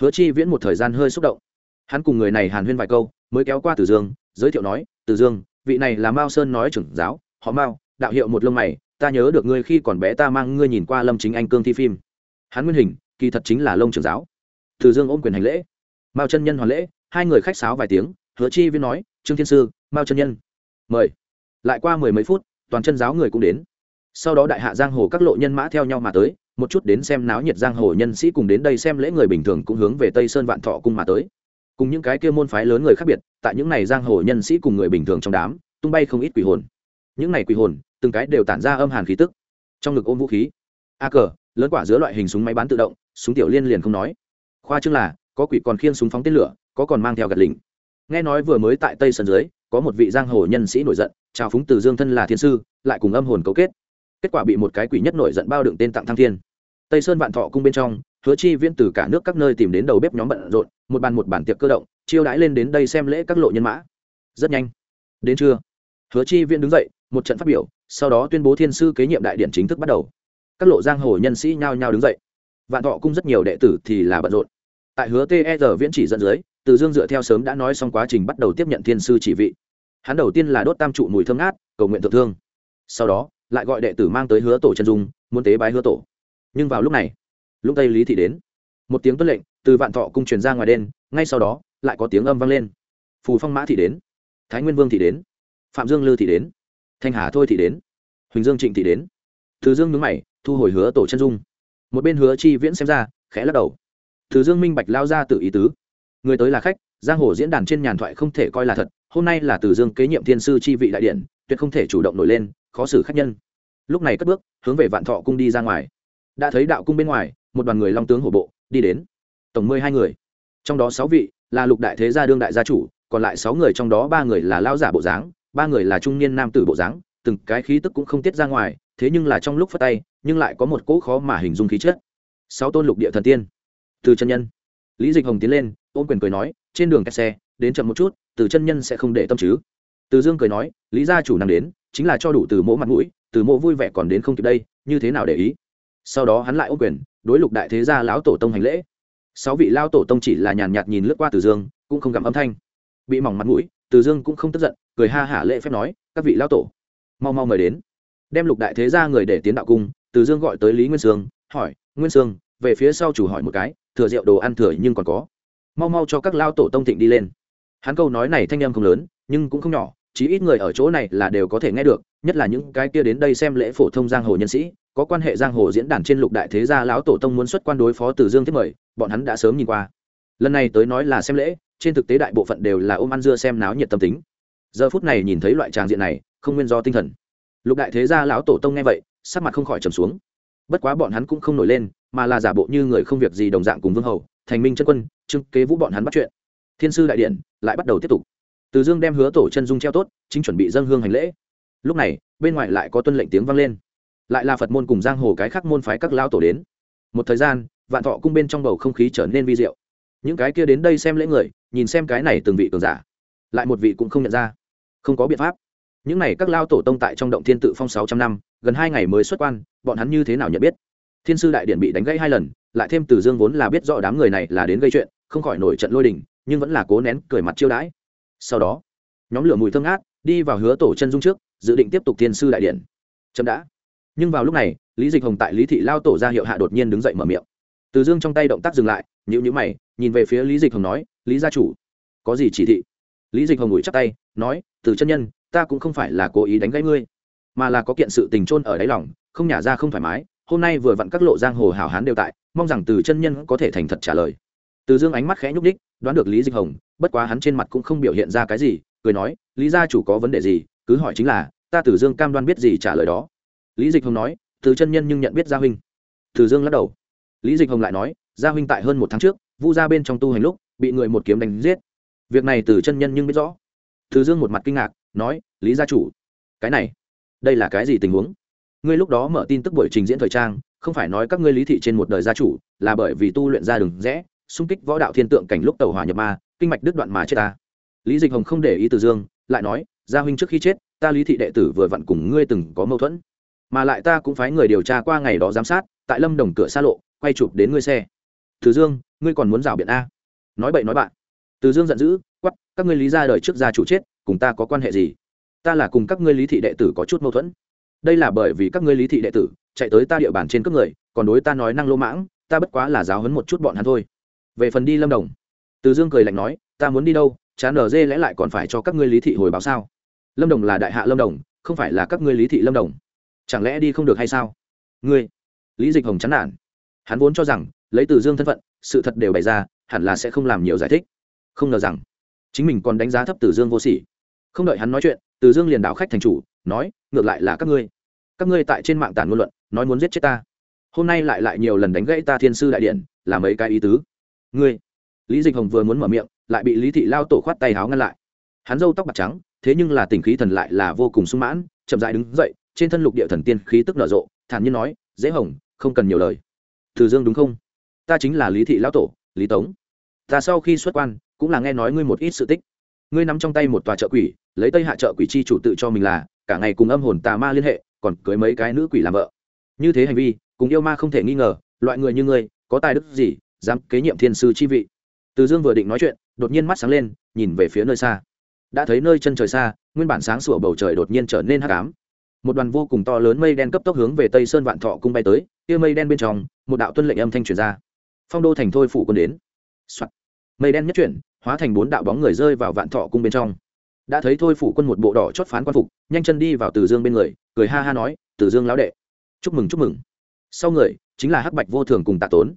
Hứa chi viễn một thời gian hơi xúc động. Hắn cùng người này hàn huyên vài câu, mới kéo qua từ dương, giới thiệu nói, từ dương, vị này là mao sơn nói trưởng giáo, họ mao, đạo hiệu một lông mày, ta nhớ được ngươi khi còn bé ta mang ngươi nhìn qua lâm chính anh cương thi phim. Hắn nguyên hình, kỳ thật chính là lông trưởng giáo. Từ dương ôm quyền hành lễ. Mao chân nhân hoàn lễ, hai người khách sáo vài tiếng, hứa chi viễn nói, trương thiên sư, mao chân nhân. Mời. Lại qua mười mấy phút, toàn chân giáo người cũng đến sau đó đại hạ giang hồ các lộ nhân mã theo nhau mà tới, một chút đến xem náo nhiệt giang hồ nhân sĩ cùng đến đây xem lễ người bình thường cũng hướng về tây sơn vạn thọ cung mà tới. Cùng những cái kia môn phái lớn người khác biệt, tại những này giang hồ nhân sĩ cùng người bình thường trong đám, tung bay không ít quỷ hồn. Những này quỷ hồn, từng cái đều tản ra âm hàn khí tức. Trong ngực ôm vũ khí, a cờ, lớn quả giữa loại hình súng máy bán tự động, súng tiểu liên liền không nói. Khoa chương là, có quỷ còn khiêng súng phóng tên lửa, có còn mang theo gạt lính nghe nói vừa mới tại tây sơn dưới, có một vị giang hồ nhân sĩ nổi giận, chào phúng từ dương thân là thiên sư, lại cùng âm hồn cấu kết kết quả bị một cái quỷ nhất nổi giận bao đựng tên tặng thăng thiên. Tây sơn vạn thọ cung bên trong, hứa chi viễn từ cả nước các nơi tìm đến đầu bếp nhóm bận rộn, một bàn một bản tiệc cơ động, chiêu đãi lên đến đây xem lễ các lộ nhân mã. Rất nhanh. Đến trưa, hứa chi viễn đứng dậy, một trận phát biểu, sau đó tuyên bố thiên sư kế nhiệm đại điện chính thức bắt đầu. Các lộ giang hồ nhân sĩ nhao nhao đứng dậy. Vạn thọ cung rất nhiều đệ tử thì là bận rộn. Tại hứa ter viễn chỉ dẫn dưới, từ dương dựa theo sớm đã nói xong quá trình bắt đầu tiếp nhận thiên sư chỉ vị. Hắn đầu tiên là đốt tam trụ mùi thơm ngát, cầu nguyện thượng thương. Sau đó lại gọi đệ tử mang tới hứa tổ chân dung, muốn tế bái hứa tổ. Nhưng vào lúc này, lúc tây lý thị đến, một tiếng tuân lệnh từ vạn thọ cung truyền ra ngoài đen ngay sau đó, lại có tiếng âm vang lên. Phù phong mã thị đến, thái nguyên vương thị đến, phạm dương lư thị đến, thanh hà thôi thị đến, huỳnh dương trịnh thị đến. Thứ dương nhướng mày, thu hồi hứa tổ chân dung. Một bên hứa chi viễn xem ra, khẽ lắc đầu. Thứ dương minh bạch lao ra tự ý tứ. Người tới là khách, giang hồ diễn đàn trên nhàn thoại không thể coi là thật, hôm nay là từ dương kế nhiệm thiên sư chi vị đại điện, tuyệt không thể chủ động nổi lên khó xử khách nhân. Lúc này cất bước, hướng về vạn thọ cung đi ra ngoài. Đã thấy đạo cung bên ngoài, một đoàn người long tướng hổ bộ, đi đến. Tổng mười hai người. Trong đó sáu vị là lục đại thế gia đương đại gia chủ, còn lại sáu người trong đó ba người là lao giả bộ dáng, ba người là trung niên nam tử bộ dáng. Từng cái khí tức cũng không tiết ra ngoài, thế nhưng là trong lúc phát tay, nhưng lại có một cỗ khó mà hình dung khí chất. Sáu tôn lục địa thần tiên. Từ chân nhân. Lý dịch hồng tiến lên, ôm quyền cười nói, trên đường kẹt xe, đến chậm một chút, từ chân nhân sẽ không để tâm chứ. Từ dương cười nói, lý gia chủ năng đến chính là cho đủ từ mỗ mặt mũi, từ mỗ vui vẻ còn đến không kịp đây, như thế nào để ý? Sau đó hắn lại ô quyền, đối lục đại thế gia lão tổ tông hành lễ. Sáu vị lao tổ tông chỉ là nhàn nhạt nhìn lướt qua từ dương, cũng không gặm âm thanh. Bị mỏng mặt mũi, từ dương cũng không tức giận, cười ha hả lễ phép nói, các vị lao tổ, mau mau mời đến. Đem lục đại thế gia người để tiến đạo cung, từ dương gọi tới lý nguyên sương, hỏi, nguyên sương, về phía sau chủ hỏi một cái, thừa rượu đồ ăn thừa nhưng còn có. Mau mau cho các lao tổ tông thịnh đi lên. Hắn câu nói này thanh em không lớn, nhưng cũng không nhỏ chí ít người ở chỗ này là đều có thể nghe được, nhất là những cái kia đến đây xem lễ phổ thông giang hồ nhân sĩ, có quan hệ giang hồ diễn đàn trên lục đại thế gia lão tổ tông muốn xuất quan đối phó từ dương tiếp mời, bọn hắn đã sớm nhìn qua. Lần này tới nói là xem lễ, trên thực tế đại bộ phận đều là ôm ăn dưa xem náo nhiệt tâm tính. Giờ phút này nhìn thấy loại tràng diện này, không nguyên do tinh thần. Lục đại thế gia lão tổ tông nghe vậy, sắc mặt không khỏi trầm xuống. Bất quá bọn hắn cũng không nổi lên, mà là giả bộ như người không việc gì đồng dạng cùng vương hầu, thành minh chân quân trưng kế vũ bọn hắn bắt chuyện. Thiên sư đại điện lại bắt đầu tiếp tục từ dương đem hứa tổ chân dung treo tốt, chính chuẩn bị dâng hương hành lễ. Lúc này, bên ngoài lại có tuân lệnh tiếng vang lên. Lại là phật môn cùng giang hồ cái khác môn phái các lao tổ đến. Một thời gian, vạn thọ cung bên trong bầu không khí trở nên vi diệu. Những cái kia đến đây xem lễ người, nhìn xem cái này từng vị cường giả, lại một vị cũng không nhận ra. Không có biện pháp. Những này các lao tổ tông tại trong động thiên tự phong sáu trăm năm, gần hai ngày mới xuất quan, bọn hắn như thế nào nhận biết? Thiên sư đại điện bị đánh gãy hai lần, lại thêm từ dương vốn là biết rõ đám người này là đến gây chuyện, không khỏi nổi trận lôi đình, nhưng vẫn là cố nén cười mặt chiêu đãi sau đó, nhóm lửa mùi thơm ngát đi vào hứa tổ chân dung trước, dự định tiếp tục thiên sư đại điện. Chậm đã. Nhưng vào lúc này, lý dịch hồng tại lý thị lao tổ ra hiệu hạ đột nhiên đứng dậy mở miệng. Từ dương trong tay động tác dừng lại nhữ nhữ mày, nhìn về phía lý dịch hồng nói, lý gia chủ, có gì chỉ thị? Lý dịch hồng ngủi chắc tay, nói, từ chân nhân, ta cũng không phải là cố ý đánh gãy ngươi, mà là có kiện sự tình trôn ở đáy lòng, không nhả ra không thoải mái. Hôm nay vừa vặn các lộ giang hồ hảo hán đều tại, mong rằng từ chân nhân có thể thành thật trả lời. Từ dương ánh mắt khẽ nhúc đích đoán được lý dịch hồng, bất quá hắn trên mặt cũng không biểu hiện ra cái gì, cười nói, lý gia chủ có vấn đề gì, cứ hỏi chính là, ta Tử dương cam đoan biết gì trả lời đó. Lý dịch hồng nói, từ chân nhân nhưng nhận biết gia huynh. Từ dương lắc đầu. Lý dịch hồng lại nói, gia huynh tại hơn một tháng trước, vu ra bên trong tu hành lúc, bị người một kiếm đánh giết. Việc này từ chân nhân nhưng biết rõ. Từ dương một mặt kinh ngạc, nói, lý gia chủ, cái này, đây là cái gì tình huống? Ngươi lúc đó mở tin tức buổi trình diễn thời trang, không phải nói các ngươi lý thị trên một đời gia chủ, là bởi vì tu luyện ra đường rẽ xung kích võ đạo thiên tượng cảnh lúc tàu hỏa nhập ma, kinh mạch đứt đoạn mà chết ta. Lý dịch hồng không để ý từ dương, lại nói, gia huynh trước khi chết, ta lý thị đệ tử vừa vặn cùng ngươi từng có mâu thuẫn. Mà lại ta cũng phái người điều tra qua ngày đó giám sát, tại lâm đồng cửa xa lộ, quay chụp đến ngươi xe. Từ dương, ngươi còn muốn rào biện a? Nói bậy nói bạn. Từ dương giận dữ quắp các ngươi lý ra đời trước gia chủ chết, cùng ta có quan hệ gì? Ta là cùng các ngươi lý thị đệ tử có chút mâu thuẫn. Đây là bởi vì các ngươi lý thị đệ tử chạy tới ta địa bàn trên cấp người, còn đối ta nói năng lô mãng, ta bất quá là giáo hấn một chút bọn hắn thôi về phần đi lâm đồng. Từ dương cười lạnh nói, ta muốn đi đâu? Chán ở dê lẽ lại còn phải cho các ngươi lý thị hồi báo sao? Lâm đồng là đại hạ lâm đồng, không phải là các ngươi lý thị lâm đồng. Chẳng lẽ đi không được hay sao? Ngươi. Lý dịch hồng chán nản. Hắn vốn cho rằng, lấy từ dương thân phận, sự thật đều bày ra, hẳn là sẽ không làm nhiều giải thích. Không ngờ rằng, chính mình còn đánh giá thấp từ dương vô sỉ. Không đợi hắn nói chuyện, từ dương liền đảo khách thành chủ, nói, ngược lại là các ngươi. Các ngươi tại trên mạng tản ngôn luận, nói muốn giết chết ta. Hôm nay lại lại nhiều lần đánh gãy ta thiên sư đại điện, là mấy cái ý tứ? Ngươi. Lý dịch hồng vừa muốn mở miệng, lại bị lý thị lao tổ khoát tay háo ngăn lại. Hắn râu tóc bạc trắng, thế nhưng là tình khí thần lại là vô cùng sung mãn, chậm dại đứng dậy, trên thân lục địa thần tiên khí tức nở rộ, thản nhiên nói, dễ hồng, không cần nhiều lời. Từ dương đúng không? Ta chính là lý thị lão tổ, lý tống. Ta sau khi xuất quan, cũng là nghe nói ngươi một ít sự tích. Ngươi nắm trong tay một tòa chợ quỷ, lấy tây hạ chợ quỷ chi chủ tự cho mình là, cả ngày cùng âm hồn tà ma liên hệ, còn cưới mấy cái nữ quỷ làm vợ. Như thế hành vi, cùng yêu ma không thể nghi ngờ, loại người như ngươi, có tài đức gì dám kế nhiệm thiên sư chi vị. Từ dương vừa định nói chuyện, đột nhiên mắt sáng lên, nhìn về phía nơi xa. Đã thấy nơi chân trời xa, nguyên bản sáng sủa bầu trời đột nhiên trở nên hắc ám. Một đoàn vô cùng to lớn mây đen cấp tốc hướng về tây sơn vạn thọ cung bay tới, kia mây đen bên trong, một đạo tuân lệnh âm thanh truyền ra. Phong đô thành thôi phủ quân đến、Soạn. mây đen nhất chuyển, hóa thành bốn đạo bóng người rơi vào vạn thọ cung bên trong. Đã thấy thôi phủ quân một bộ đỏ chót phán quan phục, nhanh chân đi vào từ dương bên người, cười ha ha nói, từ dương lão đệ, chúc mừng chúc mừng. Sau người, chính là hắc bạch vô thường cùng tạ tốn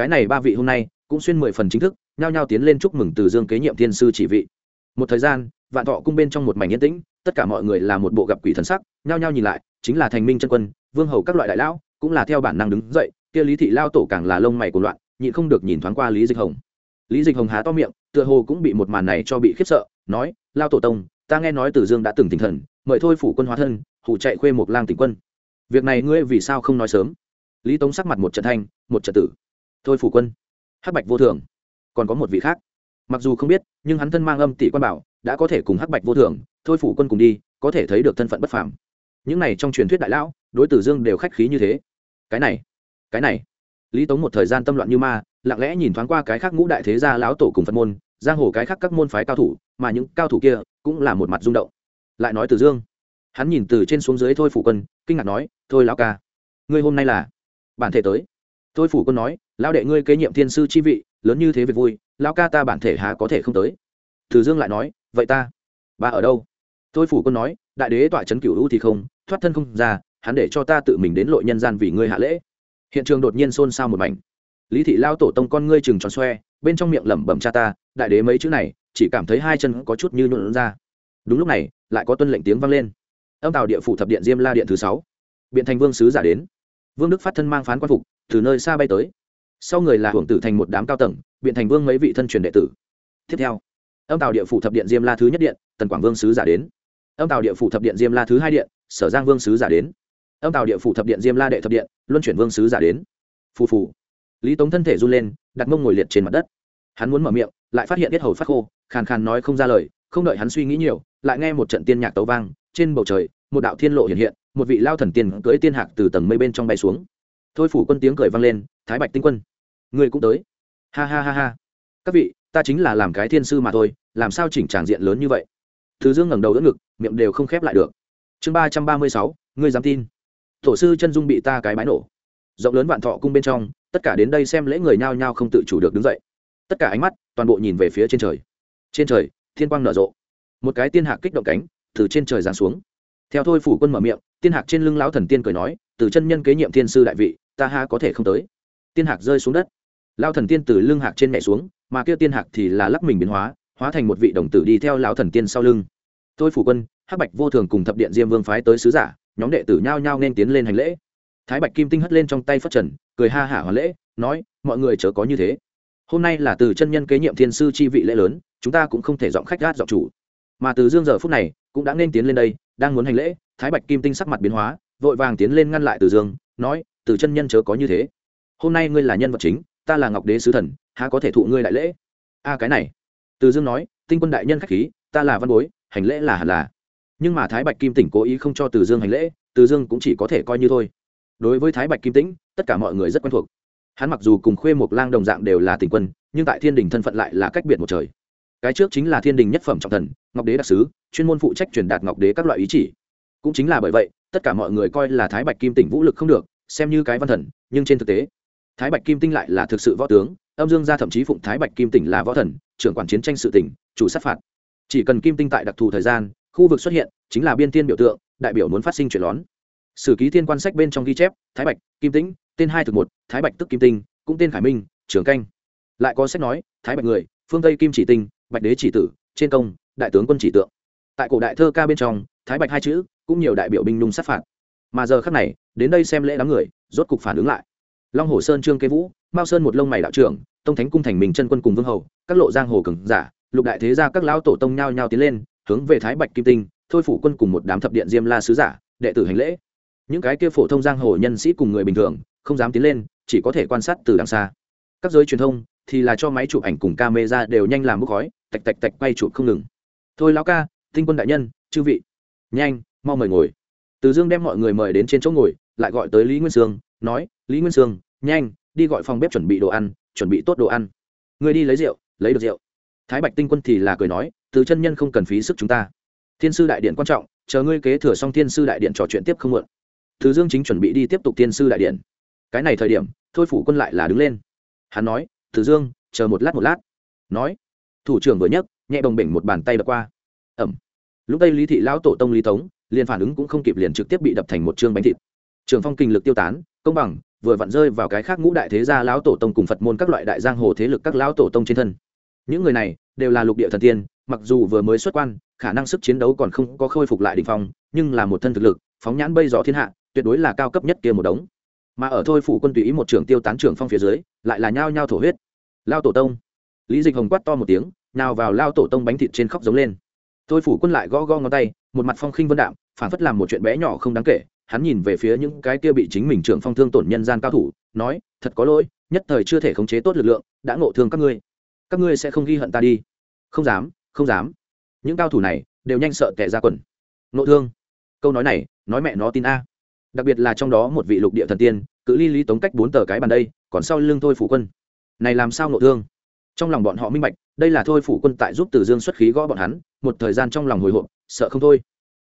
cái này ba vị hôm nay cũng xuyên mười phần chính thức, nhao nhao tiến lên chúc mừng từ dương kế nhiệm thiên sư chỉ vị. Một thời gian, vạn thọ cung bên trong một mảnh yên tĩnh, tất cả mọi người là một bộ gặp quỷ thần sắc, nhao nhao nhìn lại, chính là thành minh chân quân, vương hầu các loại đại lão, cũng là theo bản năng đứng dậy, kia lý thị lao tổ càng là lông mày của loạn, nhịn không được nhìn thoáng qua lý dịch hồng. Lý dịch hồng há to miệng, tựa hồ cũng bị một màn này cho bị khiếp sợ, nói, lao tổ tông, ta nghe nói tử dương đã từng tinh thần, mời thôi phủ quân hóa thân, hủ chạy khuê một lang tỉnh quân. Việc này ngươi vì sao không nói sớm? Lý tống sắc mặt một trận thanh, một trận tử thôi phủ quân. Hắc bạch vô thường. Còn có một vị khác. Mặc dù không biết, nhưng hắn thân mang âm tỷ quan bảo, đã có thể cùng hắc bạch vô thường, thôi phủ quân cùng đi, có thể thấy được thân phận bất phàm. Những này trong truyền thuyết đại lão, đối tử dương đều khách khí như thế. Cái này cái này. Lý tống một thời gian tâm loạn như ma, lặng lẽ nhìn thoáng qua cái khác ngũ đại thế gia lão tổ cùng phật môn, giang hồ cái khác các môn phái cao thủ, mà những cao thủ kia cũng là một mặt rung động. Lại nói tử dương. Hắn nhìn từ trên xuống dưới thôi phủ quân, kinh ngạc nói, thôi lão ca, ngươi hôm nay là bản thể tới thôi phủ quân nói, lão đệ ngươi kế nhiệm thiên sư chi vị, lớn như thế việc vui, lão ca ta bản thể há có thể không tới. Từ dương lại nói, vậy ta, bà ở đâu? Thôi phủ quân nói, đại đế tọa trấn cửu u thì không, thoát thân không ra, hắn để cho ta tự mình đến lội nhân gian vì ngươi hạ lễ. Hiện trường đột nhiên xôn xao một mảnh. Lý thị lao tổ tông con ngươi chừng tròn xoe, bên trong miệng lẩm bẩm cha ta, đại đế mấy chữ này, chỉ cảm thấy hai chân có chút như nhuộn ra. Đúng lúc này, lại có tuân lệnh tiếng vang lên. Âm tàu địa phủ thập điện diêm la điện thứ sáu. Biện thành vương sứ giả đến vương đức phát thân mang phán quan phục từ nơi xa bay tới sau người là hưởng tử thành một đám cao tầng biện thành vương mấy vị thân truyền đệ tử tiếp theo âm tàu địa phủ thập điện diêm la thứ nhất điện tần quảng vương sứ giả đến âm tàu địa phủ thập điện diêm la thứ hai điện sở giang vương sứ giả đến âm tàu địa phủ thập điện diêm la đệ thập điện luân chuyển vương sứ giả đến phù phù lý tống thân thể run lên đặt mông ngồi liệt trên mặt đất hắn muốn mở miệng lại phát hiện biết hầu phát khô khàn khàn nói không ra lời không đợi hắn suy nghĩ nhiều lại nghe một trận tiên nhạc tấu vang trên bầu trời một đạo thiên lộ hiện hiện một vị lao thần tiên cưỡi tiên hạc từ tầng mây bên trong bay xuống. Thôi phủ quân tiếng cười vang lên, thái bạch tinh quân, người cũng tới. Ha ha ha ha. Các vị, ta chính là làm cái thiên sư mà thôi, làm sao chỉnh tràng diện lớn như vậy? Thứ dương ngẩng đầu đỡ ngực, miệng đều không khép lại được. Chương ba trăm ba mươi sáu, ngươi dám tin. Tổ sư chân dung bị ta cái mái nổ. Rộng lớn vạn thọ cung bên trong, tất cả đến đây xem lễ người nhao nhao không tự chủ được đứng dậy. Tất cả ánh mắt toàn bộ nhìn về phía trên trời. Trên trời, thiên quang nở rộ. Một cái tiên hạc kích động cánh, từ trên trời giáng xuống theo thôi phủ quân mở miệng, tiên hạc trên lưng lão thần tiên cười nói, từ chân nhân kế nhiệm thiên sư đại vị, ta ha có thể không tới. Tiên hạc rơi xuống đất. Lao thần tiên từ lưng hạc trên mẹ xuống, mà kia tiên hạc thì là lắc mình biến hóa hóa thành một vị đồng tử đi theo lão thần tiên sau lưng. Thôi phủ quân, hắc bạch vô thường cùng thập điện diêm vương phái tới sứ giả, nhóm đệ tử nhao nhao nên tiến lên hành lễ. Thái bạch kim tinh hất lên trong tay phất trần, cười ha hả hoàn lễ, nói, mọi người chớ có như thế. Hôm nay là từ chân nhân kế nhiệm thiên sư chi vị lễ lớn, chúng ta cũng không thể dọn khách gát dọn chủ. Mà từ dương giờ phút này, cũng đã nên tiến lên đây đang muốn hành lễ, thái bạch kim tinh sắc mặt biến hóa, vội vàng tiến lên ngăn lại từ dương, nói, từ chân nhân chớ có như thế. Hôm nay ngươi là nhân vật chính, ta là ngọc đế sứ thần, há có thể thụ ngươi đại lễ? A, cái này. Từ dương nói, tinh quân đại nhân khách khí, ta là văn bối, hành lễ là hẳn là. Nhưng mà thái bạch kim tỉnh cố ý không cho từ dương hành lễ, từ dương cũng chỉ có thể coi như thôi. Đối với thái bạch kim tĩnh, tất cả mọi người rất quen thuộc. Hắn mặc dù cùng khuê một lang đồng dạng đều là tỉnh quân, nhưng tại thiên đình thân phận lại là cách biệt một trời cái trước chính là thiên đình nhất phẩm trọng thần, ngọc đế đặc sứ, chuyên môn phụ trách truyền đạt ngọc đế các loại ý chỉ. Cũng chính là bởi vậy, tất cả mọi người coi là thái bạch kim tỉnh vũ lực không được, xem như cái văn thần, nhưng trên thực tế, thái bạch kim tinh lại là thực sự võ tướng, âm dương gia thậm chí phụng thái bạch kim tỉnh là võ thần, trưởng quản chiến tranh sự tỉnh, chủ sát phạt. Chỉ cần kim tinh tại đặc thù thời gian, khu vực xuất hiện, chính là biên tiên biểu tượng, đại biểu muốn phát sinh chuyển lón. Sử ký thiên quan sách bên trong ghi chép, thái bạch, kim tĩnh, tên hai thực một, thái bạch tức kim tinh, cũng tên khải minh trường canh. Lại có sách nói, thái bạch người, phương tây kim chỉ tinh bạch đế chỉ tử, trên công, đại tướng quân chỉ tượng. Tại cổ đại thơ ca bên trong, thái bạch hai chữ cũng nhiều đại biểu binh nhung sát phạt. Mà giờ khắc này, đến đây xem lễ đám người, rốt cục phản ứng lại. Long hồ sơn, trương kế vũ, mao sơn một lông mày đạo trưởng, tông thánh cung thành mình chân quân cùng vương hầu, các lộ giang hồ cường giả, lục đại thế gia các lão tổ tông nhao nhao tiến lên, hướng về thái bạch kim tinh, thôi phủ quân cùng một đám thập điện diêm la sứ giả, đệ tử hành lễ. Những cái kia phổ thông giang hồ nhân sĩ cùng người bình thường, không dám tiến lên, chỉ có thể quan sát từ đằng xa. Các giới truyền thông thì là cho máy chụp ảnh cùng camera đều nhanh làm bốc khói, tạch tạch tạch quay chụp không ngừng. Thôi lão ca, tinh quân đại nhân, chư vị. Nhanh, mau mời ngồi. Từ dương đem mọi người mời đến trên chỗ ngồi, lại gọi tới lý nguyên sương, nói, lý nguyên sương, nhanh, đi gọi phòng bếp chuẩn bị đồ ăn, chuẩn bị tốt đồ ăn. Người đi lấy rượu, lấy được rượu. Thái bạch tinh quân thì là cười nói, từ chân nhân không cần phí sức chúng ta. Thiên sư đại điện quan trọng, chờ ngươi kế thừa xong thiên sư đại điện trò chuyện tiếp không muộn. Từ dương chính chuẩn bị đi tiếp tục thiên sư đại điện. Cái này thời điểm, thôi phủ quân lại là đứng lên. Hắn nói thử dương, chờ một lát một lát. Nói. Thủ trưởng vừa nhấc, nhẹ đồng bỉnh một bàn tay đập qua. Ẩm. Lúc đây lý thị lão tổ tông lý tống, liền phản ứng cũng không kịp liền trực tiếp bị đập thành một chương bánh thịt. Trường phong kinh lực tiêu tán, công bằng, vừa vặn rơi vào cái khác ngũ đại thế gia lão tổ tông cùng phật môn các loại đại giang hồ thế lực các lão tổ tông trên thân. Những người này đều là lục địa thần tiên, mặc dù vừa mới xuất quan, khả năng sức chiến đấu còn không có khôi phục lại đ ỉ n h phong, nhưng là một thân thực lực, phóng nhãn bây dò thiên hạ, tuyệt đối là cao cấp nhất kia một đống. Mà ở thôi phủ quân tùy ý một trường tiêu tán trưởng phong phía dưới lại là nhao nhao thổ huyết. Lao tổ tông. Lý dịch hồng quát to một tiếng, nào vào lao tổ tông bánh thịt trên khóc giống lên. Tôi phủ quân lại gõ gõ ngón tay, một mặt phong khinh vân đạm phản phất làm một chuyện bé nhỏ không đáng kể. Hắn nhìn về phía những cái kia bị chính mình trưởng phong thương tổn nhân gian cao thủ, nói, thật có lỗi, nhất thời chưa thể khống chế tốt lực lượng, đã ngộ thương các ngươi. Các ngươi sẽ không ghi hận ta đi. Không dám không dám. Những cao thủ này đều nhanh sợ tệ ra quần. Ngộ thương. Câu nói này, nói mẹ nó tin a. Đặc biệt là trong đó một vị lục địa thần tiên, cự ly lý tống cách bốn tờ cái bàn đây còn sau lưng thôi phủ quân. Này làm sao nội thương? Trong lòng bọn họ minh bạch, đây là thôi phủ quân tại giúp từ dương xuất khí gõ bọn hắn, một thời gian trong lòng hồi hộp, sợ không thôi.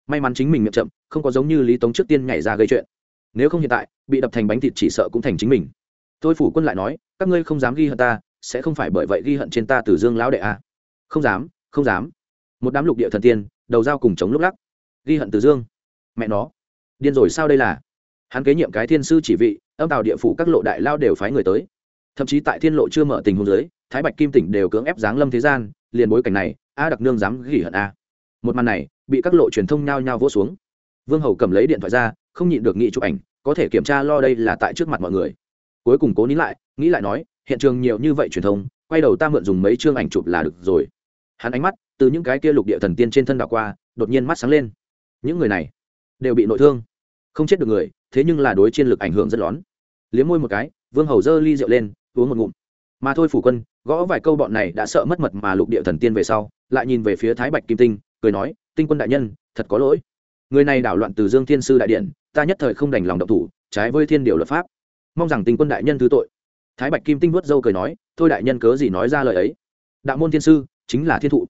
May mắn chính mình miệng chậm, không có giống như lý tống trước tiên nhảy ra gây chuyện. Nếu không hiện tại, bị đập thành bánh thịt chỉ sợ cũng thành chính mình. Thôi phủ quân lại nói, các ngươi không dám ghi hận ta, sẽ không phải bởi vậy ghi hận trên ta từ dương lão đệ à. không dám không dám. Một đám lục địa thần tiên, đầu dao cùng chống lúc lắc. Ghi hận từ dương. Mẹ nó. Điên rồi sao đây là? Hắn kế nhiệm cái thiên sư chỉ vị, âm tàu địa phủ các lộ đại lao đều phái người tới. Thậm chí tại thiên lộ chưa mở tình huống giới thái bạch kim tỉnh đều cưỡng ép giáng lâm thế gian, liền bối cảnh này, a đặc nương dám gỉ hận a. Một màn này, bị các lộ truyền thông nhao nhao vỗ xuống. Vương hầu cầm lấy điện thoại ra, không nhịn được nghĩ chụp ảnh, có thể kiểm tra lo đây là tại trước mặt mọi người. Cuối cùng cố nín lại, nghĩ lại nói, hiện trường nhiều như vậy truyền thông, quay đầu ta mượn dùng mấy chương ảnh chụp là được rồi. Hắn ánh mắt, từ những cái kia lục địa thần tiên trên thân đảo qua, đột nhiên mắt sáng lên. Những người này, đều bị nội thương. Không chết được người thế nhưng là đối chiến lực ảnh hưởng rất lớn, liếm môi một cái vương hầu dơ ly rượu lên uống một ngụm. Mà thôi phủ quân gõ vài câu bọn này đã sợ mất mật mà lục địa thần tiên về sau lại nhìn về phía thái bạch kim tinh cười nói tinh quân đại nhân thật có lỗi. Người này đảo loạn từ dương thiên sư đại điện ta nhất thời không đành lòng động thủ trái với thiên điều luật pháp. Mong rằng tinh quân đại nhân thứ tội. Thái bạch kim tinh vuốt râu cười nói thôi đại nhân cớ gì nói ra lời ấy. Đạo môn thiên sư chính là thiên thụ.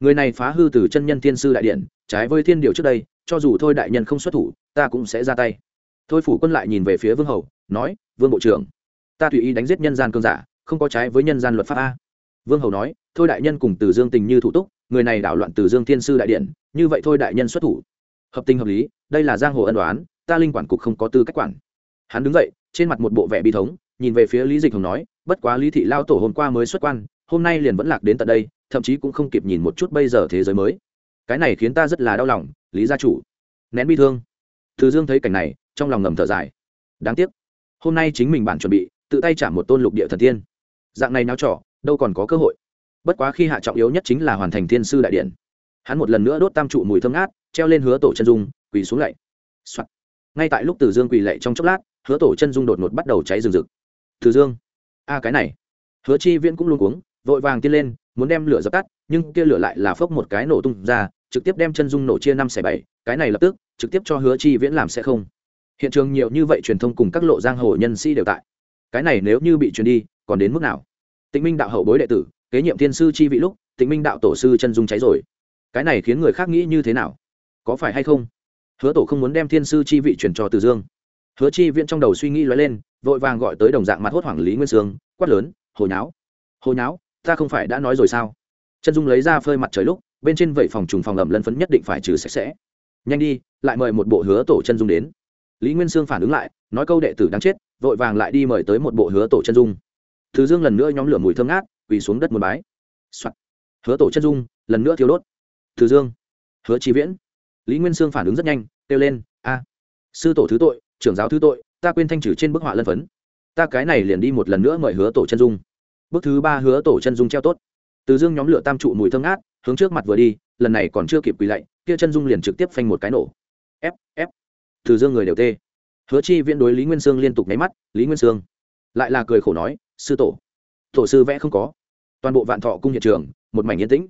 Người này phá hư từ chân nhân thiên sư đại điện trái với thiên điều trước đây cho dù thôi đại nhân không xuất thủ ta cũng sẽ ra tay thôi phủ quân lại nhìn về phía vương hầu, nói, vương bộ trưởng, ta tùy ý đánh giết nhân gian cơn giả, không có trái với nhân gian luật pháp a. Vương hầu nói, thôi đại nhân cùng từ dương tình như thủ túc, người này đảo loạn từ dương thiên sư đại điện, như vậy thôi đại nhân xuất thủ. Hợp tình hợp lý, đây là giang hồ ân đoán ta linh quản cục không có tư cách quản. Hắn đứng dậy, trên mặt một bộ vẻ bi thống, nhìn về phía lý dịch hồng nói, bất quá lý thị lao tổ hôm qua mới xuất quan, hôm nay liền vẫn lạc đến tận đây, thậm chí cũng không kịp nhìn một chút bây giờ thế giới mới. Cái này khiến ta rất là đau lòng, lý gia chủ. Nén bi thương. Từ dương thấy cảnh này trong lòng ngầm thở dài. Đáng tiếc, hôm nay chính mình bản chuẩn bị, tự tay trả một tôn lục địa thần tiên. Dạng này náo trỏ đâu còn có cơ hội. Bất quá khi hạ trọng yếu nhất chính là hoàn thành thiên sư đại điện. Hắn một lần nữa đốt tam trụ mùi thơm ngát, treo lên hứa tổ chân dung, quỳ xuống lạy、Soạn. ngay tại lúc từ dương quỳ lạy trong chốc lát, hứa tổ chân dung đột ngột bắt đầu cháy rừng rực. Từ dương, a, cái này. Hứa chi viễn cũng luôn cuống, vội vàng tiên lên, muốn đem lửa dập tắt, nhưng kia lửa lại là phốc một cái nổ tung ra, trực tiếp đem chân dung nổ chia năm xẻ bảy, cái này lập tức, trực tiếp cho hứa chi viễn làm sẽ không hiện trường nhiều như vậy truyền thông cùng các lộ giang hồ nhân sĩ đều tại. Cái này nếu như bị truyền đi, còn đến mức nào? Tịnh minh đạo hậu bối đệ tử, kế nhiệm thiên sư chi vị lúc, tịnh minh đạo tổ sư chân dung cháy rồi. Cái này khiến người khác nghĩ như thế nào? Có phải hay không? Hứa tổ không muốn đem thiên sư chi vị chuyển cho từ dương. Hứa chi viễn trong đầu suy nghĩ lóe lên, vội vàng gọi tới đồng dạng mặt hốt hoảng lý nguyên sương, quát lớn hồi nháo! Hồi nháo! Ta không phải đã nói rồi sao? Chân dung lấy ra phơi mặt trời lúc, bên trên vẩy phòng trùng phòng ẩm lân phấn nhất định phải trừ sạch sẽ. Nhanh đi, lại mời một bộ hứa tổ chân dung đến lý nguyên sương phản ứng lại, nói câu đệ tử đáng chết, vội vàng lại đi mời tới một bộ hứa tổ chân dung. Thứ dương lần nữa nhóm lửa mùi thơm ngát, quỳ xuống đất một bái、Soạn. hứa tổ chân dung, lần nữa thiếu đốt. Thứ dương. Hứa chi viễn. Lý nguyên sương phản ứng rất nhanh, kêu lên, a, sư tổ thứ tội, trưởng giáo thứ tội, ta quên thanh trừ trên bức họa lân phấn. Ta cái này liền đi một lần nữa mời hứa tổ chân dung. Bước thứ ba hứa tổ chân dung treo tốt. Từ dương nhóm lửa tam trụ mùi thơm ngát, hướng trước mặt vừa đi, lần này còn chưa kịp quỳ lạy kia chân dung liền trực tiếp phanh một cái nổ. Ép ép từ dương người đều tê. Hứa chi viễn đối lý nguyên sương liên tục nháy mắt, lý nguyên sương? Lại là cười khổ nói, sư tổ tổ sư vẽ không có. Toàn bộ vạn thọ cung hiện trường, một mảnh yên tĩnh.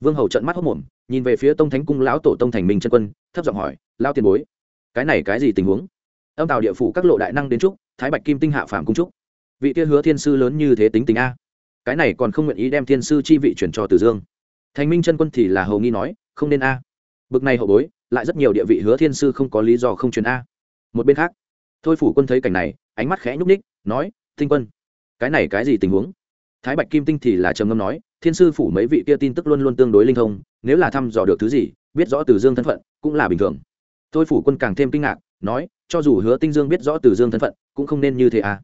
Vương hầu trận mắt hốc mồm, nhìn về phía tông thánh cung lão tổ tông thành minh chân quân, thấp giọng hỏi lao tiền bối, cái này cái gì tình huống? Âm tào địa phủ các lộ đại năng đến trúc thái bạch kim tinh hạ phàm cung trúc vị kia hứa thiên sư lớn như thế tính tình a? Cái này còn không nguyện ý đem thiên sư chi vị chuyển cho từ dương. Thành minh chân quân thì là hầu nghi nói, không nên a. Bực này hậu bối lại rất nhiều địa vị hứa thiên sư không có lý do không truyền a. Một bên khác, thôi phủ quân thấy cảnh này, ánh mắt khẽ nhúc ních nói, tinh quân, cái này cái gì tình huống? Thái bạch kim tinh thì là trầm ngâm nói, thiên sư phủ mấy vị kia tin tức luôn luôn tương đối linh thông, nếu là thăm dò được thứ gì, biết rõ từ dương thân phận cũng là bình thường. Thôi phủ quân càng thêm kinh ngạc, nói, cho dù hứa tinh dương biết rõ từ dương thân phận, cũng không nên như thế à?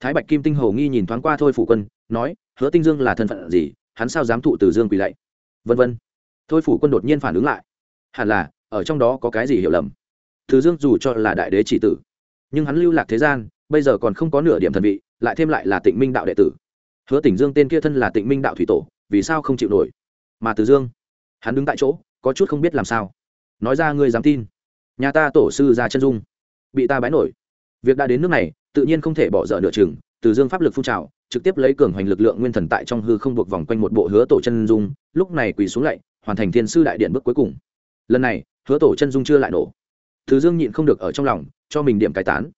Thái bạch kim tinh hầu nghi nhìn thoáng qua thôi phủ quân, nói, hứa tinh dương là thân phận gì? Hắn sao dám thụ từ dương quỳ lạy? Vân vân. Thôi phủ quân đột nhiên phản ứng lại. Hẳn là ở trong đó có cái gì hiểu lầm? Từ dương dù cho là đại đế chỉ tử, nhưng hắn lưu lạc thế gian, bây giờ còn không có nửa điểm thần vị, lại thêm lại là tịnh minh đạo đệ tử. Hứa tỉnh dương tên kia thân là tịnh minh đạo thủy tổ, vì sao không chịu nổi? Mà từ dương, hắn đứng tại chỗ, có chút không biết làm sao. Nói ra ngươi dám tin. Nhà ta tổ sư ra chân dung. Bị ta bái nổi. Việc đã đến nước này, tự nhiên không thể bỏ dở nửa chừng. Từ dương pháp lực phun trào, trực tiếp lấy cường hoành lực lượng nguyên thần tại trong hư không buộc vòng quanh một bộ hứa tổ chân dung, lúc này quỳ xuống lạy hoàn thành thiên sư đại điện bước cuối cùng. Lần này hứa tổ chân dung chưa lại nổ. Thứ dương nhịn không được ở trong lòng, cho mình điểm cải tán.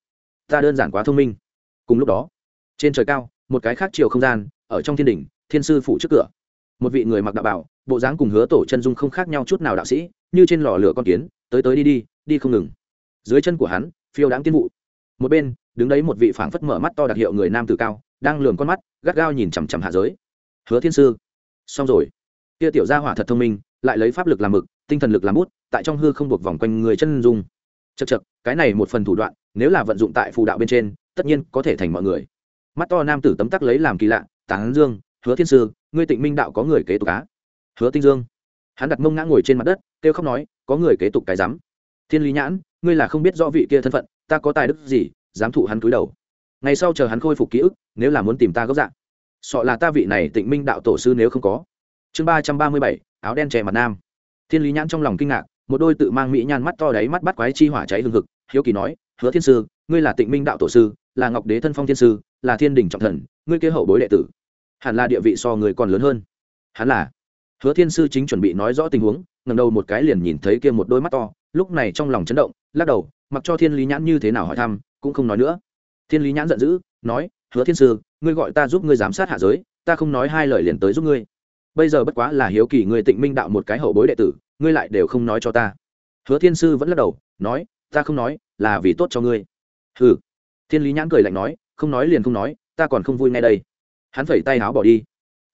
Ta đơn giản quá thông minh. Cùng lúc đó, trên trời cao, một cái khác chiều không gian, ở trong thiên đình thiên sư phủ trước cửa. Một vị người mặc đạo bảo, bộ dáng cùng hứa tổ chân dung không khác nhau chút nào đạo sĩ, như trên lò lửa con kiến, tới tới đi đi đi không ngừng. Dưới chân của hắn, phiêu đáng tiên vụ. Một bên, đứng đấy một vị phảng phất mở mắt to đặc hiệu người nam tử cao, đang lường con mắt, gắt gao nhìn chằm chằm hạ giới. Hứa thiên sư. Xong rồi. Kia tiểu gia hỏa thật thông minh, lại lấy pháp lực làm mực, tinh thần lực làm bút tại trong hư không buộc vòng quanh người chân dung. Chật chật cái này một phần thủ đoạn, nếu là vận dụng tại phù đạo bên trên, tất nhiên có thể thành mọi người. Mắt to nam tử tấm tắc lấy làm kỳ lạ, tán dương, hứa thiên sư, ngươi tịnh minh đạo có người kế tục cá hứa tinh dương. Hắn đặt mông ngã ngồi trên mặt đất, kêu khóc nói, có người kế tục cái rắm thiên lý nhãn, ngươi là không biết rõ vị kia thân phận, ta có tài đức gì, dám thụ hắn cúi đầu. Ngày sau chờ hắn khôi phục ký ức, nếu là muốn tìm ta gốc dạng sọ là ta vị này tịnh minh đạo tổ sư nếu không có. Chương ba trăm ba mươi bảy, áo đen chè mặt nam. Thiên lý nhãn trong lòng kinh ngạc một đôi tự mang mỹ nhan mắt to đáy mắt bắt quái chi hỏa cháy hừng hực, hiếu kỳ nói, hứa thiên sư, ngươi là tịnh minh đạo tổ sư, là ngọc đế thân phong thiên sư, là thiên đình trọng thần, ngươi kế hậu bối đệ tử, hẳn là địa vị so người còn lớn hơn. Hắn là. Hứa thiên sư chính chuẩn bị nói rõ tình huống ngầm đầu một cái liền nhìn thấy kia một đôi mắt to, lúc này trong lòng chấn động, lắc đầu, mặc cho thiên lý nhãn như thế nào hỏi thăm, cũng không nói nữa. Thiên lý nhãn giận dữ, nói, hứa thiên sư, ngươi gọi ta giúp ngươi giám sát hạ giới, ta không nói hai lời liền tới giúp ngươi. Bây giờ bất quá là hiếu kỳ ngươi tịnh minh đạo một cái hậu bối đệ tử ngươi lại đều không nói cho ta. Hứa thiên sư vẫn lắc đầu, nói, ta không nói, là vì tốt cho ngươi. Ừ thiên lý nhãn cười lạnh nói, không nói liền không nói, ta còn không vui ngay đây. Hắn phẩy tay áo bỏ đi.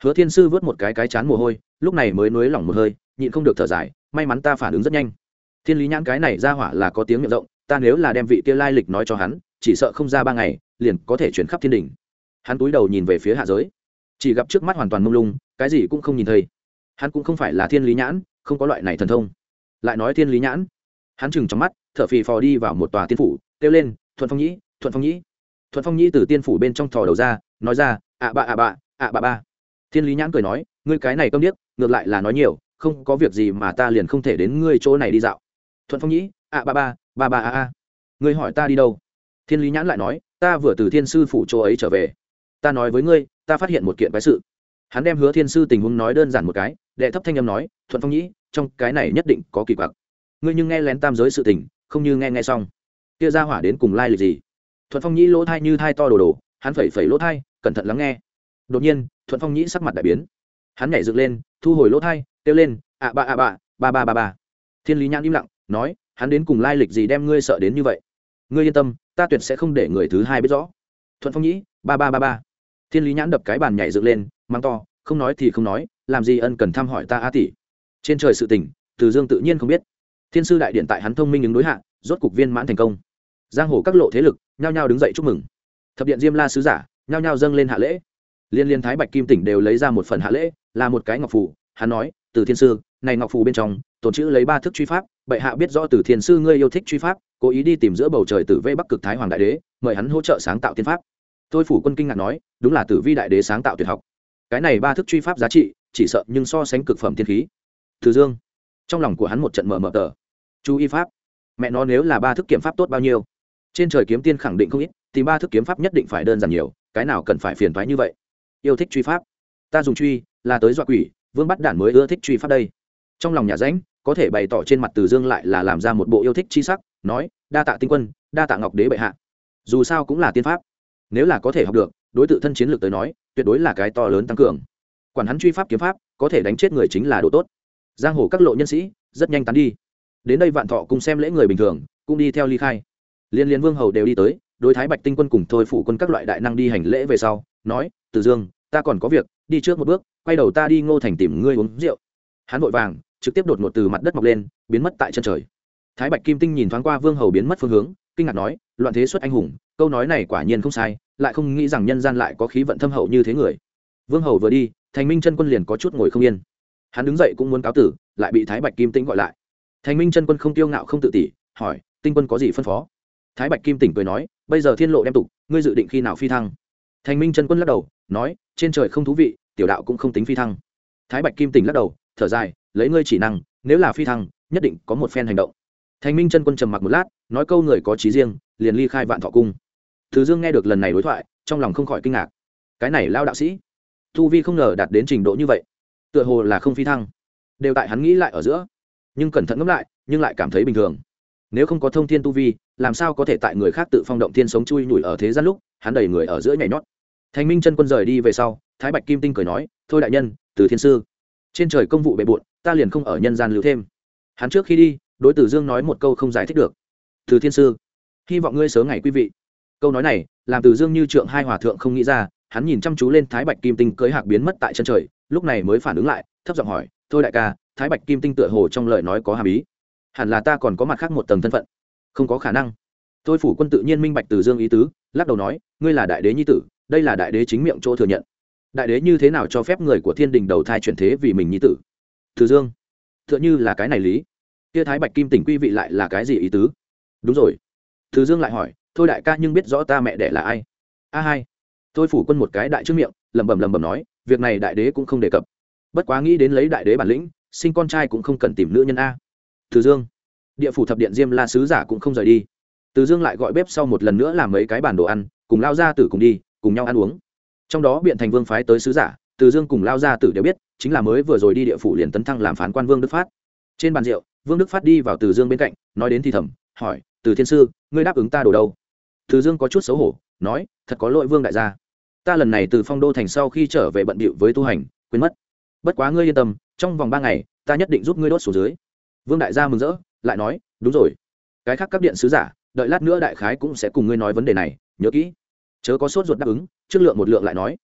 Hứa thiên sư vớt một cái cái chán mồ hôi, lúc này mới nuối lỏng một hơi, nhịn không được thở dài, may mắn ta phản ứng rất nhanh. Thiên lý nhãn cái này ra hỏa là có tiếng miệng rộng, ta nếu là đem vị kia lai lịch nói cho hắn, chỉ sợ không ra ba ngày, liền có thể chuyển khắp thiên đình hắn túi đầu nhìn về phía hạ giới. Chỉ gặp trước mắt hoàn toàn mông lung, cái gì cũng không nhìn thấy. Hắn cũng không phải là thiên lý nhãn không có loại này thần thông. Lại nói thiên lý nhãn. Hắn chừng trong mắt, thở phì phò đi vào một tòa tiên phủ, kêu lên, thuận phong nhĩ, thuận phong nhĩ. Thuận phong nhĩ từ tiên phủ bên trong thò đầu ra, nói ra ạ bạ ạ bạ ạ bạ ba. Thiên lý nhãn cười nói, ngươi cái này câm điếc, ngược lại là nói nhiều, không có việc gì mà ta liền không thể đến ngươi chỗ này đi dạo. Thuận phong nhĩ ạ ba ba ba ba a a, ngươi hỏi ta đi đâu? Thiên lý nhãn lại nói, ta vừa từ thiên sư phủ chỗ ấy trở về. Ta nói với ngươi, ta phát hiện một kiện cái sự. Hắn đem hứa thiên sư tình huống nói đơn giản một cái, đệ thấp thanh âm nói, thuận phong nhĩ trong cái này nhất định có kỳ quặc. Ngươi nhưng nghe lén tam giới sự tình, không như nghe nghe xong. Kia ra hỏa đến cùng lai lịch gì? Thuận phong nhĩ lỗ thai như thai to đồ đồ, hắn phẩy phẩy lỗ thai, cẩn thận lắng nghe. Đột nhiên, thuận phong nhĩ sắc mặt đại biến. Hắn nhảy dựng lên, thu hồi lỗ thai, kêu lên ạ ba ạ ba ba ba ba ba. Thiên lý nhãn im lặng, nói, hắn đến cùng lai lịch gì đem ngươi sợ đến như vậy? Ngươi yên tâm, ta tuyệt sẽ không để người thứ hai biết rõ. Thuận phong nhĩ, ba ba ba ba. Thiên lý nhãn đập cái bàn nhảy dựng lên mang to, không nói thì không nói, làm gì ân cần thăm hỏi ta a tỷ? Trên trời sự tình, từ dương tự nhiên không biết. Thiên sư đại điện tại hắn thông minh ứng đối hạ, rốt cục viên mãn thành công. Giang hồ các lộ thế lực, nhao nhao đứng dậy chúc mừng. Thập điện diêm la sứ giả, nhao nhao dâng lên hạ lễ. Liên liên thái bạch kim tỉnh đều lấy ra một phần hạ lễ, là một cái ngọc phủ hắn nói, từ thiên sư, này ngọc phủ bên trong, tồn chữ lấy ba thức truy pháp, bệ hạ biết rõ từ thiên sư ngươi yêu thích truy pháp, cố ý đi tìm giữa bầu trời tử vây bắc cực thái hoàng đại đế, mời hắn hỗ trợ sáng tạo tiên pháp. Tôi phủ quân kinh ngạc nói, đúng là tử vi đại đế sáng tạo tuyệt học. Cái này ba thức truy pháp giá trị, chỉ sợ nhưng so sánh cực phẩm thiên khí từ dương. Trong lòng của hắn một trận mở mở tờ. Chú y pháp. Mẹ nó nếu là ba thức kiếm pháp tốt bao nhiêu? Trên trời kiếm tiên khẳng định không ít, thì ba thức kiếm pháp nhất định phải đơn giản nhiều, cái nào cần phải phiền thoái như vậy? Yêu thích truy pháp. Ta dùng truy, là tới dọa quỷ, vương bắt đản mới ưa thích truy pháp đây. Trong lòng nhà ránh có thể bày tỏ trên mặt từ dương lại là làm ra một bộ yêu thích chi sắc, nói, đa tạ tinh quân, đa tạ ngọc đế bệ hạ. Dù sao cũng là tiên pháp. Nếu là có thể học được, đối tượng thân chiến lược tới nói, tuyệt đối là cái to lớn tăng cường. Quản hắn truy pháp kiếm pháp, có thể đánh chết người chính là độ tốt giang hồ các lộ nhân sĩ rất nhanh tán đi. Đến đây vạn thọ cùng xem lễ người bình thường, cũng đi theo ly khai. Liên liên vương hầu đều đi tới, đối thái bạch tinh quân cùng thôi phụ quân các loại đại năng đi hành lễ về sau, nói, từ dương, ta còn có việc, đi trước một bước, quay đầu ta đi ngô thành tìm ngươi uống rượu. Hắn vội vàng, trực tiếp đột ngột từ mặt đất mọc lên, biến mất tại chân trời. Thái bạch kim tinh nhìn thoáng qua vương hầu biến mất phương hướng, kinh ngạc nói, loạn thế xuất anh hùng, câu nói này quả nhiên không sai, lại không nghĩ rằng nhân gian lại có khí vận thâm hậu như thế người. Vương hầu vừa đi, thành minh chân quân liền có chút ngồi không yên hắn đứng dậy cũng muốn cáo tử, lại bị thái bạch kim tĩnh gọi lại. Thành minh chân quân không tiêu ngạo không tự tỷ hỏi, tinh quân có gì phân phó? Thái bạch kim tỉnh cười nói, bây giờ thiên lộ đem tục, ngươi dự định khi nào phi thăng? Thành minh chân quân lắc đầu, nói, trên trời không thú vị, tiểu đạo cũng không tính phi thăng. Thái bạch kim tỉnh lắc đầu, thở dài, lấy ngươi chỉ năng, nếu là phi thăng, nhất định có một phen hành động. Thành minh chân quân trầm mặc một lát, nói câu người có trí riêng, liền ly khai vạn thọ cung. Thứ dương nghe được lần này đối thoại, trong lòng không khỏi kinh ngạc. Cái này lao đạo sĩ thu vi không ngờ đạt đến trình độ như vậy tựa hồ là không phi thăng. Đều tại hắn nghĩ lại ở giữa. Nhưng cẩn thận ngẫm lại, nhưng lại cảm thấy bình thường. Nếu không có thông thiên tu vi, làm sao có thể tại người khác tự phong động thiên sống chui nhủi ở thế gian lúc, hắn đầy người ở giữa nhảy nhót. Thành minh chân quân rời đi về sau, thái bạch kim tinh cười nói, thôi đại nhân, từ thiên sư. Trên trời công vụ bề bộn, ta liền không ở nhân gian lưu thêm. Hắn trước khi đi, đối tử dương nói một câu không giải thích được. Từ thiên sư, hy vọng ngươi sớm ngày quý vị. Câu nói này, làm từ dương như trượng hai hòa thượng không nghĩ ra, hắn nhìn chăm chú lên thái bạch kim tinh cưới hạc biến mất tại chân trời lúc này mới phản ứng lại, thấp giọng hỏi, thôi đại ca, thái bạch kim tinh tựa hồ trong lời nói có hàm ý. Hẳn là ta còn có mặt khác một tầng thân phận. Không có khả năng. Tôi phủ quân tự nhiên minh bạch từ dương ý tứ, lắc đầu nói, ngươi là đại đế nhi tử, đây là đại đế chính miệng chỗ thừa nhận. Đại đế như thế nào cho phép người của thiên đình đầu thai chuyển thế vì mình nhi tử? Từ dương t h ư ợ n h ư là cái này lý. Kia thái bạch kim tỉnh quy vị lại là cái gì ý tứ? Đúng rồi. Từ dương lại hỏi, thôi đại ca, nhưng biết rõ ta mẹ đẻ là ai? A hai. Tôi phủ quân một cái đại trước miệng, lẩm bẩm lẩm bẩm nói việc này đại đế cũng không đề cập. Bất quá nghĩ đến lấy đại đế bản lĩnh, sinh con trai cũng không cần tìm nữ nhân a. Từ dương, địa phủ thập điện diêm la sứ giả cũng không rời đi. Từ dương lại gọi bếp sau một lần nữa làm mấy cái bản đồ ăn, cùng lao ra tử cùng đi, cùng nhau ăn uống. Trong đó biện thành vương phái tới sứ giả, từ dương cùng lao ra tử đều biết, chính là mới vừa rồi đi địa phủ liền tấn thăng làm phán quan vương đức phát. Trên bàn rượu, vương đức phát đi vào từ dương bên cạnh, nói đến thì thầm, hỏi, từ thiên sư, ngươi đáp ứng ta đồ đâu? Từ dương có chút xấu hổ, nói, thật có lỗi vương đại gia ta lần này từ phong đô thành sau khi trở về bận bịu với tu hành, quên mất. Bất quá ngươi yên tâm, trong vòng ba ngày, ta nhất định giúp ngươi đốt xuống dưới. Vương đại gia mừng rỡ, lại nói, đúng rồi. Cái khác các điện sứ giả, đợi lát nữa đại khái cũng sẽ cùng ngươi nói vấn đề này, nhớ kỹ. Chớ có sốt ruột đáp ứng, trước lượng một lượng lại nói.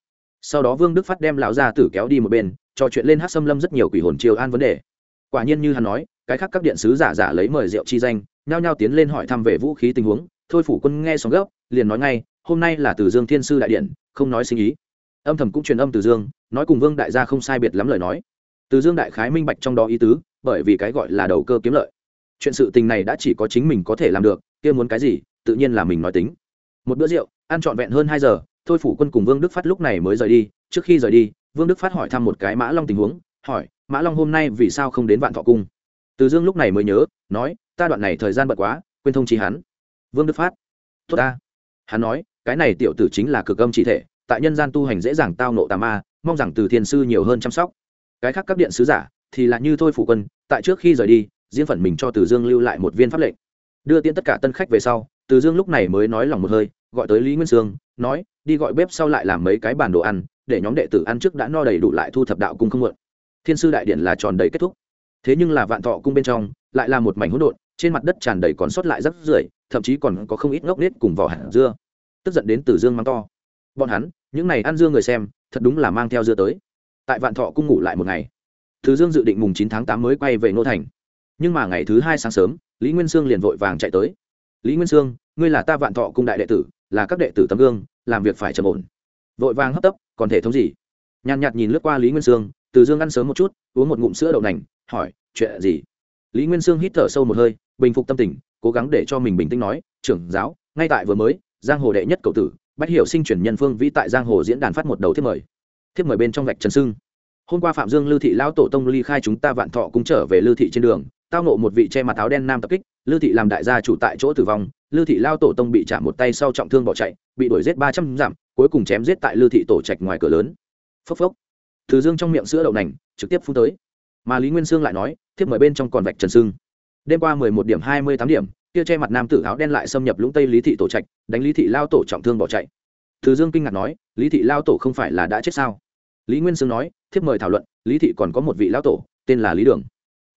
Sau đó vương đức phát đem lão gia tử kéo đi một bên, trò chuyện lên hát xâm lâm rất nhiều quỷ hồn chiều an vấn đề. Quả nhiên như hắn nói, cái khác các điện sứ giả giả lấy mời rượu chi danh, nhao nhao tiến lên hỏi thăm về vũ khí tình huống. Thôi phủ quân nghe xong gấp, liền nói ngay hôm nay là từ dương thiên sư đại điện, không nói sinh ý. Âm thầm cũng truyền âm từ dương, nói cùng vương đại gia không sai biệt lắm lời nói. Từ dương đại khái minh bạch trong đó ý tứ, bởi vì cái gọi là đầu cơ kiếm lợi. Chuyện sự tình này đã chỉ có chính mình có thể làm được, kia muốn cái gì, tự nhiên là mình nói tính. Một bữa rượu, ăn trọn vẹn hơn hai giờ, thôi phủ quân cùng vương đức phát lúc này mới rời đi. Trước khi rời đi, vương đức phát hỏi thăm một cái mã long tình huống, hỏi, mã long hôm nay vì sao không đến vạn thọ cung? Từ dương lúc này mới nhớ, nói, ta đoạn này thời gian bận quá, quên thông trí hắn. Vương đức phát, tốt ta hắn nói, cái này tiểu tử chính là cực âm chỉ thể, tại nhân gian tu hành dễ dàng tao nộ tà ma, mong rằng từ thiên sư nhiều hơn chăm sóc. Cái khác các điện sứ giả thì là như thôi phụ quân, tại trước khi rời đi diễn phần mình cho từ dương lưu lại một viên pháp lệnh. Đưa tiễn tất cả tân khách về sau, từ dương lúc này mới nói lòng một hơi, gọi tới lý nguyên sương, nói, đi gọi bếp sau lại làm mấy cái bản đồ ăn, để nhóm đệ tử ăn trước đã no đầy đủ lại thu thập đạo cung không mượn thiên sư đại điện là tròn đầy kết thúc. Thế nhưng là vạn thọ cung bên trong, lại là một mảnh hỗn độn, trên mặt đất tràn đầy còn sót lại rắc rưởi thậm chí còn có không ít ngốc nết cùng vỏ hạt dưa. Tức giận đến từ dương mang to. Bọn hắn, những này ăn dưa người xem, thật đúng là mang theo dưa tới. Tại vạn thọ cung ngủ lại một ngày từ dương dự định mùng chín tháng tám mới quay về ngô thành. Nhưng mà ngày thứ hai sáng sớm, lý nguyên sương liền vội vàng chạy tới. Lý nguyên sương, ngươi là ta vạn thọ cung đại đệ tử, là các đệ tử tấm gương, làm việc phải trầm ổn. Vội vàng hấp tấp, còn thể thống gì? Nhàn nhạt nhìn lướt qua lý nguyên sương từ dương ăn sớm một chút, uống một ngụm sữa đậu nành, hỏi, chuyện gì? Lý nguyên sương hít thở sâu một hơi, bình phục tâm tình cố gắng để cho mình bình tĩnh nói, trưởng giáo, ngay tại vừa mới, giang hồ đệ nhất cậu tử, bách hiểu sinh chuyển nhân phương vĩ tại giang hồ diễn đàn phát một đầu thiết mời. Thiết mời bên trong vạch trần sưng. Hôm qua phạm dương lưu thị lão tổ tông ly khai chúng ta vạn thọ cũng trở về lưu thị trên đường, tao nộ một vị che mặt áo đen nam tập kích lưu thị làm đại gia chủ tại chỗ tử vong lưu thị lao tổ tông bị chạm một tay sau trọng thương bỏ chạy, bị đuổi giết ba trăm dặm, cuối cùng chém giết tại lưu thị tổ trạch ngoài cửa lớn. Phốc phốc. Thứ dương trong miệng sữa đậu nành, trực tiếp phun tới. Mà lý nguyên sương lại nói, thiếp mời bên trong còn vạch trần sưng đêm qua mười một điểm hai mươi tám điểm, kia che mặt nam tử áo đen lại xâm nhập lũng tây lý thị tổ trạch, đánh lý thị lao tổ trọng thương bỏ chạy. Thứ dương kinh ngạc nói, lý thị lao tổ không phải là đã chết sao? Lý nguyên sương nói, thiếp mời thảo luận, lý thị còn có một vị lao tổ, tên là lý đường.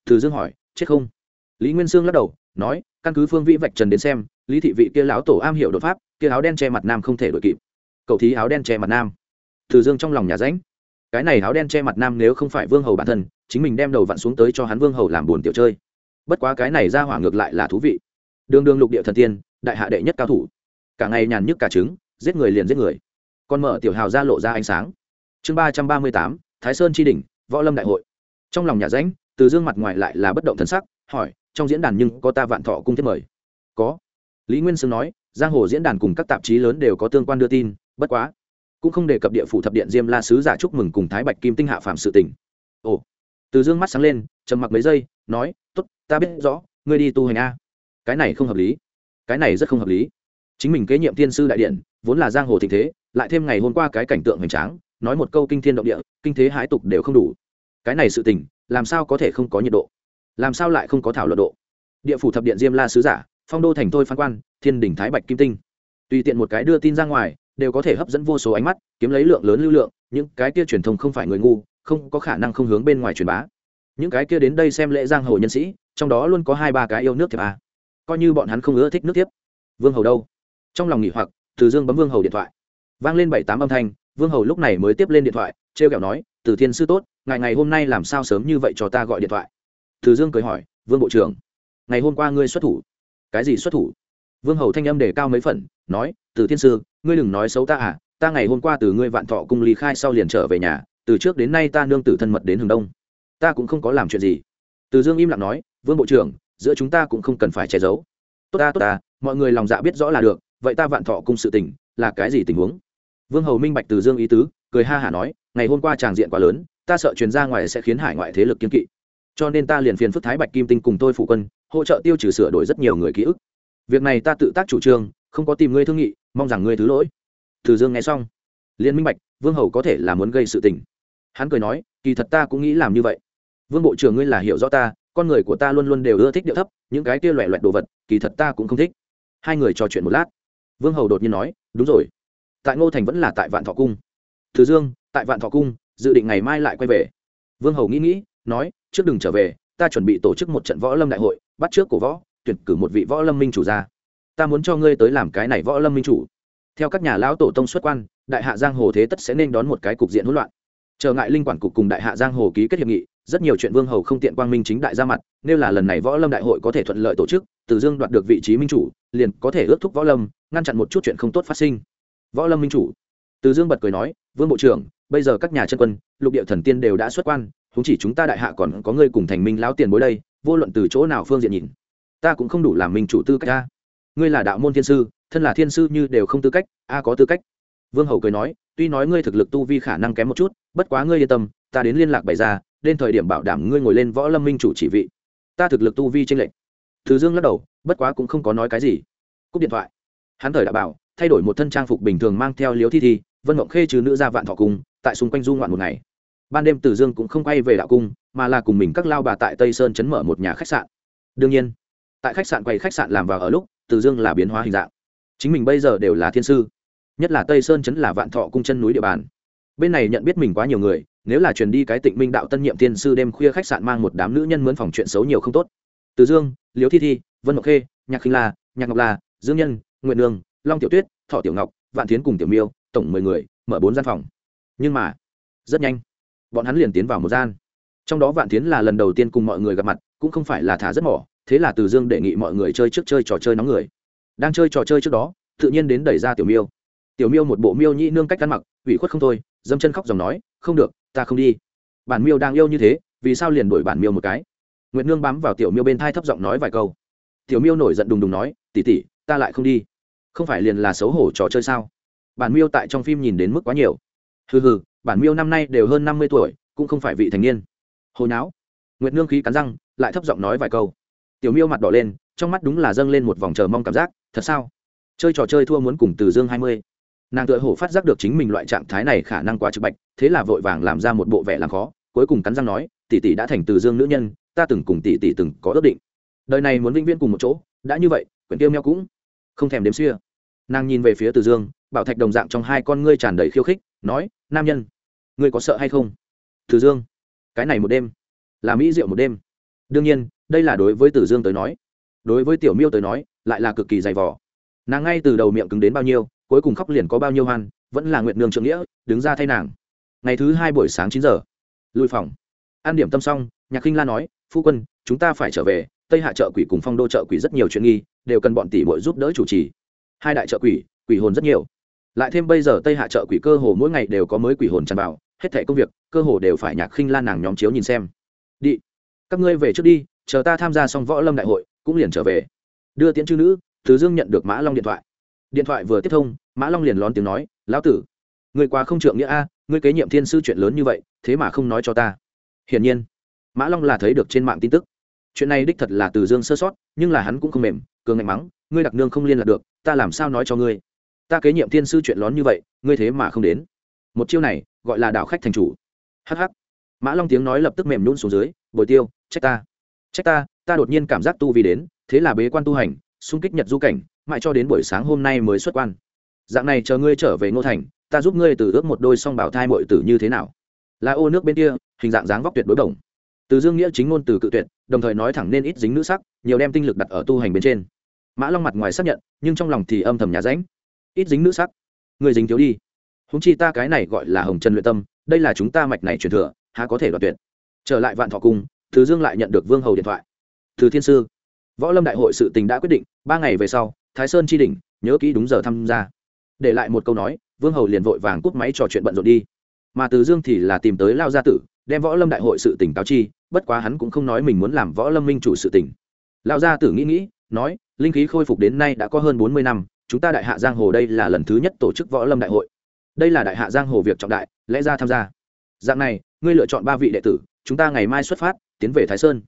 Thứ dương hỏi, chết không? Lý nguyên sương lắc đầu, nói, căn cứ phương vĩ vạch trần đến xem, lý thị vị kia lão tổ am hiểu đột pháp, kia áo đen che mặt nam không thể đội kịp. Cậu thí áo đen che mặt nam. Từ dương trong lòng nhà ránh cái này áo đen che mặt nam nếu không phải vương hầu bản thân, chính mình đem đầu vặn xuống tới cho hắn vương hầu làm buồn tiểu chơi bất quá cái này ra hỏa ngược lại là thú vị. Đường đường lục địa thần tiên, đại hạ đệ nhất cao thủ. Cả ngày nhàn nhức cả trứng, giết người liền giết người. Còn mở tiểu hào ra lộ ra ánh sáng. Chương ba trăm ba mươi tám, thái sơn tri đình võ lâm đại hội. Trong lòng nhà ránh từ dương mặt ngoài lại là bất động thân sắc, hỏi, trong diễn đàn nhưng có ta vạn thọ cung thiết mời? Có. Lý nguyên sương nói, giang hồ diễn đàn cùng các tạp chí lớn đều có tương quan đưa tin, bất quá, cũng không đề cập địa phủ thập điện diêm la sứ giả chúc mừng cùng thái bạch kim tinh hạ phạm sự tỉnh ồ. Từ dương mắt sáng lên, trầm mặc mấy giây nói t ố t ta biết rõ, ngươi đi tu hành a. Cái này không hợp lý. Cái này rất không hợp lý. Chính mình kế nhiệm thiên sư đại điện, vốn là giang hồ thịnh thế, lại thêm ngày hôm qua cái cảnh tượng hoành tráng, nói một câu kinh thiên động địa, kinh thế hãi tục đều không đủ. Cái này sự tình, làm sao có thể không có nhiệt độ? Làm sao lại không có thảo luận độ? Địa phủ thập điện diêm la sứ giả, phong đô thành thôi phán quan, thiên đình thái bạch kim tinh. Tùy tiện một cái đưa tin ra ngoài, đều có thể hấp dẫn vô số ánh mắt, kiếm lấy lượng lớn lưu lượng, những cái kia truyền thông không phải người ngu, không có khả năng không hướng bên ngoài truyền bá những cái kia đến đây xem lễ giang hồ nhân sĩ trong đó luôn có hai ba cái yêu nước thiệp à, coi như bọn hắn không ưa thích nước thiếp. Vương hầu đâu? Trong lòng nghỉ hoặc từ dương bấm vương hầu điện thoại. Vang lên bảy tám âm thanh vương hầu lúc này mới tiếp lên điện thoại t r e o kẹo nói từ thiên sư tốt ngày ngày hôm nay làm sao sớm như vậy cho ta gọi điện thoại? Từ dương cười hỏi vương bộ trưởng ngày hôm qua ngươi xuất thủ. Cái gì xuất thủ? Vương hầu thanh âm đề cao mấy phần nói từ thiên sư ngươi đừng nói xấu ta à ta ngày hôm qua từ ngươi vạn thọ cùng lý khai sau liền trở về nhà từ trước đến nay ta nương tử thân mật đến hướng đông ta cũng không có làm chuyện gì. Từ dương im lặng nói, vương bộ trưởng, giữa chúng ta cũng không cần phải che giấu. Tốt ta tốt ta, mọi người lòng dạ biết rõ là được, vậy ta vạn thọ cung sự tình, là cái gì tình huống? Vương hầu minh bạch từ dương ý tứ, cười ha hả nói, ngày hôm qua tràng diện quá lớn, ta sợ truyền ra ngoài sẽ khiến hải ngoại thế lực kiên kỵ. Cho nên ta liền phiền phức thái bạch kim tinh cùng tôi phụ quân, hỗ trợ tiêu trừ sửa đổi rất nhiều người ký ức. Việc này ta tự tác chủ trương, không có tìm ngươi thương nghị, mong rằng ngươi thứ lỗi. Từ dương nghe xong, liền minh bạch, vương hầu có thể là muốn gây sự tình. Hắn cười nói, kỳ thật ta cũng nghĩ làm như vậy vương bộ trưởng ngươi là hiểu rõ ta, con người của ta luôn luôn đều ưa thích điệu thấp, những cái kia loẹ loẹt đồ vật, kỳ thật ta cũng không thích. Hai người trò chuyện một lát. Vương hầu đột nhiên nói, đúng rồi. Tại ngô thành vẫn là tại vạn thọ cung. Thứ dương, tại vạn thọ cung, dự định ngày mai lại quay về. Vương hầu nghĩ nghĩ, nói, trước đừng trở về, ta chuẩn bị tổ chức một trận võ lâm đại hội, bắt trước cổ võ, tuyển cử một vị võ lâm minh chủ ra. Ta muốn cho ngươi tới làm cái này võ lâm minh chủ. Theo các nhà lão tổ tông xuất quan, đại hạ giang hồ thế tất sẽ nên đón một cái cục diện hỗn loạn. Trở ngại linh quản cục cùng đại hạ giang hồ ký kết hiệp nghị rất nhiều chuyện vương hầu không tiện quang minh chính đại ra mặt, nếu là lần này võ lâm đại hội có thể thuận lợi tổ chức, từ dương đoạt được vị trí minh chủ, liền có thể ước thúc võ lâm ngăn chặn một chút chuyện không tốt phát sinh. Võ lâm minh chủ. Từ dương bật cười nói, vương bộ trưởng, bây giờ các nhà chân quân, lục địa thần tiên đều đã xuất quan chúng chỉ chúng ta đại hạ còn có người cùng thành minh lão tiền bối đây, vô luận từ chỗ nào phương diện nhìn, ta cũng không đủ làm minh chủ tư cách a ngươi là đạo môn thiên sư, thân là thiên sư như đều không tư cách, a có tư cách. Vương hầu cười nói, tuy nói ngươi thực lực tu vi khả năng kém một chút, bất quá ngươi yên tâm, ta đến liên lạc bày ra đến thời điểm bảo đảm ngươi ngồi lên võ lâm minh chủ chỉ vị. Ta thực lực tu vi tranh lệch. Thứ dương lắc đầu, bất quá cũng không có nói cái gì. Cúp điện thoại. Hắn thời đã bảo, thay đổi một thân trang phục bình thường mang theo liếu thi thi, vân mộng khê trừ nữ ra vạn thọ cung, tại xung quanh du ngoạn một ngày. Ban đêm tử dương cũng không quay về đạo cung, mà là cùng mình các lao bà tại tây sơn chấn mở một nhà khách sạn. Đương nhiên, tại khách sạn quay khách sạn làm vào ở lúc tử dương là biến hóa hình dạng. Chính mình bây giờ đều là thiên sư. Nhất là tây sơn chấn là vạn thọ cung chân núi địa bàn bên này nhận biết mình quá nhiều người, nếu là truyền đi cái tịnh minh đạo tân nhiệm thiên sư đêm khuya khách sạn mang một đám nữ nhân mướn phòng chuyện xấu nhiều không tốt. Từ dương, liễu thi thi, vân ngọc khê, nhạc khinh la, nhạc ngọc la, dương nhân nguyện nương, long tiểu tuyết, thọ tiểu ngọc, vạn tiến cùng tiểu miêu, tổng mười người, mở bốn gian phòng. Nhưng mà, rất nhanh, bọn hắn liền tiến vào một gian. Trong đó vạn tiến là lần đầu tiên cùng mọi người gặp mặt, cũng không phải là thả rất mỏ, thế là từ dương đề nghị mọi người chơi trước chơi trò chơi nóng người. Đang chơi trò chơi trước đó, tự nhiên đến đẩy ra tiểu miêu. Tiểu miêu một bộ miêu nhĩ nương cách ăn mặc, ủy khuất không thôi dâm chân khóc dòng nói, không được, ta không đi. Bản miêu đang yêu như thế, vì sao liền đổi bản miêu một cái? Nguyệt nương bám vào tiểu miêu bên thai thấp giọng nói vài câu. Tiểu miêu nổi giận đùng đùng nói tỉ tỉ ta lại không đi. Không phải liền là xấu hổ trò chơi sao? Bản miêu tại trong phim nhìn đến mức quá nhiều. Hừ hừ, bản miêu năm nay đều hơn năm mươi tuổi, cũng không phải vị thành niên. Hồi não nguyệt nương khí cắn răng, lại thấp giọng nói vài câu. Tiểu miêu mặt đỏ lên, trong mắt đúng là dâng lên một vòng chờ mong cảm giác. Thật sao? Chơi trò chơi thua muốn cùng từ dương hai mươi nàng tựa hồ phát giác được chính mình loại trạng thái này khả năng quá trực bạch, thế là vội vàng làm ra một bộ vẻ làm khó, cuối cùng cắn răng nói, tỷ tỷ đã thành từ dương nữ nhân, ta từng cùng tỷ tỷ từng có ước định. Đời này muốn vĩnh viễn cùng một chỗ, đã như vậy, quyển tiêu meo cũng không thèm đếm xưa nàng nhìn về phía từ dương, bảo thạch đồng dạng trong hai con ngươi tràn đầy khiêu khích, nói, nam nhân, ngươi có sợ hay không? Từ dương, cái này một đêm là mỹ rượu một đêm. Đương nhiên, đây là đối với từ dương tới nói, đối với tiểu miêu tới nói, lại là cực kỳ dày vỏ nàng ngay từ đầu miệng cứng đến bao nhiêu cuối cùng khóc liền có bao nhiêu hoan, vẫn là nguyện nương trượng nghĩa, đứng ra thay nàng. Ngày thứ hai buổi sáng chín giờ, lùi phòng. An điểm tâm xong, nhạc khinh la nói, phu quân, chúng ta phải trở về, tây hạ trợ quỷ cùng phong đô trợ quỷ rất nhiều chuyện nghi, đều cần bọn tỷ bội giúp đỡ chủ trì. Hai đại trợ quỷ quỷ hồn rất nhiều. Lại thêm bây giờ tây hạ trợ quỷ cơ hồ mỗi ngày đều có mới quỷ hồn tràn vào, hết thẻ công việc, cơ hồ đều phải nhạc khinh la nàng nhóm chiếu nhìn xem. Đi, các ngươi về trước đi, chờ ta tham gia xong võ lâm đại hội, cũng liền trở về. Đưa tiễn chư nữ thứ dương nhận được mã long điện thoại điện thoại vừa tiếp thông, mã long liền lón tiếng nói, lão tử người quá không trượng nghĩa a, ngươi kế nhiệm thiên sư chuyện lớn như vậy, thế mà không nói cho ta. Hiển nhiên, mã long là thấy được trên mạng tin tức. Chuyện này đích thật là từ dương sơ sót, nhưng là hắn cũng không mềm, cường ngạnh mắng, ngươi đặc nương không liên lạc được, ta làm sao nói cho ngươi? Ta kế nhiệm thiên sư chuyện lón như vậy, ngươi thế mà không đến. Một chiêu này, gọi là đảo khách thành chủ. Hh mã long tiếng nói lập tức mềm nhún xuống dưới, bồi tiêu, trách ta. Trách ta ta đột nhiên cảm giác tu vì đến, thế là bế quan tu hành, xung kích nhật du cảnh mãi cho đến buổi sáng hôm nay mới xuất quan. Dạng này chờ ngươi trở về ngô thành, ta giúp ngươi từ ước một đôi song bảo thai muội tử như thế nào? Là ô nước bên kia, hình dạng dáng vóc tuyệt đối đồng từ dương nghĩa chính ngôn từ cự tuyệt, đồng thời nói thẳng nên ít dính nữ sắc, nhiều đem tinh lực đặt ở tu hành bên trên. Mã long mặt ngoài xác nhận, nhưng trong lòng thì âm thầm nhà ránh ít dính nữ sắc. Người dính thiếu đi. Húng chi ta cái này gọi là hồng trần luyện tâm, đây là chúng ta mạch này truyền thừa, há có thể đoạt tuyệt? Trở lại vạn thọ cung, từ dương lại nhận được vương hầu điện thoại. Từ thiên sư võ lâm đại hội sự tình đã quyết định, ba ngày về sau, thái sơn chi đỉnh, nhớ kỹ đúng giờ tham gia. Để lại một câu nói, vương hầu liền vội vàng cúp máy trò chuyện bận rộn đi. Mà từ dương thì là tìm tới lao gia tử, đem võ lâm đại hội sự tỉnh cáo chi, bất quá hắn cũng không nói mình muốn làm võ lâm minh chủ sự tỉnh lao gia tử nghĩ nghĩ, nói, linh khí khôi phục đến nay đã có hơn bốn mươi năm, chúng ta đại hạ giang hồ đây là lần thứ nhất tổ chức võ lâm đại hội. Đây là đại hạ giang hồ việc trọng đại, lẽ ra tham gia. Dạng này, ngươi lựa chọn ba vị đệ tử, chúng ta ngày mai xuất phát, tiến về thái sơn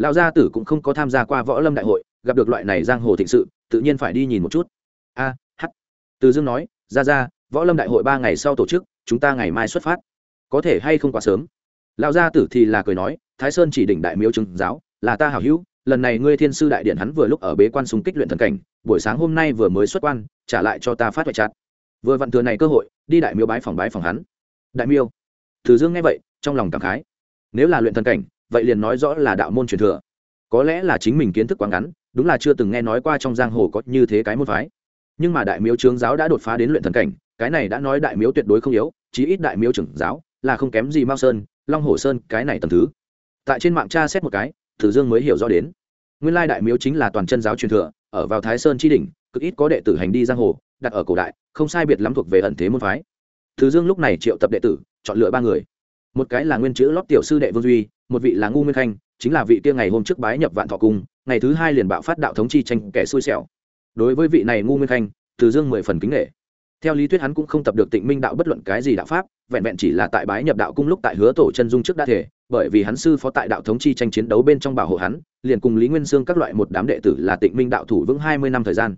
lão gia tử cũng không có tham gia qua võ lâm đại hội, gặp được loại này giang hồ thịnh sự, tự nhiên phải đi nhìn một chút. A h từ dương nói, ra ra, võ lâm đại hội ba ngày sau tổ chức, chúng ta ngày mai xuất phát. Có thể hay không quá sớm? Lão gia tử thì là cười nói, thái sơn chỉ đỉnh đại miếu chứng giáo, là ta hảo hữu, lần này ngươi thiên sư đại điện hắn vừa lúc ở bế quan súng kích luyện thần cảnh, buổi sáng hôm nay vừa mới xuất quan, trả lại cho ta phát hoại chặt vừa vặn thừa này cơ hội, đi đại miêu bái phòng bái phòng hắn. Đại miêu. Từ dương nghe vậy, trong lòng cảm khái. Nếu là luyện thần cảnh vậy liền nói rõ là đạo môn truyền thừa. Có lẽ là chính mình kiến thức quá ngắn, đúng là chưa từng nghe nói qua trong giang hồ có như thế cái môn phái. Nhưng mà đại miếu trướng giáo đã đột phá đến luyện thần cảnh, cái này đã nói đại miếu tuyệt đối không yếu, chí ít đại miếu trưởng giáo là không kém gì mao sơn, long hồ sơn, cái này tầm thứ. Tại trên mạng tra xét một cái, tử dương mới hiểu rõ đến. Nguyên lai đại miếu chính là toàn chân giáo truyền thừa, ở vào thái sơn tri đỉnh, cực ít có đệ tử hành đi giang hồ, đặt ở cổ đại, không sai biệt lắm thuộc về ẩn thế môn phái. Tử dương lúc này triệu tập đệ tử, chọn lựa ba người. Một cái là nguyên chữ lót tiểu sư đệ vương duy một vị là ngu nguyên khanh, chính là vị kia ngày hôm trước bái nhập vạn thọ cung, ngày thứ hai liền bạo phát đạo thống chi tranh kẻ xui xẻo. Đối với vị này ngu nguyên khanh, từ dương mười phần kính nghệ theo lý thuyết hắn cũng không tập được tịnh minh đạo bất luận cái gì đạo pháp, vẹn vẹn chỉ là tại bái nhập đạo cung lúc tại hứa tổ chân dung trước đã thể, bởi vì hắn sư phó tại đạo thống chi tranh chiến đấu bên trong bảo hộ hắn, liền cùng lý nguyên sương các loại một đám đệ tử là tịnh minh đạo thủ vững hai mươi năm thời gian.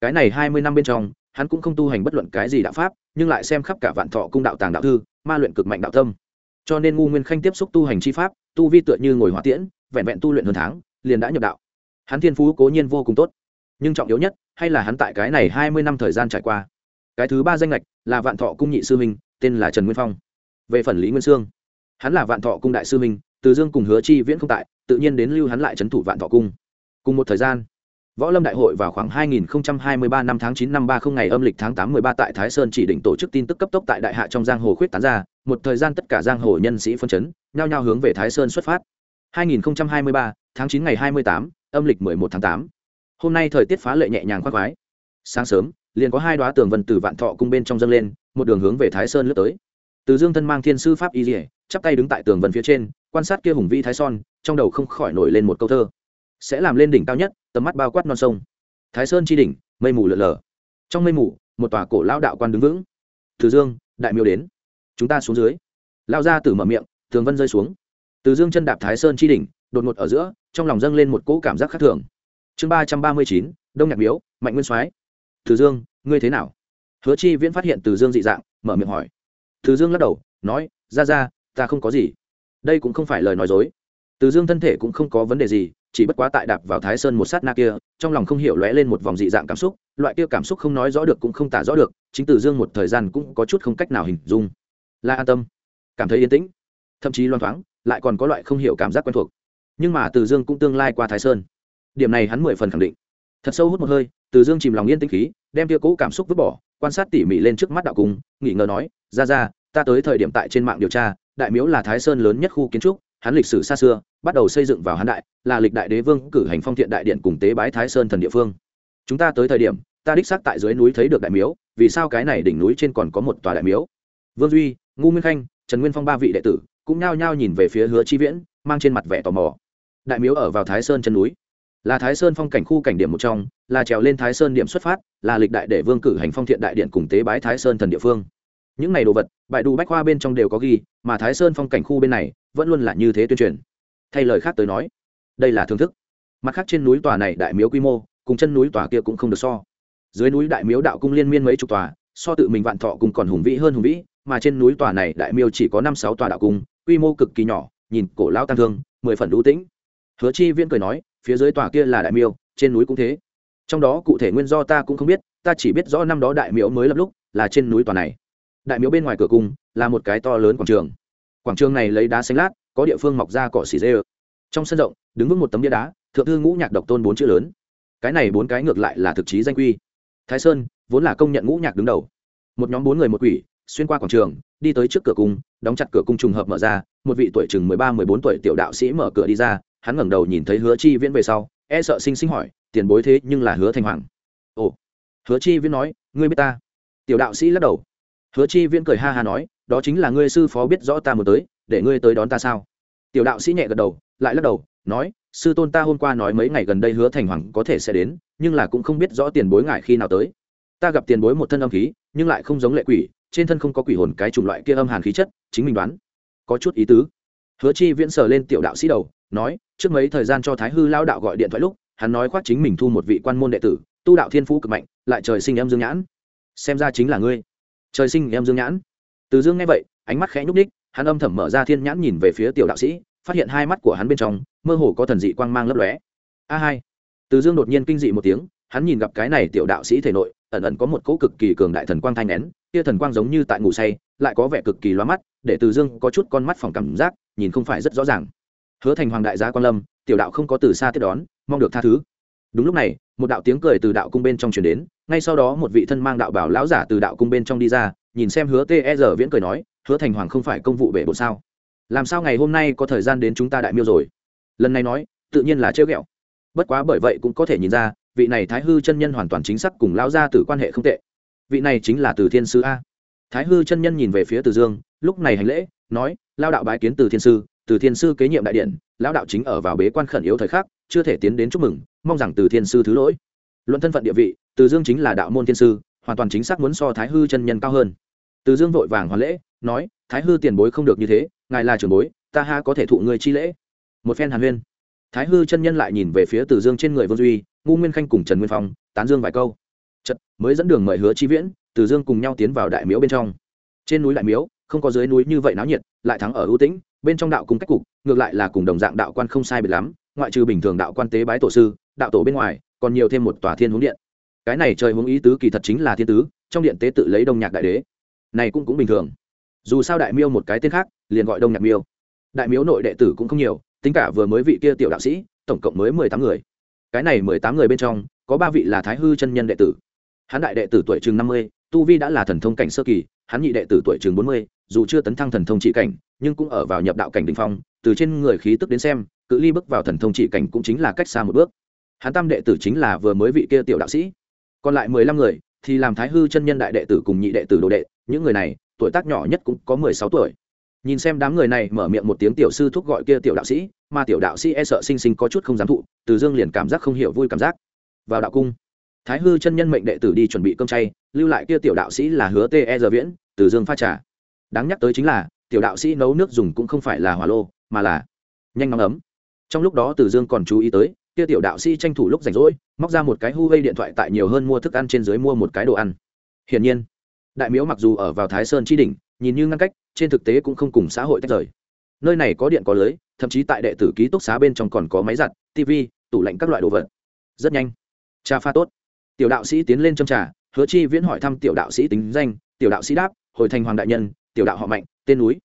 Cái này hai mươi năm bên trong, hắn cũng không tu hành bất luận cái gì đạo pháp, nhưng lại xem khắp cả vạn thọ cung đạo tàng đạo thư, ma luyện cực mạnh đạo tâm. Cho nên ngu nguyên khanh tiếp xúc tu hành chi pháp tu vi tựa như ngồi hỏa tiễn vẹn vẹn tu luyện hơn tháng liền đã nhập đạo. Hắn thiên phú cố nhiên vô cùng tốt nhưng trọng yếu nhất hay là hắn tại cái này hai mươi năm thời gian trải qua. Cái thứ ba danh lệch là vạn thọ cung nhị sư minh tên là trần nguyên phong. Về phần lý nguyên sương hắn là vạn thọ cung đại sư minh từ dương cùng hứa chi viễn không tại tự nhiên đến lưu hắn lại trấn thủ vạn thọ cung. Cùng một thời gian võ lâm đại hội vào khoảng 2023 năm tháng 9 năm 30 ngày âm lịch tháng 8 13 tại Thái Sơn chỉ định tổ chức tin tức cấp tốc tại đại hạ trong giang hồ khuyết tán ra, một thời gian tất cả giang hồ nhân sĩ phân chấn, nhao nhao hướng về Thái Sơn xuất phát. 2023 tháng 9 ngày 28, âm lịch 11 tháng 8. Hôm nay thời tiết phá lệ nhẹ nhàng khoan khoái. Sáng sớm, liền có hai đóa tường vân từ vạn thọ cung bên trong dâng lên, một đường hướng về Thái Sơn lướt tới. Từ Dương thân mang thiên sư pháp y liễu, chắp tay đứng tại tường vân phía trên, quan sát kia hùng vi thái son, trong đầu không khỏi nổi lên một câu thơ sẽ làm lên đỉnh cao nhất tầm mắt bao quát non sông thái sơn chi đỉnh mây mù lở lờ trong mây mù một tòa cổ lão đạo quan đứng vững từ dương đại miêu đến chúng ta xuống dưới. Lao ra từ mở miệng, tường vân rơi xuống. Từ dương chân đạp thái sơn chi đỉnh, đột ngột ở giữa, trong lòng dâng lên một cỗ cảm giác khác thường. Chương ba trăm ba mươi chín, đông nhạc miếu, mạnh nguyên soái. Từ dương, ngươi thế nào? Hứa chi viễn phát hiện từ dương dị dạng, mở miệng hỏi. Từ dương lắc đầu, nói, ra ra, ta không có gì. Đây cũng không phải lời nói dối. Từ dương thân thể cũng không có vấn đề gì, chỉ bất quá tại đạp vào thái sơn một sát na kia, trong lòng không hiểu lóe lên một vòng dị dạng cảm xúc, loại kia cảm xúc không nói rõ được cũng không tả rõ được, chính từ dương một thời gian cũng có chút không cách nào hình dung là an tâm. Cảm thấy yên tĩnh. Thậm chí loan thoáng, lại còn có loại không hiểu cảm giác quen thuộc. Nhưng mà từ dương cũng tương lai qua thái sơn. Điểm này hắn mười phần khẳng định. Thật sâu hút một hơi, từ dương chìm lòng yên tĩnh khí, đem tia cũ cảm xúc vứt bỏ, quan sát tỉ mỉ lên trước mắt đạo cung nghỉ ngờ nói, ra ra, ta tới thời điểm tại trên mạng điều tra, đại miếu là thái sơn lớn nhất khu kiến trúc, hắn lịch sử xa xưa, bắt đầu xây dựng vào hán đại, là lịch đại đế vương, cử hành phong thiện đại điện cùng tế bái thái sơn thần địa phương. Chúng ta tới thời điểm, ta đích xác tại dưới núi thấy được đại miếu, vì sao cái này đỉnh núi trên còn có một tòa đại miếu? Vương duy, ngu nguyên khanh, trần nguyên phong ba vị đệ tử cũng nhao nhao nhìn về phía hứa chi viễn, mang trên mặt vẻ tò mò. Đại miếu ở vào thái sơn chân núi. Là thái sơn phong cảnh khu cảnh điểm một trong, là trèo lên thái sơn điểm xuất phát, là lịch đại để vương cử hành phong thiện đại điện cùng tế bái thái sơn thần địa phương. Những này đồ vật bại đủ bách khoa bên trong đều có ghi, mà thái sơn phong cảnh khu bên này vẫn luôn là như thế tuyên truyền. Thay lời khác tới nói, đây là thưởng thức. Mặt khác trên núi tòa này đại miếu quy mô, cùng chân núi tòa kia cũng không được so. Dưới núi đại miếu đạo cung liên miên mấy chục tòa, so tự mình vạn thọ cùng còn hùng vĩ hơn hùng vĩ mà trên núi tòa này đại miêu chỉ có năm sáu tòa đạo cung, quy mô cực kỳ nhỏ, nhìn cổ lão tăng thương, mười phần đũ tĩnh. Hứa chi viễn cười nói, phía dưới tòa kia là đại miêu, trên núi cũng thế. Trong đó cụ thể nguyên do ta cũng không biết, ta chỉ biết rõ năm đó đại miễu mới lập lúc là trên núi tòa này. Đại miễu bên ngoài cửa cung là một cái to lớn quảng trường. Quảng trường này lấy đá xanh lát, có địa phương mọc ra cỏ xỉ dê. Trong sân rộng, đứng vững một tấm bia đá, thượng thư ngũ nhạc độc tôn bốn chữ lớn. Cái này bốn cái ngược lại là thực chí danh quy. Thái sơn vốn là công nhận ngũ nhạc đứng đầu. Một nhóm bốn người một quỷ xuyên qua quảng trường, đi tới trước cửa cung, đóng chặt cửa cung trùng hợp mở ra, một vị tuổi chừng mười ba, mười bốn tuổi tiểu đạo sĩ mở cửa đi ra, hắn ngẩng đầu nhìn thấy hứa chi viễn về sau e sợ sinh sinh hỏi, tiền bối thế nhưng là hứa thành hoàng? Ồ, hứa chi viễn nói, ngươi biết ta? Tiểu đạo sĩ lắc đầu. Hứa chi viễn cười ha ha nói, đó chính là ngươi sư phó biết rõ ta muốn tới, để ngươi tới đón ta sao? Tiểu đạo sĩ nhẹ gật đầu, lại lắc đầu, nói, sư tôn ta hôm qua nói mấy ngày gần đây hứa thành hoàng có thể sẽ đến, nhưng là cũng không biết rõ tiền bối ngại khi nào tới. Ta gặp tiền bối một thân âm khí, nhưng lại không giống lệ quỷ trên thân không có quỷ hồn cái chủng loại kia âm hàn khí chất, chính mình đoán. Có chút ý tứ. Hứa chi viễn sờ lên tiểu đạo sĩ đầu, nói, trước mấy thời gian cho thái hư lao đạo gọi điện thoại lúc, hắn nói khoác chính mình thu một vị quan môn đệ tử, tu đạo thiên phú cực mạnh, lại trời sinh em dương nhãn. Xem ra chính là ngươi. Trời sinh em dương nhãn. Từ dương nghe vậy, ánh mắt khẽ nhúc ních hắn âm thầm mở ra thiên nhãn nhìn về phía tiểu đạo sĩ, phát hiện hai mắt của hắn bên trong, mơ hồ có thần dị quang mang lấp lóe. A hai. Từ dương đột nhiên kinh dị một tiếng, hắn nhìn gặp cái này tiểu đạo sĩ thể nội ẩn ẩn có một cỗ cực kỳ cường đại thần quang thanh nén, kia thần quang giống như tại ngủ say, lại có vẻ cực kỳ loa mắt, để từ dương có chút con mắt phòng cảm giác, nhìn không phải rất rõ ràng. Hứa thành hoàng đại gia quan lâm, tiểu đạo không có từ xa tiếp đón, mong được tha thứ. Đúng lúc này, một đạo tiếng cười từ đạo cung bên trong truyền đến, ngay sau đó một vị thân mang đạo bảo lão giả từ đạo cung bên trong đi ra, nhìn xem hứa tê giờ viễn cười nói, hứa thành hoàng không phải công vụ bể bộ sao? Làm sao ngày hôm nay có thời gian đến chúng ta đại miêu rồi? Lần này nói, tự nhiên là trêu ghẹo. Bất quá bởi vậy cũng có thể nhìn ra vị này thái hư chân nhân hoàn toàn chính xác cùng lão gia tử quan hệ không tệ. Vị này chính là từ thiên sư a. Thái hư chân nhân nhìn về phía từ dương, lúc này hành lễ, nói lao đạo bái kiến từ thiên sư, từ thiên sư kế nhiệm đại điện, lão đạo chính ở vào bế quan khẩn yếu thời khắc, chưa thể tiến đến chúc mừng, mong rằng từ thiên sư thứ lỗi. Luận thân phận địa vị, từ dương chính là đạo môn thiên sư, hoàn toàn chính xác muốn so thái hư chân nhân cao hơn. Từ dương vội vàng hoàn lễ, nói, thái hư tiền bối không được như thế, ngài là trưởng bối, ta ha có thể thụ người chi lễ. Một phen hàn huyên thái hư chân nhân lại nhìn về phía từ dương trên người vương duy ngu nguyên khanh cùng trần nguyên phong, tán dương vài câu. Trận mới dẫn đường mời hứa chi viễn, từ dương cùng nhau tiến vào đại miếu bên trong. Trên núi đại miếu, không có dưới núi như vậy náo nhiệt, lại thắng ở ưu tĩnh, bên trong đạo cung cách cục, ngược lại là cùng đồng dạng đạo quan không sai biệt lắm, ngoại trừ bình thường đạo quan tế bái tổ sư, đạo tổ bên ngoài, còn nhiều thêm một tòa thiên huống điện. Cái này trời huống ý tứ kỳ thật chính là thiên tứ, trong điện tế tự lấy đông nhạc đại đế. Này cũng cũng bình thường. Dù sao đại miêu một cái tên khác, liền gọi đông nhạc miêu. Đại miếu nội đệ tử cũng không nhiều tính cả vừa mới vị kia tiểu đạo sĩ, tổng cộng mới mười tám người. Cái này mười tám người bên trong, có ba vị là thái hư chân nhân đệ tử. Hắn đại đệ tử tuổi chừng năm mươi, tu vi đã là thần thông cảnh sơ kỳ, hắn nhị đệ tử tuổi chừng bốn mươi, dù chưa tấn thăng thần thông trị cảnh, nhưng cũng ở vào nhập đạo cảnh đ ỉ n h phong, từ trên người khí tức đến xem, cự ly bước vào thần thông trị cảnh cũng chính là cách xa một bước. Hắn tam đệ tử chính là vừa mới vị kia tiểu đạo sĩ. Còn lại mười lăm người, thì làm thái hư chân nhân đại đệ tử cùng nhị đệ tử đồ đệ, những người này, tuổi tác nhỏ nhất cũng có mười sáu tuổi nhìn xem đám người này mở miệng một tiếng tiểu sư thúc gọi kia tiểu đạo sĩ, mà tiểu đạo sĩ e sợ sinh sinh có chút không dám thụ, từ dương liền cảm giác không hiểu vui cảm giác. Vào đạo cung, thái hư chân nhân mệnh đệ tử đi chuẩn bị cơm chay, lưu lại kia tiểu đạo sĩ là hứa tê e giờ viễn, từ dương pha trà. Đáng nhắc tới chính là, tiểu đạo sĩ nấu nước dùng cũng không phải là hỏa lô, mà là nhanh nóng ấm. Trong lúc đó từ dương còn chú ý tới, kia tiểu đạo sĩ tranh thủ lúc rảnh rỗi, móc ra một cái hu gây điện thoại tại nhiều hơn mua thức ăn trên dưới mua một cái đồ ăn. Hiển nhiên, đại miếu mặc dù ở vào thái sơn tri đỉnh, nhìn như ngăn cách trên thực tế cũng không cùng xã hội tách rời. Nơi này có điện có lưới, thậm chí tại đệ tử ký túc xá bên trong còn có máy giặt tv tủ lạnh các loại đồ vật. Rất nhanh. Cha pha tốt. Tiểu đạo sĩ tiến lên châm trà, hứa chi viễn hỏi thăm tiểu đạo sĩ tính danh, tiểu đạo sĩ đáp, hồi thành hoàng đại nhân, tiểu đạo họ mạnh, tên núi.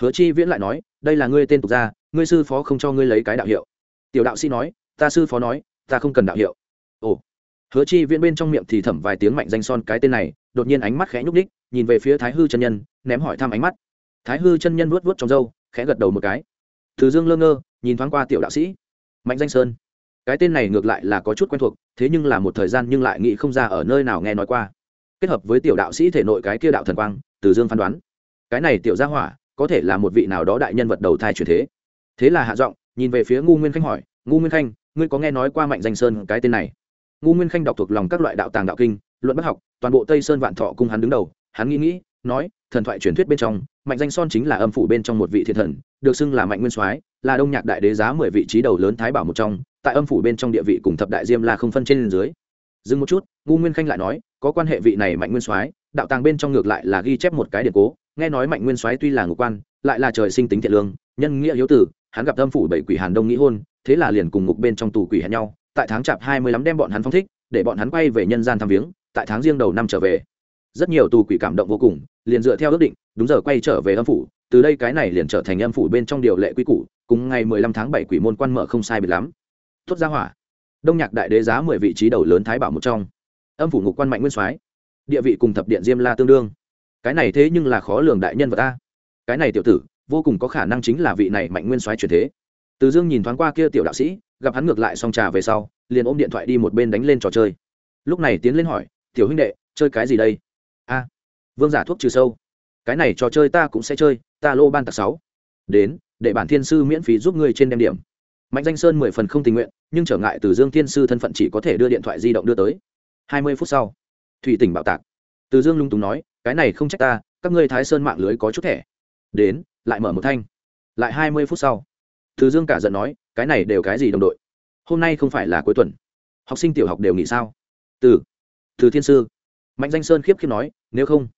Hứa chi viễn lại nói, đây là ngươi tên tục gia, ngươi sư phó không cho ngươi lấy cái đạo hiệu. Tiểu đạo sĩ nói, ta sư phó nói, ta không cần đạo hiệu. Ồ. Hứa chi viễn bên trong miệng thì thẩm vài tiếng mạnh danh son cái tên này, đột nhiên ánh mắt khẽ nhúc ních nhìn về phía thái hư chân nhân, ném hỏi thăm ánh mắt thái hư chân nhân vuốt vuốt trong râu, khẽ gật đầu một cái. Từ dương lơ ngơ, nhìn thoáng qua tiểu đạo sĩ. Mạnh danh sơn. Cái tên này ngược lại là có chút quen thuộc, thế nhưng là một thời gian nhưng lại nghĩ không ra ở nơi nào nghe nói qua. Kết hợp với tiểu đạo sĩ thể nội cái kia đạo thần quang, từ dương phán đoán. Cái này tiểu gia hỏa, có thể là một vị nào đó đại nhân vật đầu thai truyền thế. Thế là hạ giọng, nhìn về phía ngu nguyên khanh hỏi, ngu nguyên khanh, ngươi có nghe nói qua mạnh danh sơn cái tên này? Ngu nguyên khanh đọc thuộc lòng các loại đạo tàng đạo kinh, luận bất học, toàn bộ tây sơn vạn thọ cung hắn đứng đầu, hắn nghĩ nghĩ nói, thần thoại truyền thuyết bên trong mạnh danh son chính là âm phủ bên trong một vị thiên thần, được xưng là mạnh nguyên soái, là đông nhạc đại đế giá mười vị trí đầu lớn thái bảo một trong, tại âm phủ bên trong địa vị cùng thập đại diêm là không phân trên dưới. Dừng một chút, ngu nguyên khanh lại nói, có quan hệ vị này mạnh nguyên soái, đạo tàng bên trong ngược lại là ghi chép một cái điện cố, nghe nói mạnh nguyên soái tuy là ngũ quan, lại là trời sinh tính thiện lương, nhân nghĩa hiếu tử, hắn gặp âm phủ bảy quỷ hàn đông nghĩ hôn, thế là liền cùng ngục bên trong tù quỷ hẹn nhau, tại tháng chạp hai mươi lắm đem bọn hắn phong thích, để bọn hắn quay về nhân gian thăm viếng, tại tháng riêng đầu năm trở về rất nhiều tù quỷ cảm động vô cùng, liền dựa theo ước định, đúng giờ quay trở về âm phủ, từ đây cái này liền trở thành âm phủ bên trong điều lệ quy củ, cùng ngày mười lăm tháng bảy quỷ môn quan mở không sai biệt lắm. Tuốt ra hỏa. Đông nhạc đại đế giá mười vị trí đầu lớn thái bảo một trong. Âm phủ ngục quan mạnh nguyên soái, địa vị cùng thập điện diêm la tương đương. Cái này thế nhưng là khó lường đại nhân vật ta cái này tiểu tử, vô cùng có khả năng chính là vị này mạnh nguyên soái truyền thế. Từ dương nhìn thoáng qua kia tiểu đạo sĩ, gặp hắn ngược lại xong trà về sau, liền ôm điện thoại đi một bên đánh lên trò chơi. Lúc này tiến lên hỏi, tiểu huynh đệ, chơi cái gì đây? A, vương giả thuốc trừ sâu. Cái này trò chơi ta cũng sẽ chơi, ta lô ban tạc sáu. Đến, để bản thiên sư miễn phí giúp ngươi trên đem điểm. Mạnh danh sơn mười phần không tình nguyện, nhưng trở ngại từ dương thiên sư thân phận chỉ có thể đưa điện thoại di động đưa tới. Hai mươi phút sau, thủy tỉnh bạo tạc. Từ dương lung túng nói, cái này không trách ta, các ngươi thái sơn mạng lưới có chút thẻ. Đến, lại mở một thanh. Lại hai mươi phút sau, từ dương cả giận nói, cái này đều cái gì đồng đội? Hôm nay không phải là cuối tuần. Học sinh tiểu học đều nghỉ sao? Từ từ thiên sư. Mạnh danh sơn khiếp khiếp nói nếu không,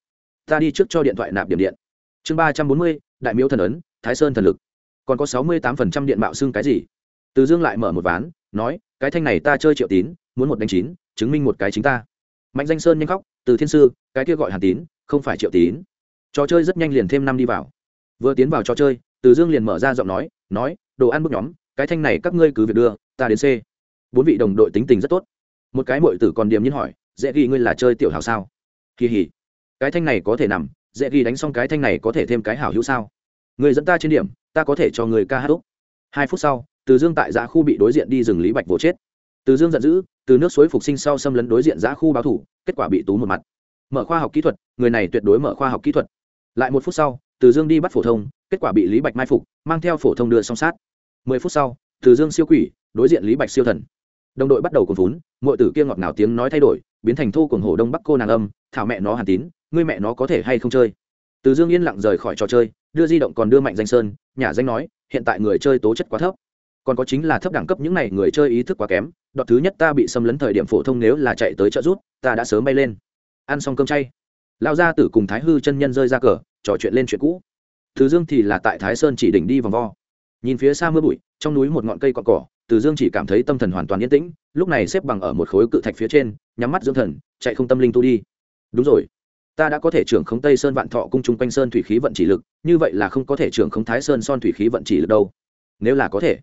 ta đi trước cho điện thoại nạp điểm điện. Chương ba trăm bốn mươi, đại miếu thần ấn, thái sơn thần lực. Còn có sáu mươi tám phần trăm điện mạo xưng cái gì? Từ dương lại mở một ván, nói, cái thanh này ta chơi triệu tín, muốn một đánh chín, chứng minh một cái chính ta. Mạnh danh sơn nhanh khóc, từ thiên sư, cái kia gọi hàn tín, không phải triệu tín. Trò chơi rất nhanh liền thêm năm đi vào. Vừa tiến vào trò chơi, từ dương liền mở ra giọng nói nói, đồ ăn bước nhóm, cái thanh này các ngươi cứ việc đưa, ta đến c. Bốn vị đồng đội tính tình rất tốt. Một cái mội tử còn điềm nhiên hỏi, dễ ghi ngươi là chơi tiểu hào sao? Kỳ hỉ cái thanh này có thể nằm, dễ ghi đánh xong cái thanh này có thể thêm cái hảo hữu sao? Người dẫn ta trên điểm, ta có thể cho người ca hát úc. Hai phút sau, từ dương tại giã khu bị đối diện đi rừng lý bạch vỗ chết. Từ dương giận dữ, từ nước suối phục sinh sau xâm lấn đối diện giã khu báo thủ, kết quả bị tú một mặt. Mở khoa học kỹ thuật, người này tuyệt đối mở khoa học kỹ thuật. Lại một phút sau, từ dương đi bắt phổ thông, kết quả bị lý bạch mai phục, mang theo phổ thông đưa song sát. Mười phút sau, từ dương siêu quỷ, đối diện lý bạch siêu thần. Đồng đội bắt đầu cuồng vốn mọi tử kia ngọt ngào tiếng nói thay đổi, biến thành thô cuồng hổ đông bắc cô nàng âm, thảo mẹ nó hàn tín ngươi mẹ nó có thể hay không chơi? Từ dương yên lặng rời khỏi trò chơi, đưa di động còn đưa mạnh danh sơn, nhà danh nói, hiện tại người chơi tố chất quá thấp. Còn có chính là thấp đẳng cấp những này người chơi ý thức quá kém đọt thứ nhất ta bị xâm lấn thời điểm phổ thông nếu là chạy tới trợ rút, ta đã sớm bay lên. Ăn xong cơm chay lao gia tử cùng thái hư chân nhân rơi ra cờ trò chuyện lên chuyện cũ. Từ dương thì là tại thái sơn chỉ đỉnh đi vòng vo. Nhìn phía xa mưa bụi, trong núi một ngọn cây cọn cỏ, từ dương chỉ cảm thấy tâm thần hoàn toàn yên tĩnh, lúc này xếp bằng ở một khối cự thạch phía trên, nhắm mắt dưỡng thần, chạy không tâm linh tu đi. Đúng rồi ta đã có thể trưởng khống tây sơn vạn thọ cung chung quanh sơn thủy khí vận chỉ lực, như vậy là không có thể trưởng khống thái sơn son thủy khí vận chỉ lực đâu. Nếu là có thể,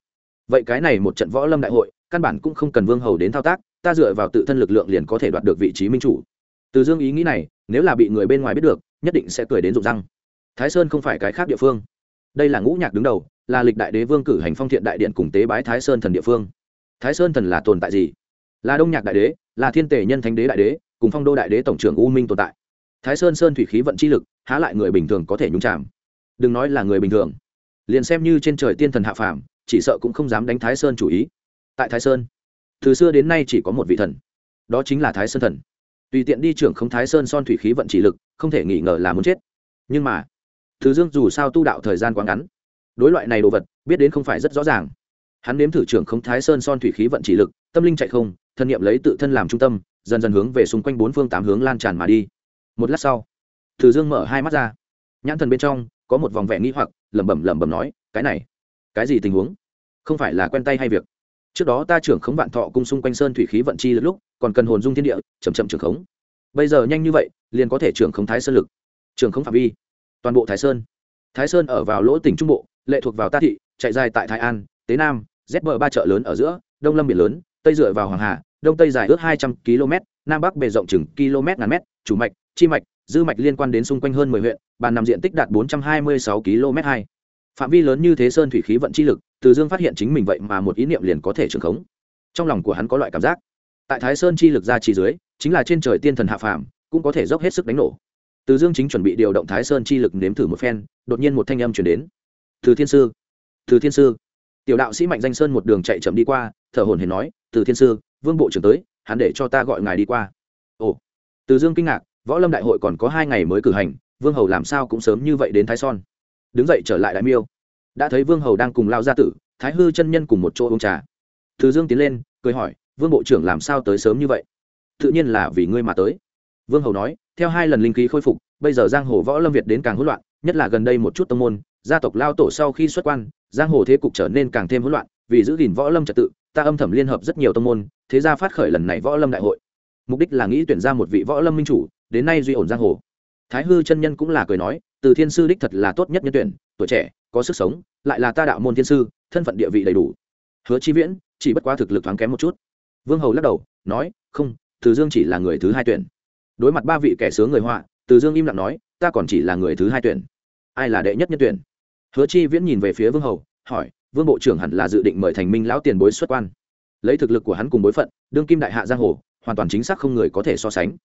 vậy cái này một trận võ lâm đại hội, căn bản cũng không cần vương hầu đến thao tác, ta dựa vào tự thân lực lượng liền có thể đoạt được vị trí minh chủ. Từ dương ý nghĩ này, nếu là bị người bên ngoài biết được, nhất định sẽ cười đến rụng răng. Thái sơn không phải cái khác địa phương. Đây là ngũ nhạc đứng đầu, là lịch đại đế vương cử hành phong thiện đại điện cùng tế bái thái sơn thần địa phương. Thái sơn thần là tồn tại gì? Là đông nhạc đại đế, là thiên tể nhân thánh đế đại đế, cùng phong đô đại đế tổng trưởng u minh tồn tại thái sơn sơn thủy khí vận chi lực, há lại người bình thường có thể nhúng chạm đừng nói là người bình thường. Liền xem như trên trời tiên thần hạ phàm, chỉ sợ cũng không dám đánh thái sơn chủ ý. Tại thái sơn, từ xưa đến nay chỉ có một vị thần. Đó chính là thái sơn thần. Tùy tiện đi trưởng không thái sơn son thủy khí vận chỉ lực, không thể nghi ngờ là muốn chết. Nhưng mà, thứ dương dù sao tu đạo thời gian quá ngắn. Đối loại này đồ vật, biết đến không phải rất rõ ràng. Hắn nếm thử trưởng không thái sơn son thủy khí vận chỉ lực, tâm linh chạy không, thân nhiệm lấy tự thân làm trung tâm, dần dần hướng về xung quanh bốn phương tám hướng lan tràn mà đi một lát sau thử dương mở hai mắt ra. Nhãn thần bên trong có một vòng vẻ nghi hoặc, lẩm bẩm lẩm bẩm nói, cái này, cái gì tình huống? Không phải là quen tay hay việc? Trước đó ta trưởng khống vạn thọ cung xung quanh sơn thủy khí vận chi lực lúc, còn cần hồn dung thiên địa chầm chậm trưởng khống. Bây giờ nhanh như vậy, liền có thể trưởng khống thái sơn lực, trưởng khống phạm vi, toàn bộ thái sơn. Thái sơn ở vào lỗ tỉnh trung bộ, lệ thuộc vào ta thị, chạy dài tại thái an, tế nam dép bờ ba chợ lớn ở giữa, đông lâm biển lớn, tây dựa vào hoàng hà, đông tây dài ước hai trăm km nam bắc bề rộng chừng km ngàn mét, chủ mạch chi mạch, dư mạch liên quan đến xung quanh hơn mười huyện, bàn nằm diện tích đạt bốn trăm hai mươi sáu km hai. Phạm vi lớn như thế sơn thủy khí vận chi lực, từ dương phát hiện chính mình vậy mà một ý niệm liền có thể trường khống. Trong lòng của hắn có loại cảm giác. Tại thái sơn chi lực ra chỉ dưới, chính là trên trời tiên thần hạ phàm, cũng có thể dốc hết sức đánh nổ. Từ dương chính chuẩn bị điều động thái sơn chi lực nếm thử một phen, đột nhiên một thanh âm chuyển đến. Từ thiên sư, từ thiên sư. Tiểu đạo sĩ mạnh danh sơn một đường chạy chậm đi qua, thở hồn hển nói, từ thiên sư, vương bộ trưởng tới, hắn để cho ta gọi ngài đi qua. Ồ. Từ dương kinh ngạc võ lâm đại hội còn có hai ngày mới cử hành, vương hầu làm sao cũng sớm như vậy đến thái son. Đứng dậy trở lại đại miêu. Đã thấy vương hầu đang cùng lao gia tử, thái hư chân nhân cùng một chỗ uống trà. Thứ dương tiến lên, cười hỏi, vương bộ trưởng làm sao tới sớm như vậy? Tự nhiên là vì ngươi mà tới. Vương hầu nói, theo hai lần linh khí khôi phục, bây giờ giang hồ võ lâm việt đến càng hỗn loạn, nhất là gần đây một chút tông môn, gia tộc lao tổ sau khi xuất quan, giang hồ thế cục trở nên càng thêm hỗn loạn, vì giữ gìn võ lâm trật tự, ta âm thầm liên hợp rất nhiều tông môn, thế ra phát khởi lần này võ lâm đại hội. Mục đích là nghĩ tuyển ra một vị võ lâm minh chủ đến nay duy ổn giang hồ. Thái hư chân nhân cũng là cười nói, từ thiên sư đích thật là tốt nhất nhân tuyển, tuổi trẻ, có sức sống, lại là ta đạo môn thiên sư, thân phận địa vị đầy đủ. Hứa chi viễn, chỉ bất quá thực lực thoáng kém một chút. Vương hầu lắc đầu, nói, không, từ dương chỉ là người thứ hai tuyển. Đối mặt ba vị kẻ sướng người họa, từ dương im lặng nói, ta còn chỉ là người thứ hai tuyển. Ai là đệ nhất nhân tuyển? Hứa chi viễn nhìn về phía vương hầu, hỏi, vương bộ trưởng hẳn là dự định mời thành minh lão tiền bối xuất quan. Lấy thực lực của hắn cùng bối phận, đương kim đại hạ giang hồ, hoàn toàn chính xác không người có thể so sánh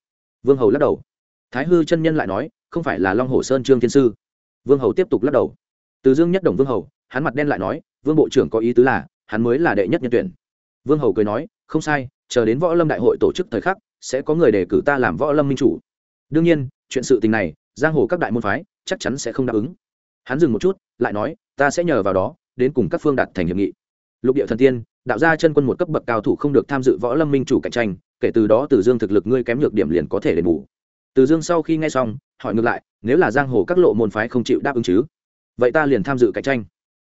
vương hầu lắc đầu. Thái hư chân nhân lại nói, không phải là long hồ sơn trương thiên sư. Vương hầu tiếp tục lắc đầu. Từ dương nhất đồng vương hầu, hắn mặt đen lại nói, vương bộ trưởng có ý tứ là, hắn mới là đệ nhất nhân tuyển. Vương hầu cười nói, không sai, chờ đến võ lâm đại hội tổ chức thời khắc, sẽ có người đề cử ta làm võ lâm minh chủ. Đương nhiên, chuyện sự tình này, giang hồ các đại môn phái, chắc chắn sẽ không đáp ứng. Hắn dừng một chút, lại nói, ta sẽ nhờ vào đó, đến cùng các phương đạt thành hiệp nghị. Lục địa thần tiên, đạo gia chân quân một cấp bậc cao thủ không được tham dự võ lâm minh chủ cạnh tranh kể từ đó từ dương thực lực ngươi kém nhược điểm liền có thể đền bù. Từ dương sau khi nghe xong, hỏi ngược lại, nếu là giang hồ các lộ môn phái không chịu đáp ứng chứ? Vậy ta liền tham dự cạnh tranh.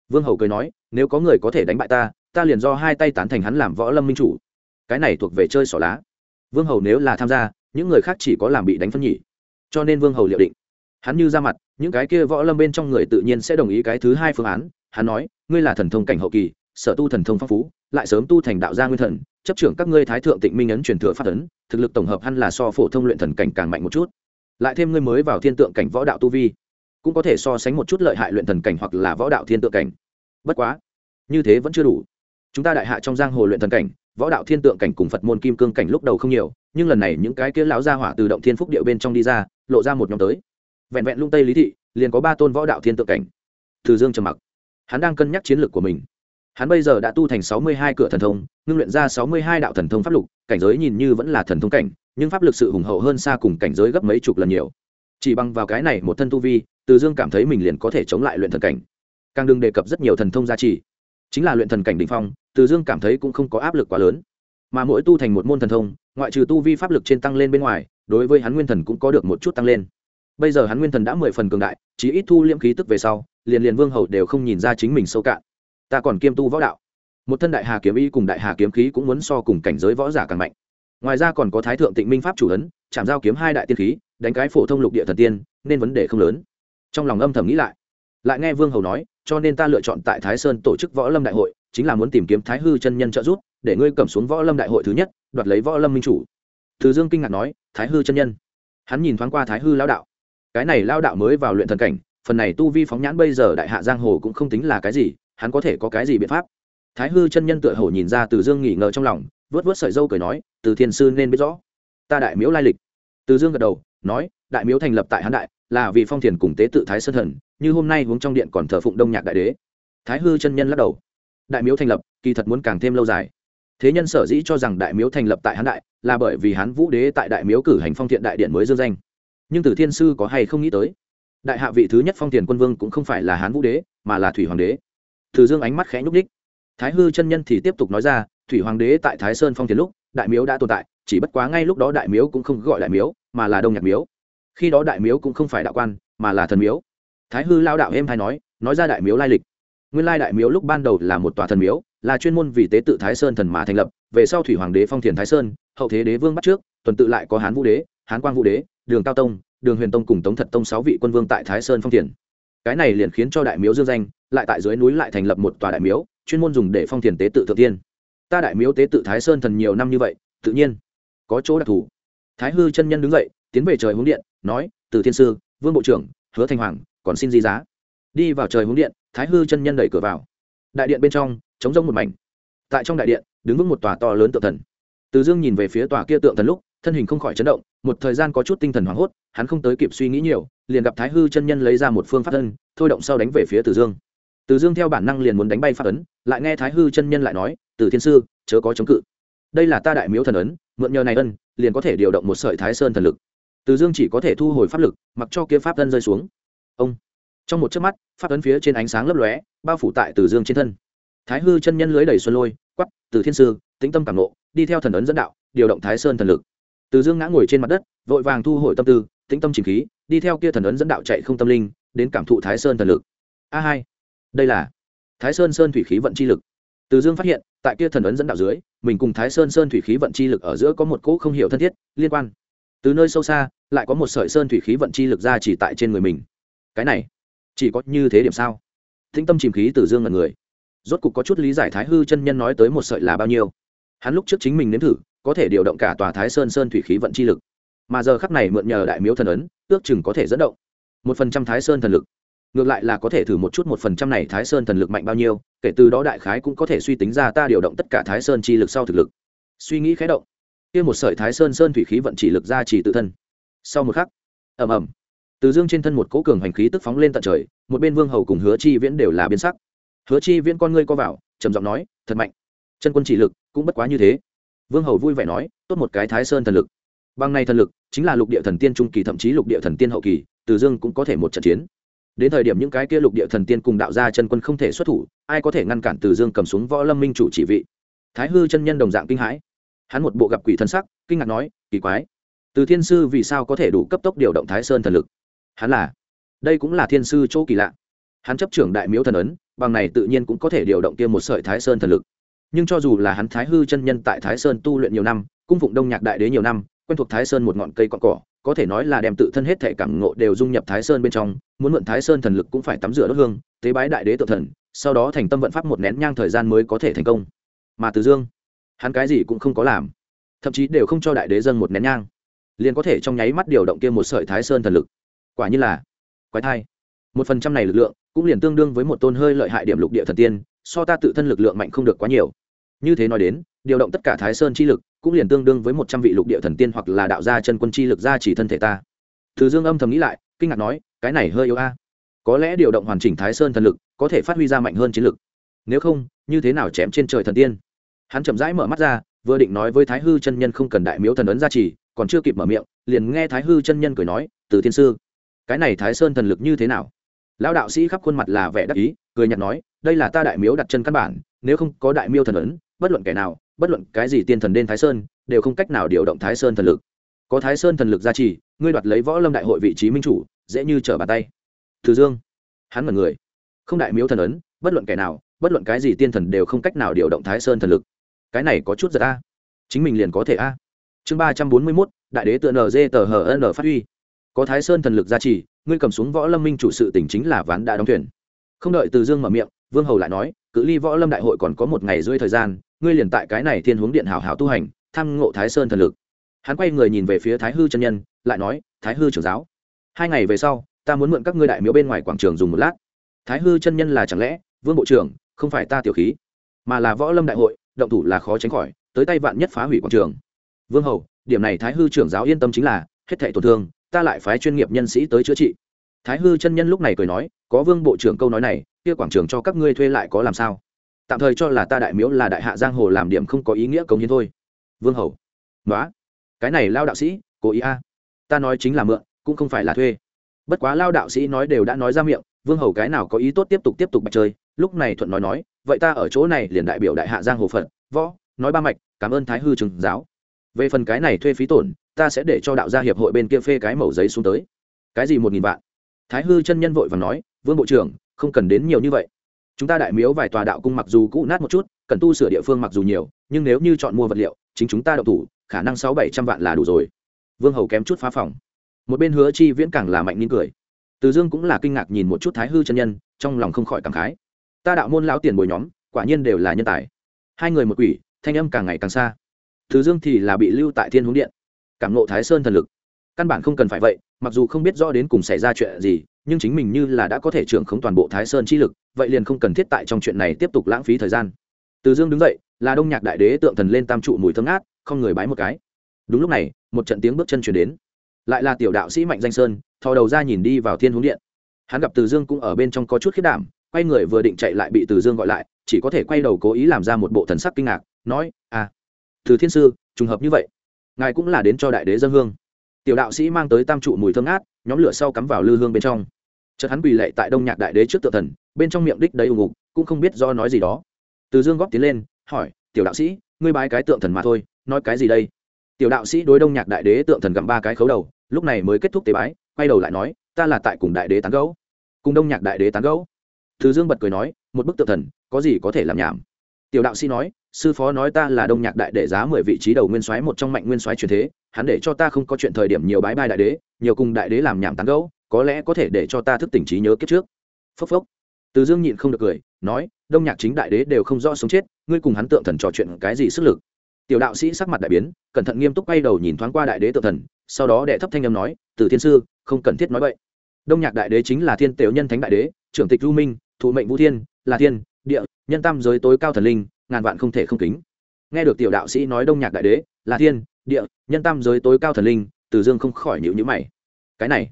Vương hầu cười nói, nếu có người có thể đánh bại ta ta liền do hai tay tán thành hắn làm võ lâm minh chủ. Cái này thuộc về chơi xỏ lá. Vương hầu nếu là tham gia, những người khác chỉ có làm bị đánh phân nhỉ. Cho nên vương hầu liệu định. Hắn như ra mặt, những cái kia võ lâm bên trong người tự nhiên sẽ đồng ý cái thứ hai phương án. Hắn nói, ngươi là thần thông cảnh hậu kỳ, sở tu thần thông phong phú, lại sớm tu thành đạo gia nguyên thần chấp trưởng các ngươi thái thượng tịnh minh ấn truyền thừa phát ấn, thực lực tổng hợp hẳn là so phổ thông luyện thần cảnh càng mạnh một chút. Lại thêm ngươi mới vào thiên tượng cảnh võ đạo tu vi, cũng có thể so sánh một chút lợi hại luyện thần cảnh hoặc là võ đạo thiên tượng cảnh. Bất quá, như thế vẫn chưa đủ. Chúng ta đại hạ trong giang hồ luyện thần cảnh, võ đạo thiên tượng cảnh cùng phật môn kim cương cảnh lúc đầu không nhiều, nhưng lần này những cái kia lão gia hỏa từ động thiên phúc điệu bên trong đi ra, lộ ra một nhóm tới. Vẹn vẹn lung tây lý thị liền có ba tôn võ đạo thiên tượng cảnh. Từ dương trầm mặc. Hắn đang cân nhắc chiến lược của mình hắn bây giờ đã tu thành sáu mươi hai cửa thần thông, ngưng luyện ra sáu mươi hai đạo thần thông pháp lục, cảnh giới nhìn như vẫn là thần thông cảnh, nhưng pháp lực sự hùng hậu hơn xa cùng cảnh giới gấp mấy chục lần nhiều. Chỉ bằng vào cái này một thân tu vi, từ dương cảm thấy mình liền có thể chống lại luyện thần cảnh. Càng đừng đề cập rất nhiều thần thông giá trị chính là luyện thần cảnh đ ỉ n h phong, từ dương cảm thấy cũng không có áp lực quá lớn. Mà mỗi tu thành một môn thần thông, ngoại trừ tu vi pháp lực trên tăng lên bên ngoài, đối với hắn nguyên thần cũng có được một chút tăng lên. Bây giờ hắn nguyên thần đã mười phần cường đại chỉ ít thu liễm khí tức về sau, liền liền vương hầu đều không nhìn ra chính mình sâu cạn ta còn kiêm tu võ đạo. Một thân đại hà kiếm y cùng đại hà kiếm khí cũng muốn so cùng cảnh giới võ giả càng mạnh. Ngoài ra còn có thái thượng tịnh minh pháp chủ ấn chạm giao kiếm hai đại tiên khí, đánh cái phổ thông lục địa thần tiên, nên vấn đề không lớn. Trong lòng âm thầm nghĩ lại lại nghe vương hầu nói, cho nên ta lựa chọn tại thái sơn tổ chức võ lâm đại hội, chính là muốn tìm kiếm thái hư chân nhân trợ giúp, để ngươi cầm xuống võ lâm đại hội thứ nhất, đoạt lấy võ lâm minh chủ. Thứ dương kinh ngạc nói, thái hư chân nhân? Hắn nhìn thoáng qua thái hư lao đạo. Cái này lao đạo mới vào luyện thần cảnh, phần này tu vi phóng nhãn bây giờ đại hạ giang hồ cũng không tính là cái gì hắn có thể có cái gì biện pháp? Thái hư chân nhân tựa hồ nhìn ra từ dương nghỉ ngờ trong lòng, vớt vớt sợi dâu cười nói, từ thiên sư nên biết rõ. Ta đại miếu lai lịch. Từ dương gật đầu, nói, đại miếu thành lập tại hán đại, là vì phong thiền cùng tế tự thái sơn thần, như hôm nay uống trong điện còn thờ phụng đông nhạc đại đế. Thái hư chân nhân lắc đầu, đại miếu thành lập, kỳ thật muốn càng thêm lâu dài. Thế nhân sở dĩ cho rằng đại miếu thành lập tại hán đại, là bởi vì hán vũ đế tại đại miếu cử hành phong thiện đại điện mới dương danh. Nhưng từ thiên sư có hay không nghĩ tới, đại hạ vị thứ nhất phong thiền quân vương cũng không phải là hán vũ đế, mà là thủy hoàng đế từ dương ánh mắt khẽ nhúc nhích, thái hư chân nhân thì tiếp tục nói ra thủy hoàng đế tại thái sơn phong thiền lúc đại miếu đã tồn tại chỉ bất quá ngay lúc đó đại miếu cũng không gọi đại miếu mà là đông nhạc miếu. Khi đó đại miếu cũng không phải đạo quan mà là thần miếu. Thái hư lao đạo em hay nói nói ra đại miếu lai lịch. Nguyên lai đại miếu lúc ban đầu là một tòa thần miếu là chuyên môn vì tế tự thái sơn thần mà thành lập. Về sau thủy hoàng đế phong thiền thái sơn hậu thế đế vương bắt trước tuần tự lại có hán vũ đế hán quang vũ đế đường cao tông đường huyền tông cùng tống thật tông sáu vị quân vương tại thái sơn phong thiền. Cái này liền khiến cho đại miếu dương danh lại tại dưới núi lại thành lập một tòa đại miếu, chuyên môn dùng để phong thiền tế tự thượng tiên. Ta đại miếu tế tự thái sơn thần nhiều năm như vậy, tự nhiên, có chỗ đặc thù. Thái hư chân nhân đứng dậy, tiến về trời hướng điện, nói, từ thiên sư, vương bộ trưởng, hứa thanh hoàng, còn xin di giá. Đi vào trời hướng điện, thái hư chân nhân đẩy cửa vào. Đại điện bên trong chống rông một mảnh. Tại trong đại điện, đứng vững một tòa to lớn tượng thần. Từ dương nhìn về phía tòa kia tượng thần lúc, thân hình không khỏi chấn động, một thời gian có chút tinh thần hoảng hốt, hắn không tới kịp suy nghĩ nhiều, liền gặp thái hư chân nhân lấy ra một phương pháp thân, thôi động sau đánh về phía từ dương từ dương theo bản năng liền muốn đánh bay pháp ấn, lại nghe thái hư chân nhân lại nói, từ thiên sư, chớ có chống cự. Đây là ta đại miếu thần ấn, mượn nhờ này ân, liền có thể điều động một sợi thái sơn thần lực. Từ dương chỉ có thể thu hồi pháp lực, mặc cho kia pháp ân rơi xuống. Ông. Trong một chớp mắt, pháp ấn phía trên ánh sáng lấp lóe, bao phủ tại từ dương trên thân. Thái hư chân nhân lưới đầy xuân lôi quắp từ thiên sư, tĩnh tâm cảm nộ đi theo thần ấn dẫn đạo, điều động thái sơn thần lực. Từ dương ngã ngồi trên mặt đất, vội vàng thu hồi tâm tư, tĩnh tâm chìm khí, đi theo kia thần ấn dẫn đạo chạy không tâm linh, đến cảm thụ thái sơn thần lực. A hai đây là thái sơn sơn thủy khí vận chi lực. Từ dương phát hiện, tại kia thần ấn dẫn đạo dưới, mình cùng thái sơn sơn thủy khí vận chi lực ở giữa có một cỗ không hiểu thân thiết, liên quan. Từ nơi sâu xa, lại có một sợi sơn thủy khí vận chi lực ra chỉ tại trên người mình. Cái này, chỉ có như thế điểm sao? Thính tâm chìm khí từ dương ngần người. Rốt cục có chút lý giải thái hư chân nhân nói tới một sợi là bao nhiêu. Hắn lúc trước chính mình nếm thử, có thể điều động cả tòa thái sơn sơn thủy khí vận chi lực. Mà giờ khắc này mượn nhờ đại miếu thần ấn, ước chừng có thể dẫn động một phần trăm thái sơn thần lực ngược lại là có thể thử một chút một phần trăm này thái sơn thần lực mạnh bao nhiêu, kể từ đó đại khái cũng có thể suy tính ra ta điều động tất cả thái sơn chi lực sau thực lực. Suy nghĩ khái động. Kia một sợi thái sơn sơn thủy khí vận chỉ lực ra chỉ tự thân. Sau một khắc, ầm ầm, từ dương trên thân một cỗ cường hành khí tức phóng lên tận trời, một bên vương hầu cùng hứa chi viễn đều là biến sắc. Hứa chi viễn con ngươi co vào, trầm giọng nói, thật mạnh. Chân quân chỉ lực cũng bất quá như thế. Vương hầu vui vẻ nói, tốt một cái thái sơn thần lực. Bằng này thần lực, chính là lục địa thần tiên trung kỳ thậm chí lục địa thần tiên hậu kỳ, từ dương cũng có thể một trận chiến đến thời điểm những cái kia lục địa thần tiên cùng đạo gia chân quân không thể xuất thủ, ai có thể ngăn cản từ dương cầm xuống võ lâm minh chủ chỉ vị? Thái hư chân nhân đồng dạng kinh hãi. Hắn một bộ gặp quỷ thân sắc, kinh ngạc nói, kỳ quái. Từ thiên sư vì sao có thể đủ cấp tốc điều động thái sơn thần lực? Hắn là, đây cũng là thiên sư chỗ kỳ lạ. Hắn chấp trưởng đại miếu thần ấn, bằng này tự nhiên cũng có thể điều động kia một sợi thái sơn thần lực. Nhưng cho dù là hắn thái hư chân nhân tại thái sơn tu luyện nhiều năm, cung phụng đông nhạc đại đế nhiều năm, quen thuộc thái sơn một ngọn cây cọn cỏ có thể nói là đem tự thân hết thể cảm ngộ đều dung nhập thái sơn bên trong, muốn mượn thái sơn thần lực cũng phải tắm rửa đốt hương, tế bái đại đế tự thần, sau đó thành tâm vận pháp một nén nhang thời gian mới có thể thành công. Mà từ dương, hắn cái gì cũng không có làm, thậm chí đều không cho đại đế dân một nén nhang, liền có thể trong nháy mắt điều động kia một sợi thái sơn thần lực. Quả như là quái thai. Một phần trăm này lực lượng cũng liền tương đương với một tôn hơi lợi hại điểm lục địa thần tiên, so ta tự thân lực lượng mạnh không được quá nhiều. Như thế nói đến, điều động tất cả thái sơn chi lực cũng liền tương đương với một trăm vị lục địa thần tiên hoặc là đạo gia chân quân chi lực gia chỉ thân thể ta. Từ dương âm thầm nghĩ lại kinh ngạc nói cái này hơi yếu a. Có lẽ điều động hoàn chỉnh thái sơn thần lực có thể phát huy ra mạnh hơn chiến lực. Nếu không như thế nào chém trên trời thần tiên? Hắn chậm rãi mở mắt ra vừa định nói với thái hư chân nhân không cần đại miếu thần ấn gia trì, còn chưa kịp mở miệng liền nghe thái hư chân nhân cười nói từ thiên sư cái này thái sơn thần lực như thế nào? Lão đạo sĩ khắp khuôn mặt là vẻ đắc ý cười nhạt nói đây là ta đại miếu đặt chân căn bản nếu không có đại miêu thần ấn bất luận kẻ nào bất luận cái gì tiên thần đến thái sơn, đều không cách nào điều động thái sơn thần lực. Có thái sơn thần lực gia trì, ngươi đoạt lấy võ lâm đại hội vị trí minh chủ, dễ như trở bàn tay. Từ dương, hắn mật người. Không đại miếu thần ấn, bất luận kẻ nào, bất luận cái gì tiên thần đều không cách nào điều động thái sơn thần lực. Cái này có chút giật a. Chính mình liền có thể a. Chương ba trăm bốn mươi mốt, đại đế tựa nz tờ hn phát huy. Có thái sơn thần lực gia trì, ngươi cầm xuống võ lâm minh chủ sự tỉnh chính là ván đã đóng thuyền. Không đợi từ dương mở miệng, vương hầu lại nói, cự ly võ lâm đại hội còn có một ngày rưỡi thời gian ngươi liền tại cái này thiên hướng điện hảo hảo tu hành, tham ngộ thái sơn thần lực. Hắn quay người nhìn về phía thái hư chân nhân, lại nói, thái hư trưởng giáo, hai ngày về sau, ta muốn mượn các ngươi đại miếu bên ngoài quảng trường dùng một lát. Thái hư chân nhân là chẳng lẽ vương bộ trưởng, không phải ta tiểu khí, mà là võ lâm đại hội, động thủ là khó tránh khỏi, tới tay vạn nhất phá hủy quảng trường. Vương hầu, điểm này thái hư trưởng giáo yên tâm chính là, hết thảy tổn thương, ta lại phái chuyên nghiệp nhân sĩ tới chữa trị. Thái hư chân nhân lúc này cười nói, có vương bộ trưởng câu nói này, kia quảng trường cho các ngươi thuê lại có làm sao? Tạm thời cho là ta đại miếu là đại hạ giang hồ làm điểm không có ý nghĩa công hiến thôi. Vương hầu. Nói cái này lao đạo sĩ, cố ý a. Ta nói chính là mượn, cũng không phải là thuê. Bất quá lao đạo sĩ nói đều đã nói ra miệng, vương hầu cái nào có ý tốt tiếp tục tiếp tục bạch chơi. Lúc này thuận nói nói, vậy ta ở chỗ này liền đại biểu đại hạ giang hồ phật, võ, nói ba mạch, cảm ơn thái hư trường giáo. Về phần cái này thuê phí tổn, ta sẽ để cho đạo gia hiệp hội bên kia phê cái mẩu giấy xuống tới. Cái gì một nghìn vạn? Thái hư chân nhân vội và nói, vương bộ trưởng, không cần đến nhiều như vậy chúng ta đại miếu vài tòa đạo cung mặc dù cũ nát một chút, cần tu sửa địa phương mặc dù nhiều, nhưng nếu như chọn mua vật liệu, chính chúng ta đậu thủ, khả năng sáu bảy trăm vạn là đủ rồi. Vương hầu kém chút phá phòng. Một bên hứa chi viễn càng là mạnh nín cười. Từ dương cũng là kinh ngạc nhìn một chút thái hư chân nhân, trong lòng không khỏi cảm khái. Ta đạo môn lão tiền bồi nhóm, quả nhiên đều là nhân tài. Hai người một quỷ, thanh âm càng ngày càng xa. Từ dương thì là bị lưu tại thiên hướng điện. Cảm nộ thái sơn thần lực. Căn bản không cần phải vậy, mặc dù không biết rõ đến cùng xảy ra chuyện gì nhưng chính mình như là đã có thể trưởng khống toàn bộ thái sơn chi lực, vậy liền không cần thiết tại trong chuyện này tiếp tục lãng phí thời gian. Từ dương đứng dậy, là đông nhạc đại đế tượng thần lên tam trụ mùi thơm ngát, không người bái một cái. Đúng lúc này, một trận tiếng bước chân chuyển đến. Lại là tiểu đạo sĩ mạnh danh sơn, thò đầu ra nhìn đi vào thiên hướng điện. Hắn gặp từ dương cũng ở bên trong có chút khiết đảm, quay người vừa định chạy lại bị từ dương gọi lại, chỉ có thể quay đầu cố ý làm ra một bộ thần sắc kinh ngạc, nói à từ thiên sư, trùng hợp như vậy, ngài cũng là đến cho đại đế dân hương. Tiểu đạo sĩ mang tới tam trụ mùi thơm ngát, nhóm lửa sau cắm vào lư hương bên trong chợt hắn quỳ lệ tại đông nhạc đại đế trước tự thần, bên trong miệng đích đầy ủng ngục, cũng không biết do nói gì đó. Từ dương góp tiến lên, hỏi, tiểu đạo sĩ, ngươi bái cái tượng thần mà thôi, nói cái gì đây? Tiểu đạo sĩ đối đông nhạc đại đế tượng thần gặm ba cái khấu đầu, lúc này mới kết thúc tế bái, quay đầu lại nói, ta là tại cùng đại đế tán gấu cùng đông nhạc đại đế tán gấu từ dương bật cười nói, một bức tượng thần, có gì có thể làm nhảm? Tiểu đạo sĩ nói, sư phó nói ta là đông nhạc đại đệ giá mười vị trí đầu nguyên soái, một trong mạnh nguyên soái truyền thế, hắn để cho ta không có chuyện thời điểm nhiều bái bai đại đế, nhiều cùng đại đế làm nhảm tán gấu có lẽ có thể để cho ta thức tỉnh trí nhớ kiếp trước. Phốc phốc. Từ dương nhịn không được cười, nói, đông nhạc chính đại đế đều không rõ sống chết, ngươi cùng hắn tượng thần trò chuyện cái gì sức lực? Tiểu đạo sĩ sắc mặt đại biến, cẩn thận nghiêm túc quay đầu nhìn thoáng qua đại đế tượng thần, sau đó đệ thấp thanh âm nói, từ thiên sư, không cần thiết nói vậy đông nhạc đại đế chính là thiên tiểu nhân thánh đại đế, trưởng tịch du minh, thụ mệnh vũ thiên, là thiên, địa, nhân tam giới tối cao thần linh, ngàn vạn không thể không kính. Nghe được tiểu đạo sĩ nói đông nhạc đại đế, là thiên, địa, nhân tam giới tối cao thần linh, từ dương không khỏi nhịu nhữ mày. Cái này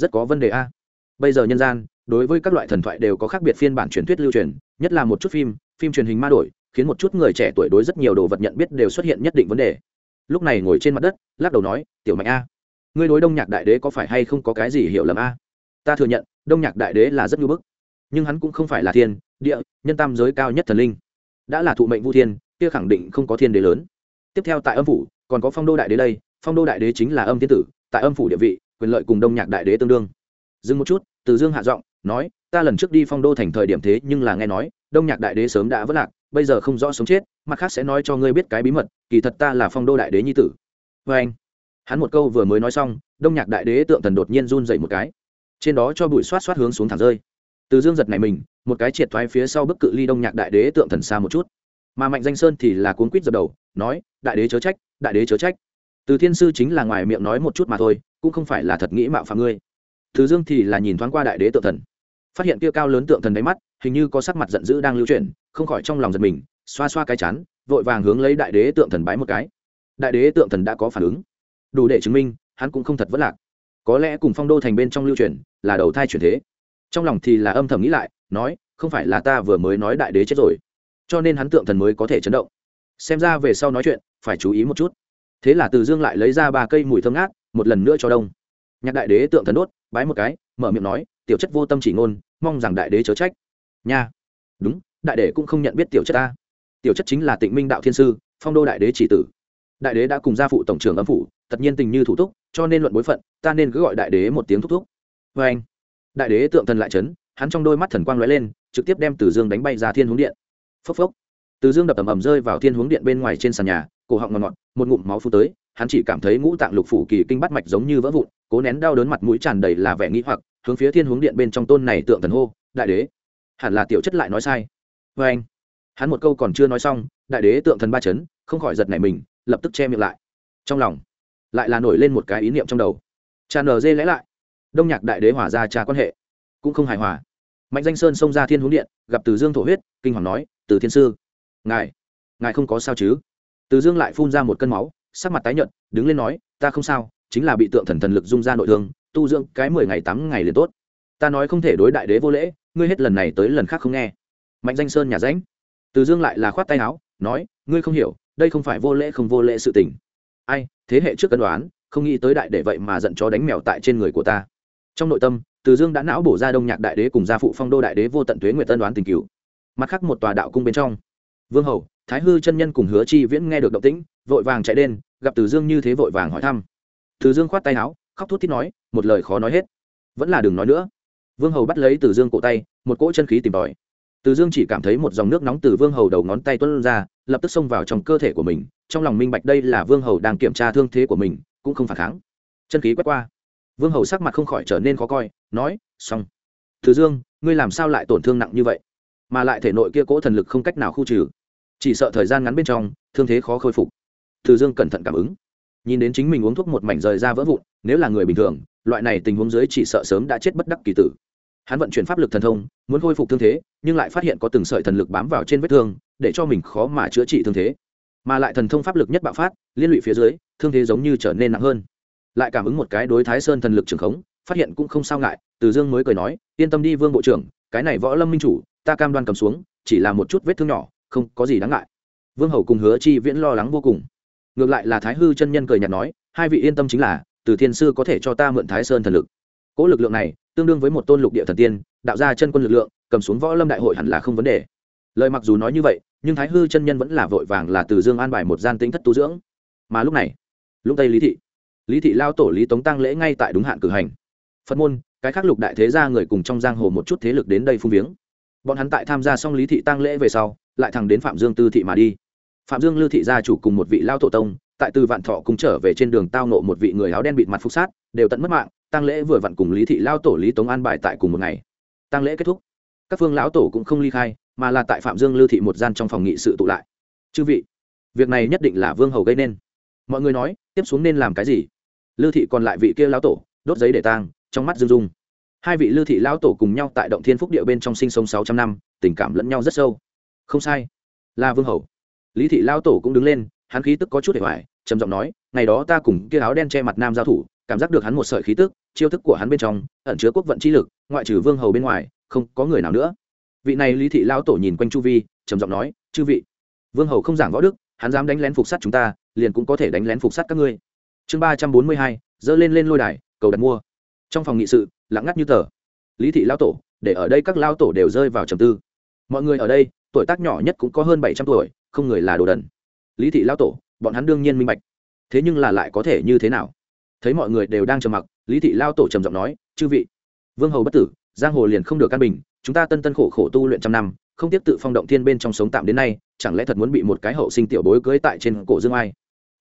rất có vấn đề a. Bây giờ nhân gian, đối với các loại thần thoại đều có khác biệt phiên bản truyền thuyết lưu truyền, nhất là một chút phim phim truyền hình ma đổi, khiến một chút người trẻ tuổi đối rất nhiều đồ vật nhận biết đều xuất hiện nhất định vấn đề. Lúc này ngồi trên mặt đất, lắc đầu nói, tiểu mạnh a, ngươi đối đông nhạc đại đế có phải hay không có cái gì hiểu lầm a? Ta thừa nhận, đông nhạc đại đế là rất ngưỡng bức, nhưng hắn cũng không phải là thiên, địa, nhân tam giới cao nhất thần linh. Đã là thụ mệnh vu thiên, kia khẳng định không có thiên đế lớn. Tiếp theo tại âm phủ, còn có phong đô đại đế đây, phong đô đại đế chính là âm thiên tử, tại âm phủ địa vị quyền lợi cùng đông nhạc đại đế tương đương. Dừng một chút, từ dương hạ giọng, nói, ta lần trước đi phong đô thành thời điểm thế nhưng là nghe nói, đông nhạc đại đế sớm đã vất lạc, bây giờ không rõ sống chết, mặt khác sẽ nói cho ngươi biết cái bí mật, kỳ thật ta là phong đô đại đế nhi tử. Vê anh, hắn một câu vừa mới nói xong, đông nhạc đại đế tượng thần đột nhiên run dậy một cái. Trên đó cho bụi xoát xoát hướng xuống thẳng rơi. Từ dương giật này mình, một cái triệt thoái phía sau bức cự ly đông nhạc đại đế tượng thần xa một chút. Mà mạnh danh sơn thì là cuốn quýt dập đầu, nói, đại đế chớ trách, đại đế chớ trách. Từ thiên sư chính là ngoài miệng nói một chút mà thôi cũng không phải là thật nghĩ mạo phạm ngươi. Thứ dương thì là nhìn thoáng qua đại đế tượng thần, phát hiện kia cao lớn tượng thần đáy mắt, hình như có sắc mặt giận dữ đang lưu chuyển, không khỏi trong lòng giật mình, xoa xoa cái chán, vội vàng hướng lấy đại đế tượng thần bái một cái. Đại đế tượng thần đã có phản ứng, đủ để chứng minh hắn cũng không thật vất lạc. Có lẽ cùng phong đô thành bên trong lưu truyền là đầu thai chuyển thế. Trong lòng thì là âm thầm nghĩ lại, nói, không phải là ta vừa mới nói đại đế chết rồi, cho nên hắn tượng thần mới có thể chấn động. Xem ra về sau nói chuyện, phải chú ý một chút. Thế là từ dương lại lấy ra ba cây mùi thơm ngát một lần nữa cho đông. Nhạc đại đế tượng thần đốt, bái một cái, mở miệng nói, tiểu chất vô tâm chỉ ngôn, mong rằng đại đế chớ trách. Nha. Đúng, đại đế cũng không nhận biết tiểu chất ta. Tiểu chất chính là tịnh minh đạo thiên sư, phong đô đại đế chỉ tử. Đại đế đã cùng gia phụ tổng trưởng âm phủ, tất nhiên tình như thủ túc, cho nên luận bối phận, ta nên cứ gọi đại đế một tiếng thúc thúc. Vê anh, đại đế tượng thần lại chấn, hắn trong đôi mắt thần quang lóe lên, trực tiếp đem từ dương đánh bay ra thiên hướng điện. Phốc phốc. Từ dương đập ầm ầm rơi vào thiên hướng điện bên ngoài trên sàn nhà, cổ họng ngọt ngọt, một ngụm máu phun tới hắn chỉ cảm thấy ngũ tạng lục phủ kỳ kinh bắt mạch giống như vỡ vụn, cố nén đau đớn mặt mũi tràn đầy là vẻ nghĩ hoặc, hướng phía thiên hướng điện bên trong tôn này tượng thần hô, đại đế, hẳn là tiểu chất lại nói sai. Vê anh, hắn một câu còn chưa nói xong, đại đế tượng thần ba chấn, không khỏi giật nảy mình, lập tức che miệng lại. Trong lòng, lại là nổi lên một cái ý niệm trong đầu. Tràn nờ dê lẽ lại, đông nhạc đại đế hòa ra trà quan hệ, cũng không hài hòa. Mạnh danh sơn xông ra thiên hướng điện, gặp từ dương thổ huyết, kinh hoàng nói, từ thiên sư, ngài ngài không có sao chứ? Từ dương lại phun ra một cân máu sắc mặt tái nhợt, đứng lên nói, ta không sao, chính là bị tượng thần thần lực dung ra nội thương, tu dưỡng cái mười ngày tám ngày liền tốt. Ta nói không thể đối đại đế vô lễ, ngươi hết lần này tới lần khác không nghe. Mạnh danh sơn nhà ránh từ dương lại là khoát tay áo, nói, ngươi không hiểu, đây không phải vô lễ không vô lễ sự tình. Ai, thế hệ trước cân đoán, không nghĩ tới đại để vậy mà giận chó đánh mèo tại trên người của ta. Trong nội tâm, từ dương đã não bổ ra đông nhạc đại đế cùng gia phụ phong đô đại đế vô tận tuế nguyệt tân đoán tình cựu mặt khác một tòa đạo cung bên trong, vương hầu thái hư chân nhân cùng hứa chi viễn nghe được động tĩnh, vội vàng chạy đen gặp từ dương như thế vội vàng hỏi thăm. Từ dương khoát tay áo, khóc thút thít nói, một lời khó nói hết. Vẫn là đừng nói nữa. Vương hầu bắt lấy từ dương cổ tay, một cỗ chân khí tìm tòi. Từ dương chỉ cảm thấy một dòng nước nóng từ vương hầu đầu ngón tay tuân ra, lập tức xông vào trong cơ thể của mình, trong lòng minh bạch đây là vương hầu đang kiểm tra thương thế của mình, cũng không phản kháng. Chân khí quét qua. Vương hầu sắc mặt không khỏi trở nên khó coi, nói, xong. Từ dương, ngươi làm sao lại tổn thương nặng như vậy? Mà lại thể nội kia cỗ thần lực không cách nào khu trừ chỉ sợ thời gian ngắn bên trong, thương thế khó khôi phục. Từ dương cẩn thận cảm ứng. Nhìn đến chính mình uống thuốc một mảnh rời ra vỡ vụn, nếu là người bình thường, loại này tình huống dưới chỉ sợ sớm đã chết bất đắc kỳ tử. Hắn vận chuyển pháp lực thần thông, muốn khôi phục thương thế, nhưng lại phát hiện có từng sợi thần lực bám vào trên vết thương, để cho mình khó mà chữa trị thương thế. Mà lại thần thông pháp lực nhất bạo phát, liên lụy phía dưới, thương thế giống như trở nên nặng hơn. Lại cảm ứng một cái đối thái sơn thần lực trường khống, phát hiện cũng không sao ngại, từ dương mới cười nói, yên tâm đi vương bộ trưởng, cái này võ lâm minh chủ, ta cam đoan cầm xuống, chỉ là một chút vết thương nhỏ không có gì đáng ngại. Vương hầu cùng hứa chi viễn lo lắng vô cùng. Ngược lại là thái hư chân nhân cười nhạt nói, hai vị yên tâm chính là, từ thiên sư có thể cho ta mượn thái sơn thần lực. Cỗ lực lượng này, tương đương với một tôn lục địa thần tiên, đạo ra chân quân lực lượng, cầm xuống võ lâm đại hội hẳn là không vấn đề. Lời mặc dù nói như vậy, nhưng thái hư chân nhân vẫn là vội vàng là từ dương an bài một gian tính thất tu dưỡng. Mà lúc này, lúc tây lý thị lý thị lao tổ lý tống tăng lễ ngay tại đúng hạn cử hành. Phật môn, cái khác lục đại thế gia người cùng trong giang hồ một chút thế lực đến đây phung viếng. Bọn hắn tại tham gia xong lý thị tăng lễ về sau lại thẳng đến phạm dương tư thị mà đi. Phạm dương lưu thị gia chủ cùng một vị lao tổ tông, tại từ vạn thọ cùng trở về trên đường tao nộ một vị người áo đen bịt mặt phục sát, đều tận mất mạng tăng lễ vừa vặn cùng lý thị lao tổ lý tống an bài tại cùng một ngày. Tăng lễ kết thúc. Các phương lão tổ cũng không ly khai, mà là tại phạm dương lưu thị một gian trong phòng nghị sự tụ lại. Chư vị, việc này nhất định là vương hầu gây nên. Mọi người nói, tiếp xuống nên làm cái gì? Lưu thị còn lại vị kia lão tổ, đốt giấy để tang, trong mắt dương dung hai vị lưu thị lão tổ cùng nhau tại động thiên phúc địa bên trong sinh sống sáu trăm năm, tình cảm lẫn nhau rất sâu không sai. Là vương hầu. Lý thị lao tổ cũng đứng lên, hắn khí tức có chút để hoài, trầm giọng nói, ngày đó ta cùng kia áo đen che mặt nam giao thủ, cảm giác được hắn một sợi khí tức, chiêu thức của hắn bên trong, ẩn chứa quốc vận chi lực, ngoại trừ vương hầu bên ngoài, không có người nào nữa. Vị này lý thị lao tổ nhìn quanh chu vi, trầm giọng nói, chư vị, vương hầu không giảng võ đức, hắn dám đánh lén phục sát chúng ta, liền cũng có thể đánh lén phục sát các ngươi. Chương ba trăm bốn mươi hai dơ lên lên lôi đài, cầu đặt mua. Trong phòng nghị sự, lặng ngắt như tờ. Lý thị lao tổ, để ở đây các lao tổ đều rơi vào trầm tư. Mọi người ở đây tuổi tác nhỏ nhất cũng có hơn bảy trăm tuổi, không người là đồ đần. Lý thị lão tổ, bọn hắn đương nhiên minh bạch. Thế nhưng là lại có thể như thế nào? Thấy mọi người đều đang trầm mặc, lý thị lao tổ trầm giọng nói, chư vị, vương hầu bất tử, giang hồ liền không được căn bình, chúng ta tân tân khổ khổ tu luyện trăm năm, không tiếp tự phong động thiên bên trong sống tạm đến nay, chẳng lẽ thật muốn bị một cái hậu sinh tiểu bối cưới tại trên cổ dương ai?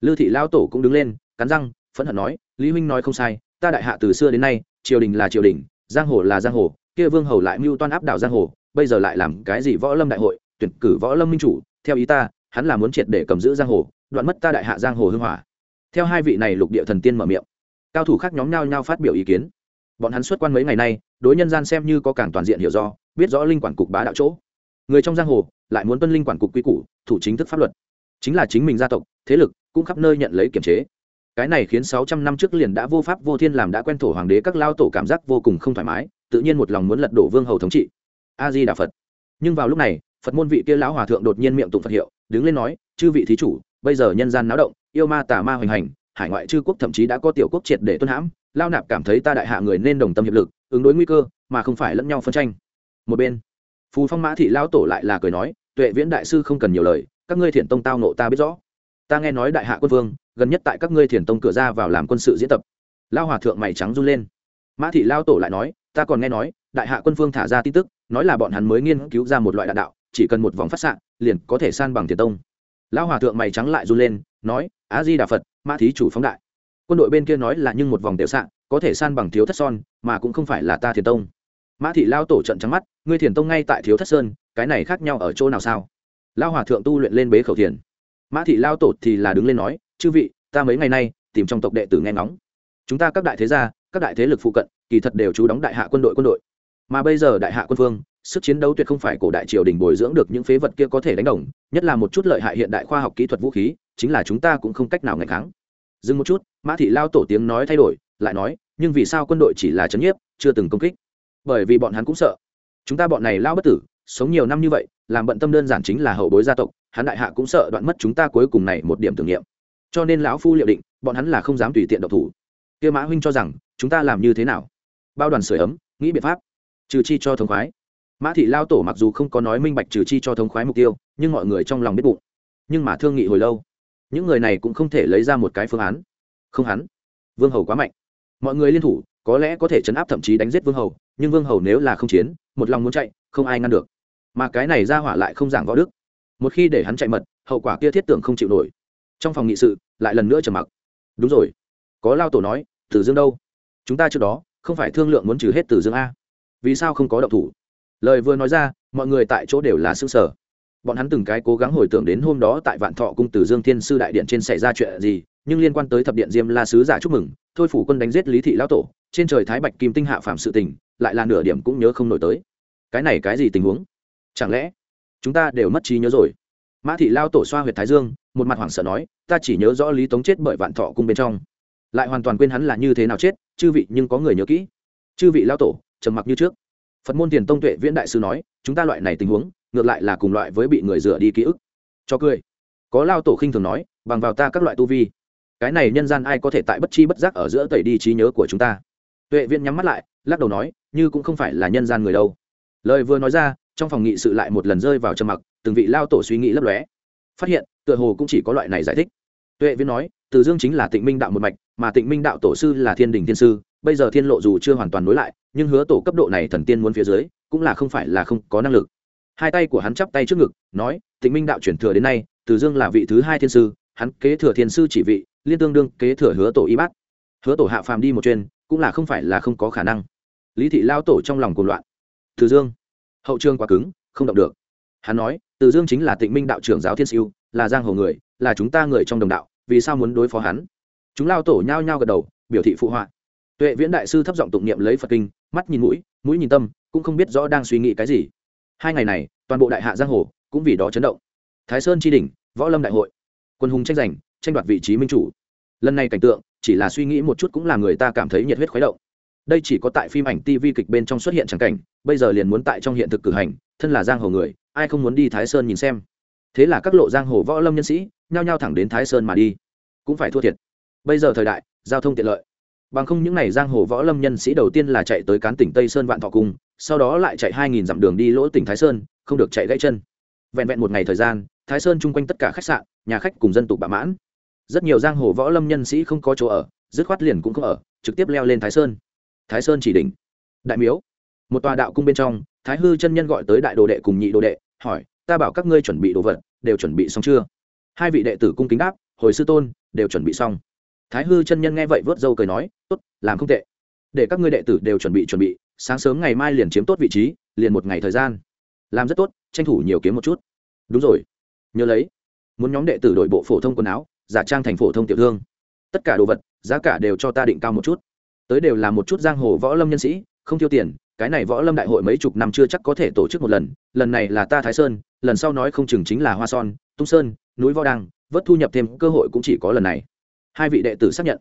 Lư thị lao tổ cũng đứng lên, cắn răng, phẫn hận nói, lý huynh nói không sai, ta đại hạ từ xưa đến nay, triều đình là triều đình, giang hồ là giang hồ, kia vương hầu lại mưu toan áp đảo giang hồ bây giờ lại làm cái gì võ lâm đại hội, tuyển cử võ lâm minh chủ, theo ý ta, hắn là muốn triệt để cầm giữ giang hồ, đoạn mất ta đại hạ giang hồ hưng hỏa. Theo hai vị này lục địa thần tiên mở miệng, cao thủ khác nhóm nhau nhau phát biểu ý kiến. Bọn hắn xuất quan mấy ngày nay, đối nhân gian xem như có càng toàn diện hiểu do, biết rõ linh quản cục bá đạo chỗ. Người trong giang hồ lại muốn tuân linh quản cục quy củ, thủ chính thức pháp luật. Chính là chính mình gia tộc, thế lực cũng khắp nơi nhận lấy kiểm chế. Cái này khiến sáu trăm năm trước liền đã vô pháp vô thiên làm đã quen thổ hoàng đế các lao tổ cảm giác vô cùng không thoải mái, tự nhiên một lòng muốn lật đổ vương hầu thống trị a di đà phật. Nhưng vào lúc này, phật môn vị kia lão hòa thượng đột nhiên miệng tụng phật hiệu, đứng lên nói, chư vị thí chủ, bây giờ nhân gian náo động, yêu ma tà ma hoành hành, hải ngoại chư quốc thậm chí đã có tiểu quốc triệt để tuân hãm, lao nạp cảm thấy ta đại hạ người nên đồng tâm hiệp lực, ứng đối nguy cơ, mà không phải lẫn nhau phân tranh. Một bên, phù phong mã thị lão tổ lại là cười nói, tuệ viễn đại sư không cần nhiều lời, các ngươi thiền tông tao nộ ta biết rõ. Ta nghe nói đại hạ quân vương, gần nhất tại các ngươi thiền tông cửa ra vào làm quân sự diễn tập. Lao hòa thượng mày trắng run lên. Mã thị lao tổ lại nói, ta còn nghe nói, đại hạ quân vương thả ra tin tức nói là bọn hắn mới nghiên cứu ra một loại đạn đạo, chỉ cần một vòng phát xạ, liền có thể san bằng thiền tông. Lão hòa thượng mày trắng lại run lên, nói á di đà phật mã thí chủ phóng đại. Quân đội bên kia nói là nhưng một vòng tiểu sạn có thể san bằng thiếu thất son, mà cũng không phải là ta thiền tông. Mã thị lao tổ trận trắng mắt, ngươi thiền tông ngay tại thiếu thất sơn, cái này khác nhau ở chỗ nào sao? Lao hòa thượng tu luyện lên bế khẩu thiền. Mã thị lao tổ thì là đứng lên nói, chư vị, ta mấy ngày nay tìm trong tộc đệ tử nghe ngóng. Chúng ta các đại thế gia, các đại thế lực phụ cận, kỳ thật đều chú đóng đại hạ quân đội quân đội mà bây giờ đại hạ quân phương, sức chiến đấu tuyệt không phải cổ đại triều đình bồi dưỡng được những phế vật kia có thể đánh đồng, nhất là một chút lợi hại hiện đại khoa học kỹ thuật vũ khí, chính là chúng ta cũng không cách nào ngày kháng. Dừng một chút, mã thị lao tổ tiếng nói thay đổi, lại nói, nhưng vì sao quân đội chỉ là chấn nhiếp, chưa từng công kích? Bởi vì bọn hắn cũng sợ. Chúng ta bọn này lao bất tử, sống nhiều năm như vậy, làm bận tâm đơn giản chính là hậu bối gia tộc, hắn đại hạ cũng sợ đoạn mất chúng ta cuối cùng này một điểm tưởng niệm. Cho nên lão phu liệu định, bọn hắn là không dám tùy tiện độc thủ. Kia mã huynh cho rằng, chúng ta làm như thế nào? Bao đoàn sửa ấm, nghĩ biện pháp trừ chi cho thống khoái. Mã thị lao tổ mặc dù không có nói minh bạch trừ chi cho thống khoái mục tiêu, nhưng mọi người trong lòng biết bụng. Nhưng mà thương nghị hồi lâu, những người này cũng không thể lấy ra một cái phương án. Không hắn, vương hầu quá mạnh. Mọi người liên thủ, có lẽ có thể chấn áp thậm chí đánh giết vương hầu, nhưng vương hầu nếu là không chiến, một lòng muốn chạy, không ai ngăn được. Mà cái này ra hỏa lại không giảng võ đức. Một khi để hắn chạy mật, hậu quả kia thiết tưởng không chịu nổi. Trong phòng nghị sự, lại lần nữa trầm mặc. Đúng rồi, có lao tổ nói, tử dương đâu? Chúng ta trước đó, không phải thương lượng muốn trừ hết tử dương a vì sao không có động thủ? Lời vừa nói ra, mọi người tại chỗ đều là xương sở bọn hắn từng cái cố gắng hồi tưởng đến hôm đó tại vạn thọ cung tử dương thiên sư đại điện trên xảy ra chuyện gì, nhưng liên quan tới thập điện diêm la sứ giả chúc mừng, thôi phủ quân đánh giết lý thị lão tổ, trên trời thái bạch kim tinh hạ phạm sự tình, lại là nửa điểm cũng nhớ không nổi tới. Cái này cái gì tình huống? Chẳng lẽ chúng ta đều mất trí nhớ rồi? Mã thị lao tổ xoa huyệt thái dương, một mặt hoảng sợ nói, ta chỉ nhớ rõ lý tống chết bởi vạn thọ cung bên trong. Lại hoàn toàn quên hắn là như thế nào chết, chư vị nhưng có người nhớ kỹ. Chư vị lao tổ trầm mặc như trước. Phật môn tiền tông tuệ viễn đại sư nói, chúng ta loại này tình huống, ngược lại là cùng loại với bị người rửa đi ký ức. Cho cười. Có lao tổ khinh thường nói, bằng vào ta các loại tu vi, cái này nhân gian ai có thể tại bất chi bất giác ở giữa tẩy đi trí nhớ của chúng ta? Tuệ viễn nhắm mắt lại, lắc đầu nói, như cũng không phải là nhân gian người đâu. Lời vừa nói ra, trong phòng nghị sự lại một lần rơi vào trầm mặc, từng vị lao tổ suy nghĩ lấp lóe. Phát hiện, tựa hồ cũng chỉ có loại này giải thích. Tuệ viễn nói, từ dương chính là tịnh minh đạo một mạch, mà tịnh minh đạo tổ sư là thiên đình thiên sư bây giờ thiên lộ dù chưa hoàn toàn nối lại, nhưng hứa tổ cấp độ này thần tiên muốn phía dưới, cũng là không phải là không có năng lực. Hai tay của hắn chắp tay trước ngực, nói, tịnh minh đạo chuyển thừa đến nay, từ dương là vị thứ hai thiên sư, hắn kế thừa thiên sư chỉ vị, liên tương đương kế thừa hứa tổ y bát. Hứa tổ hạ phàm đi một chuyên cũng là không phải là không có khả năng. Lý thị lao tổ trong lòng cuồng loạn. Từ dương, hậu trương quá cứng, không động được. Hắn nói, từ dương chính là tịnh minh đạo trưởng giáo thiên siêu, là giang hồ người, là chúng ta người trong đồng đạo, vì sao muốn đối phó hắn? Chúng lao tổ nhao nhao gật đầu, biểu thị phụ họa tuệ viễn đại sư thấp giọng tụng niệm lấy phật kinh, mắt nhìn mũi mũi nhìn tâm, cũng không biết rõ đang suy nghĩ cái gì. Hai ngày này, toàn bộ đại hạ giang hồ cũng vì đó chấn động. Thái sơn tri đình võ lâm đại hội, quân hùng tranh giành, tranh đoạt vị trí minh chủ. Lần này cảnh tượng, chỉ là suy nghĩ một chút cũng làm người ta cảm thấy nhiệt huyết khuấy động. Đây chỉ có tại phim ảnh tv kịch bên trong xuất hiện tràng cảnh, bây giờ liền muốn tại trong hiện thực cử hành, thân là giang hồ người, ai không muốn đi thái sơn nhìn xem? Thế là các lộ giang hồ võ lâm nhân sĩ, nhao nhao thẳng đến thái sơn mà đi. Cũng phải thua thiệt. Bây giờ thời đại, giao thông tiện lợi bằng không những n à y giang hồ võ lâm nhân sĩ đầu tiên là chạy tới cán tỉnh tây sơn vạn thọ cung, sau đó lại chạy hai nghìn dặm đường đi lỗ tỉnh thái sơn, không được chạy gãy chân. Vẹn vẹn một ngày thời gian, thái sơn chung quanh tất cả khách sạn, nhà khách cùng dân tục bạ mãn. Rất nhiều giang hồ võ lâm nhân sĩ không có chỗ ở, dứt khoát liền cũng không ở, trực tiếp leo lên thái sơn. Thái sơn chỉ đỉnh. Đại miếu. Một tòa đạo cung bên trong, thái hư chân nhân gọi tới đại đồ đệ cùng nhị đồ đệ, hỏi, ta bảo các ngươi chuẩn bị đồ vật, đều chuẩn bị xong chưa? Hai vị đệ tử cung kính đáp, hồi sư tôn, đều chuẩn bị xong thái hư chân nhân nghe vậy vớt dâu cười nói, tốt, làm không tệ. Để các ngươi đệ tử đều chuẩn bị chuẩn bị. Sáng sớm ngày mai liền chiếm tốt vị trí, liền một ngày thời gian. Làm rất tốt, tranh thủ nhiều kiếm một chút. Đúng rồi. Nhớ lấy. Muốn nhóm đệ tử đội bộ phổ thông quần áo, giả trang thành phổ thông tiểu thương. Tất cả đồ vật, giá cả đều cho ta định cao một chút. Tới đều là một chút giang hồ võ lâm nhân sĩ, không tiêu tiền. Cái này võ lâm đại hội mấy chục năm chưa chắc có thể tổ chức một lần. Lần này là ta thái sơn, lần sau nói không chừng chính là hoa son, tung sơn, núi võ đăng, vớt thu nhập thêm cơ hội cũng chỉ có lần này hai vị đệ tử xác nhận.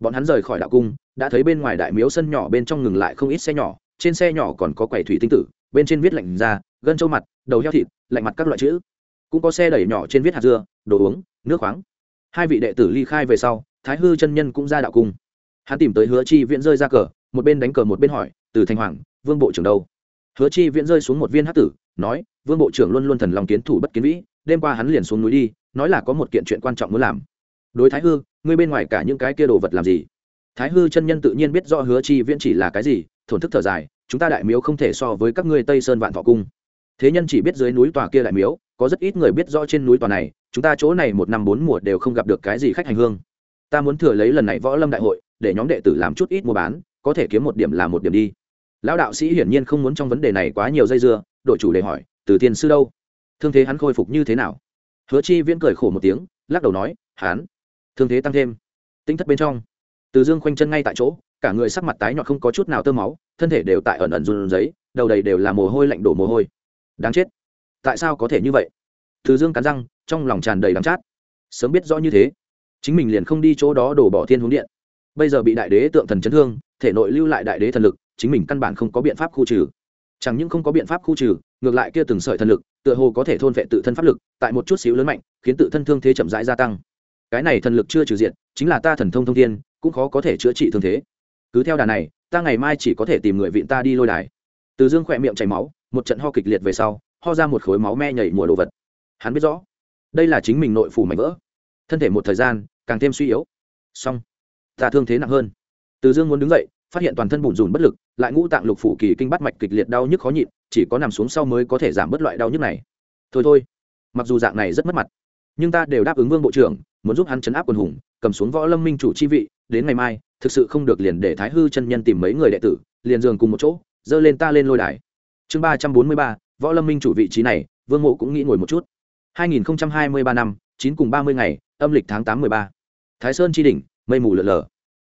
Bọn hắn rời khỏi đạo cung, đã thấy bên ngoài đại miếu sân nhỏ bên trong ngừng lại không ít xe nhỏ, trên xe nhỏ còn có quầy thủy tinh tử, bên trên viết lạnh da gân trâu mặt, đầu heo thịt, lạnh mặt các loại chữ. Cũng có xe đẩy nhỏ trên viết hạt dưa, đồ uống, nước khoáng. Hai vị đệ tử ly khai về sau, thái hư chân nhân cũng ra đạo cung. Hắn tìm tới hứa chi viễn rơi ra cờ, một bên đánh cờ một bên hỏi, từ thanh hoàng, vương bộ trưởng đâu? Hứa chi viễn rơi xuống một viên hát tử, nói, vương bộ trưởng luôn luôn thần lòng kiến thủ bất kiến vĩ, đêm qua hắn liền xuống núi đi, nói là có một kiện chuyện quan trọng muốn làm. Đối thái hư ngươi bên ngoài cả những cái kia đồ vật làm gì? Thái hư chân nhân tự nhiên biết rõ hứa chi viễn chỉ là cái gì, thổn thức thở dài, chúng ta đại miếu không thể so với các ngươi tây sơn vạn thọ cung. Thế nhân chỉ biết dưới núi tòa kia đại miếu, có rất ít người biết rõ trên núi tòa này, chúng ta chỗ này một năm bốn mùa đều không gặp được cái gì khách hành hương. Ta muốn thừa lấy lần này võ lâm đại hội, để nhóm đệ tử làm chút ít mua bán, có thể kiếm một điểm là một điểm đi. Lão đạo sĩ hiển nhiên không muốn trong vấn đề này quá nhiều dây dưa, đội chủ đề hỏi, từ tiền sư đâu? Thương thế hắn khôi phục như thế nào? Hứa chi viễn cười khổ một tiếng, lắc đầu nói, hắn thương thế tăng thêm. Tinh thất bên trong, từ dương khoanh chân ngay tại chỗ, cả người sắc mặt tái nhọn không có chút nào tơ máu, thân thể đều tại ẩn ẩn run giấy đầu đầy đều là mồ hôi lạnh đổ mồ hôi. Đáng chết. Tại sao có thể như vậy? Từ dương cắn răng, trong lòng tràn đầy đắng chát. Sớm biết rõ như thế, chính mình liền không đi chỗ đó đổ bỏ thiên hướng điện. Bây giờ bị đại đế tượng thần chấn thương, thể nội lưu lại đại đế thần lực, chính mình căn bản không có biện pháp khu trừ. Chẳng những không có biện pháp khu trừ, ngược lại kia từng sợi thần lực, tựa hồ có thể thôn vệ tự thân pháp lực, tại một chút xíu lớn mạnh, khiến tự thân thương thế chậm rãi gia tăng cái này thần lực chưa trừ diện chính là ta thần thông thông thiên, cũng khó có thể chữa trị thương thế. Cứ theo đà này, ta ngày mai chỉ có thể tìm người vịn ta đi lôi đài. Từ dương khỏe miệng chảy máu, một trận ho kịch liệt về sau, ho ra một khối máu me nhảy mùa đồ vật. Hắn biết rõ, đây là chính mình nội phủ mảnh vỡ. Thân thể một thời gian, càng thêm suy yếu. Song ta thương thế nặng hơn. Từ dương muốn đứng dậy, phát hiện toàn thân bùn rùn bất lực, lại ngũ tạng lục phủ kỳ kinh bắt mạch kịch liệt đau nhức khó nhịn, chỉ có nằm xuống sau mới có thể giảm bớt loại đau nhức này. Thôi thôi, mặc dù dạng này rất mất mặt, nhưng ta đều đáp ứng vương bộ trưởng muốn giúp hắn chấn áp quân hùng, cầm xuống võ lâm minh chủ chi vị, đến ngày mai, thực sự không được liền để thái hư chân nhân tìm mấy người đệ tử, liền giường cùng một chỗ, dơ lên ta lên lôi đài. Chương ba trăm bốn mươi ba, võ lâm minh chủ vị trí này, vương mộ cũng nghĩ ngồi một chút. 2023 năm, chín cùng ba mươi ngày, âm lịch tháng tám mười ba. Thái sơn chi đỉnh, mây mù lợn lờ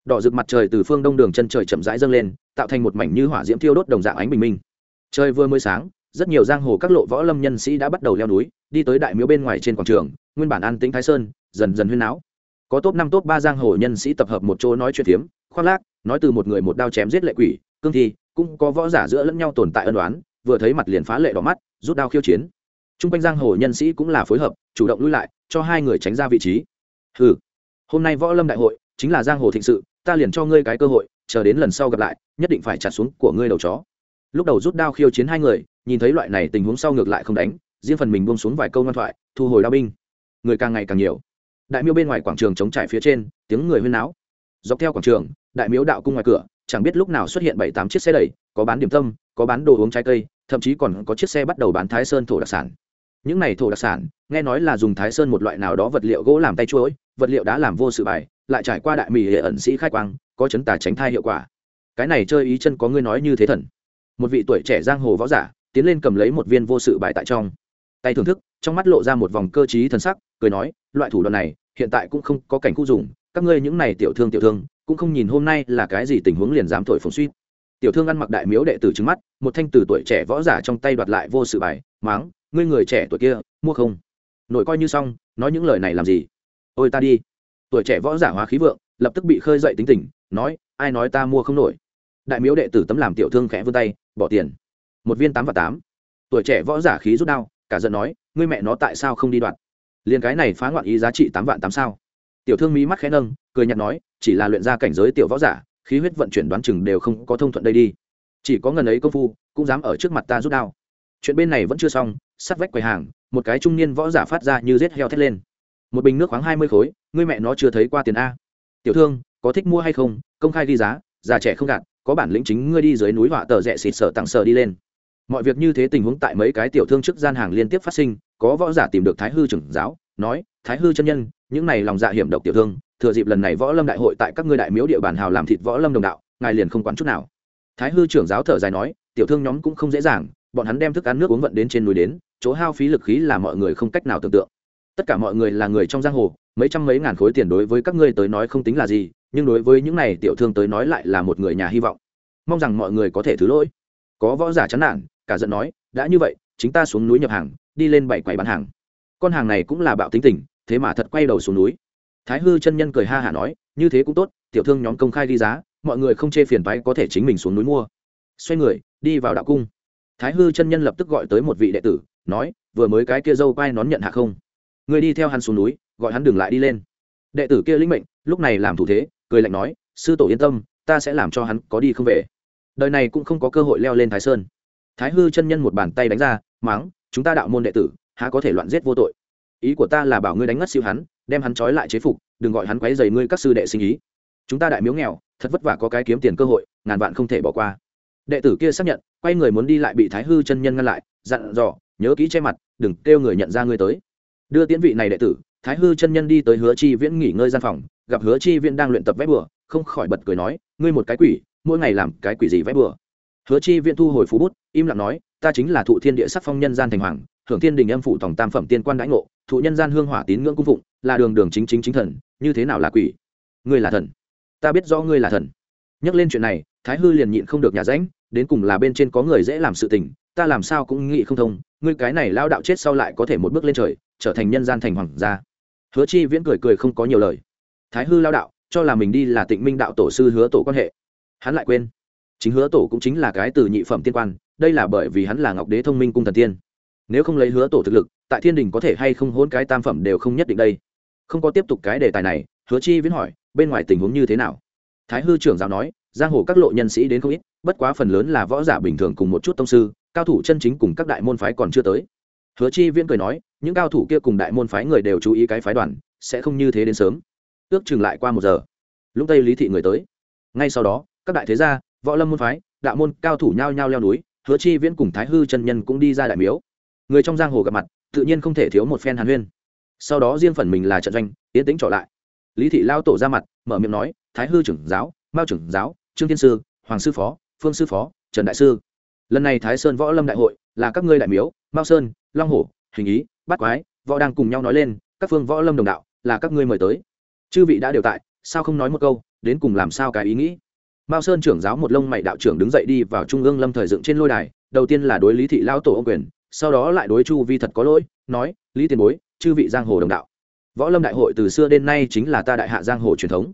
đỏ rực mặt trời từ phương đông đường chân trời chậm rãi dâng lên, tạo thành một mảnh như hỏa diễm thiêu đốt đồng dạng ánh bình minh. Trời vừa mới sáng, rất nhiều giang hồ các lộ võ lâm nhân sĩ đã bắt đầu leo núi, đi tới đại miếu bên ngoài trên quảng trường, nguyên bản an tĩnh thái sơn dần dần huyên náo. Có top năm, top ba giang hồ nhân sĩ tập hợp một chỗ nói chuyện phiếm, khoác lác, nói từ một người một đao chém giết lệ quỷ, cương thi, cũng có võ giả giữa lẫn nhau tồn tại ân đoán vừa thấy mặt liền phá lệ đỏ mắt, rút đao khiêu chiến. T r u n g quanh giang hồ nhân sĩ cũng là phối hợp, chủ động lui lại, cho hai người tránh ra vị trí. Ừ hôm nay võ lâm đại hội, chính là giang hồ thịnh sự, ta liền cho ngươi cái cơ hội, chờ đến lần sau gặp lại, nhất định phải chặt xuống của ngươi đầu chó. Lúc đầu rút đao khiêu chiến hai người, nhìn thấy loại này tình huống sau ngược lại không đánh, riêng phần mình buông xuống vài câu ngoan thoại, thu hồi đao binh. Người càng ngày càng nhiều đại miêu bên ngoài quảng trường chống trải phía trên, tiếng người huyên náo. Dọc theo quảng trường, đại miếu đạo cung ngoài cửa, chẳng biết lúc nào xuất hiện bảy tám chiếc xe đẩy, có bán điểm tâm, có bán đồ uống trái cây, thậm chí còn có chiếc xe bắt đầu bán thái sơn thổ đặc sản. Những này thổ đặc sản, nghe nói là dùng thái sơn một loại nào đó vật liệu gỗ làm tay chuỗi vật liệu đã làm vô sự bài, lại trải qua đại mì hệ ẩn sĩ khai quang, có chấn tà tránh thai hiệu quả. Cái này chơi ý chân có ngươi nói như thế thần. Một vị tuổi trẻ giang hồ võ giả, tiến lên cầm lấy một viên vô sự bài tại trong tay thưởng thức, trong mắt lộ ra một vòng cơ t thần sắc, cười nói, loại thủ đoạn này, hiện tại cũng không có cảnh khu dùng, các ngươi những này tiểu thương tiểu thương, cũng không nhìn hôm nay là cái gì tình huống liền dám thổi phồng suy tiểu thương ăn mặc đại miếu đệ tử trứng mắt, một thanh từ tuổi trẻ võ giả trong tay đoạt lại vô sự bài, máng, ngươi người trẻ tuổi kia, mua không? Nội coi như xong, nói những lời này làm gì? Ôi ta đi. Tuổi trẻ võ giả hóa khí vượng, lập tức bị khơi dậy tính tình, nói, ai nói ta mua không nổi? Đại miếu đệ tử tấm làm tiểu thương khẽ vươn tay, bỏ tiền. Một viên tám và tám. Tuổi trẻ võ giả khí rút đao cả giận nói, ngươi mẹ nó tại sao không đi đoạt? Liền cái này phá ngoạn ý giá trị tám vạn tám sao? Tiểu thương mỹ mắt khẽ nâng, cười nhạt nói, chỉ là luyện ra cảnh giới tiểu võ giả, khí huyết vận chuyển đoán chừng đều không có thông thuận đây đi. Chỉ có ngần ấy công phu, cũng dám ở trước mặt ta rút đao. Chuyện bên này vẫn chưa xong sát vách quầy hàng, một cái trung niên võ giả phát ra như rết heo thét lên. Một bình nước khoáng hai mươi khối, ngươi mẹ nó chưa thấy qua tiền a. Tiểu thương, có thích mua hay không? Công khai ghi giá, già trẻ không gạt, có bản lĩnh chính ngươi đi dưới núi họa tờ rẽ xịt sở tặng sở đi lên mọi việc như thế tình huống tại mấy cái tiểu thương trước gian hàng liên tiếp phát sinh, có võ giả tìm được thái hư trưởng giáo, nói, thái hư chân nhân, những này lòng dạ hiểm độc tiểu thương, thừa dịp lần này võ lâm đại hội tại các ngươi đại miếu địa bàn hào làm thịt võ lâm đồng đạo, ngài liền không quán chút nào. Thái hư trưởng giáo thở dài nói, tiểu thương nhóm cũng không dễ dàng, bọn hắn đem thức ăn nước uống vận đến trên núi đến, chỗ hao phí lực khí là mọi người không cách nào tưởng tượng. Tất cả mọi người là người trong giang hồ, mấy trăm mấy ngàn khối tiền đối với các ngươi tới nói không tính là gì, nhưng đối với những này tiểu thương tới nói lại là một người nhà hy vọng. Mong rằng mọi người có thể thứ lỗi. Có võ giả chán nản cả giận nói, đã như vậy, chính ta xuống núi nhập hàng, đi lên bảy quầy bán hàng. Con hàng này cũng là bạo tính tình, thế mà thật quay đầu xuống núi. Thái hư chân nhân cười ha hả nói, như thế cũng tốt, tiểu thương nhóm công khai đi giá, mọi người không chê phiền toái có thể chính mình xuống núi mua. Xoay người, đi vào đạo cung. Thái hư chân nhân lập tức gọi tới một vị đệ tử, nói, vừa mới cái kia dâu quai nón nhận hạ không? Người đi theo hắn xuống núi, gọi hắn đừng lại đi lên. Đệ tử kia lĩnh mệnh, lúc này làm thủ thế, cười lạnh nói, sư tổ yên tâm, ta sẽ làm cho hắn có đi không về. Đời này cũng không có cơ hội leo lên thái sơn thái hư chân nhân một bàn tay đánh ra máng chúng ta đạo môn đệ tử, há có thể loạn giết vô tội? Ý của ta là bảo ngươi đánh ngất siêu hắn, đem hắn trói lại chế phục, đừng gọi hắn quấy dày ngươi các sư đệ sinh ý. Chúng ta đại miếu nghèo, thật vất vả có cái kiếm tiền cơ hội, ngàn vạn không thể bỏ qua. Đệ tử kia xác nhận, quay người muốn đi lại bị thái hư chân nhân ngăn lại, dặn dò, nhớ kỹ che mặt, đừng kêu người nhận ra ngươi tới. Đưa tiễn vị này đệ tử, thái hư chân nhân đi tới hứa chi viễn nghỉ ngơi gian phòng, gặp hứa chi viễn đang luyện tập vẽ bừa, không khỏi bật cười nói, ngươi một cái quỷ, mỗi ngày làm cái quỷ gì vẽ bừa? Hứa chi viễn thu hồi phú bút, im lặng nói, ta chính là thụ thiên địa sắc phong nhân gian thành hoàng thượng thiên đình âm phụ tổng tam phẩm tiên quan đãi ngộ, thụ nhân gian hương hỏa tín ngưỡng cung phụng, là đường đường chính chính chính thần, như thế nào là quỷ? Ngươi là thần. Ta biết rõ ngươi là thần. Nhắc lên chuyện này, thái hư liền nhịn không được nhà rãnh đến cùng là bên trên có người dễ làm sự tình, ta làm sao cũng nghĩ không thông, ngươi cái này lao đạo chết sau lại có thể một bước lên trời, trở thành nhân gian thành hoàng gia. Hứa chi viễn cười cười không có nhiều lời. Thái hư lao đạo, cho là mình đi là tịnh minh đạo tổ sư hứa tổ quan hệ. Hắn lại quên chính hứa tổ cũng chính là cái từ nhị phẩm tiên quan, đây là bởi vì hắn là ngọc đế thông minh cung thần tiên. Nếu không lấy hứa tổ thực lực, tại thiên đình có thể hay không hôn cái tam phẩm đều không nhất định đây. Không có tiếp tục cái đề tài này, hứa chi viễn hỏi, bên ngoài tình huống như thế nào? Thái hư trưởng giáo nói, giang hồ các lộ nhân sĩ đến không ít, bất quá phần lớn là võ giả bình thường cùng một chút tông sư, cao thủ chân chính cùng các đại môn phái còn chưa tới. Hứa chi viễn cười nói, những cao thủ kia cùng đại môn phái người đều chú ý cái phái đoàn, sẽ không như thế đến sớm. Ước chừng lại qua một giờ. Lúc tây lý thị người tới. Ngay sau đó, các đại thế gia võ lâm môn phái, đạo môn, cao thủ nhao nhao leo núi, hứa chi viễn cùng thái hư chân nhân cũng đi ra đại miếu. Người trong giang hồ gặp mặt, tự nhiên không thể thiếu một phen hàn huyên. Sau đó riêng phần mình là trận doanh tiến tĩnh trở lại. Lý thị lao tổ ra mặt, mở miệng nói, thái hư trưởng giáo, mao trưởng giáo, trương thiên sư, hoàng sư phó, phương sư phó, trần đại sư. Lần này thái sơn võ lâm đại hội là các ngươi đại miếu, mao sơn, long hổ, hình ý, bát quái, võ đang cùng nhau nói lên, các phương võ lâm đồng đạo là các ngươi mời tới. Chư vị đã đều tại, sao không nói một câu, đến cùng làm sao cái ý nghĩ? Mao sơn trưởng giáo một lông mày đạo trưởng đứng dậy đi vào trung ương lâm thời dựng trên lôi đài, đầu tiên là đối lý thị lao tổ ông quyền, sau đó lại đối chu vi thật có lỗi, nói, lý tiền bối, chư vị giang hồ đồng đạo, võ lâm đại hội từ xưa đến nay chính là ta đại hạ giang hồ truyền thống.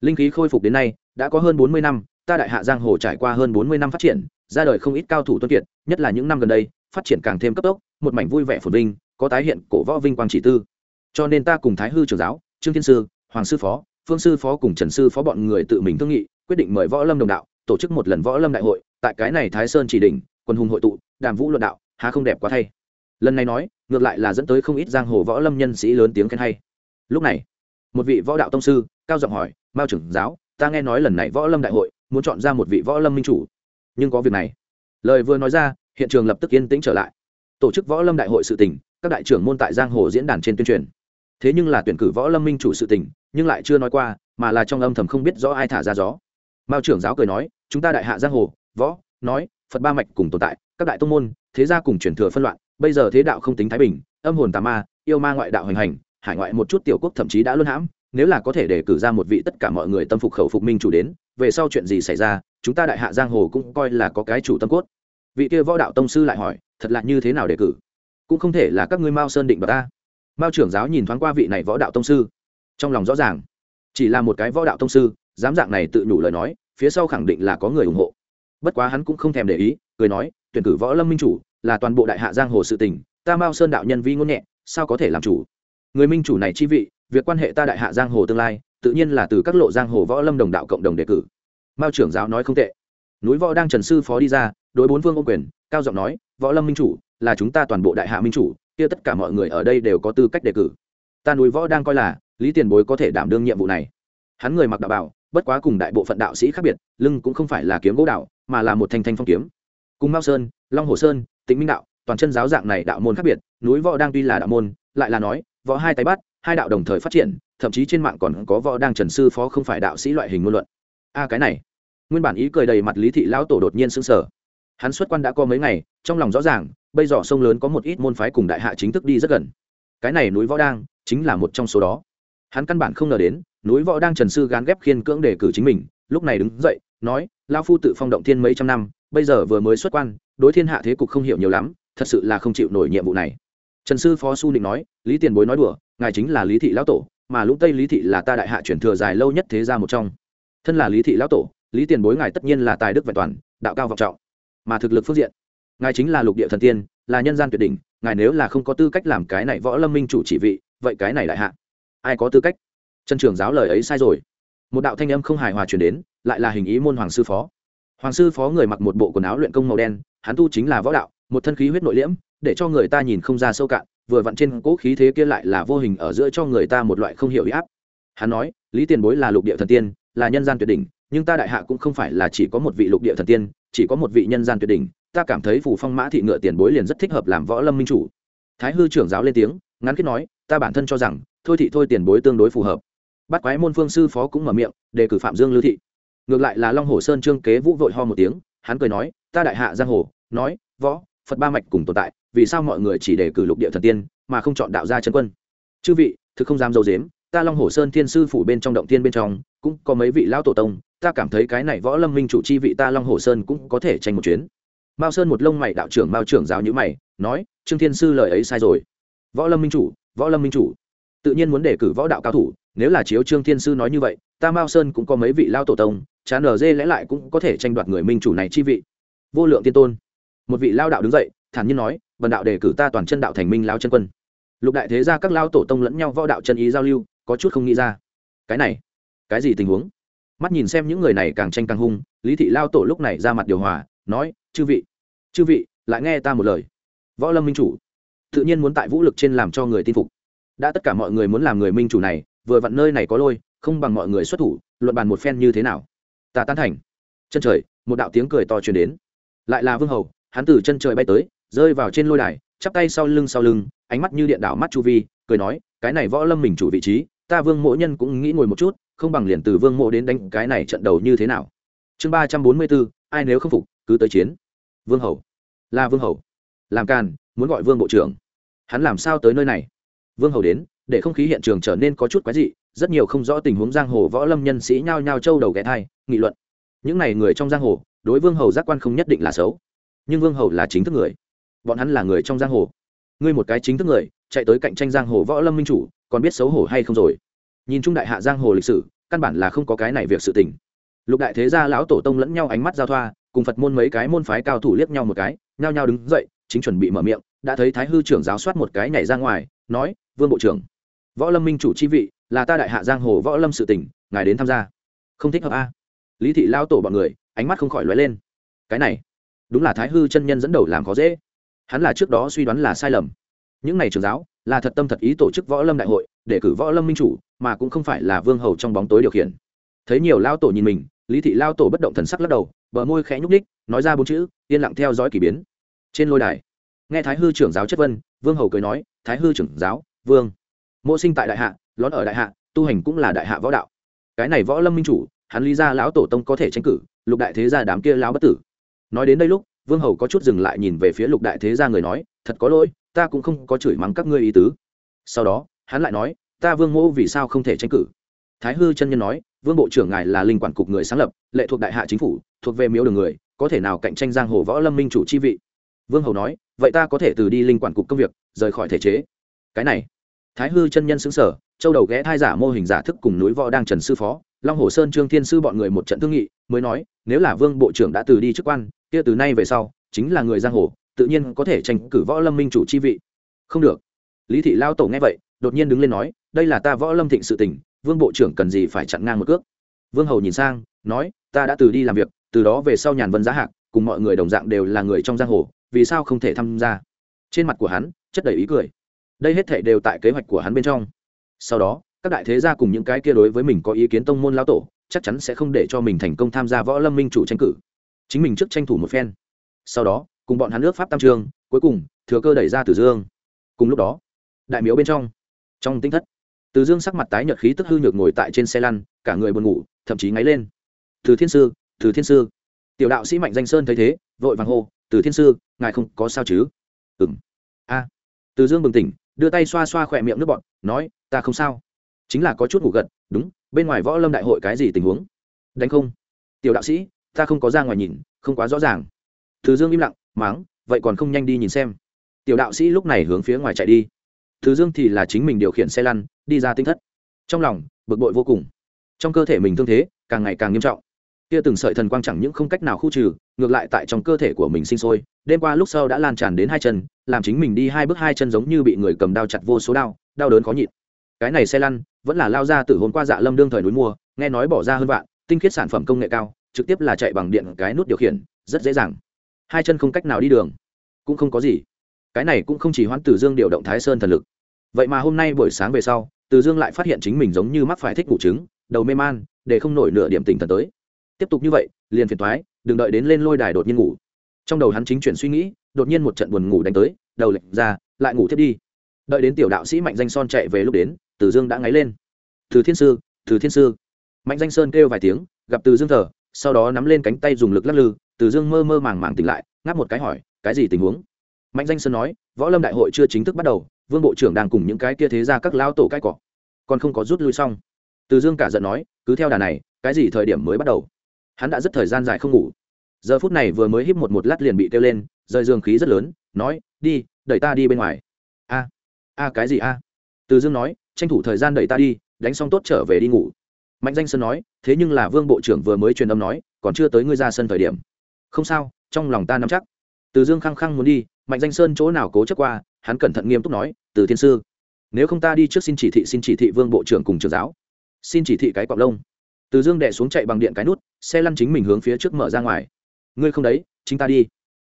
Linh khí khôi phục đến nay, đã có hơn bốn mươi năm, ta đại hạ giang hồ trải qua hơn bốn mươi năm phát triển, ra đời không ít cao thủ tuân kiệt, nhất là những năm gần đây, phát triển càng thêm cấp tốc, một mảnh vui vẻ phồn vinh, có tái hiện cổ võ vinh quang chỉ tư. Cho nên ta cùng thái hư trưởng giáo, trương thiên sư, hoàng sư phó, phương sư phó cùng trần sư phó bọn người tự mình thương nghị quyết định mời võ lâm đồng đạo, tổ chức một lần võ lâm đại hội, tại cái này thái sơn chỉ đỉnh, quân hùng hội tụ, đàm vũ luận đạo, há không đẹp quá thay. Lần này nói, ngược lại là dẫn tới không ít giang hồ võ lâm nhân sĩ lớn tiếng khen hay. Lúc này, một vị võ đạo tông sư, cao giọng hỏi, mao trưởng giáo, ta nghe nói lần này võ lâm đại hội, muốn chọn ra một vị võ lâm minh chủ. Nhưng có việc này. Lời vừa nói ra, hiện trường lập tức yên tĩnh trở lại. Tổ chức võ lâm đại hội sự tình, các đại trưởng môn tại giang hồ diễn đàn trên tuyên truyền. Thế nhưng là tuyển cử võ lâm minh chủ sự tình, nhưng lại chưa nói qua, mà là trong âm thầm không biết rõ ai thả ra gió mao trưởng giáo cười nói, chúng ta đại hạ giang hồ, võ, nói, phật ba mạch cùng tồn tại, các đại tông môn, thế gia cùng truyền thừa phân loạn, bây giờ thế đạo không tính thái bình, âm hồn tà ma, yêu ma ngoại đạo hành hành, hải ngoại một chút tiểu quốc thậm chí đã luân hãm, nếu là có thể để cử ra một vị tất cả mọi người tâm phục khẩu phục minh chủ đến, về sau chuyện gì xảy ra, chúng ta đại hạ giang hồ cũng coi là có cái chủ tâm cốt. Vị kia võ đạo tông sư lại hỏi, thật là như thế nào đề cử? Cũng không thể là các ngươi mao sơn định bậc ta. Mao trưởng giáo nhìn thoáng qua vị này võ đạo tông sư, trong lòng rõ ràng, chỉ là một cái võ đạo tông sư dám dạng này tự nhủ lời nói, phía sau khẳng định là có người ủng hộ. Bất quá hắn cũng không thèm để ý, cười nói, tuyển cử võ lâm minh chủ là toàn bộ đại hạ giang hồ sự tình, ta mao sơn đạo nhân vi ngôn nhẹ, sao có thể làm chủ? Người minh chủ này chi vị, việc quan hệ ta đại hạ giang hồ tương lai, tự nhiên là từ các lộ giang hồ võ lâm đồng đạo cộng đồng đề cử. Mao trưởng giáo nói không tệ. Núi võ đang trần sư phó đi ra, đối bốn vương ô quyền, cao giọng nói, võ lâm minh chủ là chúng ta toàn bộ đại hạ minh chủ, kia tất cả mọi người ở đây đều có tư cách đề cử. Ta núi võ đang coi là, lý tiền bối có thể đảm đương nhiệm vụ này. Hắn người mặc đạo bảo bất quá cùng đại bộ phận đạo sĩ khác biệt, lưng cũng không phải là kiếm gỗ đạo, mà là một thanh thanh phong kiếm. Cùng mao sơn, long hồ sơn tĩnh minh đạo, toàn chân giáo dạng này đạo môn khác biệt, núi võ đang tuy là đạo môn, lại là nói, võ hai tay bắt, hai đạo đồng thời phát triển, thậm chí trên mạng còn có võ đang trần sư phó không phải đạo sĩ loại hình ngôn luận. A, cái này. Nguyên bản ý cười đầy mặt lý thị lão tổ đột nhiên sững sờ. Hắn xuất quan đã có mấy ngày, trong lòng rõ ràng, bây giờ sông lớn có một ít môn phái cùng đại hạ chính thức đi rất gần. Cái này núi võ đang chính là một trong số đó. Hắn căn bản không ngờ đến núi võ đang trần sư gán ghép khiên cưỡng đề cử chính mình, lúc này đứng dậy, nói lao phu tự phong động thiên mấy trăm năm, bây giờ vừa mới xuất quan, đối thiên hạ thế cục không hiểu nhiều lắm, thật sự là không chịu nổi nhiệm vụ này. Trần sư phó su định nói, lý tiền bối nói đùa, ngài chính là lý thị lão tổ, mà lũng tây lý thị là ta đại hạ chuyển thừa dài lâu nhất thế gia một trong. Thân là lý thị lão tổ, lý tiền bối ngài tất nhiên là tài đức vẹn toàn, đạo cao vọng trọng, mà thực lực phương diện, ngài chính là lục địa thần tiên, là nhân gian tuyệt đỉnh, ngài nếu là không có tư cách làm cái này võ lâm minh chủ chỉ vị, vậy cái này đại hạ, ai có tư cách? Trần trưởng giáo lời ấy sai rồi. Một đạo thanh âm không hài hòa chuyển đến, lại là hình ý môn hoàng sư phó. Hoàng sư phó người mặc một bộ quần áo luyện công màu đen, hắn tu chính là võ đạo, một thân khí huyết nội liễm, để cho người ta nhìn không ra sâu cạn, vừa vặn trên cỗ khí thế kia lại là vô hình ở giữa cho người ta một loại không hiểu ý áp. Hắn nói, lý tiền bối là lục địa thần tiên, là nhân gian tuyệt đỉnh, nhưng ta đại hạ cũng không phải là chỉ có một vị lục địa thần tiên, chỉ có một vị nhân gian tuyệt đỉnh, ta cảm thấy phù phong mã thị ngựa tiền bối liền rất thích hợp làm võ lâm minh chủ. Thái hư trưởng giáo lên tiếng, ngắn kết nói, ta bản thân cho rằng, thôi thị thôi tiền bối tương đối phù hợp bắt quái môn phương sư phó cũng mở miệng, đề cử phạm dương lưu thị. Ngược lại là long hồ sơn trương kế vũ vội ho một tiếng, hắn cười nói, ta đại hạ giang hồ, nói, võ, phật ba mạch cùng tồn tại, vì sao mọi người chỉ đề cử lục địa thần tiên, mà không chọn đạo gia chân quân? Chư vị, thực không dám dâu dếm, ta long hồ sơn thiên sư phủ bên trong động tiên bên trong, cũng có mấy vị lão tổ tông, ta cảm thấy cái này võ lâm minh chủ chi vị ta long hồ sơn cũng có thể tranh một chuyến. Mao sơn một lông mày đạo trưởng mao trưởng giáo nhữ mày, nói, trương thiên sư lời ấy sai rồi. Võ lâm minh chủ, võ lâm minh chủ. Tự nhiên muốn đề cử võ đạo cao thủ nếu là chiếu trương thiên sư nói như vậy, ta mao sơn cũng có mấy vị lao tổ tông, chán ở dê lẽ lại cũng có thể tranh đoạt người minh chủ này chi vị. Vô lượng tiên tôn. Một vị lao đạo đứng dậy, thản nhiên nói vần đạo đề cử ta toàn chân đạo thành minh lao chân quân. Lục đại thế gia các lao tổ tông lẫn nhau võ đạo chân ý giao lưu, có chút không nghĩ ra. Cái này, cái gì tình huống? Mắt nhìn xem những người này càng tranh càng hung, lý thị lao tổ lúc này ra mặt điều hòa, nói, chư vị chư vị, lại nghe ta một lời. Võ lâm minh chủ, tự nhiên muốn tại vũ lực trên làm cho người tin phục. Đã tất cả mọi người muốn làm người minh chủ này vừa vặn nơi này có lôi, không bằng mọi người xuất thủ, luận bàn một phen như thế nào? Ta tán thành. Chân trời, một đạo tiếng cười to truyền đến. Lại là vương hầu, hắn từ chân trời bay tới, rơi vào trên lôi đài, chắp tay sau lưng sau lưng, ánh mắt như điện đảo mắt chu vi, cười nói, cái này võ lâm mình chủ vị trí, ta vương mỗ nhân cũng nghĩ ngồi một chút, không bằng liền từ vương mộ đến đánh cái này trận đầu như thế nào? Chương ba trăm bốn mươi bốn, ai nếu không phục, cứ tới chiến. Vương hầu. Là vương hầu. Làm càn, muốn gọi vương bộ trưởng. Hắn làm sao tới nơi này? Vương hầu đến để không khí hiện trường trở nên có chút quái dị, rất nhiều không rõ tình huống giang hồ võ lâm nhân sĩ nhao nhao trâu đầu ghé thai, nghị luận. Những n à y người trong giang hồ, đối vương hầu giác quan không nhất định là xấu, nhưng vương hầu là chính thức người. Bọn hắn là người trong giang hồ. Ngươi một cái chính thức người, chạy tới cạnh tranh giang hồ võ lâm minh chủ, còn biết xấu hổ hay không rồi? Nhìn chung đại hạ giang hồ lịch sử, căn bản là không có cái này việc sự tình. Lục đại thế gia lão tổ tông lẫn nhau ánh mắt giao thoa, cùng phật môn mấy cái môn phái cao thủ liếc nhau một cái, nhao nhao đứng dậy, chính chuẩn bị mở miệng, đã thấy thái hư trưởng giáo soát một cái nhảy ra ngoài, nói, vương bộ trưởng võ lâm minh chủ chi vị, là ta đại hạ giang hồ võ lâm sự tỉnh, ngài đến tham gia. Không thích hợp a. Lý thị lao tổ bọn người, ánh mắt không khỏi lóe lên. Cái này, đúng là thái hư chân nhân dẫn đầu làm khó dễ. Hắn là trước đó suy đoán là sai lầm. Những này trường giáo, là thật tâm thật ý tổ chức võ lâm đại hội, để cử võ lâm minh chủ, mà cũng không phải là vương hầu trong bóng tối điều khiển. Thấy nhiều lao tổ nhìn mình, lý thị lao tổ bất động thần sắc lắc đầu, bờ môi khẽ nhúc ních nói ra bốn chữ, yên lặng theo dõi k ỳ biến. Trên lôi đài, nghe thái hư trưởng giáo chất vân vương hầu cười nói, thái hư trưởng giáo, vương mộ sinh tại đại hạ, lón ở đại hạ, tu hành cũng là đại hạ võ đạo. Cái này võ lâm minh chủ, hắn lý ra lão tổ tông có thể tranh cử, lục đại thế gia đám kia lão bất tử. Nói đến đây lúc, vương hầu có chút dừng lại nhìn về phía lục đại thế gia người nói, thật có lỗi, ta cũng không có chửi mắng các ngươi ý tứ. Sau đó, hắn lại nói, ta vương mẫu vì sao không thể tranh cử? Thái hư chân nhân nói, vương bộ trưởng ngài là linh quản cục người sáng lập, lệ thuộc đại hạ chính phủ, thuộc về miếu đường người, có thể nào cạnh tranh giang hồ võ lâm minh chủ chi vị? Vương hầu nói, vậy ta có thể từ đi linh quản cục công việc, rời khỏi thể chế. Cái này thái hư chân nhân xứng sở châu đầu ghé thai giả mô hình giả thức cùng núi võ đang trần sư phó, long hồ sơn trương thiên sư bọn người một trận thương nghị, mới nói, nếu là vương bộ trưởng đã từ đi chức quan, kia từ nay về sau, chính là người giang hồ, tự nhiên có thể tranh cử võ lâm minh chủ chi vị. Không được. Lý thị lao tổ nghe vậy, đột nhiên đứng lên nói, đây là ta võ lâm thịnh sự tình, vương bộ trưởng cần gì phải chặn ngang một cước. Vương hầu nhìn sang, nói, ta đã từ đi làm việc, từ đó về sau nhàn vân giá hạc, cùng mọi người đồng dạng đều là người trong giang hồ, vì sao không thể tham gia? Trên mặt của hắn, chất đầy ý cười đây hết thảy đều tại kế hoạch của hắn bên trong. Sau đó, các đại thế gia cùng những cái kia đối với mình có ý kiến tông môn lão tổ, chắc chắn sẽ không để cho mình thành công tham gia võ lâm minh chủ tranh cử. Chính mình trước tranh thủ một phen. Sau đó, cùng bọn hắn nước pháp tam trường, cuối cùng, thừa cơ đẩy ra từ dương. Cùng lúc đó, đại miếu bên trong trong tinh thất, từ dương sắc mặt tái nhợt khí tức hư nhược ngồi tại trên xe lăn, cả người buồn ngủ, thậm chí ngáy lên. Từ thiên sư, từ thiên sư. Tiểu đạo sĩ mạnh danh sơn thấy thế, vội vàng hô, từ thiên sư, ngài không có sao chứ? Ừng a. Từ dương bừng tỉnh đưa tay xoa xoa khỏe miệng nước bọn, nói, ta không sao. Chính là có chút ngủ gật, đúng, bên ngoài võ lâm đại hội cái gì tình huống? Đánh không. Tiểu đạo sĩ, ta không có ra ngoài nhìn, không quá rõ ràng. Thứ dương im lặng, máng, vậy còn không nhanh đi nhìn xem. Tiểu đạo sĩ lúc này hướng phía ngoài chạy đi. Thứ dương thì là chính mình điều khiển xe lăn, đi ra tinh thất. Trong lòng, bực bội vô cùng. Trong cơ thể mình thương thế, càng ngày càng nghiêm trọng. Kia từng sợi thần quang chẳng những không cách nào khu trừ ngược lại tại trong cơ thể của mình sinh sôi, đêm qua lúc sau đã lan tràn đến hai chân, làm chính mình đi hai bước hai chân giống như bị người cầm đao chặt vô số đao, đau đớn khó nhịn. Cái này xe lăn, vẫn là lao ra từ hôm qua dạ lâm đương thời núi mua, nghe nói bỏ ra hơn vạn, tinh khiết sản phẩm công nghệ cao, trực tiếp là chạy bằng điện cái nút điều khiển, rất dễ dàng. Hai chân không cách nào đi đường, cũng không có gì. Cái này cũng không chỉ hoãn từ dương điều động thái sơn thần lực. Vậy mà hôm nay buổi sáng về sau, từ dương lại phát hiện chính mình giống như mắc phải thích ngủ trứng, đầu mê man, để không nổi nửa điểm tỉnh thần tới. Tiếp tục như vậy, liền phiền thoái đừng đợi đến lên lôi đài đột nhiên ngủ. Trong đầu hắn chính chuyển suy nghĩ, đột nhiên một trận buồn ngủ đánh tới, đầu lệch ra, lại ngủ thiết đi. Đợi đến tiểu đạo sĩ mạnh danh son chạy về lúc đến, từ dương đã ngáy lên. Từ thiên sư, từ thiên sư. Mạnh danh sơn kêu vài tiếng, gặp từ dương thở, sau đó nắm lên cánh tay dùng lực lắc lư, từ dương mơ mơ màng màng tỉnh lại, ngáp một cái hỏi, cái gì tình huống? Mạnh danh sơn nói, võ lâm đại hội chưa chính thức bắt đầu, vương bộ trưởng đang cùng những cái kia thế ra các lao tổ cái cỏ còn không có rút lui xong. Từ dương cả giận nói, cứ theo đà này, cái gì thời điểm mới bắt đầu? Hắn đã rất thời gian dài không ngủ. Giờ phút này vừa mới híp một một lát liền bị kêu lên, rời dương khí rất lớn, nói, đi, đẩy ta đi bên ngoài. A a, cái gì a? Từ dương nói, tranh thủ thời gian đẩy ta đi, đánh xong tốt trở về đi ngủ. Mạnh danh sơn nói, thế nhưng là vương bộ trưởng vừa mới truyền âm nói, còn chưa tới ngươi ra sân thời điểm. Không sao, trong lòng ta nắm chắc. Từ dương khăng khăng muốn đi, mạnh danh sơn chỗ nào cố chấp qua, hắn cẩn thận nghiêm túc nói, từ thiên sư, nếu không ta đi trước xin chỉ thị, xin chỉ thị vương bộ trưởng cùng trường giáo. Xin chỉ thị cái cọc lông. Từ dương đệ xuống chạy bằng điện cái nút xe lăn chính mình hướng phía trước mở ra ngoài. Ngươi không đấy, chính ta đi.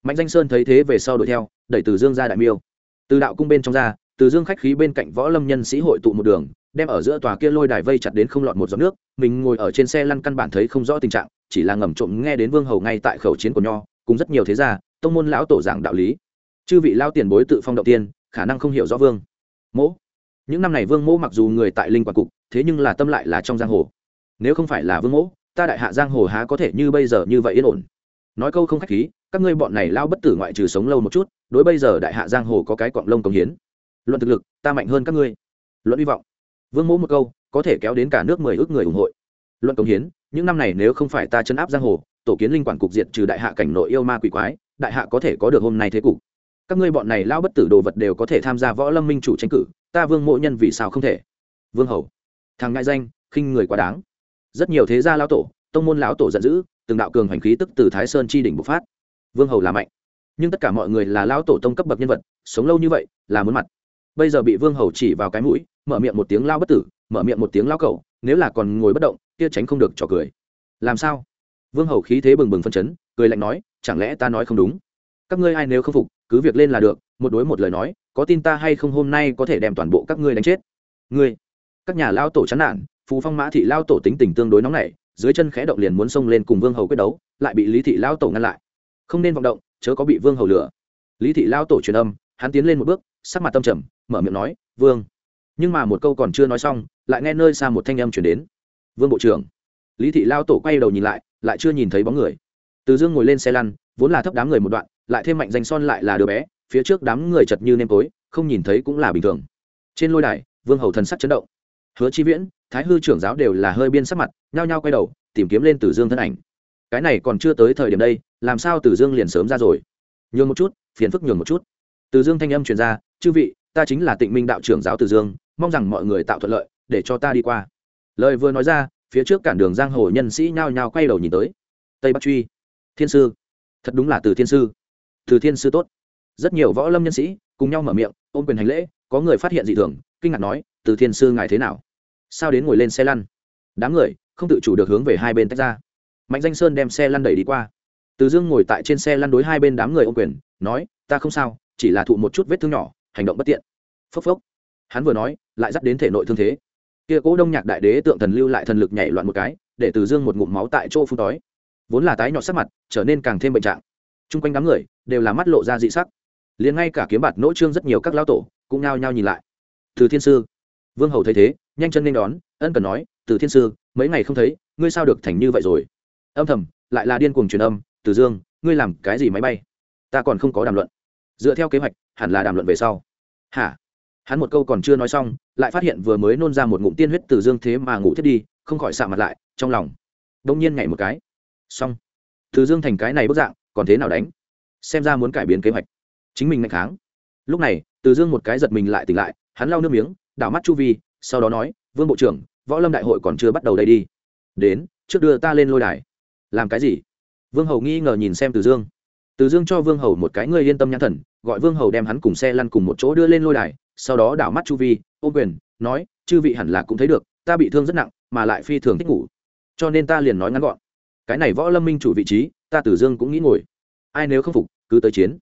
Mạnh danh sơn thấy thế về sau đuổi theo, đẩy từ dương ra đại miêu. Từ đạo cung bên trong ra, từ dương khách khí bên cạnh võ lâm nhân sĩ hội tụ một đường, đem ở giữa tòa kia lôi đài vây chặt đến không lọt một giọt nước, mình ngồi ở trên xe lăn căn bản thấy không rõ tình trạng, chỉ là ngầm trộm nghe đến vương hầu ngay tại khẩu chiến của nho, cùng rất nhiều thế gia, tông môn lão tổ giảng đạo lý. Chư vị lao tiền bối tự phong động tiên, khả năng không hiểu rõ vương. Mỗ. Những năm này vương mỗ mặc dù người tại linh quản cục, thế nhưng là tâm lại là trong giang hồ. Nếu không phải là vương mỗ ta đại hạ giang hồ há có thể như bây giờ như vậy yên ổn. Nói câu không khách khí, các ngươi bọn này lao bất tử ngoại trừ sống lâu một chút, đối bây giờ đại hạ giang hồ có cái quạng lông công hiến. Luận thực lực, ta mạnh hơn các ngươi. Luận hy vọng. Vương mỗ một câu, có thể kéo đến cả nước mười ước người ủng hộ. Luận công hiến, những năm này nếu không phải ta chấn áp giang hồ, tổ kiến linh quản cục diệt trừ đại hạ cảnh nội yêu ma quỷ quái, đại hạ có thể có được hôm nay thế cục. Các ngươi bọn này lao bất tử đồ vật đều có thể tham gia võ lâm minh chủ tranh cử, ta vương mộ nhân vì sao không thể? Vương hầu. Thằng ngại danh, khinh người quá đáng rất nhiều thế gia lão tổ, tông môn lão tổ giận dữ, từng đạo cường hành khí tức từ thái sơn chi đỉnh bộc phát. Vương hầu là mạnh, nhưng tất cả mọi người là lão tổ tông cấp bậc nhân vật, sống lâu như vậy là muốn mặt. Bây giờ bị vương hầu chỉ vào cái mũi, mở miệng một tiếng lao bất tử, mở miệng một tiếng lao cầu nếu là còn ngồi bất động, kia tránh không được trò cười. Làm sao? Vương hầu khí thế bừng bừng phân chấn, cười lạnh nói, chẳng lẽ ta nói không đúng? Các ngươi ai nếu không phục, cứ việc lên là được, một đối một lời nói, có tin ta hay không hôm nay có thể đem toàn bộ các ngươi đánh chết? Ngươi, các nhà lao tổ chán nản phù phong mã thị lao tổ tính tình tương đối nóng nảy, dưới chân khẽ động liền muốn xông lên cùng vương hầu quyết đấu, lại bị lý thị lao tổ ngăn lại. Không nên vọng động, chớ có bị vương hầu lửa lý thị lao tổ truyền âm, hắn tiến lên một bước, sắc mặt tâm trầm, mở miệng nói, vương. Nhưng mà một câu còn chưa nói xong, lại nghe nơi xa một thanh âm chuyển đến. Vương bộ trưởng. Lý thị lao tổ quay đầu nhìn lại lại chưa nhìn thấy bóng người. Từ dương ngồi lên xe lăn, vốn là thấp đám người một đoạn, lại thêm mạnh danh son lại là đứa bé, phía trước đám người chật như nêm tối, không nhìn thấy cũng là bình thường. Trên lôi đài, vương hầu thần sắc chấn động. Hứa chi viễn thái hư trưởng giáo đều là hơi biên sắc mặt, nhao nhao quay đầu, tìm kiếm lên từ dương thân ảnh. Cái này còn chưa tới thời điểm đây, làm sao từ dương liền sớm ra rồi? Nhường một chút, phiền phức nhường một chút. Từ dương thanh âm truyền ra, chư vị, ta chính là tịnh minh đạo trưởng giáo từ dương, mong rằng mọi người tạo thuận lợi, để cho ta đi qua. Lời vừa nói ra, phía trước cản đường giang hồ nhân sĩ nhao nhao quay đầu nhìn tới. Tây bắc truy, thiên sư, thật đúng là từ thiên sư. Từ thiên sư tốt. Rất nhiều võ lâm nhân sĩ cùng nhau mở miệng, ôm quyền hành lễ, có người phát hiện dị thường, kinh ngạc nói, từ thiên sư ngài thế nào? Sao đến ngồi lên xe lăn? Đám người không tự chủ được hướng về hai bên tách ra. Mạnh danh sơn đem xe lăn đẩy đi qua. Từ dương ngồi tại trên xe lăn đối hai bên đám người ôm quyền, nói, ta không sao, chỉ là thụ một chút vết thương nhỏ, hành động bất tiện. Phốc phốc. Hắn vừa nói, lại dắt đến thể nội thương thế. Kia cố đông nhạc đại đế tượng thần lưu lại thần lực nhảy loạn một cái, để từ dương một ngụm máu tại chỗ phun tói. Vốn là tái nhọt sắc mặt, trở nên càng thêm bệnh trạng. T r u n g quanh đám người đều là mắt lộ ra dị sắc. Liền ngay cả kiếm bạt nỗ trương rất nhiều các lao tổ cũng nao nhao nhìn lại. Từ thiên sư, vương hầu thấy thế nhanh chân nên đón, ân cần nói, từ thiên sư, mấy ngày không thấy, ngươi sao được thành như vậy rồi? Âm thầm, lại là điên cuồng truyền âm, từ dương, ngươi làm cái gì máy bay? Ta còn không có đàm luận. Dựa theo kế hoạch, hẳn là đàm luận về sau. Hả? Hắn một câu còn chưa nói xong, lại phát hiện vừa mới nôn ra một ngụm tiên huyết từ dương thế mà ngủ thiết đi, không khỏi xạ mặt lại, trong lòng đông nhiên nhảy một cái. Xong. Từ dương thành cái này bức dạng, còn thế nào đánh? Xem ra muốn cải biến kế hoạch. Chính mình ngày kháng. Lúc này, từ dương một cái giật mình lại tỉnh lại, hắn lau nước miếng, đảo mắt chu vi sau đó nói, vương bộ trưởng, võ lâm đại hội còn chưa bắt đầu đây đi. Đến, trước đưa ta lên lôi đài. Làm cái gì? Vương hầu nghi ngờ nhìn xem từ dương. Từ dương cho vương hầu một cái người yên tâm nhãn thần, gọi vương hầu đem hắn cùng xe lăn cùng một chỗ đưa lên lôi đài, sau đó đảo mắt chu vi, ô quyền, nói, chư vị hẳn là cũng thấy được, ta bị thương rất nặng, mà lại phi thường thích ngủ. Cho nên ta liền nói ngắn gọn. Cái này võ lâm minh chủ vị trí, ta tử dương cũng nghĩ ngồi. Ai nếu không phục, cứ tới chiến.